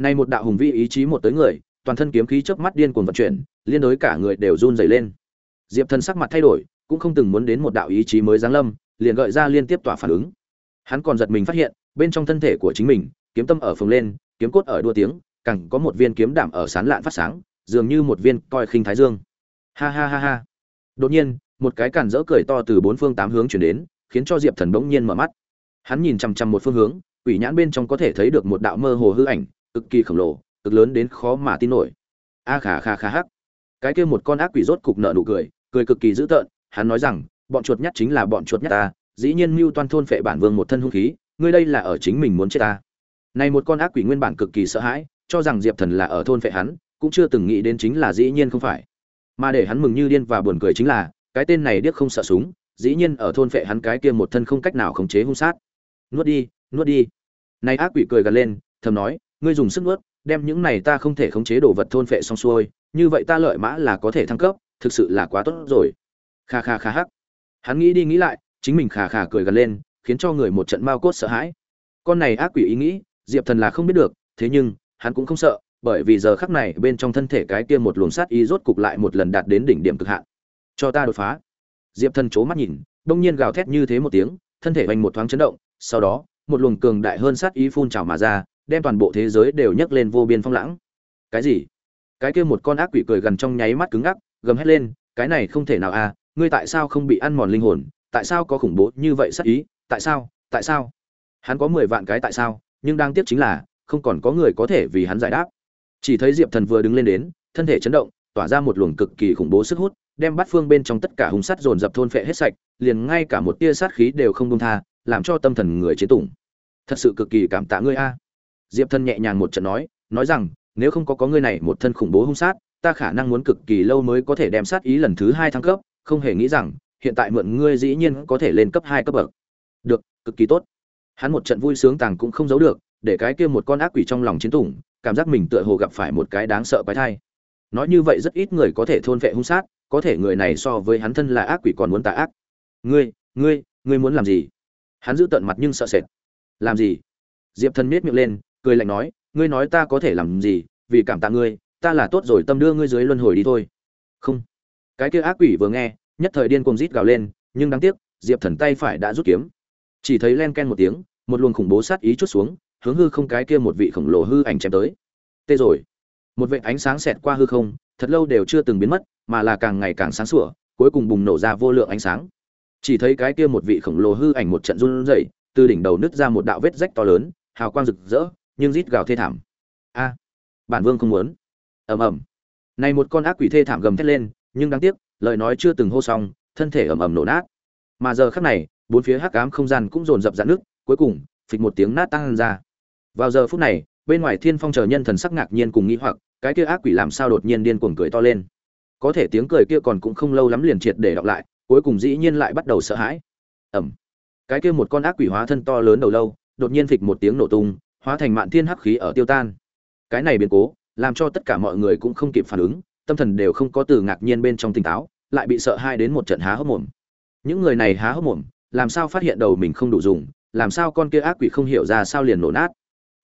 nay một đạo hùng vĩ ý chí một tới người, toàn thân kiếm khí chớp mắt điên cuồng vận chuyển, liên đối cả người đều run rẩy lên. Diệp thần sắc mặt thay đổi, cũng không từng muốn đến một đạo ý chí mới giáng lâm, liền gợi ra liên tiếp tỏa phản ứng. Hắn còn giật mình phát hiện, bên trong thân thể của chính mình, kiếm tâm ở phồng lên, kiếm cốt ở đua tiếng, càng có một viên kiếm đảm ở sán lạn phát sáng, dường như một viên coi khinh thái dương. Ha ha ha ha. Đột nhiên một cái cản rỡ cười to từ bốn phương tám hướng chuyển đến, khiến cho diệp thần bỗng nhiên mở mắt. Hắn nhìn chằm chằm một phương hướng, quỷ nhãn bên trong có thể thấy được một đạo mơ hồ hư ảnh, cực kỳ khổng lồ, cực lớn đến khó mà tin nổi. A khà khà khà hắc. Cái kia một con ác quỷ rốt cục nợ nụ cười cười cực kỳ dữ tợn, hắn nói rằng, bọn chuột nhắt chính là bọn chuột nhắt ta, dĩ nhiên mưu toan thôn phệ bản vương một thân hung khí, ngươi đây là ở chính mình muốn chết ta. Này một con ác quỷ nguyên bản cực kỳ sợ hãi, cho rằng diệp thần là ở thôn phệ hắn, cũng chưa từng nghĩ đến chính là dĩ nhiên không phải. Mà để hắn mừng như điên và buồn cười chính là cái tên này điếc không sợ súng, dĩ nhiên ở thôn phệ hắn cái kia một thân không cách nào khống chế hung sát. Nuốt đi nuốt đi. Này ác quỷ cười gần lên, thầm nói, ngươi dùng sức nuốt, đem những này ta không thể khống chế đồ vật thôn phệ xong xuôi, như vậy ta lợi mã là có thể thăng cấp, thực sự là quá tốt rồi. Kha kha kha hắc. Hắn nghĩ đi nghĩ lại, chính mình khà khà cười gần lên, khiến cho người một trận mao cốt sợ hãi. Con này ác quỷ ý nghĩ, diệp thần là không biết được, thế nhưng, hắn cũng không sợ, bởi vì giờ khắc này bên trong thân thể cái kia một luồng sát ý rốt cục lại một lần đạt đến đỉnh điểm cực hạn cho ta đột phá. Diệp thần c mắt nhìn, đông nhiên gào thét như thế một tiếng, thân thể vành một thoáng chấn động, sau đó, một luồng cường đại hơn sát ý phun trào mà ra, đem toàn bộ thế giới đều nhấc lên vô biên phong lãng. Cái gì? Cái kia một con ác quỷ cười gần trong nháy mắt cứng ngắc, gầm hét lên, cái này không thể nào à ngươi tại sao không bị ăn mòn linh hồn? Tại sao có khủng bố như vậy sát ý? Tại sao? Tại sao? Hắn có mười vạn cái tại sao, nhưng đang tiếc chính là, không còn có người có thể vì hắn giải đáp. Chỉ thấy diệp thần vừa đứng lên đến, thân thể chấn động, tỏa ra một luồng cực kỳ khủng bố sức hút đem bắt phương bên trong tất cả hung sắt dồn dập thôn phệ hết sạch, liền ngay cả một tia sát khí đều không buông tha, làm cho tâm thần người chế tụng. thật sự cực kỳ cảm tạ ngươi a. Diệp thần nhẹ nhàng một trận nói nói rằng, nếu không có có ngươi này một thân khủng bố hung sát, ta khả năng muốn cực kỳ lâu mới có thể đem sát ý lần thứ hai thăng cấp, không hề nghĩ rằng, hiện tại mượn ngươi dĩ nhiên có thể lên cấp hai cấp bậc. Được, cực kỳ tốt. Hắn một trận vui sướng tàng cũng không giấu được, để cái kia một con ác quỷ trong lòng chiến tủng cảm giác mình tựa hồ gặp phải một cái đáng sợ quái thai. Nói như vậy rất ít người có thể thôn vệ hung sát có thể người này so với hắn thân là ác quỷ còn muốn tà ác. Ngươi ngươi ngươi muốn làm gì? Hắn giữ tận mặt nhưng sợ sệt. Làm gì? Diệp thần miết miệng lên, cười lạnh nói, ngươi nói ta có thể làm gì, vì cảm tạ ngươi, ta là tốt rồi, tâm đưa ngươi dưới luân hồi đi thôi. Không. Cái kia ác quỷ vừa nghe, nhất thời điên cuồng rít gào lên, nhưng đáng tiếc, diệp thần tay phải đã rút kiếm. Chỉ thấy len ken một tiếng, một luồng khủng bố sát ý chút xuống, hướng hư không cái kia một vị khổng lồ hư ảnh chém tới. Tê rồi. Một vệ ánh sáng xẹt qua hư không, thật lâu đều chưa từng biến mất mà là càng ngày càng sáng sủa, cuối cùng bùng nổ ra vô lượng ánh sáng. Chỉ thấy cái kia một vị khổng lồ hư ảnh một trận run rẩy, từ đỉnh đầu nứt ra một đạo vết rách to lớn, hào quang rực rỡ, nhưng rít gào thê thảm. A, bản vương không muốn. Ầm ầm. Này một con ác quỷ thê thảm gầm thét lên, nhưng đáng tiếc, lời nói chưa từng hô xong, thân thể ầm ầm nổ nát. Mà giờ khắc này, bốn phía hắc ám không gian cũng dồn dập dạn nước cuối cùng, phịch một tiếng nát tăng ra. Vào giờ phút này, bên ngoài thiên phong chờ nhân thần sắc ngạc nhiên cùng nghĩ hoặc, cái kia ác quỷ làm sao đột nhiên điên cuồng cười to lên? Có thể tiếng cười kia còn cũng không lâu lắm liền triệt để đọc lại, cuối cùng dĩ nhiên lại bắt đầu sợ hãi. Ẩm cái kia một con ác quỷ hóa thân to lớn đầu lâu, đột nhiên phịch một tiếng nổ tung, hóa thành mạn thiên hắc khí ở tiêu tan. Cái này biến cố, làm cho tất cả mọi người cũng không kịp phản ứng, tâm thần đều không có từ ngạc nhiên bên trong tỉnh táo, lại bị sợ hai đến một trận há hốc mồm. Những người này há hốc mồm, làm sao phát hiện đầu mình không đủ dùng, làm sao con kia ác quỷ không hiểu ra sao liền nổ nát.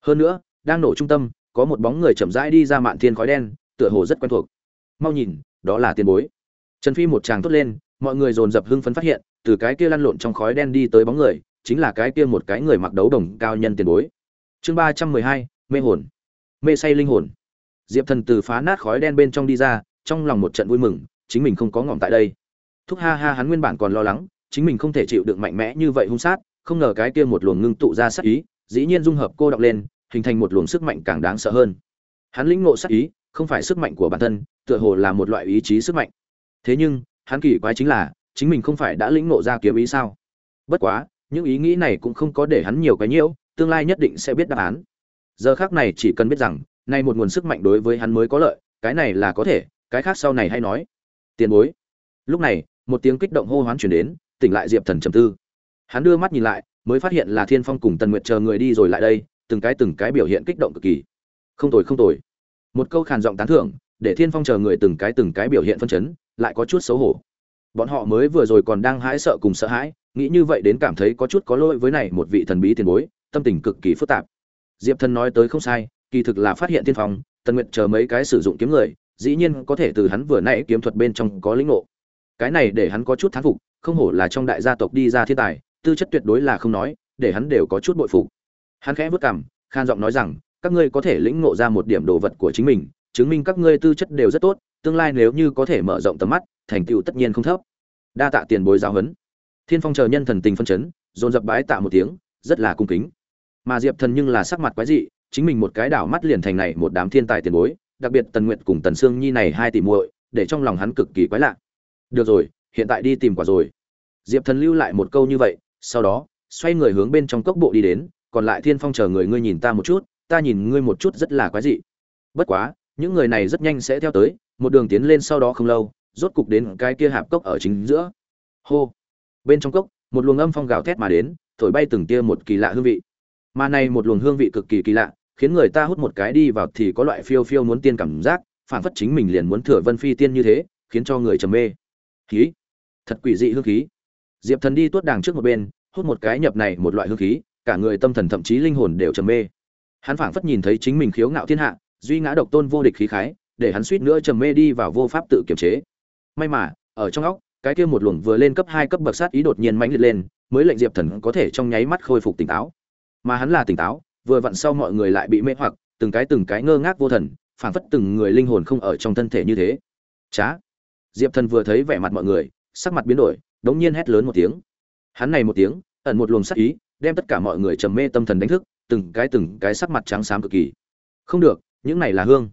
Hơn nữa, đang nổ trung tâm, có một bóng người chậm rãi đi ra mạn thiên khói đen, tựa hồ rất quen thuộc. Mau nhìn đó là tiền bối. Trần phi một tràng tốt lên, mọi người dồn dập hưng phấn phát hiện, từ cái kia lăn lộn trong khói đen đi tới bóng người, chính là cái kia một cái người mặc đấu đồng cao nhân tiền bối. Chương ba trăm mười hai, mê hồn. Mê say linh hồn. Diệp thần từ phá nát khói đen bên trong đi ra, trong lòng một trận vui mừng, chính mình không có ngỏm tại đây. Thúc ha ha hắn nguyên bản còn lo lắng, chính mình không thể chịu được mạnh mẽ như vậy hung sát, không ngờ cái kia một luồng ngưng tụ ra sát ý, dĩ nhiên dung hợp cô đọc lên, hình thành một luồng sức mạnh càng đáng sợ hơn. Hắn lĩnh ngộ sát ý không phải sức mạnh của bản thân, tựa hồ là một loại ý chí sức mạnh. Thế nhưng, hắn kỳ quái chính là, chính mình không phải đã lĩnh ngộ ra kiếm ý sao? Bất quá, những ý nghĩ này cũng không có để hắn nhiều cái nhiễu, tương lai nhất định sẽ biết đáp án. Giờ khác này chỉ cần biết rằng, nay một nguồn sức mạnh đối với hắn mới có lợi, cái này là có thể, cái khác sau này hay nói. Tiền bối. Lúc này, một tiếng kích động hô hoán chuyển đến, tỉnh lại diệp thần trầm tư. Hắn đưa mắt nhìn lại, mới phát hiện là thiên phong cùng tần nguyệt chờ người đi rồi lại đây, từng cái từng cái biểu hiện kích động cực kỳ. Không tồi không tồi một câu khàn giọng tán thưởng, để thiên phong chờ người từng cái từng cái biểu hiện phân chấn, lại có chút xấu hổ. Bọn họ mới vừa rồi còn đang hãi sợ cùng sợ hãi, nghĩ như vậy đến cảm thấy có chút có lỗi với này một vị thần bí tiền bối, tâm tình cực kỳ phức tạp. Diệp thần nói tới không sai, kỳ thực là phát hiện thiên phong, tần nguyện chờ mấy cái sử dụng kiếm người, dĩ nhiên có thể từ hắn vừa nãy kiếm thuật bên trong có lĩnh ngộ. Cái này để hắn có chút thán phục, không hổ là trong đại gia tộc đi ra thiên tài, tư chất tuyệt đối là không nói, để hắn đều có chút bội phục. Hắn khẽ vất cảm khan giọng nói rằng các ngươi có thể lĩnh ngộ ra một điểm đồ vật của chính mình, chứng minh các ngươi tư chất đều rất tốt, tương lai nếu như có thể mở rộng tầm mắt, thành tựu tất nhiên không thấp. Đa tạ tiền bối giáo huấn. Thiên phong chờ nhân thần tình phân chấn, dồn dập bái tạ một tiếng, rất là cung kính. Mà diệp thần nhưng là sắc mặt quái dị, chính mình một cái đảo mắt liền thành này một đám thiên tài tiền bối, đặc biệt tần nguyệt cùng tần sương nhi này hai tỷ muội, để trong lòng hắn cực kỳ quái lạ. Được rồi, hiện tại đi tìm quả rồi. Diệp thần lưu lại một câu như vậy, sau đó, xoay người hướng bên trong cốc bộ đi đến, còn lại thiên phong chờ người ngươi nhìn ta một chút ta nhìn ngươi một chút rất là quái dị. Bất quá, những người này rất nhanh sẽ theo tới, một đường tiến lên sau đó không lâu, rốt cục đến cái kia hạp cốc ở chính giữa. Hô. Bên trong cốc, một luồng âm phong gào thét mà đến, thổi bay từng tia một kỳ lạ hương vị. Mà này một luồng hương vị cực kỳ kỳ lạ, khiến người ta hút một cái đi vào thì có loại phiêu phiêu muốn tiên cảm giác phản phất chính mình liền muốn thừa vân phi tiên như thế, khiến cho người trầm mê. Khí. Thật quỷ dị hương khí. Diệp thần đi tuốt đàng trước một bên, hút một cái nhập này một loại hương khí, cả người tâm thần thậm chí linh hồn đều trầm mê hắn phảng phất nhìn thấy chính mình khiếu ngạo thiên hạ, duy ngã độc tôn vô địch khí khái, để hắn suýt nữa trầm mê đi vào vô pháp tự kiềm chế. May mà, ở trong óc, cái kia một luồng vừa lên cấp hai cấp bậc sát ý đột nhiên mãnh liệt lên, mới lệnh diệp thần có thể trong nháy mắt khôi phục tỉnh táo. Mà hắn là tỉnh táo, vừa vặn sau mọi người lại bị mê hoặc, từng cái từng cái ngơ ngác vô thần, phảng phất từng người linh hồn không ở trong thân thể như thế. Chá! Diệp thần vừa thấy vẻ mặt mọi người, sắc mặt biến đổi, đống nhiên hét lớn một tiếng. Hắn này một tiếng, ẩn một luồng sát ý, đem tất cả mọi người trầm mê tâm thần đánh thức từng cái từng cái sắc mặt trắng xám cực kỳ. Không được, những này là hương.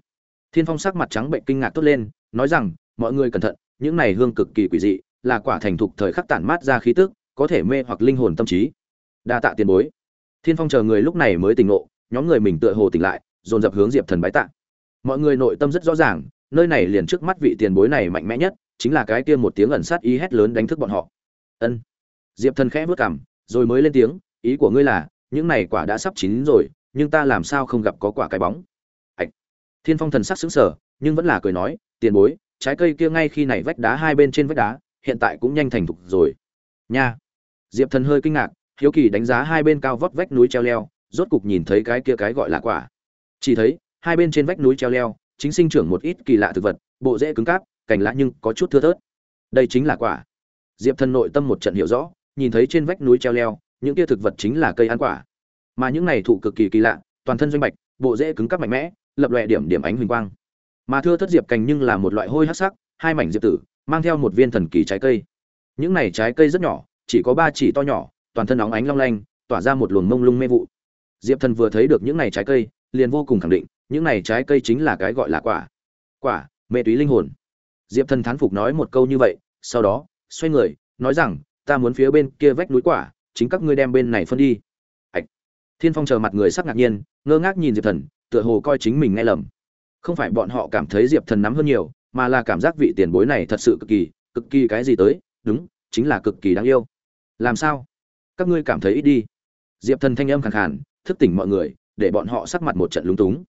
Thiên phong sắc mặt trắng bệnh kinh ngạc tốt lên, nói rằng, mọi người cẩn thận, những này hương cực kỳ quỷ dị, là quả thành thục thời khắc tản mát ra khí tức, có thể mê hoặc linh hồn tâm trí. Đa tạ tiền bối. Thiên phong chờ người lúc này mới tỉnh ngộ, nhóm người mình tựa hồ tỉnh lại, dồn dập hướng diệp thần bái tạ. Mọi người nội tâm rất rõ ràng, nơi này liền trước mắt vị tiền bối này mạnh mẽ nhất, chính là cái kia một tiếng ẩn sát ý hét lớn đánh thức bọn họ. Ân. Diệp thần khẽ vớt cảm rồi mới lên tiếng, ý của ngươi là những này quả đã sắp chín rồi, nhưng ta làm sao không gặp có quả cái bóng? Ạch. Thiên phong thần sắc sững sờ, nhưng vẫn là cười nói, tiền bối, trái cây kia ngay khi này vách đá hai bên trên vách đá, hiện tại cũng nhanh thành thục rồi. Nha. Diệp thần hơi kinh ngạc, hiếu kỳ đánh giá hai bên cao vót vách núi treo leo, rốt cục nhìn thấy cái kia cái gọi là quả. Chỉ thấy, hai bên trên vách núi treo leo, chính sinh trưởng một ít kỳ lạ thực vật, bộ rễ cứng cáp, cành lá nhưng có chút thưa thớt. Đây chính là quả. Diệp thần nội tâm một trận hiểu rõ, nhìn thấy trên vách núi treo leo những kia thực vật chính là cây ăn quả. Mà những này thụ cực kỳ kỳ lạ, toàn thân doanh bạch, bộ rễ cứng cắp mạnh mẽ, lập lòe điểm điểm ánh huỳnh quang. Mà thưa thất diệp cành nhưng là một loại hôi hắc sắc, hai mảnh diệp tử, mang theo một viên thần kỳ trái cây. Những này trái cây rất nhỏ, chỉ có ba chỉ to nhỏ, toàn thân óng ánh long lanh, tỏa ra một luồng mông lung mê vụ. Diệp thần vừa thấy được những này trái cây, liền vô cùng khẳng định, những này trái cây chính là cái gọi là quả. Quả, mê túy linh hồn. Diệp thần thán phục nói một câu như vậy, sau đó, xoay người, nói rằng, ta muốn phía bên kia vách núi quả chính các ngươi đem bên này phân đi. Hạch. thiên phong chờ mặt người sắc ngạc nhiên ngơ ngác nhìn diệp thần tựa hồ coi chính mình nghe lầm. Không phải bọn họ cảm thấy diệp thần nắm hơn nhiều mà là cảm giác vị tiền bối này thật sự cực kỳ cực kỳ cái gì tới đúng chính là cực kỳ đáng yêu. Làm sao? Các ngươi cảm thấy ít đi. Diệp thần thanh âm khàn khàn thức tỉnh mọi người để bọn họ sắc mặt một trận lúng túng.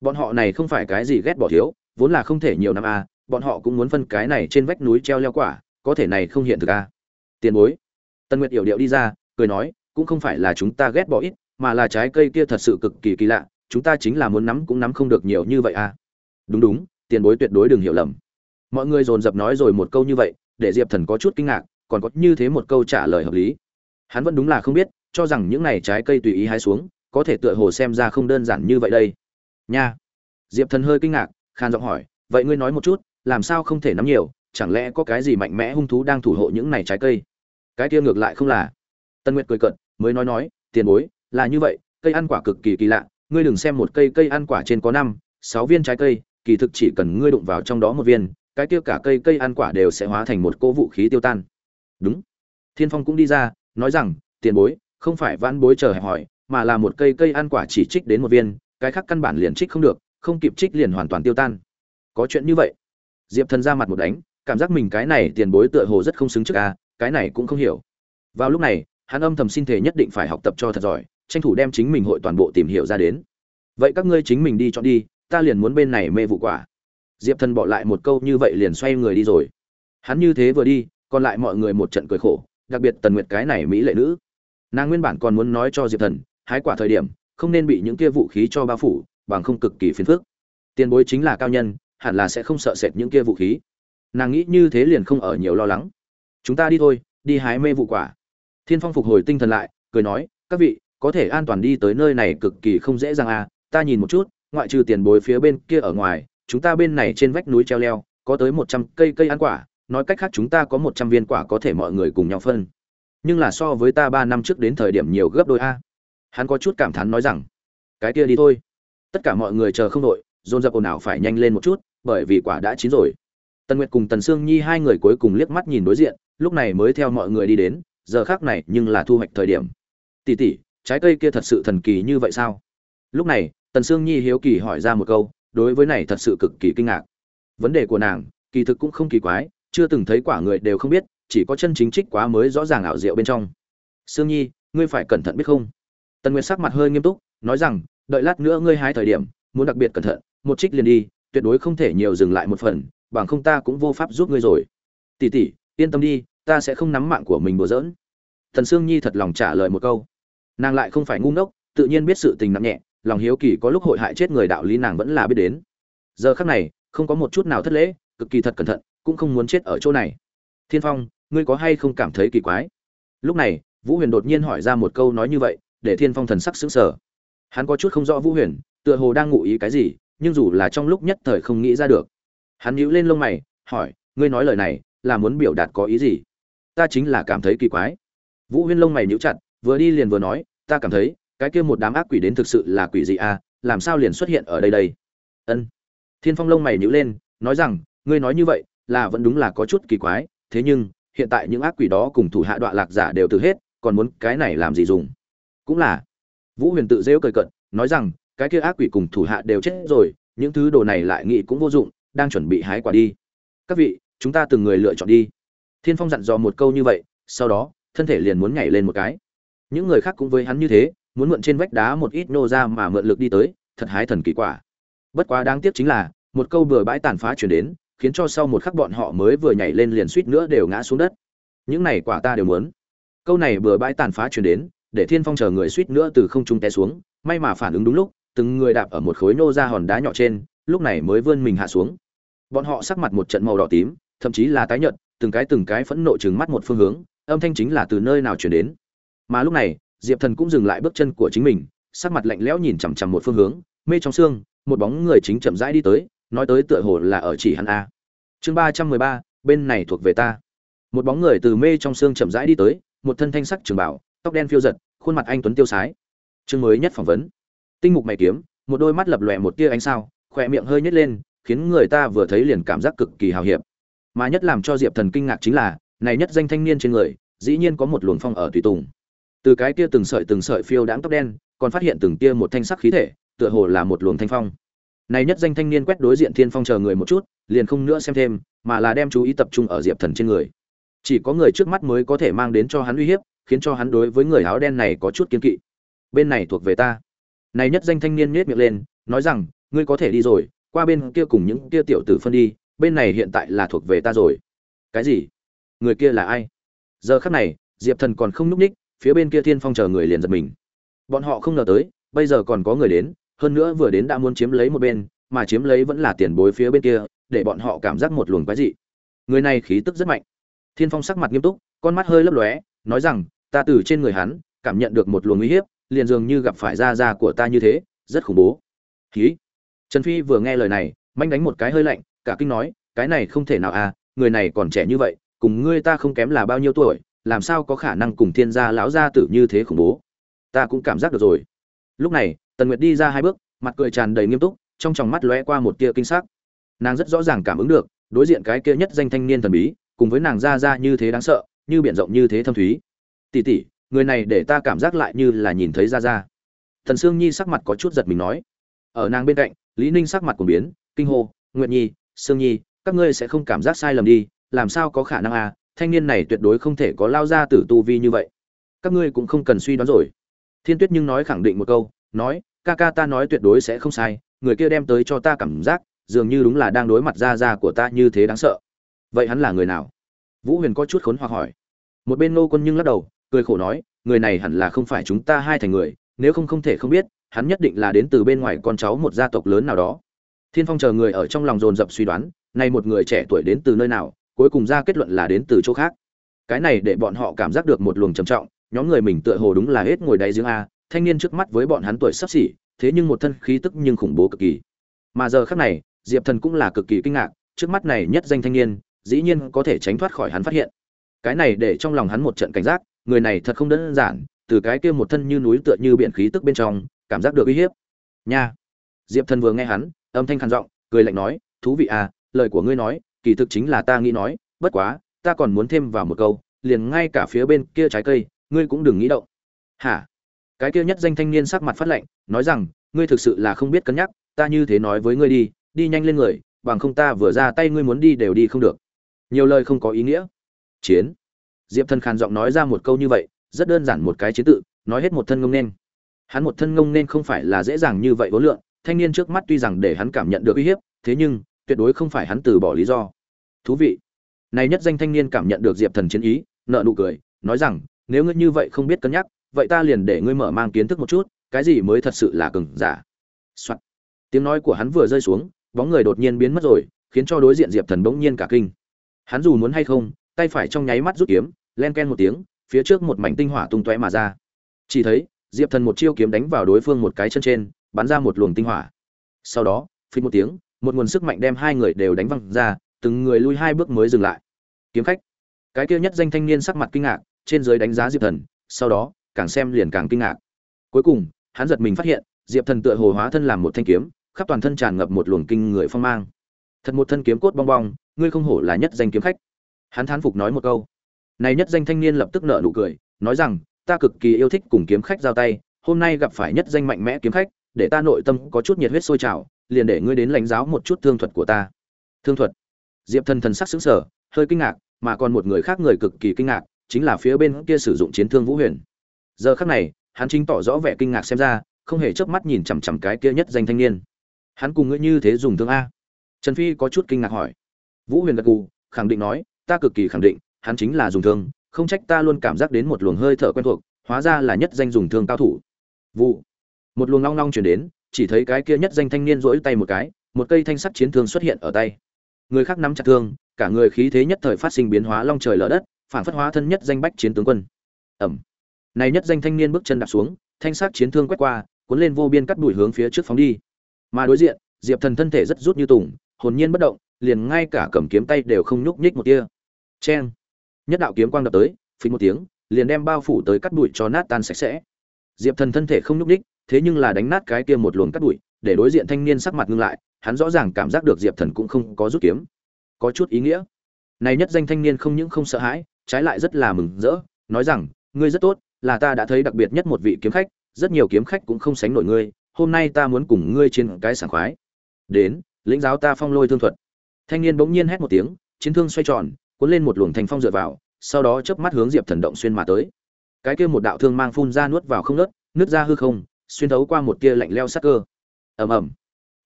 Bọn họ này không phải cái gì ghét bỏ thiếu vốn là không thể nhiều năm a à, bọn họ cũng muốn phân cái này trên vách núi treo leo quả có thể này không hiện thực a. À. tiền bối. Tân nguyệt yểu điệu đi ra cười nói, cũng không phải là chúng ta ghét bỏ ít, mà là trái cây kia thật sự cực kỳ kỳ lạ, chúng ta chính là muốn nắm cũng nắm không được nhiều như vậy à? Đúng đúng, tiền bối tuyệt đối đừng hiểu lầm. Mọi người dồn dập nói rồi một câu như vậy, để diệp thần có chút kinh ngạc, còn có như thế một câu trả lời hợp lý. Hắn vẫn đúng là không biết, cho rằng những này trái cây tùy ý hái xuống, có thể tựa hồ xem ra không đơn giản như vậy đây. Nha. Diệp thần hơi kinh ngạc khan giọng hỏi, vậy ngươi nói một chút, làm sao không thể nắm nhiều, chẳng lẽ có cái gì mạnh mẽ hung thú đang thủ hộ những này trái cây? Cái kia ngược lại không là tân nguyệt cười cợt, mới nói nói tiền bối là như vậy cây ăn quả cực kỳ kỳ lạ ngươi đừng xem một cây cây ăn quả trên có năm sáu viên trái cây kỳ thực chỉ cần ngươi đụng vào trong đó một viên cái kia cả cây cây ăn quả đều sẽ hóa thành một cỗ vũ khí tiêu tan. Đúng. Thiên phong cũng đi ra nói rằng tiền bối không phải vãn bối chờ hỏi mà là một cây cây ăn quả chỉ trích đến một viên cái khác căn bản liền trích không được không kịp trích liền hoàn toàn tiêu tan. Có chuyện như vậy? Diệp thần ra mặt một đánh cảm giác mình cái này tiền bối tựa hồ rất không xứng trước a cái này cũng không hiểu. Vào lúc này hắn âm thầm xin thể nhất định phải học tập cho thật giỏi, tranh thủ đem chính mình hội toàn bộ tìm hiểu ra đến. Vậy các ngươi chính mình đi chọn đi, ta liền muốn bên này mê vụ quả. Diệp thần bỏ lại một câu như vậy liền xoay người đi rồi. Hắn như thế vừa đi, còn lại mọi người một trận cười khổ, đặc biệt tần nguyệt cái này mỹ lệ nữ. Nàng nguyên bản còn muốn nói cho diệp thần, hái quả thời điểm, không nên bị những kia vũ khí cho bao phủ, bằng không cực kỳ phiền phức. Tiền bối chính là cao nhân, hẳn là sẽ không sợ sệt những kia vũ khí. Nàng nghĩ như thế liền không ở nhiều lo lắng. Chúng ta đi thôi, đi hái mê vụ quả thiên phong phục hồi tinh thần lại, cười nói, các vị, có thể an toàn đi tới nơi này cực kỳ không dễ dàng à ta nhìn một chút, ngoại trừ tiền bối phía bên kia ở ngoài, chúng ta bên này trên vách núi treo leo, có tới một trăm cây cây ăn quả, nói cách khác chúng ta có một trăm viên quả có thể mọi người cùng nhau phân. Nhưng là so với ta ba năm trước đến thời điểm nhiều gấp đôi a. Hắn có chút cảm thán nói rằng, cái kia đi thôi. Tất cả mọi người chờ không đội dồn dập ồn ào phải nhanh lên một chút, bởi vì quả đã chín rồi. Tần nguyệt cùng tần sương nhi hai người cuối cùng liếc mắt nhìn đối diện, lúc này mới theo mọi người đi đến giờ khác này nhưng là thu hoạch thời điểm. Tỉ tỉ trái cây kia thật sự thần kỳ như vậy sao? Lúc này, tần sương nhi hiếu kỳ hỏi ra một câu, đối với này thật sự cực kỳ kinh ngạc. Vấn đề của nàng, kỳ thực cũng không kỳ quái, chưa từng thấy quả người đều không biết, chỉ có chân chính trích quá mới rõ ràng ảo diệu bên trong. Sương nhi, ngươi phải cẩn thận biết không? Tần nguyệt sắc mặt hơi nghiêm túc, nói rằng, đợi lát nữa ngươi hai thời điểm, muốn đặc biệt cẩn thận, một trích liền đi, tuyệt đối không thể nhiều dừng lại một phần, bằng không ta cũng vô pháp giúp ngươi rồi. Tỷ tỷ, yên tâm đi ta sẽ không nắm mạng của mình bừa giỡn. Thần sương nhi thật lòng trả lời một câu. Nàng lại không phải ngu ngốc, tự nhiên biết sự tình nặng nhẹ, lòng hiếu kỳ có lúc hội hại chết người đạo lý nàng vẫn là biết đến. Giờ khắc này, không có một chút nào thất lễ, cực kỳ thật cẩn thận, cũng không muốn chết ở chỗ này. Thiên phong, ngươi có hay không cảm thấy kỳ quái? Lúc này, vũ huyền đột nhiên hỏi ra một câu nói như vậy, để thiên phong thần sắc sững sờ. Hắn có chút không rõ vũ huyền, tựa hồ đang ngụ ý cái gì, nhưng dù là trong lúc nhất thời không nghĩ ra được. Hắn nhíu lên lông mày, hỏi, ngươi nói lời này, là muốn biểu đạt có ý gì? Ta chính là cảm thấy kỳ quái. Vũ huyên lông mày nhíu chặt, vừa đi liền vừa nói, ta cảm thấy, cái kia một đám ác quỷ đến thực sự là quỷ gì à làm sao liền xuất hiện ở đây đây? Ân. Thiên phong lông mày nhíu lên, nói rằng, ngươi nói như vậy, là vẫn đúng là có chút kỳ quái, thế nhưng, hiện tại những ác quỷ đó cùng thủ hạ đoạn lạc giả đều từ hết, còn muốn cái này làm gì dùng? Cũng là. Vũ huyền tự rêu cười cận nói rằng, cái kia ác quỷ cùng thủ hạ đều chết rồi, những thứ đồ này lại nghĩ cũng vô dụng, đang chuẩn bị hái quả đi. Các vị, chúng ta từng người lựa chọn đi thiên phong dặn dò một câu như vậy, sau đó, thân thể liền muốn nhảy lên một cái. Những người khác cũng với hắn như thế, muốn mượn trên vách đá một ít nô ra mà mượn lực đi tới, thật hái thần kỳ quả. Bất quá đáng tiếc chính là, một câu bừa bãi tàn phá chuyển đến, khiến cho sau một khắc bọn họ mới vừa nhảy lên liền suýt nữa đều ngã xuống đất. Những này quả ta đều muốn. Câu này bừa bãi tàn phá chuyển đến, để thiên phong chờ người suýt nữa từ không trung té xuống, may mà phản ứng đúng lúc, từng người đạp ở một khối nô ra hòn đá nhỏ trên, lúc này mới vươn mình hạ xuống. Bọn họ sắc mặt một trận màu đỏ tím, thậm chí là tái nhợt từng cái từng cái phẫn nộ chừng mắt một phương hướng, âm thanh chính là từ nơi nào chuyển đến. Mà lúc này, diệp thần cũng dừng lại bước chân của chính mình, sắc mặt lạnh lẽo nhìn chằm chằm một phương hướng, mê trong xương, một bóng người chính chậm rãi đi tới, nói tới tựa hồ là ở chỉ hắn a. Chương ba trăm mười ba, bên này thuộc về ta. Một bóng người từ mê trong xương chậm rãi đi tới, một thân thanh sắc trường bảo, tóc đen phiêu giật, khuôn mặt anh tuấn tiêu sái. Chương mới nhất phỏng vấn. Tinh mục mày kiếm, một đôi mắt lập lòe một tia ánh sao, khỏe miệng hơi nhếch lên, khiến người ta vừa thấy liền cảm giác cực kỳ hào hiệp mà nhất làm cho diệp thần kinh ngạc chính là, này nhất danh thanh niên trên người, dĩ nhiên có một luồng phong ở tùy tùng. Từ cái kia từng sợi từng sợi phiêu đãng tóc đen, còn phát hiện từng tia một thanh sắc khí thể, tựa hồ là một luồng thanh phong. Này nhất danh thanh niên quét đối diện thiên phong chờ người một chút, liền không nữa xem thêm, mà là đem chú ý tập trung ở diệp thần trên người. Chỉ có người trước mắt mới có thể mang đến cho hắn uy hiếp, khiến cho hắn đối với người áo đen này có chút kiên kỵ. Bên này thuộc về ta. Này nhất danh thanh niên nhếch miệng lên, nói rằng, ngươi có thể đi rồi, qua bên kia cùng những kia tiểu tử phân đi bên này hiện tại là thuộc về ta rồi. Cái gì? Người kia là ai? Giờ khắc này, diệp thần còn không núp ních, phía bên kia thiên phong chờ người liền giật mình. Bọn họ không ngờ tới, bây giờ còn có người đến, hơn nữa vừa đến đã muốn chiếm lấy một bên, mà chiếm lấy vẫn là tiền bối phía bên kia, để bọn họ cảm giác một luồng quái dị. Người này khí tức rất mạnh. Thiên phong sắc mặt nghiêm túc, con mắt hơi lấp lóe, nói rằng, ta từ trên người hắn, cảm nhận được một luồng uy hiếp, liền dường như gặp phải gia gia của ta như thế, rất khủng bố. Khí trần phi vừa nghe lời này, manh đánh một cái hơi lạnh cả kinh nói, cái này không thể nào à người này còn trẻ như vậy, cùng ngươi ta không kém là bao nhiêu tuổi, làm sao có khả năng cùng thiên gia lão gia tử như thế khủng bố? Ta cũng cảm giác được rồi. Lúc này, tần nguyệt đi ra hai bước, mặt cười tràn đầy nghiêm túc, trong tròng mắt lóe qua một tia kinh sắc. Nàng rất rõ ràng cảm ứng được, đối diện cái kia nhất danh thanh niên thần bí, cùng với nàng ra ra như thế đáng sợ, như biển rộng như thế thâm thúy. Tỷ tỷ, người này để ta cảm giác lại như là nhìn thấy ra ra. Thần sương nhi sắc mặt có chút giật mình nói. Ở nàng bên cạnh, lý ninh sắc mặt của biến, kinh hô, Nguyệt nhi sương nhi, các ngươi sẽ không cảm giác sai lầm đi, làm sao có khả năng à? Thanh niên này tuyệt đối không thể có lao ra tử tu vi như vậy. Các ngươi cũng không cần suy đoán rồi. Thiên tuyết nhưng nói khẳng định một câu, nói, ca ca ta nói tuyệt đối sẽ không sai, người kia đem tới cho ta cảm giác, dường như đúng là đang đối mặt ra ra của ta như thế đáng sợ. Vậy hắn là người nào? Vũ huyền có chút khốn hoặc hỏi. Một bên nô quân nhưng lắc đầu, cười khổ nói, người này hẳn là không phải chúng ta hai thành người, nếu không không thể không biết, hắn nhất định là đến từ bên ngoài con cháu một gia tộc lớn nào đó thiên phong chờ người ở trong lòng dồn dập suy đoán, nay một người trẻ tuổi đến từ nơi nào, cuối cùng ra kết luận là đến từ chỗ khác. Cái này để bọn họ cảm giác được một luồng trầm trọng, nhóm người mình tựa hồ đúng là hết ngồi đáy giếng a, thanh niên trước mắt với bọn hắn tuổi sắp xỉ, thế nhưng một thân khí tức nhưng khủng bố cực kỳ. Mà giờ khác này, diệp thần cũng là cực kỳ kinh ngạc, trước mắt này nhất danh thanh niên, dĩ nhiên có thể tránh thoát khỏi hắn phát hiện. Cái này để trong lòng hắn một trận cảnh giác, người này thật không đơn giản, từ cái kia một thân như núi tựa như biển khí tức bên trong, cảm giác được uy hiếp. Nha! Diệp thần vừa nghe hắn âm thanh khàn giọng, cười lạnh nói, thú vị à lời của ngươi nói, kỳ thực chính là ta nghĩ nói, bất quá, ta còn muốn thêm vào một câu, liền ngay cả phía bên kia trái cây, ngươi cũng đừng nghĩ động. Hả? Cái kia nhất danh thanh niên sắc mặt phát lạnh, nói rằng, ngươi thực sự là không biết cân nhắc, ta như thế nói với ngươi đi đi nhanh lên người, bằng không ta vừa ra tay ngươi muốn đi đều đi không được. Nhiều lời không có ý nghĩa. Chiến. Diệp thần khàn giọng nói ra một câu như vậy, rất đơn giản một cái chiến tự, nói hết một thân ngông nên. Hắn một thân ngông nên không phải là dễ dàng như vậy vốn lượng thanh niên trước mắt tuy rằng để hắn cảm nhận được uy hiếp, thế nhưng, tuyệt đối không phải hắn từ bỏ lý do. Thú vị. Này nhất danh thanh niên cảm nhận được diệp thần chiến ý nợ nụ cười, nói rằng, nếu ngươi như vậy không biết cân nhắc, vậy ta liền để ngươi mở mang kiến thức một chút, cái gì mới thật sự là cừng giả、Soạn. tiếng nói của hắn vừa rơi xuống, bóng người đột nhiên biến mất rồi, khiến cho đối diện diệp thần bỗng nhiên cả kinh. Hắn dù muốn hay không, tay phải trong nháy mắt rút kiếm, len ken một tiếng, phía trước một mảnh tinh hỏa tung tóe mà ra. Chỉ thấy, diệp thần một chiêu kiếm đánh vào đối phương một cái chân trên bắn ra một luồng tinh hỏa. Sau đó phí một tiếng, một nguồn sức mạnh đem hai người đều đánh văng ra, từng người lui hai bước mới dừng lại. Kiếm khách. Cái kia nhất danh thanh niên sắc mặt kinh ngạc, trên dưới đánh giá diệp thần, sau đó, càng xem liền càng kinh ngạc. Cuối cùng, hắn giật mình phát hiện, diệp thần tựa hồ hóa thân làm một thanh kiếm, khắp toàn thân tràn ngập một luồng kinh người phong mang. Thật một thân kiếm cốt bong bong, ngươi không hổ là nhất danh kiếm khách. Hắn thán phục nói một câu. Này nhất danh thanh niên lập tức nở nụ cười, nói rằng, ta cực kỳ yêu thích cùng kiếm khách giao tay, hôm nay gặp phải nhất danh mạnh mẽ kiếm khách để ta nội tâm có chút nhiệt huyết sôi trào, liền để ngươi đến lãnh giáo một chút thương thuật của ta. Thương thuật? Diệp thần thần sắc xứng sở hơi kinh ngạc, mà còn một người khác người cực kỳ kinh ngạc, chính là phía bên kia sử dụng chiến thương vũ huyền. Giờ khắc này, hắn chính tỏ rõ vẻ kinh ngạc xem ra, không hề chớp mắt nhìn chằm chằm cái kia nhất danh thanh niên. Hắn cùng ngươi như thế dùng thương a? Trần phi có chút kinh ngạc hỏi. Vũ huyền gật gù, khẳng định nói, ta cực kỳ khẳng định, hắn chính là dùng thương, không trách ta luôn cảm giác đến một luồng hơi thở quen thuộc, hóa ra là nhất danh dùng thương cao thủ. Vụ một luồng long long chuyển đến, chỉ thấy cái kia nhất danh thanh niên rỗi tay một cái, một cây thanh sắt chiến thương xuất hiện ở tay. Người khác nắm chặt thương, cả người khí thế nhất thời phát sinh biến hóa long trời lở đất, phản phất hóa thân nhất danh bách chiến tướng quân. Ẩm này nhất danh thanh niên bước chân đạp xuống, thanh sắc chiến thương quét qua, cuốn lên vô biên cắt đuổi hướng phía trước phóng đi. Mà đối diện, diệp thần thân thể rất rút như tùng, hồn nhiên bất động, liền ngay cả cầm kiếm tay đều không nhúc nhích một tia. Cheng. Nhất đạo kiếm quang đập tới, phình một tiếng, liền đem bao phủ tới cắt đuổi cho nát tan sạch sẽ. Diệp thần thân thể không nhúc nhích thế nhưng là đánh nát cái kia một luồng cắt đuổi để đối diện thanh niên sắc mặt ngưng lại, hắn rõ ràng cảm giác được diệp thần cũng không có rút kiếm. Có chút ý nghĩa. Này nhất danh thanh niên không những không sợ hãi, trái lại rất là mừng rỡ, nói rằng, ngươi rất tốt, là ta đã thấy đặc biệt nhất một vị kiếm khách, rất nhiều kiếm khách cũng không sánh nổi ngươi, hôm nay ta muốn cùng ngươi trên cái sảng khoái. Đến, lĩnh giáo ta phong lôi thương thuật. Thanh niên bỗng nhiên hét một tiếng, chiến thương xoay tròn, cuốn lên một luồng thành phong dựa vào, sau đó chớp mắt hướng diệp thần động xuyên mà tới. Cái kia một đạo thương mang phun ra nuốt vào không nớt nứt ra hư không xuyên thấu qua một tia lạnh leo sắc cơ. Ầm ầm.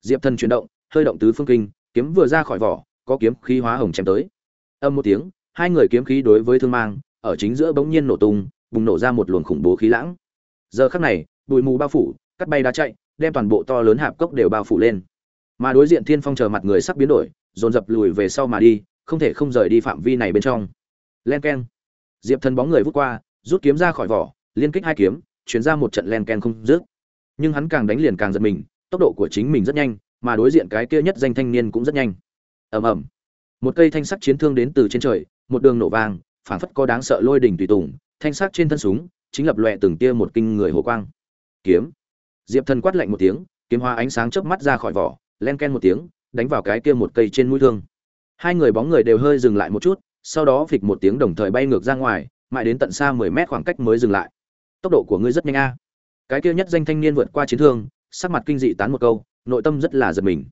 Diệp thần chuyển động, hơi động tứ phương kinh, kiếm vừa ra khỏi vỏ, có kiếm khí hóa hồng chém tới. Âm một tiếng, hai người kiếm khí đối với thương mang, ở chính giữa bỗng nhiên nổ tung, bùng nổ ra một luồng khủng bố khí lãng. Giờ khắc này, bụi mù bao phủ, cắt bay đá chạy, đem toàn bộ to lớn hạp cốc đều bao phủ lên. Mà đối diện thiên phong chờ mặt người sắp biến đổi, dồn dập lùi về sau mà đi, không thể không rời đi phạm vi này bên trong. Len keng. Diệp thần bóng người vút qua, rút kiếm ra khỏi vỏ, liên kích hai kiếm, chuyển ra một trận len ken không dứt nhưng hắn càng đánh liền càng giật mình, tốc độ của chính mình rất nhanh, mà đối diện cái kia nhất danh thanh niên cũng rất nhanh. Ầm ầm. Một cây thanh sắc chiến thương đến từ trên trời, một đường nổ vàng phảng phất có đáng sợ lôi đỉnh tùy tùng, thanh sắc trên thân súng, chính lập lòe từng tia một kinh người hồ quang. Kiếm. Diệp thần quát lạnh một tiếng, kiếm hoa ánh sáng chớp mắt ra khỏi vỏ, len ken một tiếng, đánh vào cái kia một cây trên mũi thương. Hai người bóng người đều hơi dừng lại một chút, sau đó phịch một tiếng đồng thời bay ngược ra ngoài, mãi đến tận xa mười mét khoảng cách mới dừng lại. Tốc độ của ngươi rất nhanh a cái kia nhất danh thanh niên vượt qua chiến thương, sắc mặt kinh dị tán một câu, nội tâm rất là giật mình.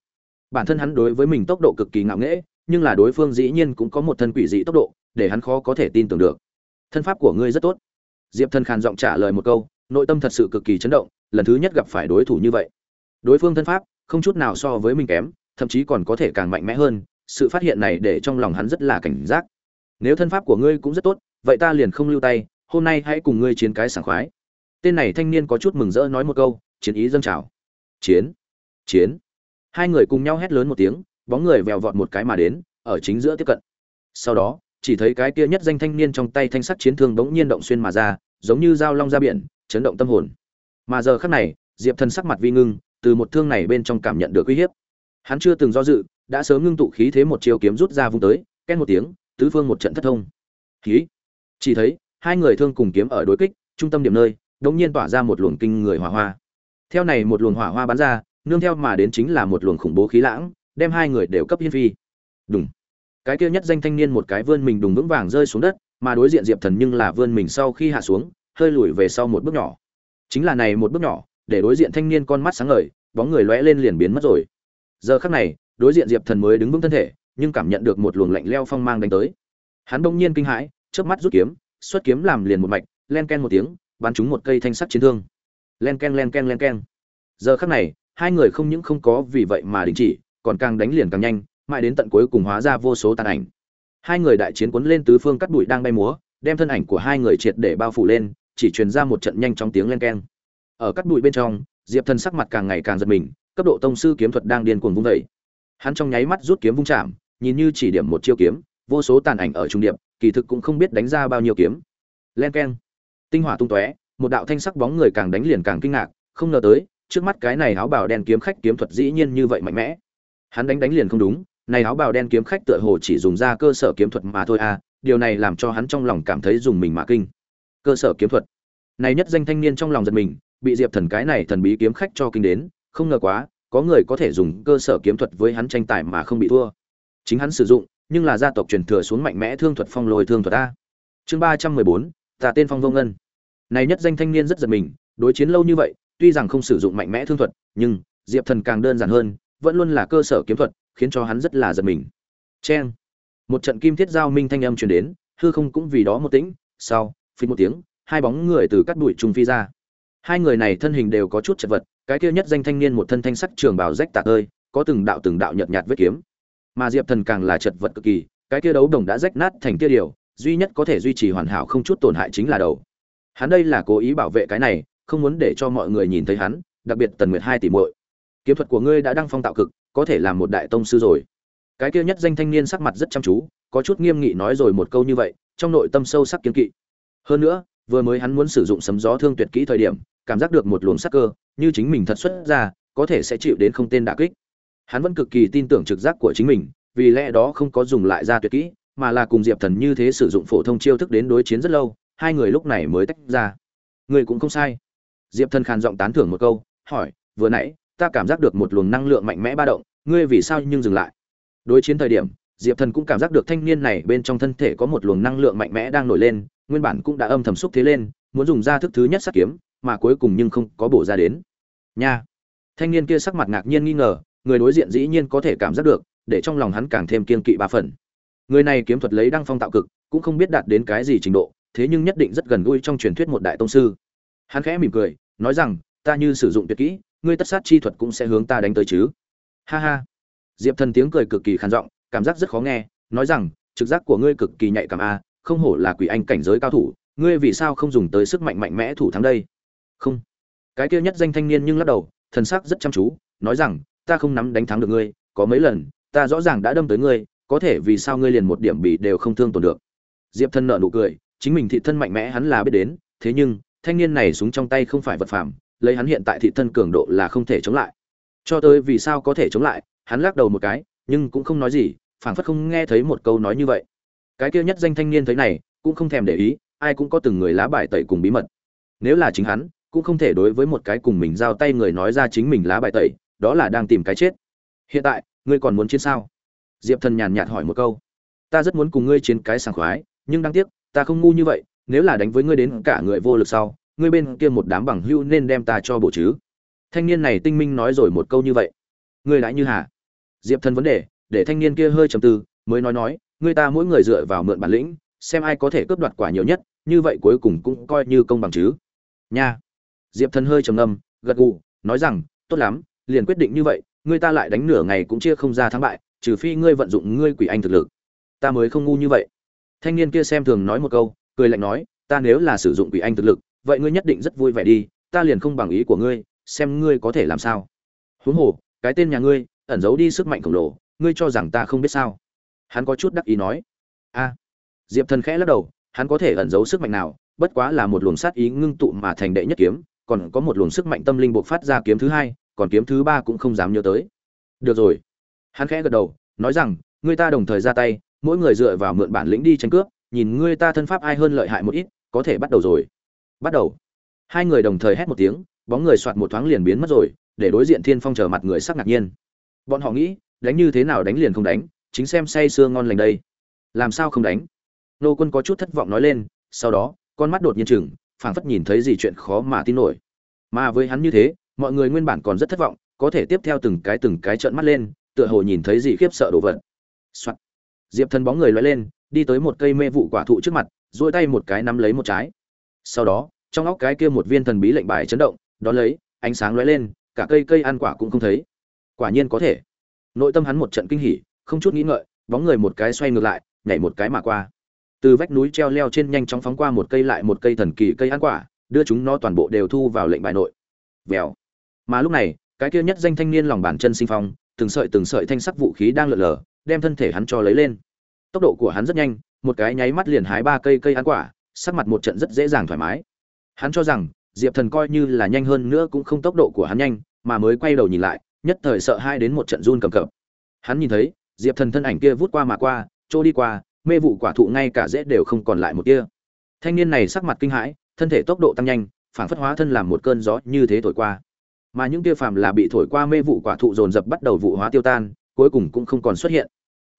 Bản thân hắn đối với mình tốc độ cực kỳ ngạo nghễ, nhưng là đối phương dĩ nhiên cũng có một thân quỷ dị tốc độ, để hắn khó có thể tin tưởng được. Thân pháp của ngươi rất tốt. Diệp thần khàn giọng trả lời một câu, nội tâm thật sự cực kỳ chấn động, lần thứ nhất gặp phải đối thủ như vậy. Đối phương thân pháp, không chút nào so với mình kém, thậm chí còn có thể càng mạnh mẽ hơn, sự phát hiện này để trong lòng hắn rất là cảnh giác. Nếu thân pháp của ngươi cũng rất tốt, vậy ta liền không lưu tay, hôm nay hãy cùng ngươi chiến cái sảng khoái tên này thanh niên có chút mừng rỡ nói một câu, chiến ý dâng trào. Chiến chiến. Hai người cùng nhau hét lớn một tiếng, bóng người vèo vọt một cái mà đến, ở chính giữa tiếp cận. Sau đó, chỉ thấy cái kia nhất danh thanh niên trong tay thanh sắt chiến thương bỗng nhiên động xuyên mà ra, giống như dao long ra biển, chấn động tâm hồn. Mà giờ khắc này, diệp thần sắc mặt vi ngưng, từ một thương này bên trong cảm nhận được uy hiếp. Hắn chưa từng do dự, đã sớm ngưng tụ khí thế một chiều kiếm rút ra vung tới, két một tiếng, tứ phương một trận thất thông. Khí. Chỉ thấy, hai người thương cùng kiếm ở đối kích, trung tâm điểm nơi đột nhiên tỏa ra một luồng kinh người hỏa hoa. Theo này một luồng hỏa hoa bắn ra, nương theo mà đến chính là một luồng khủng bố khí lãng, đem hai người đều cấp hiên phi. Đúng cái kia nhất danh thanh niên một cái vươn mình đùng vững vàng rơi xuống đất, mà đối diện diệp thần nhưng là vươn mình sau khi hạ xuống, hơi lùi về sau một bước nhỏ. Chính là này một bước nhỏ, để đối diện thanh niên con mắt sáng ngời, bóng người lóe lên liền biến mất rồi. Giờ khắc này, đối diện diệp thần mới đứng vững thân thể, nhưng cảm nhận được một luồng lạnh lẽo phong mang đánh tới. Hắn bỗng nhiên kinh hãi, chớp mắt rút kiếm, xuất kiếm làm liền một mạch, len ken một tiếng bắn trúng một cây thanh sắt chiến thương. Len ken len ken len ken giờ khắc này, hai người không những không có vì vậy mà đình chỉ, còn càng đánh liền càng nhanh, mãi đến tận cuối cùng hóa ra vô số tàn ảnh. Hai người đại chiến cuốn lên tứ phương cắt bụi đang bay múa, đem thân ảnh của hai người triệt để bao phủ lên, chỉ truyền ra một trận nhanh trong tiếng len keng. Ở cắt bụi bên trong, diệp thần sắc mặt càng ngày càng giật mình, cấp độ tông sư kiếm thuật đang điên cuồng vung vẩy hắn trong nháy mắt rút kiếm vung chạm, nhìn như chỉ điểm một chiêu kiếm, vô số tàn ảnh ở trung điệp, kỳ thực cũng không biết đánh ra bao nhiêu kiếm. Len keng tinh hỏa tung tóe, một đạo thanh sắc bóng người càng đánh liền càng kinh ngạc, không ngờ tới, trước mắt cái này áo bào đen kiếm khách kiếm thuật dĩ nhiên như vậy mạnh mẽ. Hắn đánh đánh liền không đúng, này áo bào đen kiếm khách tựa hồ chỉ dùng ra cơ sở kiếm thuật mà thôi à điều này làm cho hắn trong lòng cảm thấy dùng mình mà kinh. Cơ sở kiếm thuật. Này nhất danh thanh niên trong lòng giật mình, bị diệp thần cái này thần bí kiếm khách cho kinh đến, không ngờ quá, có người có thể dùng cơ sở kiếm thuật với hắn tranh tài mà không bị thua. Chính hắn sử dụng, nhưng là gia tộc truyền thừa xuống mạnh mẽ thương thuật phong lôi thương thuật a. Chương ba trăm mười bốn ta tên phong vô ngân. Này nhất danh thanh niên rất giật mình, đối chiến lâu như vậy, tuy rằng không sử dụng mạnh mẽ thương thuật, nhưng diệp thần càng đơn giản hơn, vẫn luôn là cơ sở kiếm thuật, khiến cho hắn rất là giật mình. Cheng. Một trận kim thiết giao minh thanh âm truyền đến, hư không cũng vì đó một tĩnh, sau phi một tiếng, hai bóng người từ cắt bụi trùng phi ra. Hai người này thân hình đều có chút chật vật, cái kia nhất danh thanh niên một thân thanh sắc trường bào rách tạc ơi, có từng đạo từng đạo nhợt nhạt vết kiếm. Mà diệp thần càng là chật vật cực kỳ, cái kia đấu đồng đã rách nát thành tia điều duy nhất có thể duy trì hoàn hảo không chút tổn hại chính là đầu. Hắn đây là cố ý bảo vệ cái này, không muốn để cho mọi người nhìn thấy hắn, đặc biệt tần nguyệt hai tỷ muội. Kiếm thuật của ngươi đã đăng phong tạo cực, có thể làm một đại tông sư rồi. Cái kia nhất danh thanh niên sắc mặt rất chăm chú, có chút nghiêm nghị nói rồi một câu như vậy, trong nội tâm sâu sắc kiên kỵ. Hơn nữa, vừa mới hắn muốn sử dụng sấm gió thương tuyệt kỹ thời điểm, cảm giác được một luồng sắc cơ, như chính mình thật xuất ra, có thể sẽ chịu đến không tên đả kích. Hắn vẫn cực kỳ tin tưởng trực giác của chính mình, vì lẽ đó không có dùng lại ra tuyệt kỹ mà là cùng diệp thần như thế sử dụng phổ thông chiêu thức đến đối chiến rất lâu, hai người lúc này mới tách ra. Người cũng không sai. Diệp thần khàn giọng tán thưởng một câu, hỏi, vừa nãy, ta cảm giác được một luồng năng lượng mạnh mẽ ba động, ngươi vì sao nhưng dừng lại? Đối chiến thời điểm, diệp thần cũng cảm giác được thanh niên này bên trong thân thể có một luồng năng lượng mạnh mẽ đang nổi lên, nguyên bản cũng đã âm thầm xúc thế lên, muốn dùng ra thức thứ nhất sát kiếm, mà cuối cùng nhưng không có bổ ra đến. Nha! Thanh niên kia sắc mặt ngạc nhiên nghi ngờ, người đối diện dĩ nhiên có thể cảm giác được, để trong lòng hắn càng thêm kiên kỵ ba phần người này kiếm thuật lấy đăng phong tạo cực, cũng không biết đạt đến cái gì trình độ, thế nhưng nhất định rất gần gũi trong truyền thuyết một đại tông sư. Hắn khẽ mỉm cười, nói rằng, ta như sử dụng tuyệt kỹ, ngươi tất sát chi thuật cũng sẽ hướng ta đánh tới chứ. Ha ha. Diệp thần tiếng cười cực kỳ khàn giọng, cảm giác rất khó nghe, nói rằng, trực giác của ngươi cực kỳ nhạy cảm a, không hổ là quỷ anh cảnh giới cao thủ, ngươi vì sao không dùng tới sức mạnh mạnh mẽ thủ thắng đây? Không. Cái kia nhất danh thanh niên nhưng lắc đầu, thần sắc rất chăm chú, nói rằng, ta không nắm đánh thắng được ngươi, có mấy lần, ta rõ ràng đã đâm tới ngươi có thể vì sao ngươi liền một điểm bị đều không thương tổn được? Diệp thân nợ nụ cười, chính mình thị thân mạnh mẽ hắn là biết đến, thế nhưng, thanh niên này súng trong tay không phải vật phẩm lấy hắn hiện tại thị thân cường độ là không thể chống lại. Cho tới vì sao có thể chống lại, hắn lắc đầu một cái, nhưng cũng không nói gì, phảng phất không nghe thấy một câu nói như vậy. Cái kia nhất danh thanh niên thấy này, cũng không thèm để ý, ai cũng có từng người lá bài tẩy cùng bí mật. Nếu là chính hắn, cũng không thể đối với một cái cùng mình giao tay người nói ra chính mình lá bài tẩy, đó là đang tìm cái chết. Hiện tại, ngươi còn muốn chiến sao? Diệp thần nhàn nhạt hỏi một câu. Ta rất muốn cùng ngươi chiến cái sảng khoái, nhưng đáng tiếc, ta không ngu như vậy, nếu là đánh với ngươi đến cả người vô lực sau, ngươi bên kia một đám bằng hưu nên đem ta cho bổ chứ. Thanh niên này tinh minh nói rồi một câu như vậy. Ngươi lại như hà? Diệp thần vấn đề, để thanh niên kia hơi trầm tư, mới nói nói, ngươi ta mỗi người dựa vào mượn bản lĩnh, xem ai có thể cướp đoạt quả nhiều nhất, như vậy cuối cùng cũng coi như công bằng chứ. Nha. Diệp thần hơi trầm ngâm, gật gù, nói rằng, tốt lắm, liền quyết định như vậy, ngươi ta lại đánh nửa ngày cũng chia không ra thắng bại trừ phi ngươi vận dụng ngươi quỷ anh thực lực. Ta mới không ngu như vậy. Thanh niên kia xem thường nói một câu, cười lạnh nói, ta nếu là sử dụng quỷ anh thực lực, vậy ngươi nhất định rất vui vẻ đi, ta liền không bằng ý của ngươi, xem ngươi có thể làm sao. Huống hồ, cái tên nhà ngươi, ẩn giấu đi sức mạnh khổng lồ, ngươi cho rằng ta không biết sao? Hắn có chút đắc ý nói. A. Diệp thần khẽ lắc đầu, hắn có thể ẩn giấu sức mạnh nào, bất quá là một luồng sát ý ngưng tụ mà thành đệ nhất kiếm, còn có một luồng sức mạnh tâm linh buộc phát ra kiếm thứ hai, còn kiếm thứ ba cũng không dám nhớ tới. Được rồi hắn khẽ gật đầu, nói rằng người ta đồng thời ra tay, mỗi người dựa vào mượn bản lĩnh đi tranh cướp, nhìn người ta thân pháp ai hơn lợi hại một ít, có thể bắt đầu rồi. Bắt đầu. Hai người đồng thời hét một tiếng, bóng người soạt một thoáng liền biến mất rồi, để đối diện thiên phong chờ mặt người sắc ngạc nhiên. Bọn họ nghĩ, đánh như thế nào đánh liền không đánh, chính xem say sưa ngon lành đây. Làm sao không đánh? Nô quân có chút thất vọng nói lên, sau đó, con mắt đột nhiên chừng phảng phất nhìn thấy gì chuyện khó mà tin nổi. Mà với hắn như thế, mọi người nguyên bản còn rất thất vọng, có thể tiếp theo từng cái từng cái trợn mắt lên tựa hồ nhìn thấy gì khiếp sợ đồ vật. Soạn. diệp thần bóng người loay lên, đi tới một cây mê vụ quả thụ trước mặt, duỗi tay một cái nắm lấy một trái. Sau đó, trong óc cái kia một viên thần bí lệnh bài chấn động, đón lấy, ánh sáng lóe lên, cả cây cây ăn quả cũng không thấy. Quả nhiên có thể. Nội tâm hắn một trận kinh hỉ, không chút nghĩ ngợi, bóng người một cái xoay ngược lại, nhảy một cái mà qua. Từ vách núi treo leo trên nhanh chóng phóng qua một cây lại một cây thần kỳ cây ăn quả, đưa chúng nó toàn bộ đều thu vào lệnh bài nội. Vèo. Mà lúc này, cái kia nhất danh thanh niên lòng bàn chân sinh phong từng sợi từng sợi thanh sắc vũ khí đang lượn lờ, đem thân thể hắn cho lấy lên. Tốc độ của hắn rất nhanh, một cái nháy mắt liền hái ba cây cây ăn quả, sắc mặt một trận rất dễ dàng thoải mái. Hắn cho rằng, diệp thần coi như là nhanh hơn nữa cũng không tốc độ của hắn nhanh, mà mới quay đầu nhìn lại, nhất thời sợ hai đến một trận run cầm cập. Hắn nhìn thấy, diệp thần thân ảnh kia vút qua mà qua, trôi đi qua, mê vụ quả thụ ngay cả dễ đều không còn lại một tia. thanh niên này sắc mặt kinh hãi, thân thể tốc độ tăng nhanh phản phất hóa thân làm một cơn gió như thế thổi qua mà những kia phàm là bị thổi qua mê vụ quả thụ dồn dập bắt đầu vụ hóa tiêu tan, cuối cùng cũng không còn xuất hiện.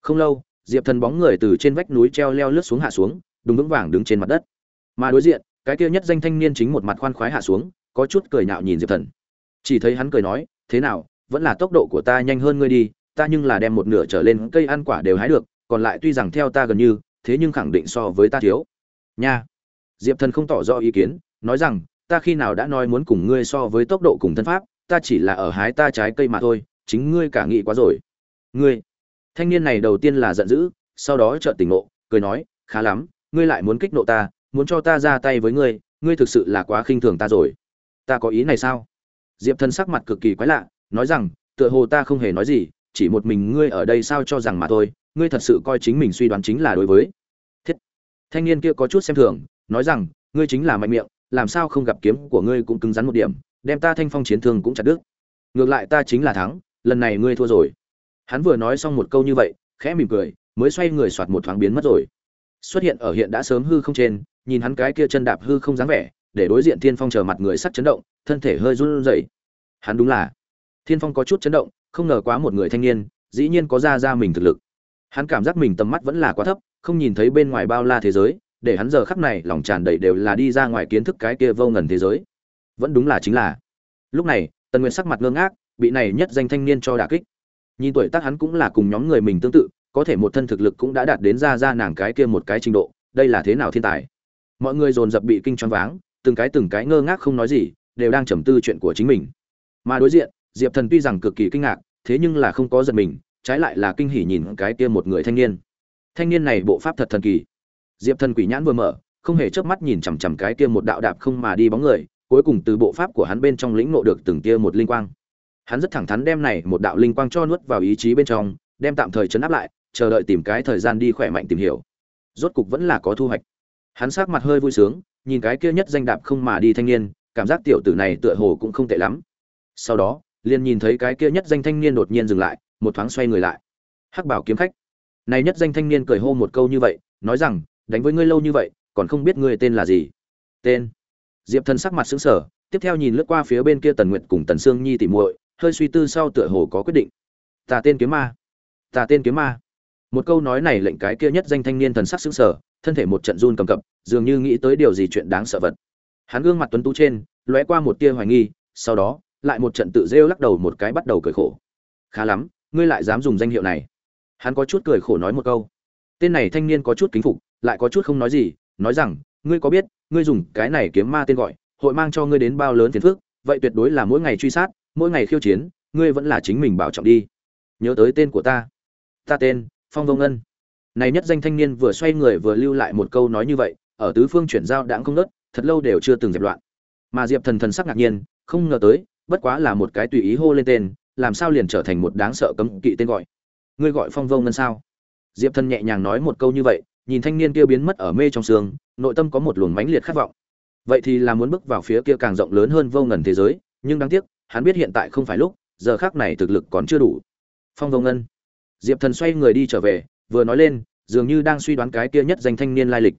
Không lâu, diệp thần bóng người từ trên vách núi treo leo lướt xuống hạ xuống đúng vững vàng đứng trên mặt đất. Mà đối diện, cái kia nhất danh thanh niên chính một mặt khoan khoái hạ xuống, có chút cười nhạo nhìn diệp thần. Chỉ thấy hắn cười nói, thế nào, vẫn là tốc độ của ta nhanh hơn ngươi đi, ta nhưng là đem một nửa trở lên cây ăn quả đều hái được, còn lại tuy rằng theo ta gần như, thế nhưng khẳng định so với ta thiếu. Nha. Diệp thần không tỏ rõ ý kiến, nói rằng ta khi nào đã nói muốn cùng ngươi so với tốc độ cùng thân pháp, ta chỉ là ở hái ta trái cây mà thôi, chính ngươi cả nghĩ quá rồi. Ngươi, thanh niên này đầu tiên là giận dữ, sau đó chợt tỉnh ngộ, cười nói, khá lắm, ngươi lại muốn kích nộ ta, muốn cho ta ra tay với ngươi ngươi thực sự là quá khinh thường ta rồi. Ta có ý này sao? Diệp thần sắc mặt cực kỳ quái lạ, nói rằng, tựa hồ ta không hề nói gì, chỉ một mình ngươi ở đây sao cho rằng mà thôi, ngươi thật sự coi chính mình suy đoán chính là đối với. Thiết, thanh niên kia có chút xem thường, nói rằng, ngươi chính là mạnh miệng làm sao không gặp kiếm của ngươi cũng cứng rắn một điểm, đem ta thanh phong chiến thương cũng chặt đứt. Ngược lại ta chính là thắng, lần này ngươi thua rồi. Hắn vừa nói xong một câu như vậy, khẽ mỉm cười, mới xoay người soạt một thoáng biến mất rồi. Xuất hiện ở hiện đã sớm hư không trên, nhìn hắn cái kia chân đạp hư không dáng vẻ, để đối diện thiên phong chờ mặt người sắc chấn động, thân thể hơi run rẩy. Hắn đúng là. Thiên phong có chút chấn động, không ngờ quá một người thanh niên, dĩ nhiên có ra ra mình thực lực. Hắn cảm giác mình tầm mắt vẫn là quá thấp, không nhìn thấy bên ngoài bao la thế giới để hắn giờ khắc này lòng tràn đầy đều là đi ra ngoài kiến thức cái kia vô ngần thế giới. Vẫn đúng là chính là. Lúc này, tần nguyên sắc mặt ngơ ngác, bị này nhất danh thanh niên cho đả kích. Nhìn tuổi tác hắn cũng là cùng nhóm người mình tương tự, có thể một thân thực lực cũng đã đạt đến ra ra nàng cái kia một cái trình độ, đây là thế nào thiên tài? Mọi người dồn dập bị kinh choáng váng, từng cái từng cái ngơ ngác không nói gì, đều đang trầm tư chuyện của chính mình. Mà đối diện, diệp thần tuy rằng cực kỳ kinh ngạc, thế nhưng là không có giật mình, trái lại là kinh hỉ nhìn cái kia một người thanh niên. Thanh niên này bộ pháp thật thần kỳ diệp thần quỷ nhãn vừa mở, không hề chớp mắt nhìn chằm chằm cái kia một đạo đạp không mà đi bóng người, cuối cùng từ bộ pháp của hắn bên trong lĩnh ngộ được từng tia một linh quang. Hắn rất thẳng thắn đem này một đạo linh quang cho nuốt vào ý chí bên trong, đem tạm thời chấn áp lại, chờ đợi tìm cái thời gian đi khỏe mạnh tìm hiểu. Rốt cục vẫn là có thu hoạch. Hắn sắc mặt hơi vui sướng, nhìn cái kia nhất danh đạp không mà đi thanh niên, cảm giác tiểu tử này tựa hồ cũng không tệ lắm. Sau đó, liền nhìn thấy cái kia nhất danh thanh niên đột nhiên dừng lại, một thoáng xoay người lại. Hắc bảo kiếm khách. Này nhất danh thanh niên cười hô một câu như vậy, nói rằng đánh với ngươi lâu như vậy, còn không biết ngươi tên là gì. Tên. Diệp thần sắc mặt xứng sở tiếp theo nhìn lướt qua phía bên kia tần nguyệt cùng tần sương nhi tỉ muội, hơi suy tư sau tựa hồ có quyết định. Ta tên kiếm ma. Ta tên kiếm ma. Một câu nói này lệnh cái kia nhất danh thanh niên thần sắc xứng sở thân thể một trận run cầm cập, dường như nghĩ tới điều gì chuyện đáng sợ vật. Hắn gương mặt tuấn tú trên, lóe qua một tia hoài nghi, sau đó, lại một trận tự rêu lắc đầu một cái bắt đầu cười khổ. Khá lắm, ngươi lại dám dùng danh hiệu này. Hắn có chút cười khổ nói một câu. Tên này thanh niên có chút kính phục lại có chút không nói gì nói rằng ngươi có biết ngươi dùng cái này kiếm ma tên gọi hội mang cho ngươi đến bao lớn phiền phức vậy tuyệt đối là mỗi ngày truy sát mỗi ngày khiêu chiến ngươi vẫn là chính mình bảo trọng đi. Nhớ tới tên của ta. Ta tên phong Vong ân này nhất danh thanh niên vừa xoay người vừa lưu lại một câu nói như vậy ở tứ phương chuyển giao đãng không ngớt, thật lâu đều chưa từng dẹp loạn. Mà diệp thần thần sắc ngạc nhiên không ngờ tới bất quá là một cái tùy ý hô lên tên làm sao liền trở thành một đáng sợ cấm kỵ tên gọi. Ngươi gọi phong Vong ngân sao? Diệp thần nhẹ nhàng nói một câu như vậy nhìn thanh niên kia biến mất ở mê trong sương, nội tâm có một luồng mãnh liệt khát vọng. Vậy thì là muốn bước vào phía kia càng rộng lớn hơn vô ngần thế giới nhưng đáng tiếc hắn biết hiện tại không phải lúc giờ khắc này thực lực còn chưa đủ. Phong vô ngân. Diệp thần xoay người đi trở về vừa nói lên dường như đang suy đoán cái kia nhất danh thanh niên lai lịch.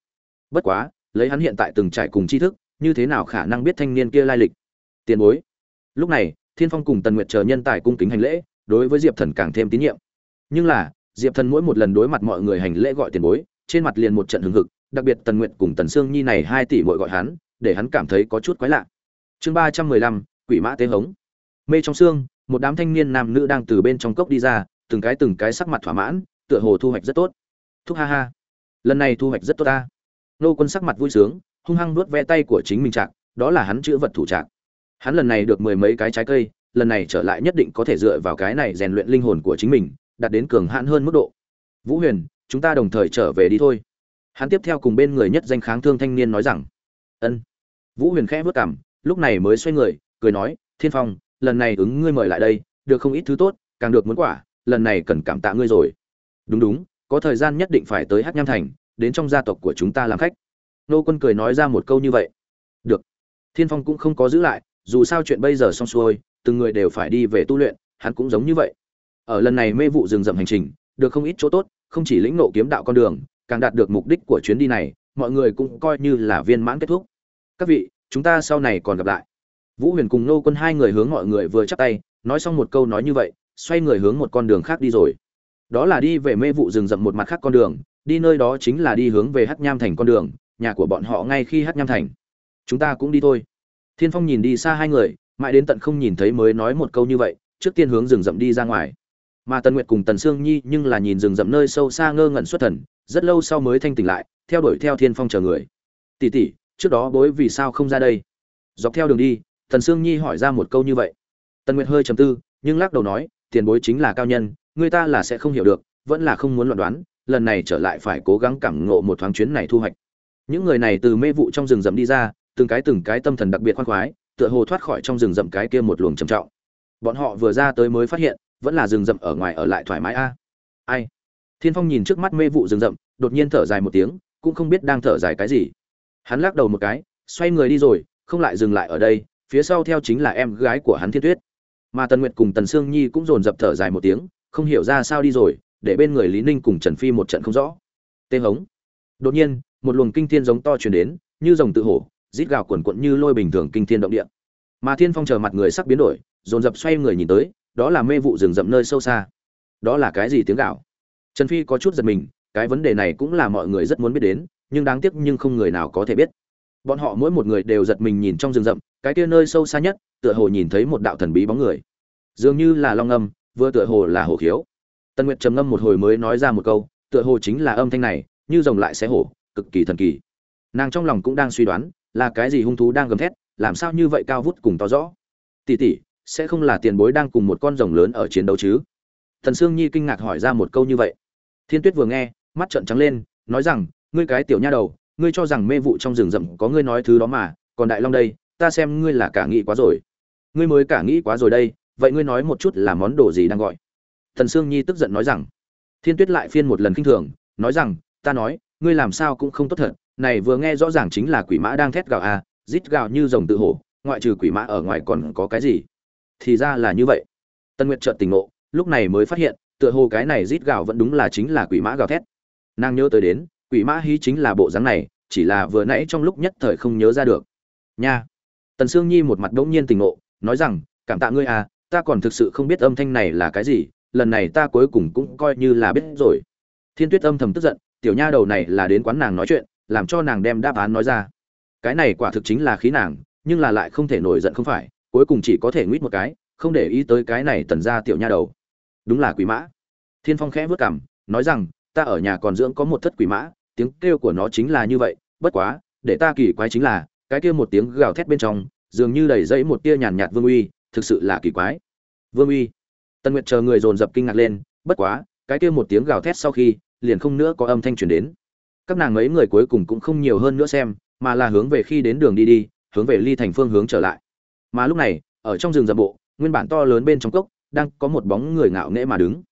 Bất quá lấy hắn hiện tại từng trải cùng tri thức như thế nào khả năng biết thanh niên kia lai lịch? Tiền bối. Lúc này thiên phong cùng tần nguyệt chờ nhân tài cung kính hành lễ đối với diệp thần càng thêm tín nhiệm. Nhưng là diệp thần mỗi một lần đối mặt mọi người hành lễ gọi tiền bối trên mặt liền một trận hừng hực, đặc biệt tần nguyệt cùng tần sương nhi này hai tỷ muội gọi hắn, để hắn cảm thấy có chút quái lạ. Chương ba trăm mười lăm, quỷ mã tế hống. Mê trong xương, một đám thanh niên nam nữ đang từ bên trong cốc đi ra, từng cái từng cái sắc mặt thỏa mãn, tựa hồ thu hoạch rất tốt. Thúc ha ha. Lần này thu hoạch rất tốt ta. Nô quân sắc mặt vui sướng, hung hăng nuốt ve tay của chính mình trạng đó là hắn chữa vật thủ trạng hắn lần này được mười mấy cái trái cây, lần này trở lại nhất định có thể dựa vào cái này rèn luyện linh hồn của chính mình, đạt đến cường hãn hơn mức độ. Vũ huyền chúng ta đồng thời trở về đi thôi. Hắn tiếp theo cùng bên người nhất danh kháng thương thanh niên nói rằng, ân. Vũ huyền khẽ vất cảm lúc này mới xoay người, cười nói, thiên phong, lần này ứng ngươi mời lại đây, được không ít thứ tốt, càng được muốn quả, lần này cần cảm tạ ngươi rồi. Đúng đúng, có thời gian nhất định phải tới hát nham thành, đến trong gia tộc của chúng ta làm khách. Nô quân cười nói ra một câu như vậy. Được. Thiên phong cũng không có giữ lại, dù sao chuyện bây giờ xong xuôi, từng người đều phải đi về tu luyện, hắn cũng giống như vậy. Ở lần này mê vụ rừng rậm hành trình, được không ít chỗ tốt không chỉ lĩnh nộ kiếm đạo con đường, càng đạt được mục đích của chuyến đi này, mọi người cũng coi như là viên mãn kết thúc. Các vị, chúng ta sau này còn gặp lại. Vũ huyền cùng nô quân hai người hướng mọi người vừa chắp tay, nói xong một câu nói như vậy, xoay người hướng một con đường khác đi rồi. Đó là đi về mê vụ rừng rậm một mặt khác con đường, đi nơi đó chính là đi hướng về Hắc nham thành con đường, nhà của bọn họ ngay khi Hắc nham thành. Chúng ta cũng đi thôi. Thiên phong nhìn đi xa hai người, mãi đến tận không nhìn thấy mới nói một câu như vậy, trước tiên hướng rừng rậm đi ra ngoài mà tần nguyệt cùng tần sương nhi nhưng là nhìn rừng rậm nơi sâu xa ngơ ngẩn xuất thần, rất lâu sau mới thanh tỉnh lại, theo đuổi theo thiên phong chờ người. Tỷ tỷ, trước đó bối vì sao không ra đây? Dọc theo đường đi, tần sương nhi hỏi ra một câu như vậy. Tần nguyệt hơi trầm tư, nhưng lắc đầu nói, tiền bối chính là cao nhân, người ta là sẽ không hiểu được, vẫn là không muốn luận đoán, lần này trở lại phải cố gắng cảm ngộ một thoáng chuyến này thu hoạch. Những người này từ mê vụ trong rừng rậm đi ra, từng cái từng cái tâm thần đặc biệt khoan khoái, tựa hồ thoát khỏi trong rừng rậm cái kia một luồng trầm trọng. Bọn họ vừa ra tới mới phát hiện vẫn là rừng rậm ở ngoài ở lại thoải mái a. Ai? Thiên phong nhìn trước mắt mê vụ rừng rậm, đột nhiên thở dài một tiếng, cũng không biết đang thở dài cái gì. Hắn lắc đầu một cái, xoay người đi rồi, không lại dừng lại ở đây, phía sau theo chính là em gái của hắn thiên tuyết. Mà tần nguyệt cùng tần sương nhi cũng dồn dập thở dài một tiếng, không hiểu ra sao đi rồi, để bên người lý ninh cùng trần phi một trận không rõ. Tê hống. Đột nhiên, một luồng kinh thiên giống to truyền đến, như rồng tự hổ, rít gào quần quận như lôi bình thường kinh thiên động địa mà thiên phong chờ mặt người sắc biến đổi, dồn dập xoay người nhìn tới, đó là mê vụ rừng rậm nơi sâu xa. Đó là cái gì tiếng gạo? Trần phi có chút giật mình, cái vấn đề này cũng là mọi người rất muốn biết đến, nhưng đáng tiếc nhưng không người nào có thể biết. Bọn họ mỗi một người đều giật mình nhìn trong rừng rậm, cái kia nơi sâu xa nhất, tựa hồ nhìn thấy một đạo thần bí bóng người. Dường như là long âm, vừa tựa hồ là hổ khiếu. Tân nguyệt trầm ngâm một hồi mới nói ra một câu, tựa hồ chính là âm thanh này, như rồng lại xé hổ, cực kỳ thần kỳ. Nàng trong lòng cũng đang suy đoán, là cái gì hung thú đang gầm thét làm sao như vậy cao vút cùng to rõ? Tỷ tỷ, sẽ không là tiền bối đang cùng một con rồng lớn ở chiến đấu chứ? Thần sương nhi kinh ngạc hỏi ra một câu như vậy. Thiên tuyết vừa nghe, mắt trợn trắng lên, nói rằng, ngươi cái tiểu nha đầu, ngươi cho rằng mê vụ trong rừng rậm có ngươi nói thứ đó mà, còn đại long đây, ta xem ngươi là cả nghĩ quá rồi. Ngươi mới cả nghĩ quá rồi đây, vậy ngươi nói một chút là món đồ gì đang gọi? Thần sương nhi tức giận nói rằng. Thiên tuyết lại phiên một lần kinh thường, nói rằng, ta nói, ngươi làm sao cũng không tốt thật, này vừa nghe rõ ràng chính là quỷ mã đang thét gào à rít gào như rồng tự hổ, ngoại trừ quỷ mã ở ngoài còn có cái gì? Thì ra là như vậy. Tân nguyệt trợt tỉnh ngộ, lúc này mới phát hiện, tựa hồ cái này rít gào vẫn đúng là chính là quỷ mã gào thét. Nàng nhớ tới đến, quỷ mã hí chính là bộ dáng này, chỉ là vừa nãy trong lúc nhất thời không nhớ ra được. Nha! Tần sương nhi một mặt đ ỗ n g nhiên tỉnh ngộ, nói rằng, cảm tạ ngươi à ta còn thực sự không biết âm thanh này là cái gì, lần này ta cuối cùng cũng coi như là biết rồi. Thiên tuyết âm thầm tức giận, tiểu nha đầu này là đến quán nàng nói chuyện, làm cho nàng đem đáp án nói ra cái này quả thực chính là khí nàng, nhưng là lại không thể nổi giận không phải, cuối cùng chỉ có thể nguyết một cái, không để ý tới cái này tần ra tiểu nha đầu. Đúng là quỷ mã. Thiên phong khẽ vớt cảm nói rằng, ta ở nhà còn dưỡng có một thất quỷ mã, tiếng kêu của nó chính là như vậy, bất quá, để ta kỳ quái chính là, cái kia một tiếng gào thét bên trong, dường như đầy dẫy một tia nhàn nhạt vương uy, thực sự là kỳ quái. Vương uy. Tân nguyệt chờ người dồn dập kinh ngạc lên, bất quá, cái kia một tiếng gào thét sau khi, liền không nữa có âm thanh truyền đến. Các nàng mấy người cuối cùng cũng không nhiều hơn nữa xem mà là hướng về khi đến đường đi đi, hướng về ly thành phương hướng trở lại. Mà lúc này, ở trong rừng rậm bộ, nguyên bản to lớn bên trong cốc, đang có một bóng người ngạo nghễ mà đứng.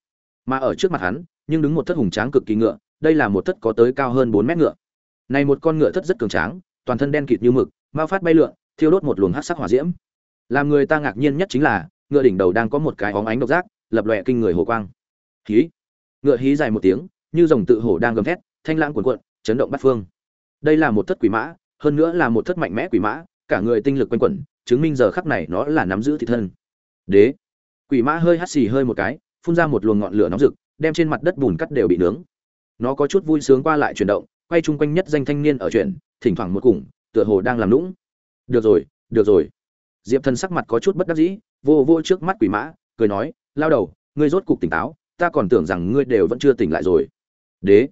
Mà ở trước mặt hắn, nhưng đứng một thất hùng tráng cực kỳ ngựa, đây là một thất có tới cao hơn bốn mét ngựa. Này một con ngựa thất rất cường tráng, toàn thân đen kịt như mực, mao phát bay lượn, thiêu đốt một luồng hắc sắc hỏa diễm. Làm người ta ngạc nhiên nhất chính là, ngựa đỉnh đầu đang có một cái óng ánh độc giác, lập lòe kinh người hồ quang. Hí! Ngựa hí dài một tiếng, như rồng tự hổ đang gầm thét, thanh lãng cuồn cuộn, chấn động bát phương đây là một thất quỷ mã, hơn nữa là một thất mạnh mẽ quỷ mã, cả người tinh lực quanh quẩn, chứng minh giờ khắc này nó là nắm giữ thị thân. Đế. Quỷ mã hơi hắt xì hơi một cái, phun ra một luồng ngọn lửa nóng rực, đem trên mặt đất bùn cắt đều bị nướng. Nó có chút vui sướng qua lại chuyển động, quay chung quanh nhất danh thanh niên ở chuyện, thỉnh thoảng một cùng, tựa hồ đang làm lũng được rồi được rồi. Diệp thần sắc mặt có chút bất đắc dĩ, vô vô trước mắt quỷ mã, cười nói, lao đầu, ngươi rốt cục tỉnh táo, ta còn tưởng rằng ngươi đều vẫn chưa tỉnh lại rồi. Đế.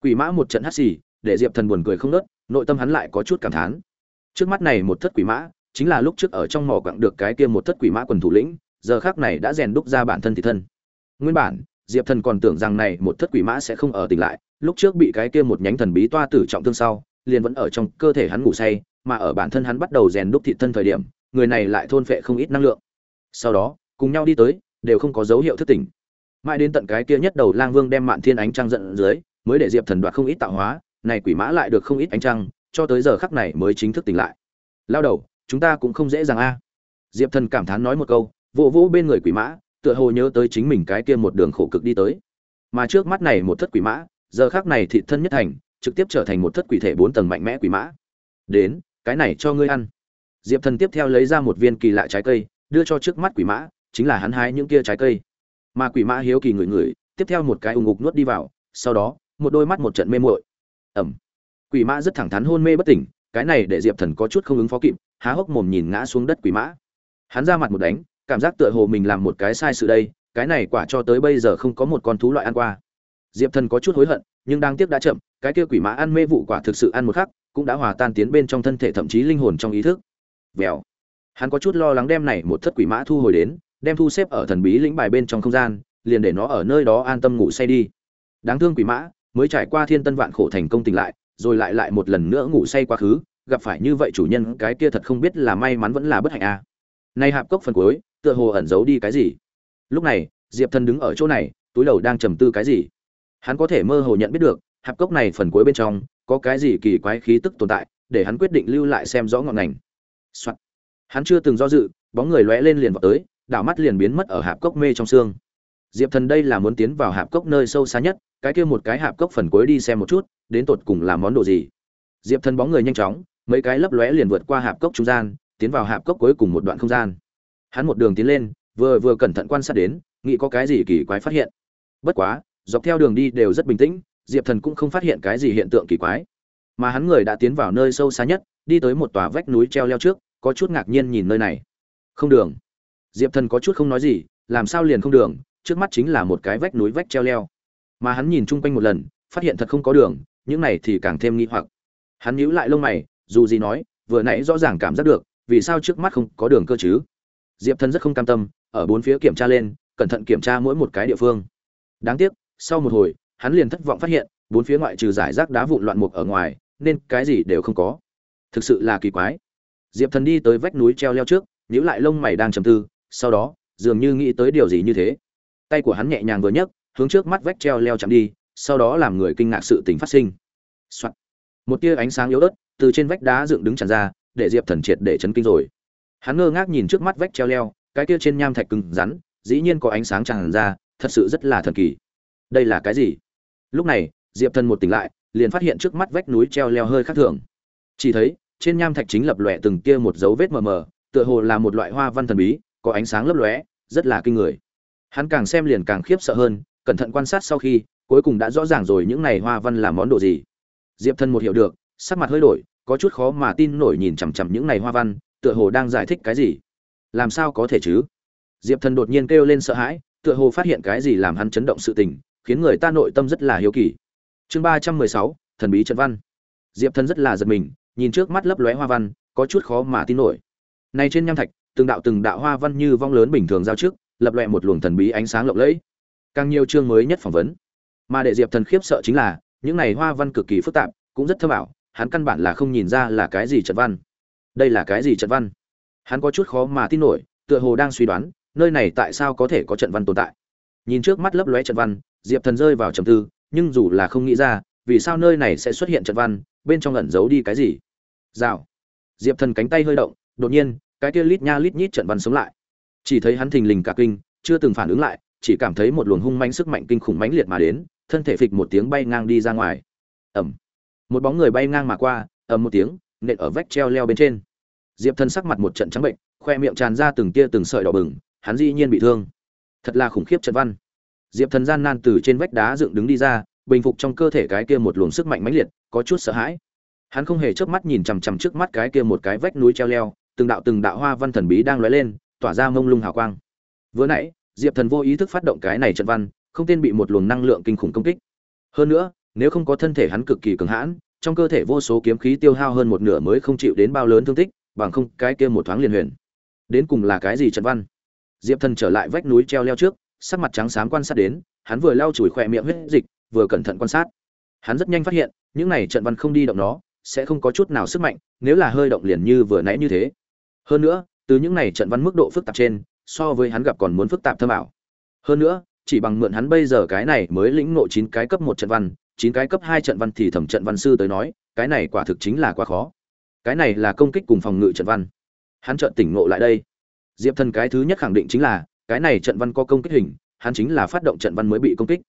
Quỷ mã một trận hắt xì để diệp thần buồn cười không nớt, nội tâm hắn lại có chút cảm thán. Trước mắt này một thất quỷ mã, chính là lúc trước ở trong mỏ quặng được cái kia một thất quỷ mã quần thủ lĩnh, giờ khác này đã rèn đúc ra bản thân thì thân. Nguyên bản, diệp thần còn tưởng rằng này một thất quỷ mã sẽ không ở tỉnh lại, lúc trước bị cái kia một nhánh thần bí toa tử trọng thương sau, liền vẫn ở trong cơ thể hắn ngủ say, mà ở bản thân hắn bắt đầu rèn đúc thị thân thời điểm, người này lại thôn phệ không ít năng lượng. Sau đó, cùng nhau đi tới, đều không có dấu hiệu thức tỉnh mãi đến tận cái kia nhất đầu lang vương đem mạn thiên ánh trăng giận dưới, mới để diệp thần đoạt không ít tạo hóa này quỷ mã lại được không ít ánh trăng, cho tới giờ khắc này mới chính thức tỉnh lại. Lao đầu, chúng ta cũng không dễ dàng a. Diệp thần cảm thán nói một câu, vỗ vỗ bên người quỷ mã, tựa hồ nhớ tới chính mình cái kia một đường khổ cực đi tới. Mà trước mắt này một thất quỷ mã, giờ khắc này thị thân nhất thành, trực tiếp trở thành một thất quỷ thể bốn tầng mạnh mẽ quỷ mã. Đến, cái này cho ngươi ăn. Diệp thần tiếp theo lấy ra một viên kỳ lạ trái cây, đưa cho trước mắt quỷ mã, chính là hắn hái những kia trái cây. Mà quỷ mã hiếu kỳ ngửi ngửi, tiếp theo một cái ù ngục nuốt đi vào, sau đó, một đôi mắt một trận mê muội ẩm. Quỷ mã rất thẳng thắn hôn mê bất tỉnh, cái này để diệp thần có chút không ứng phó kịp, há hốc mồm nhìn ngã xuống đất quỷ mã. Hắn ra mặt một đánh, cảm giác tựa hồ mình làm một cái sai sự đây, cái này quả cho tới bây giờ không có một con thú loại ăn qua. Diệp thần có chút hối hận, nhưng đang tiếc đã chậm, cái kia quỷ mã ăn mê vụ quả thực sự ăn một khắc, cũng đã hòa tan tiến bên trong thân thể thậm chí linh hồn trong ý thức. Vèo. Hắn có chút lo lắng đem này một thất quỷ mã thu hồi đến, đem thu xếp ở thần bí lĩnh bài bên trong không gian, liền để nó ở nơi đó an tâm ngủ say đi. Đáng thương quỷ mã mới trải qua thiên tân vạn khổ thành công tỉnh lại, rồi lại lại một lần nữa ngủ say quá khứ, gặp phải như vậy chủ nhân, cái kia thật không biết là may mắn vẫn là bất hạnh a à. nay hạp cốc phần cuối, tựa hồ ẩn giấu đi cái gì lúc này, diệp thần đứng ở chỗ này, túi đầu đang trầm tư cái gì hắn có thể mơ hồ nhận biết được, hạp cốc này phần cuối bên trong, có cái gì kỳ quái khí tức tồn tại, để hắn quyết định lưu lại xem rõ ngọn ngành、Soạn. hắn chưa từng do dự, bóng người lóe lên liền vào tới, đảo mắt liền biến mất ở hạp cốc mê trong xương diệp thần đây là muốn tiến vào hạp cốc nơi sâu xa nhất, cái kia một cái hạp cốc phần cuối đi xem một chút, đến tột cùng là món đồ gì. Diệp thần bóng người nhanh chóng, mấy cái lấp lóe liền vượt qua hạp cốc trung gian, tiến vào hạp cốc cuối cùng một đoạn không gian. Hắn một đường tiến lên, vừa vừa cẩn thận quan sát đến, nghĩ có cái gì kỳ quái phát hiện. Bất quá, dọc theo đường đi đều rất bình tĩnh, diệp thần cũng không phát hiện cái gì hiện tượng kỳ quái. Mà hắn người đã tiến vào nơi sâu xa nhất, đi tới một tòa vách núi treo leo trước, có chút ngạc nhiên nhìn nơi này. Không đường. Diệp thần có chút không nói gì, làm sao liền không đường trước mắt chính là một cái vách núi vách treo leo. Mà hắn nhìn chung quanh một lần, phát hiện thật không có đường, những này thì càng thêm nghi hoặc. Hắn nhíu lại lông mày, dù gì nói, vừa nãy rõ ràng cảm giác được, vì sao trước mắt không có đường cơ chứ? Diệp thân rất không cam tâm, ở bốn phía kiểm tra lên, cẩn thận kiểm tra mỗi một cái địa phương. Đáng tiếc, sau một hồi, hắn liền thất vọng phát hiện, bốn phía ngoại trừ giải rác đá vụn loạn mục ở ngoài, nên cái gì đều không có. Thực sự là kỳ quái. Diệp thần đi tới vách núi treo leo trước, nhíu lại lông mày đang trầm tư, sau đó, dường như nghĩ tới điều gì như thế tay của hắn nhẹ nhàng vừa nhấc, hướng trước mắt vách treo leo chạm đi, sau đó làm người kinh ngạc sự tình phát sinh、Soạn. một tia ánh sáng yếu ớt từ trên vách đá dựng đứng tràn ra, để diệp thần triệt để chấn kinh rồi. Hắn ngơ ngác nhìn trước mắt vách treo leo, cái kia trên nham thạch cứng rắn, dĩ nhiên có ánh sáng tràn ra, thật sự rất là thần kỳ. Đây là cái gì? Lúc này, diệp thần một tỉnh lại, liền phát hiện trước mắt vách núi treo leo hơi khác thường. Chỉ thấy, trên nham thạch chính lập lòe từng tia một dấu vết mờ mờ, tựa hồ là một loại hoa văn thần bí, có ánh sáng lấp lóe, rất là kinh người hắn càng xem liền càng khiếp sợ hơn cẩn thận quan sát sau khi cuối cùng đã rõ ràng rồi những này hoa văn là món đồ gì. Diệp thần một hiểu được sắc mặt hơi đổi có chút khó mà tin nổi nhìn chằm chằm những này hoa văn tựa hồ đang giải thích cái gì. Làm sao có thể chứ? Diệp thần đột nhiên kêu lên sợ hãi tựa hồ phát hiện cái gì làm hắn chấn động sự tình khiến người ta nội tâm rất là hiếu kỳ. Chương ba trăm mười sáu thần bí trần văn. Diệp thần rất là giật mình nhìn trước mắt lấp lóe hoa văn có chút khó mà tin nổi. Này trên nham thạch, từng đạo từng đạo hoa văn như vong lớn bình thường giao trước, lập loè một luồng thần bí ánh sáng lộng lẫy. Càng nhiều chương mới nhất phỏng vấn. Mà để Diệp Thần khiếp sợ chính là, những này hoa văn cực kỳ phức tạp, cũng rất thâm ảo, hắn căn bản là không nhìn ra là cái gì trận văn. Đây là cái gì trận văn? Hắn có chút khó mà tin nổi, tựa hồ đang suy đoán, nơi này tại sao có thể có trận văn tồn tại. Nhìn trước mắt lấp lóe trận văn, Diệp Thần rơi vào trầm tư, nhưng dù là không nghĩ ra, vì sao nơi này sẽ xuất hiện trận văn, bên trong ẩn giấu đi cái gì? Rào. Diệp Thần cánh tay hơi động, đột nhiên, cái kia lít nha lít nhít trận văn sống lại. Chỉ thấy hắn thình lình cả kinh, chưa từng phản ứng lại, chỉ cảm thấy một luồng hung mãnh sức mạnh kinh khủng mãnh liệt mà đến, thân thể phịch một tiếng bay ngang đi ra ngoài. Ầm. Một bóng người bay ngang mà qua, ầm một tiếng, nện ở vách treo leo bên trên. Diệp Thần sắc mặt một trận trắng bệnh, khoe miệng tràn ra từng tia từng sợi đỏ bừng, hắn dĩ nhiên bị thương. Thật là khủng khiếp trận văn. Diệp Thần gian nan từ trên vách đá dựng đứng đi ra, bình phục trong cơ thể cái kia một luồng sức mạnh mãnh liệt, có chút sợ hãi. Hắn không hề chớp mắt nhìn chằm chằm trước mắt cái kia một cái vách núi treo leo, từng đạo từng đạo hoa văn thần bí đang lóe lên, tỏa ra mông lung hào quang. Vừa nãy, Diệp Thần vô ý thức phát động cái này trận văn, không tên bị một luồng năng lượng kinh khủng công kích. Hơn nữa, nếu không có thân thể hắn cực kỳ cường hãn, trong cơ thể vô số kiếm khí tiêu hao hơn một nửa mới không chịu đến bao lớn thương tích, bằng không cái kia một thoáng liền huyền. Đến cùng là cái gì trận văn? Diệp Thần trở lại vách núi treo leo trước, sắc mặt trắng xám quan sát đến, hắn vừa lau chùi khỏe miệng huyết dịch, vừa cẩn thận quan sát. Hắn rất nhanh phát hiện, những này trận văn không đi động nó, sẽ không có chút nào sức mạnh, nếu là hơi động liền như vừa nãy như thế. Hơn nữa, từ những này trận văn mức độ phức tạp trên, so với hắn gặp còn muốn phức tạp thâm ảo. Hơn nữa, chỉ bằng mượn hắn bây giờ cái này mới lĩnh ngộ chín cái cấp một trận văn, chín cái cấp hai trận văn thì thẩm trận văn sư tới nói, cái này quả thực chính là quá khó. Cái này là công kích cùng phòng ngự trận văn. Hắn trợn tỉnh ngộ lại đây. Diệp Thần cái thứ nhất khẳng định chính là, cái này trận văn có công kích hình, hắn chính là phát động trận văn mới bị công kích.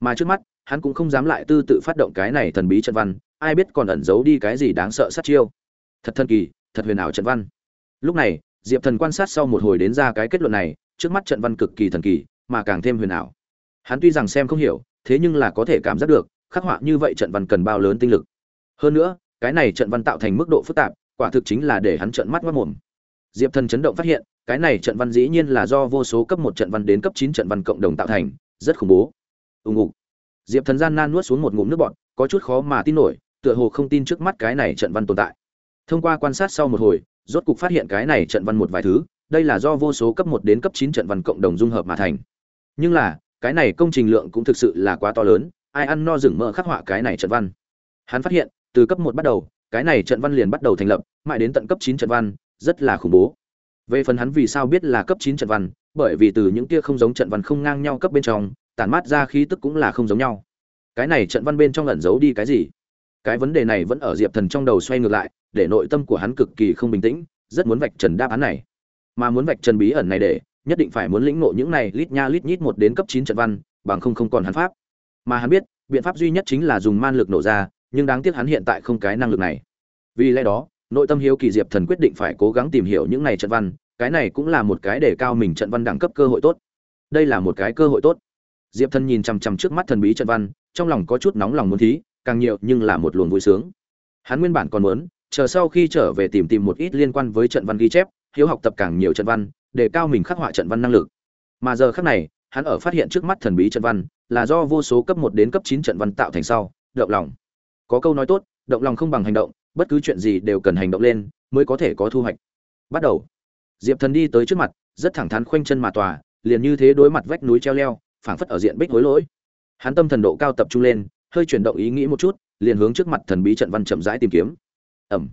Mà trước mắt, hắn cũng không dám lại tư tự phát động cái này thần bí trận văn, ai biết còn ẩn giấu đi cái gì đáng sợ sát chiêu. Thật thần kỳ, thật huyền ảo trận văn. Lúc này, Diệp Thần quan sát sau một hồi đến ra cái kết luận này, trước mắt trận văn cực kỳ thần kỳ, mà càng thêm huyền ảo. Hắn tuy rằng xem không hiểu, thế nhưng là có thể cảm giác được, khắc họa như vậy trận văn cần bao lớn tinh lực. Hơn nữa, cái này trận văn tạo thành mức độ phức tạp, quả thực chính là để hắn trợn mắt mắt mồm. Diệp Thần chấn động phát hiện, cái này trận văn dĩ nhiên là do vô số cấp một trận văn đến cấp chín trận văn cộng đồng tạo thành, rất khủng bố. Ùng ục. Diệp Thần gian nan nuốt xuống một ngụm nước bọt, có chút khó mà tin nổi, tựa hồ không tin trước mắt cái này trận văn tồn tại. Thông qua quan sát sau một hồi, rốt cục phát hiện cái này trận văn một vài thứ, đây là do vô số cấp một đến cấp chín trận văn cộng đồng dung hợp mà thành. Nhưng là, cái này công trình lượng cũng thực sự là quá to lớn, ai ăn no rừng mơ khắc họa cái này trận văn. Hắn phát hiện, từ cấp một bắt đầu, cái này trận văn liền bắt đầu thành lập, mãi đến tận cấp chín trận văn, rất là khủng bố. Về phần hắn vì sao biết là cấp chín trận văn, bởi vì từ những kia không giống trận văn không ngang nhau cấp bên trong, tản mát ra khí tức cũng là không giống nhau. Cái này trận văn bên trong ẩn giấu đi cái gì? Cái vấn đề này vẫn ở Diệp Thần trong đầu xoay ngược lại, để nội tâm của hắn cực kỳ không bình tĩnh, rất muốn vạch trần đáp án này. Mà muốn vạch trần bí ẩn này để, nhất định phải muốn lĩnh ngộ những này lít nha lít nhít một đến cấp chín trận văn, bằng không không còn hắn pháp. Mà hắn biết, biện pháp duy nhất chính là dùng man lực nổ ra, nhưng đáng tiếc hắn hiện tại không cái năng lực này. Vì lẽ đó, nội tâm hiếu kỳ diệp thần quyết định phải cố gắng tìm hiểu những này trận văn cái này cũng là một cái để cao mình trận văn đẳng cấp cơ hội tốt đây là một cái cơ hội tốt diệp thần nhìn chằm chằm trước mắt thần bí trận văn trong lòng có chút nóng lòng muốn thí càng nhiều nhưng là một luồng vui sướng. Hắn nguyên bản còn muốn, chờ sau khi trở về tìm tìm một ít liên quan với trận văn ghi chép, hiếu học tập càng nhiều trận văn, để cao mình khắc họa trận văn năng lực. Mà giờ khắc này, hắn ở phát hiện trước mắt thần bí trận văn, là do vô số cấp một đến cấp chín trận văn tạo thành sau, động lòng. Có câu nói tốt, động lòng không bằng hành động, bất cứ chuyện gì đều cần hành động lên, mới có thể có thu hoạch. Bắt đầu. Diệp thần đi tới trước mặt, rất thẳng thắn khoanh chân mà tòa, liền như thế đối mặt vách núi treo leo, phảng phất ở diện bích hối lỗi. Hắn tâm thần độ cao tập trung lên hơi chuyển động ý nghĩ một chút, liền hướng trước mặt thần bí trận văn chậm rãi tìm kiếm. Ẩm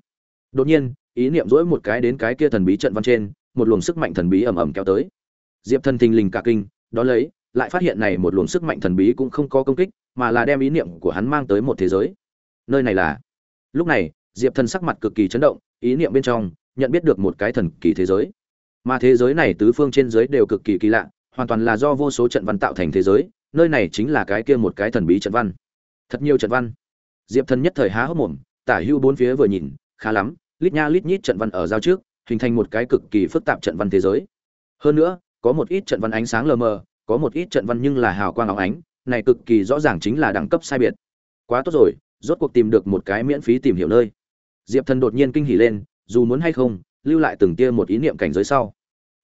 đột nhiên, ý niệm dỗi một cái đến cái kia thần bí trận văn trên, một luồng sức mạnh thần bí ầm ầm kéo tới. Diệp thần thình lình cả kinh đó lấy, lại phát hiện này một luồng sức mạnh thần bí cũng không có công kích, mà là đem ý niệm của hắn mang tới một thế giới. Nơi này là. Lúc này, diệp thần sắc mặt cực kỳ chấn động, ý niệm bên trong, nhận biết được một cái thần kỳ thế giới. Mà thế giới này tứ phương trên giới đều cực kỳ kỳ lạ, hoàn toàn là do vô số trận văn tạo thành thế giới, nơi này chính là cái kia một cái thần bí trận văn thật nhiều trận văn. Diệp thần nhất thời há hốc mồm, tả hưu bốn phía vừa nhìn, khá lắm, lít nha lít nhít trận văn ở giao trước, hình thành một cái cực kỳ phức tạp trận văn thế giới. Hơn nữa, có một ít trận văn ánh sáng lờ mờ, có một ít trận văn nhưng là hào quang óng ánh, này cực kỳ rõ ràng chính là đẳng cấp sai biệt. Quá tốt rồi, rốt cuộc tìm được một cái miễn phí tìm hiểu nơi. Diệp thần đột nhiên kinh hỉ lên, dù muốn hay không, lưu lại từng tia một ý niệm cảnh giới sau.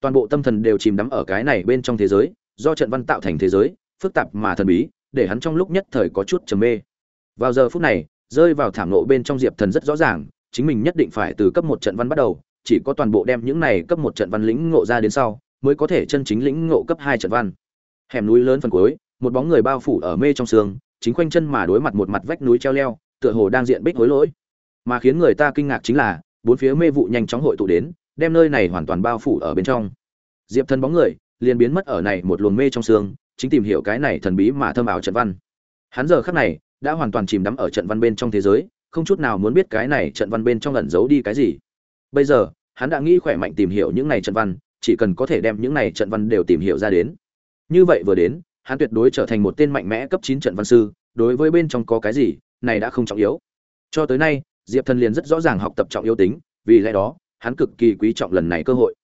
Toàn bộ tâm thần đều chìm đắm ở cái này bên trong thế giới, do trận văn tạo thành thế giới, phức tạp mà thần bí để hắn trong lúc nhất thời có chút trầm mê. Vào giờ phút này, rơi vào thảm nộ bên trong diệp thần rất rõ ràng, chính mình nhất định phải từ cấp một trận văn bắt đầu, chỉ có toàn bộ đem những này cấp một trận văn lĩnh ngộ ra đến sau, mới có thể chân chính lĩnh ngộ cấp hai trận văn. Hẻm núi lớn phần cuối, một bóng người bao phủ ở mê trong sương, chính quanh chân mà đối mặt một mặt vách núi treo leo, tựa hồ đang diện bích hối lỗi. Mà khiến người ta kinh ngạc chính là, bốn phía mê vụ nhanh chóng hội tụ đến, đem nơi này hoàn toàn bao phủ ở bên trong. Diệp thần bóng người, liền biến mất ở này một luồng mê trong sương chính tìm hiểu cái này thần bí mà thâm ảo trận văn. Hắn giờ khắc này đã hoàn toàn chìm đắm ở trận văn bên trong thế giới, không chút nào muốn biết cái này trận văn bên trong ẩn giấu đi cái gì. Bây giờ, hắn đã nghĩ khỏe mạnh tìm hiểu những này trận văn, chỉ cần có thể đem những này trận văn đều tìm hiểu ra đến. Như vậy vừa đến, hắn tuyệt đối trở thành một tên mạnh mẽ cấp chín trận văn sư, đối với bên trong có cái gì, này đã không trọng yếu. Cho tới nay, diệp thần liền rất rõ ràng học tập trọng yếu tính, vì lẽ đó, hắn cực kỳ quý trọng lần này cơ hội.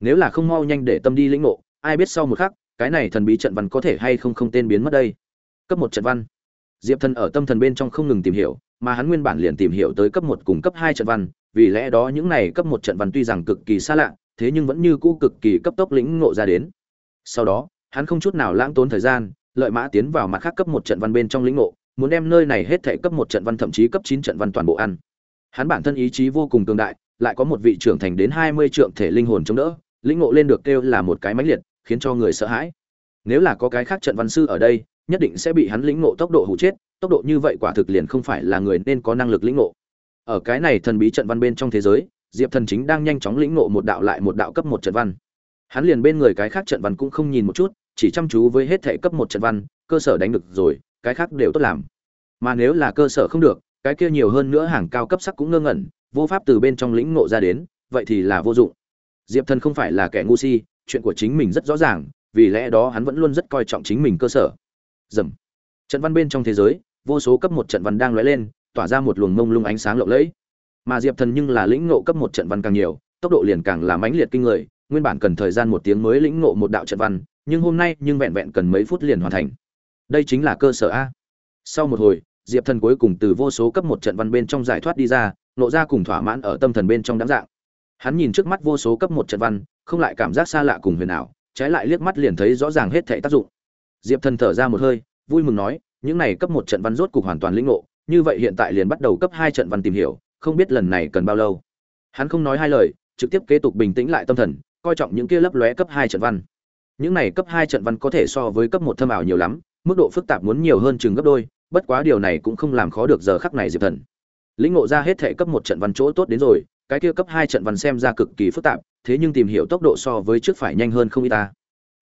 Nếu là không mau nhanh để tâm đi lĩnh ngộ, ai biết sau một khắc cái này thần bí trận văn có thể hay không không tên biến mất đây? Cấp một trận văn. Diệp thần ở tâm thần bên trong không ngừng tìm hiểu, mà hắn nguyên bản liền tìm hiểu tới cấp một cùng cấp hai trận văn, vì lẽ đó những này cấp một trận văn tuy rằng cực kỳ xa lạ, thế nhưng vẫn như cũ cực kỳ cấp tốc lĩnh ngộ ra đến. Sau đó, hắn không chút nào lãng tốn thời gian, lợi mã tiến vào mặt khác cấp một trận văn bên trong lĩnh ngộ, muốn đem nơi này hết thể cấp một trận văn thậm chí cấp chín trận văn toàn bộ ăn. Hắn bản thân ý chí vô cùng cường đại, lại có một vị trưởng thành đến hai mươi trượng thể linh hồn chống đỡ, lĩnh ngộ lên được kêu là một cái mãnh liệt khiến cho người sợ hãi. Nếu là có cái khác trận văn sư ở đây, nhất định sẽ bị hắn lĩnh ngộ tốc độ hụ chết, tốc độ như vậy quả thực liền không phải là người nên có năng lực lĩnh ngộ. Ở cái này thần bí trận văn bên trong thế giới, diệp thần chính đang nhanh chóng lĩnh ngộ một đạo lại một đạo cấp một trận văn. Hắn liền bên người cái khác trận văn cũng không nhìn một chút, chỉ chăm chú với hết thể cấp một trận văn, cơ sở đánh được rồi, cái khác đều tốt làm. Mà nếu là cơ sở không được, cái kia nhiều hơn nữa hàng cao cấp sắc cũng ngơ ngẩn, vô pháp từ bên trong lĩnh ngộ ra đến, vậy thì là vô dụng. Diệp thần không phải là kẻ ngu si chuyện của chính mình rất rõ ràng, vì lẽ đó hắn vẫn luôn rất coi trọng chính mình cơ sở. Dầm. Trận văn bên trong thế giới, vô số cấp một trận văn đang lóe lên, tỏa ra một luồng mông lung ánh sáng lộng lẫy. Mà diệp thần nhưng là lĩnh ngộ cấp một trận văn càng nhiều, tốc độ liền càng là mãnh liệt kinh người, nguyên bản cần thời gian một tiếng mới lĩnh ngộ một đạo trận văn, nhưng hôm nay nhưng vẹn vẹn cần mấy phút liền hoàn thành. Đây chính là cơ sở a. Sau một hồi, diệp thần cuối cùng từ vô số cấp một trận văn bên trong giải thoát đi ra, nộ ra cùng thỏa mãn ở tâm thần bên trong đáng dạng. Hắn nhìn trước mắt vô số cấp một trận văn không lại cảm giác xa lạ cùng huyền ảo, trái lại liếc mắt liền thấy rõ ràng hết thảy tác dụng. Diệp thần thở ra một hơi, vui mừng nói, những này cấp một trận văn rốt cục hoàn toàn lĩnh ngộ, như vậy hiện tại liền bắt đầu cấp hai trận văn tìm hiểu, không biết lần này cần bao lâu. Hắn không nói hai lời, trực tiếp kế tục bình tĩnh lại tâm thần, coi trọng những kia lấp lóe cấp hai trận văn. Những này cấp hai trận văn có thể so với cấp một thâm ảo nhiều lắm, mức độ phức tạp muốn nhiều hơn chừng gấp đôi, bất quá điều này cũng không làm khó được giờ khắc này diệp thần. Lĩnh ngộ ra hết thể cấp một trận văn chỗ tốt đến rồi cái kia cấp hai trận văn xem ra cực kỳ phức tạp, thế nhưng tìm hiểu tốc độ so với trước phải nhanh hơn không ít ta.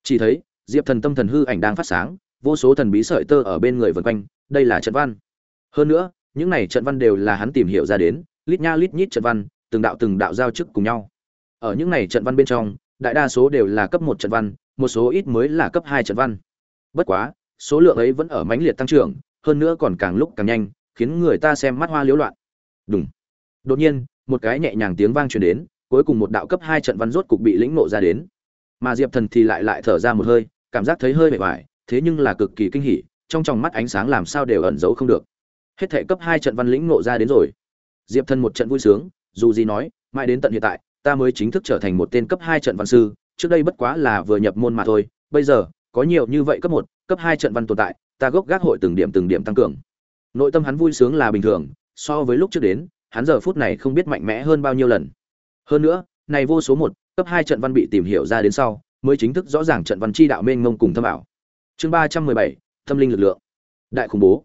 Chỉ thấy, diệp thần tâm thần hư ảnh đang phát sáng, vô số thần bí sợi tơ ở bên người vần quanh, đây là trận văn. Hơn nữa, những này trận văn đều là hắn tìm hiểu ra đến, lít nha lít nhít trận văn, từng đạo từng đạo giao chức cùng nhau. Ở những này trận văn bên trong, đại đa số đều là cấp một trận văn, một số ít mới là cấp hai trận văn. Bất quá, số lượng ấy vẫn ở mãnh liệt tăng trưởng, hơn nữa còn càng lúc càng nhanh, khiến người ta xem mắt hoa liếu loạn. Đúng đột nhiên một cái nhẹ nhàng tiếng vang truyền đến cuối cùng một đạo cấp hai trận văn rốt cục bị lĩnh ngộ ra đến. Mà diệp thần thì lại lại thở ra một hơi cảm giác thấy hơi bề bại, thế nhưng là cực kỳ kinh hỉ trong tròng mắt ánh sáng làm sao đều ẩn giấu không được. Hết thể cấp hai trận văn lĩnh ngộ ra đến rồi. Diệp thần một trận vui sướng dù gì nói mãi đến tận hiện tại ta mới chính thức trở thành một tên cấp hai trận văn sư trước đây bất quá là vừa nhập môn mà thôi bây giờ có nhiều như vậy cấp một cấp hai trận văn tồn tại ta gốc gác hội từng điểm từng điểm tăng cường. Nội tâm hắn vui sướng là bình thường so với lúc trước đến hắn giờ phút này không biết mạnh mẽ hơn bao nhiêu lần. Hơn nữa, này vô số một, cấp hai trận văn bị tìm hiểu ra đến sau, mới chính thức rõ ràng trận văn chi đạo mênh mông cùng thâm ảo. Chương ba trăm mười bảy, tâm linh lực lượng. Đại khủng bố.